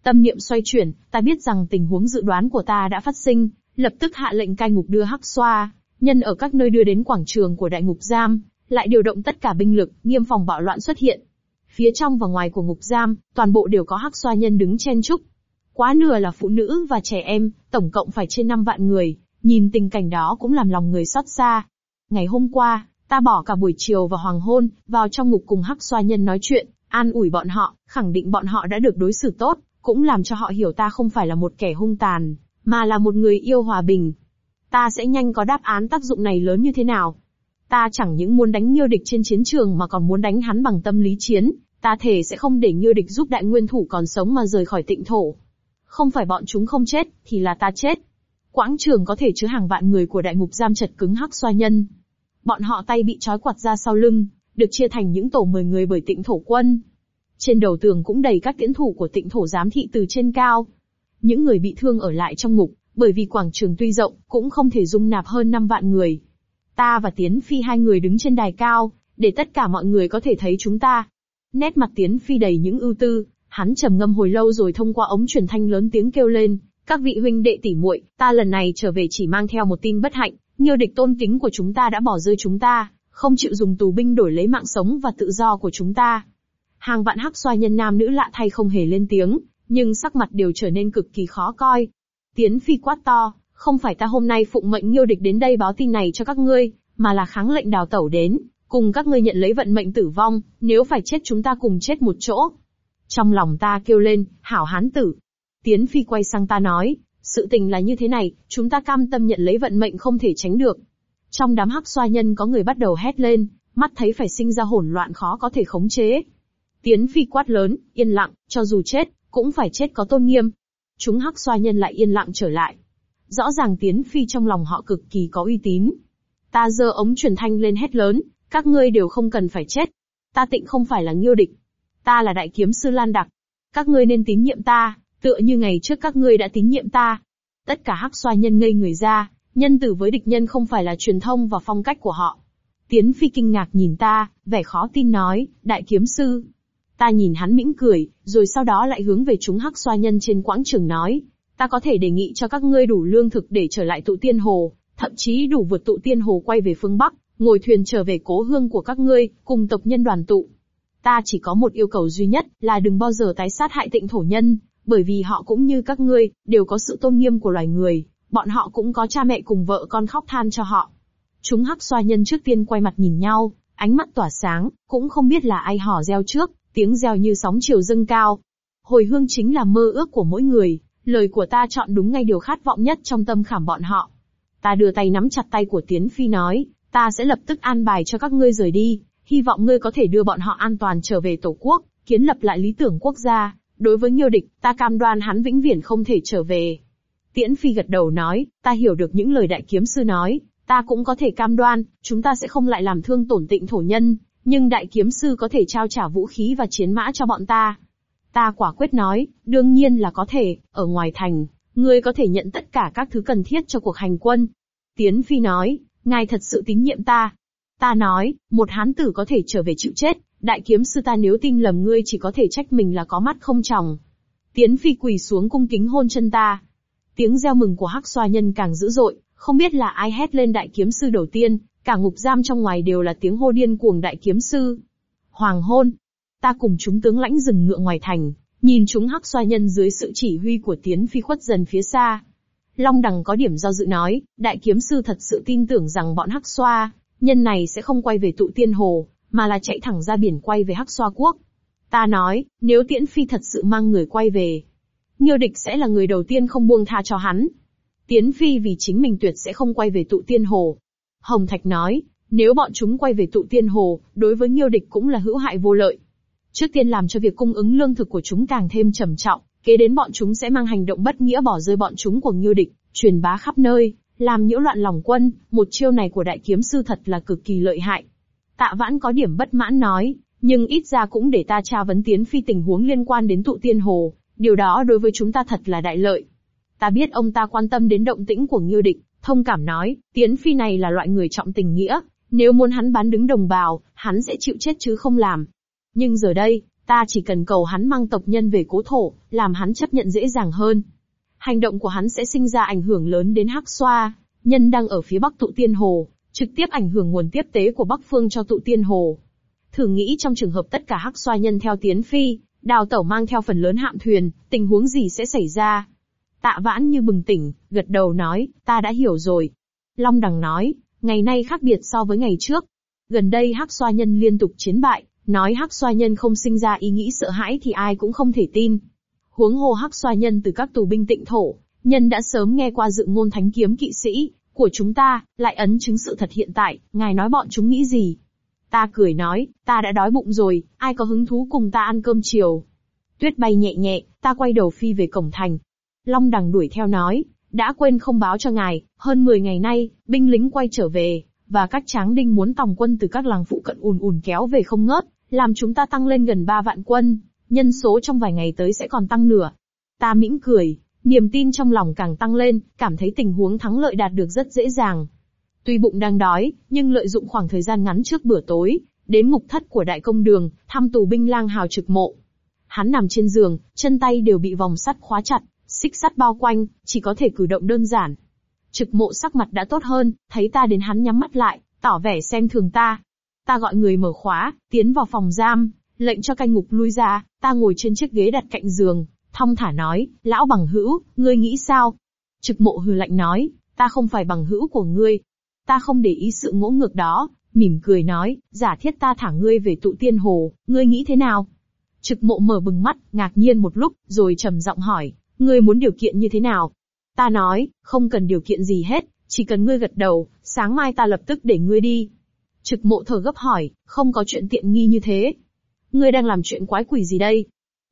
Tâm niệm xoay chuyển, ta biết rằng tình huống dự đoán của ta đã phát sinh, lập tức hạ lệnh cai ngục đưa hắc xoa, nhân ở các nơi đưa đến quảng trường của đại ngục giam, lại điều động tất cả binh lực, nghiêm phòng bạo loạn xuất hiện. Phía trong và ngoài của ngục giam, toàn bộ đều có hắc xoa nhân đứng chen chúc, Quá nửa là phụ nữ và trẻ em, tổng cộng phải trên 5 vạn người, nhìn tình cảnh đó cũng làm lòng người xót xa. Ngày hôm qua, Ta bỏ cả buổi chiều và hoàng hôn, vào trong ngục cùng hắc xoa nhân nói chuyện, an ủi bọn họ, khẳng định bọn họ đã được đối xử tốt, cũng làm cho họ hiểu ta không phải là một kẻ hung tàn, mà là một người yêu hòa bình. Ta sẽ nhanh có đáp án tác dụng này lớn như thế nào. Ta chẳng những muốn đánh nhiêu địch trên chiến trường mà còn muốn đánh hắn bằng tâm lý chiến, Ta thể sẽ không để Nhiêu Địch giúp đại nguyên thủ còn sống mà rời khỏi tịnh thổ. Không phải bọn chúng không chết, thì là ta chết. Quãng trường có thể chứa hàng vạn người của đại ngục giam chật cứng hắc xoa nhân. Bọn họ tay bị trói quạt ra sau lưng, được chia thành những tổ 10 người bởi tịnh thổ quân. Trên đầu tường cũng đầy các tiễn thủ của tịnh thổ giám thị từ trên cao. Những người bị thương ở lại trong ngục, bởi vì quảng trường tuy rộng, cũng không thể dung nạp hơn 5 vạn người. Ta và Tiến Phi hai người đứng trên đài cao, để tất cả mọi người có thể thấy chúng ta. Nét mặt Tiến Phi đầy những ưu tư, hắn trầm ngâm hồi lâu rồi thông qua ống truyền thanh lớn tiếng kêu lên, các vị huynh đệ tỷ muội, ta lần này trở về chỉ mang theo một tin bất hạnh, nhiều địch tôn kính của chúng ta đã bỏ rơi chúng ta, không chịu dùng tù binh đổi lấy mạng sống và tự do của chúng ta. Hàng vạn hắc xoa nhân nam nữ lạ thay không hề lên tiếng, nhưng sắc mặt đều trở nên cực kỳ khó coi. Tiến phi quát to, không phải ta hôm nay phụng mệnh nghiêu địch đến đây báo tin này cho các ngươi, mà là kháng lệnh đào tẩu đến, cùng các ngươi nhận lấy vận mệnh tử vong, nếu phải chết chúng ta cùng chết một chỗ. Trong lòng ta kêu lên, hảo hán tử. Tiến phi quay sang ta nói, sự tình là như thế này, chúng ta cam tâm nhận lấy vận mệnh không thể tránh được. Trong đám hắc xoa nhân có người bắt đầu hét lên, mắt thấy phải sinh ra hỗn loạn khó có thể khống chế. Tiến phi quát lớn, yên lặng, cho dù chết, cũng phải chết có tôn nghiêm. Chúng hắc xoa nhân lại yên lặng trở lại. Rõ ràng Tiến phi trong lòng họ cực kỳ có uy tín. Ta giơ ống truyền thanh lên hét lớn, các ngươi đều không cần phải chết. Ta tịnh không phải là nghiêu địch. Ta là đại kiếm sư Lan Đặc. Các ngươi nên tín nhiệm ta, tựa như ngày trước các ngươi đã tín nhiệm ta. Tất cả hắc xoa nhân ngây người ra, nhân tử với địch nhân không phải là truyền thông và phong cách của họ. Tiến Phi kinh ngạc nhìn ta, vẻ khó tin nói, đại kiếm sư. Ta nhìn hắn mỉm cười, rồi sau đó lại hướng về chúng hắc xoa nhân trên quãng trường nói, ta có thể đề nghị cho các ngươi đủ lương thực để trở lại tụ tiên hồ, thậm chí đủ vượt tụ tiên hồ quay về phương Bắc, ngồi thuyền trở về cố hương của các ngươi, cùng tộc nhân đoàn tụ. Ta chỉ có một yêu cầu duy nhất, là đừng bao giờ tái sát hại tịnh thổ nhân, bởi vì họ cũng như các ngươi, đều có sự tôn nghiêm của loài người, bọn họ cũng có cha mẹ cùng vợ con khóc than cho họ. Chúng hắc xoa nhân trước tiên quay mặt nhìn nhau, ánh mắt tỏa sáng, cũng không biết là ai hò reo trước, tiếng reo như sóng chiều dâng cao. Hồi hương chính là mơ ước của mỗi người, lời của ta chọn đúng ngay điều khát vọng nhất trong tâm khảm bọn họ. Ta đưa tay nắm chặt tay của Tiến Phi nói, ta sẽ lập tức an bài cho các ngươi rời đi, hy vọng ngươi có thể đưa bọn họ an toàn trở về Tổ quốc, kiến lập lại lý tưởng quốc gia. Đối với Nghiêu Địch, ta cam đoan hắn vĩnh viễn không thể trở về. Tiễn Phi gật đầu nói, ta hiểu được những lời đại kiếm sư nói, ta cũng có thể cam đoan, chúng ta sẽ không lại làm thương tổn tịnh thổ nhân, nhưng đại kiếm sư có thể trao trả vũ khí và chiến mã cho bọn ta. Ta quả quyết nói, đương nhiên là có thể, ở ngoài thành, ngươi có thể nhận tất cả các thứ cần thiết cho cuộc hành quân. Tiến Phi nói, ngài thật sự tín nhiệm ta. Ta nói, một hán tử có thể trở về chịu chết, đại kiếm sư ta nếu tin lầm ngươi chỉ có thể trách mình là có mắt không tròng. Tiến Phi quỳ xuống cung kính hôn chân ta. Tiếng reo mừng của hắc xoa nhân càng dữ dội, không biết là ai hét lên đại kiếm sư đầu tiên, cả ngục giam trong ngoài đều là tiếng hô điên cuồng đại kiếm sư. Hoàng hôn. Ta cùng chúng tướng lãnh rừng ngựa ngoài thành, nhìn chúng hắc xoa nhân dưới sự chỉ huy của tiến phi khuất dần phía xa. Long đằng có điểm do dự nói, đại kiếm sư thật sự tin tưởng rằng bọn hắc xoa, nhân này sẽ không quay về tụ tiên hồ, mà là chạy thẳng ra biển quay về hắc xoa quốc. Ta nói, nếu tiễn phi thật sự mang người quay về, Nghiêu địch sẽ là người đầu tiên không buông tha cho hắn. Tiễn phi vì chính mình tuyệt sẽ không quay về tụ tiên hồ. Hồng Thạch nói, nếu bọn chúng quay về tụ tiên hồ, đối với nghiêu địch cũng là hữu hại vô lợi. Trước tiên làm cho việc cung ứng lương thực của chúng càng thêm trầm trọng, kế đến bọn chúng sẽ mang hành động bất nghĩa bỏ rơi bọn chúng của nghiêu địch, truyền bá khắp nơi, làm nhiễu loạn lòng quân, một chiêu này của đại kiếm sư thật là cực kỳ lợi hại. Tạ vãn có điểm bất mãn nói, nhưng ít ra cũng để ta tra vấn tiến phi tình huống liên quan đến tụ tiên hồ, Điều đó đối với chúng ta thật là đại lợi. Ta biết ông ta quan tâm đến động tĩnh của Ngưu Địch, thông cảm nói, Tiến Phi này là loại người trọng tình nghĩa, nếu muốn hắn bán đứng đồng bào, hắn sẽ chịu chết chứ không làm. Nhưng giờ đây, ta chỉ cần cầu hắn mang tộc nhân về cố thổ, làm hắn chấp nhận dễ dàng hơn. Hành động của hắn sẽ sinh ra ảnh hưởng lớn đến Hắc Xoa, nhân đang ở phía Bắc tụ tiên hồ, trực tiếp ảnh hưởng nguồn tiếp tế của Bắc Phương cho tụ tiên hồ. Thử nghĩ trong trường hợp tất cả Hắc Xoa nhân theo Tiến Phi, Đào tẩu mang theo phần lớn hạm thuyền, tình huống gì sẽ xảy ra? Tạ vãn như bừng tỉnh, gật đầu nói, ta đã hiểu rồi. Long đằng nói, ngày nay khác biệt so với ngày trước. Gần đây hắc xoa nhân liên tục chiến bại, nói hắc xoa nhân không sinh ra ý nghĩ sợ hãi thì ai cũng không thể tin. Huống hồ hắc xoa nhân từ các tù binh tịnh thổ, nhân đã sớm nghe qua dự ngôn thánh kiếm kỵ sĩ của chúng ta, lại ấn chứng sự thật hiện tại, ngài nói bọn chúng nghĩ gì? Ta cười nói, ta đã đói bụng rồi, ai có hứng thú cùng ta ăn cơm chiều. Tuyết bay nhẹ nhẹ, ta quay đầu phi về cổng thành. Long đằng đuổi theo nói, đã quên không báo cho ngài, hơn 10 ngày nay, binh lính quay trở về, và các tráng đinh muốn tòng quân từ các làng phụ cận ùn ùn kéo về không ngớt, làm chúng ta tăng lên gần 3 vạn quân, nhân số trong vài ngày tới sẽ còn tăng nửa. Ta mỉm cười, niềm tin trong lòng càng tăng lên, cảm thấy tình huống thắng lợi đạt được rất dễ dàng. Tuy bụng đang đói, nhưng lợi dụng khoảng thời gian ngắn trước bữa tối, đến ngục thất của đại công đường, thăm tù binh lang hào trực mộ. Hắn nằm trên giường, chân tay đều bị vòng sắt khóa chặt, xích sắt bao quanh, chỉ có thể cử động đơn giản. Trực mộ sắc mặt đã tốt hơn, thấy ta đến hắn nhắm mắt lại, tỏ vẻ xem thường ta. Ta gọi người mở khóa, tiến vào phòng giam, lệnh cho canh ngục lui ra, ta ngồi trên chiếc ghế đặt cạnh giường, thong thả nói, lão bằng hữu, ngươi nghĩ sao? Trực mộ hừ lạnh nói, ta không phải bằng hữu của ngươi. Ta không để ý sự ngỗ ngược đó, mỉm cười nói, giả thiết ta thả ngươi về tụ tiên hồ, ngươi nghĩ thế nào? Trực mộ mở bừng mắt, ngạc nhiên một lúc, rồi trầm giọng hỏi, ngươi muốn điều kiện như thế nào? Ta nói, không cần điều kiện gì hết, chỉ cần ngươi gật đầu, sáng mai ta lập tức để ngươi đi. Trực mộ thở gấp hỏi, không có chuyện tiện nghi như thế. Ngươi đang làm chuyện quái quỷ gì đây?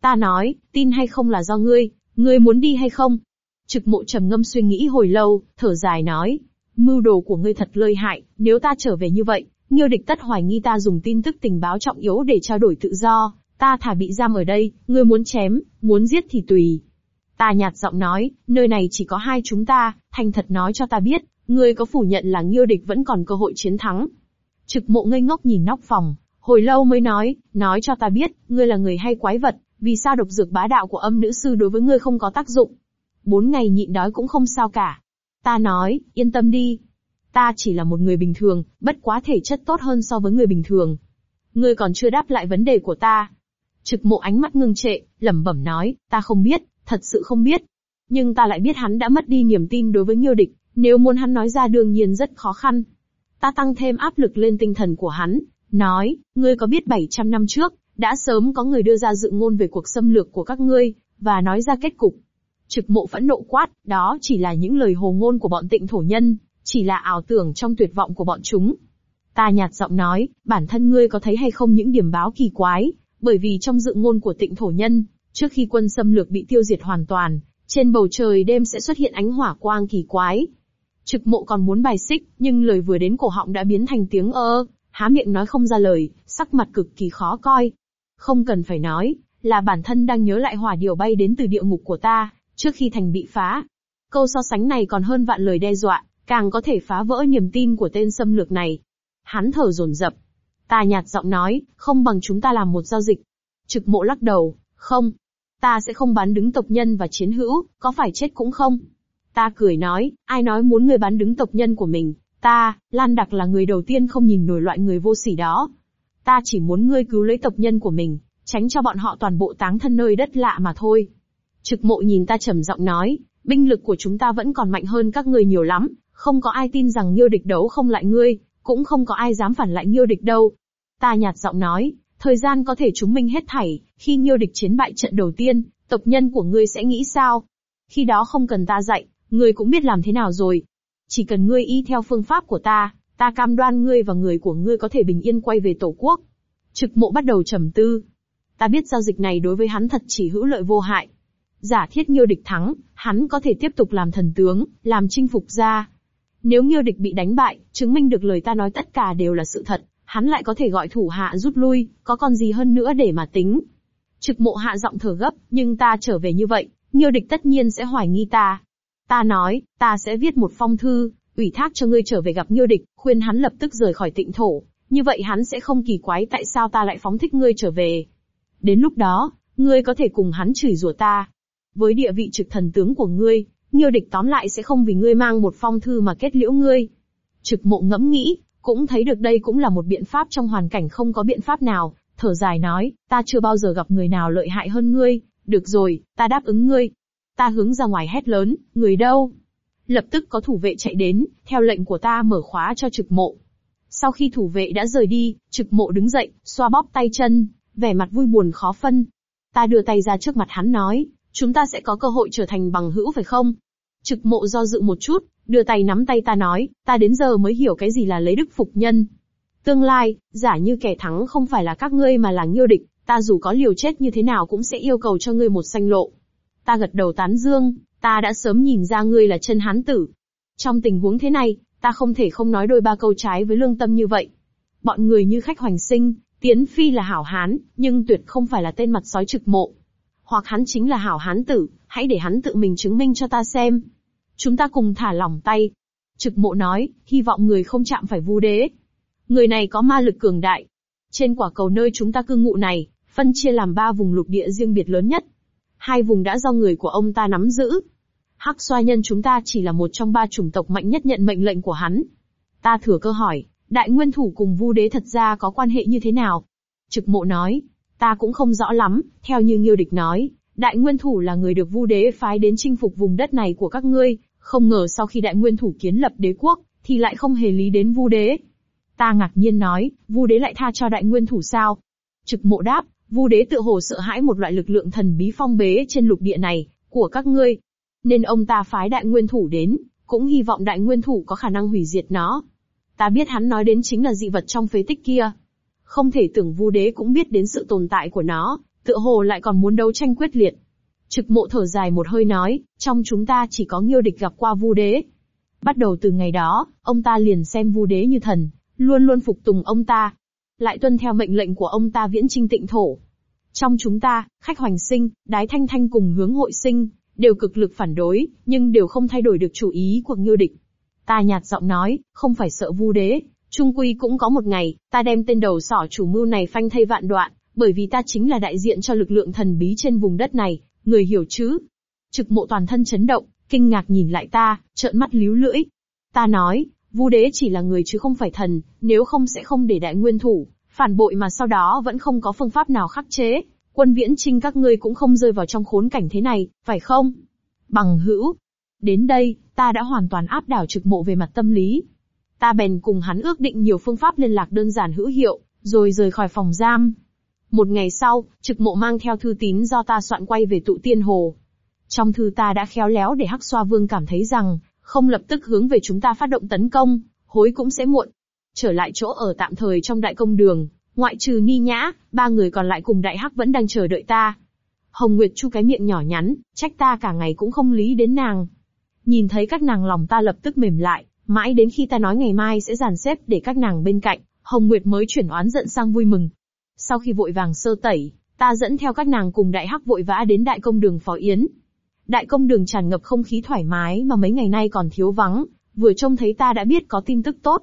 Ta nói, tin hay không là do ngươi, ngươi muốn đi hay không? Trực mộ trầm ngâm suy nghĩ hồi lâu, thở dài nói, mưu đồ của ngươi thật lợi hại, nếu ta trở về như vậy, Nghiêu địch tất hoài nghi ta dùng tin tức tình báo trọng yếu để trao đổi tự do, ta thả bị giam ở đây, ngươi muốn chém, muốn giết thì tùy. Ta nhạt giọng nói, nơi này chỉ có hai chúng ta, thành thật nói cho ta biết, ngươi có phủ nhận là Nghiêu địch vẫn còn cơ hội chiến thắng. Trực mộ ngây ngốc nhìn nóc phòng, hồi lâu mới nói, nói cho ta biết, ngươi là người hay quái vật, vì sao độc dược bá đạo của âm nữ sư đối với ngươi không có tác dụng? Bốn ngày nhịn đói cũng không sao cả. Ta nói, yên tâm đi. Ta chỉ là một người bình thường, bất quá thể chất tốt hơn so với người bình thường. Ngươi còn chưa đáp lại vấn đề của ta. Trực mộ ánh mắt ngưng trệ, lẩm bẩm nói, ta không biết, thật sự không biết. Nhưng ta lại biết hắn đã mất đi niềm tin đối với Nghiêu địch, nếu muốn hắn nói ra đương nhiên rất khó khăn. Ta tăng thêm áp lực lên tinh thần của hắn, nói, ngươi có biết 700 năm trước, đã sớm có người đưa ra dự ngôn về cuộc xâm lược của các ngươi, và nói ra kết cục. Trực mộ phẫn nộ quát, đó chỉ là những lời hồ ngôn của bọn tịnh thổ nhân, chỉ là ảo tưởng trong tuyệt vọng của bọn chúng. Ta nhạt giọng nói, bản thân ngươi có thấy hay không những điểm báo kỳ quái, bởi vì trong dự ngôn của tịnh thổ nhân, trước khi quân xâm lược bị tiêu diệt hoàn toàn, trên bầu trời đêm sẽ xuất hiện ánh hỏa quang kỳ quái. Trực mộ còn muốn bài xích, nhưng lời vừa đến cổ họng đã biến thành tiếng ơ, há miệng nói không ra lời, sắc mặt cực kỳ khó coi. Không cần phải nói, là bản thân đang nhớ lại hỏa điều bay đến từ địa ngục của ta, trước khi thành bị phá. Câu so sánh này còn hơn vạn lời đe dọa, càng có thể phá vỡ niềm tin của tên xâm lược này. Hắn thở dồn dập. Ta nhạt giọng nói, không bằng chúng ta làm một giao dịch. Trực mộ lắc đầu, không. Ta sẽ không bán đứng tộc nhân và chiến hữu, có phải chết cũng không. Ta cười nói, ai nói muốn người bán đứng tộc nhân của mình, ta, Lan Đặc là người đầu tiên không nhìn nổi loại người vô sỉ đó. Ta chỉ muốn ngươi cứu lấy tộc nhân của mình, tránh cho bọn họ toàn bộ táng thân nơi đất lạ mà thôi. Trực mộ nhìn ta trầm giọng nói, binh lực của chúng ta vẫn còn mạnh hơn các ngươi nhiều lắm, không có ai tin rằng nhiêu địch đấu không lại ngươi, cũng không có ai dám phản lại nhiêu địch đâu. Ta nhạt giọng nói, thời gian có thể chứng minh hết thảy, khi nhiêu địch chiến bại trận đầu tiên, tộc nhân của ngươi sẽ nghĩ sao? Khi đó không cần ta dạy, ngươi cũng biết làm thế nào rồi. Chỉ cần ngươi y theo phương pháp của ta, ta cam đoan ngươi và người của ngươi có thể bình yên quay về tổ quốc. Trực mộ bắt đầu trầm tư. Ta biết giao dịch này đối với hắn thật chỉ hữu lợi vô hại. Giả thiết Nghiêu địch thắng, hắn có thể tiếp tục làm thần tướng, làm chinh phục gia, nếu Nghiêu địch bị đánh bại, chứng minh được lời ta nói tất cả đều là sự thật, hắn lại có thể gọi thủ hạ rút lui, có còn gì hơn nữa để mà tính. Trực mộ hạ giọng thở gấp, nhưng ta trở về như vậy, Nghiêu địch tất nhiên sẽ hoài nghi ta. Ta nói, ta sẽ viết một phong thư, ủy thác cho ngươi trở về gặp Nhiêu địch, khuyên hắn lập tức rời khỏi tịnh thổ, như vậy hắn sẽ không kỳ quái tại sao ta lại phóng thích ngươi trở về. Đến lúc đó, ngươi có thể cùng hắn chửi rủa ta. Với địa vị trực thần tướng của ngươi, Nhiêu địch tóm lại sẽ không vì ngươi mang một phong thư mà kết liễu ngươi. Trực mộ ngẫm nghĩ, cũng thấy được đây cũng là một biện pháp trong hoàn cảnh không có biện pháp nào, thở dài nói, ta chưa bao giờ gặp người nào lợi hại hơn ngươi, được rồi, ta đáp ứng ngươi. Ta hướng ra ngoài hét lớn, người đâu? Lập tức có thủ vệ chạy đến, theo lệnh của ta mở khóa cho trực mộ. Sau khi thủ vệ đã rời đi, trực mộ đứng dậy, xoa bóp tay chân, vẻ mặt vui buồn khó phân. Ta đưa tay ra trước mặt hắn nói, chúng ta sẽ có cơ hội trở thành bằng hữu phải không? Trực mộ do dự một chút, đưa tay nắm tay ta nói, ta đến giờ mới hiểu cái gì là lấy đức phục nhân. Tương lai, giả như kẻ thắng không phải là các ngươi mà là nghiêu địch, ta dù có liều chết như thế nào cũng sẽ yêu cầu cho ngươi một sanh lộ. Ta gật đầu tán dương, ta đã sớm nhìn ra ngươi là chân hán tử. Trong tình huống thế này, ta không thể không nói đôi ba câu trái với lương tâm như vậy. Bọn người như khách hoành sinh, Tiến Phi là hảo hán, nhưng tuyệt không phải là tên mặt sói trực mộ. Hoặc hắn chính là hảo hán tử, hãy để hắn tự mình chứng minh cho ta xem. Chúng ta cùng thả lỏng tay. Trực mộ nói, hy vọng người không chạm phải vu đế. Người này có ma lực cường đại. Trên quả cầu nơi chúng ta cư ngụ này, phân chia làm ba vùng lục địa riêng biệt lớn nhất. Hai vùng đã do người của ông ta nắm giữ. Hắc xoa nhân chúng ta chỉ là một trong ba chủng tộc mạnh nhất nhận mệnh lệnh của hắn. Ta thừa cơ hỏi, đại nguyên thủ cùng vu đế thật ra có quan hệ như thế nào? Trực mộ nói, ta cũng không rõ lắm, theo như Nghiêu Địch nói, đại nguyên thủ là người được vu đế phái đến chinh phục vùng đất này của các ngươi, không ngờ sau khi đại nguyên thủ kiến lập đế quốc, thì lại không hề lý đến vu đế. Ta ngạc nhiên nói, vu đế lại tha cho đại nguyên thủ sao? Trực mộ đáp, vu đế tự hồ sợ hãi một loại lực lượng thần bí phong bế trên lục địa này, của các ngươi. Nên ông ta phái đại nguyên thủ đến, cũng hy vọng đại nguyên thủ có khả năng hủy diệt nó. Ta biết hắn nói đến chính là dị vật trong phế tích kia. Không thể tưởng vu đế cũng biết đến sự tồn tại của nó, tựa hồ lại còn muốn đấu tranh quyết liệt. Trực mộ thở dài một hơi nói, trong chúng ta chỉ có nghiêu địch gặp qua vu đế. Bắt đầu từ ngày đó, ông ta liền xem vu đế như thần, luôn luôn phục tùng ông ta. Lại tuân theo mệnh lệnh của ông ta viễn trinh tịnh thổ. Trong chúng ta, khách hoành sinh, đái thanh thanh cùng hướng hội sinh, đều cực lực phản đối, nhưng đều không thay đổi được chủ ý của ngưu địch. Ta nhạt giọng nói, không phải sợ vu đế, trung quy cũng có một ngày, ta đem tên đầu sỏ chủ mưu này phanh thay vạn đoạn, bởi vì ta chính là đại diện cho lực lượng thần bí trên vùng đất này, người hiểu chứ? Trực mộ toàn thân chấn động, kinh ngạc nhìn lại ta, trợn mắt líu lưỡi. Ta nói, vu đế chỉ là người chứ không phải thần, nếu không sẽ không để đại nguyên thủ, phản bội mà sau đó vẫn không có phương pháp nào khắc chế, quân viễn trinh các ngươi cũng không rơi vào trong khốn cảnh thế này, phải không? Bằng hữu. Đến đây, ta đã hoàn toàn áp đảo trực mộ về mặt tâm lý. Ta bèn cùng hắn ước định nhiều phương pháp liên lạc đơn giản hữu hiệu, rồi rời khỏi phòng giam. Một ngày sau, trực mộ mang theo thư tín do ta soạn quay về tụ tiên hồ. Trong thư ta đã khéo léo để Hắc Xoa Vương cảm thấy rằng, không lập tức hướng về chúng ta phát động tấn công, hối cũng sẽ muộn. Trở lại chỗ ở tạm thời trong đại công đường, ngoại trừ Ni Nhã, ba người còn lại cùng đại Hắc vẫn đang chờ đợi ta. Hồng Nguyệt chu cái miệng nhỏ nhắn, trách ta cả ngày cũng không lý đến nàng. Nhìn thấy các nàng lòng ta lập tức mềm lại, mãi đến khi ta nói ngày mai sẽ dàn xếp để các nàng bên cạnh, Hồng Nguyệt mới chuyển oán giận sang vui mừng. Sau khi vội vàng sơ tẩy, ta dẫn theo các nàng cùng đại hắc vội vã đến đại công đường phó yến. Đại công đường tràn ngập không khí thoải mái mà mấy ngày nay còn thiếu vắng, vừa trông thấy ta đã biết có tin tức tốt.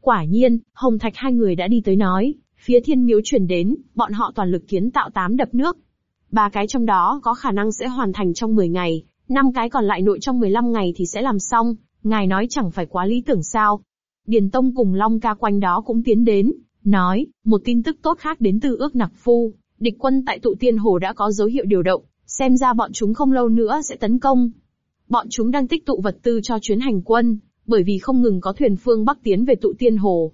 Quả nhiên, Hồng Thạch hai người đã đi tới nói, phía thiên miếu truyền đến, bọn họ toàn lực kiến tạo tám đập nước. Ba cái trong đó có khả năng sẽ hoàn thành trong 10 ngày, năm cái còn lại nội trong 15 ngày thì sẽ làm xong, ngài nói chẳng phải quá lý tưởng sao. Điền Tông cùng Long ca quanh đó cũng tiến đến, nói, một tin tức tốt khác đến từ ước nặc phu, địch quân tại tụ tiên hồ đã có dấu hiệu điều động, xem ra bọn chúng không lâu nữa sẽ tấn công. Bọn chúng đang tích tụ vật tư cho chuyến hành quân, bởi vì không ngừng có thuyền phương Bắc tiến về tụ tiên hồ.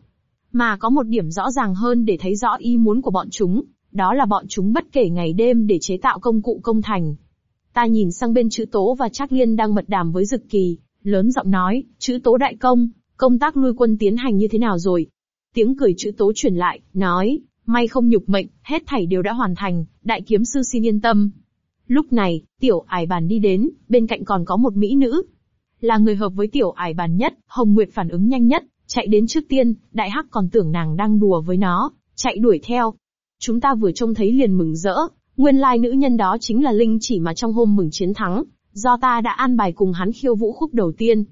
Mà có một điểm rõ ràng hơn để thấy rõ ý muốn của bọn chúng, đó là bọn chúng bất kể ngày đêm để chế tạo công cụ công thành. Ta nhìn sang bên chữ tố và Trác Liên đang mật đàm với Dực Kỳ, lớn giọng nói, chữ tố đại công, công tác lui quân tiến hành như thế nào rồi? Tiếng cười chữ tố truyền lại, nói, may không nhục mệnh, hết thảy đều đã hoàn thành, đại kiếm sư xin yên tâm. Lúc này, tiểu ải bàn đi đến, bên cạnh còn có một mỹ nữ. Là người hợp với tiểu ải bàn nhất, Hồng Nguyệt phản ứng nhanh nhất, chạy đến trước tiên, đại hắc còn tưởng nàng đang đùa với nó, chạy đuổi theo. Chúng ta vừa trông thấy liền mừng rỡ, nguyên lai nữ nhân đó chính là Linh chỉ mà trong hôm mừng chiến thắng, do ta đã an bài cùng hắn khiêu vũ khúc đầu tiên.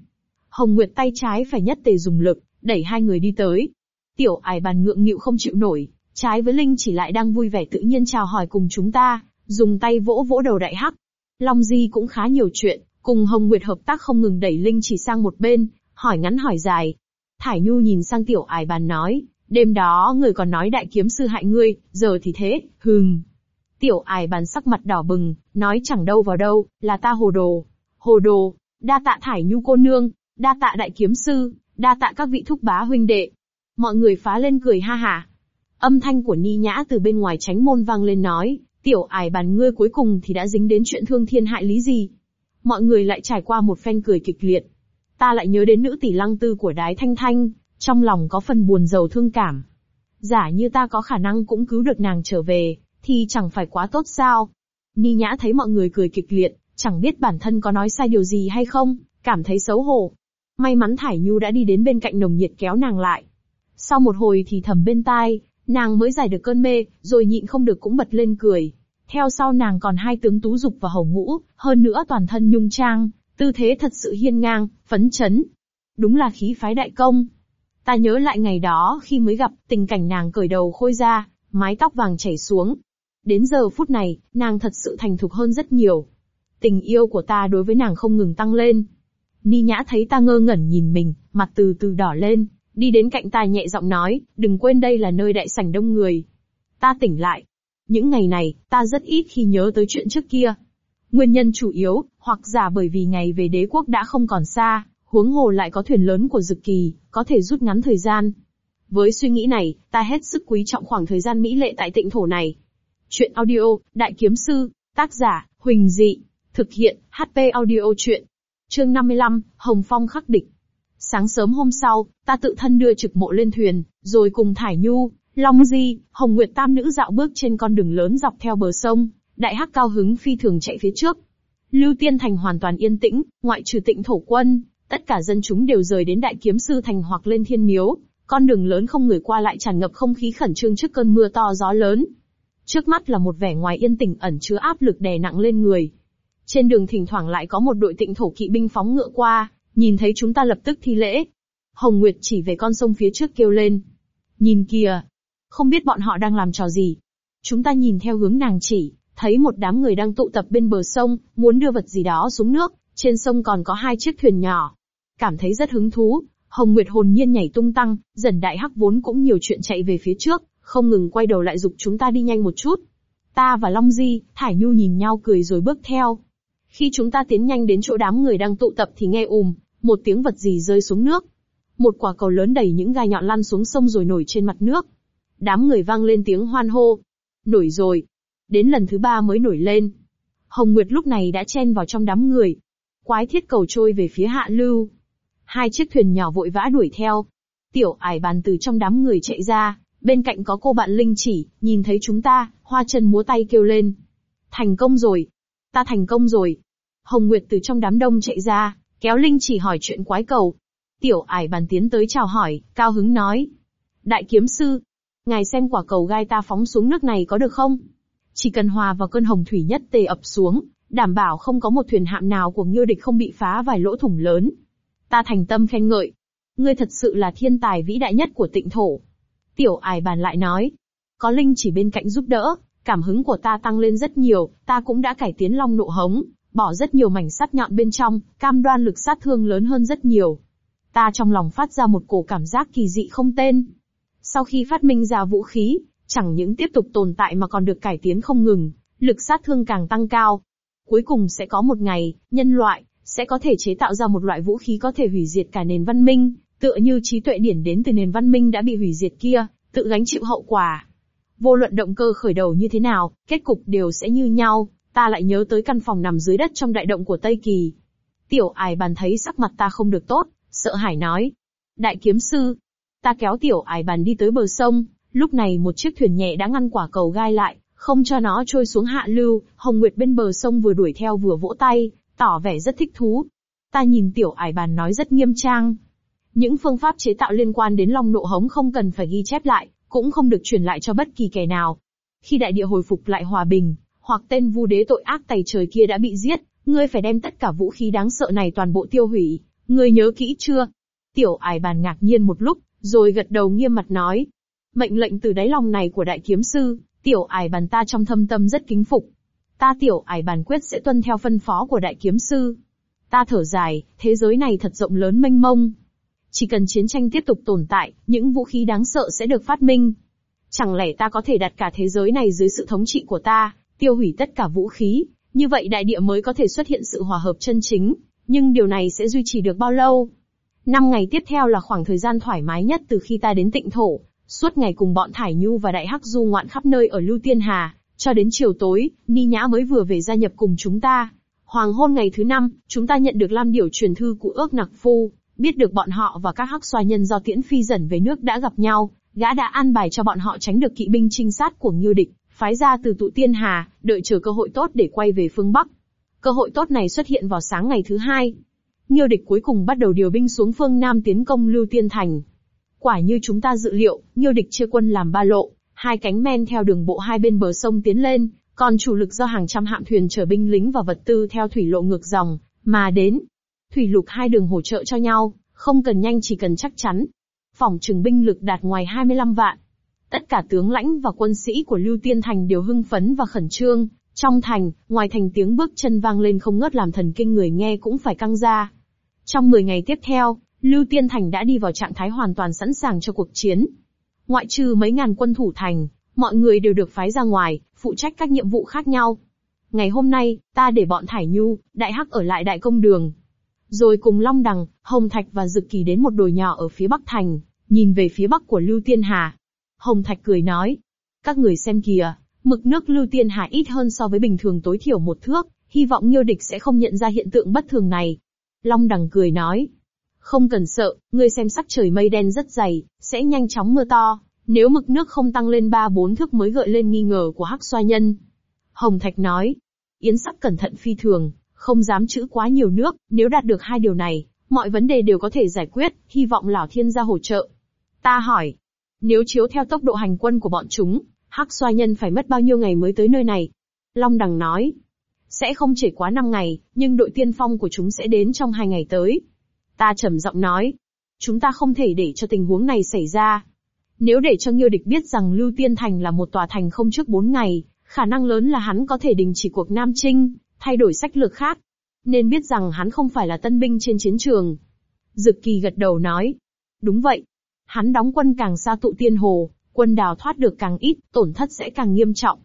Hồng Nguyệt tay trái phải nhất tề dùng lực, đẩy hai người đi tới. Tiểu ải bàn ngượng nghịu không chịu nổi, trái với Linh chỉ lại đang vui vẻ tự nhiên chào hỏi cùng chúng ta, dùng tay vỗ vỗ đầu đại hắc. Long Di cũng khá nhiều chuyện, cùng Hồng Nguyệt hợp tác không ngừng đẩy Linh chỉ sang một bên, hỏi ngắn hỏi dài. Thải Nhu nhìn sang tiểu ải bàn nói, đêm đó người còn nói đại kiếm sư hại ngươi, giờ thì thế, hừm. Tiểu ải bàn sắc mặt đỏ bừng, nói chẳng đâu vào đâu, là ta hồ đồ. Hồ đồ, đa tạ Thải Nhu cô nương, đa tạ đại kiếm sư, đa tạ các vị thúc bá huynh đệ. Mọi người phá lên cười ha hả. Âm thanh của Ni Nhã từ bên ngoài tránh môn vang lên nói, tiểu ải bàn ngươi cuối cùng thì đã dính đến chuyện thương thiên hại lý gì. Mọi người lại trải qua một phen cười kịch liệt. Ta lại nhớ đến nữ tỷ lăng tư của đái thanh thanh, trong lòng có phần buồn giàu thương cảm. Giả như ta có khả năng cũng cứu được nàng trở về, thì chẳng phải quá tốt sao? Ni Nhã thấy mọi người cười kịch liệt, chẳng biết bản thân có nói sai điều gì hay không, cảm thấy xấu hổ. May mắn Thải Nhu đã đi đến bên cạnh nồng nhiệt kéo nàng lại. Sau một hồi thì thầm bên tai, nàng mới giải được cơn mê, rồi nhịn không được cũng bật lên cười. Theo sau nàng còn hai tướng tú dục và hầu ngũ, hơn nữa toàn thân nhung trang, tư thế thật sự hiên ngang, phấn chấn. Đúng là khí phái đại công. Ta nhớ lại ngày đó khi mới gặp, tình cảnh nàng cởi đầu khôi ra, mái tóc vàng chảy xuống. Đến giờ phút này, nàng thật sự thành thục hơn rất nhiều. Tình yêu của ta đối với nàng không ngừng tăng lên. Ni Nhã thấy ta ngơ ngẩn nhìn mình, mặt từ từ đỏ lên, đi đến cạnh ta nhẹ giọng nói, đừng quên đây là nơi đại sảnh đông người. Ta tỉnh lại. Những ngày này, ta rất ít khi nhớ tới chuyện trước kia. Nguyên nhân chủ yếu, hoặc giả bởi vì ngày về đế quốc đã không còn xa, huống hồ lại có thuyền lớn của Dực Kỳ, có thể rút ngắn thời gian. Với suy nghĩ này, ta hết sức quý trọng khoảng thời gian mỹ lệ tại tịnh thổ này. Chuyện audio, Đại Kiếm Sư, tác giả, Huỳnh Dị, thực hiện, HP audio chuyện. Chương 55, Hồng Phong khắc địch. Sáng sớm hôm sau, ta tự thân đưa trực mộ lên thuyền, rồi cùng Thải Nhu, Long Di, Hồng Nguyệt Tam nữ dạo bước trên con đường lớn dọc theo bờ sông, đại hắc cao hứng phi thường chạy phía trước. Lưu Tiên Thành hoàn toàn yên tĩnh, ngoại trừ tịnh thổ quân, tất cả dân chúng đều rời đến đại kiếm sư thành hoặc lên thiên miếu, con đường lớn không người qua lại tràn ngập không khí khẩn trương trước cơn mưa to gió lớn. Trước mắt là một vẻ ngoài yên tĩnh ẩn chứa áp lực đè nặng lên người. Trên đường thỉnh thoảng lại có một đội tịnh thổ kỵ binh phóng ngựa qua, nhìn thấy chúng ta lập tức thi lễ. Hồng Nguyệt chỉ về con sông phía trước kêu lên. Nhìn kìa! Không biết bọn họ đang làm trò gì. Chúng ta nhìn theo hướng nàng chỉ, thấy một đám người đang tụ tập bên bờ sông, muốn đưa vật gì đó xuống nước, trên sông còn có hai chiếc thuyền nhỏ. Cảm thấy rất hứng thú, Hồng Nguyệt hồn nhiên nhảy tung tăng, dần đại hắc vốn cũng nhiều chuyện chạy về phía trước, không ngừng quay đầu lại dục chúng ta đi nhanh một chút. Ta và Long Di, Thải Nhu nhìn nhau cười rồi bước theo. Khi chúng ta tiến nhanh đến chỗ đám người đang tụ tập thì nghe ùm, một tiếng vật gì rơi xuống nước. Một quả cầu lớn đầy những gai nhọn lăn xuống sông rồi nổi trên mặt nước. Đám người vang lên tiếng hoan hô. Nổi rồi. Đến lần thứ ba mới nổi lên. Hồng Nguyệt lúc này đã chen vào trong đám người. Quái thiết cầu trôi về phía hạ lưu. Hai chiếc thuyền nhỏ vội vã đuổi theo. Tiểu ải bàn từ trong đám người chạy ra, bên cạnh có cô bạn Linh chỉ, nhìn thấy chúng ta, hoa chân múa tay kêu lên. Thành công rồi. Ta thành công rồi. Hồng Nguyệt từ trong đám đông chạy ra, kéo Linh chỉ hỏi chuyện quái cầu. Tiểu ải bàn tiến tới chào hỏi, cao hứng nói. Đại kiếm sư, ngài xem quả cầu gai ta phóng xuống nước này có được không? Chỉ cần hòa vào cơn hồng thủy nhất tề ập xuống, đảm bảo không có một thuyền hạm nào của Ngưu địch không bị phá vài lỗ thủng lớn. Ta thành tâm khen ngợi. Ngươi thật sự là thiên tài vĩ đại nhất của tịnh thổ. Tiểu ải bàn lại nói. Có Linh chỉ bên cạnh giúp đỡ, cảm hứng của ta tăng lên rất nhiều, ta cũng đã cải tiến long nộ hống, bỏ rất nhiều mảnh sắt nhọn bên trong, cam đoan lực sát thương lớn hơn rất nhiều. Ta trong lòng phát ra một cổ cảm giác kỳ dị không tên. Sau khi phát minh ra vũ khí, chẳng những tiếp tục tồn tại mà còn được cải tiến không ngừng, lực sát thương càng tăng cao. Cuối cùng sẽ có một ngày, nhân loại, sẽ có thể chế tạo ra một loại vũ khí có thể hủy diệt cả nền văn minh, tựa như trí tuệ điển đến từ nền văn minh đã bị hủy diệt kia, tự gánh chịu hậu quả. Vô luận động cơ khởi đầu như thế nào, kết cục đều sẽ như nhau, ta lại nhớ tới căn phòng nằm dưới đất trong đại động của Tây Kỳ. Tiểu ải bàn thấy sắc mặt ta không được tốt, sợ hãi nói. Đại kiếm sư. Ta kéo tiểu ải bàn đi tới bờ sông, lúc này một chiếc thuyền nhẹ đã ngăn quả cầu gai lại, không cho nó trôi xuống hạ lưu, Hồng Nguyệt bên bờ sông vừa đuổi theo vừa vỗ tay, tỏ vẻ rất thích thú. Ta nhìn tiểu ải bàn nói rất nghiêm trang. Những phương pháp chế tạo liên quan đến long nộ hống không cần phải ghi chép lại, cũng không được truyền lại cho bất kỳ kẻ nào. Khi đại địa hồi phục lại hòa bình, hoặc tên vu đế tội ác tày trời kia đã bị giết, ngươi phải đem tất cả vũ khí đáng sợ này toàn bộ tiêu hủy. Ngươi nhớ kỹ chưa? Tiểu ải bàn ngạc nhiên một lúc, rồi gật đầu nghiêm mặt nói. Mệnh lệnh từ đáy lòng này của đại kiếm sư, tiểu ải bàn ta trong thâm tâm rất kính phục. Ta tiểu ải bàn quyết sẽ tuân theo phân phó của đại kiếm sư. Ta thở dài, thế giới này thật rộng lớn mênh mông. Chỉ cần chiến tranh tiếp tục tồn tại, những vũ khí đáng sợ sẽ được phát minh. Chẳng lẽ ta có thể đặt cả thế giới này dưới sự thống trị của ta, tiêu hủy tất cả vũ khí, như vậy đại địa mới có thể xuất hiện sự hòa hợp chân chính, nhưng điều này sẽ duy trì được bao lâu? Năm ngày tiếp theo là khoảng thời gian thoải mái nhất từ khi ta đến tịnh thổ, suốt ngày cùng bọn Thải Nhu và Đại Hắc du ngoạn khắp nơi ở Lưu Tiên Hà, cho đến chiều tối, Ni Nhã mới vừa về gia nhập cùng chúng ta. Hoàng hôn ngày thứ năm, chúng ta nhận được Lam Điểu truyền thư của ước nặc phu, biết được bọn họ và các hắc xoa nhân do tiễn phi dần về nước đã gặp nhau, gã đã an bài cho bọn họ tránh được kỵ binh trinh sát của Ngưu địch, phái ra từ tụ tiên hà, đợi chờ cơ hội tốt để quay về phương Bắc. Cơ hội tốt này xuất hiện vào sáng ngày thứ hai. Ngưu địch cuối cùng bắt đầu điều binh xuống phương Nam tiến công Lưu Tiên Thành. Quả như chúng ta dự liệu, nhiều địch chia quân làm ba lộ, hai cánh men theo đường bộ hai bên bờ sông tiến lên, còn chủ lực do hàng trăm hạm thuyền chở binh lính và vật tư theo thủy lộ ngược dòng, mà đến. Thủy lục hai đường hỗ trợ cho nhau, không cần nhanh chỉ cần chắc chắn. Phòng trừng binh lực đạt ngoài 25 vạn. Tất cả tướng lãnh và quân sĩ của Lưu Tiên Thành đều hưng phấn và khẩn trương. Trong thành, ngoài thành tiếng bước chân vang lên không ngớt làm thần kinh người nghe cũng phải căng ra. Trong 10 ngày tiếp theo, Lưu Tiên Thành đã đi vào trạng thái hoàn toàn sẵn sàng cho cuộc chiến. Ngoại trừ mấy ngàn quân thủ thành, mọi người đều được phái ra ngoài, phụ trách các nhiệm vụ khác nhau. Ngày hôm nay, ta để bọn Thải Nhu, Đại Hắc ở lại Đại Công Đường. Rồi cùng Long Đằng, Hồng Thạch và Dực Kỳ đến một đồi nhỏ ở phía Bắc Thành, nhìn về phía Bắc của Lưu Tiên Hà. Hồng Thạch cười nói, các người xem kìa, mực nước Lưu Tiên Hà ít hơn so với bình thường tối thiểu một thước, hy vọng Nhiêu Địch sẽ không nhận ra hiện tượng bất thường này. Long Đằng cười nói, không cần sợ, ngươi xem sắc trời mây đen rất dày, sẽ nhanh chóng mưa to. Nếu mực nước không tăng lên 3-4 thước mới gợi lên nghi ngờ của hắc xoa nhân. Hồng Thạch nói, Yến sắc cẩn thận phi thường, không dám chữ quá nhiều nước, nếu đạt được hai điều này, mọi vấn đề đều có thể giải quyết, hy vọng lão thiên gia hỗ trợ. Ta hỏi, nếu chiếu theo tốc độ hành quân của bọn chúng, hắc xoa nhân phải mất bao nhiêu ngày mới tới nơi này? Long Đằng nói, sẽ không chỉ quá 5 ngày, nhưng đội tiên phong của chúng sẽ đến trong hai ngày tới. Ta trầm giọng nói, chúng ta không thể để cho tình huống này xảy ra. Nếu để cho Nghiêu Địch biết rằng Lưu Tiên Thành là một tòa thành không trước 4 ngày, khả năng lớn là hắn có thể đình chỉ cuộc Nam Trinh, thay đổi sách lược khác. Nên biết rằng hắn không phải là tân binh trên chiến trường. Dực Kỳ gật đầu nói. Đúng vậy. Hắn đóng quân càng xa tụ tiên hồ, quân đào thoát được càng ít, tổn thất sẽ càng nghiêm trọng.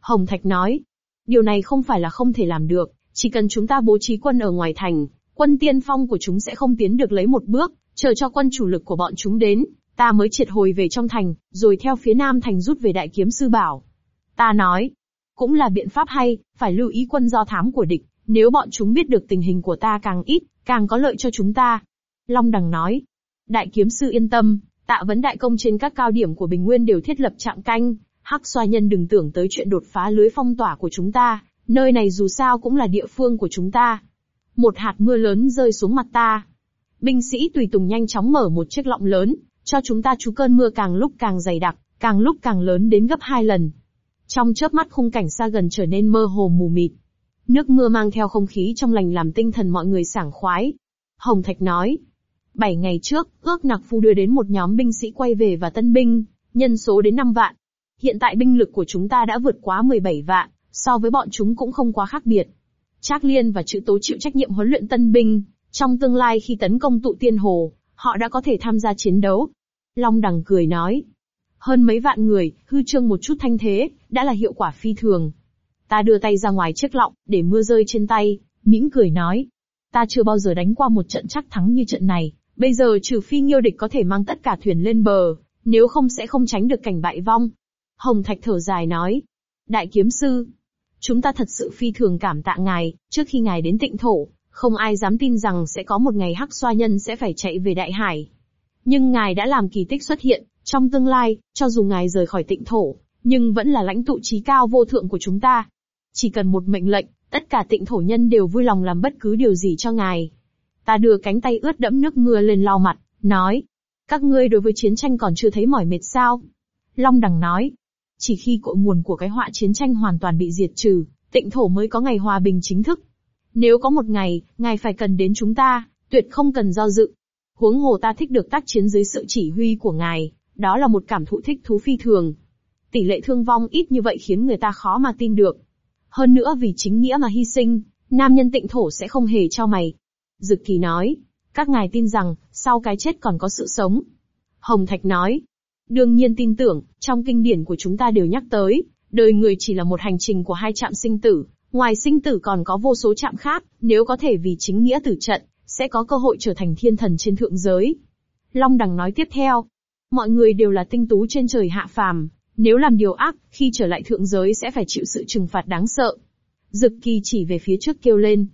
Hồng Thạch nói. Điều này không phải là không thể làm được, chỉ cần chúng ta bố trí quân ở ngoài thành, quân tiên phong của chúng sẽ không tiến được lấy một bước, chờ cho quân chủ lực của bọn chúng đến, ta mới triệt hồi về trong thành, rồi theo phía nam thành rút về đại kiếm sư bảo. Ta nói, cũng là biện pháp hay, phải lưu ý quân do thám của địch, nếu bọn chúng biết được tình hình của ta càng ít, càng có lợi cho chúng ta. Long Đằng nói, đại kiếm sư yên tâm, tạ vấn đại công trên các cao điểm của Bình Nguyên đều thiết lập trạng canh, hắc xoa nhân đừng tưởng tới chuyện đột phá lưới phong tỏa của chúng ta, nơi này dù sao cũng là địa phương của chúng ta. Một hạt mưa lớn rơi xuống mặt ta. Binh sĩ tùy tùng nhanh chóng mở một chiếc lọng lớn, cho chúng ta chú cơn mưa càng lúc càng dày đặc, càng lúc càng lớn đến gấp hai lần. Trong chớp mắt khung cảnh xa gần trở nên mơ hồ mù mịt. Nước mưa mang theo không khí trong lành làm tinh thần mọi người sảng khoái. Hồng Thạch nói, bảy ngày trước, ước nặc phu đưa đến một nhóm binh sĩ quay về và tân binh, nhân số đến 5 vạn. Hiện tại binh lực của chúng ta đã vượt quá 17 vạn, so với bọn chúng cũng không quá khác biệt. Trác Liên và chữ tố chịu trách nhiệm huấn luyện tân binh, trong tương lai khi tấn công tụ tiên hồ, họ đã có thể tham gia chiến đấu. Long đằng cười nói, hơn mấy vạn người, hư trương một chút thanh thế, đã là hiệu quả phi thường. Ta đưa tay ra ngoài chiếc lọng, để mưa rơi trên tay, mỉm cười nói. Ta chưa bao giờ đánh qua một trận chắc thắng như trận này, bây giờ trừ phi nghiêu địch có thể mang tất cả thuyền lên bờ, nếu không sẽ không tránh được cảnh bại vong. Hồng Thạch thở dài nói. Đại kiếm sư, chúng ta thật sự phi thường cảm tạ ngài, trước khi ngài đến tịnh thổ, không ai dám tin rằng sẽ có một ngày hắc xoa nhân sẽ phải chạy về đại hải. Nhưng ngài đã làm kỳ tích xuất hiện, trong tương lai, cho dù ngài rời khỏi tịnh thổ, nhưng vẫn là lãnh tụ trí cao vô thượng của chúng ta. Chỉ cần một mệnh lệnh, tất cả tịnh thổ nhân đều vui lòng làm bất cứ điều gì cho ngài. Ta đưa cánh tay ướt đẫm nước mưa lên lau mặt, nói. Các ngươi đối với chiến tranh còn chưa thấy mỏi mệt sao? Long đằng nói. Chỉ khi cội nguồn của cái họa chiến tranh hoàn toàn bị diệt trừ, tịnh thổ mới có ngày hòa bình chính thức. Nếu có một ngày, ngài phải cần đến chúng ta, tuyệt không cần do dự. Huống hồ ta thích được tác chiến dưới sự chỉ huy của ngài, đó là một cảm thụ thích thú phi thường. Tỷ lệ thương vong ít như vậy khiến người ta khó mà tin được. Hơn nữa vì chính nghĩa mà hy sinh, nam nhân tịnh thổ sẽ không hề cho mày. Dực kỳ nói, các ngài tin rằng, sau cái chết còn có sự sống. Hồng Thạch nói, đương nhiên tin tưởng, trong kinh điển của chúng ta đều nhắc tới, đời người chỉ là một hành trình của hai trạm sinh tử, ngoài sinh tử còn có vô số trạm khác, nếu có thể vì chính nghĩa tử trận, sẽ có cơ hội trở thành thiên thần trên thượng giới. Long Đằng nói tiếp theo, Mọi người đều là tinh tú trên trời hạ phàm, nếu làm điều ác, khi trở lại thượng giới sẽ phải chịu sự trừng phạt đáng sợ. Dực kỳ chỉ về phía trước kêu lên.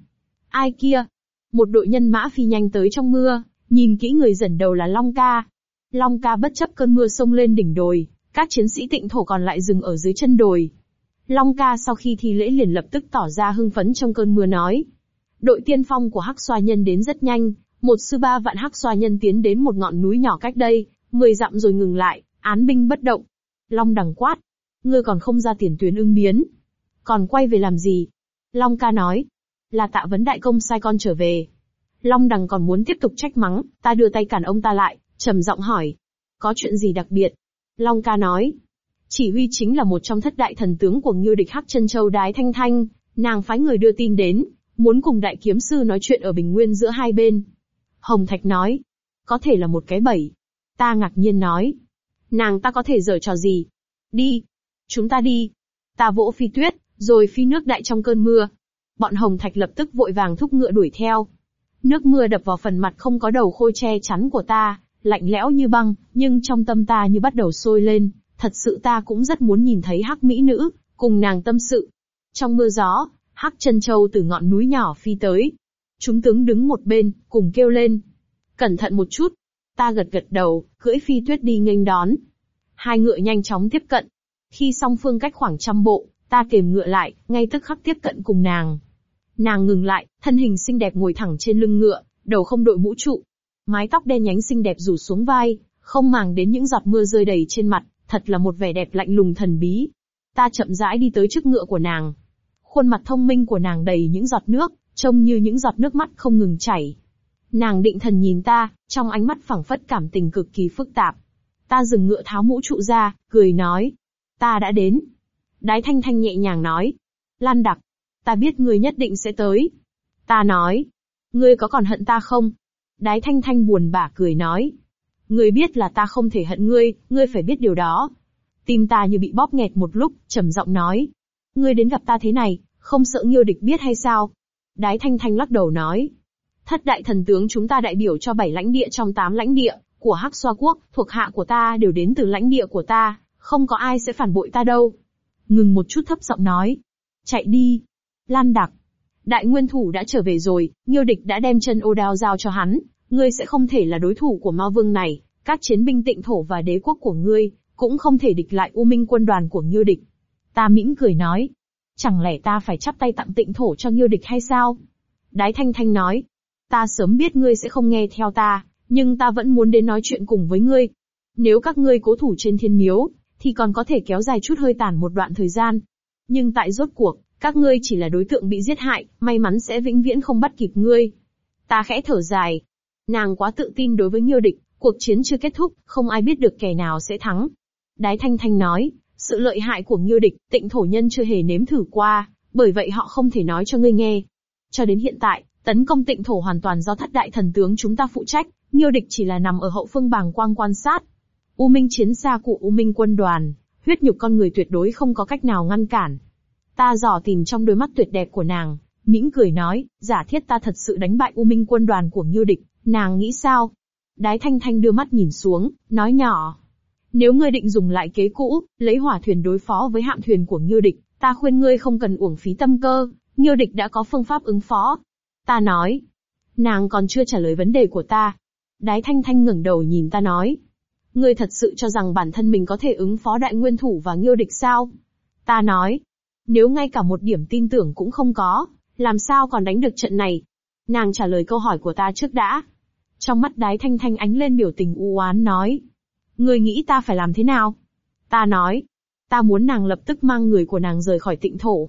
Ai kia? Một đội nhân mã phi nhanh tới trong mưa, nhìn kỹ người dẫn đầu là Long Ca. Long ca bất chấp cơn mưa sông lên đỉnh đồi, các chiến sĩ tịnh thổ còn lại dừng ở dưới chân đồi. Long ca sau khi thi lễ liền lập tức tỏ ra hưng phấn trong cơn mưa nói. Đội tiên phong của Hắc Xoa Nhân đến rất nhanh, một sư ba vạn Hắc Xoa Nhân tiến đến một ngọn núi nhỏ cách đây, mười dặm rồi ngừng lại, án binh bất động. Long đằng quát. Ngươi còn không ra tiền tuyến ưng biến. Còn quay về làm gì? Long ca nói. Là tạ vấn đại công sai con trở về. Long đằng còn muốn tiếp tục trách mắng, ta đưa tay cản ông ta lại, trầm giọng hỏi. Có chuyện gì đặc biệt? Long ca nói. Chỉ huy chính là một trong thất đại thần tướng của Ngưu địch Hắc chân Châu Đái Thanh Thanh, nàng phái người đưa tin đến, muốn cùng đại kiếm sư nói chuyện ở bình nguyên giữa hai bên. Hồng Thạch nói. Có thể là một cái bẫy. Ta ngạc nhiên nói. Nàng ta có thể giở trò gì? Đi. Chúng ta đi. Ta vỗ phi tuyết, rồi phi nước đại trong cơn mưa. Bọn Hồng Thạch lập tức vội vàng thúc ngựa đuổi theo. Nước mưa đập vào phần mặt không có đầu khôi che chắn của ta, lạnh lẽo như băng, nhưng trong tâm ta như bắt đầu sôi lên, thật sự ta cũng rất muốn nhìn thấy hắc mỹ nữ, cùng nàng tâm sự. Trong mưa gió, hắc chân châu từ ngọn núi nhỏ phi tới. Chúng tướng đứng một bên, cùng kêu lên. Cẩn thận một chút. Ta gật gật đầu, cưỡi phi tuyết đi nghênh đón. Hai ngựa nhanh chóng tiếp cận. Khi song phương cách khoảng trăm bộ, ta kềm ngựa lại, ngay tức khắc tiếp cận cùng nàng. Nàng ngừng lại, thân hình xinh đẹp ngồi thẳng trên lưng ngựa, đầu không đội mũ trụ. Mái tóc đen nhánh xinh đẹp rủ xuống vai, không màng đến những giọt mưa rơi đầy trên mặt, thật là một vẻ đẹp lạnh lùng thần bí. Ta chậm rãi đi tới trước ngựa của nàng. Khuôn mặt thông minh của nàng đầy những giọt nước, trông như những giọt nước mắt không ngừng chảy. Nàng định thần nhìn ta, trong ánh mắt phẳng phất cảm tình cực kỳ phức tạp. Ta dừng ngựa tháo mũ trụ ra, cười nói. Ta đã đến. Đái thanh thanh nhẹ nhàng nói. Lan đặc. Ta biết ngươi nhất định sẽ tới. Ta nói. Ngươi có còn hận ta không? Đái thanh thanh buồn bã cười nói. Ngươi biết là ta không thể hận ngươi, ngươi phải biết điều đó. Tim ta như bị bóp nghẹt một lúc, trầm giọng nói. Ngươi đến gặp ta thế này, không sợ nghiêu địch biết hay sao? Đái thanh thanh lắc đầu nói. Thất đại thần tướng chúng ta đại biểu cho bảy lãnh địa trong tám lãnh địa, của Hắc Xoa Quốc, thuộc hạ của ta đều đến từ lãnh địa của ta, không có ai sẽ phản bội ta đâu. Ngừng một chút thấp giọng nói. Chạy đi. Lan đặc. Đại nguyên thủ đã trở về rồi, Nghiêu địch đã đem chân ô đao giao cho hắn, ngươi sẽ không thể là đối thủ của Ma Vương này, các chiến binh tịnh thổ và đế quốc của ngươi, cũng không thể địch lại U Minh quân đoàn của Nhiêu địch. Ta mỉm cười nói. Chẳng lẽ ta phải chắp tay tặng tịnh thổ cho Nhiêu địch hay sao? Đái Thanh Thanh nói. Ta sớm biết ngươi sẽ không nghe theo ta, nhưng ta vẫn muốn đến nói chuyện cùng với ngươi. Nếu các ngươi cố thủ trên thiên miếu, thì còn có thể kéo dài chút hơi tàn một đoạn thời gian. Nhưng tại rốt cuộc, các ngươi chỉ là đối tượng bị giết hại, may mắn sẽ vĩnh viễn không bắt kịp ngươi. Ta khẽ thở dài. Nàng quá tự tin đối với Nhiêu địch, cuộc chiến chưa kết thúc, không ai biết được kẻ nào sẽ thắng. Đái Thanh Thanh nói, sự lợi hại của Nhiêu địch, tịnh thổ nhân chưa hề nếm thử qua, bởi vậy họ không thể nói cho ngươi nghe. Cho đến hiện tại, tấn công tịnh thổ hoàn toàn do thất đại thần tướng chúng ta phụ trách, Nhiêu địch chỉ là nằm ở hậu phương bàng quang quan sát. U Minh chiến xa của U Minh quân đoàn, huyết nhục con người tuyệt đối không có cách nào ngăn cản. Ta dò tìm trong đôi mắt tuyệt đẹp của nàng, mỉm cười nói, giả thiết ta thật sự đánh bại U Minh quân đoàn của Nhiêu địch, nàng nghĩ sao? Đái Thanh Thanh đưa mắt nhìn xuống, nói nhỏ. Nếu ngươi định dùng lại kế cũ, lấy hỏa thuyền đối phó với hạm thuyền của Nghiêu địch, ta khuyên ngươi không cần uổng phí tâm cơ, Nghiêu địch đã có phương pháp ứng phó. Ta nói. Nàng còn chưa trả lời vấn đề của ta, Đái Thanh Thanh ngẩng đầu nhìn ta nói. Ngươi thật sự cho rằng bản thân mình có thể ứng phó đại nguyên thủ và nghiêu địch sao? Ta nói. Nếu ngay cả một điểm tin tưởng cũng không có, làm sao còn đánh được trận này? Nàng trả lời câu hỏi của ta trước đã. Trong mắt đái thanh thanh ánh lên biểu tình u oán nói. người nghĩ ta phải làm thế nào? Ta nói. Ta muốn nàng lập tức mang người của nàng rời khỏi tịnh thổ.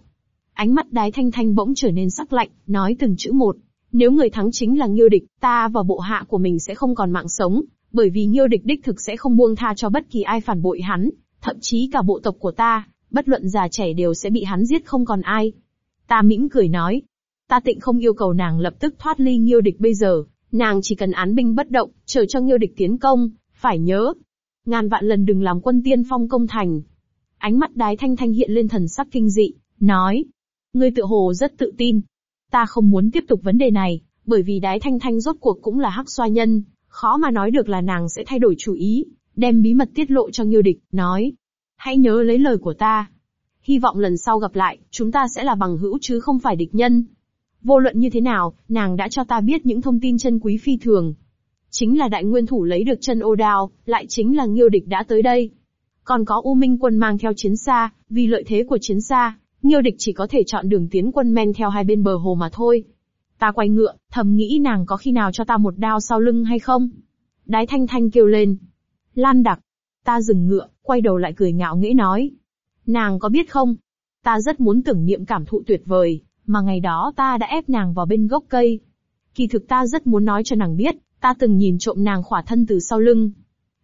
Ánh mắt đái thanh thanh bỗng trở nên sắc lạnh, nói từng chữ một. Nếu người thắng chính là Nghiêu Địch, ta và bộ hạ của mình sẽ không còn mạng sống, bởi vì Nghiêu Địch đích thực sẽ không buông tha cho bất kỳ ai phản bội hắn, thậm chí cả bộ tộc của ta, bất luận già trẻ đều sẽ bị hắn giết không còn ai. Ta mỉm cười nói, ta tịnh không yêu cầu nàng lập tức thoát ly Nghiêu Địch bây giờ, nàng chỉ cần án binh bất động, chờ cho Nghiêu Địch tiến công, phải nhớ. Ngàn vạn lần đừng làm quân tiên phong công thành. Ánh mắt đái thanh thanh hiện lên thần sắc kinh dị, nói. Ngươi tự hồ rất tự tin, Ta không muốn tiếp tục vấn đề này, bởi vì đái thanh thanh rốt cuộc cũng là hắc xoa nhân, khó mà nói được là nàng sẽ thay đổi chủ ý, đem bí mật tiết lộ cho Nghiêu Địch, nói. Hãy nhớ lấy lời của ta. Hy vọng lần sau gặp lại, chúng ta sẽ là bằng hữu chứ không phải địch nhân. Vô luận như thế nào, nàng đã cho ta biết những thông tin chân quý phi thường. Chính là đại nguyên thủ lấy được chân ô đao, lại chính là nghiêu địch đã tới đây. Còn có U Minh quân mang theo chiến xa, vì lợi thế của chiến xa, nghiêu địch chỉ có thể chọn đường tiến quân men theo hai bên bờ hồ mà thôi. Ta quay ngựa, thầm nghĩ nàng có khi nào cho ta một đao sau lưng hay không? Đái thanh thanh kêu lên. Lan đặc. Ta dừng ngựa, quay đầu lại cười ngạo nghễ nói. Nàng có biết không? Ta rất muốn tưởng niệm cảm thụ tuyệt vời, mà ngày đó ta đã ép nàng vào bên gốc cây. Kỳ thực ta rất muốn nói cho nàng biết, ta từng nhìn trộm nàng khỏa thân từ sau lưng.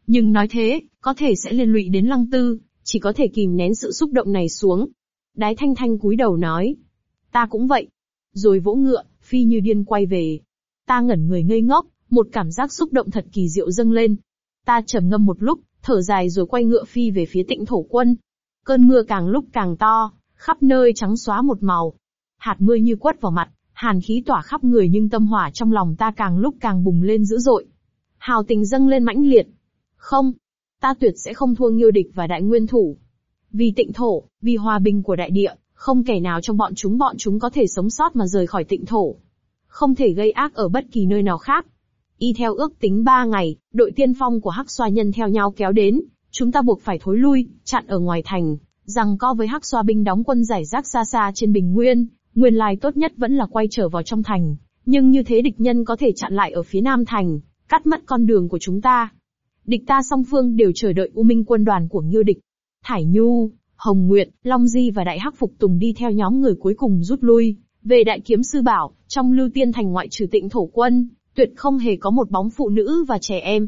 Nhưng nói thế, có thể sẽ liên lụy đến lăng tư, chỉ có thể kìm nén sự xúc động này xuống. Đái thanh thanh cúi đầu nói. Ta cũng vậy. Rồi vỗ ngựa, phi như điên quay về. Ta ngẩn người ngây ngốc, một cảm giác xúc động thật kỳ diệu dâng lên. Ta trầm ngâm một lúc, thở dài rồi quay ngựa phi về phía tịnh thổ quân. Cơn mưa càng lúc càng to, khắp nơi trắng xóa một màu. Hạt mưa như quất vào mặt, hàn khí tỏa khắp người nhưng tâm hỏa trong lòng ta càng lúc càng bùng lên dữ dội. Hào tình dâng lên mãnh liệt. Không, ta tuyệt sẽ không thua nghiêu địch và đại nguyên thủ. Vì tịnh thổ, vì hòa bình của đại địa, không kẻ nào trong bọn chúng bọn chúng có thể sống sót mà rời khỏi tịnh thổ. Không thể gây ác ở bất kỳ nơi nào khác. Y theo ước tính ba ngày, đội tiên phong của Hắc Xoa Nhân theo nhau kéo đến, chúng ta buộc phải thối lui, chặn ở ngoài thành, rằng co với Hắc Xoa binh đóng quân giải rác xa xa trên bình nguyên, nguyên lai tốt nhất vẫn là quay trở vào trong thành, nhưng như thế địch nhân có thể chặn lại ở phía nam thành, cắt mất con đường của chúng ta. Địch ta song phương đều chờ đợi U Minh quân đoàn của Ngưu địch. Thải Nhu, Hồng Nguyệt, Long Di và Đại Hắc Phục Tùng đi theo nhóm người cuối cùng rút lui, về Đại Kiếm Sư Bảo, trong Lưu Tiên Thành ngoại trừ tịnh thổ quân, tuyệt không hề có một bóng phụ nữ và trẻ em.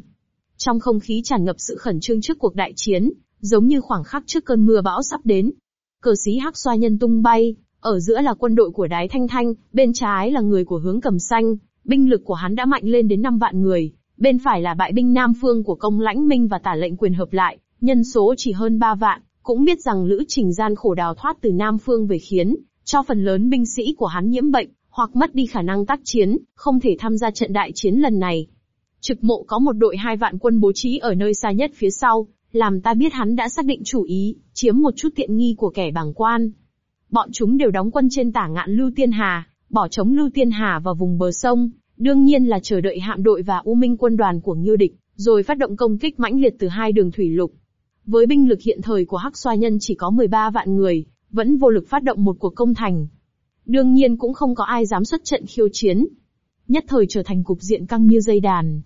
Trong không khí tràn ngập sự khẩn trương trước cuộc đại chiến, giống như khoảng khắc trước cơn mưa bão sắp đến. Cờ sĩ hắc xoa nhân tung bay, ở giữa là quân đội của đái thanh thanh, bên trái là người của hướng cầm xanh, binh lực của hắn đã mạnh lên đến 5 vạn người, bên phải là bại binh Nam Phương của công lãnh minh và tả lệnh quyền hợp lại, nhân số chỉ hơn 3 vạn, cũng biết rằng lữ trình gian khổ đào thoát từ Nam Phương về khiến, cho phần lớn binh sĩ của hắn nhiễm bệnh, hoặc mất đi khả năng tác chiến, không thể tham gia trận đại chiến lần này. Trực mộ có một đội hai vạn quân bố trí ở nơi xa nhất phía sau, làm ta biết hắn đã xác định chủ ý, chiếm một chút tiện nghi của kẻ bảng quan. Bọn chúng đều đóng quân trên tả ngạn Lưu Tiên Hà, bỏ chống Lưu Tiên Hà vào vùng bờ sông, đương nhiên là chờ đợi hạm đội và U Minh quân đoàn của Nghiêu địch, rồi phát động công kích mãnh liệt từ hai đường thủy lục. Với binh lực hiện thời của Hắc Xoa Nhân chỉ có 13 vạn người, vẫn vô lực phát động một cuộc công thành. Đương nhiên cũng không có ai dám xuất trận khiêu chiến. Nhất thời trở thành cục diện căng như dây đàn.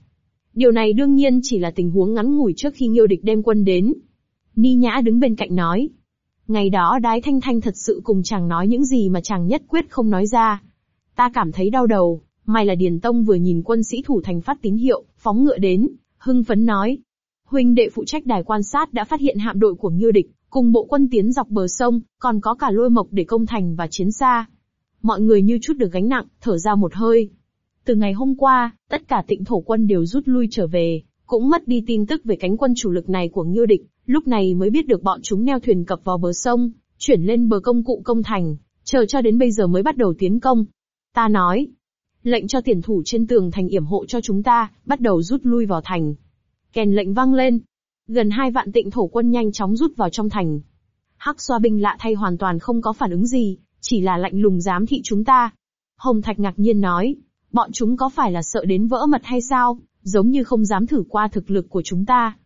Điều này đương nhiên chỉ là tình huống ngắn ngủi trước khi Nghiêu địch đem quân đến. Ni Nhã đứng bên cạnh nói. Ngày đó Đái Thanh Thanh thật sự cùng chàng nói những gì mà chàng nhất quyết không nói ra. Ta cảm thấy đau đầu, may là Điền Tông vừa nhìn quân sĩ thủ thành phát tín hiệu, phóng ngựa đến, hưng phấn nói. Huynh đệ phụ trách đài quan sát đã phát hiện hạm đội của ngư địch, cùng bộ quân tiến dọc bờ sông, còn có cả lôi mộc để công thành và chiến xa. Mọi người như chút được gánh nặng, thở ra một hơi. Từ ngày hôm qua, tất cả tịnh thổ quân đều rút lui trở về, cũng mất đi tin tức về cánh quân chủ lực này của Nghiêu địch, lúc này mới biết được bọn chúng neo thuyền cập vào bờ sông, chuyển lên bờ công cụ công thành, chờ cho đến bây giờ mới bắt đầu tiến công. Ta nói, lệnh cho tiền thủ trên tường thành yểm hộ cho chúng ta, bắt đầu rút lui vào thành. Kèn lệnh vang lên. Gần hai vạn tịnh thổ quân nhanh chóng rút vào trong thành. Hắc xoa binh lạ thay hoàn toàn không có phản ứng gì, chỉ là lạnh lùng giám thị chúng ta. Hồng Thạch ngạc nhiên nói, bọn chúng có phải là sợ đến vỡ mật hay sao, giống như không dám thử qua thực lực của chúng ta.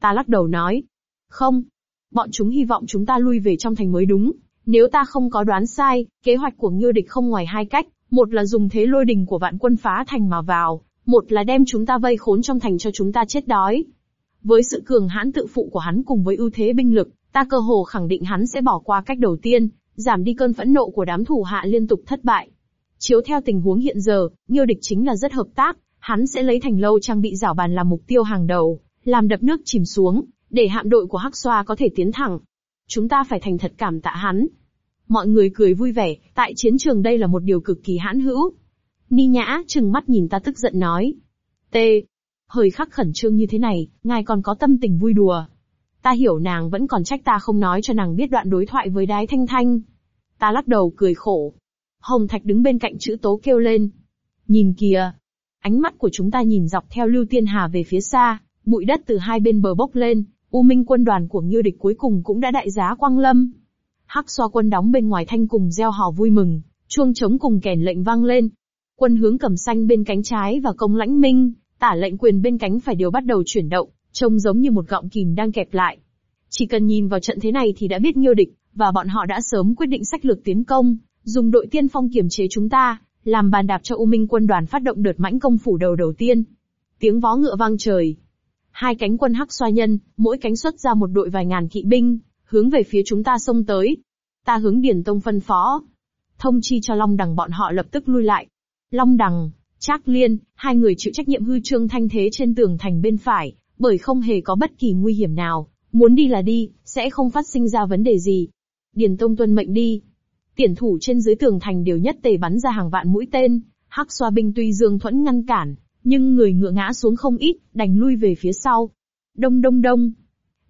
Ta lắc đầu nói, không, bọn chúng hy vọng chúng ta lui về trong thành mới đúng. Nếu ta không có đoán sai, kế hoạch của ngư địch không ngoài hai cách, một là dùng thế lôi đình của vạn quân phá thành mà vào, một là đem chúng ta vây khốn trong thành cho chúng ta chết đói. Với sự cường hãn tự phụ của hắn cùng với ưu thế binh lực, ta cơ hồ khẳng định hắn sẽ bỏ qua cách đầu tiên, giảm đi cơn phẫn nộ của đám thủ hạ liên tục thất bại. Chiếu theo tình huống hiện giờ, Nghiêu địch chính là rất hợp tác, hắn sẽ lấy thành lâu trang bị rảo bàn làm mục tiêu hàng đầu, làm đập nước chìm xuống, để hạm đội của Hắc Xoa có thể tiến thẳng. Chúng ta phải thành thật cảm tạ hắn. Mọi người cười vui vẻ, tại chiến trường đây là một điều cực kỳ hãn hữu. Ni Nhã trừng mắt nhìn ta tức giận nói. T. Hơi khắc khẩn trương như thế này, ngài còn có tâm tình vui đùa. Ta hiểu nàng vẫn còn trách ta không nói cho nàng biết đoạn đối thoại với đái thanh thanh. Ta lắc đầu cười khổ. Hồng Thạch đứng bên cạnh chữ tố kêu lên. Nhìn kìa. Ánh mắt của chúng ta nhìn dọc theo Lưu Tiên Hà về phía xa, bụi đất từ hai bên bờ bốc lên, U Minh quân đoàn của Nghiêu địch cuối cùng cũng đã đại giá quang lâm. Hắc xoa quân đóng bên ngoài thanh cùng gieo hò vui mừng, chuông trống cùng kèn lệnh vang lên. Quân hướng cầm xanh bên cánh trái và công lãnh minh, Tả lệnh quyền bên cánh phải đều bắt đầu chuyển động, trông giống như một gọng kìm đang kẹp lại. Chỉ cần nhìn vào trận thế này thì đã biết nghiêu địch, và bọn họ đã sớm quyết định sách lược tiến công, dùng đội tiên phong kiểm chế chúng ta, làm bàn đạp cho U Minh quân đoàn phát động đợt mãnh công phủ đầu đầu tiên. Tiếng vó ngựa vang trời. Hai cánh quân hắc xoa nhân, mỗi cánh xuất ra một đội vài ngàn kỵ binh, hướng về phía chúng ta xông tới. Ta hướng Điền Tông phân phó. Thông chi cho Long Đằng bọn họ lập tức lui lại. Long Đằng, Trác Liên, hai người chịu trách nhiệm hư trương thanh thế trên tường thành bên phải, bởi không hề có bất kỳ nguy hiểm nào, muốn đi là đi, sẽ không phát sinh ra vấn đề gì. Điền Tông tuân mệnh đi. Tiền thủ trên dưới tường thành đều nhất tề bắn ra hàng vạn mũi tên, hắc xoa binh tuy dương thuẫn ngăn cản, nhưng người ngựa ngã xuống không ít, đành lui về phía sau. Đông đông đông.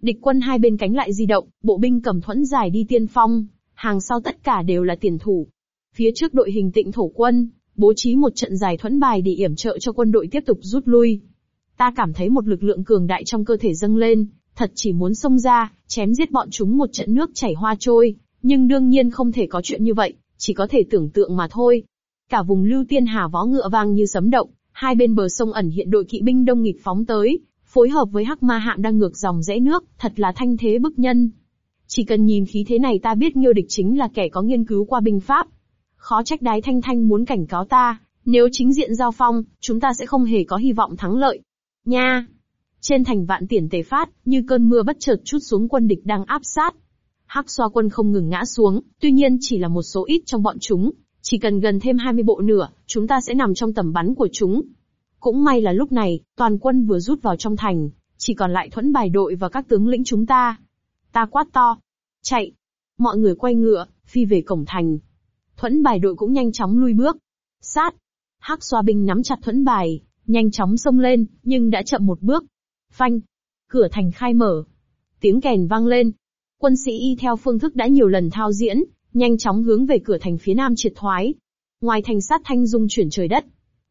Địch quân hai bên cánh lại di động, bộ binh cầm thuẫn dài đi tiên phong, hàng sau tất cả đều là tiền thủ. Phía trước đội hình tịnh thổ quân, bố trí một trận dài thuẫn bài để yểm trợ cho quân đội tiếp tục rút lui. Ta cảm thấy một lực lượng cường đại trong cơ thể dâng lên, thật chỉ muốn xông ra, chém giết bọn chúng một trận nước chảy hoa trôi, nhưng đương nhiên không thể có chuyện như vậy, chỉ có thể tưởng tượng mà thôi. Cả vùng lưu tiên hà vó ngựa vang như sấm động, hai bên bờ sông ẩn hiện đội kỵ binh đông nghịch phóng tới, phối hợp với hắc ma hạm đang ngược dòng rẽ nước, thật là thanh thế bức nhân. Chỉ cần nhìn khí thế này ta biết Nghiêu địch chính là kẻ có nghiên cứu qua binh pháp. Khó trách đái thanh thanh muốn cảnh cáo ta, nếu chính diện giao phong, chúng ta sẽ không hề có hy vọng thắng lợi. Nha! Trên thành vạn tiền tề phát, như cơn mưa bất chợt chút xuống quân địch đang áp sát. Hắc xoa quân không ngừng ngã xuống, tuy nhiên chỉ là một số ít trong bọn chúng, chỉ cần gần thêm 20 bộ nữa, chúng ta sẽ nằm trong tầm bắn của chúng. Cũng may là lúc này, toàn quân vừa rút vào trong thành, chỉ còn lại thuẫn bài đội và các tướng lĩnh chúng ta. Ta quát to. Chạy. Mọi người quay ngựa, phi về cổng thành. Thuẫn bài đội cũng nhanh chóng lui bước. Sát. Hắc xoa binh nắm chặt thuẫn bài, nhanh chóng xông lên, nhưng đã chậm một bước. Phanh. Cửa thành khai mở. Tiếng kèn vang lên. Quân sĩ y theo phương thức đã nhiều lần thao diễn, nhanh chóng hướng về cửa thành phía nam triệt thoái. Ngoài thành sát thanh dung chuyển trời đất.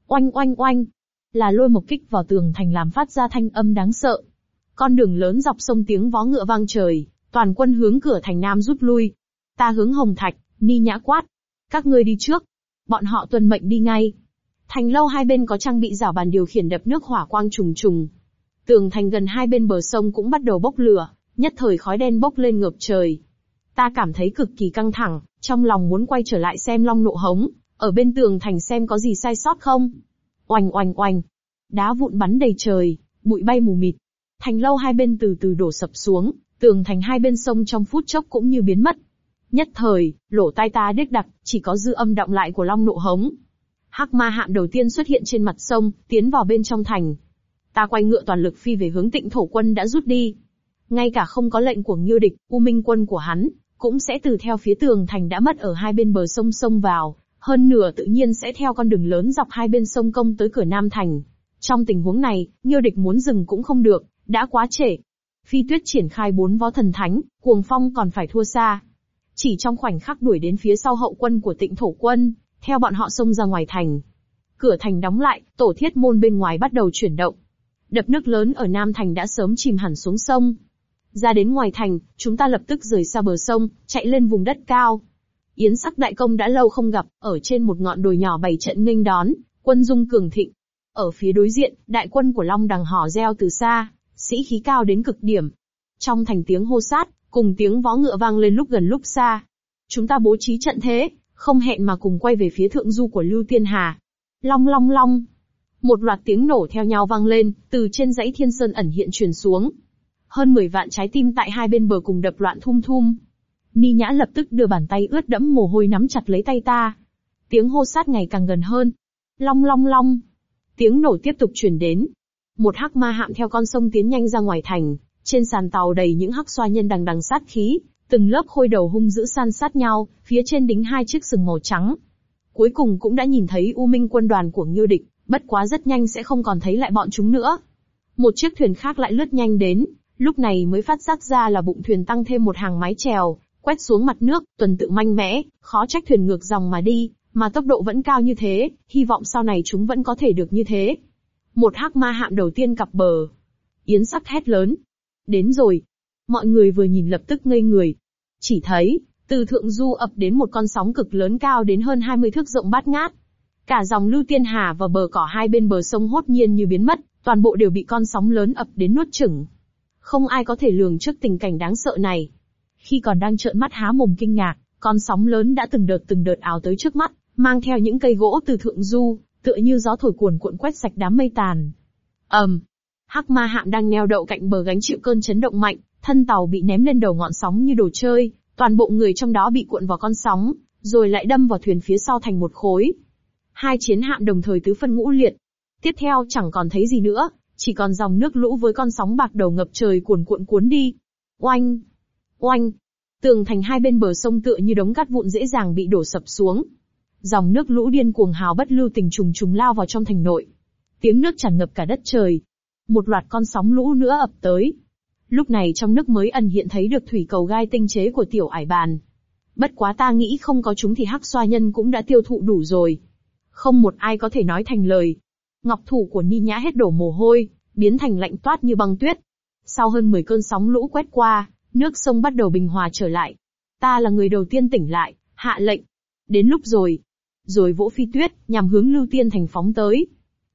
Oanh oanh oanh. Là lôi một kích vào tường thành làm phát ra thanh âm đáng sợ. Con đường lớn dọc sông tiếng vó ngựa vang trời, toàn quân hướng cửa thành nam rút lui. Ta hướng hồng thạch, ni nhã quát. Các ngươi đi trước. Bọn họ tuân mệnh đi ngay. Thành lâu hai bên có trang bị rào bàn điều khiển đập nước hỏa quang trùng trùng. Tường thành gần hai bên bờ sông cũng bắt đầu bốc lửa, nhất thời khói đen bốc lên ngập trời. Ta cảm thấy cực kỳ căng thẳng, trong lòng muốn quay trở lại xem long nộ hống, ở bên tường thành xem có gì sai sót không. Oanh oanh oanh. Đá vụn bắn đầy trời, bụi bay mù mịt. Thành lâu hai bên từ từ đổ sập xuống, tường thành hai bên sông trong phút chốc cũng như biến mất. Nhất thời, lỗ tai ta điếc đặc, chỉ có dư âm động lại của long nộ hống. Hắc ma hạm đầu tiên xuất hiện trên mặt sông, tiến vào bên trong thành. Ta quay ngựa toàn lực phi về hướng tịnh thổ quân đã rút đi. Ngay cả không có lệnh của Ngưu địch, U Minh quân của hắn, cũng sẽ từ theo phía tường thành đã mất ở hai bên bờ sông sông vào, hơn nửa tự nhiên sẽ theo con đường lớn dọc hai bên sông công tới cửa Nam Thành. Trong tình huống này, Ngưu địch muốn dừng cũng không được, đã quá trễ. Phi tuyết triển khai bốn võ thần thánh, cuồng phong còn phải thua xa. Chỉ trong khoảnh khắc đuổi đến phía sau hậu quân của tịnh thổ quân, theo bọn họ xông ra ngoài thành. Cửa thành đóng lại, tổ thiết môn bên ngoài bắt đầu chuyển động. Đập nước lớn ở Nam Thành đã sớm chìm hẳn xuống sông. Ra đến ngoài thành, chúng ta lập tức rời xa bờ sông, chạy lên vùng đất cao. Yến sắc đại công đã lâu không gặp, ở trên một ngọn đồi nhỏ bày trận nghênh đón, quân dung cường thịnh. Ở phía đối diện, đại quân của Long đằng hò reo từ xa, sĩ khí cao đến cực điểm. Trong thành tiếng hô sát, cùng tiếng vó ngựa vang lên lúc gần lúc xa. Chúng ta bố trí trận thế, không hẹn mà cùng quay về phía thượng du của Lưu Tiên Hà. Long long long. Một loạt tiếng nổ theo nhau vang lên, từ trên dãy thiên sơn ẩn hiện truyền xuống. Hơn 10 vạn trái tim tại hai bên bờ cùng đập loạn thum thum. Ni Nhã lập tức đưa bàn tay ướt đẫm mồ hôi nắm chặt lấy tay ta. Tiếng hô sát ngày càng gần hơn. Long long long. Tiếng nổ tiếp tục truyền đến. Một hắc ma hạm theo con sông tiến nhanh ra ngoài thành, trên sàn tàu đầy những hắc xoa nhân đằng đằng sát khí, từng lớp khôi đầu hung dữ san sát nhau, phía trên đính hai chiếc sừng màu trắng. Cuối cùng cũng đã nhìn thấy U Minh quân đoàn của Ngưu Địch, bất quá rất nhanh sẽ không còn thấy lại bọn chúng nữa. Một chiếc thuyền khác lại lướt nhanh đến, lúc này mới phát giác ra là bụng thuyền tăng thêm một hàng mái chèo, quét xuống mặt nước, tuần tự manh mẽ, khó trách thuyền ngược dòng mà đi, mà tốc độ vẫn cao như thế, hy vọng sau này chúng vẫn có thể được như thế. Một hắc ma hạm đầu tiên cặp bờ. Yến sắc hét lớn. Đến rồi. Mọi người vừa nhìn lập tức ngây người. Chỉ thấy, từ thượng du ập đến một con sóng cực lớn cao đến hơn 20 thước rộng bát ngát. Cả dòng Lưu Tiên Hà và bờ cỏ hai bên bờ sông hốt nhiên như biến mất, toàn bộ đều bị con sóng lớn ập đến nuốt chửng. Không ai có thể lường trước tình cảnh đáng sợ này. Khi còn đang trợn mắt há mồm kinh ngạc, con sóng lớn đã từng đợt từng đợt ảo tới trước mắt, mang theo những cây gỗ từ thượng du, tựa như gió thổi cuồn cuộn quét sạch đám mây tàn. ầm, um, hắc ma hạm đang neo đậu cạnh bờ gánh chịu cơn chấn động mạnh, thân tàu bị ném lên đầu ngọn sóng như đồ chơi, toàn bộ người trong đó bị cuộn vào con sóng, rồi lại đâm vào thuyền phía sau thành một khối. Hai chiến hạm đồng thời tứ phân ngũ liệt. Tiếp theo chẳng còn thấy gì nữa, chỉ còn dòng nước lũ với con sóng bạc đầu ngập trời cuồn cuộn cuốn đi. Oanh! Oanh! Tường thành hai bên bờ sông tựa như đống cát vụn dễ dàng bị đổ sập xuống. Dòng nước lũ điên cuồng hào bất lưu tình trùng trùng lao vào trong thành nội. Tiếng nước tràn ngập cả đất trời. Một loạt con sóng lũ nữa ập tới. Lúc này trong nước mới ẩn hiện thấy được thủy cầu gai tinh chế của tiểu ải bàn. Bất quá ta nghĩ không có chúng thì hắc xoa nhân cũng đã tiêu thụ đủ rồi. Không một ai có thể nói thành lời. Ngọc thủ của Ni Nhã hết đổ mồ hôi, biến thành lạnh toát như băng tuyết. Sau hơn 10 cơn sóng lũ quét qua, nước sông bắt đầu bình hòa trở lại. Ta là người đầu tiên tỉnh lại, hạ lệnh. Đến lúc rồi. Rồi vỗ phi tuyết, nhằm hướng lưu tiên thành phóng tới.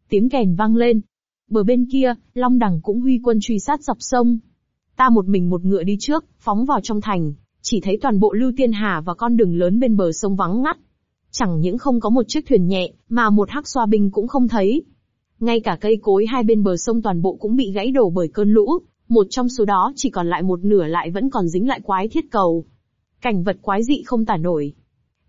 Tiếng kèn vang lên. Bờ bên kia, Long Đằng cũng huy quân truy sát dọc sông. Ta một mình một ngựa đi trước, phóng vào trong thành, chỉ thấy toàn bộ lưu tiên hà và con đường lớn bên bờ sông vắng ngắt. Chẳng những không có một chiếc thuyền nhẹ, mà một hắc xoa binh cũng không thấy. Ngay cả cây cối hai bên bờ sông toàn bộ cũng bị gãy đổ bởi cơn lũ, một trong số đó chỉ còn lại một nửa lại vẫn còn dính lại quái thiết cầu. Cảnh vật quái dị không tả nổi.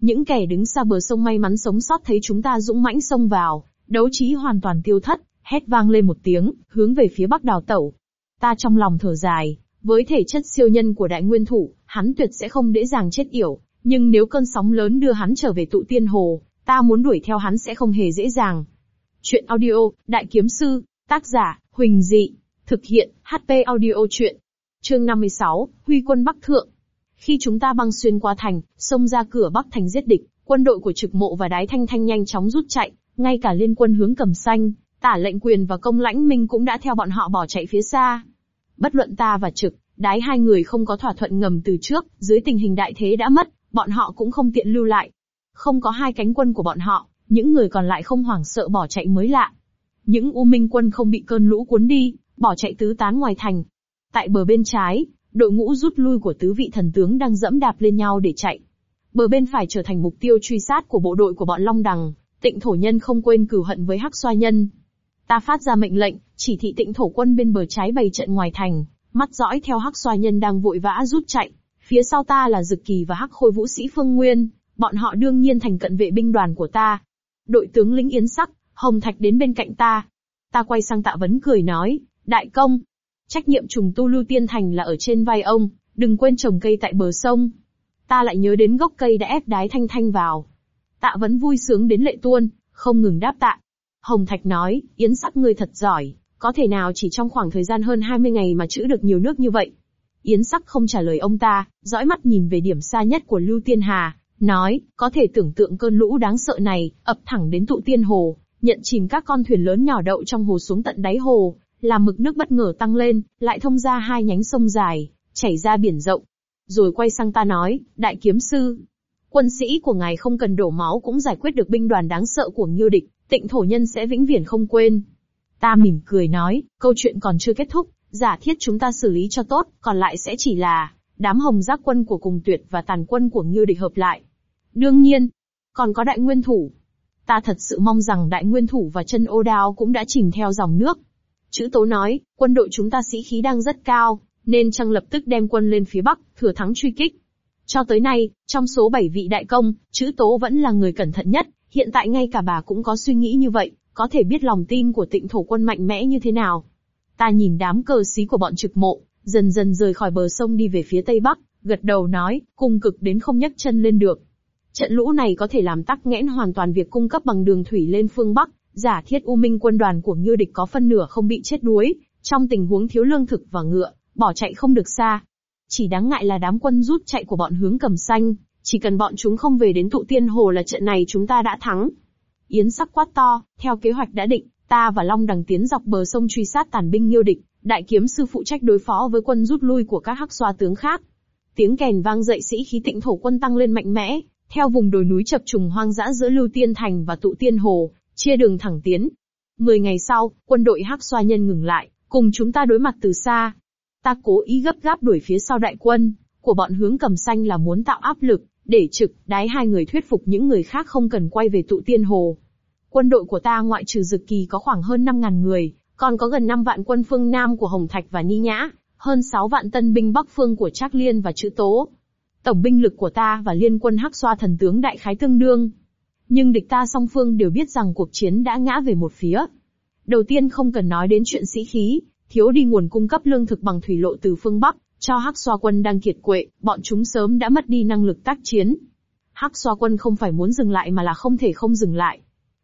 Những kẻ đứng xa bờ sông may mắn sống sót thấy chúng ta dũng mãnh xông vào, đấu trí hoàn toàn tiêu thất, hét vang lên một tiếng, hướng về phía bắc đào tẩu. Ta trong lòng thở dài, với thể chất siêu nhân của đại nguyên thủ, hắn tuyệt sẽ không dễ dàng chết yểu, nhưng nếu cơn sóng lớn đưa hắn trở về tụ tiên hồ, ta muốn đuổi theo hắn sẽ không hề dễ dàng. Chuyện audio, Đại Kiếm Sư, tác giả, Huỳnh Dị, thực hiện, HP audio chuyện. Chương 56, Huy quân Bắc Thượng. Khi chúng ta băng xuyên qua thành, xông ra cửa Bắc thành giết địch, quân đội của trực mộ và đái thanh thanh nhanh chóng rút chạy, ngay cả liên quân hướng cầm xanh, tả lệnh quyền và công lãnh minh cũng đã theo bọn họ bỏ chạy phía xa. Bất luận ta và trực, đái hai người không có thỏa thuận ngầm từ trước, dưới tình hình đại thế đã mất, bọn họ cũng không tiện lưu lại. Không có hai cánh quân của bọn họ, những người còn lại không hoảng sợ bỏ chạy mới lạ. Những U Minh quân không bị cơn lũ cuốn đi, bỏ chạy tứ tán ngoài thành. Tại bờ bên trái, đội ngũ rút lui của tứ vị thần tướng đang dẫm đạp lên nhau để chạy. Bờ bên phải trở thành mục tiêu truy sát của bộ đội của bọn Long Đằng, tịnh thổ nhân không quên cửu hận với hắc xoa nhân. Ta phát ra mệnh lệnh, chỉ thị tịnh thổ quân bên bờ trái bày trận ngoài thành, mắt dõi theo hắc xoa nhân đang vội vã rút chạy. Phía sau ta là Dực Kỳ và hắc khôi vũ sĩ Phương Nguyên, bọn họ đương nhiên thành cận vệ binh đoàn của ta. Đội tướng lĩnh Yến Sắc, Hồng Thạch đến bên cạnh ta. Ta quay sang tạ vấn cười nói, đại công. Trách nhiệm trùng tu lưu tiên thành là ở trên vai ông, đừng quên trồng cây tại bờ sông. Ta lại nhớ đến gốc cây đã ép đái thanh thanh vào. Tạ vấn vui sướng đến lệ tuôn, không ngừng đáp tạ. Hồng Thạch nói, Yến Sắc ngươi thật giỏi, có thể nào chỉ trong khoảng thời gian hơn 20 ngày mà chữ được nhiều nước như vậy? Yến Sắc không trả lời ông ta, dõi mắt nhìn về điểm xa nhất của Lưu Tiên Hà, nói, có thể tưởng tượng cơn lũ đáng sợ này, ập thẳng đến tụ tiên hồ, nhận chìm các con thuyền lớn nhỏ đậu trong hồ xuống tận đáy hồ, làm mực nước bất ngờ tăng lên, lại thông ra hai nhánh sông dài, chảy ra biển rộng. Rồi quay sang ta nói, đại kiếm sư, quân sĩ của ngài không cần đổ máu cũng giải quyết được binh đoàn đáng sợ của Nghiêu địch, tịnh thổ nhân sẽ vĩnh viễn không quên. Ta mỉm cười nói, câu chuyện còn chưa kết thúc, giả thiết chúng ta xử lý cho tốt, còn lại sẽ chỉ là đám hồng giác quân của cùng tuyệt và tàn quân của Nghiêu địch hợp lại. Đương nhiên, còn có đại nguyên thủ. Ta thật sự mong rằng đại nguyên thủ và chân ô đao cũng đã chìm theo dòng nước. Chữ tố nói, quân đội chúng ta sĩ khí đang rất cao, nên chăng lập tức đem quân lên phía bắc, thừa thắng truy kích. Cho tới nay, trong số 7 vị đại công, chữ tố vẫn là người cẩn thận nhất, hiện tại ngay cả bà cũng có suy nghĩ như vậy, có thể biết lòng tin của tịnh thổ quân mạnh mẽ như thế nào. Ta nhìn đám cờ xí của bọn trực mộ, dần dần rời khỏi bờ sông đi về phía tây bắc, gật đầu nói, cung cực đến không nhấc chân lên được. Trận lũ này có thể làm tắc nghẽn hoàn toàn việc cung cấp bằng đường thủy lên phương Bắc, giả thiết U Minh quân đoàn của Ngư địch có phân nửa không bị chết đuối, trong tình huống thiếu lương thực và ngựa, bỏ chạy không được xa. Chỉ đáng ngại là đám quân rút chạy của bọn hướng cầm xanh, chỉ cần bọn chúng không về đến tụ tiên hồ là trận này chúng ta đã thắng. Yến sắc quát to, theo kế hoạch đã định, ta và Long đằng tiến dọc bờ sông truy sát tàn binh Nghiêu địch, đại kiếm sư phụ trách đối phó với quân rút lui của các hắc xoa tướng khác. Tiếng kèn vang dậy sĩ khí tịnh thổ quân tăng lên mạnh mẽ, theo vùng đồi núi chập trùng hoang dã giữa Lưu Tiên Thành và Tụ Tiên Hồ, chia đường thẳng tiến. Mười ngày sau, quân đội Hắc Xoa Nhân ngừng lại, cùng chúng ta đối mặt từ xa. Ta cố ý gấp gáp đuổi phía sau đại quân, của bọn hướng cầm xanh là muốn tạo áp lực, để trực, đái hai người thuyết phục những người khác không cần quay về tụ tiên hồ. Quân đội của ta ngoại trừ dực kỳ có khoảng hơn 5.000 người, còn có gần 5 vạn quân phương Nam của Hồng Thạch và Ni Nhã, hơn 6 vạn tân binh Bắc phương của Trác Liên và Chữ Tố. Tổng binh lực của ta và liên quân hắc xoa thần tướng đại khái tương đương. Nhưng địch ta song phương đều biết rằng cuộc chiến đã ngã về một phía. Đầu tiên không cần nói đến chuyện sĩ khí, thiếu đi nguồn cung cấp lương thực bằng thủy lộ từ phương Bắc, cho Hắc Xoa quân đang kiệt quệ, bọn chúng sớm đã mất đi năng lực tác chiến. Hắc Xoa quân không phải muốn dừng lại mà là không thể không dừng lại.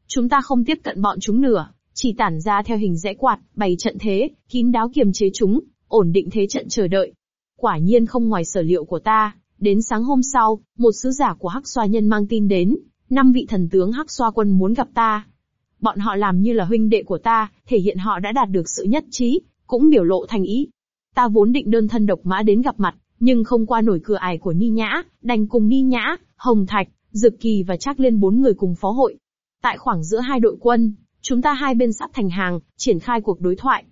Chúng ta không tiếp cận bọn chúng nữa, chỉ tản ra theo hình rẽ quạt, bày trận thế, kín đáo kiềm chế chúng, ổn định thế trận chờ đợi. Quả nhiên không ngoài sở liệu của ta, đến sáng hôm sau, một sứ giả của Hắc Xoa nhân mang tin đến, năm vị thần tướng Hắc Xoa quân muốn gặp ta. Bọn họ làm như là huynh đệ của ta, thể hiện họ đã đạt được sự nhất trí, cũng biểu lộ thành ý. Ta vốn định đơn thân độc mã đến gặp mặt, nhưng không qua nổi cửa ải của Ni Nhã, đành cùng Ni Nhã, Hồng Thạch, Dực Kỳ và Trác Liên bốn người cùng phó hội. Tại khoảng giữa hai đội quân, chúng ta hai bên sắp thành hàng, triển khai cuộc đối thoại.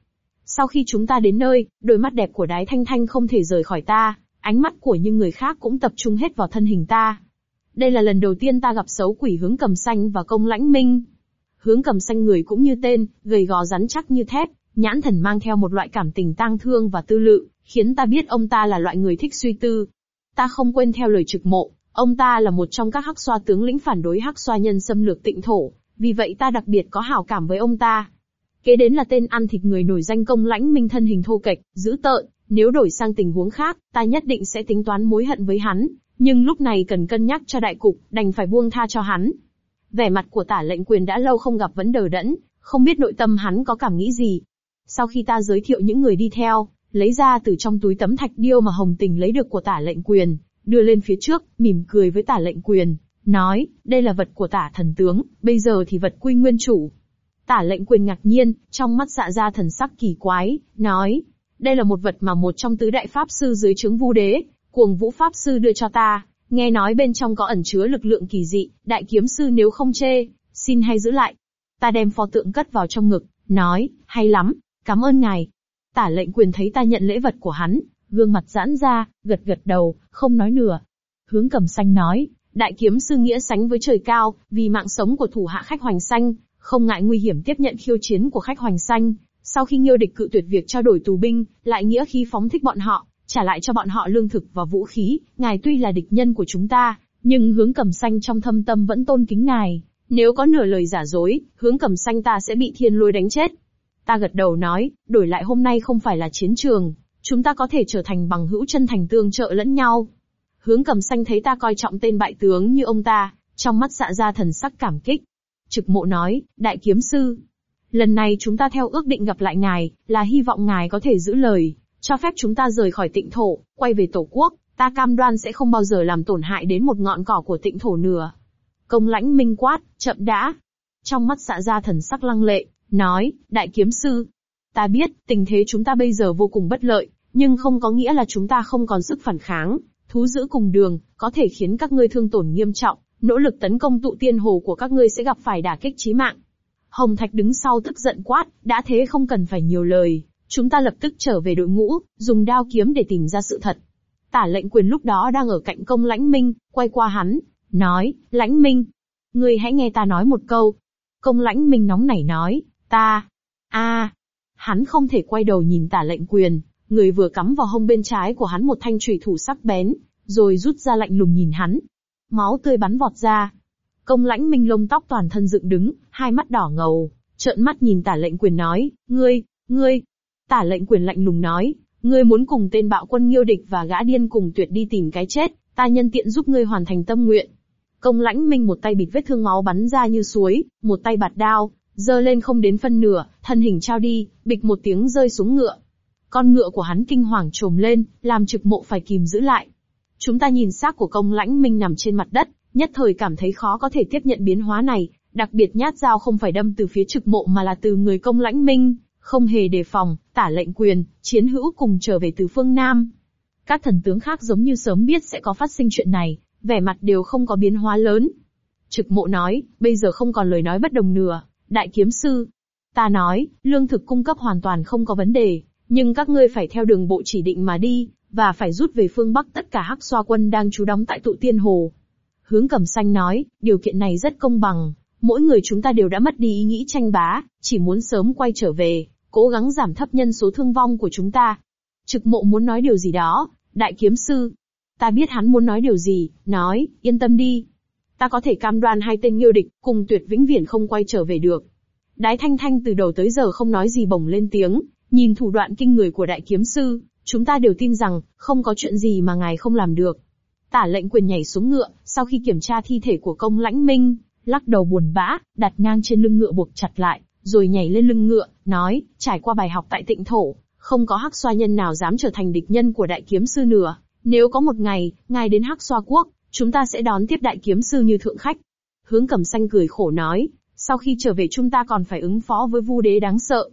Sau khi chúng ta đến nơi, đôi mắt đẹp của đái thanh thanh không thể rời khỏi ta, ánh mắt của những người khác cũng tập trung hết vào thân hình ta. Đây là lần đầu tiên ta gặp xấu quỷ hướng cầm xanh và công lãnh minh. Hướng cầm xanh người cũng như tên, gầy gò rắn chắc như thép, nhãn thần mang theo một loại cảm tình tang thương và tư lự, khiến ta biết ông ta là loại người thích suy tư. Ta không quên theo lời trực mộ, ông ta là một trong các hắc xoa tướng lĩnh phản đối hắc xoa nhân xâm lược tịnh thổ, vì vậy ta đặc biệt có hảo cảm với ông ta. Kế đến là tên ăn thịt người nổi danh công lãnh minh thân hình thô kệch, dữ tợn, nếu đổi sang tình huống khác, ta nhất định sẽ tính toán mối hận với hắn, nhưng lúc này cần cân nhắc cho đại cục, đành phải buông tha cho hắn. Vẻ mặt của tả lệnh quyền đã lâu không gặp vấn đờ đẫn, không biết nội tâm hắn có cảm nghĩ gì. Sau khi ta giới thiệu những người đi theo, lấy ra từ trong túi tấm thạch điêu mà Hồng Tình lấy được của tả lệnh quyền, đưa lên phía trước, mỉm cười với tả lệnh quyền, nói, đây là vật của tả thần tướng, bây giờ thì vật quy nguyên chủ. Tả lệnh quyền ngạc nhiên, trong mắt dạ ra thần sắc kỳ quái, nói, đây là một vật mà một trong tứ đại pháp sư dưới trướng vu đế, cuồng vũ pháp sư đưa cho ta, nghe nói bên trong có ẩn chứa lực lượng kỳ dị, đại kiếm sư nếu không chê, xin hay giữ lại. Ta đem pho tượng cất vào trong ngực, nói, hay lắm, cảm ơn ngài. Tả lệnh quyền thấy ta nhận lễ vật của hắn, gương mặt giãn ra, gật gật đầu, không nói nửa. Hướng cầm xanh nói, đại kiếm sư nghĩa sánh với trời cao, vì mạng sống của thủ hạ khách hoành xanh, không ngại nguy hiểm tiếp nhận khiêu chiến của khách hoành xanh, sau khi Nghiêu địch cự tuyệt việc trao đổi tù binh, lại nghĩa khí phóng thích bọn họ, trả lại cho bọn họ lương thực và vũ khí, ngài tuy là địch nhân của chúng ta, nhưng hướng cầm xanh trong thâm tâm vẫn tôn kính ngài. Nếu có nửa lời giả dối, hướng cầm xanh ta sẽ bị thiên lôi đánh chết. Ta gật đầu nói, đổi lại hôm nay không phải là chiến trường, chúng ta có thể trở thành bằng hữu chân thành tương trợ lẫn nhau. Hướng cầm xanh thấy ta coi trọng tên bại tướng như ông ta, trong mắt dạ ra thần sắc cảm kích. Trực mộ nói, đại kiếm sư, Lần này chúng ta theo ước định gặp lại ngài, là hy vọng ngài có thể giữ lời, cho phép chúng ta rời khỏi tịnh thổ, quay về tổ quốc, ta cam đoan sẽ không bao giờ làm tổn hại đến một ngọn cỏ của tịnh thổ nữa. Công lãnh minh quát, chậm đã. Trong mắt xạ ra thần sắc lăng lệ, nói, đại kiếm sư. Ta biết, tình thế chúng ta bây giờ vô cùng bất lợi, nhưng không có nghĩa là chúng ta không còn sức phản kháng. Thú giữ cùng đường, có thể khiến các ngươi thương tổn nghiêm trọng, nỗ lực tấn công tụ tiên hồ của các ngươi sẽ gặp phải đả kích chí mạng. Hồng Thạch đứng sau tức giận quát, đã thế không cần phải nhiều lời, chúng ta lập tức trở về đội ngũ, dùng đao kiếm để tìm ra sự thật. Tả lệnh quyền lúc đó đang ở cạnh công lãnh minh, quay qua hắn, nói, lãnh minh, ngươi hãy nghe ta nói một câu. Công lãnh minh nóng nảy nói, ta, a, hắn không thể quay đầu nhìn tả lệnh quyền, người vừa cắm vào hông bên trái của hắn một thanh chùy thủ sắc bén, rồi rút ra lạnh lùng nhìn hắn. Máu tươi bắn vọt ra, Công lãnh minh lông tóc toàn thân dựng đứng, hai mắt đỏ ngầu, trợn mắt nhìn tả lệnh quyền nói, ngươi, ngươi. Tả lệnh quyền lạnh lùng nói, ngươi muốn cùng tên bạo quân nghiêu địch và gã điên cùng tuyệt đi tìm cái chết, ta nhân tiện giúp ngươi hoàn thành tâm nguyện. Công lãnh minh một tay bịt vết thương máu bắn ra như suối, một tay bạt đao, giơ lên không đến phân nửa, thân hình trao đi, bịch một tiếng rơi xuống ngựa. Con ngựa của hắn kinh hoàng trồm lên, làm trực mộ phải kìm giữ lại. Chúng ta nhìn xác của công lãnh minh nằm trên mặt đất, nhất thời cảm thấy khó có thể tiếp nhận biến hóa này, đặc biệt nhát dao không phải đâm từ phía trực mộ mà là từ người công lãnh minh, không hề đề phòng, tả lệnh quyền, chiến hữu cùng trở về từ phương Nam. Các thần tướng khác giống như sớm biết sẽ có phát sinh chuyện này, vẻ mặt đều không có biến hóa lớn. Trực mộ nói, bây giờ không còn lời nói bất đồng nữa đại kiếm sư. Ta nói, lương thực cung cấp hoàn toàn không có vấn đề, nhưng các ngươi phải theo đường bộ chỉ định mà đi, và phải rút về phương Bắc tất cả hắc xoa quân đang trú đóng tại tụ tiên hồ. Hướng cầm xanh nói, điều kiện này rất công bằng, mỗi người chúng ta đều đã mất đi ý nghĩ tranh bá, chỉ muốn sớm quay trở về, cố gắng giảm thấp nhân số thương vong của chúng ta. Trực mộ muốn nói điều gì đó, đại kiếm sư. Ta biết hắn muốn nói điều gì, nói, yên tâm đi. Ta có thể cam đoan hai tên nghiêu địch, cùng tuyệt vĩnh viễn không quay trở về được. Đái thanh thanh từ đầu tới giờ không nói gì bổng lên tiếng, nhìn thủ đoạn kinh người của đại kiếm sư, chúng ta đều tin rằng, không có chuyện gì mà ngài không làm được. Tả lệnh quyền nhảy xuống ngựa, sau khi kiểm tra thi thể của công lãnh minh, lắc đầu buồn bã, đặt ngang trên lưng ngựa buộc chặt lại, rồi nhảy lên lưng ngựa, nói, trải qua bài học tại tịnh thổ, không có hắc xoa nhân nào dám trở thành địch nhân của đại kiếm sư nữa. Nếu có một ngày, ngài đến hắc xoa quốc, chúng ta sẽ đón tiếp đại kiếm sư như thượng khách. Hướng cẩm xanh cười khổ nói, sau khi trở về chúng ta còn phải ứng phó với vu đế đáng sợ.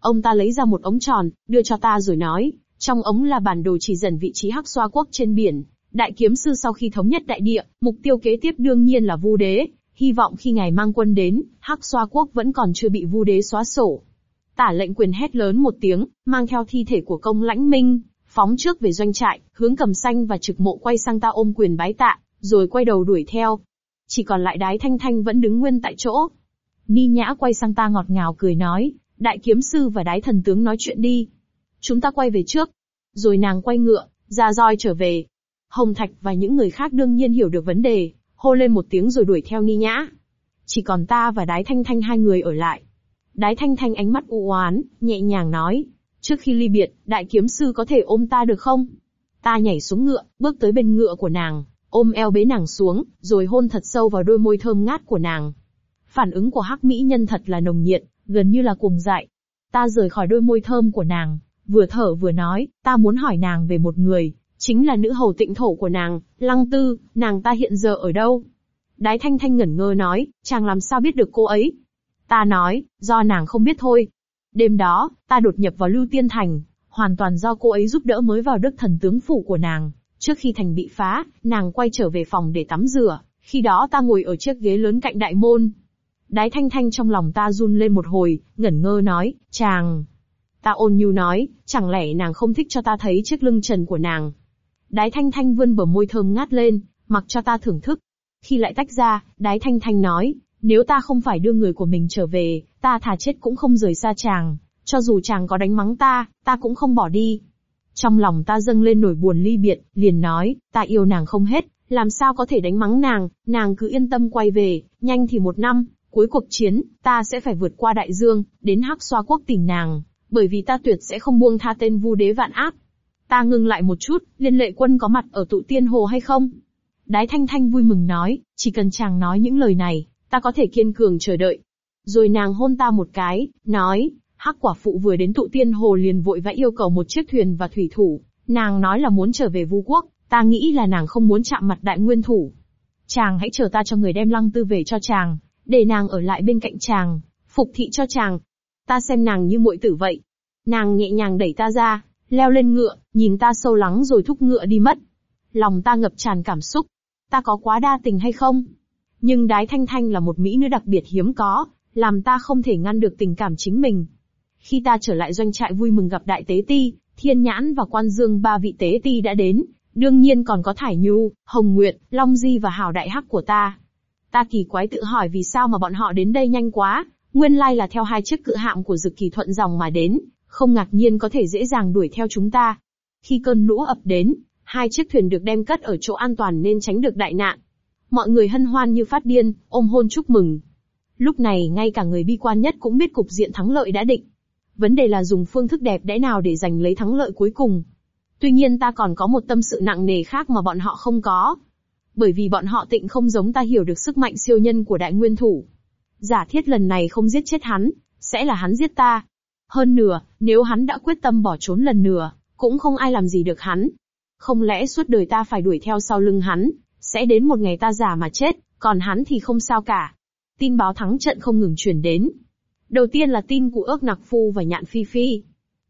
Ông ta lấy ra một ống tròn, đưa cho ta rồi nói, trong ống là bản đồ chỉ dần vị trí hắc xoa quốc trên biển. Đại kiếm sư sau khi thống nhất đại địa, mục tiêu kế tiếp đương nhiên là vu đế, hy vọng khi ngài mang quân đến, hắc xoa quốc vẫn còn chưa bị vu đế xóa sổ. Tả lệnh quyền hét lớn một tiếng, mang theo thi thể của công lãnh minh, phóng trước về doanh trại, hướng cầm xanh và trực mộ quay sang ta ôm quyền bái tạ, rồi quay đầu đuổi theo. Chỉ còn lại đái thanh thanh vẫn đứng nguyên tại chỗ. Ni nhã quay sang ta ngọt ngào cười nói, đại kiếm sư và đái thần tướng nói chuyện đi. Chúng ta quay về trước. Rồi nàng quay ngựa, ra roi trở về. Hồng Thạch và những người khác đương nhiên hiểu được vấn đề, hô lên một tiếng rồi đuổi theo Ni Nhã. Chỉ còn ta và Đái Thanh Thanh hai người ở lại. Đái Thanh Thanh ánh mắt u oán, nhẹ nhàng nói, trước khi ly biệt, đại kiếm sư có thể ôm ta được không? Ta nhảy xuống ngựa, bước tới bên ngựa của nàng, ôm eo bế nàng xuống, rồi hôn thật sâu vào đôi môi thơm ngát của nàng. Phản ứng của hắc mỹ nhân thật là nồng nhiệt, gần như là cuồng dại. Ta rời khỏi đôi môi thơm của nàng, vừa thở vừa nói, ta muốn hỏi nàng về một người, chính là nữ hầu tịnh thổ của nàng, Lăng Tư, nàng ta hiện giờ ở đâu? Đái Thanh Thanh ngẩn ngơ nói, chàng làm sao biết được cô ấy? Ta nói, do nàng không biết thôi. Đêm đó, ta đột nhập vào Lưu Tiên Thành, hoàn toàn do cô ấy giúp đỡ mới vào đức thần tướng phủ của nàng. Trước khi thành bị phá, nàng quay trở về phòng để tắm rửa, khi đó ta ngồi ở chiếc ghế lớn cạnh đại môn. Đái Thanh Thanh trong lòng ta run lên một hồi, ngẩn ngơ nói, chàng. Ta ôn nhu nói, chẳng lẽ nàng không thích cho ta thấy chiếc lưng trần của nàng, Đái Thanh Thanh vươn bờ môi thơm ngát lên, mặc cho ta thưởng thức. Khi lại tách ra, Đái Thanh Thanh nói, nếu ta không phải đưa người của mình trở về, ta thà chết cũng không rời xa chàng, cho dù chàng có đánh mắng ta, ta cũng không bỏ đi. Trong lòng ta dâng lên nỗi buồn ly biệt, liền nói, ta yêu nàng không hết, làm sao có thể đánh mắng nàng, nàng cứ yên tâm quay về, nhanh thì một năm, cuối cuộc chiến, ta sẽ phải vượt qua đại dương, đến hắc xoa quốc tìm nàng, bởi vì ta tuyệt sẽ không buông tha tên vu đế vạn ác. Ta ngừng lại một chút, liên lệ quân có mặt ở tụ tiên hồ hay không? Đái thanh thanh vui mừng nói, chỉ cần chàng nói những lời này, ta có thể kiên cường chờ đợi. Rồi nàng hôn ta một cái, nói, hắc quả phụ vừa đến tụ tiên hồ liền vội vã yêu cầu một chiếc thuyền và thủy thủ. Nàng nói là muốn trở về vu quốc, ta nghĩ là nàng không muốn chạm mặt đại nguyên thủ. Chàng hãy chờ ta cho người đem lăng tư về cho chàng, để nàng ở lại bên cạnh chàng, phục thị cho chàng. Ta xem nàng như muội tử vậy. Nàng nhẹ nhàng đẩy ta ra, leo lên ngựa, nhìn ta sâu lắng rồi thúc ngựa đi mất. Lòng ta ngập tràn cảm xúc. Ta có quá đa tình hay không? Nhưng đái thanh thanh là một mỹ nữ đặc biệt hiếm có, làm ta không thể ngăn được tình cảm chính mình. Khi ta trở lại doanh trại vui mừng gặp đại tế ti, thiên nhãn và quan dương ba vị tế ti đã đến, đương nhiên còn có thải nhu, hồng nguyệt, long di và hào đại hắc của ta. Ta kỳ quái tự hỏi vì sao mà bọn họ đến đây nhanh quá, nguyên lai là theo hai chiếc cự hạm của dực kỳ thuận dòng mà đến, không ngạc nhiên có thể dễ dàng đuổi theo chúng ta. Khi cơn lũ ập đến, hai chiếc thuyền được đem cất ở chỗ an toàn nên tránh được đại nạn. Mọi người hân hoan như phát điên, ôm hôn chúc mừng. Lúc này ngay cả người bi quan nhất cũng biết cục diện thắng lợi đã định. Vấn đề là dùng phương thức đẹp đẽ nào để giành lấy thắng lợi cuối cùng. Tuy nhiên ta còn có một tâm sự nặng nề khác mà bọn họ không có. Bởi vì bọn họ tịnh không giống ta hiểu được sức mạnh siêu nhân của đại nguyên thủ. Giả thiết lần này không giết chết hắn, sẽ là hắn giết ta. Hơn nữa, nếu hắn đã quyết tâm bỏ trốn lần nữa, cũng không ai làm gì được hắn. Không lẽ suốt đời ta phải đuổi theo sau lưng hắn, sẽ đến một ngày ta già mà chết, còn hắn thì không sao cả. Tin báo thắng trận không ngừng truyền đến. Đầu tiên là tin của ước nặc phu và nhạn phi phi.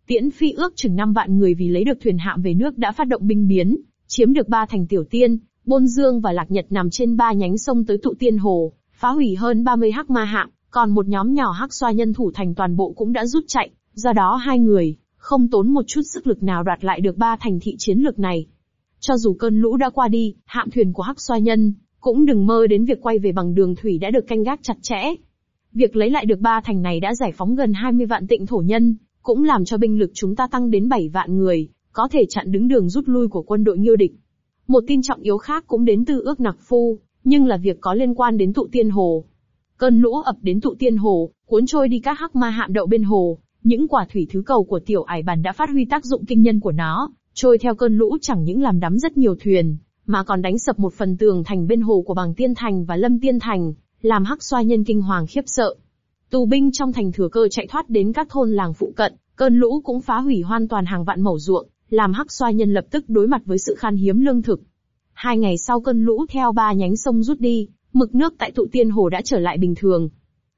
Tiễn phi ước chừng 5 vạn người vì lấy được thuyền hạm về nước đã phát động binh biến, chiếm được ba thành tiểu tiên, Bôn Dương và Lạc Nhật nằm trên ba nhánh sông tới tụ tiên hồ, phá hủy hơn 30 hắc ma hạm, còn một nhóm nhỏ hắc xoa nhân thủ thành toàn bộ cũng đã rút chạy, do đó hai người, không tốn một chút sức lực nào đoạt lại được ba thành thị chiến lược này. Cho dù cơn lũ đã qua đi, hạm thuyền của hắc xoa nhân, cũng đừng mơ đến việc quay về bằng đường thủy đã được canh gác chặt chẽ. Việc lấy lại được ba thành này đã giải phóng gần 20 vạn tịnh thổ nhân, cũng làm cho binh lực chúng ta tăng đến 7 vạn người, có thể chặn đứng đường rút lui của quân đội Nhiêu địch. Một tin trọng yếu khác cũng đến từ ước nặc phu, nhưng là việc có liên quan đến tụ tiên hồ. Cơn lũ ập đến tụ tiên hồ, cuốn trôi đi các hắc ma hạm đậu bên hồ, những quả thủy thứ cầu của tiểu ải bàn đã phát huy tác dụng kinh nhân của nó, trôi theo cơn lũ chẳng những làm đắm rất nhiều thuyền, mà còn đánh sập một phần tường thành bên hồ của bằng tiên thành và lâm tiên thành, làm hắc xoa nhân kinh hoàng khiếp sợ. Tù binh trong thành thừa cơ chạy thoát đến các thôn làng phụ cận, cơn lũ cũng phá hủy hoàn toàn hàng vạn mẩu ruộng, làm hắc xoa nhân lập tức đối mặt với sự khan hiếm lương thực. Hai ngày sau cơn lũ theo ba nhánh sông rút đi, mực nước tại tụ tiên hồ đã trở lại bình thường.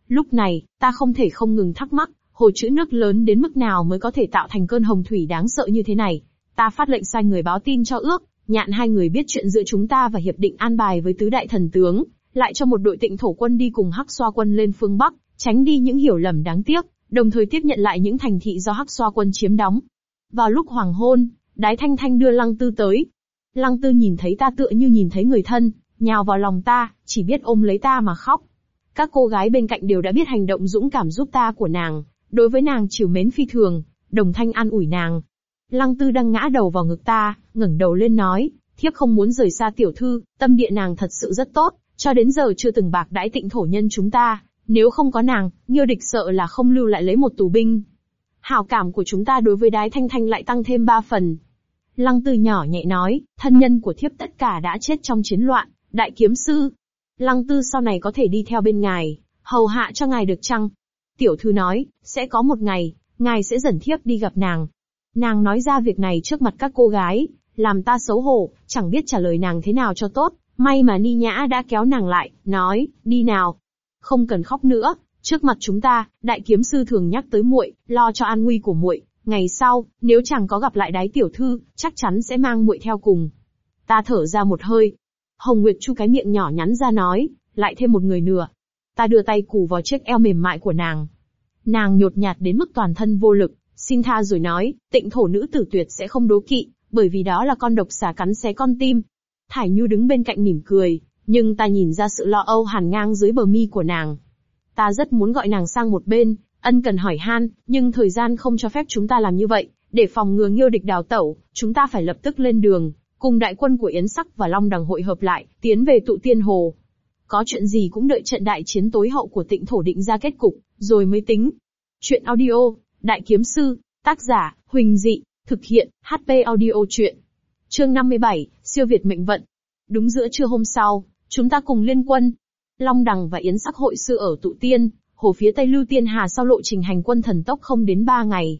Lúc này, ta không thể không ngừng thắc mắc, hồ chữ nước lớn đến mức nào mới có thể tạo thành cơn hồng thủy đáng sợ như thế này. Ta phát lệnh sai người báo tin cho ước, nhạn hai người biết chuyện giữa chúng ta và hiệp định an bài với tứ đại thần tướng, lại cho một đội tịnh thổ quân đi cùng hắc xoa quân lên phương Bắc, tránh đi những hiểu lầm đáng tiếc, đồng thời tiếp nhận lại những thành thị do hắc xoa quân chiếm đóng. Vào lúc hoàng hôn, đái thanh thanh đưa lăng tư tới. Lăng tư nhìn thấy ta tựa như nhìn thấy người thân, nhào vào lòng ta, chỉ biết ôm lấy ta mà khóc. Các cô gái bên cạnh đều đã biết hành động dũng cảm giúp ta của nàng, đối với nàng chiều mến phi thường, đồng thanh an ủi nàng. Lăng tư đang ngã đầu vào ngực ta, ngẩng đầu lên nói, thiếp không muốn rời xa tiểu thư, tâm địa nàng thật sự rất tốt, cho đến giờ chưa từng bạc đãi tịnh thổ nhân chúng ta, nếu không có nàng, Nghiêu địch sợ là không lưu lại lấy một tù binh. Hảo cảm của chúng ta đối với đái thanh thanh lại tăng thêm ba phần. Lăng tư nhỏ nhẹ nói, thân nhân của thiếp tất cả đã chết trong chiến loạn, đại kiếm sư. Lăng tư sau này có thể đi theo bên ngài, hầu hạ cho ngài được chăng? Tiểu thư nói, sẽ có một ngày, ngài sẽ dẫn thiếp đi gặp nàng. Nàng nói ra việc này trước mặt các cô gái, làm ta xấu hổ, chẳng biết trả lời nàng thế nào cho tốt. May mà Ni Nhã đã kéo nàng lại, nói, đi nào. Không cần khóc nữa, trước mặt chúng ta, đại kiếm sư thường nhắc tới muội, lo cho an nguy của muội. Ngày sau, nếu chẳng có gặp lại đái tiểu thư, chắc chắn sẽ mang muội theo cùng. Ta thở ra một hơi. Hồng Nguyệt chu cái miệng nhỏ nhắn ra nói, lại thêm một người nữa. Ta đưa tay cù vào chiếc eo mềm mại của nàng. Nàng nhột nhạt đến mức toàn thân vô lực, xin tha rồi nói, tịnh thổ nữ tử tuyệt sẽ không đố kỵ, bởi vì đó là con độc xà cắn xé con tim. Thải Nhu đứng bên cạnh mỉm cười, nhưng ta nhìn ra sự lo âu hàn ngang dưới bờ mi của nàng. Ta rất muốn gọi nàng sang một bên, ân cần hỏi han, nhưng thời gian không cho phép chúng ta làm như vậy. Để phòng ngừa nghiêu địch đào tẩu, chúng ta phải lập tức lên đường, cùng đại quân của Yến Sắc và Long Đằng hội hợp lại, tiến về tụ tiên hồ. Có chuyện gì cũng đợi trận đại chiến tối hậu của tịnh thổ định ra kết cục, rồi mới tính. Chuyện audio, Đại Kiếm Sư, tác giả, Huỳnh Dị, thực hiện, HP audio chuyện. Chương 57, siêu việt mệnh vận. Đúng giữa trưa hôm sau, chúng ta cùng liên quân. Long Đằng và Yến Sắc hội sư ở tụ tiên, hồ phía tây Lưu Tiên Hà sau lộ trình hành quân thần tốc không đến 3 ngày.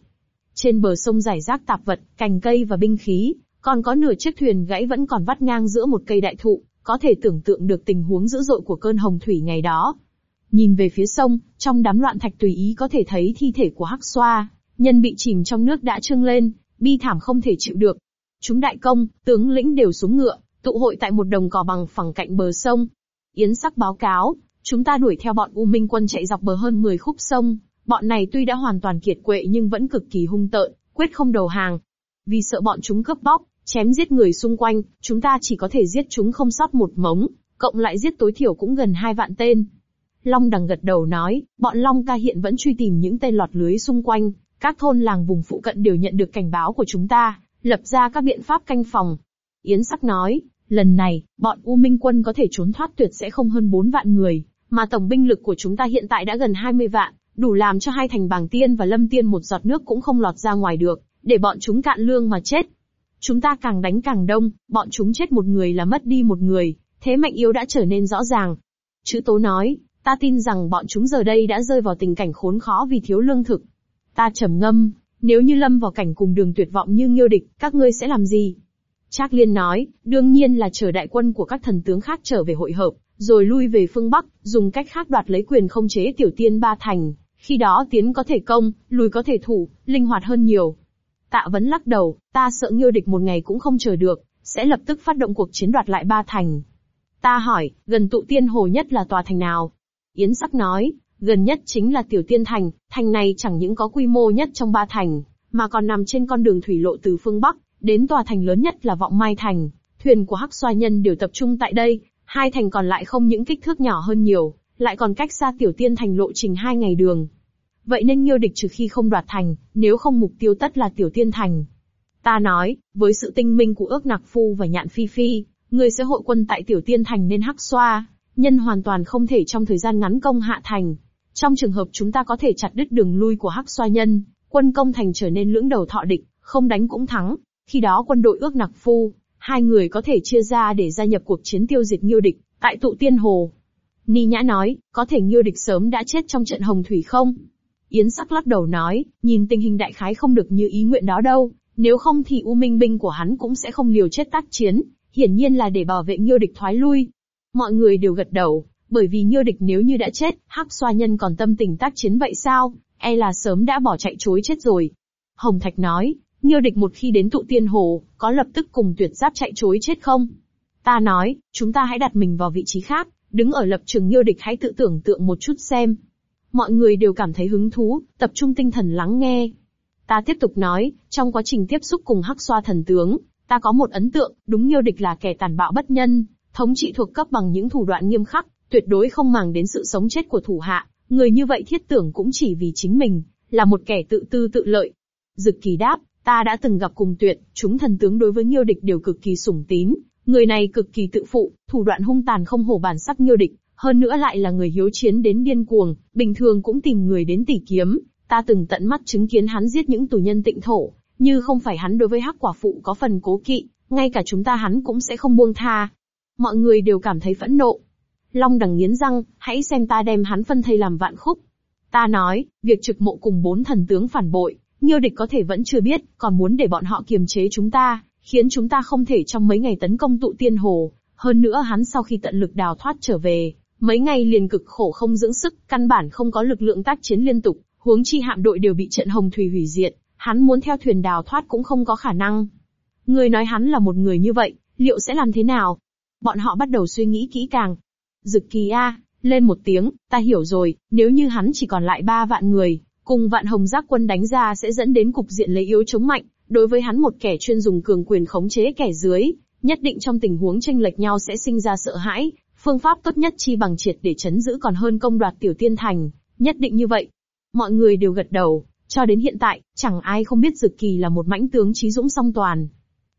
Trên bờ sông giải rác tạp vật, cành cây và binh khí, còn có nửa chiếc thuyền gãy vẫn còn vắt ngang giữa một cây đại thụ, có thể tưởng tượng được tình huống dữ dội của cơn hồng thủy ngày đó. Nhìn về phía sông, trong đám loạn thạch tùy ý có thể thấy thi thể của Hắc Xoa, nhân bị chìm trong nước đã trưng lên, bi thảm không thể chịu được. Chúng đại công, tướng lĩnh đều xuống ngựa, tụ hội tại một đồng cỏ bằng phẳng cạnh bờ sông. Yến sắc báo cáo, chúng ta đuổi theo bọn U Minh quân chạy dọc bờ hơn 10 khúc sông, bọn này tuy đã hoàn toàn kiệt quệ nhưng vẫn cực kỳ hung tợn, quyết không đầu hàng. Vì sợ bọn chúng cướp bóc, chém giết người xung quanh, chúng ta chỉ có thể giết chúng không sót một mống, cộng lại giết tối thiểu cũng gần hai vạn tên. Long đằng gật đầu nói, bọn Long ca hiện vẫn truy tìm những tên lọt lưới xung quanh, các thôn làng vùng phụ cận đều nhận được cảnh báo của chúng ta, lập ra các biện pháp canh phòng. Yến Sắc nói, lần này, bọn U Minh quân có thể trốn thoát tuyệt sẽ không hơn 4 vạn người, mà tổng binh lực của chúng ta hiện tại đã gần 20 vạn, đủ làm cho hai thành bàng tiên và lâm tiên một giọt nước cũng không lọt ra ngoài được, để bọn chúng cạn lương mà chết. Chúng ta càng đánh càng đông, bọn chúng chết một người là mất đi một người, thế mạnh yếu đã trở nên rõ ràng. Chữ Tố nói, ta tin rằng bọn chúng giờ đây đã rơi vào tình cảnh khốn khó vì thiếu lương thực. Ta trầm ngâm, nếu như lâm vào cảnh cùng đường tuyệt vọng như nghiêu địch, các ngươi sẽ làm gì? Trác Liên nói, đương nhiên là chờ đại quân của các thần tướng khác trở về hội hợp, rồi lui về phương Bắc, dùng cách khác đoạt lấy quyền không chế tiểu tiên ba thành. Khi đó tiến có thể công, lùi có thể thủ, linh hoạt hơn nhiều. Tạ vấn lắc đầu, ta sợ nghiêu địch một ngày cũng không chờ được, sẽ lập tức phát động cuộc chiến đoạt lại ba thành. Ta hỏi, gần tụ tiên hồ nhất là tòa thành nào? Yến Sắc nói, gần nhất chính là Tiểu Tiên Thành, thành này chẳng những có quy mô nhất trong ba thành, mà còn nằm trên con đường thủy lộ từ phương Bắc, đến tòa thành lớn nhất là Vọng Mai Thành. Thuyền của Hắc Xoa Nhân đều tập trung tại đây, hai thành còn lại không những kích thước nhỏ hơn nhiều, lại còn cách xa Tiểu Tiên Thành lộ trình hai ngày đường. Vậy nên nghiêu địch trừ khi không đoạt thành, nếu không mục tiêu tất là Tiểu Tiên Thành. Ta nói, với sự tinh minh của ước nặc phu và nhạn phi phi, người sẽ hội quân tại Tiểu Tiên Thành nên Hắc Xoa, nhân hoàn toàn không thể trong thời gian ngắn công hạ thành. Trong trường hợp chúng ta có thể chặt đứt đường lui của Hắc Xoa nhân, quân công thành trở nên lưỡng đầu thọ địch, không đánh cũng thắng. Khi đó quân đội ước nặc phu, hai người có thể chia ra để gia nhập cuộc chiến tiêu diệt Nghiêu địch, tại tụ tiên hồ. Ni Nhã nói, có thể Nghiêu địch sớm đã chết trong trận hồng thủy không? Yến sắc lắc đầu nói, nhìn tình hình đại khái không được như ý nguyện đó đâu, nếu không thì U Minh binh của hắn cũng sẽ không liều chết tác chiến, hiển nhiên là để bảo vệ Nhiêu địch thoái lui. Mọi người đều gật đầu, bởi vì Nhiêu địch nếu như đã chết, Hắc Xoa Nhân còn tâm tình tác chiến vậy sao? E là sớm đã bỏ chạy chối chết rồi. Hồng Thạch nói, Nhiêu địch một khi đến tụ tiên hồ, có lập tức cùng tuyệt giáp chạy chối chết không? Ta nói, chúng ta hãy đặt mình vào vị trí khác, đứng ở lập trường Nhiêu địch hãy tự tưởng tượng một chút xem. Mọi người đều cảm thấy hứng thú, tập trung tinh thần lắng nghe. Ta tiếp tục nói, trong quá trình tiếp xúc cùng hắc xoa thần tướng, ta có một ấn tượng, đúng nhiêu địch là kẻ tàn bạo bất nhân, thống trị thuộc cấp bằng những thủ đoạn nghiêm khắc, tuyệt đối không màng đến sự sống chết của thủ hạ, người như vậy thiết tưởng cũng chỉ vì chính mình, là một kẻ tự tư tự lợi. Dực kỳ đáp, ta đã từng gặp cùng tuyệt, chúng thần tướng đối với Nghiêu địch đều cực kỳ sủng tín, người này cực kỳ tự phụ, thủ đoạn hung tàn không hổ bản sắc Nghiêu địch, hơn nữa lại là người hiếu chiến đến điên cuồng, bình thường cũng tìm người đến tỉ kiếm, ta từng tận mắt chứng kiến hắn giết những tù nhân tịnh thổ, như không phải hắn đối với hắc quả phụ có phần cố kỵ, ngay cả chúng ta hắn cũng sẽ không buông tha. Mọi người đều cảm thấy phẫn nộ. Long đằng nghiến răng, hãy xem ta đem hắn phân thây làm vạn khúc. Ta nói, việc trực mộ cùng bốn thần tướng phản bội, Nghiêu địch có thể vẫn chưa biết, còn muốn để bọn họ kiềm chế chúng ta, khiến chúng ta không thể trong mấy ngày tấn công tụ tiên hồ. Hơn nữa hắn sau khi tận lực đào thoát trở về, mấy ngày liền cực khổ không dưỡng sức, căn bản không có lực lượng tác chiến liên tục, huống chi hạm đội đều bị trận hồng thủy hủy diệt, hắn muốn theo thuyền đào thoát cũng không có khả năng. Người nói hắn là một người như vậy, liệu sẽ làm thế nào? Bọn họ bắt đầu suy nghĩ kỹ càng. Dực kỳ a, lên một tiếng, ta hiểu rồi, nếu như hắn chỉ còn lại ba vạn người, cùng vạn hồng giác quân đánh ra sẽ dẫn đến cục diện lấy yếu chống mạnh, đối với hắn một kẻ chuyên dùng cường quyền khống chế kẻ dưới, nhất định trong tình huống tranh lệch nhau sẽ sinh ra sợ hãi, phương pháp tốt nhất chi bằng triệt để chấn giữ còn hơn công đoạt tiểu tiên thành, nhất định như vậy. Mọi người đều gật đầu, cho đến hiện tại, chẳng ai không biết Dực Kỳ là một mãnh tướng trí dũng song toàn.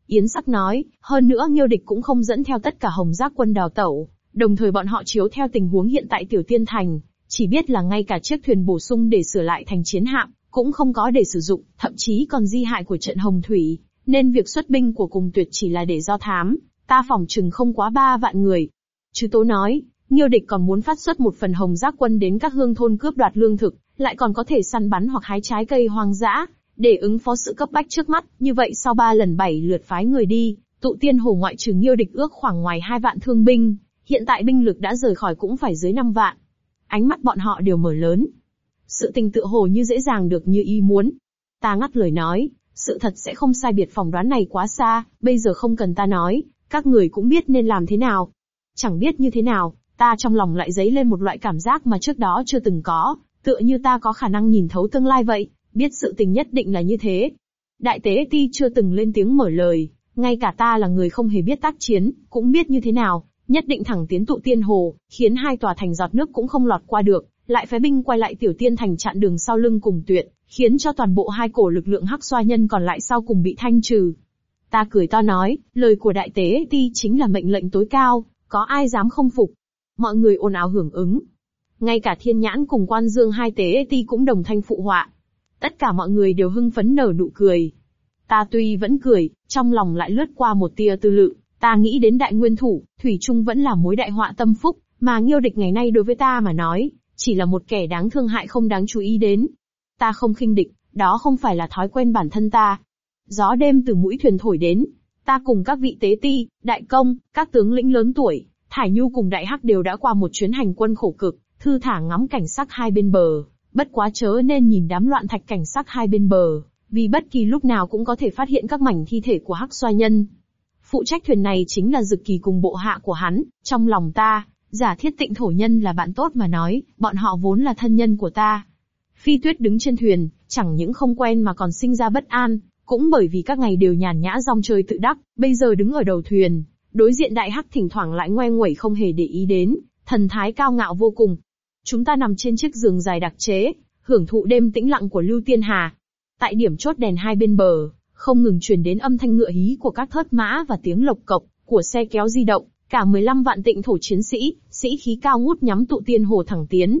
Yến Sắc nói, hơn nữa Nghiêu Địch cũng không dẫn theo tất cả hồng giác quân đào tẩu, đồng thời bọn họ chiếu theo tình huống hiện tại tiểu tiên thành, chỉ biết là ngay cả chiếc thuyền bổ sung để sửa lại thành chiến hạm, cũng không có để sử dụng, thậm chí còn di hại của trận hồng thủy, nên việc xuất binh của cùng tuyệt chỉ là để do thám, ta phòng chừng không quá ba vạn người. Chứ tố nói, Nghiêu địch còn muốn phát xuất một phần hồng giác quân đến các hương thôn cướp đoạt lương thực, lại còn có thể săn bắn hoặc hái trái cây hoang dã, để ứng phó sự cấp bách trước mắt, như vậy sau ba lần bảy lượt phái người đi, tụ tiên hồ ngoại trừ Nghiêu địch ước khoảng ngoài hai vạn thương binh, hiện tại binh lực đã rời khỏi cũng phải dưới năm vạn. Ánh mắt bọn họ đều mở lớn. Sự tình tự hồ như dễ dàng được như ý muốn. Ta ngắt lời nói, sự thật sẽ không sai biệt phỏng đoán này quá xa, bây giờ không cần ta nói, các người cũng biết nên làm thế nào. Chẳng biết như thế nào, ta trong lòng lại dấy lên một loại cảm giác mà trước đó chưa từng có, tựa như ta có khả năng nhìn thấu tương lai vậy, biết sự tình nhất định là như thế. Đại tế ti chưa từng lên tiếng mở lời, ngay cả ta là người không hề biết tác chiến, cũng biết như thế nào, nhất định thẳng tiến tụ tiên hồ, khiến hai tòa thành giọt nước cũng không lọt qua được, lại phái binh quay lại tiểu tiên thành chặn đường sau lưng cùng tuyệt, khiến cho toàn bộ hai cổ lực lượng hắc xoa nhân còn lại sau cùng bị thanh trừ. Ta cười to nói, lời của đại tế ti chính là mệnh lệnh tối cao, có ai dám không phục. Mọi người ồn ào hưởng ứng. Ngay cả thiên nhãn cùng quan dương hai tế ti cũng đồng thanh phụ họa. Tất cả mọi người đều hưng phấn nở nụ cười. Ta tuy vẫn cười, trong lòng lại lướt qua một tia tư lự, ta nghĩ đến đại nguyên thủ, Thủy Trung vẫn là mối đại họa tâm phúc, mà nghiêu địch ngày nay đối với ta mà nói, chỉ là một kẻ đáng thương hại không đáng chú ý đến. Ta không khinh địch, đó không phải là thói quen bản thân ta. Gió đêm từ mũi thuyền thổi đến, ta cùng các vị tế ti, đại công, các tướng lĩnh lớn tuổi, Thải Nhu cùng Đại Hắc đều đã qua một chuyến hành quân khổ cực, thư thả ngắm cảnh sắc hai bên bờ, bất quá chớ nên nhìn đám loạn thạch cảnh sắc hai bên bờ, vì bất kỳ lúc nào cũng có thể phát hiện các mảnh thi thể của Hắc Xoa Nhân. Phụ trách thuyền này chính là Dực Kỳ cùng bộ hạ của hắn, trong lòng ta, giả thiết tịnh thổ nhân là bạn tốt mà nói, bọn họ vốn là thân nhân của ta. Phi tuyết đứng trên thuyền, chẳng những không quen mà còn sinh ra bất an, cũng bởi vì các ngày đều nhàn nhã rong chơi tự đắc, bây giờ đứng ở đầu thuyền, đối diện đại hắc thỉnh thoảng lại ngoe nguẩy không hề để ý đến, thần thái cao ngạo vô cùng. Chúng ta nằm trên chiếc giường dài đặc chế, hưởng thụ đêm tĩnh lặng của Lưu Tiên Hà. Tại điểm chốt đèn hai bên bờ, không ngừng truyền đến âm thanh ngựa hí của các thớt mã và tiếng lộc cộc của xe kéo di động, cả 15 vạn tịnh thổ chiến sĩ, sĩ khí cao ngút nhắm tụ tiên hồ thẳng tiến.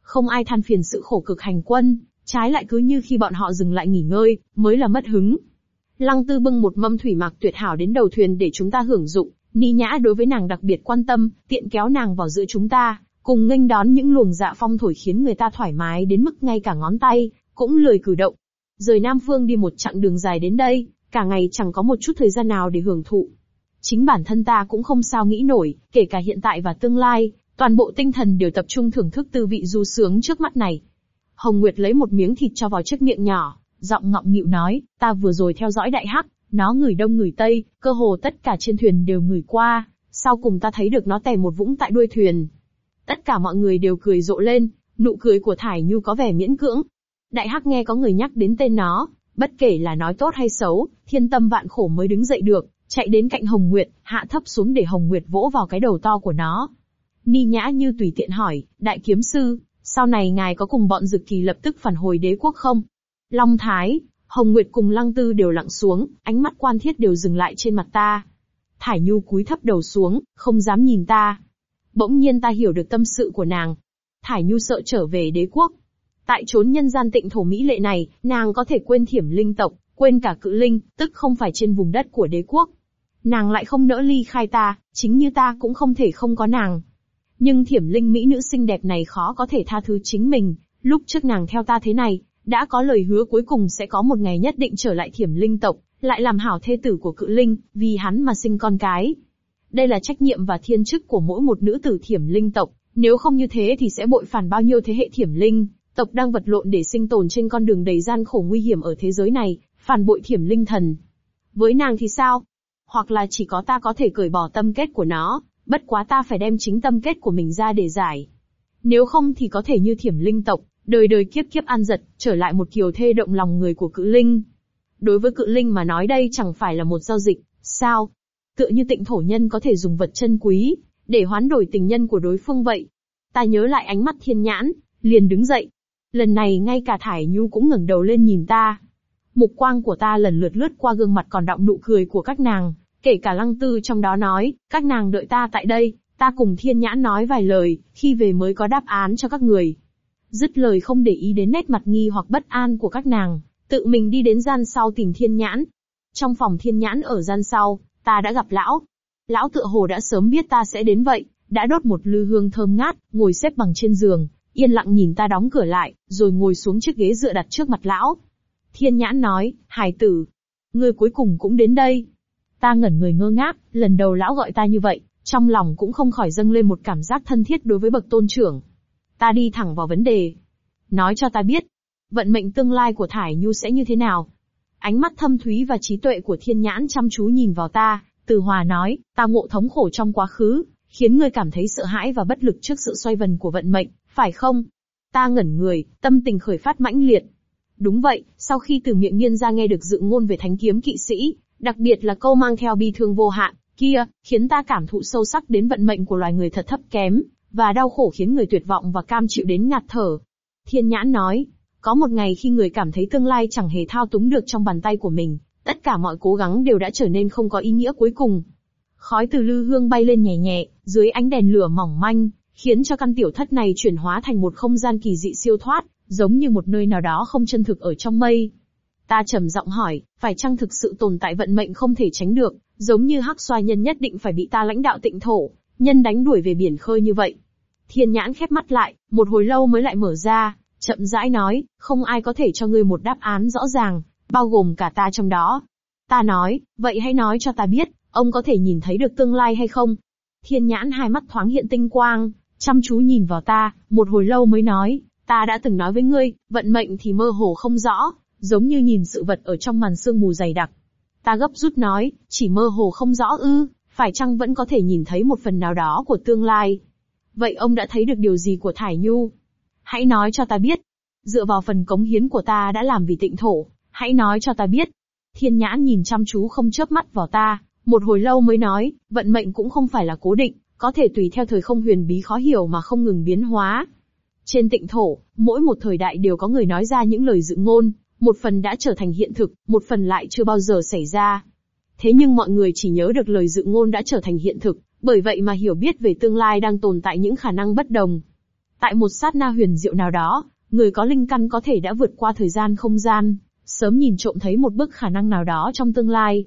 Không ai than phiền sự khổ cực hành quân, trái lại cứ như khi bọn họ dừng lại nghỉ ngơi, mới là mất hứng. Lăng Tư bưng một mâm thủy mặc tuyệt hảo đến đầu thuyền để chúng ta hưởng dụng, Ni Nhã đối với nàng đặc biệt quan tâm, tiện kéo nàng vào giữa chúng ta, cùng nghênh đón những luồng dạ phong thổi khiến người ta thoải mái đến mức ngay cả ngón tay cũng lười cử động. Rời Nam Phương đi một chặng đường dài đến đây, cả ngày chẳng có một chút thời gian nào để hưởng thụ. Chính bản thân ta cũng không sao nghĩ nổi, kể cả hiện tại và tương lai, toàn bộ tinh thần đều tập trung thưởng thức tư vị du sướng trước mắt này. Hồng Nguyệt lấy một miếng thịt cho vào chiếc miệng nhỏ, giọng ngọng nghịu nói, ta vừa rồi theo dõi đại hắc, nó ngửi đông ngửi tây, cơ hồ tất cả trên thuyền đều ngửi qua, sau cùng ta thấy được nó tè một vũng tại đuôi thuyền. Tất cả mọi người đều cười rộ lên, nụ cười của Thải Nhu có vẻ miễn cưỡng. Đại hắc nghe có người nhắc đến tên nó, bất kể là nói tốt hay xấu, thiên tâm vạn khổ mới đứng dậy được, chạy đến cạnh Hồng Nguyệt, hạ thấp xuống để Hồng Nguyệt vỗ vào cái đầu to của nó. Ni nhã như tùy tiện hỏi, đại kiếm sư, sau này ngài có cùng bọn dực kỳ lập tức phản hồi đế quốc không? Long Thái, Hồng Nguyệt cùng Lăng Tư đều lặng xuống, ánh mắt quan thiết đều dừng lại trên mặt ta. Thải Nhu cúi thấp đầu xuống, không dám nhìn ta. Bỗng nhiên ta hiểu được tâm sự của nàng. Thải Nhu sợ trở về đế quốc. Tại chốn nhân gian tịnh thổ Mỹ lệ này, nàng có thể quên thiểm linh tộc, quên cả cự linh, tức không phải trên vùng đất của đế quốc. Nàng lại không nỡ ly khai ta, chính như ta cũng không thể không có nàng. Nhưng thiểm linh Mỹ nữ xinh đẹp này khó có thể tha thứ chính mình, lúc trước nàng theo ta thế này, đã có lời hứa cuối cùng sẽ có một ngày nhất định trở lại thiểm linh tộc, lại làm hảo thê tử của cự linh, vì hắn mà sinh con cái. Đây là trách nhiệm và thiên chức của mỗi một nữ tử thiểm linh tộc, nếu không như thế thì sẽ bội phản bao nhiêu thế hệ thiểm linh, tộc đang vật lộn để sinh tồn trên con đường đầy gian khổ nguy hiểm ở thế giới này, phản bội thiểm linh thần. Với nàng thì sao? Hoặc là chỉ có ta có thể cởi bỏ tâm kết của nó, bất quá ta phải đem chính tâm kết của mình ra để giải. Nếu không thì có thể như thiểm linh tộc, đời đời kiếp kiếp ăn giật, trở lại một kiều thê động lòng người của cự linh. Đối với cự linh mà nói đây chẳng phải là một giao dịch, sao? Tựa như tịnh thổ nhân có thể dùng vật chân quý, để hoán đổi tình nhân của đối phương vậy. Ta nhớ lại ánh mắt thiên nhãn, liền đứng dậy. Lần này ngay cả Thải Nhu cũng ngẩng đầu lên nhìn ta. Mục quang của ta lần lượt lướt qua gương mặt còn đọng nụ cười của các nàng, kể cả lăng tư trong đó nói, các nàng đợi ta tại đây, ta cùng thiên nhãn nói vài lời, khi về mới có đáp án cho các người. Dứt lời không để ý đến nét mặt nghi hoặc bất an của các nàng, tự mình đi đến gian sau tìm thiên nhãn. Trong phòng thiên nhãn ở gian sau, ta đã gặp lão. Lão tựa hồ đã sớm biết ta sẽ đến vậy, đã đốt một lư hương thơm ngát, ngồi xếp bằng trên giường, yên lặng nhìn ta đóng cửa lại, rồi ngồi xuống chiếc ghế dựa đặt trước mặt lão. Thiên nhãn nói, hài tử, ngươi cuối cùng cũng đến đây. Ta ngẩn người ngơ ngác, lần đầu lão gọi ta như vậy, trong lòng cũng không khỏi dâng lên một cảm giác thân thiết đối với bậc tôn trưởng. Ta đi thẳng vào vấn đề. Nói cho ta biết, vận mệnh tương lai của Thải Nhu sẽ như thế nào? Ánh mắt thâm thúy và trí tuệ của thiên nhãn chăm chú nhìn vào ta, từ hòa nói, ta ngộ thống khổ trong quá khứ, khiến ngươi cảm thấy sợ hãi và bất lực trước sự xoay vần của vận mệnh, phải không? Ta ngẩn người, tâm tình khởi phát mãnh liệt. Đúng vậy, sau khi từ miệng nghiên ra nghe được dự ngôn về thánh kiếm kỵ sĩ, đặc biệt là câu mang theo bi thương vô hạn, kia, khiến ta cảm thụ sâu sắc đến vận mệnh của loài người thật thấp kém, và đau khổ khiến người tuyệt vọng và cam chịu đến ngạt thở. Thiên nhãn nói, có một ngày khi người cảm thấy tương lai chẳng hề thao túng được trong bàn tay của mình, tất cả mọi cố gắng đều đã trở nên không có ý nghĩa cuối cùng. Khói từ lư hương bay lên nhẹ nhẹ, dưới ánh đèn lửa mỏng manh, khiến cho căn tiểu thất này chuyển hóa thành một không gian kỳ dị siêu thoát, giống như một nơi nào đó không chân thực ở trong mây. Ta trầm giọng hỏi, phải chăng thực sự tồn tại vận mệnh không thể tránh được, giống như hắc xoa nhân nhất định phải bị ta lãnh đạo tịnh thổ, nhân đánh đuổi về biển khơi như vậy. Thiên nhãn khép mắt lại, một hồi lâu mới lại mở ra, chậm rãi nói, không ai có thể cho ngươi một đáp án rõ ràng, bao gồm cả ta trong đó. Ta nói, vậy hãy nói cho ta biết, ông có thể nhìn thấy được tương lai hay không? Thiên nhãn hai mắt thoáng hiện tinh quang, chăm chú nhìn vào ta, một hồi lâu mới nói, ta đã từng nói với ngươi, vận mệnh thì mơ hồ không rõ, giống như nhìn sự vật ở trong màn sương mù dày đặc. Ta gấp rút nói, chỉ mơ hồ không rõ ư, phải chăng vẫn có thể nhìn thấy một phần nào đó của tương lai. Vậy ông đã thấy được điều gì của Thải Nhu? Hãy nói cho ta biết. Dựa vào phần cống hiến của ta đã làm vì tịnh thổ, hãy nói cho ta biết. Thiên nhãn nhìn chăm chú không chớp mắt vào ta, một hồi lâu mới nói, vận mệnh cũng không phải là cố định, có thể tùy theo thời không huyền bí khó hiểu mà không ngừng biến hóa. Trên tịnh thổ, mỗi một thời đại đều có người nói ra những lời dự ngôn, một phần đã trở thành hiện thực, một phần lại chưa bao giờ xảy ra. Thế nhưng mọi người chỉ nhớ được lời dự ngôn đã trở thành hiện thực, bởi vậy mà hiểu biết về tương lai đang tồn tại những khả năng bất đồng. Tại một sát na huyền diệu nào đó, người có linh căn có thể đã vượt qua thời gian không gian, sớm nhìn trộm thấy một bước khả năng nào đó trong tương lai.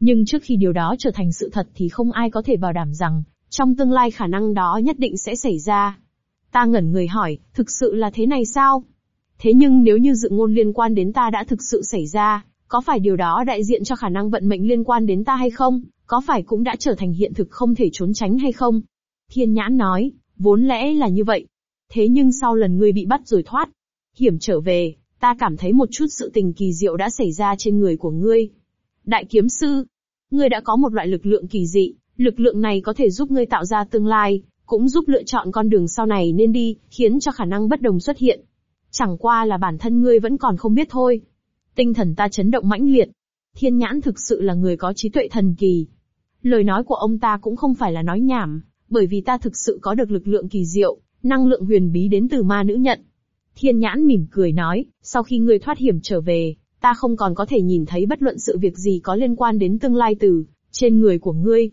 Nhưng trước khi điều đó trở thành sự thật thì không ai có thể bảo đảm rằng, trong tương lai khả năng đó nhất định sẽ xảy ra. Ta ngẩn người hỏi, thực sự là thế này sao? Thế nhưng nếu như dự ngôn liên quan đến ta đã thực sự xảy ra, có phải điều đó đại diện cho khả năng vận mệnh liên quan đến ta hay không? Có phải cũng đã trở thành hiện thực không thể trốn tránh hay không? Thiên nhãn nói, vốn lẽ là như vậy. Thế nhưng sau lần ngươi bị bắt rồi thoát, hiểm trở về, ta cảm thấy một chút sự tình kỳ diệu đã xảy ra trên người của ngươi. Đại kiếm sư, ngươi đã có một loại lực lượng kỳ dị, lực lượng này có thể giúp ngươi tạo ra tương lai, cũng giúp lựa chọn con đường sau này nên đi, khiến cho khả năng bất đồng xuất hiện. Chẳng qua là bản thân ngươi vẫn còn không biết thôi. Tinh thần ta chấn động mãnh liệt. Thiên nhãn thực sự là người có trí tuệ thần kỳ. Lời nói của ông ta cũng không phải là nói nhảm, bởi vì ta thực sự có được lực lượng kỳ diệu, năng lượng huyền bí đến từ ma nữ nhận. Thiên nhãn mỉm cười nói, sau khi ngươi thoát hiểm trở về, ta không còn có thể nhìn thấy bất luận sự việc gì có liên quan đến tương lai từ trên người của ngươi.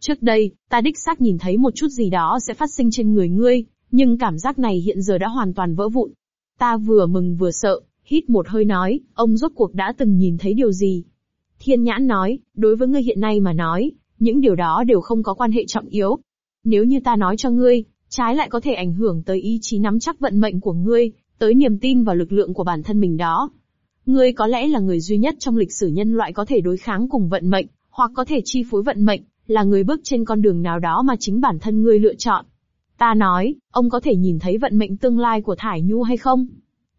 Trước đây, ta đích xác nhìn thấy một chút gì đó sẽ phát sinh trên người ngươi, nhưng cảm giác này hiện giờ đã hoàn toàn vỡ vụn. Ta vừa mừng vừa sợ, hít một hơi nói, ông rốt cuộc đã từng nhìn thấy điều gì? Thiên nhãn nói, đối với ngươi hiện nay mà nói, những điều đó đều không có quan hệ trọng yếu. Nếu như ta nói cho ngươi, trái lại có thể ảnh hưởng tới ý chí nắm chắc vận mệnh của ngươi, tới niềm tin và lực lượng của bản thân mình đó. Ngươi có lẽ là người duy nhất trong lịch sử nhân loại có thể đối kháng cùng vận mệnh, hoặc có thể chi phối vận mệnh, là người bước trên con đường nào đó mà chính bản thân ngươi lựa chọn. Ta nói, ông có thể nhìn thấy vận mệnh tương lai của Thải Nhu hay không?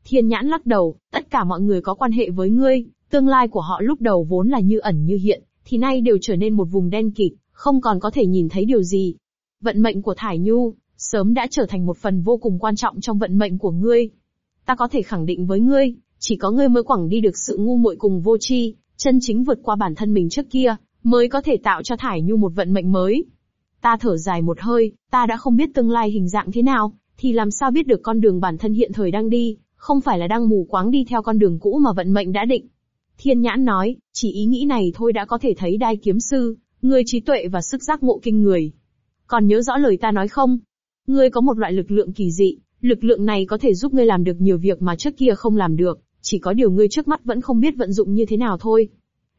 Thiên nhãn lắc đầu, tất cả mọi người có quan hệ với ngươi, tương lai của họ lúc đầu vốn là như ẩn như hiện, thì nay đều trở nên một vùng đen kịt, không còn có thể nhìn thấy điều gì. Vận mệnh của Thải Nhu, sớm đã trở thành một phần vô cùng quan trọng trong vận mệnh của ngươi. Ta có thể khẳng định với ngươi, chỉ có ngươi mới quẳng đi được sự ngu muội cùng vô tri, chân chính vượt qua bản thân mình trước kia, mới có thể tạo cho Thải Nhu một vận mệnh mới. Ta thở dài một hơi, ta đã không biết tương lai hình dạng thế nào, thì làm sao biết được con đường bản thân hiện thời đang đi, không phải là đang mù quáng đi theo con đường cũ mà vận mệnh đã định. Thiên nhãn nói, chỉ ý nghĩ này thôi đã có thể thấy đai kiếm sư, người trí tuệ và sức giác ngộ kinh người. Còn nhớ rõ lời ta nói không? Ngươi có một loại lực lượng kỳ dị, lực lượng này có thể giúp ngươi làm được nhiều việc mà trước kia không làm được, chỉ có điều ngươi trước mắt vẫn không biết vận dụng như thế nào thôi.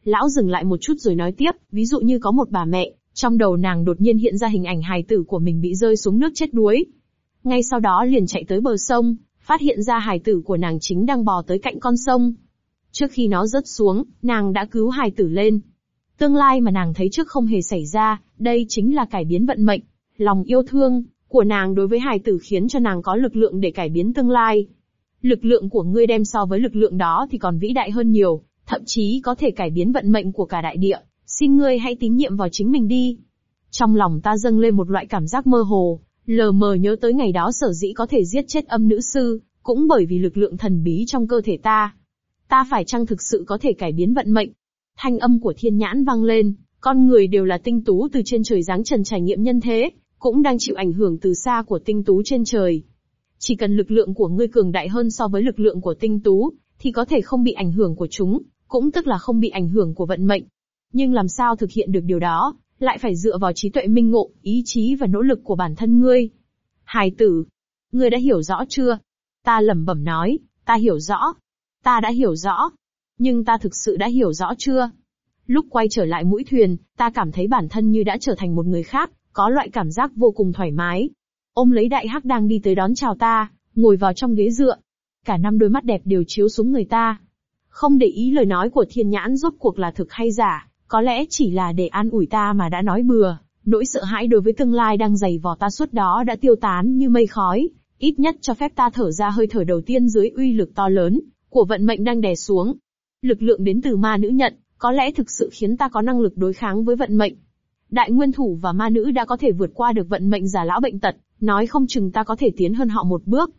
Lão dừng lại một chút rồi nói tiếp, ví dụ như có một bà mẹ, trong đầu nàng đột nhiên hiện ra hình ảnh hài tử của mình bị rơi xuống nước chết đuối. Ngay sau đó liền chạy tới bờ sông, phát hiện ra hài tử của nàng chính đang bò tới cạnh con sông. Trước khi nó rớt xuống, nàng đã cứu hài tử lên. Tương lai mà nàng thấy trước không hề xảy ra, đây chính là cải biến vận mệnh. Lòng yêu thương của nàng đối với hài tử khiến cho nàng có lực lượng để cải biến tương lai. Lực lượng của ngươi đem so với lực lượng đó thì còn vĩ đại hơn nhiều, thậm chí có thể cải biến vận mệnh của cả đại địa. Xin ngươi hãy tín nhiệm vào chính mình đi. Trong lòng ta dâng lên một loại cảm giác mơ hồ, lờ mờ nhớ tới ngày đó sở dĩ có thể giết chết âm nữ sư, cũng bởi vì lực lượng thần bí trong cơ thể ta. Ta phải chăng thực sự có thể cải biến vận mệnh? Thanh âm của thiên nhãn vang lên, con người đều là tinh tú từ trên trời giáng trần trải nghiệm nhân thế, cũng đang chịu ảnh hưởng từ xa của tinh tú trên trời. Chỉ cần lực lượng của ngươi cường đại hơn so với lực lượng của tinh tú, thì có thể không bị ảnh hưởng của chúng, cũng tức là không bị ảnh hưởng của vận mệnh. Nhưng làm sao thực hiện được điều đó, lại phải dựa vào trí tuệ minh ngộ, ý chí và nỗ lực của bản thân ngươi. Hài tử, ngươi đã hiểu rõ chưa? Ta lẩm bẩm nói, ta hiểu rõ. Ta đã hiểu rõ. Nhưng ta thực sự đã hiểu rõ chưa? Lúc quay trở lại mũi thuyền, ta cảm thấy bản thân như đã trở thành một người khác, có loại cảm giác vô cùng thoải mái. Ôm lấy đại hắc đang đi tới đón chào ta, ngồi vào trong ghế dựa. Cả năm đôi mắt đẹp đều chiếu xuống người ta. Không để ý lời nói của thiên nhãn rốt cuộc là thực hay giả, có lẽ chỉ là để an ủi ta mà đã nói bừa. Nỗi sợ hãi đối với tương lai đang dày vò ta suốt đó đã tiêu tán như mây khói, ít nhất cho phép ta thở ra hơi thở đầu tiên dưới uy lực to lớn của vận mệnh đang đè xuống. Lực lượng đến từ ma nữ nhận, có lẽ thực sự khiến ta có năng lực đối kháng với vận mệnh. Đại nguyên thủ và ma nữ đã có thể vượt qua được vận mệnh già lão bệnh tật, nói không chừng ta có thể tiến hơn họ một bước.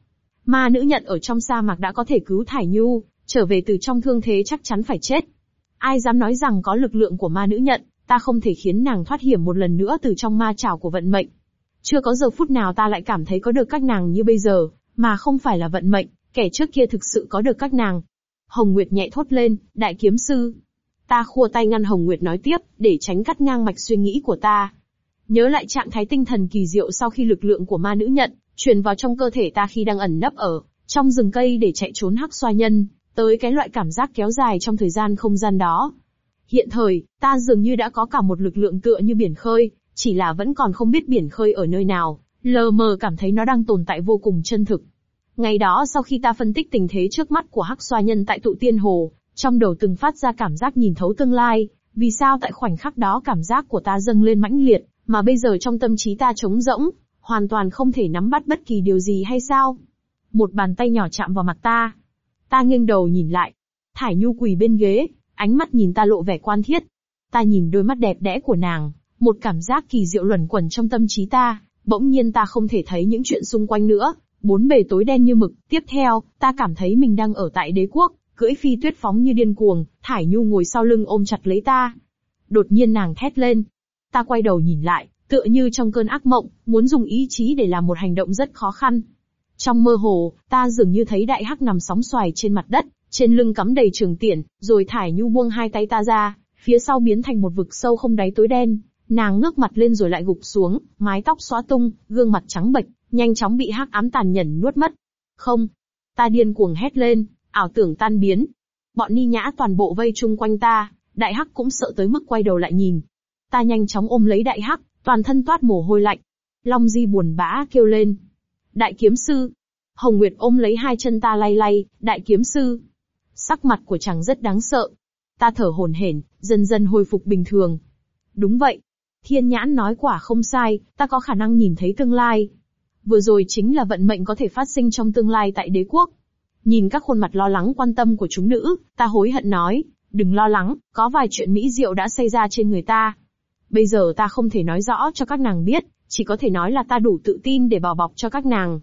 Ma nữ nhận ở trong sa mạc đã có thể cứu Thải Nhu, trở về từ trong thương thế chắc chắn phải chết. Ai dám nói rằng có lực lượng của ma nữ nhận, ta không thể khiến nàng thoát hiểm một lần nữa từ trong ma trảo của vận mệnh. Chưa có giờ phút nào ta lại cảm thấy có được các nàng như bây giờ, mà không phải là vận mệnh, kẻ trước kia thực sự có được các nàng. Hồng Nguyệt nhẹ thốt lên, đại kiếm sư. Ta khua tay ngăn Hồng Nguyệt nói tiếp, để tránh cắt ngang mạch suy nghĩ của ta. Nhớ lại trạng thái tinh thần kỳ diệu sau khi lực lượng của ma nữ nhận, truyền vào trong cơ thể ta khi đang ẩn nấp ở trong rừng cây để chạy trốn hắc xoa nhân, tới cái loại cảm giác kéo dài trong thời gian không gian đó. Hiện thời, ta dường như đã có cả một lực lượng tựa như biển khơi, chỉ là vẫn còn không biết biển khơi ở nơi nào, lờ mờ cảm thấy nó đang tồn tại vô cùng chân thực. Ngày đó sau khi ta phân tích tình thế trước mắt của hắc xoa nhân tại tụ tiên hồ, trong đầu từng phát ra cảm giác nhìn thấu tương lai, vì sao tại khoảnh khắc đó cảm giác của ta dâng lên mãnh liệt, mà bây giờ trong tâm trí ta trống rỗng, hoàn toàn không thể nắm bắt bất kỳ điều gì hay sao? Một bàn tay nhỏ chạm vào mặt ta. Ta nghiêng đầu nhìn lại. Thải Nhu quỳ bên ghế, ánh mắt nhìn ta lộ vẻ quan thiết. Ta nhìn đôi mắt đẹp đẽ của nàng, một cảm giác kỳ diệu luẩn quẩn trong tâm trí ta, bỗng nhiên ta không thể thấy những chuyện xung quanh nữa, bốn bề tối đen như mực. Tiếp theo, ta cảm thấy mình đang ở tại đế quốc, cưỡi phi tuyết phóng như điên cuồng, Thải Nhu ngồi sau lưng ôm chặt lấy ta. Đột nhiên nàng thét lên. Ta quay đầu nhìn lại, tựa như trong cơn ác mộng, muốn dùng ý chí để làm một hành động rất khó khăn. Trong mơ hồ, ta dường như thấy đại hắc nằm sóng xoài trên mặt đất, trên lưng cắm đầy trường tiện, rồi Thải Nhu buông hai tay ta ra, phía sau biến thành một vực sâu không đáy tối đen. Nàng ngước mặt lên rồi lại gục xuống, mái tóc xóa tung, gương mặt trắng bệch, nhanh chóng bị hắc ám tàn nhẫn nuốt mất. Không, ta điên cuồng hét lên, ảo tưởng tan biến. Bọn ni nhã toàn bộ vây chung quanh ta, đại hắc cũng sợ tới mức quay đầu lại nhìn. Ta nhanh chóng ôm lấy đại hắc, toàn thân toát mồ hôi lạnh. Long Di buồn bã kêu lên. Đại kiếm sư. Hồng Nguyệt ôm lấy hai chân ta lay lay, đại kiếm sư. Sắc mặt của chàng rất đáng sợ. Ta thở hổn hển, dần dần hồi phục bình thường. Đúng vậy. Thiên nhãn nói quả không sai, ta có khả năng nhìn thấy tương lai. Vừa rồi chính là vận mệnh có thể phát sinh trong tương lai tại đế quốc. Nhìn các khuôn mặt lo lắng quan tâm của chúng nữ, ta hối hận nói, đừng lo lắng, có vài chuyện mỹ diệu đã xảy ra trên người ta. Bây giờ ta không thể nói rõ cho các nàng biết, chỉ có thể nói là ta đủ tự tin để bảo bọc cho các nàng.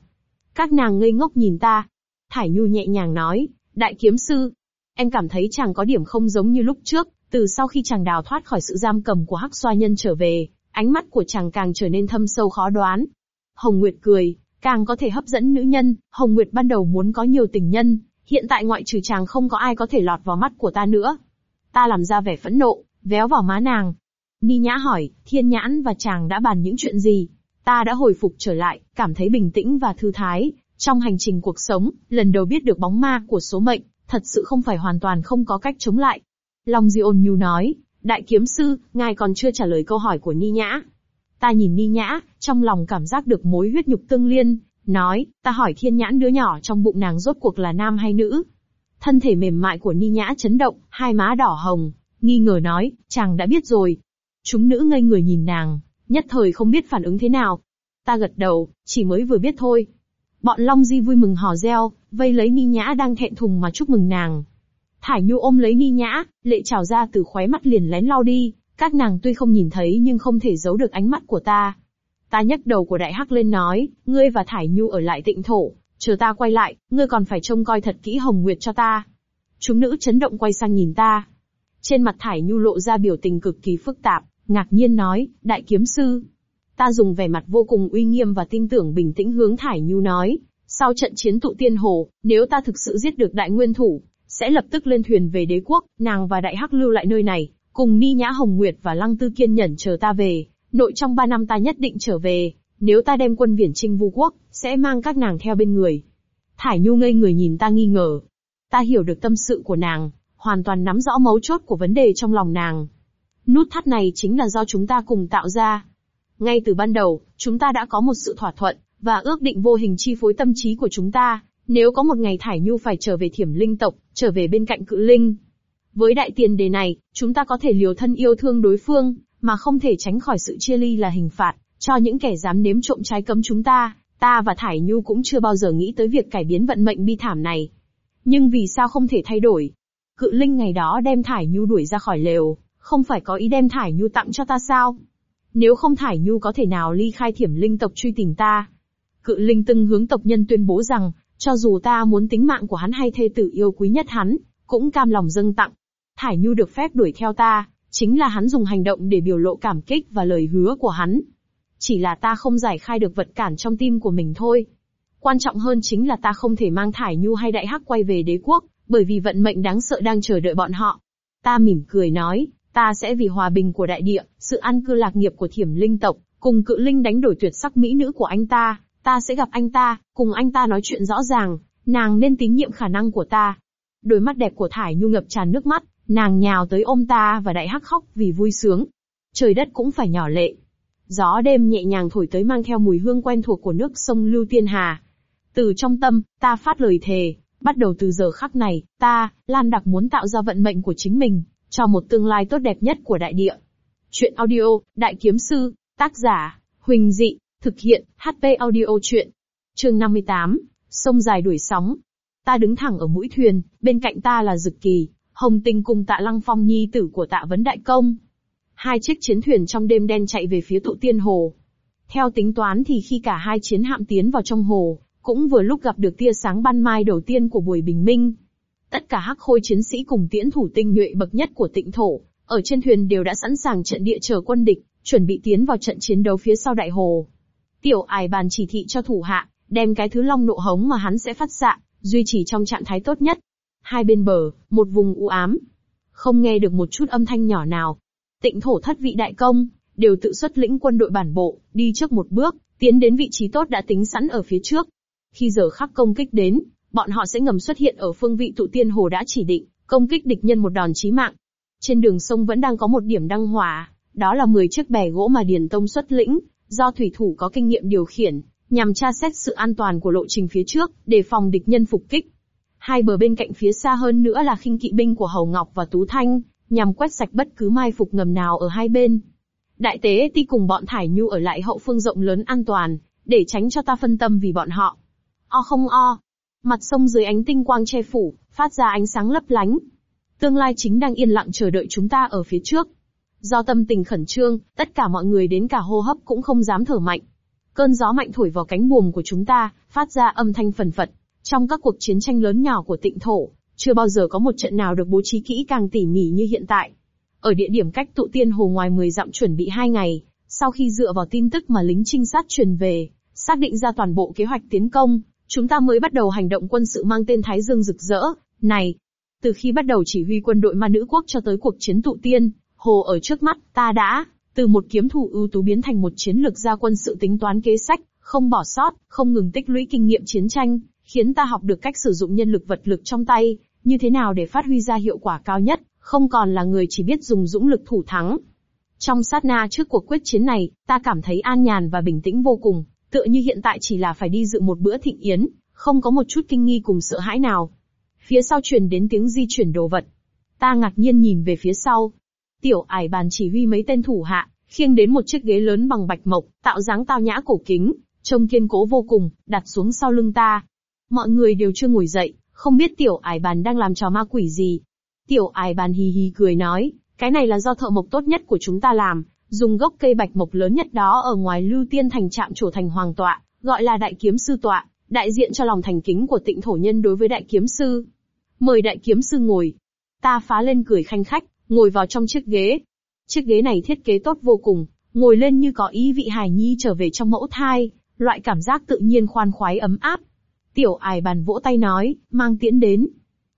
Các nàng ngây ngốc nhìn ta. Thải Nhu nhẹ nhàng nói, đại kiếm sư, em cảm thấy chàng có điểm không giống như lúc trước, từ sau khi chàng đào thoát khỏi sự giam cầm của hắc xoa nhân trở về, ánh mắt của chàng càng trở nên thâm sâu khó đoán. Hồng Nguyệt cười, càng có thể hấp dẫn nữ nhân, Hồng Nguyệt ban đầu muốn có nhiều tình nhân, hiện tại ngoại trừ chàng không có ai có thể lọt vào mắt của ta nữa. Ta làm ra vẻ phẫn nộ, véo vào má nàng, Ni Nhã hỏi, Thiên Nhãn và chàng đã bàn những chuyện gì? Ta đã hồi phục trở lại, cảm thấy bình tĩnh và thư thái. Trong hành trình cuộc sống, lần đầu biết được bóng ma của số mệnh, thật sự không phải hoàn toàn không có cách chống lại. Long Di ôn nhu nói, Đại kiếm sư, ngài còn chưa trả lời câu hỏi của Ni Nhã. Ta nhìn Ni Nhã, trong lòng cảm giác được mối huyết nhục tương liên, nói, ta hỏi thiên nhãn đứa nhỏ trong bụng nàng rốt cuộc là nam hay nữ. Thân thể mềm mại của Ni Nhã chấn động, hai má đỏ hồng, nghi ngờ nói, chàng đã biết rồi, Chúng nữ ngây người nhìn nàng, nhất thời không biết phản ứng thế nào. Ta gật đầu, chỉ mới vừa biết thôi. Bọn Long Di vui mừng hò reo, vây lấy Ni Nhã đang thẹn thùng mà chúc mừng nàng. Thải Nhu ôm lấy Ni Nhã, lệ trào ra từ khóe mắt liền lén lau đi, các nàng tuy không nhìn thấy nhưng không thể giấu được ánh mắt của ta. Ta nhấc đầu của đại hắc lên nói, ngươi và Thải Nhu ở lại tịnh thổ, chờ ta quay lại, ngươi còn phải trông coi thật kỹ Hồng Nguyệt cho ta. Chúng nữ chấn động quay sang nhìn ta. Trên mặt Thải Nhu lộ ra biểu tình cực kỳ phức tạp, ngạc nhiên nói, đại kiếm sư. Ta dùng vẻ mặt vô cùng uy nghiêm và tin tưởng bình tĩnh hướng Thải Nhu nói, sau trận chiến tụ tiên hồ, nếu ta thực sự giết được đại nguyên thủ, sẽ lập tức lên thuyền về đế quốc, nàng và đại hắc lưu lại nơi này, cùng Ni Nhã Hồng Nguyệt và Lăng Tư kiên nhẫn chờ ta về, nội trong ba năm ta nhất định trở về, nếu ta đem quân viển trinh vu quốc, sẽ mang các nàng theo bên người. Thải Nhu ngây người nhìn ta nghi ngờ. Ta hiểu được tâm sự của nàng, hoàn toàn nắm rõ mấu chốt của vấn đề trong lòng nàng. Nút thắt này chính là do chúng ta cùng tạo ra. Ngay từ ban đầu, chúng ta đã có một sự thỏa thuận, và ước định vô hình chi phối tâm trí của chúng ta, nếu có một ngày Thải Nhu phải trở về thiểm linh tộc, trở về bên cạnh cự linh. Với đại tiền đề này, chúng ta có thể liều thân yêu thương đối phương, mà không thể tránh khỏi sự chia ly là hình phạt, cho những kẻ dám nếm trộm trái cấm chúng ta, ta và Thải Nhu cũng chưa bao giờ nghĩ tới việc cải biến vận mệnh bi thảm này. Nhưng vì sao không thể thay đổi? Cự linh ngày đó đem Thải Nhu đuổi ra khỏi lều, không phải có ý đem Thải Nhu tặng cho ta sao? Nếu không Thải Nhu có thể nào ly khai thiểm linh tộc truy tìm ta? Cự linh từng hướng tộc nhân tuyên bố rằng, cho dù ta muốn tính mạng của hắn hay thê tử yêu quý nhất hắn, cũng cam lòng dâng tặng. Thải Nhu được phép đuổi theo ta, chính là hắn dùng hành động để biểu lộ cảm kích và lời hứa của hắn. Chỉ là ta không giải khai được vật cản trong tim của mình thôi. Quan trọng hơn chính là ta không thể mang Thải Nhu hay Đại Hắc quay về đế quốc, bởi vì vận mệnh đáng sợ đang chờ đợi bọn họ. Ta mỉm cười nói, ta sẽ vì hòa bình của đại địa, sự an cư lạc nghiệp của thiểm linh tộc, cùng cự linh đánh đổi tuyệt sắc mỹ nữ của anh ta, ta sẽ gặp anh ta, cùng anh ta nói chuyện rõ ràng, nàng nên tín nhiệm khả năng của ta. Đôi mắt đẹp của Thải Nhu ngập tràn nước mắt, nàng nhào tới ôm ta và đại hắc khóc vì vui sướng. Trời đất cũng phải nhỏ lệ. Gió đêm nhẹ nhàng thổi tới mang theo mùi hương quen thuộc của nước sông Lưu Tiên Hà. Từ trong tâm, ta phát lời thề, bắt đầu từ giờ khắc này, ta, Lan Đặc muốn tạo ra vận mệnh của chính mình, cho một tương lai tốt đẹp nhất của đại địa. Chuyện audio, Đại Kiếm Sư, tác giả, Huỳnh Dị, thực hiện, HP audio chuyện. Chương 58, sông dài đuổi sóng. Ta đứng thẳng ở mũi thuyền, bên cạnh ta là Dực Kỳ, Hồng Tinh cùng tạ Lăng Phong nhi tử của tạ Vấn Đại Công. Hai chiếc chiến thuyền trong đêm đen chạy về phía tụ tiên hồ. Theo tính toán thì khi cả hai chiến hạm tiến vào trong hồ, cũng vừa lúc gặp được tia sáng ban mai đầu tiên của buổi bình minh. Tất cả hắc khôi chiến sĩ cùng tiễn thủ tinh nhuệ bậc nhất của tịnh thổ, ở trên thuyền đều đã sẵn sàng trận địa chờ quân địch, chuẩn bị tiến vào trận chiến đấu phía sau đại hồ. Tiểu ải bàn chỉ thị cho thủ hạ, đem cái thứ long nộ hống mà hắn sẽ phát xạ, duy trì trong trạng thái tốt nhất. Hai bên bờ, một vùng u ám. Không nghe được một chút âm thanh nhỏ nào. Tịnh thổ thất vị đại công, đều tự xuất lĩnh quân đội bản bộ, đi trước một bước, tiến đến vị trí tốt đã tính sẵn ở phía trước. Khi giờ khắc công kích đến, bọn họ sẽ ngầm xuất hiện ở phương vị tụ tiên hồ đã chỉ định, công kích địch nhân một đòn chí mạng. Trên đường sông vẫn đang có một điểm đăng hỏa, đó là 10 chiếc bè gỗ mà Điền Tông xuất lĩnh, do thủy thủ có kinh nghiệm điều khiển, nhằm tra xét sự an toàn của lộ trình phía trước, để phòng địch nhân phục kích. Hai bờ bên cạnh phía xa hơn nữa là khinh kỵ binh của Hầu Ngọc và Tú Thanh, nhằm quét sạch bất cứ mai phục ngầm nào ở hai bên. Đại tế ti cùng bọn Thải Nhu ở lại hậu phương rộng lớn an toàn, để tránh cho ta phân tâm vì bọn họ. O không o. Mặt sông dưới ánh tinh quang che phủ, phát ra ánh sáng lấp lánh. Tương lai chính đang yên lặng chờ đợi chúng ta ở phía trước. Do tâm tình khẩn trương, tất cả mọi người đến cả hô hấp cũng không dám thở mạnh. Cơn gió mạnh thổi vào cánh buồm của chúng ta, phát ra âm thanh phần phật. Trong các cuộc chiến tranh lớn nhỏ của tịnh thổ, chưa bao giờ có một trận nào được bố trí kỹ càng tỉ mỉ như hiện tại. Ở địa điểm cách tụ tiên hồ ngoài 10 dặm chuẩn bị 2 ngày, sau khi dựa vào tin tức mà lính trinh sát truyền về, xác định ra toàn bộ kế hoạch tiến công, chúng ta mới bắt đầu hành động quân sự mang tên Thái Dương rực rỡ, này. Từ khi bắt đầu chỉ huy quân đội ma nữ quốc cho tới cuộc chiến tụ tiên, hồ ở trước mắt, ta đã, từ một kiếm thủ ưu tú biến thành một chiến lược gia quân sự tính toán kế sách, không bỏ sót, không ngừng tích lũy kinh nghiệm chiến tranh, khiến ta học được cách sử dụng nhân lực vật lực trong tay, như thế nào để phát huy ra hiệu quả cao nhất, không còn là người chỉ biết dùng dũng lực thủ thắng. Trong sát na trước cuộc quyết chiến này, ta cảm thấy an nhàn và bình tĩnh vô cùng, tựa như hiện tại chỉ là phải đi dự một bữa thịnh yến, không có một chút kinh nghi cùng sợ hãi nào. Phía sau truyền đến tiếng di chuyển đồ vật. Ta ngạc nhiên nhìn về phía sau. Tiểu ải bàn chỉ huy mấy tên thủ hạ, khiêng đến một chiếc ghế lớn bằng bạch mộc, tạo dáng tao nhã cổ kính, trông kiên cố vô cùng, đặt xuống sau lưng ta. Mọi người đều chưa ngồi dậy, không biết tiểu ải bàn đang làm trò ma quỷ gì. Tiểu ải bàn hì hì cười nói, cái này là do thợ mộc tốt nhất của chúng ta làm, dùng gốc cây bạch mộc lớn nhất đó ở ngoài lưu tiên thành trạm chủ thành hoàng tọa, gọi là đại kiếm sư tọa, đại diện cho lòng thành kính của tịnh thổ nhân đối với đại kiếm sư. Mời đại kiếm sư ngồi. Ta phá lên cười khanh khách, ngồi vào trong chiếc ghế. Chiếc ghế này thiết kế tốt vô cùng, ngồi lên như có ý vị hài nhi trở về trong mẫu thai, loại cảm giác tự nhiên khoan khoái ấm áp. Tiểu ải bàn vỗ tay nói, mang tiễn đến.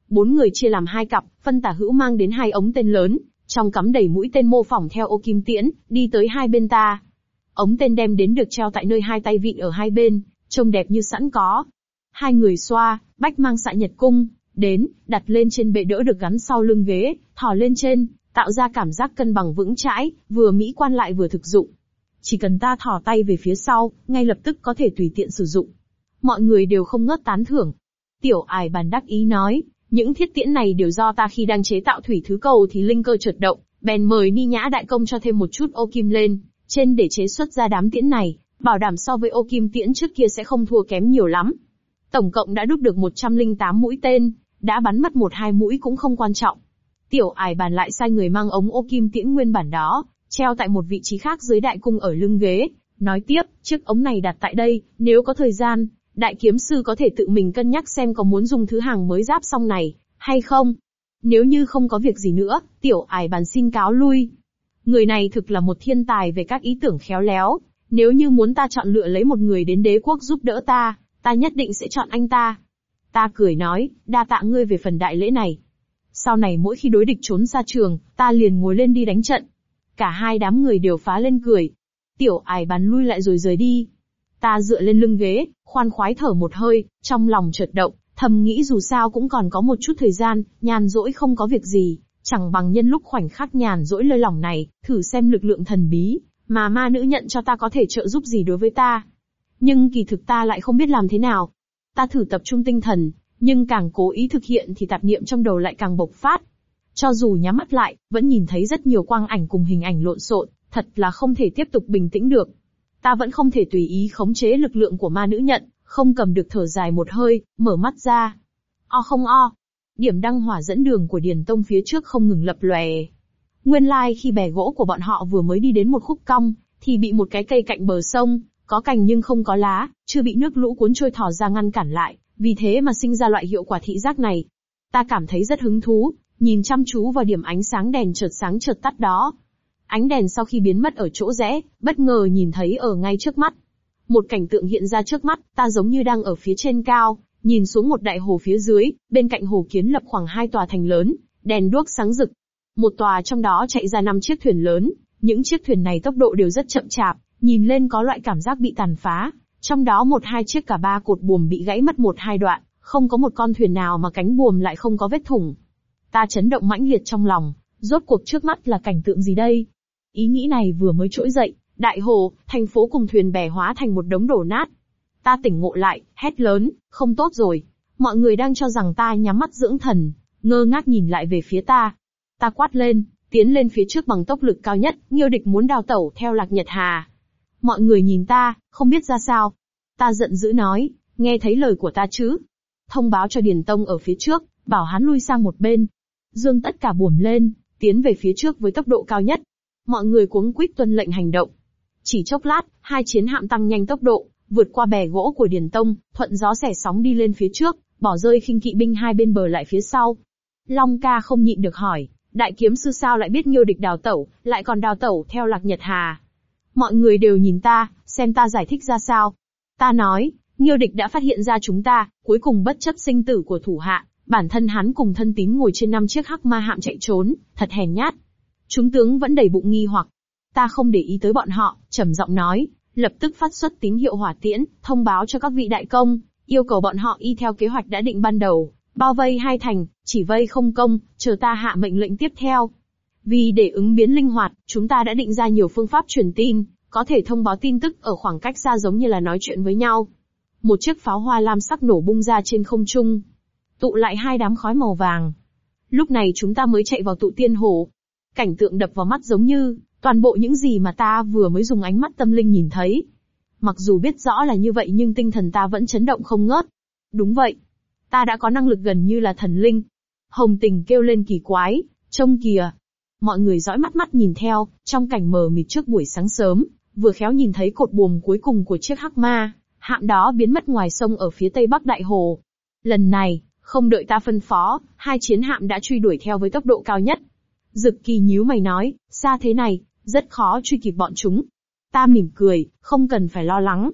Bốn người chia làm hai cặp, phân tả hữu mang đến hai ống tên lớn, trong cắm đầy mũi tên mô phỏng theo ô kim tiễn, đi tới hai bên ta. Ống tên đem đến được treo tại nơi hai tay vịn ở hai bên, trông đẹp như sẵn có. Hai người xoa, bách mang xạ nhật cung, đến, đặt lên trên bệ đỡ được gắn sau lưng ghế, thò lên trên, tạo ra cảm giác cân bằng vững chãi, vừa mỹ quan lại vừa thực dụng. Chỉ cần ta thò tay về phía sau, ngay lập tức có thể tùy tiện sử dụng. Mọi người đều không ngớt tán thưởng. Tiểu ải bàn đắc ý nói, những thiết tiễn này đều do ta khi đang chế tạo thủy thứ cầu thì linh cơ chợt động, bèn mời Ni Nhã đại công cho thêm một chút ô kim lên, trên để chế xuất ra đám tiễn này, bảo đảm so với ô kim tiễn trước kia sẽ không thua kém nhiều lắm. Tổng cộng đã đúc được 108 mũi tên, đã bắn mất một hai mũi cũng không quan trọng. Tiểu ải bàn lại sai người mang ống ô kim tiễn nguyên bản đó, treo tại một vị trí khác dưới đại cung ở lưng ghế, nói tiếp, chiếc ống này đặt tại đây, nếu có thời gian, đại kiếm sư có thể tự mình cân nhắc xem có muốn dùng thứ hàng mới giáp xong này, hay không. Nếu như không có việc gì nữa, tiểu ải bàn xin cáo lui. Người này thực là một thiên tài về các ý tưởng khéo léo, nếu như muốn ta chọn lựa lấy một người đến đế quốc giúp đỡ ta, ta nhất định sẽ chọn anh ta. Ta cười nói, đa tạ ngươi về phần đại lễ này. Sau này mỗi khi đối địch trốn xa trường, ta liền ngồi lên đi đánh trận. Cả hai đám người đều phá lên cười. Tiểu ải bàn lui lại rồi rời đi. Ta dựa lên lưng ghế, khoan khoái thở một hơi, trong lòng chợt động, thầm nghĩ dù sao cũng còn có một chút thời gian, nhàn rỗi không có việc gì, chẳng bằng nhân lúc khoảnh khắc nhàn rỗi lơi lỏng này, thử xem lực lượng thần bí, mà ma nữ nhận cho ta có thể trợ giúp gì đối với ta. Nhưng kỳ thực ta lại không biết làm thế nào. Ta thử tập trung tinh thần, nhưng càng cố ý thực hiện thì tạp niệm trong đầu lại càng bộc phát. Cho dù nhắm mắt lại, vẫn nhìn thấy rất nhiều quang ảnh cùng hình ảnh lộn xộn, thật là không thể tiếp tục bình tĩnh được. Ta vẫn không thể tùy ý khống chế lực lượng của ma nữ nhận, không cầm được thở dài một hơi, mở mắt ra. O không o. Điểm đăng hỏa dẫn đường của Điền Tông phía trước không ngừng lập lòe. Nguyên lai like khi bè gỗ của bọn họ vừa mới đi đến một khúc cong, thì bị một cái cây cạnh bờ sông, có cành nhưng không có lá, chưa bị nước lũ cuốn trôi thò ra ngăn cản lại, vì thế mà sinh ra loại hiệu quả thị giác này. Ta cảm thấy rất hứng thú, nhìn chăm chú vào điểm ánh sáng đèn chợt sáng chợt tắt đó. Ánh đèn sau khi biến mất ở chỗ rẽ, bất ngờ nhìn thấy ở ngay trước mắt. Một cảnh tượng hiện ra trước mắt, ta giống như đang ở phía trên cao, nhìn xuống một đại hồ phía dưới, bên cạnh hồ kiến lập khoảng hai tòa thành lớn, đèn đuốc sáng rực. Một tòa trong đó chạy ra năm chiếc thuyền lớn, những chiếc thuyền này tốc độ đều rất chậm chạp, nhìn lên có loại cảm giác bị tàn phá. Trong đó một hai chiếc cả ba cột buồm bị gãy mất một hai đoạn, không có một con thuyền nào mà cánh buồm lại không có vết thủng. Ta chấn động mãnh liệt trong lòng, rốt cuộc trước mắt là cảnh tượng gì đây? Ý nghĩ này vừa mới trỗi dậy, đại hồ, thành phố cùng thuyền bè hóa thành một đống đổ nát. Ta tỉnh ngộ lại, hét lớn, không tốt rồi. Mọi người đang cho rằng ta nhắm mắt dưỡng thần, ngơ ngác nhìn lại về phía ta. Ta quát lên, tiến lên phía trước bằng tốc lực cao nhất, nghiêu địch muốn đào tẩu theo lạc nhật hà. Mọi người nhìn ta, không biết ra sao. Ta giận dữ nói, nghe thấy lời của ta chứ. Thông báo cho Điền Tông ở phía trước, bảo hắn lui sang một bên. Dương tất cả buồm lên, tiến về phía trước với tốc độ cao nhất. Mọi người cuống quýt tuân lệnh hành động. Chỉ chốc lát, hai chiến hạm tăng nhanh tốc độ, vượt qua bè gỗ của Điền Tông, thuận gió xẻ sóng đi lên phía trước, bỏ rơi khinh kỵ binh hai bên bờ lại phía sau. Long ca không nhịn được hỏi, đại kiếm sư sao lại biết nhiều địch đào tẩu, lại còn đào tẩu theo lạc nhật hà. Mọi người đều nhìn ta, xem ta giải thích ra sao. Ta nói, nghiêu địch đã phát hiện ra chúng ta, cuối cùng bất chấp sinh tử của thủ hạ, bản thân hắn cùng thân tín ngồi trên năm chiếc hắc ma hạm chạy trốn, thật hèn nhát. Chúng tướng vẫn đầy bụng nghi hoặc. Ta không để ý tới bọn họ, trầm giọng nói, lập tức phát xuất tín hiệu hỏa tiễn, thông báo cho các vị đại công, yêu cầu bọn họ y theo kế hoạch đã định ban đầu, bao vây hai thành, chỉ vây không công, chờ ta hạ mệnh lệnh tiếp theo. Vì để ứng biến linh hoạt, chúng ta đã định ra nhiều phương pháp truyền tin, có thể thông báo tin tức ở khoảng cách xa giống như là nói chuyện với nhau. Một chiếc pháo hoa lam sắc nổ bung ra trên không trung, tụ lại hai đám khói màu vàng. Lúc này chúng ta mới chạy vào tụ tiên hồ. Cảnh tượng đập vào mắt giống như, toàn bộ những gì mà ta vừa mới dùng ánh mắt tâm linh nhìn thấy. Mặc dù biết rõ là như vậy nhưng tinh thần ta vẫn chấn động không ngớt. Đúng vậy. Ta đã có năng lực gần như là thần linh. Hồng tình kêu lên kỳ quái, trông kìa. Mọi người dõi mắt mắt nhìn theo, trong cảnh mờ mịt trước buổi sáng sớm, vừa khéo nhìn thấy cột buồm cuối cùng của chiếc hắc ma, hạm đó biến mất ngoài sông ở phía tây bắc đại hồ. Lần này, không đợi ta phân phó, hai chiến hạm đã truy đuổi theo với tốc độ cao nhất. Dực kỳ nhíu mày nói, xa thế này, rất khó truy kịp bọn chúng. Ta mỉm cười, không cần phải lo lắng.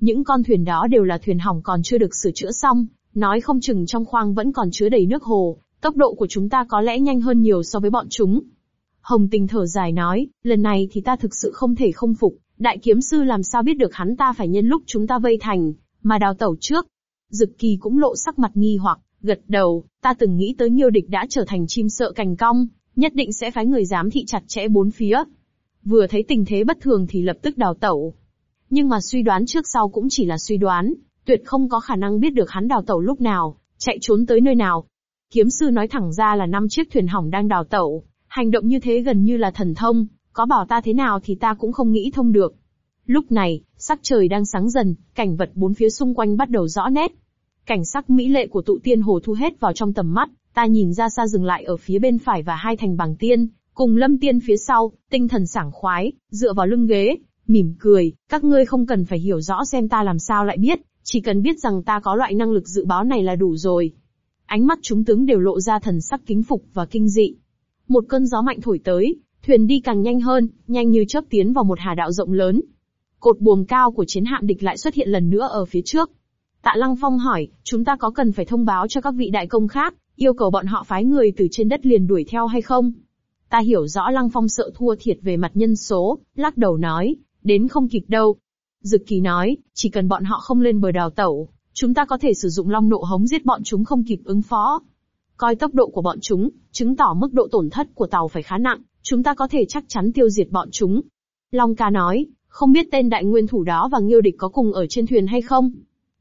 Những con thuyền đó đều là thuyền hỏng còn chưa được sửa chữa xong, nói không chừng trong khoang vẫn còn chứa đầy nước hồ, tốc độ của chúng ta có lẽ nhanh hơn nhiều so với bọn chúng. Hồng tình thở dài nói, lần này thì ta thực sự không thể không phục, đại kiếm sư làm sao biết được hắn ta phải nhân lúc chúng ta vây thành, mà đào tẩu trước. Dực kỳ cũng lộ sắc mặt nghi hoặc, gật đầu, ta từng nghĩ tới nghiêu địch đã trở thành chim sợ cành cong, nhất định sẽ phái người giám thị chặt chẽ bốn phía. Vừa thấy tình thế bất thường thì lập tức đào tẩu. Nhưng mà suy đoán trước sau cũng chỉ là suy đoán, tuyệt không có khả năng biết được hắn đào tẩu lúc nào, chạy trốn tới nơi nào. Kiếm sư nói thẳng ra là năm chiếc thuyền hỏng đang đào tẩu, hành động như thế gần như là thần thông, có bảo ta thế nào thì ta cũng không nghĩ thông được. Lúc này, sắc trời đang sáng dần, cảnh vật bốn phía xung quanh bắt đầu rõ nét. Cảnh sắc mỹ lệ của tụ tiên hồ thu hết vào trong tầm mắt, ta nhìn ra xa dừng lại ở phía bên phải và hai thành bằng tiên, cùng lâm tiên phía sau, tinh thần sảng khoái, dựa vào lưng ghế, mỉm cười, các ngươi không cần phải hiểu rõ xem ta làm sao lại biết, chỉ cần biết rằng ta có loại năng lực dự báo này là đủ rồi. Ánh mắt chúng tướng đều lộ ra thần sắc kính phục và kinh dị. Một cơn gió mạnh thổi tới, thuyền đi càng nhanh hơn, nhanh như chớp tiến vào một hà đạo rộng lớn. Cột buồm cao của chiến hạm địch lại xuất hiện lần nữa ở phía trước. Tạ Lăng Phong hỏi, chúng ta có cần phải thông báo cho các vị đại công khác, yêu cầu bọn họ phái người từ trên đất liền đuổi theo hay không? Ta hiểu rõ Lăng Phong sợ thua thiệt về mặt nhân số, lắc đầu nói, đến không kịp đâu. Dực kỳ nói, chỉ cần bọn họ không lên bờ đào tẩu, chúng ta có thể sử dụng long nộ hống giết bọn chúng không kịp ứng phó. Coi tốc độ của bọn chúng, chứng tỏ mức độ tổn thất của tàu phải khá nặng, chúng ta có thể chắc chắn tiêu diệt bọn chúng. Long ca nói, không biết tên đại nguyên thủ đó và nghiêu địch có cùng ở trên thuyền hay không?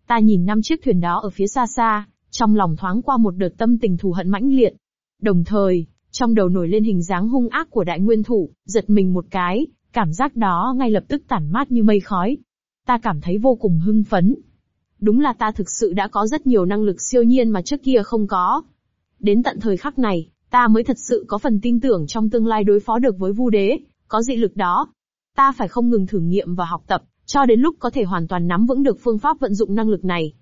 Ta nhìn năm chiếc thuyền đó ở phía xa xa, trong lòng thoáng qua một đợt tâm tình thù hận mãnh liệt. Đồng thời, trong đầu nổi lên hình dáng hung ác của đại nguyên thủ, giật mình một cái, cảm giác đó ngay lập tức tản mát như mây khói. Ta cảm thấy vô cùng hưng phấn. Đúng là ta thực sự đã có rất nhiều năng lực siêu nhiên mà trước kia không có. Đến tận thời khắc này, ta mới thật sự có phần tin tưởng trong tương lai đối phó được với vu đế, có dị lực đó. Ta phải không ngừng thử nghiệm và học tập, cho đến lúc có thể hoàn toàn nắm vững được phương pháp vận dụng năng lực này.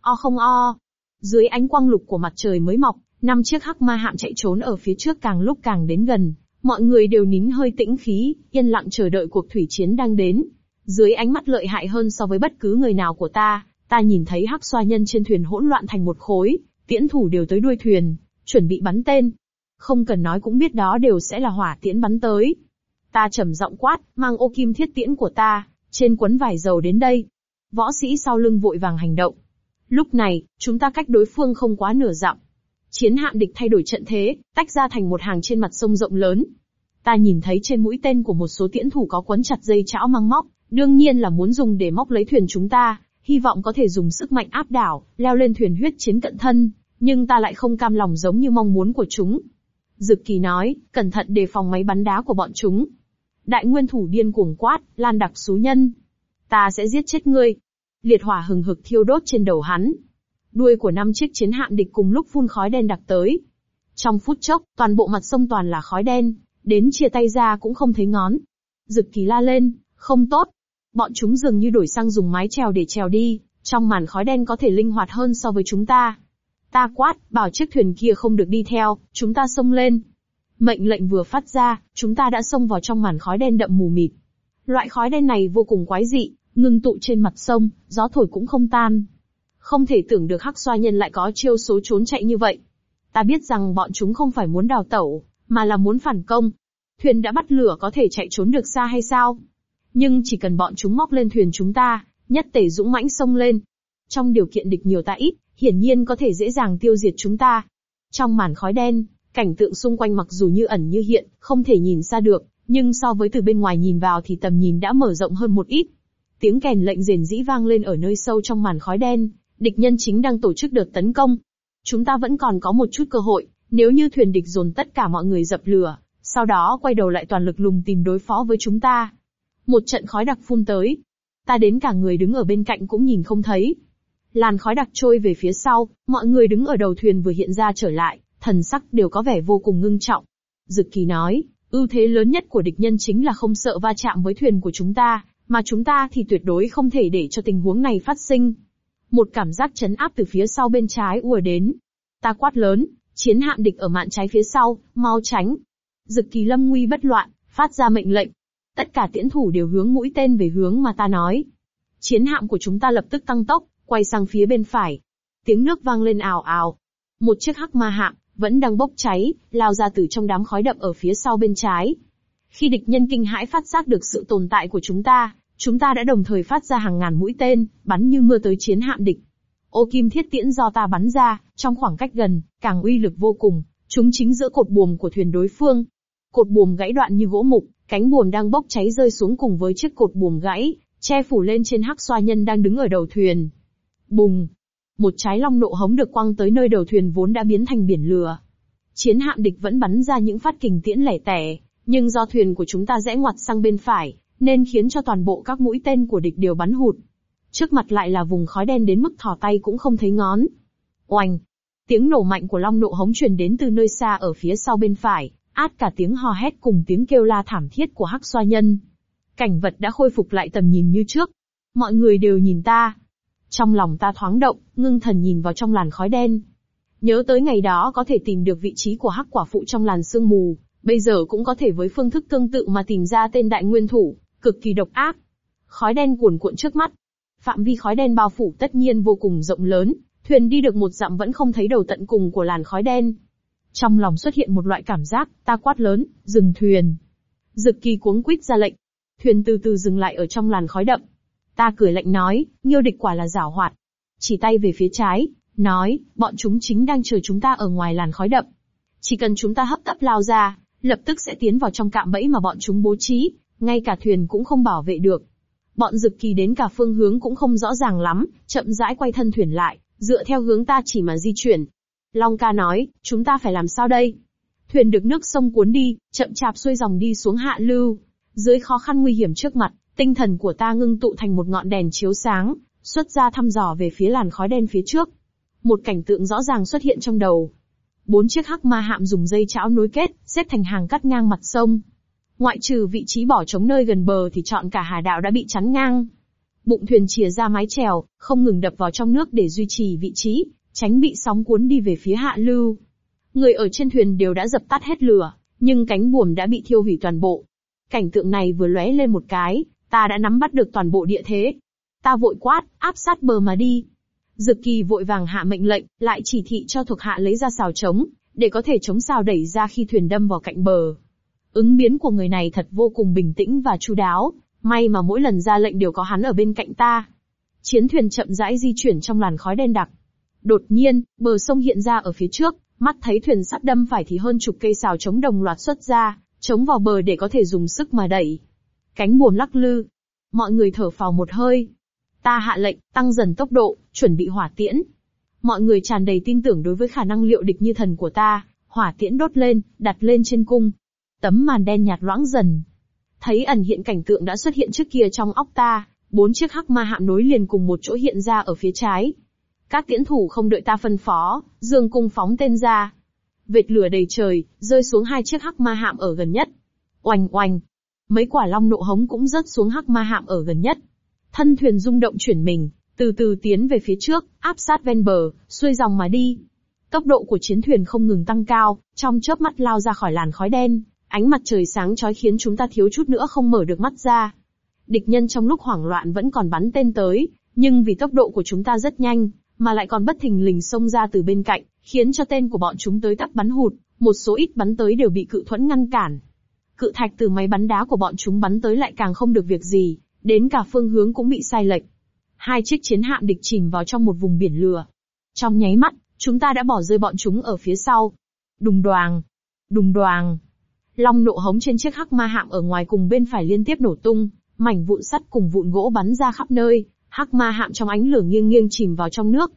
O không o. Dưới ánh quang lục của mặt trời mới mọc, năm chiếc hắc ma hạm chạy trốn ở phía trước càng lúc càng đến gần, mọi người đều nín hơi tĩnh khí, yên lặng chờ đợi cuộc thủy chiến đang đến. Dưới ánh mắt lợi hại hơn so với bất cứ người nào của ta, ta nhìn thấy hắc xoa nhân trên thuyền hỗn loạn thành một khối, tiễn thủ đều tới đuôi thuyền, chuẩn bị bắn tên. Không cần nói cũng biết đó đều sẽ là hỏa tiễn bắn tới. Ta trầm giọng quát, mang ô kim thiết tiễn của ta, trên quấn vải dầu đến đây. Võ sĩ sau lưng vội vàng hành động. Lúc này, chúng ta cách đối phương không quá nửa dặm. Chiến hạm địch thay đổi trận thế, tách ra thành một hàng trên mặt sông rộng lớn. Ta nhìn thấy trên mũi tên của một số tiễn thủ có quấn chặt dây chảo mang móc, đương nhiên là muốn dùng để móc lấy thuyền chúng ta, hy vọng có thể dùng sức mạnh áp đảo, leo lên thuyền huyết chiến cận thân, nhưng ta lại không cam lòng giống như mong muốn của chúng. Dực kỳ nói, cẩn thận đề phòng máy bắn đá của bọn chúng. Đại nguyên thủ điên cuồng quát, lan đặc xú nhân. Ta sẽ giết chết ngươi. Liệt hỏa hừng hực thiêu đốt trên đầu hắn. Đuôi của năm chiếc chiến hạm địch cùng lúc phun khói đen đặc tới. Trong phút chốc, toàn bộ mặt sông toàn là khói đen, đến chia tay ra cũng không thấy ngón. Dực kỳ la lên, không tốt. Bọn chúng dường như đổi sang dùng mái trèo để trèo đi, trong màn khói đen có thể linh hoạt hơn so với chúng ta. Ta quát, bảo chiếc thuyền kia không được đi theo, chúng ta xông lên. Mệnh lệnh vừa phát ra, chúng ta đã xông vào trong màn khói đen đậm mù mịt. Loại khói đen này vô cùng quái dị, ngưng tụ trên mặt sông, gió thổi cũng không tan. Không thể tưởng được hắc xoa nhân lại có chiêu số trốn chạy như vậy. Ta biết rằng bọn chúng không phải muốn đào tẩu, mà là muốn phản công. Thuyền đã bắt lửa có thể chạy trốn được xa hay sao? Nhưng chỉ cần bọn chúng móc lên thuyền chúng ta, nhất tể dũng mãnh xông lên. Trong điều kiện địch nhiều ta ít, hiển nhiên có thể dễ dàng tiêu diệt chúng ta. Trong màn khói đen, cảnh tượng xung quanh mặc dù như ẩn như hiện, không thể nhìn xa được, nhưng so với từ bên ngoài nhìn vào thì tầm nhìn đã mở rộng hơn một ít. Tiếng kèn lệnh rền rĩ vang lên ở nơi sâu trong màn khói đen, địch nhân chính đang tổ chức đợt tấn công. Chúng ta vẫn còn có một chút cơ hội, nếu như thuyền địch dồn tất cả mọi người dập lửa, sau đó quay đầu lại toàn lực lùng tìm đối phó với chúng ta. Một trận khói đặc phun tới. Ta đến cả người đứng ở bên cạnh cũng nhìn không thấy. Làn khói đặc trôi về phía sau, mọi người đứng ở đầu thuyền vừa hiện ra trở lại, thần sắc đều có vẻ vô cùng ngưng trọng. Dực kỳ nói, ưu thế lớn nhất của địch nhân chính là không sợ va chạm với thuyền của chúng ta, mà chúng ta thì tuyệt đối không thể để cho tình huống này phát sinh. Một cảm giác chấn áp từ phía sau bên trái ùa đến. Ta quát lớn, chiến hạm địch ở mạn trái phía sau, mau tránh. Dực kỳ lâm nguy bất loạn, phát ra mệnh lệnh. Tất cả tiễn thủ đều hướng mũi tên về hướng mà ta nói. Chiến hạm của chúng ta lập tức tăng tốc, quay sang phía bên phải. Tiếng nước vang lên ào ào. Một chiếc hắc ma hạm, vẫn đang bốc cháy, lao ra từ trong đám khói đậm ở phía sau bên trái. Khi địch nhân kinh hãi phát giác được sự tồn tại của chúng ta, chúng ta đã đồng thời phát ra hàng ngàn mũi tên, bắn như mưa tới chiến hạm địch. Ô kim thiết tiễn do ta bắn ra, trong khoảng cách gần, càng uy lực vô cùng, chúng chính giữa cột buồm của thuyền đối phương. Cột buồm gãy đoạn như gỗ mục, cánh buồm đang bốc cháy rơi xuống cùng với chiếc cột buồm gãy, che phủ lên trên hắc xoa nhân đang đứng ở đầu thuyền. Bùng! Một trái long nộ hống được quăng tới nơi đầu thuyền vốn đã biến thành biển lửa. Chiến hạm địch vẫn bắn ra những phát kình tiễn lẻ tẻ, nhưng do thuyền của chúng ta rẽ ngoặt sang bên phải, nên khiến cho toàn bộ các mũi tên của địch đều bắn hụt. Trước mặt lại là vùng khói đen đến mức thò tay cũng không thấy ngón. Oanh! Tiếng nổ mạnh của long nộ hống truyền đến từ nơi xa ở phía sau bên phải, át cả tiếng hò hét cùng tiếng kêu la thảm thiết của hắc xoa nhân. Cảnh vật đã khôi phục lại tầm nhìn như trước. Mọi người đều nhìn ta. Trong lòng ta thoáng động, ngưng thần nhìn vào trong làn khói đen. Nhớ tới ngày đó có thể tìm được vị trí của hắc quả phụ trong làn sương mù, bây giờ cũng có thể với phương thức tương tự mà tìm ra tên đại nguyên thủ, cực kỳ độc ác. Khói đen cuồn cuộn trước mắt. Phạm vi khói đen bao phủ tất nhiên vô cùng rộng lớn, thuyền đi được một dặm vẫn không thấy đầu tận cùng của làn khói đen. Trong lòng xuất hiện một loại cảm giác, ta quát lớn, dừng thuyền. Dực kỳ cuống quýt ra lệnh. Thuyền từ từ dừng lại ở trong làn khói đậm. Ta cười lạnh nói, nghiêu địch quả là giảo hoạt. Chỉ tay về phía trái, nói, bọn chúng chính đang chờ chúng ta ở ngoài làn khói đậm. Chỉ cần chúng ta hấp tấp lao ra, lập tức sẽ tiến vào trong cạm bẫy mà bọn chúng bố trí, ngay cả thuyền cũng không bảo vệ được. Bọn dực kỳ đến cả phương hướng cũng không rõ ràng lắm, chậm rãi quay thân thuyền lại, dựa theo hướng ta chỉ mà di chuyển. Long ca nói, chúng ta phải làm sao đây? Thuyền được nước sông cuốn đi, chậm chạp xuôi dòng đi xuống hạ lưu. Dưới khó khăn nguy hiểm trước mặt, tinh thần của ta ngưng tụ thành một ngọn đèn chiếu sáng, xuất ra thăm dò về phía làn khói đen phía trước. Một cảnh tượng rõ ràng xuất hiện trong đầu. Bốn chiếc hắc ma hạm dùng dây chảo nối kết, xếp thành hàng cắt ngang mặt sông. Ngoại trừ vị trí bỏ trống nơi gần bờ thì chọn cả hà đạo đã bị chắn ngang. Bụng thuyền chìa ra mái chèo, không ngừng đập vào trong nước để duy trì vị trí, tránh bị sóng cuốn đi về phía hạ lưu. Người ở trên thuyền đều đã dập tắt hết lửa, nhưng cánh buồm đã bị thiêu hủy toàn bộ. Cảnh tượng này vừa lóe lên một cái, ta đã nắm bắt được toàn bộ địa thế. Ta vội quát, áp sát bờ mà đi. Dực kỳ vội vàng hạ mệnh lệnh, lại chỉ thị cho thuộc hạ lấy ra xào trống, để có thể chống xào đẩy ra khi thuyền đâm vào cạnh bờ. Ứng biến của người này thật vô cùng bình tĩnh và chu đáo, may mà mỗi lần ra lệnh đều có hắn ở bên cạnh ta. Chiến thuyền chậm rãi di chuyển trong làn khói đen đặc. Đột nhiên, bờ sông hiện ra ở phía trước, mắt thấy thuyền sắp đâm phải thì hơn chục cây xào chống đồng loạt xuất ra, chống vào bờ để có thể dùng sức mà đẩy. Cánh buồm lắc lư. Mọi người thở phào một hơi. Ta hạ lệnh, tăng dần tốc độ, chuẩn bị hỏa tiễn. Mọi người tràn đầy tin tưởng đối với khả năng liệu địch như thần của ta, hỏa tiễn đốt lên, đặt lên trên cung. Tấm màn đen nhạt loãng dần. Thấy ẩn hiện cảnh tượng đã xuất hiện trước kia trong óc ta, bốn chiếc hắc ma hạm nối liền cùng một chỗ hiện ra ở phía trái. Các tiễn thủ không đợi ta phân phó, dương cung phóng tên ra. Vệt lửa đầy trời, rơi xuống hai chiếc hắc ma hạm ở gần nhất. Oanh oanh. Mấy quả long nộ hống cũng rớt xuống hắc ma hạm ở gần nhất. Thân thuyền rung động chuyển mình, từ từ tiến về phía trước, áp sát ven bờ, xuôi dòng mà đi. Tốc độ của chiến thuyền không ngừng tăng cao, trong chớp mắt lao ra khỏi làn khói đen, ánh mặt trời sáng chói khiến chúng ta thiếu chút nữa không mở được mắt ra. Địch nhân trong lúc hoảng loạn vẫn còn bắn tên tới, nhưng vì tốc độ của chúng ta rất nhanh, mà lại còn bất thình lình xông ra từ bên cạnh, khiến cho tên của bọn chúng tới tắt bắn hụt, một số ít bắn tới đều bị cự thuẫn ngăn cản. Cự thạch từ máy bắn đá của bọn chúng bắn tới lại càng không được việc gì, đến cả phương hướng cũng bị sai lệch. Hai chiếc chiến hạm địch chìm vào trong một vùng biển lửa. Trong nháy mắt, chúng ta đã bỏ rơi bọn chúng ở phía sau. Đùng đoàng, đùng đoàng. Long nộ hống trên chiếc hắc ma hạm ở ngoài cùng bên phải liên tiếp nổ tung, mảnh vụn sắt cùng vụn gỗ bắn ra khắp nơi, hắc ma hạm trong ánh lửa nghiêng nghiêng chìm vào trong nước.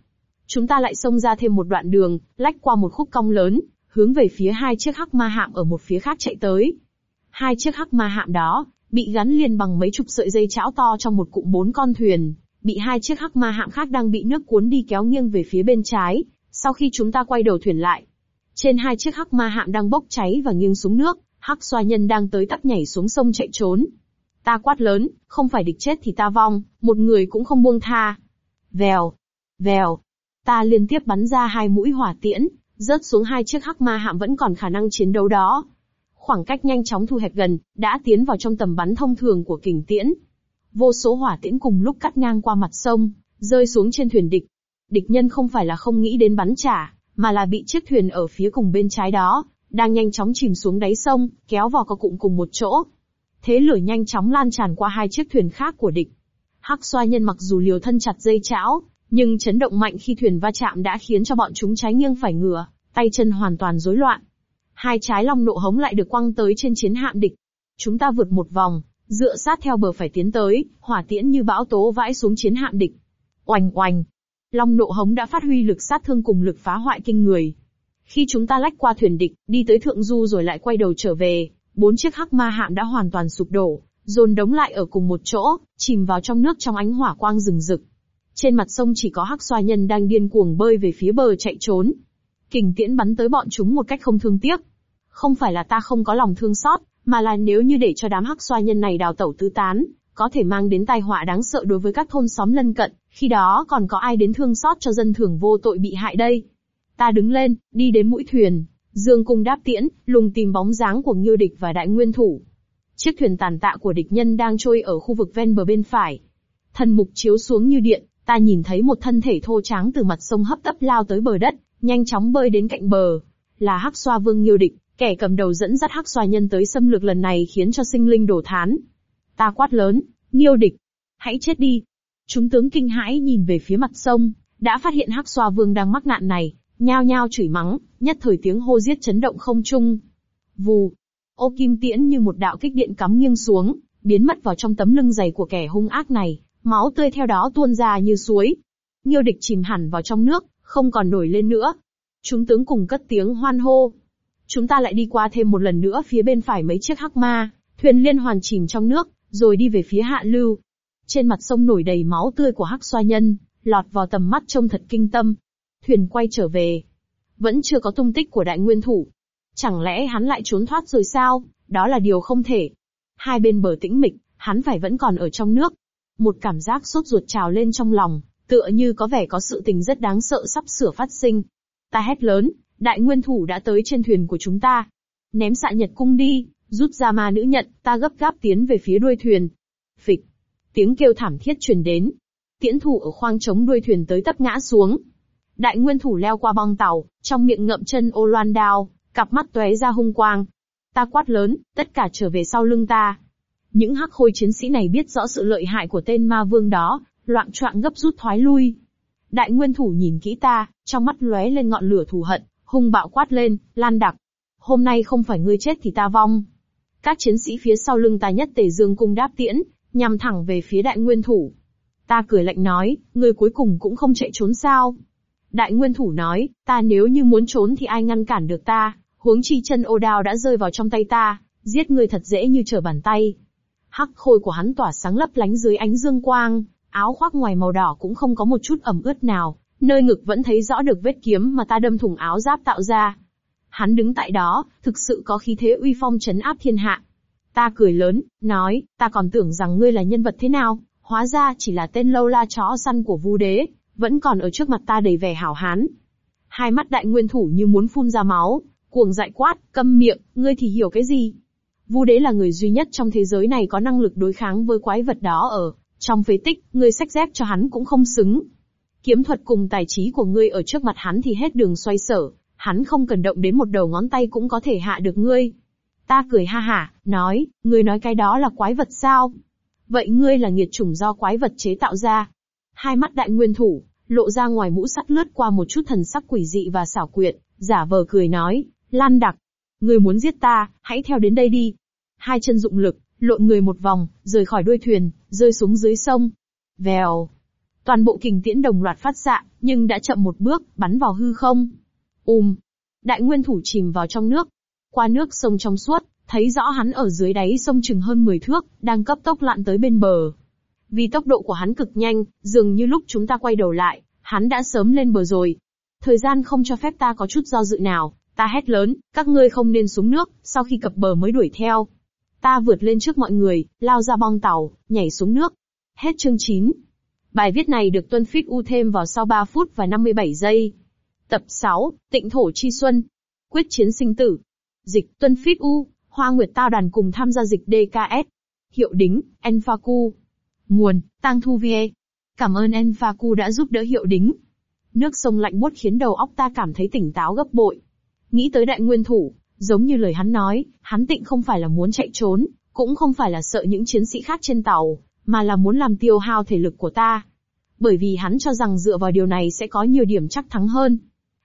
Chúng ta lại xông ra thêm một đoạn đường, lách qua một khúc cong lớn, hướng về phía hai chiếc hắc ma hạm ở một phía khác chạy tới. Hai chiếc hắc ma hạm đó, bị gắn liền bằng mấy chục sợi dây chảo to trong một cụm bốn con thuyền, bị hai chiếc hắc ma hạm khác đang bị nước cuốn đi kéo nghiêng về phía bên trái, sau khi chúng ta quay đầu thuyền lại. Trên hai chiếc hắc ma hạm đang bốc cháy và nghiêng xuống nước, hắc xoa nhân đang tới tắp nhảy xuống sông chạy trốn. Ta quát lớn, không phải địch chết thì ta vong, một người cũng không buông tha. Vèo, vèo, ta liên tiếp bắn ra hai mũi hỏa tiễn, rớt xuống hai chiếc hắc ma hạm vẫn còn khả năng chiến đấu đó. Khoảng cách nhanh chóng thu hẹp gần, đã tiến vào trong tầm bắn thông thường của kình tiễn. Vô số hỏa tiễn cùng lúc cắt ngang qua mặt sông, rơi xuống trên thuyền địch. Địch nhân không phải là không nghĩ đến bắn trả, mà là bị chiếc thuyền ở phía cùng bên trái đó, đang nhanh chóng chìm xuống đáy sông, kéo vò co cụm cùng một chỗ. Thế lửa nhanh chóng lan tràn qua hai chiếc thuyền khác của địch. Hắc xoa nhân mặc dù liều thân chặt dây chảo, nhưng chấn động mạnh khi thuyền va chạm đã khiến cho bọn chúng trái nghiêng phải ngửa, tay chân hoàn toàn rối loạn. Hai trái long nộ hống lại được quăng tới trên chiến hạm địch. Chúng ta vượt một vòng, dựa sát theo bờ phải tiến tới, hỏa tiễn như bão tố vãi xuống chiến hạm địch. Oành oành, Long nộ hống đã phát huy lực sát thương cùng lực phá hoại kinh người. Khi chúng ta lách qua thuyền địch, đi tới thượng du rồi lại quay đầu trở về, bốn chiếc hắc ma hạm đã hoàn toàn sụp đổ, dồn đống lại ở cùng một chỗ, chìm vào trong nước trong ánh hỏa quang rừng rực. Trên mặt sông chỉ có hắc xoa nhân đang điên cuồng bơi về phía bờ chạy trốn. Kình tiễn bắn tới bọn chúng một cách không thương tiếc. Không phải là ta không có lòng thương xót, mà là nếu như để cho đám hắc xoa nhân này đào tẩu tứ tán, có thể mang đến tai họa đáng sợ đối với các thôn xóm lân cận, khi đó còn có ai đến thương xót cho dân thường vô tội bị hại đây. Ta đứng lên, đi đến mũi thuyền, dương cung đáp tiễn, lùng tìm bóng dáng của Nghiêu Địch và Đại Nguyên Thủ. Chiếc thuyền tàn tạ của địch nhân đang trôi ở khu vực ven bờ bên phải. Thần mục chiếu xuống như điện, ta nhìn thấy một thân thể thô tráng từ mặt sông hấp tấp lao tới bờ đất, nhanh chóng bơi đến cạnh bờ. Là Hắc Xoa Vương Ngưu Địch, kẻ cầm đầu dẫn dắt Hắc Xoa nhân tới xâm lược lần này khiến cho sinh linh đổ thán. Ta quát lớn, Ngưu Địch, hãy chết đi. Chúng tướng kinh hãi nhìn về phía mặt sông, đã phát hiện Hắc Xoa Vương đang mắc nạn này, nhao nhao chửi mắng, nhất thời tiếng hô giết chấn động không trung. Vù, ô kim tiễn như một đạo kích điện cắm nghiêng xuống, biến mất vào trong tấm lưng dày của kẻ hung ác này, máu tươi theo đó tuôn ra như suối. Nghiêu địch chìm hẳn vào trong nước, không còn nổi lên nữa. Chúng tướng cùng cất tiếng hoan hô. Chúng ta lại đi qua thêm một lần nữa phía bên phải mấy chiếc hắc ma, thuyền liên hoàn chìm trong nước, rồi đi về phía hạ lưu. Trên mặt sông nổi đầy máu tươi của hắc xoa nhân, lọt vào tầm mắt trông thật kinh tâm. Thuyền quay trở về. Vẫn chưa có tung tích của đại nguyên thủ. Chẳng lẽ hắn lại trốn thoát rồi sao? Đó là điều không thể. Hai bên bờ tĩnh mịch, hắn phải vẫn còn ở trong nước. Một cảm giác sốt ruột trào lên trong lòng, tựa như có vẻ có sự tình rất đáng sợ sắp sửa phát sinh. Ta hét lớn, đại nguyên thủ đã tới trên thuyền của chúng ta. Ném xạ nhật cung đi, rút ra ma nữ nhận, ta gấp gáp tiến về phía đuôi thuyền. Phịch. Tiếng kêu thảm thiết truyền đến. Tiễn thủ ở khoang chống đuôi thuyền tới tấp ngã xuống. Đại nguyên thủ leo qua bong tàu, trong miệng ngậm chân ô loan đao, cặp mắt tóe ra hung quang. Ta quát lớn, tất cả trở về sau lưng ta. Những hắc khôi chiến sĩ này biết rõ sự lợi hại của tên ma vương đó, loạn choạng gấp rút thoái lui. Đại nguyên thủ nhìn kỹ ta, trong mắt lóe lên ngọn lửa thù hận, hung bạo quát lên, lan đặc. Hôm nay không phải ngươi chết thì ta vong. Các chiến sĩ phía sau lưng ta nhất tề dương cung đáp tiễn, nhằm thẳng về phía đại nguyên thủ. Ta cười lạnh nói, ngươi cuối cùng cũng không chạy trốn sao. Đại nguyên thủ nói, ta nếu như muốn trốn thì ai ngăn cản được ta, huống chi chân ô đao đã rơi vào trong tay ta, giết ngươi thật dễ như trở bàn tay. Hắc khôi của hắn tỏa sáng lấp lánh dưới ánh dương quang, áo khoác ngoài màu đỏ cũng không có một chút ẩm ướt nào, nơi ngực vẫn thấy rõ được vết kiếm mà ta đâm thủng áo giáp tạo ra. Hắn đứng tại đó, thực sự có khí thế uy phong chấn áp thiên hạ. Ta cười lớn, nói, ta còn tưởng rằng ngươi là nhân vật thế nào, hóa ra chỉ là tên lâu la chó săn của vu đế, vẫn còn ở trước mặt ta đầy vẻ hảo hán. Hai mắt đại nguyên thủ như muốn phun ra máu, cuồng dại quát, câm miệng, ngươi thì hiểu cái gì? Vu đế là người duy nhất trong thế giới này có năng lực đối kháng với quái vật đó ở trong phế tích, ngươi sách dép cho hắn cũng không xứng. Kiếm thuật cùng tài trí của ngươi ở trước mặt hắn thì hết đường xoay sở, hắn không cần động đến một đầu ngón tay cũng có thể hạ được ngươi. Ta cười ha hả, nói, ngươi nói cái đó là quái vật sao? Vậy ngươi là nghiệt chủng do quái vật chế tạo ra. Hai mắt đại nguyên thủ, lộ ra ngoài mũ sắt lướt qua một chút thần sắc quỷ dị và xảo quyệt, giả vờ cười nói, Lan đặc. người muốn giết ta, hãy theo đến đây đi. Hai chân dụng lực, lộn người một vòng, rời khỏi đuôi thuyền, rơi xuống dưới sông. Vèo. Toàn bộ kình tiễn đồng loạt phát xạ, nhưng đã chậm một bước, bắn vào hư không. Ùm. Đại nguyên thủ chìm vào trong nước. Qua nước sông trong suốt, thấy rõ hắn ở dưới đáy sông chừng hơn 10 thước, đang cấp tốc lặn tới bên bờ. Vì tốc độ của hắn cực nhanh, dường như lúc chúng ta quay đầu lại, hắn đã sớm lên bờ rồi. Thời gian không cho phép ta có chút do dự nào, ta hét lớn, các ngươi không nên xuống nước, sau khi cập bờ mới đuổi theo. Ta vượt lên trước mọi người, lao ra bong tàu, nhảy xuống nước. Hết chương 9. Bài viết này được tuân Phích u thêm vào sau 3 phút và 57 giây. Tập 6, Tịnh Thổ Chi Xuân. Quyết chiến sinh tử. Dịch tuân fit u, Hoa Nguyệt Tao đàn cùng tham gia dịch DKS. Hiệu đính, Enfaku. Nguồn, Tang Thu Vie. Cảm ơn Enfaku đã giúp đỡ hiệu đính. Nước sông lạnh buốt khiến đầu óc ta cảm thấy tỉnh táo gấp bội. Nghĩ tới đại nguyên thủ, Giống như lời hắn nói, hắn tịnh không phải là muốn chạy trốn, cũng không phải là sợ những chiến sĩ khác trên tàu, mà là muốn làm tiêu hao thể lực của ta. Bởi vì hắn cho rằng dựa vào điều này sẽ có nhiều điểm chắc thắng hơn.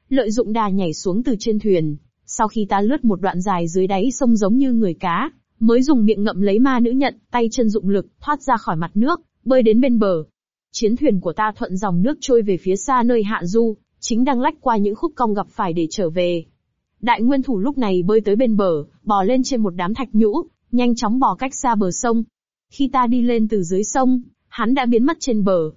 Lợi dụng đà nhảy xuống từ trên thuyền, sau khi ta lướt một đoạn dài dưới đáy sông giống như người cá, mới dùng miệng ngậm lấy ma nữ nhận, tay chân dụng lực, thoát ra khỏi mặt nước, bơi đến bên bờ. Chiến thuyền của ta thuận dòng nước trôi về phía xa nơi hạ du, chính đang lách qua những khúc cong gặp phải để trở về. Đại nguyên thủ lúc này bơi tới bên bờ, bò lên trên một đám thạch nhũ, nhanh chóng bò cách xa bờ sông. Khi ta đi lên từ dưới sông, hắn đã biến mất trên bờ.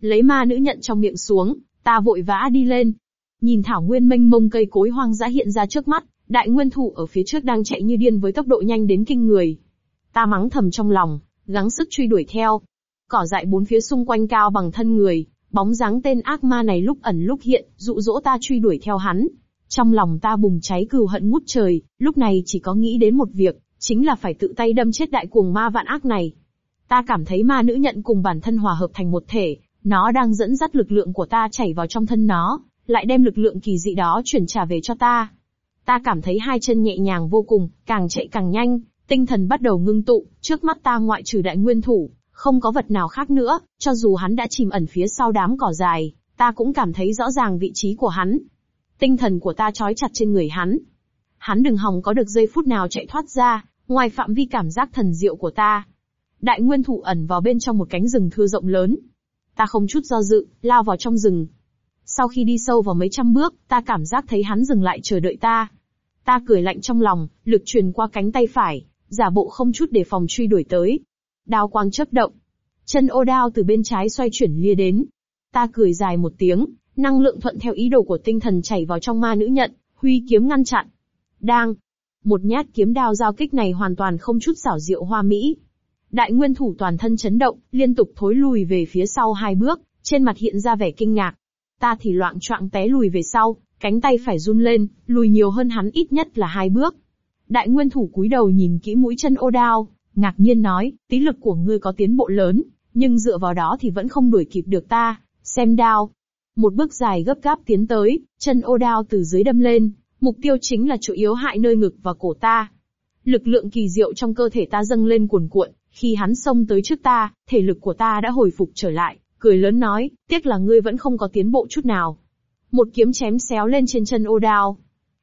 Lấy ma nữ nhận trong miệng xuống, ta vội vã đi lên. Nhìn thảo nguyên mênh mông cây cối hoang dã hiện ra trước mắt, đại nguyên thủ ở phía trước đang chạy như điên với tốc độ nhanh đến kinh người. Ta mắng thầm trong lòng, gắng sức truy đuổi theo. Cỏ dại bốn phía xung quanh cao bằng thân người, bóng dáng tên ác ma này lúc ẩn lúc hiện, dụ dỗ ta truy đuổi theo hắn. Trong lòng ta bùng cháy cừu hận ngút trời, lúc này chỉ có nghĩ đến một việc, chính là phải tự tay đâm chết đại cuồng ma vạn ác này. Ta cảm thấy ma nữ nhận cùng bản thân hòa hợp thành một thể, nó đang dẫn dắt lực lượng của ta chảy vào trong thân nó, lại đem lực lượng kỳ dị đó chuyển trả về cho ta. Ta cảm thấy hai chân nhẹ nhàng vô cùng, càng chạy càng nhanh, tinh thần bắt đầu ngưng tụ, trước mắt ta ngoại trừ đại nguyên thủ, không có vật nào khác nữa, cho dù hắn đã chìm ẩn phía sau đám cỏ dài, ta cũng cảm thấy rõ ràng vị trí của hắn. Tinh thần của ta trói chặt trên người hắn. Hắn đừng hòng có được giây phút nào chạy thoát ra, ngoài phạm vi cảm giác thần diệu của ta. Đại nguyên thủ ẩn vào bên trong một cánh rừng thưa rộng lớn. Ta không chút do dự, lao vào trong rừng. Sau khi đi sâu vào mấy trăm bước, ta cảm giác thấy hắn dừng lại chờ đợi ta. Ta cười lạnh trong lòng, lực truyền qua cánh tay phải, giả bộ không chút để phòng truy đuổi tới. Đao quang chớp động. Chân ô đao từ bên trái xoay chuyển lia đến. Ta cười dài một tiếng, năng lượng thuận theo ý đồ của tinh thần chảy vào trong ma nữ nhận, huy kiếm ngăn chặn. Đang. Một nhát kiếm đao giao kích này hoàn toàn không chút xảo diệu hoa mỹ. Đại nguyên thủ toàn thân chấn động, liên tục thối lùi về phía sau hai bước, trên mặt hiện ra vẻ kinh ngạc. Ta thì loạn choạng té lùi về sau, cánh tay phải run lên, lùi nhiều hơn hắn ít nhất là hai bước. Đại nguyên thủ cúi đầu nhìn kỹ mũi chân ô đao, ngạc nhiên nói, tí lực của ngươi có tiến bộ lớn, nhưng dựa vào đó thì vẫn không đuổi kịp được ta, xem đao. Một bước dài gấp gáp tiến tới, chân ô đao từ dưới đâm lên, mục tiêu chính là chỗ yếu hại nơi ngực và cổ ta. Lực lượng kỳ diệu trong cơ thể ta dâng lên cuồn cuộn, khi hắn xông tới trước ta, thể lực của ta đã hồi phục trở lại, cười lớn nói, tiếc là ngươi vẫn không có tiến bộ chút nào. Một kiếm chém xéo lên trên chân ô đao.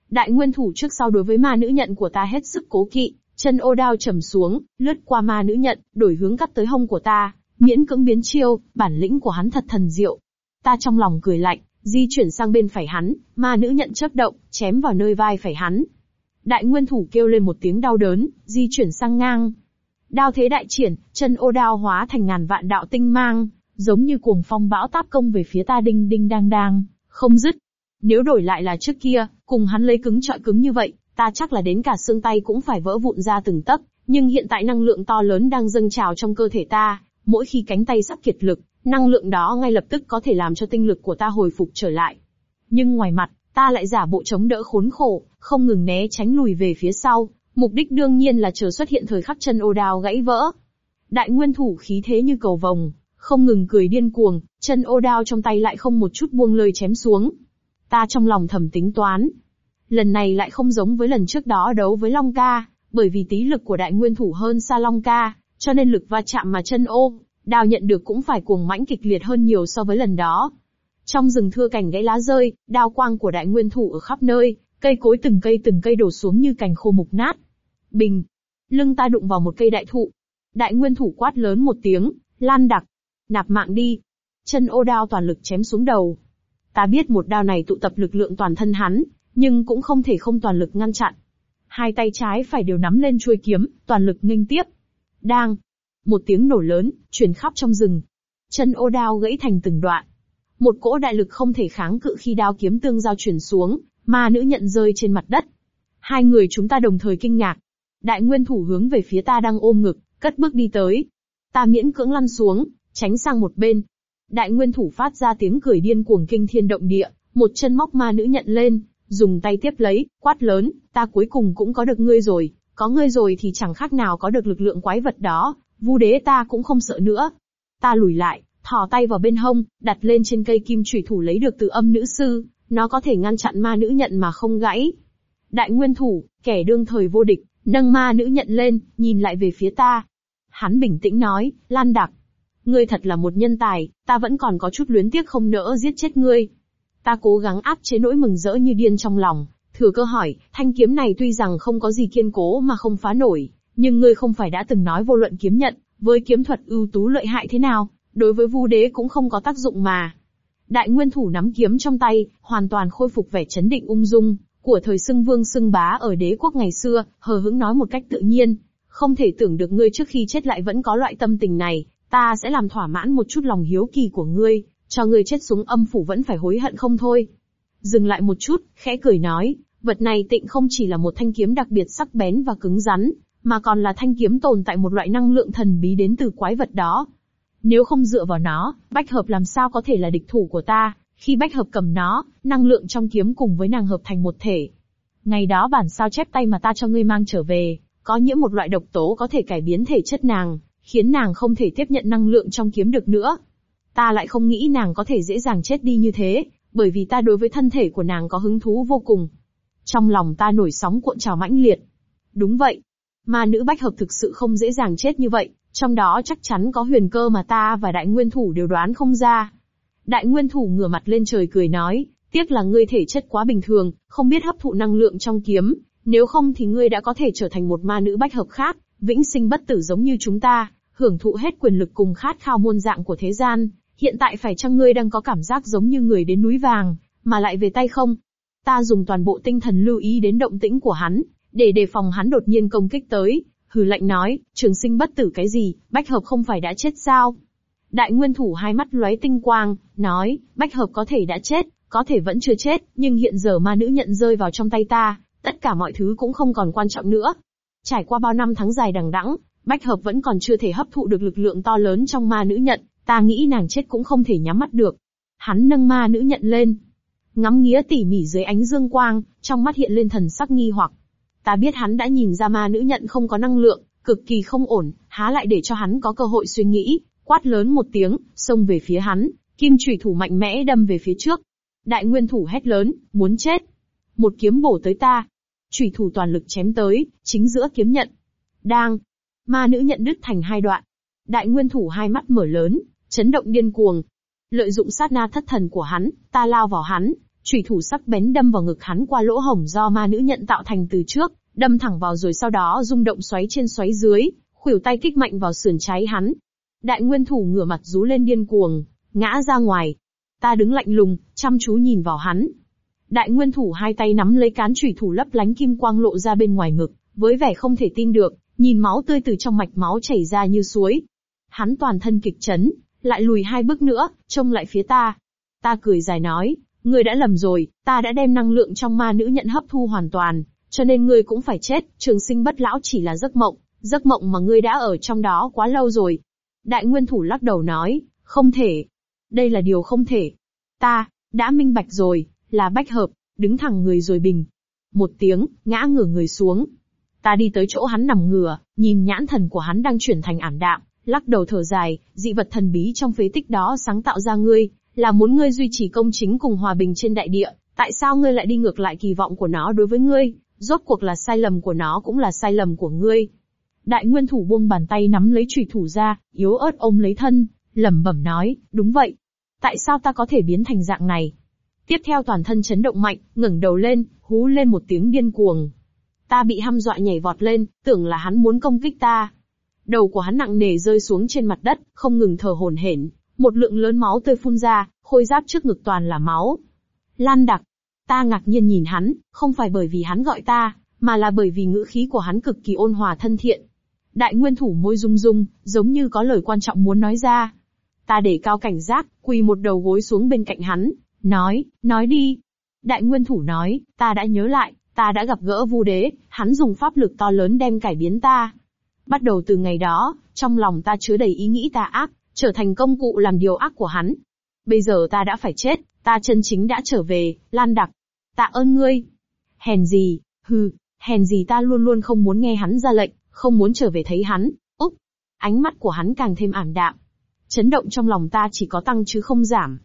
Đại nguyên thủ trước sau đối với ma nữ nhận của ta hết sức cố kỵ, chân ô đao trầm xuống, lướt qua ma nữ nhận, đổi hướng cắt tới hông của ta, miễn cưỡng biến chiêu, bản lĩnh của hắn thật thần diệu. Ta trong lòng cười lạnh, di chuyển sang bên phải hắn, ma nữ nhận chớp động, chém vào nơi vai phải hắn. Đại nguyên thủ kêu lên một tiếng đau đớn, di chuyển sang ngang. Đao thế đại triển, chân ô đao hóa thành ngàn vạn đạo tinh mang, giống như cuồng phong bão táp công về phía ta đinh đinh đang đang, không dứt. Nếu đổi lại là trước kia, cùng hắn lấy cứng trọi cứng như vậy, ta chắc là đến cả xương tay cũng phải vỡ vụn ra từng tấc, nhưng hiện tại năng lượng to lớn đang dâng trào trong cơ thể ta, mỗi khi cánh tay sắp kiệt lực, năng lượng đó ngay lập tức có thể làm cho tinh lực của ta hồi phục trở lại. Nhưng ngoài mặt, ta lại giả bộ chống đỡ khốn khổ, không ngừng né tránh lùi về phía sau, mục đích đương nhiên là chờ xuất hiện thời khắc chân ô đào gãy vỡ. Đại nguyên thủ khí thế như cầu vồng, không ngừng cười điên cuồng, chân ô đao trong tay lại không một chút buông lời chém xuống. Ta trong lòng thầm tính toán. Lần này lại không giống với lần trước đó đấu với Long Ca, bởi vì tí lực của đại nguyên thủ hơn xa Long Ca, cho nên lực va chạm mà chân ô, đao nhận được cũng phải cuồng mãnh kịch liệt hơn nhiều so với lần đó. Trong rừng thưa cảnh gãy lá rơi, đao quang của đại nguyên thủ ở khắp nơi, cây cối từng cây từng cây đổ xuống như cành khô mục nát. Bình. Lưng ta đụng vào một cây đại thụ. Đại nguyên thủ quát lớn một tiếng, lan đặc, Nạp mạng đi. Chân ô đao toàn lực chém xuống đầu. Ta biết một đao này tụ tập lực lượng toàn thân hắn, nhưng cũng không thể không toàn lực ngăn chặn. Hai tay trái phải đều nắm lên chuôi kiếm, toàn lực nghênh tiếp. Đang. Một tiếng nổ lớn, truyền khắp trong rừng. Chân ô đao gãy thành từng đoạn. Một cỗ đại lực không thể kháng cự khi đao kiếm tương giao chuyển xuống, ma nữ nhận rơi trên mặt đất. Hai người chúng ta đồng thời kinh ngạc. Đại nguyên thủ hướng về phía ta đang ôm ngực, cất bước đi tới. Ta miễn cưỡng lăn xuống, tránh sang một bên. Đại nguyên thủ phát ra tiếng cười điên cuồng kinh thiên động địa, một chân móc ma nữ nhận lên, dùng tay tiếp lấy, quát lớn, ta cuối cùng cũng có được ngươi rồi, có ngươi rồi thì chẳng khác nào có được lực lượng quái vật đó, vu đế ta cũng không sợ nữa. Ta lùi lại, thò tay vào bên hông, đặt lên trên cây kim chủy thủ lấy được từ âm nữ sư, nó có thể ngăn chặn ma nữ nhận mà không gãy. Đại nguyên thủ, kẻ đương thời vô địch, nâng ma nữ nhận lên, nhìn lại về phía ta. Hắn bình tĩnh nói, Lan Đặc, Ngươi thật là một nhân tài, ta vẫn còn có chút luyến tiếc không nỡ giết chết ngươi. Ta cố gắng áp chế nỗi mừng rỡ như điên trong lòng, thừa cơ hỏi, thanh kiếm này tuy rằng không có gì kiên cố mà không phá nổi, nhưng ngươi không phải đã từng nói vô luận kiếm nhận, với kiếm thuật ưu tú lợi hại thế nào, đối với vu đế cũng không có tác dụng mà. Đại nguyên thủ nắm kiếm trong tay, hoàn toàn khôi phục vẻ chấn định ung dung, của thời xưng vương xưng bá ở đế quốc ngày xưa, hờ hững nói một cách tự nhiên, Không thể tưởng được ngươi trước khi chết lại vẫn có loại tâm tình này, ta sẽ làm thỏa mãn một chút lòng hiếu kỳ của ngươi, cho ngươi chết xuống âm phủ vẫn phải hối hận không thôi. Dừng lại một chút, khẽ cười nói, vật này tịnh không chỉ là một thanh kiếm đặc biệt sắc bén và cứng rắn, mà còn là thanh kiếm tồn tại một loại năng lượng thần bí đến từ quái vật đó. Nếu không dựa vào nó, bách hợp làm sao có thể là địch thủ của ta, khi bách hợp cầm nó, năng lượng trong kiếm cùng với nàng hợp thành một thể. Ngày đó bản sao chép tay mà ta cho ngươi mang trở về, có nhiễm một loại độc tố có thể cải biến thể chất nàng, khiến nàng không thể tiếp nhận năng lượng trong kiếm được nữa. Ta lại không nghĩ nàng có thể dễ dàng chết đi như thế, bởi vì ta đối với thân thể của nàng có hứng thú vô cùng. Trong lòng ta nổi sóng cuộn trào mãnh liệt. Đúng vậy. ma nữ bách hợp thực sự không dễ dàng chết như vậy, trong đó chắc chắn có huyền cơ mà ta và đại nguyên thủ đều đoán không ra. Đại nguyên thủ ngửa mặt lên trời cười nói, tiếc là ngươi thể chất quá bình thường, không biết hấp thụ năng lượng trong kiếm, nếu không thì ngươi đã có thể trở thành một ma nữ bách hợp khác, vĩnh sinh bất tử giống như chúng ta, hưởng thụ hết quyền lực cùng khát khao muôn dạng của thế gian. Hiện tại phải chăng ngươi đang có cảm giác giống như người đến núi vàng, mà lại về tay không? Ta dùng toàn bộ tinh thần lưu ý đến động tĩnh của hắn, để đề phòng hắn đột nhiên công kích tới, hừ lạnh nói, trường sinh bất tử cái gì, bách hợp không phải đã chết sao? Đại nguyên thủ hai mắt lóe tinh quang, nói, bách hợp có thể đã chết, có thể vẫn chưa chết, nhưng hiện giờ ma nữ nhận rơi vào trong tay ta, tất cả mọi thứ cũng không còn quan trọng nữa. Trải qua bao năm tháng dài đằng đẵng, bách hợp vẫn còn chưa thể hấp thụ được lực lượng to lớn trong ma nữ nhận, ta nghĩ nàng chết cũng không thể nhắm mắt được. Hắn nâng ma nữ nhận lên, ngắm nghía tỉ mỉ dưới ánh dương quang, trong mắt hiện lên thần sắc nghi hoặc. Ta biết hắn đã nhìn ra ma nữ nhận không có năng lượng, cực kỳ không ổn, há lại để cho hắn có cơ hội suy nghĩ, quát lớn một tiếng, xông về phía hắn, kim chủy thủ mạnh mẽ đâm về phía trước. Đại nguyên thủ hét lớn, muốn chết. Một kiếm bổ tới ta. Chủy thủ toàn lực chém tới, chính giữa kiếm nhận. Đang. Ma nữ nhận đứt thành hai đoạn. Đại nguyên thủ hai mắt mở lớn, chấn động điên cuồng. Lợi dụng sát na thất thần của hắn, ta lao vào hắn, chủy thủ sắc bén đâm vào ngực hắn qua lỗ hổng do ma nữ nhận tạo thành từ trước, đâm thẳng vào rồi sau đó rung động xoáy trên xoáy dưới, khuỷu tay kích mạnh vào sườn trái hắn. Đại nguyên thủ ngửa mặt rú lên điên cuồng, ngã ra ngoài. Ta đứng lạnh lùng, chăm chú nhìn vào hắn. Đại nguyên thủ hai tay nắm lấy cán chủy thủ lấp lánh kim quang lộ ra bên ngoài ngực, với vẻ không thể tin được, nhìn máu tươi từ trong mạch máu chảy ra như suối. Hắn toàn thân kịch chấn, lại lùi hai bước nữa, trông lại phía ta. Ta cười dài nói, Ngươi đã lầm rồi, ta đã đem năng lượng trong ma nữ nhận hấp thu hoàn toàn, cho nên ngươi cũng phải chết, trường sinh bất lão chỉ là giấc mộng, giấc mộng mà ngươi đã ở trong đó quá lâu rồi. Đại nguyên thủ lắc đầu nói, không thể. Đây là điều không thể. Ta, đã minh bạch rồi, là bách hợp, đứng thẳng người rồi bình. Một tiếng, ngã ngửa người xuống. Ta đi tới chỗ hắn nằm ngửa, nhìn nhãn thần của hắn đang chuyển thành ảm đạm, lắc đầu thở dài, dị vật thần bí trong phế tích đó sáng tạo ra ngươi, là muốn ngươi duy trì công chính cùng hòa bình trên đại địa, tại sao ngươi lại đi ngược lại kỳ vọng của nó đối với ngươi, rốt cuộc là sai lầm của nó cũng là sai lầm của ngươi. Đại nguyên thủ buông bàn tay nắm lấy trùy thủ ra, yếu ớt ôm lấy thân, lẩm bẩm nói, đúng vậy. Tại sao ta có thể biến thành dạng này? Tiếp theo toàn thân chấn động mạnh, ngẩng đầu lên, hú lên một tiếng điên cuồng. Ta bị hăm dọa nhảy vọt lên, tưởng là hắn muốn công kích ta. Đầu của hắn nặng nề rơi xuống trên mặt đất, không ngừng thở hổn hển, một lượng lớn máu tươi phun ra, khôi giáp trước ngực toàn là máu. Lan đặc. Ta ngạc nhiên nhìn hắn, không phải bởi vì hắn gọi ta, mà là bởi vì ngữ khí của hắn cực kỳ ôn hòa thân thiện. Đại nguyên thủ môi rung rung, giống như có lời quan trọng muốn nói ra. Ta để cao cảnh giác, quỳ một đầu gối xuống bên cạnh hắn, nói, nói đi. Đại nguyên thủ nói, ta đã nhớ lại, ta đã gặp gỡ vu đế, hắn dùng pháp lực to lớn đem cải biến ta. Bắt đầu từ ngày đó, trong lòng ta chứa đầy ý nghĩ tà ác, trở thành công cụ làm điều ác của hắn. Bây giờ ta đã phải chết, ta chân chính đã trở về, Lan Đặc. Tạ ơn ngươi. Hèn gì, hừ, hèn gì ta luôn luôn không muốn nghe hắn ra lệnh, không muốn trở về thấy hắn, úc. Ánh mắt của hắn càng thêm ảm đạm. Chấn động trong lòng ta chỉ có tăng chứ không giảm.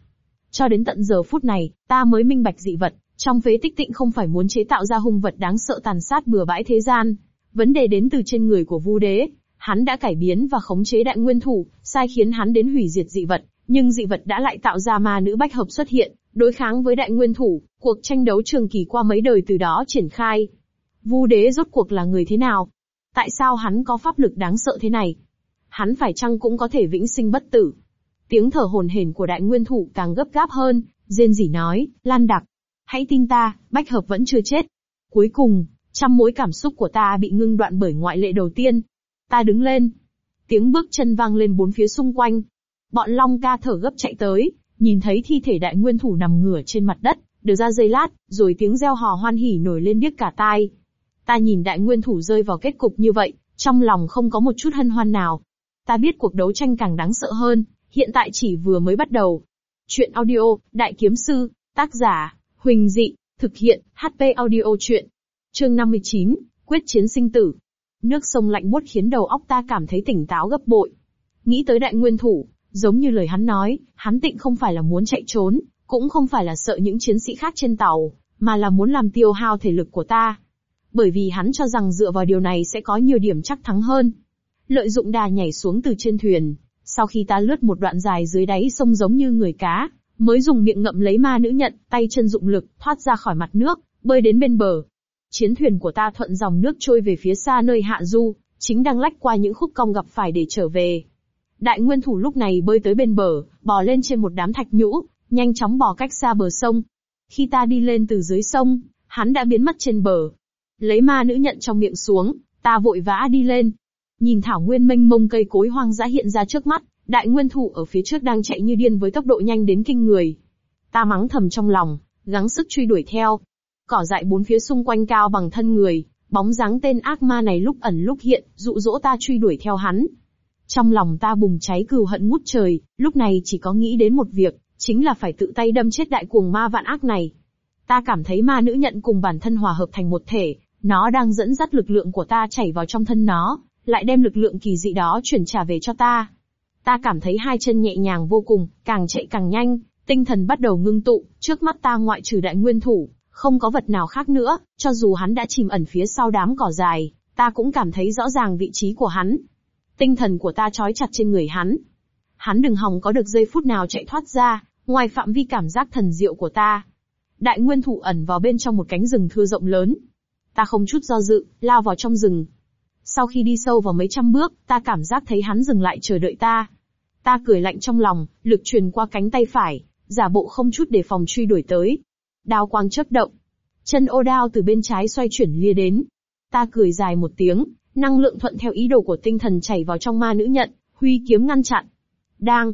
Cho đến tận giờ phút này, ta mới minh bạch dị vật, trong phế tích tịnh không phải muốn chế tạo ra hung vật đáng sợ tàn sát bừa bãi thế gian. Vấn đề đến từ trên người của vu đế, hắn đã cải biến và khống chế đại nguyên thủ, sai khiến hắn đến hủy diệt dị vật, nhưng dị vật đã lại tạo ra ma nữ bách hợp xuất hiện, đối kháng với đại nguyên thủ, cuộc tranh đấu trường kỳ qua mấy đời từ đó triển khai. Vu đế rốt cuộc là người thế nào? Tại sao hắn có pháp lực đáng sợ thế này? Hắn phải chăng cũng có thể vĩnh sinh bất tử? Tiếng thở hồn hển của đại nguyên thủ càng gấp gáp hơn, rên rỉ nói, Lan Đặc, hãy tin ta, bách hợp vẫn chưa chết. Cuối cùng, trăm mối cảm xúc của ta bị ngưng đoạn bởi ngoại lệ đầu tiên, Ta đứng lên. Tiếng bước chân vang lên bốn phía xung quanh. Bọn Long ca thở gấp chạy tới, nhìn thấy thi thể đại nguyên thủ nằm ngửa trên mặt đất, được ra giây lát, rồi tiếng reo hò hoan hỉ nổi lên điếc cả tai. Ta nhìn đại nguyên thủ rơi vào kết cục như vậy, trong lòng không có một chút hân hoan nào. Ta biết cuộc đấu tranh càng đáng sợ hơn, hiện tại chỉ vừa mới bắt đầu. Chuyện audio, Đại Kiếm Sư, tác giả, Huỳnh Dị, thực hiện, HP audio chuyện. Chương 59, Quyết chiến sinh tử. Nước sông lạnh buốt khiến đầu óc ta cảm thấy tỉnh táo gấp bội. Nghĩ tới đại nguyên thủ, giống như lời hắn nói, hắn tịnh không phải là muốn chạy trốn, cũng không phải là sợ những chiến sĩ khác trên tàu, mà là muốn làm tiêu hao thể lực của ta. Bởi vì hắn cho rằng dựa vào điều này sẽ có nhiều điểm chắc thắng hơn. Lợi dụng đà nhảy xuống từ trên thuyền, sau khi ta lướt một đoạn dài dưới đáy sông giống như người cá, mới dùng miệng ngậm lấy ma nữ nhận, tay chân dụng lực, thoát ra khỏi mặt nước, bơi đến bên bờ. Chiến thuyền của ta thuận dòng nước trôi về phía xa nơi hạ du, chính đang lách qua những khúc cong gặp phải để trở về. Đại nguyên thủ lúc này bơi tới bên bờ, bò lên trên một đám thạch nhũ, nhanh chóng bò cách xa bờ sông. Khi ta đi lên từ dưới sông, hắn đã biến mất trên bờ. Lấy ma nữ nhận trong miệng xuống, ta vội vã đi lên. Nhìn thảo nguyên mênh mông cây cối hoang dã hiện ra trước mắt, đại nguyên thủ ở phía trước đang chạy như điên với tốc độ nhanh đến kinh người. Ta mắng thầm trong lòng, gắng sức truy đuổi theo. Cỏ dại bốn phía xung quanh cao bằng thân người, bóng dáng tên ác ma này lúc ẩn lúc hiện, dụ dỗ ta truy đuổi theo hắn. Trong lòng ta bùng cháy cừu hận ngút trời, lúc này chỉ có nghĩ đến một việc, chính là phải tự tay đâm chết đại cuồng ma vạn ác này. Ta cảm thấy ma nữ nhận cùng bản thân hòa hợp thành một thể, nó đang dẫn dắt lực lượng của ta chảy vào trong thân nó, lại đem lực lượng kỳ dị đó chuyển trả về cho ta. Ta cảm thấy hai chân nhẹ nhàng vô cùng, càng chạy càng nhanh, tinh thần bắt đầu ngưng tụ, trước mắt ta ngoại trừ đại nguyên thủ, không có vật nào khác nữa, cho dù hắn đã chìm ẩn phía sau đám cỏ dài, ta cũng cảm thấy rõ ràng vị trí của hắn. Tinh thần của ta trói chặt trên người hắn. Hắn đừng hòng có được giây phút nào chạy thoát ra, ngoài phạm vi cảm giác thần diệu của ta. Đại nguyên thủ ẩn vào bên trong một cánh rừng thưa rộng lớn. Ta không chút do dự, lao vào trong rừng. Sau khi đi sâu vào mấy trăm bước, ta cảm giác thấy hắn dừng lại chờ đợi ta. Ta cười lạnh trong lòng, lực truyền qua cánh tay phải, giả bộ không chút để phòng truy đuổi tới. Đao quang chớp động. Chân ô đao từ bên trái xoay chuyển lia đến. Ta cười dài một tiếng, năng lượng thuận theo ý đồ của tinh thần chảy vào trong ma nữ nhận, huy kiếm ngăn chặn. Đang.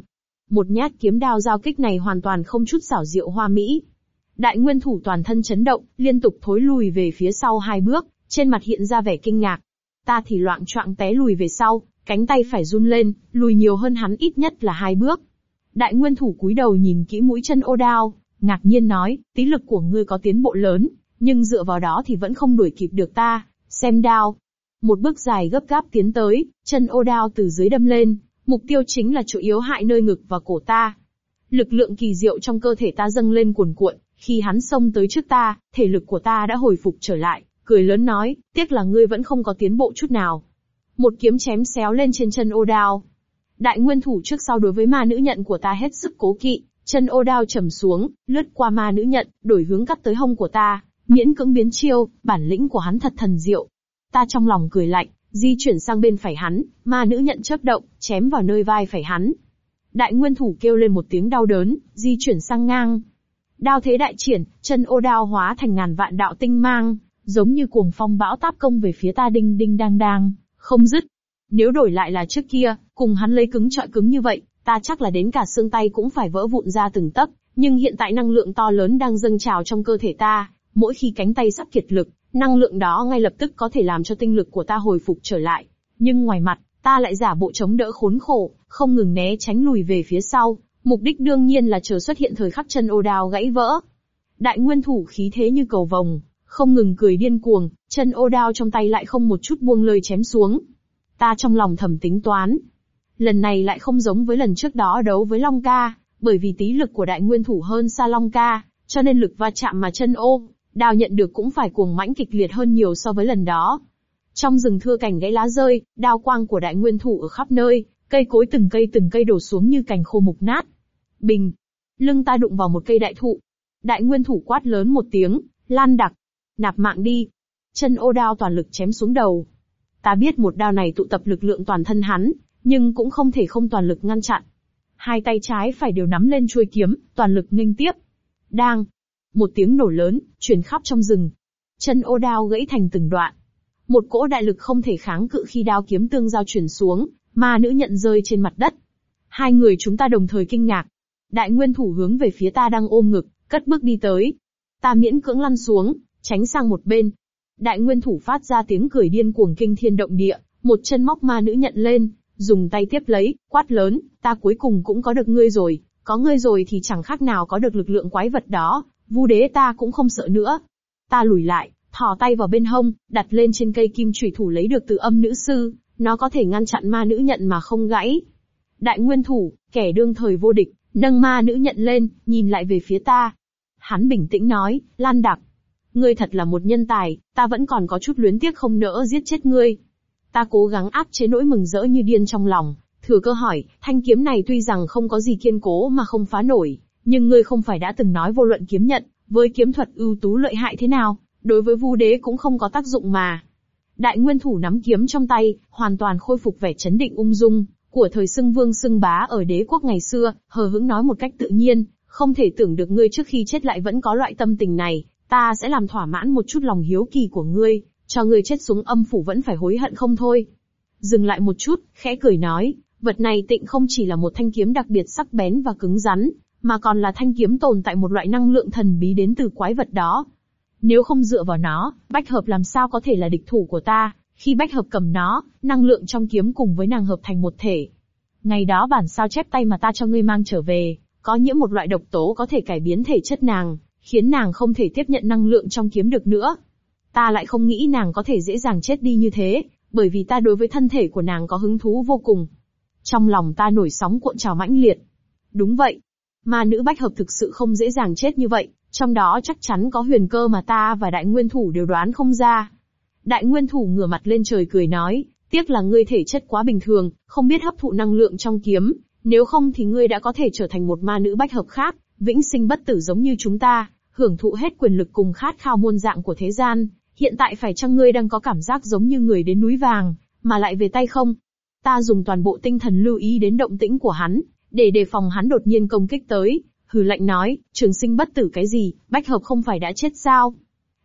Một nhát kiếm đao giao kích này hoàn toàn không chút xảo diệu hoa mỹ. Đại nguyên thủ toàn thân chấn động, liên tục thối lùi về phía sau hai bước, trên mặt hiện ra vẻ kinh ngạc. Ta thì loạn choạng té lùi về sau, cánh tay phải run lên, lùi nhiều hơn hắn ít nhất là hai bước. Đại nguyên thủ cúi đầu nhìn kỹ mũi chân ô đao, ngạc nhiên nói, tí lực của ngươi có tiến bộ lớn, nhưng dựa vào đó thì vẫn không đuổi kịp được ta, xem đao. Một bước dài gấp gáp tiến tới, chân ô đao từ dưới đâm lên, mục tiêu chính là chỗ yếu hại nơi ngực và cổ ta. Lực lượng kỳ diệu trong cơ thể ta dâng lên cuồn cuộn, khi hắn xông tới trước ta, thể lực của ta đã hồi phục trở lại, cười lớn nói, tiếc là ngươi vẫn không có tiến bộ chút nào. Một kiếm chém xéo lên trên chân ô đao. Đại nguyên thủ trước sau đối với ma nữ nhận của ta hết sức cố kỵ, chân ô đao trầm xuống, lướt qua ma nữ nhận, đổi hướng cắt tới hông của ta, miễn cưỡng biến chiêu, bản lĩnh của hắn thật thần diệu. Ta trong lòng cười lạnh, di chuyển sang bên phải hắn, ma nữ nhận chớp động, chém vào nơi vai phải hắn. Đại nguyên thủ kêu lên một tiếng đau đớn, di chuyển sang ngang. Đao thế đại triển, chân ô đao hóa thành ngàn vạn đạo tinh mang, giống như cuồng phong bão táp công về phía ta đinh đinh đang đang, không dứt. Nếu đổi lại là trước kia, cùng hắn lấy cứng trọi cứng như vậy, ta chắc là đến cả xương tay cũng phải vỡ vụn ra từng tấc, nhưng hiện tại năng lượng to lớn đang dâng trào trong cơ thể ta, mỗi khi cánh tay sắp kiệt lực, năng lượng đó ngay lập tức có thể làm cho tinh lực của ta hồi phục trở lại. Nhưng ngoài mặt, ta lại giả bộ chống đỡ khốn khổ, không ngừng né tránh lùi về phía sau, mục đích đương nhiên là chờ xuất hiện thời khắc chân ô đào gãy vỡ. Đại nguyên thủ khí thế như cầu vồng, không ngừng cười điên cuồng, chân ô đao trong tay lại không một chút buông lời chém xuống. Ta trong lòng thầm tính toán. Lần này lại không giống với lần trước đó đấu với Long Ca, bởi vì tí lực của đại nguyên thủ hơn xa Long Ca, cho nên lực va chạm mà chân ô, đao nhận được cũng phải cuồng mãnh kịch liệt hơn nhiều so với lần đó. Trong rừng thưa cảnh gãy lá rơi, đao quang của đại nguyên thủ ở khắp nơi, cây cối từng cây từng cây đổ xuống như cành khô mục nát. Bình. Lưng ta đụng vào một cây đại thụ. Đại nguyên thủ quát lớn một tiếng, lan đặc, nạp mạng đi. Chân ô đao toàn lực chém xuống đầu. Ta biết một đao này tụ tập lực lượng toàn thân hắn, nhưng cũng không thể không toàn lực ngăn chặn. Hai tay trái phải đều nắm lên chuôi kiếm, toàn lực nghênh tiếp. Đang. Một tiếng nổ lớn, truyền khắp trong rừng. Chân ô đao gãy thành từng đoạn. Một cỗ đại lực không thể kháng cự khi đao kiếm tương giao chuyển xuống, ma nữ nhận rơi trên mặt đất. Hai người chúng ta đồng thời kinh ngạc. Đại nguyên thủ hướng về phía ta đang ôm ngực, cất bước đi tới. Ta miễn cưỡng lăn xuống, tránh sang một bên. Đại nguyên thủ phát ra tiếng cười điên cuồng kinh thiên động địa, một chân móc ma nữ nhận lên, dùng tay tiếp lấy, quát lớn, ta cuối cùng cũng có được ngươi rồi, có ngươi rồi thì chẳng khác nào có được lực lượng quái vật đó, vu đế ta cũng không sợ nữa. Ta lùi lại, thò tay vào bên hông, đặt lên trên cây kim chủy thủ lấy được từ âm nữ sư, nó có thể ngăn chặn ma nữ nhận mà không gãy. Đại nguyên thủ, kẻ đương thời vô địch, nâng ma nữ nhận lên, nhìn lại về phía ta. Hắn bình tĩnh nói, Lan Đặc. Ngươi thật là một nhân tài, ta vẫn còn có chút luyến tiếc không nỡ giết chết ngươi. Ta cố gắng áp chế nỗi mừng rỡ như điên trong lòng, thừa cơ hỏi, thanh kiếm này tuy rằng không có gì kiên cố mà không phá nổi, nhưng ngươi không phải đã từng nói vô luận kiếm nhận, với kiếm thuật ưu tú lợi hại thế nào, đối với vu đế cũng không có tác dụng mà. Đại nguyên thủ nắm kiếm trong tay, hoàn toàn khôi phục vẻ chấn định ung dung, của thời xưng vương xưng bá ở đế quốc ngày xưa, hờ hững nói một cách tự nhiên, không thể tưởng được ngươi trước khi chết lại vẫn có loại tâm tình này, ta sẽ làm thỏa mãn một chút lòng hiếu kỳ của ngươi, cho ngươi chết xuống âm phủ vẫn phải hối hận không thôi. Dừng lại một chút, khẽ cười nói, vật này tịnh không chỉ là một thanh kiếm đặc biệt sắc bén và cứng rắn, mà còn là thanh kiếm tồn tại một loại năng lượng thần bí đến từ quái vật đó. Nếu không dựa vào nó, bách hợp làm sao có thể là địch thủ của ta, khi bách hợp cầm nó, năng lượng trong kiếm cùng với nàng hợp thành một thể. Ngày đó bản sao chép tay mà ta cho ngươi mang trở về, có nhiễm một loại độc tố có thể cải biến thể chất nàng, khiến nàng không thể tiếp nhận năng lượng trong kiếm được nữa. Ta lại không nghĩ nàng có thể dễ dàng chết đi như thế, bởi vì ta đối với thân thể của nàng có hứng thú vô cùng. Trong lòng ta nổi sóng cuộn trào mãnh liệt. Đúng vậy. Ma nữ bách hợp thực sự không dễ dàng chết như vậy, trong đó chắc chắn có huyền cơ mà ta và đại nguyên thủ đều đoán không ra. Đại nguyên thủ ngửa mặt lên trời cười nói, tiếc là ngươi thể chất quá bình thường, không biết hấp thụ năng lượng trong kiếm, nếu không thì ngươi đã có thể trở thành một ma nữ bách hợp khác, vĩnh sinh bất tử giống như chúng ta, hưởng thụ hết quyền lực cùng khát khao muôn dạng của thế gian. Hiện tại phải chăng ngươi đang có cảm giác giống như người đến núi vàng, mà lại về tay không? Ta dùng toàn bộ tinh thần lưu ý đến động tĩnh của hắn, để đề phòng hắn đột nhiên công kích tới, hừ lạnh nói, trường sinh bất tử cái gì, bách hợp không phải đã chết sao?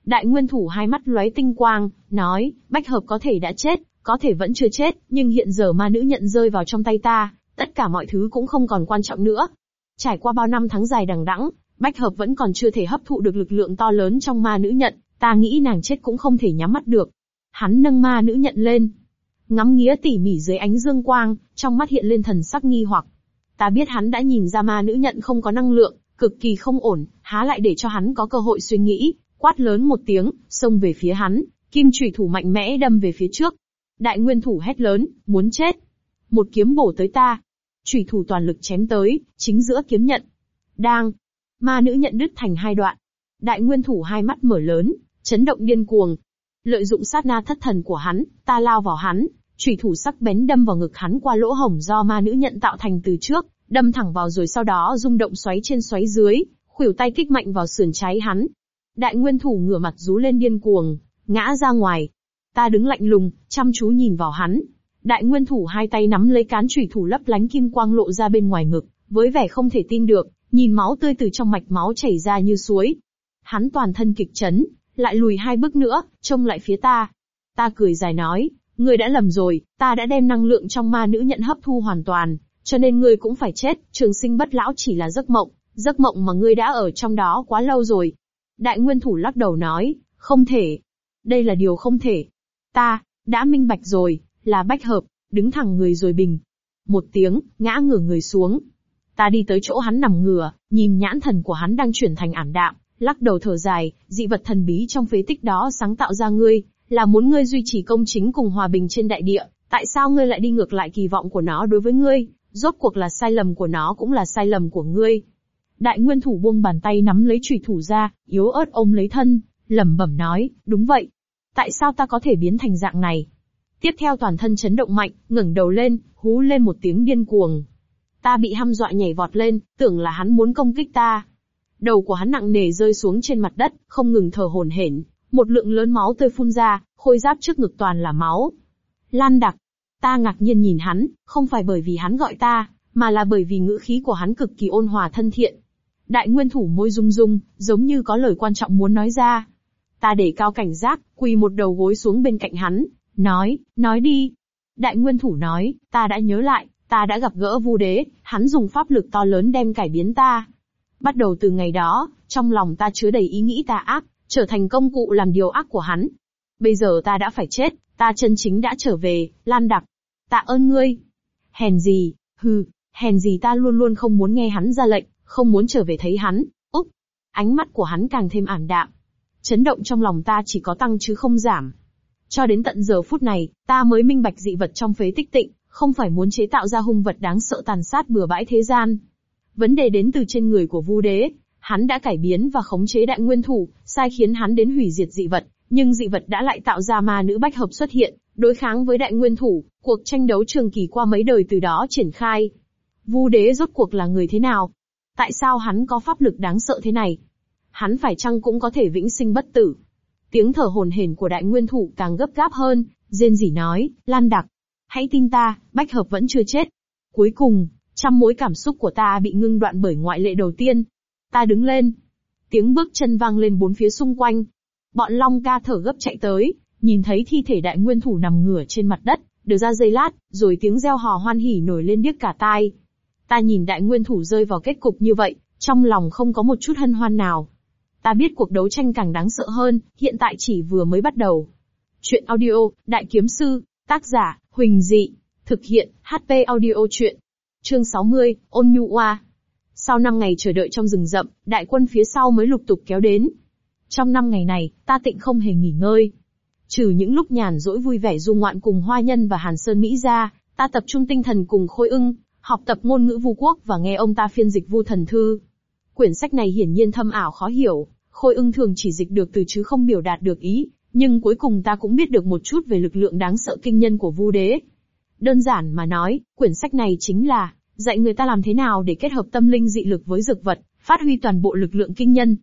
Đại nguyên thủ hai mắt lóe tinh quang, nói, bách hợp có thể đã chết, có thể vẫn chưa chết, nhưng hiện giờ ma nữ nhận rơi vào trong tay ta, tất cả mọi thứ cũng không còn quan trọng nữa. Trải qua bao năm tháng dài đằng đẵng, bách hợp vẫn còn chưa thể hấp thụ được lực lượng to lớn trong ma nữ nhận, ta nghĩ nàng chết cũng không thể nhắm mắt được. Hắn nâng ma nữ nhận lên, ngắm nghía tỉ mỉ dưới ánh dương quang, trong mắt hiện lên thần sắc nghi hoặc. Ta biết hắn đã nhìn ra ma nữ nhận không có năng lượng, cực kỳ không ổn, há lại để cho hắn có cơ hội suy nghĩ, quát lớn một tiếng, xông về phía hắn, kim chủy thủ mạnh mẽ đâm về phía trước. Đại nguyên thủ hét lớn, muốn chết. Một kiếm bổ tới ta. Chủy thủ toàn lực chém tới, chính giữa kiếm nhận. Đang. Ma nữ nhận đứt thành hai đoạn. Đại nguyên thủ hai mắt mở lớn, chấn động điên cuồng. Lợi dụng sát na thất thần của hắn, ta lao vào hắn, chủy thủ sắc bén đâm vào ngực hắn qua lỗ hổng do ma nữ nhận tạo thành từ trước, đâm thẳng vào rồi sau đó rung động xoáy trên xoáy dưới, khuỷu tay kích mạnh vào sườn trái hắn. Đại nguyên thủ ngửa mặt rú lên điên cuồng, ngã ra ngoài. Ta đứng lạnh lùng, chăm chú nhìn vào hắn. Đại nguyên thủ hai tay nắm lấy cán chủy thủ lấp lánh kim quang lộ ra bên ngoài ngực, với vẻ không thể tin được, nhìn máu tươi từ trong mạch máu chảy ra như suối. Hắn toàn thân kịch chấn, lại lùi hai bước nữa, trông lại phía ta. Ta cười dài nói, Ngươi đã lầm rồi, ta đã đem năng lượng trong ma nữ nhận hấp thu hoàn toàn, cho nên ngươi cũng phải chết, trường sinh bất lão chỉ là giấc mộng, giấc mộng mà ngươi đã ở trong đó quá lâu rồi. Đại nguyên thủ lắc đầu nói, không thể. Đây là điều không thể. Ta, đã minh bạch rồi, là bách hợp, đứng thẳng người rồi bình. Một tiếng, ngã ngửa người xuống. Ta đi tới chỗ hắn nằm ngửa, nhìn nhãn thần của hắn đang chuyển thành ảm đạm, lắc đầu thở dài, dị vật thần bí trong phế tích đó sáng tạo ra ngươi, là muốn ngươi duy trì công chính cùng hòa bình trên đại địa, tại sao ngươi lại đi ngược lại kỳ vọng của nó đối với ngươi, rốt cuộc là sai lầm của nó cũng là sai lầm của ngươi. Đại nguyên thủ buông bàn tay nắm lấy trùy thủ ra, yếu ớt ôm lấy thân, lẩm bẩm nói, đúng vậy. Tại sao ta có thể biến thành dạng này? Tiếp theo toàn thân chấn động mạnh, ngẩng đầu lên, hú lên một tiếng điên cuồng. Ta bị hăm dọa nhảy vọt lên, tưởng là hắn muốn công kích ta. Đầu của hắn nặng nề rơi xuống trên mặt đất, không ngừng thở hổn hển, một lượng lớn máu tươi phun ra, khôi giáp trước ngực toàn là máu. Lan đặc. Ta ngạc nhiên nhìn hắn, không phải bởi vì hắn gọi ta, mà là bởi vì ngữ khí của hắn cực kỳ ôn hòa thân thiện. Đại nguyên thủ môi rung rung, giống như có lời quan trọng muốn nói ra. Ta để cao cảnh giác, quỳ một đầu gối xuống bên cạnh hắn, nói, nói đi. Đại nguyên thủ nói, ta đã nhớ lại, ta đã gặp gỡ vu đế, hắn dùng pháp lực to lớn đem cải biến ta. Bắt đầu từ ngày đó, trong lòng ta chứa đầy ý nghĩ tà ác, trở thành công cụ làm điều ác của hắn. Bây giờ ta đã phải chết, ta chân chính đã trở về, Lan Đặc. Tạ ơn ngươi. Hèn gì, hừ, hèn gì ta luôn luôn không muốn nghe hắn ra lệnh, không muốn trở về thấy hắn. Úc, ánh mắt của hắn càng thêm ảm đạm. Chấn động trong lòng ta chỉ có tăng chứ không giảm. Cho đến tận giờ phút này, ta mới minh bạch dị vật trong phế tích tịnh, không phải muốn chế tạo ra hung vật đáng sợ tàn sát bừa bãi thế gian. Vấn đề đến từ trên người của Vu Đế, hắn đã cải biến và khống chế đại nguyên thủ, sai khiến hắn đến hủy diệt dị vật, nhưng dị vật đã lại tạo ra ma nữ bách hợp xuất hiện, đối kháng với đại nguyên thủ, cuộc tranh đấu trường kỳ qua mấy đời từ đó triển khai. Vu Đế rốt cuộc là người thế nào? Tại sao hắn có pháp lực đáng sợ thế này? Hắn phải chăng cũng có thể vĩnh sinh bất tử? Tiếng thở hồn hển của đại nguyên thủ càng gấp gáp hơn, rên rỉ nói, Lan Đặc, hãy tin ta, bách hợp vẫn chưa chết. Cuối cùng, trăm mối cảm xúc của ta bị ngưng đoạn bởi ngoại lệ đầu tiên. Ta đứng lên. Tiếng bước chân vang lên bốn phía xung quanh. Bọn Long ca thở gấp chạy tới, nhìn thấy thi thể đại nguyên thủ nằm ngửa trên mặt đất, được ra giây lát, rồi tiếng reo hò hoan hỉ nổi lên điếc cả tai. Ta nhìn đại nguyên thủ rơi vào kết cục như vậy, trong lòng không có một chút hân hoan nào. Ta biết cuộc đấu tranh càng đáng sợ hơn, hiện tại chỉ vừa mới bắt đầu. Chuyện audio, Đại Kiếm Sư, tác giả, Huỳnh Dị, thực hiện, HP audio chuyện. Chương 60, Ôn Nhu Oa. Sau 5 ngày chờ đợi trong rừng rậm, đại quân phía sau mới lục tục kéo đến. Trong 5 ngày này, ta tịnh không hề nghỉ ngơi. Trừ những lúc nhàn rỗi vui vẻ du ngoạn cùng Hoa Nhân và Hàn Sơn Mỹ ra, ta tập trung tinh thần cùng Khôi ưng, học tập ngôn ngữ vu quốc và nghe ông ta phiên dịch vu thần thư. Quyển sách này hiển nhiên thâm ảo khó hiểu, Khôi ưng thường chỉ dịch được từ chứ không biểu đạt được ý, nhưng cuối cùng ta cũng biết được một chút về lực lượng đáng sợ kinh nhân của Vu Đế. Đơn giản mà nói, quyển sách này chính là dạy người ta làm thế nào để kết hợp tâm linh dị lực với dược vật, phát huy toàn bộ lực lượng kinh nhân.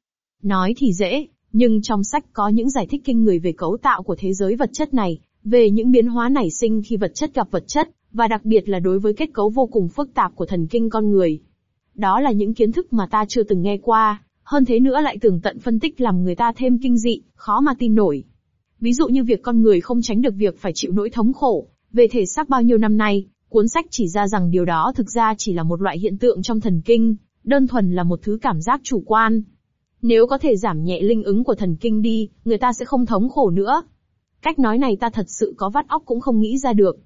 Nói thì dễ, nhưng trong sách có những giải thích kinh người về cấu tạo của thế giới vật chất này, về những biến hóa nảy sinh khi vật chất gặp vật chất, và đặc biệt là đối với kết cấu vô cùng phức tạp của thần kinh con người. Đó là những kiến thức mà ta chưa từng nghe qua, hơn thế nữa lại tường tận phân tích làm người ta thêm kinh dị, khó mà tin nổi. Ví dụ như việc con người không tránh được việc phải chịu nỗi thống khổ, về thể xác bao nhiêu năm nay, cuốn sách chỉ ra rằng điều đó thực ra chỉ là một loại hiện tượng trong thần kinh, đơn thuần là một thứ cảm giác chủ quan. Nếu có thể giảm nhẹ linh ứng của thần kinh đi, người ta sẽ không thống khổ nữa. Cách nói này ta thật sự có vắt óc cũng không nghĩ ra được.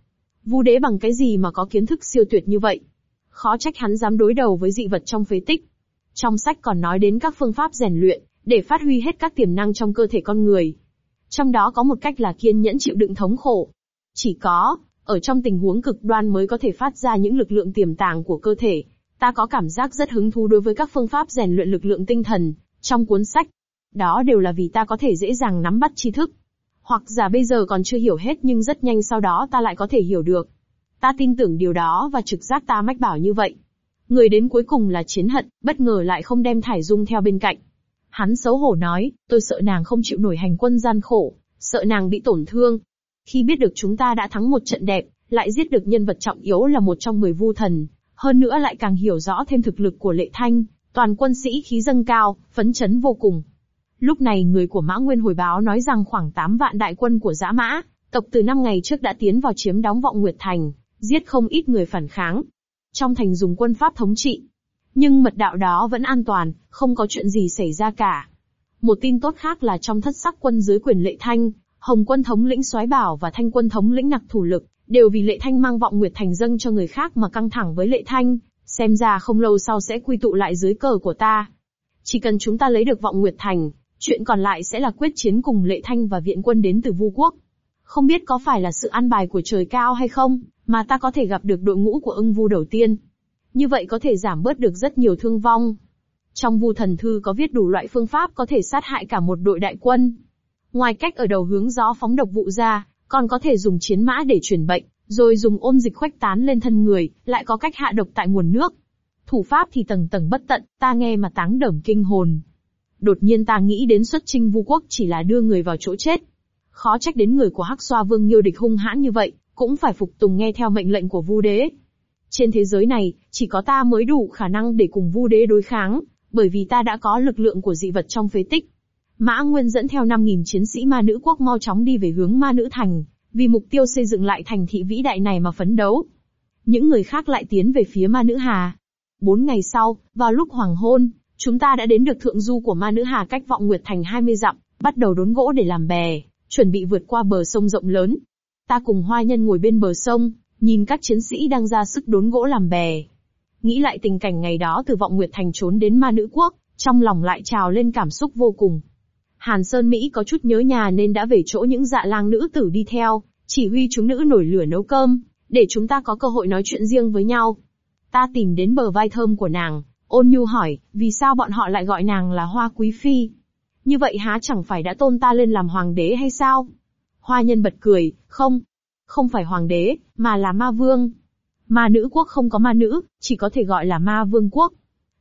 Vu đế bằng cái gì mà có kiến thức siêu tuyệt như vậy? Khó trách hắn dám đối đầu với dị vật trong phế tích. Trong sách còn nói đến các phương pháp rèn luyện, để phát huy hết các tiềm năng trong cơ thể con người. Trong đó có một cách là kiên nhẫn chịu đựng thống khổ. Chỉ có, ở trong tình huống cực đoan mới có thể phát ra những lực lượng tiềm tàng của cơ thể. Ta có cảm giác rất hứng thú đối với các phương pháp rèn luyện lực lượng tinh thần, trong cuốn sách. Đó đều là vì ta có thể dễ dàng nắm bắt tri thức. Hoặc giả bây giờ còn chưa hiểu hết nhưng rất nhanh sau đó ta lại có thể hiểu được. Ta tin tưởng điều đó và trực giác ta mách bảo như vậy. Người đến cuối cùng là chiến hận, bất ngờ lại không đem Thải Dung theo bên cạnh. Hắn xấu hổ nói, tôi sợ nàng không chịu nổi hành quân gian khổ, sợ nàng bị tổn thương. Khi biết được chúng ta đã thắng một trận đẹp, lại giết được nhân vật trọng yếu là một trong mười vu thần, hơn nữa lại càng hiểu rõ thêm thực lực của lệ thanh, toàn quân sĩ khí dâng cao, phấn chấn vô cùng. Lúc này người của Mã Nguyên hồi báo nói rằng khoảng 8 vạn đại quân của Dã Mã, tộc từ 5 ngày trước đã tiến vào chiếm đóng vọng Nguyệt Thành, giết không ít người phản kháng. Trong thành dùng quân pháp thống trị. Nhưng mật đạo đó vẫn an toàn, không có chuyện gì xảy ra cả. Một tin tốt khác là trong thất sắc quân dưới quyền lệ thanh, Hồng quân thống lĩnh soái bảo và thanh quân thống lĩnh nặc thủ lực, đều vì lệ thanh mang vọng Nguyệt Thành dâng cho người khác mà căng thẳng với lệ thanh, xem ra không lâu sau sẽ quy tụ lại dưới cờ của ta. Chỉ cần chúng ta lấy được vọng Nguyệt Thành, chuyện còn lại sẽ là quyết chiến cùng lệ thanh và viện quân đến từ Vu Quốc. Không biết có phải là sự an bài của trời cao hay không, mà ta có thể gặp được đội ngũ của ưng vu đầu tiên. Như vậy có thể giảm bớt được rất nhiều thương vong. Trong vu thần thư có viết đủ loại phương pháp có thể sát hại cả một đội đại quân. Ngoài cách ở đầu hướng gió phóng độc vụ ra, còn có thể dùng chiến mã để truyền bệnh, rồi dùng ôn dịch khuếch tán lên thân người, lại có cách hạ độc tại nguồn nước. Thủ pháp thì tầng tầng bất tận, ta nghe mà táng đởm kinh hồn. Đột nhiên ta nghĩ đến xuất chinh vu quốc chỉ là đưa người vào chỗ chết. Khó trách đến người của Hắc Xoa Vương Nhiêu địch hung hãn như vậy, cũng phải phục tùng nghe theo mệnh lệnh của Vu Đế. Trên thế giới này, chỉ có ta mới đủ khả năng để cùng Vu Đế đối kháng, bởi vì ta đã có lực lượng của dị vật trong phế tích. Mã Nguyên dẫn theo 5.000 chiến sĩ ma nữ quốc mau chóng đi về hướng ma nữ thành, vì mục tiêu xây dựng lại thành thị vĩ đại này mà phấn đấu. Những người khác lại tiến về phía ma nữ hà. Bốn ngày sau, vào lúc hoàng hôn, chúng ta đã đến được thượng du của ma nữ hà cách vọng nguyệt thành 20 dặm, bắt đầu đốn gỗ để làm bè, chuẩn bị vượt qua bờ sông rộng lớn. Ta cùng hoa nhân ngồi bên bờ sông, nhìn các chiến sĩ đang ra sức đốn gỗ làm bè. Nghĩ lại tình cảnh ngày đó từ vọng nguyệt thành trốn đến ma nữ quốc, trong lòng lại trào lên cảm xúc vô cùng. Hàn Sơn Mỹ có chút nhớ nhà nên đã về chỗ những dạ lang nữ tử đi theo, chỉ huy chúng nữ nổi lửa nấu cơm, để chúng ta có cơ hội nói chuyện riêng với nhau. Ta tìm đến bờ vai thơm của nàng, ôn nhu hỏi, vì sao bọn họ lại gọi nàng là Hoa Quý Phi? Như vậy há chẳng phải đã tôn ta lên làm hoàng đế hay sao? Hoa nhân bật cười, không, không phải hoàng đế, mà là ma vương. Ma nữ quốc không có ma nữ, chỉ có thể gọi là ma vương quốc.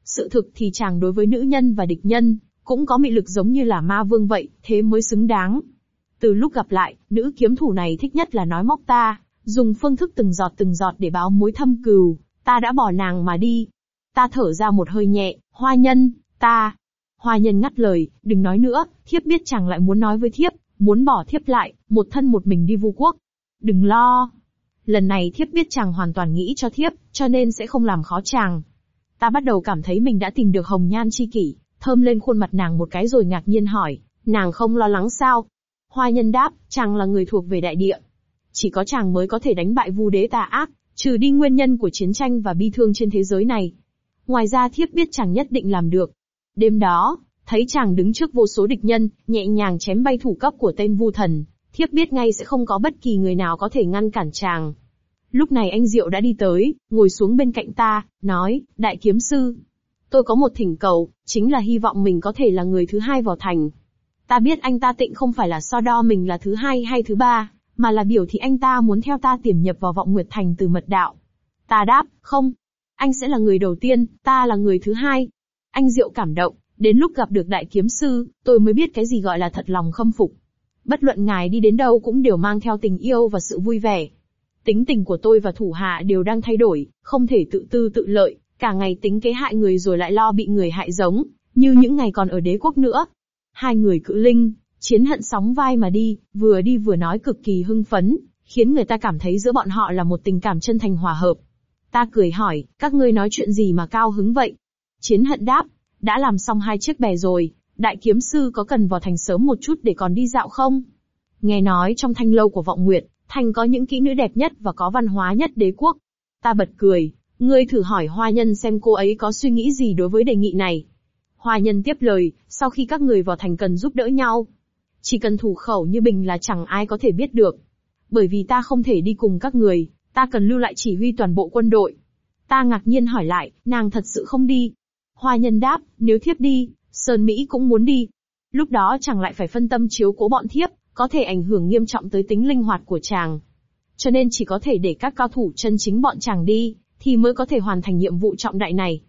Sự thực thì chàng đối với nữ nhân và địch nhân, cũng có mị lực giống như là ma vương vậy, thế mới xứng đáng. Từ lúc gặp lại, nữ kiếm thủ này thích nhất là nói móc ta, dùng phương thức từng giọt từng giọt để báo mối thâm cừu, ta đã bỏ nàng mà đi. Ta thở ra một hơi nhẹ, hoa nhân, ta. Hoa nhân ngắt lời, đừng nói nữa, thiếp biết chàng lại muốn nói với thiếp, muốn bỏ thiếp lại, một thân một mình đi vu quốc. Đừng lo. Lần này thiếp biết chàng hoàn toàn nghĩ cho thiếp, cho nên sẽ không làm khó chàng. Ta bắt đầu cảm thấy mình đã tìm được hồng nhan chi kỷ, thơm lên khuôn mặt nàng một cái rồi ngạc nhiên hỏi, nàng không lo lắng sao? Hoa nhân đáp, chàng là người thuộc về đại địa. Chỉ có chàng mới có thể đánh bại vu đế tà ác, trừ đi nguyên nhân của chiến tranh và bi thương trên thế giới này. Ngoài ra thiếp biết chàng nhất định làm được. Đêm đó, thấy chàng đứng trước vô số địch nhân, nhẹ nhàng chém bay thủ cấp của tên vu thần, thiếp biết ngay sẽ không có bất kỳ người nào có thể ngăn cản chàng. Lúc này anh Diệu đã đi tới, ngồi xuống bên cạnh ta, nói, đại kiếm sư. Tôi có một thỉnh cầu, chính là hy vọng mình có thể là người thứ hai vào thành. Ta biết anh ta tịnh không phải là so đo mình là thứ hai hay thứ ba, mà là biểu thị anh ta muốn theo ta tiềm nhập vào vọng nguyệt thành từ mật đạo. Ta đáp, không. Anh sẽ là người đầu tiên, ta là người thứ hai. Anh Diệu cảm động, đến lúc gặp được đại kiếm sư, tôi mới biết cái gì gọi là thật lòng khâm phục. Bất luận ngài đi đến đâu cũng đều mang theo tình yêu và sự vui vẻ. Tính tình của tôi và thủ hạ đều đang thay đổi, không thể tự tư tự lợi, cả ngày tính kế hại người rồi lại lo bị người hại giống, như những ngày còn ở đế quốc nữa. Hai người cự linh, chiến hận sóng vai mà đi, vừa đi vừa nói cực kỳ hưng phấn, khiến người ta cảm thấy giữa bọn họ là một tình cảm chân thành hòa hợp. Ta cười hỏi, các ngươi nói chuyện gì mà cao hứng vậy? Chiến hận đáp, đã làm xong hai chiếc bè rồi, đại kiếm sư có cần vào thành sớm một chút để còn đi dạo không? Nghe nói trong thanh lâu của vọng nguyệt, thành có những kỹ nữ đẹp nhất và có văn hóa nhất đế quốc. Ta bật cười, ngươi thử hỏi hoa nhân xem cô ấy có suy nghĩ gì đối với đề nghị này. Hoa nhân tiếp lời, sau khi các người vào thành cần giúp đỡ nhau. Chỉ cần thủ khẩu như bình là chẳng ai có thể biết được. Bởi vì ta không thể đi cùng các người, ta cần lưu lại chỉ huy toàn bộ quân đội. Ta ngạc nhiên hỏi lại, nàng thật sự không đi. Hoa nhân đáp, nếu thiếp đi, Sơn Mỹ cũng muốn đi. Lúc đó chẳng lại phải phân tâm chiếu cố bọn thiếp, có thể ảnh hưởng nghiêm trọng tới tính linh hoạt của chàng. Cho nên chỉ có thể để các cao thủ chân chính bọn chàng đi, thì mới có thể hoàn thành nhiệm vụ trọng đại này.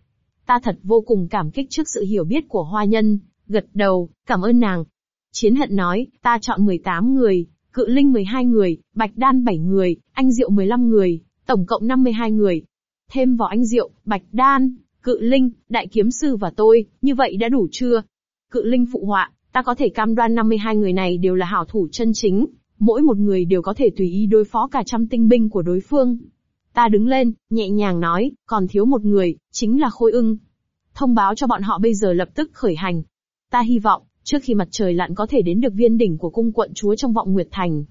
Ta thật vô cùng cảm kích trước sự hiểu biết của hoa nhân, gật đầu, cảm ơn nàng. Chiến hận nói, ta chọn 18 người, cự linh 12 người, bạch đan 7 người, anh diệu 15 người, tổng cộng 52 người. Thêm vào anh diệu, bạch đan, cự linh, đại kiếm sư và tôi, như vậy đã đủ chưa? Cự linh phụ họa, ta có thể cam đoan 52 người này đều là hảo thủ chân chính, mỗi một người đều có thể tùy ý đối phó cả trăm tinh binh của đối phương. Ta đứng lên, nhẹ nhàng nói, còn thiếu một người, chính là Khôi ưng. Thông báo cho bọn họ bây giờ lập tức khởi hành. Ta hy vọng, trước khi mặt trời lặn có thể đến được viên đỉnh của cung quận chúa trong vọng Nguyệt Thành.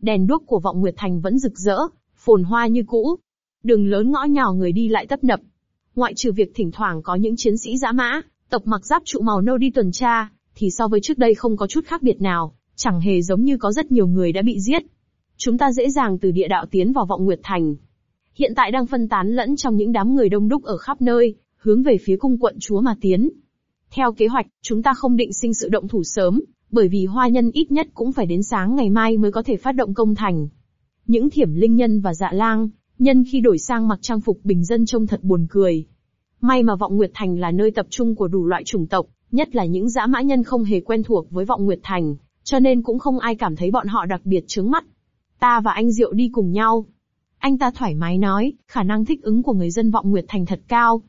Đèn đuốc của vọng Nguyệt Thành vẫn rực rỡ, phồn hoa như cũ. Đường lớn ngõ nhỏ người đi lại tấp nập. Ngoại trừ việc thỉnh thoảng có những chiến sĩ dã mã, tộc mặc giáp trụ màu nâu đi tuần tra, thì so với trước đây không có chút khác biệt nào, chẳng hề giống như có rất nhiều người đã bị giết. Chúng ta dễ dàng từ địa đạo tiến vào vọng Nguyệt Thành, hiện tại đang phân tán lẫn trong những đám người đông đúc ở khắp nơi, hướng về phía cung quận chúa mà tiến. Theo kế hoạch, chúng ta không định sinh sự động thủ sớm, bởi vì hoa nhân ít nhất cũng phải đến sáng ngày mai mới có thể phát động công thành. Những thiểm linh nhân và dạ lang, nhân khi đổi sang mặc trang phục bình dân trông thật buồn cười. May mà vọng Nguyệt Thành là nơi tập trung của đủ loại chủng tộc, nhất là những dã mã nhân không hề quen thuộc với vọng Nguyệt Thành, cho nên cũng không ai cảm thấy bọn họ đặc biệt chướng mắt. Ta và anh Diệu đi cùng nhau, anh ta thoải mái nói, khả năng thích ứng của người dân vọng Nguyệt Thành thật cao.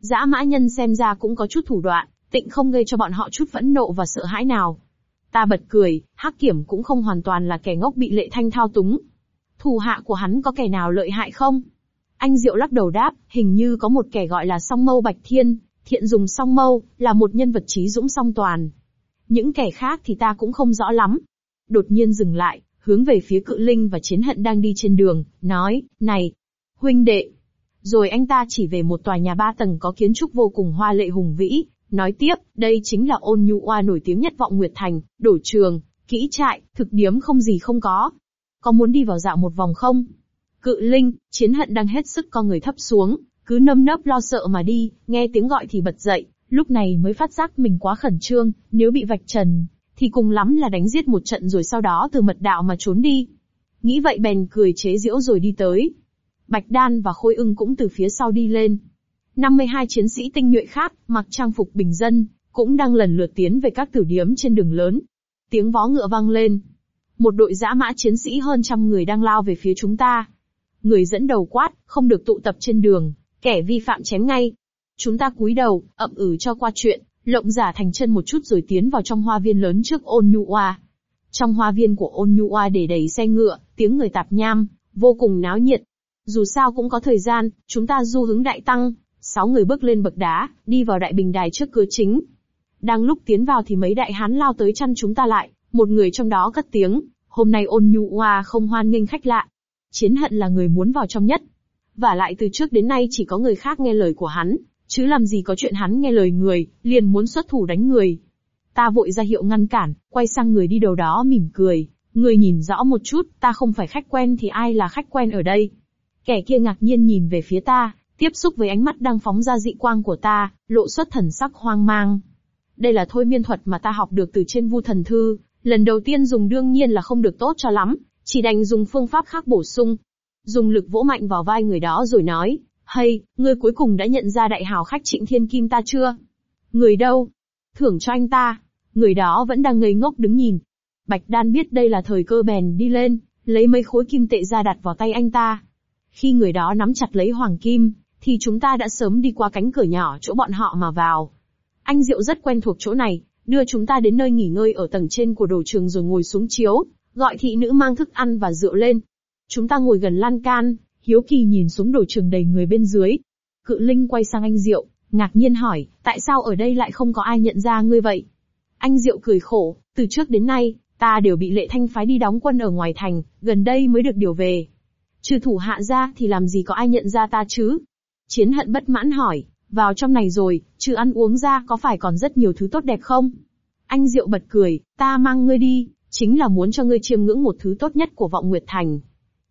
Dã mã nhân xem ra cũng có chút thủ đoạn, Tịnh không gây cho bọn họ chút phẫn nộ và sợ hãi nào. Ta bật cười, Hắc Kiểm cũng không hoàn toàn là kẻ ngốc bị lệ thanh thao túng thủ hạ của hắn có kẻ nào lợi hại không? Anh Diệu lắc đầu đáp, hình như có một kẻ gọi là song mâu Bạch Thiên, thiện dùng song mâu, là một nhân vật trí dũng song toàn. Những kẻ khác thì ta cũng không rõ lắm. Đột nhiên dừng lại, hướng về phía cự linh và chiến hận đang đi trên đường, nói, này, huynh đệ. Rồi anh ta chỉ về một tòa nhà ba tầng có kiến trúc vô cùng hoa lệ hùng vĩ, nói tiếp, đây chính là ôn nhu oa nổi tiếng nhất vọng Nguyệt Thành, đổ trường, kỹ trại, thực điếm không gì không có. Có muốn đi vào dạo một vòng không? Cự linh, chiến hận đang hết sức co người thấp xuống, cứ nâm nấp lo sợ mà đi, nghe tiếng gọi thì bật dậy, lúc này mới phát giác mình quá khẩn trương, nếu bị vạch trần, thì cùng lắm là đánh giết một trận rồi sau đó từ mật đạo mà trốn đi. Nghĩ vậy bèn cười chế giễu rồi đi tới. Bạch Đan và Khôi ưng cũng từ phía sau đi lên. 52 chiến sĩ tinh nhuệ khác, mặc trang phục bình dân, cũng đang lần lượt tiến về các tử điếm trên đường lớn. Tiếng vó ngựa vang lên. Một đội dã mã chiến sĩ hơn trăm người đang lao về phía chúng ta. Người dẫn đầu quát, không được tụ tập trên đường, kẻ vi phạm chém ngay. Chúng ta cúi đầu, ậm ừ cho qua chuyện, lộng giả thành chân một chút rồi tiến vào trong hoa viên lớn trước ôn nhu oa. Trong hoa viên của ôn nhu oa để đầy xe ngựa, tiếng người tạp nham, vô cùng náo nhiệt. Dù sao cũng có thời gian, chúng ta du hướng đại tăng, sáu người bước lên bậc đá, đi vào đại bình đài trước cửa chính. Đang lúc tiến vào thì mấy đại hán lao tới chăn chúng ta lại, một người trong đó cất tiếng, hôm nay ôn nhu hoa không hoan nghênh khách lạ. Chiến hận là người muốn vào trong nhất. Và lại từ trước đến nay chỉ có người khác nghe lời của hắn, chứ làm gì có chuyện hắn nghe lời người, liền muốn xuất thủ đánh người. Ta vội ra hiệu ngăn cản, quay sang người đi đầu đó mỉm cười, người nhìn rõ một chút, ta không phải khách quen thì ai là khách quen ở đây. Kẻ kia ngạc nhiên nhìn về phía ta, tiếp xúc với ánh mắt đang phóng ra dị quang của ta, lộ xuất thần sắc hoang mang. Đây là thôi miên thuật mà ta học được từ trên vu thần thư, lần đầu tiên dùng đương nhiên là không được tốt cho lắm, chỉ đành dùng phương pháp khác bổ sung. Dùng lực vỗ mạnh vào vai người đó rồi nói, hay, ngươi cuối cùng đã nhận ra đại hào khách trịnh thiên kim ta chưa? Người đâu? Thưởng cho anh ta. Người đó vẫn đang ngây ngốc đứng nhìn. Bạch đan biết đây là thời cơ bèn đi lên, lấy mấy khối kim tệ ra đặt vào tay anh ta. Khi người đó nắm chặt lấy hoàng kim, thì chúng ta đã sớm đi qua cánh cửa nhỏ chỗ bọn họ mà vào. Anh Diệu rất quen thuộc chỗ này, đưa chúng ta đến nơi nghỉ ngơi ở tầng trên của đồ trường rồi ngồi xuống chiếu, gọi thị nữ mang thức ăn và rượu lên. Chúng ta ngồi gần lan can, hiếu kỳ nhìn xuống đồ trường đầy người bên dưới. Cự Linh quay sang anh Diệu, ngạc nhiên hỏi, tại sao ở đây lại không có ai nhận ra ngươi vậy? Anh Diệu cười khổ, từ trước đến nay, ta đều bị lệ thanh phái đi đóng quân ở ngoài thành, gần đây mới được điều về. Trừ thủ hạ ra thì làm gì có ai nhận ra ta chứ? Chiến hận bất mãn hỏi, vào trong này rồi, trừ ăn uống ra có phải còn rất nhiều thứ tốt đẹp không? Anh Diệu bật cười, ta mang ngươi đi, chính là muốn cho ngươi chiêm ngưỡng một thứ tốt nhất của vọng Nguyệt Thành.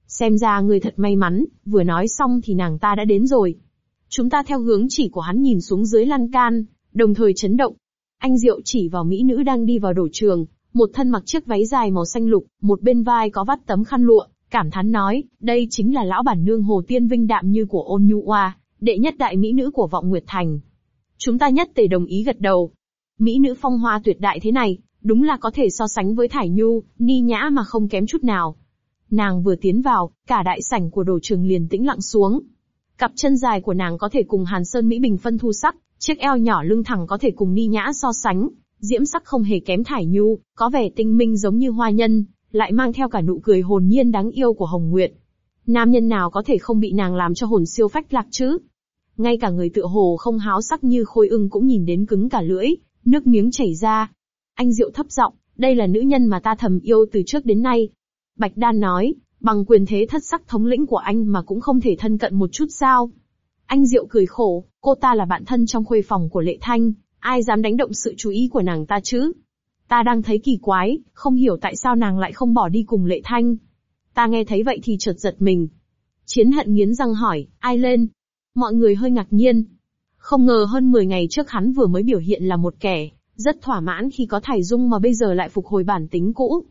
Xem ra ngươi thật may mắn, vừa nói xong thì nàng ta đã đến rồi. Chúng ta theo hướng chỉ của hắn nhìn xuống dưới lan can, đồng thời chấn động. Anh Diệu chỉ vào mỹ nữ đang đi vào đổ trường, một thân mặc chiếc váy dài màu xanh lục, một bên vai có vắt tấm khăn lụa, cảm thán nói, đây chính là lão bản nương Hồ Tiên Vinh đạm như của ôn nhu oa, đệ nhất đại mỹ nữ của vọng Nguyệt Thành. Chúng ta nhất tề đồng ý gật đầu. Mỹ nữ phong hoa tuyệt đại thế này, đúng là có thể so sánh với Thải Nhu, ni nhã mà không kém chút nào. Nàng vừa tiến vào, cả đại sảnh của đồ trường liền tĩnh lặng xuống. Cặp chân dài của nàng có thể cùng Hàn Sơn Mỹ Bình phân thu sắc, chiếc eo nhỏ lưng thẳng có thể cùng ni nhã so sánh, diễm sắc không hề kém Thải Nhu, có vẻ tinh minh giống như hoa nhân, lại mang theo cả nụ cười hồn nhiên đáng yêu của Hồng Nguyệt. Nam nhân nào có thể không bị nàng làm cho hồn siêu phách lạc chứ? Ngay cả người tựa hồ không háo sắc như khôi ưng cũng nhìn đến cứng cả lưỡi, nước miếng chảy ra. Anh Diệu thấp giọng, đây là nữ nhân mà ta thầm yêu từ trước đến nay. Bạch Đan nói, bằng quyền thế thất sắc thống lĩnh của anh mà cũng không thể thân cận một chút sao. Anh Diệu cười khổ, cô ta là bạn thân trong khuê phòng của Lệ Thanh, ai dám đánh động sự chú ý của nàng ta chứ? Ta đang thấy kỳ quái, không hiểu tại sao nàng lại không bỏ đi cùng Lệ Thanh. Ta nghe thấy vậy thì chợt giật mình. Chiến hận nghiến răng hỏi, ai lên? Mọi người hơi ngạc nhiên. Không ngờ hơn 10 ngày trước hắn vừa mới biểu hiện là một kẻ, rất thỏa mãn khi có thải dung mà bây giờ lại phục hồi bản tính cũ.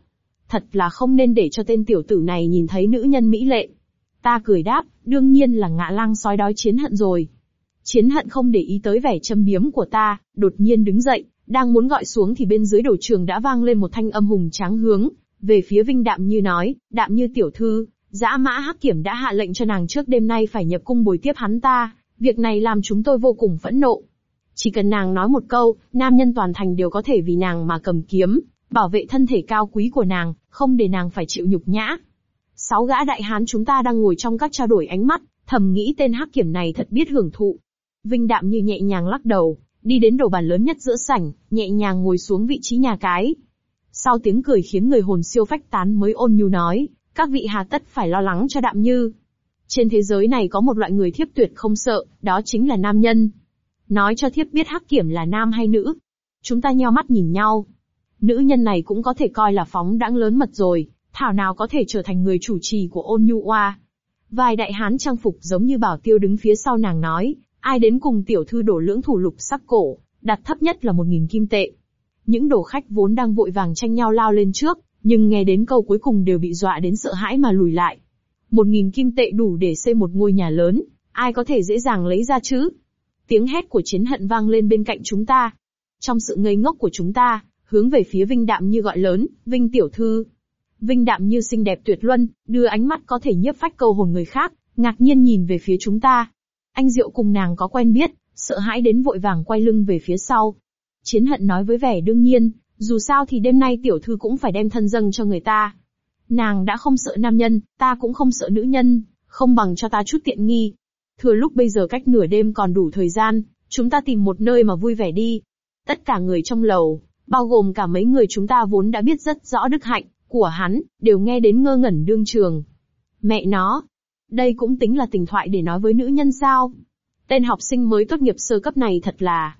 Thật là không nên để cho tên tiểu tử này nhìn thấy nữ nhân mỹ lệ. Ta cười đáp, đương nhiên là ngạ lang sói đói chiến hận rồi. Chiến hận không để ý tới vẻ châm biếm của ta, đột nhiên đứng dậy, đang muốn gọi xuống thì bên dưới đổ trường đã vang lên một thanh âm hùng tráng hướng, về phía Vinh Đạm Như nói, Đạm Như tiểu thư, dã mã hắc kiểm đã hạ lệnh cho nàng trước đêm nay phải nhập cung bồi tiếp hắn ta, việc này làm chúng tôi vô cùng phẫn nộ. Chỉ cần nàng nói một câu, nam nhân toàn thành đều có thể vì nàng mà cầm kiếm, bảo vệ thân thể cao quý của nàng, không để nàng phải chịu nhục nhã. Sáu gã đại hán chúng ta đang ngồi trong các trao đổi ánh mắt, thầm nghĩ tên hắc kiểm này thật biết hưởng thụ. Vinh đạm như nhẹ nhàng lắc đầu, đi đến đầu bàn lớn nhất giữa sảnh, nhẹ nhàng ngồi xuống vị trí nhà cái. Sau tiếng cười khiến người hồn siêu phách tán mới ôn nhu nói, các vị hà tất phải lo lắng cho đạm như. Trên thế giới này có một loại người thiếp tuyệt không sợ, đó chính là nam nhân. Nói cho thiếp biết hắc kiểm là nam hay nữ. Chúng ta nheo mắt nhìn nhau. Nữ nhân này cũng có thể coi là phóng đãng lớn mật rồi, thảo nào có thể trở thành người chủ trì của ôn nhu oa. Vài đại hán trang phục giống như bảo tiêu đứng phía sau nàng nói, ai đến cùng tiểu thư đổ lưỡng thủ lục sắc cổ, đặt thấp nhất là một nghìn kim tệ. Những đồ khách vốn đang vội vàng tranh nhau lao lên trước, nhưng nghe đến câu cuối cùng đều bị dọa đến sợ hãi mà lùi lại. Một nghìn kim tệ đủ để xây một ngôi nhà lớn, ai có thể dễ dàng lấy ra chứ? Tiếng hét của chiến hận vang lên bên cạnh chúng ta. Trong sự ngây ngốc của chúng ta, hướng về phía Vinh Đạm như gọi lớn, Vinh tiểu thư. Vinh Đạm như xinh đẹp tuyệt luân, đưa ánh mắt có thể nhiếp phách câu hồn người khác, ngạc nhiên nhìn về phía chúng ta. Anh Diệu cùng nàng có quen biết, sợ hãi đến vội vàng quay lưng về phía sau. Chiến hận nói với vẻ đương nhiên, dù sao thì đêm nay tiểu thư cũng phải đem thân dâng cho người ta. Nàng đã không sợ nam nhân, ta cũng không sợ nữ nhân, không bằng cho ta chút tiện nghi. Thừa lúc bây giờ cách nửa đêm còn đủ thời gian, chúng ta tìm một nơi mà vui vẻ đi. Tất cả người trong lầu, bao gồm cả mấy người chúng ta vốn đã biết rất rõ đức hạnh của hắn, đều nghe đến ngơ ngẩn đương trường. Mẹ nó, đây cũng tính là tình thoại để nói với nữ nhân sao? Tên học sinh mới tốt nghiệp sơ cấp này thật là...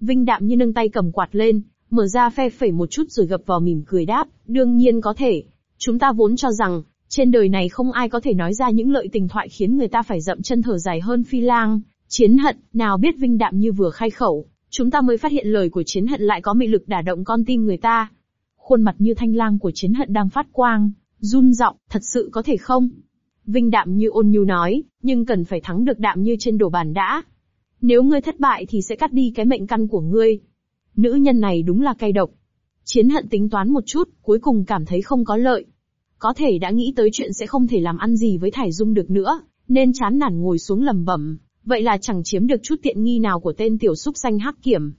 Vinh đạm như nâng tay cầm quạt lên, mở ra phe phẩy một chút rồi gập vào mỉm cười đáp, đương nhiên có thể. Chúng ta vốn cho rằng, trên đời này không ai có thể nói ra những lợi tình thoại khiến người ta phải dậm chân thở dài hơn phi lang, chiến hận, nào biết vinh đạm như vừa khai khẩu, chúng ta mới phát hiện lời của chiến hận lại có mị lực đả động con tim người ta. Khuôn mặt như thanh lang của chiến hận đang phát quang, run giọng, thật sự có thể không? Vinh đạm như ôn nhu nói, nhưng cần phải thắng được đạm như trên đồ bàn đã. Nếu ngươi thất bại thì sẽ cắt đi cái mệnh căn của ngươi. Nữ nhân này đúng là cay độc. Chiến hận tính toán một chút, cuối cùng cảm thấy không có lợi. Có thể đã nghĩ tới chuyện sẽ không thể làm ăn gì với Thải Dung được nữa, nên chán nản ngồi xuống lầm bẩm. Vậy là chẳng chiếm được chút tiện nghi nào của tên tiểu súc xanh hắc kiểm.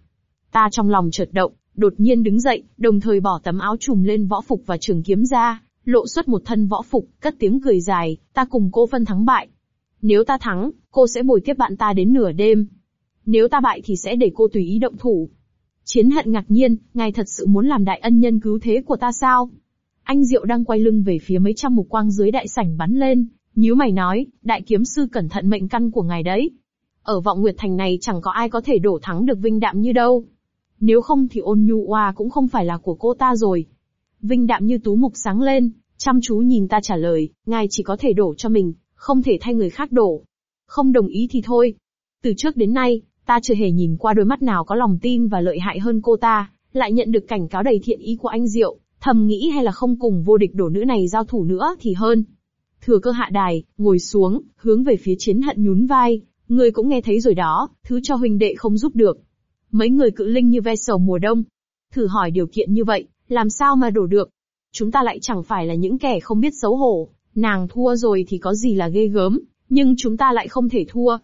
Ta trong lòng chợt động, đột nhiên đứng dậy, đồng thời bỏ tấm áo trùm lên võ phục và trường kiếm ra, lộ xuất một thân võ phục, cất tiếng cười dài, ta cùng cô phân thắng bại. Nếu ta thắng, cô sẽ bồi tiếp bạn ta đến nửa đêm. Nếu ta bại thì sẽ để cô tùy ý động thủ. Chiến hận ngạc nhiên, ngài thật sự muốn làm đại ân nhân cứu thế của ta sao? Anh Diệu đang quay lưng về phía mấy trăm mục quang dưới đại sảnh bắn lên, nhíu mày nói, đại kiếm sư cẩn thận mệnh căn của ngài đấy. Ở vọng nguyệt thành này chẳng có ai có thể đổ thắng được vinh đạm như đâu. Nếu không thì ôn nhu oa cũng không phải là của cô ta rồi. Vinh đạm như tú mục sáng lên, chăm chú nhìn ta trả lời, ngài chỉ có thể đổ cho mình, không thể thay người khác đổ. Không đồng ý thì thôi. Từ trước đến nay, ta chưa hề nhìn qua đôi mắt nào có lòng tin và lợi hại hơn cô ta, lại nhận được cảnh cáo đầy thiện ý của anh Diệu, thầm nghĩ hay là không cùng vô địch đổ nữ này giao thủ nữa thì hơn. Thừa cơ hạ đài, ngồi xuống, hướng về phía chiến hận nhún vai, người cũng nghe thấy rồi đó, thứ cho huynh đệ không giúp được. Mấy người cự linh như ve sầu mùa đông. Thử hỏi điều kiện như vậy, làm sao mà đổ được? Chúng ta lại chẳng phải là những kẻ không biết xấu hổ, nàng thua rồi thì có gì là ghê gớm, nhưng chúng ta lại không thể thua.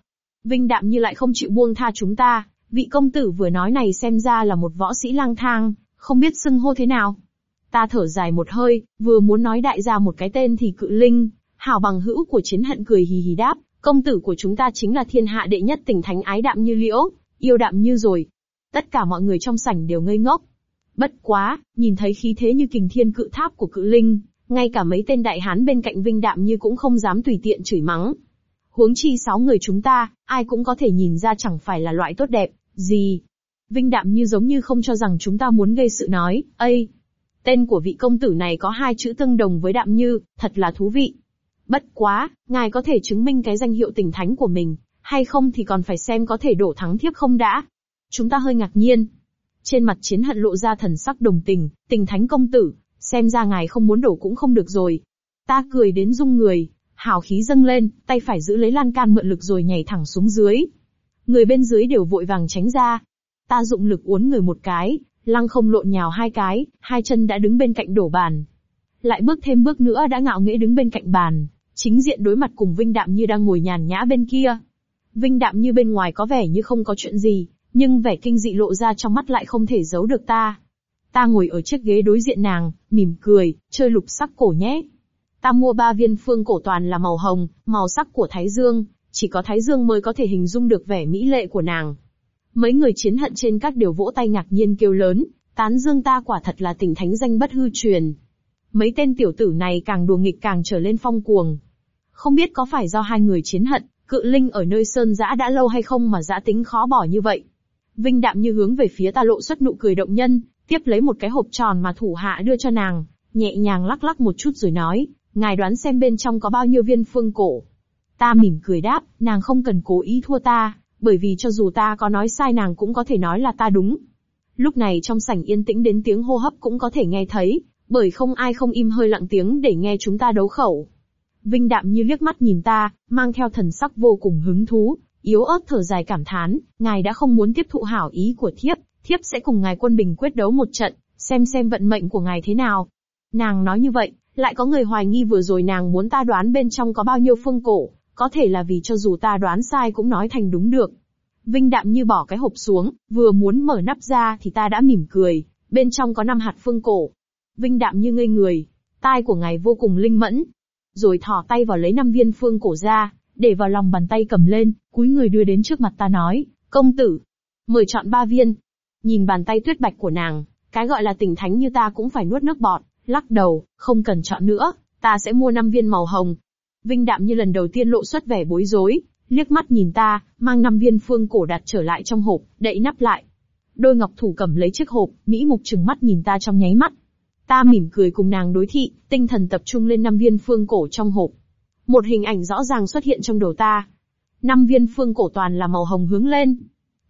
Vinh đạm như lại không chịu buông tha chúng ta, vị công tử vừa nói này xem ra là một võ sĩ lang thang, không biết xưng hô thế nào. Ta thở dài một hơi, vừa muốn nói đại gia một cái tên thì cự linh, hảo bằng hữu của chiến hận cười hì hì đáp, công tử của chúng ta chính là thiên hạ đệ nhất tỉnh thánh ái đạm như liễu, yêu đạm như rồi. Tất cả mọi người trong sảnh đều ngây ngốc. Bất quá, nhìn thấy khí thế như kình thiên cự tháp của cự linh, ngay cả mấy tên đại hán bên cạnh vinh đạm như cũng không dám tùy tiện chửi mắng. Huống chi sáu người chúng ta, ai cũng có thể nhìn ra chẳng phải là loại tốt đẹp, gì. Vinh đạm như giống như không cho rằng chúng ta muốn gây sự nói, ây. Tên của vị công tử này có hai chữ tương đồng với đạm như, thật là thú vị. Bất quá, ngài có thể chứng minh cái danh hiệu tình thánh của mình, hay không thì còn phải xem có thể đổ thắng thiếp không đã. Chúng ta hơi ngạc nhiên. Trên mặt chiến hận lộ ra thần sắc đồng tình, tình thánh công tử, xem ra ngài không muốn đổ cũng không được rồi. Ta cười đến rung người, hào khí dâng lên, tay phải giữ lấy lan can mượn lực rồi nhảy thẳng xuống dưới. Người bên dưới đều vội vàng tránh ra. Ta dụng lực uốn người một cái, lăng không lộn nhào hai cái, hai chân đã đứng bên cạnh đổ bàn. Lại bước thêm bước nữa đã ngạo nghễ đứng bên cạnh bàn, chính diện đối mặt cùng Vinh Đạm như đang ngồi nhàn nhã bên kia. Vinh Đạm như bên ngoài có vẻ như không có chuyện gì, Nhưng vẻ kinh dị lộ ra trong mắt lại không thể giấu được ta. Ta ngồi ở chiếc ghế đối diện nàng, mỉm cười, chơi lục sắc cổ nhé. Ta mua ba viên phương cổ toàn là màu hồng, màu sắc của Thái Dương, chỉ có Thái Dương mới có thể hình dung được vẻ mỹ lệ của nàng. Mấy người chiến hận trên các đều vỗ tay ngạc nhiên kêu lớn, tán dương ta quả thật là tỉnh thánh danh bất hư truyền. Mấy tên tiểu tử này càng đùa nghịch càng trở lên phong cuồng. Không biết có phải do hai người chiến hận, cự linh ở nơi sơn giã đã lâu hay không mà giã tính khó bỏ như vậy. Vinh đạm như hướng về phía ta lộ xuất nụ cười động nhân, tiếp lấy một cái hộp tròn mà thủ hạ đưa cho nàng, nhẹ nhàng lắc lắc một chút rồi nói, ngài đoán xem bên trong có bao nhiêu viên phương cổ. Ta mỉm cười đáp, nàng không cần cố ý thua ta, bởi vì cho dù ta có nói sai nàng cũng có thể nói là ta đúng. Lúc này trong sảnh yên tĩnh đến tiếng hô hấp cũng có thể nghe thấy, bởi không ai không im hơi lặng tiếng để nghe chúng ta đấu khẩu. Vinh đạm như liếc mắt nhìn ta, mang theo thần sắc vô cùng hứng thú, yếu ớt thở dài cảm thán, ngài đã không muốn tiếp thụ hảo ý của thiếp, thiếp sẽ cùng ngài quân bình quyết đấu một trận, xem xem vận mệnh của ngài thế nào. Nàng nói như vậy, lại có người hoài nghi vừa rồi nàng muốn ta đoán bên trong có bao nhiêu phương cổ, có thể là vì cho dù ta đoán sai cũng nói thành đúng được. Vinh đạm như bỏ cái hộp xuống, vừa muốn mở nắp ra thì ta đã mỉm cười, bên trong có năm hạt phương cổ. Vinh đạm như ngây người, tai của ngài vô cùng linh mẫn. Rồi thò tay vào lấy năm viên phương cổ ra, để vào lòng bàn tay cầm lên, cúi người đưa đến trước mặt ta nói, công tử, mời chọn ba viên. Nhìn bàn tay tuyết bạch của nàng, cái gọi là tỉnh thánh như ta cũng phải nuốt nước bọt, lắc đầu, không cần chọn nữa, ta sẽ mua năm viên màu hồng. Vinh đạm như lần đầu tiên lộ xuất vẻ bối rối, liếc mắt nhìn ta, mang năm viên phương cổ đặt trở lại trong hộp, đậy nắp lại. Đôi ngọc thủ cầm lấy chiếc hộp, Mỹ mục trừng mắt nhìn ta trong nháy mắt. Ta mỉm cười cùng nàng đối thị, tinh thần tập trung lên năm viên phương cổ trong hộp. Một hình ảnh rõ ràng xuất hiện trong đầu ta. Năm viên phương cổ toàn là màu hồng hướng lên.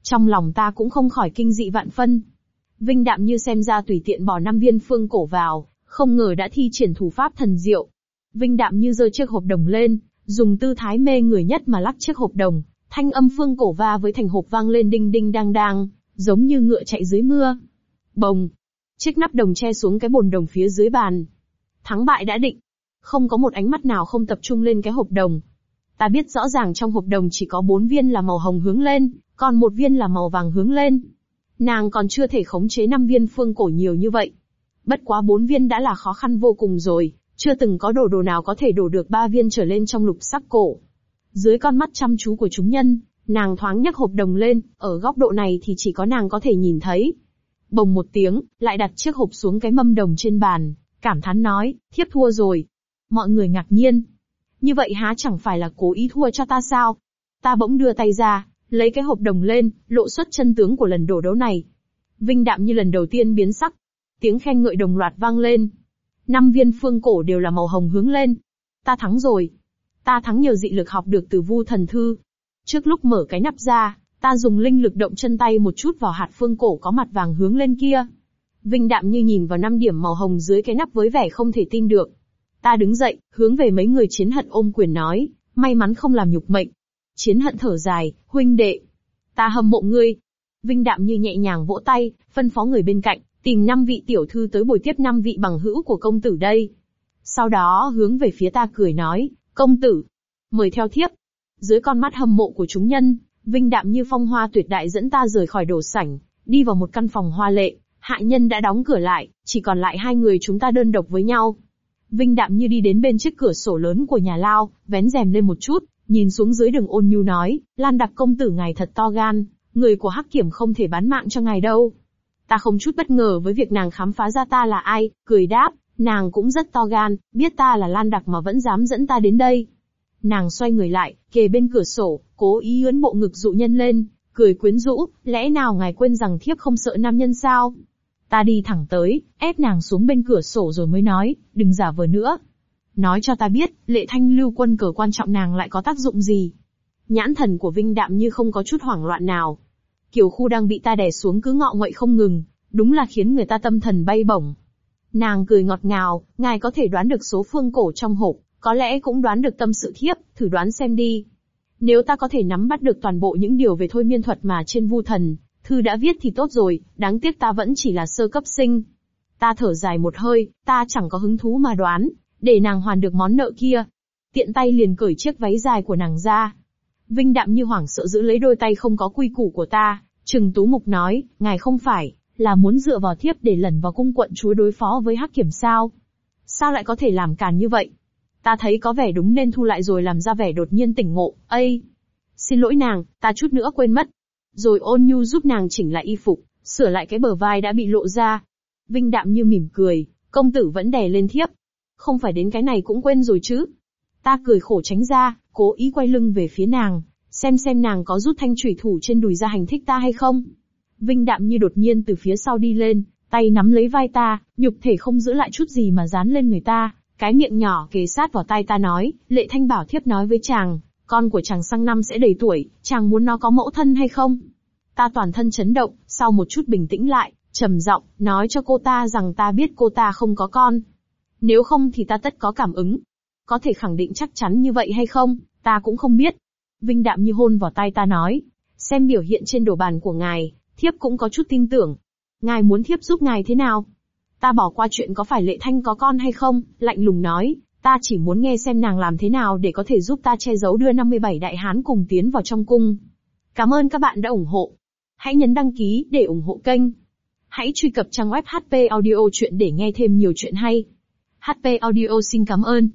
Trong lòng ta cũng không khỏi kinh dị vạn phân. Vinh đạm như xem ra tùy tiện bỏ năm viên phương cổ vào, không ngờ đã thi triển thủ pháp thần diệu. Vinh đạm như giơ chiếc hộp đồng lên, dùng tư thái mê người nhất mà lắc chiếc hộp đồng, thanh âm phương cổ va với thành hộp vang lên đinh đinh đang đang, giống như ngựa chạy dưới mưa. Bồng! Chiếc nắp đồng che xuống cái bồn đồng phía dưới bàn. Thắng bại đã định. Không có một ánh mắt nào không tập trung lên cái hộp đồng. Ta biết rõ ràng trong hộp đồng chỉ có bốn viên là màu hồng hướng lên, còn một viên là màu vàng hướng lên. Nàng còn chưa thể khống chế năm viên phương cổ nhiều như vậy. Bất quá bốn viên đã là khó khăn vô cùng rồi, chưa từng có đồ đồ nào có thể đổ được ba viên trở lên trong lục sắc cổ. Dưới con mắt chăm chú của chúng nhân, nàng thoáng nhấc hộp đồng lên, ở góc độ này thì chỉ có nàng có thể nhìn thấy. Bồng một tiếng, lại đặt chiếc hộp xuống cái mâm đồng trên bàn, cảm thán nói, thiếp thua rồi. Mọi người ngạc nhiên. Như vậy há chẳng phải là cố ý thua cho ta sao? Ta bỗng đưa tay ra, lấy cái hộp đồng lên, lộ xuất chân tướng của lần đổ đấu này. Vinh đạm như lần đầu tiên biến sắc. Tiếng khen ngợi đồng loạt vang lên, Năm viên phương cổ đều là màu hồng hướng lên. Ta thắng rồi. Ta thắng nhờ dị lực học được từ vu thần thư. Trước lúc mở cái nắp ra, ta dùng linh lực động chân tay một chút vào hạt phương cổ có mặt vàng hướng lên kia. Vinh đạm như nhìn vào năm điểm màu hồng dưới cái nắp với vẻ không thể tin được. Ta đứng dậy, hướng về mấy người chiến hận ôm quyền nói, may mắn không làm nhục mệnh. Chiến hận thở dài, huynh đệ. Ta hâm mộ ngươi. Vinh đạm như nhẹ nhàng vỗ tay, phân phó người bên cạnh, Tìm năm vị tiểu thư tới buổi tiếp năm vị bằng hữu của công tử đây. Sau đó hướng về phía ta cười nói, công tử, mời theo thiếp. Dưới con mắt hâm mộ của chúng nhân, vinh đạm như phong hoa tuyệt đại dẫn ta rời khỏi đồ sảnh, đi vào một căn phòng hoa lệ, hạ nhân đã đóng cửa lại, chỉ còn lại hai người chúng ta đơn độc với nhau. Vinh đạm như đi đến bên chiếc cửa sổ lớn của nhà lao, vén rèm lên một chút, nhìn xuống dưới đường ôn nhu nói, Lan đặc công tử ngài thật to gan, người của hắc kiểm không thể bán mạng cho ngài đâu. Ta không chút bất ngờ với việc nàng khám phá ra ta là ai, cười đáp, nàng cũng rất to gan, biết ta là Lan Đặc mà vẫn dám dẫn ta đến đây. Nàng xoay người lại, kề bên cửa sổ, cố ý ướn bộ ngực dụ nhân lên, cười quyến rũ, lẽ nào ngài quên rằng thiếp không sợ nam nhân sao? Ta đi thẳng tới, ép nàng xuống bên cửa sổ rồi mới nói, đừng giả vờ nữa. Nói cho ta biết, lệ thanh lưu quân cờ quan trọng nàng lại có tác dụng gì? Nhãn thần của Vinh Đạm như không có chút hoảng loạn nào, Kiều khu đang bị ta đè xuống cứ ngọ nguậy không ngừng, đúng là khiến người ta tâm thần bay bổng. Nàng cười ngọt ngào, ngài có thể đoán được số phương cổ trong hộp, có lẽ cũng đoán được tâm sự thiếp, thử đoán xem đi. Nếu ta có thể nắm bắt được toàn bộ những điều về thôi miên thuật mà trên vu thần, thư đã viết thì tốt rồi, đáng tiếc ta vẫn chỉ là sơ cấp sinh. Ta thở dài một hơi, ta chẳng có hứng thú mà đoán, để nàng hoàn được món nợ kia. Tiện tay liền cởi chiếc váy dài của nàng ra, Vinh đạm như hoảng sợ giữ lấy đôi tay không có quy củ của ta, Trừng Tú Mục nói, ngài không phải, là muốn dựa vào thiếp để lẩn vào cung quận chúa đối phó với hắc kiểm sao? Sao lại có thể làm càn như vậy? Ta thấy có vẻ đúng nên thu lại rồi làm ra vẻ đột nhiên tỉnh ngộ, ây. Xin lỗi nàng, ta chút nữa quên mất. Rồi ôn nhu giúp nàng chỉnh lại y phục, sửa lại cái bờ vai đã bị lộ ra. Vinh đạm như mỉm cười, công tử vẫn đè lên thiếp. Không phải đến cái này cũng quên rồi chứ. Ta cười khổ tránh ra, cố ý quay lưng về phía nàng, xem xem nàng có rút thanh thủy thủ trên đùi ra hành thích ta hay không. Vinh đạm như đột nhiên từ phía sau đi lên, tay nắm lấy vai ta, nhục thể không giữ lại chút gì mà dán lên người ta, cái miệng nhỏ kề sát vào tay ta nói, lệ thanh bảo thiếp nói với chàng, con của chàng sang năm sẽ đầy tuổi, chàng muốn nó có mẫu thân hay không? Ta toàn thân chấn động, sau một chút bình tĩnh lại, trầm giọng, nói cho cô ta rằng ta biết cô ta không có con. Nếu không thì ta tất có cảm ứng. Có thể khẳng định chắc chắn như vậy hay không, ta cũng không biết. Vinh đạm như hôn vào tay ta nói, xem biểu hiện trên đồ bàn của ngài, thiếp cũng có chút tin tưởng. Ngài muốn thiếp giúp ngài thế nào? Ta bỏ qua chuyện có phải lệ thanh có con hay không, lạnh lùng nói, ta chỉ muốn nghe xem nàng làm thế nào để có thể giúp ta che giấu đưa 57 đại hán cùng tiến vào trong cung. Cảm ơn các bạn đã ủng hộ. Hãy nhấn đăng ký để ủng hộ kênh. Hãy truy cập trang web HP Audio Chuyện để nghe thêm nhiều chuyện hay. HP Audio xin cảm ơn.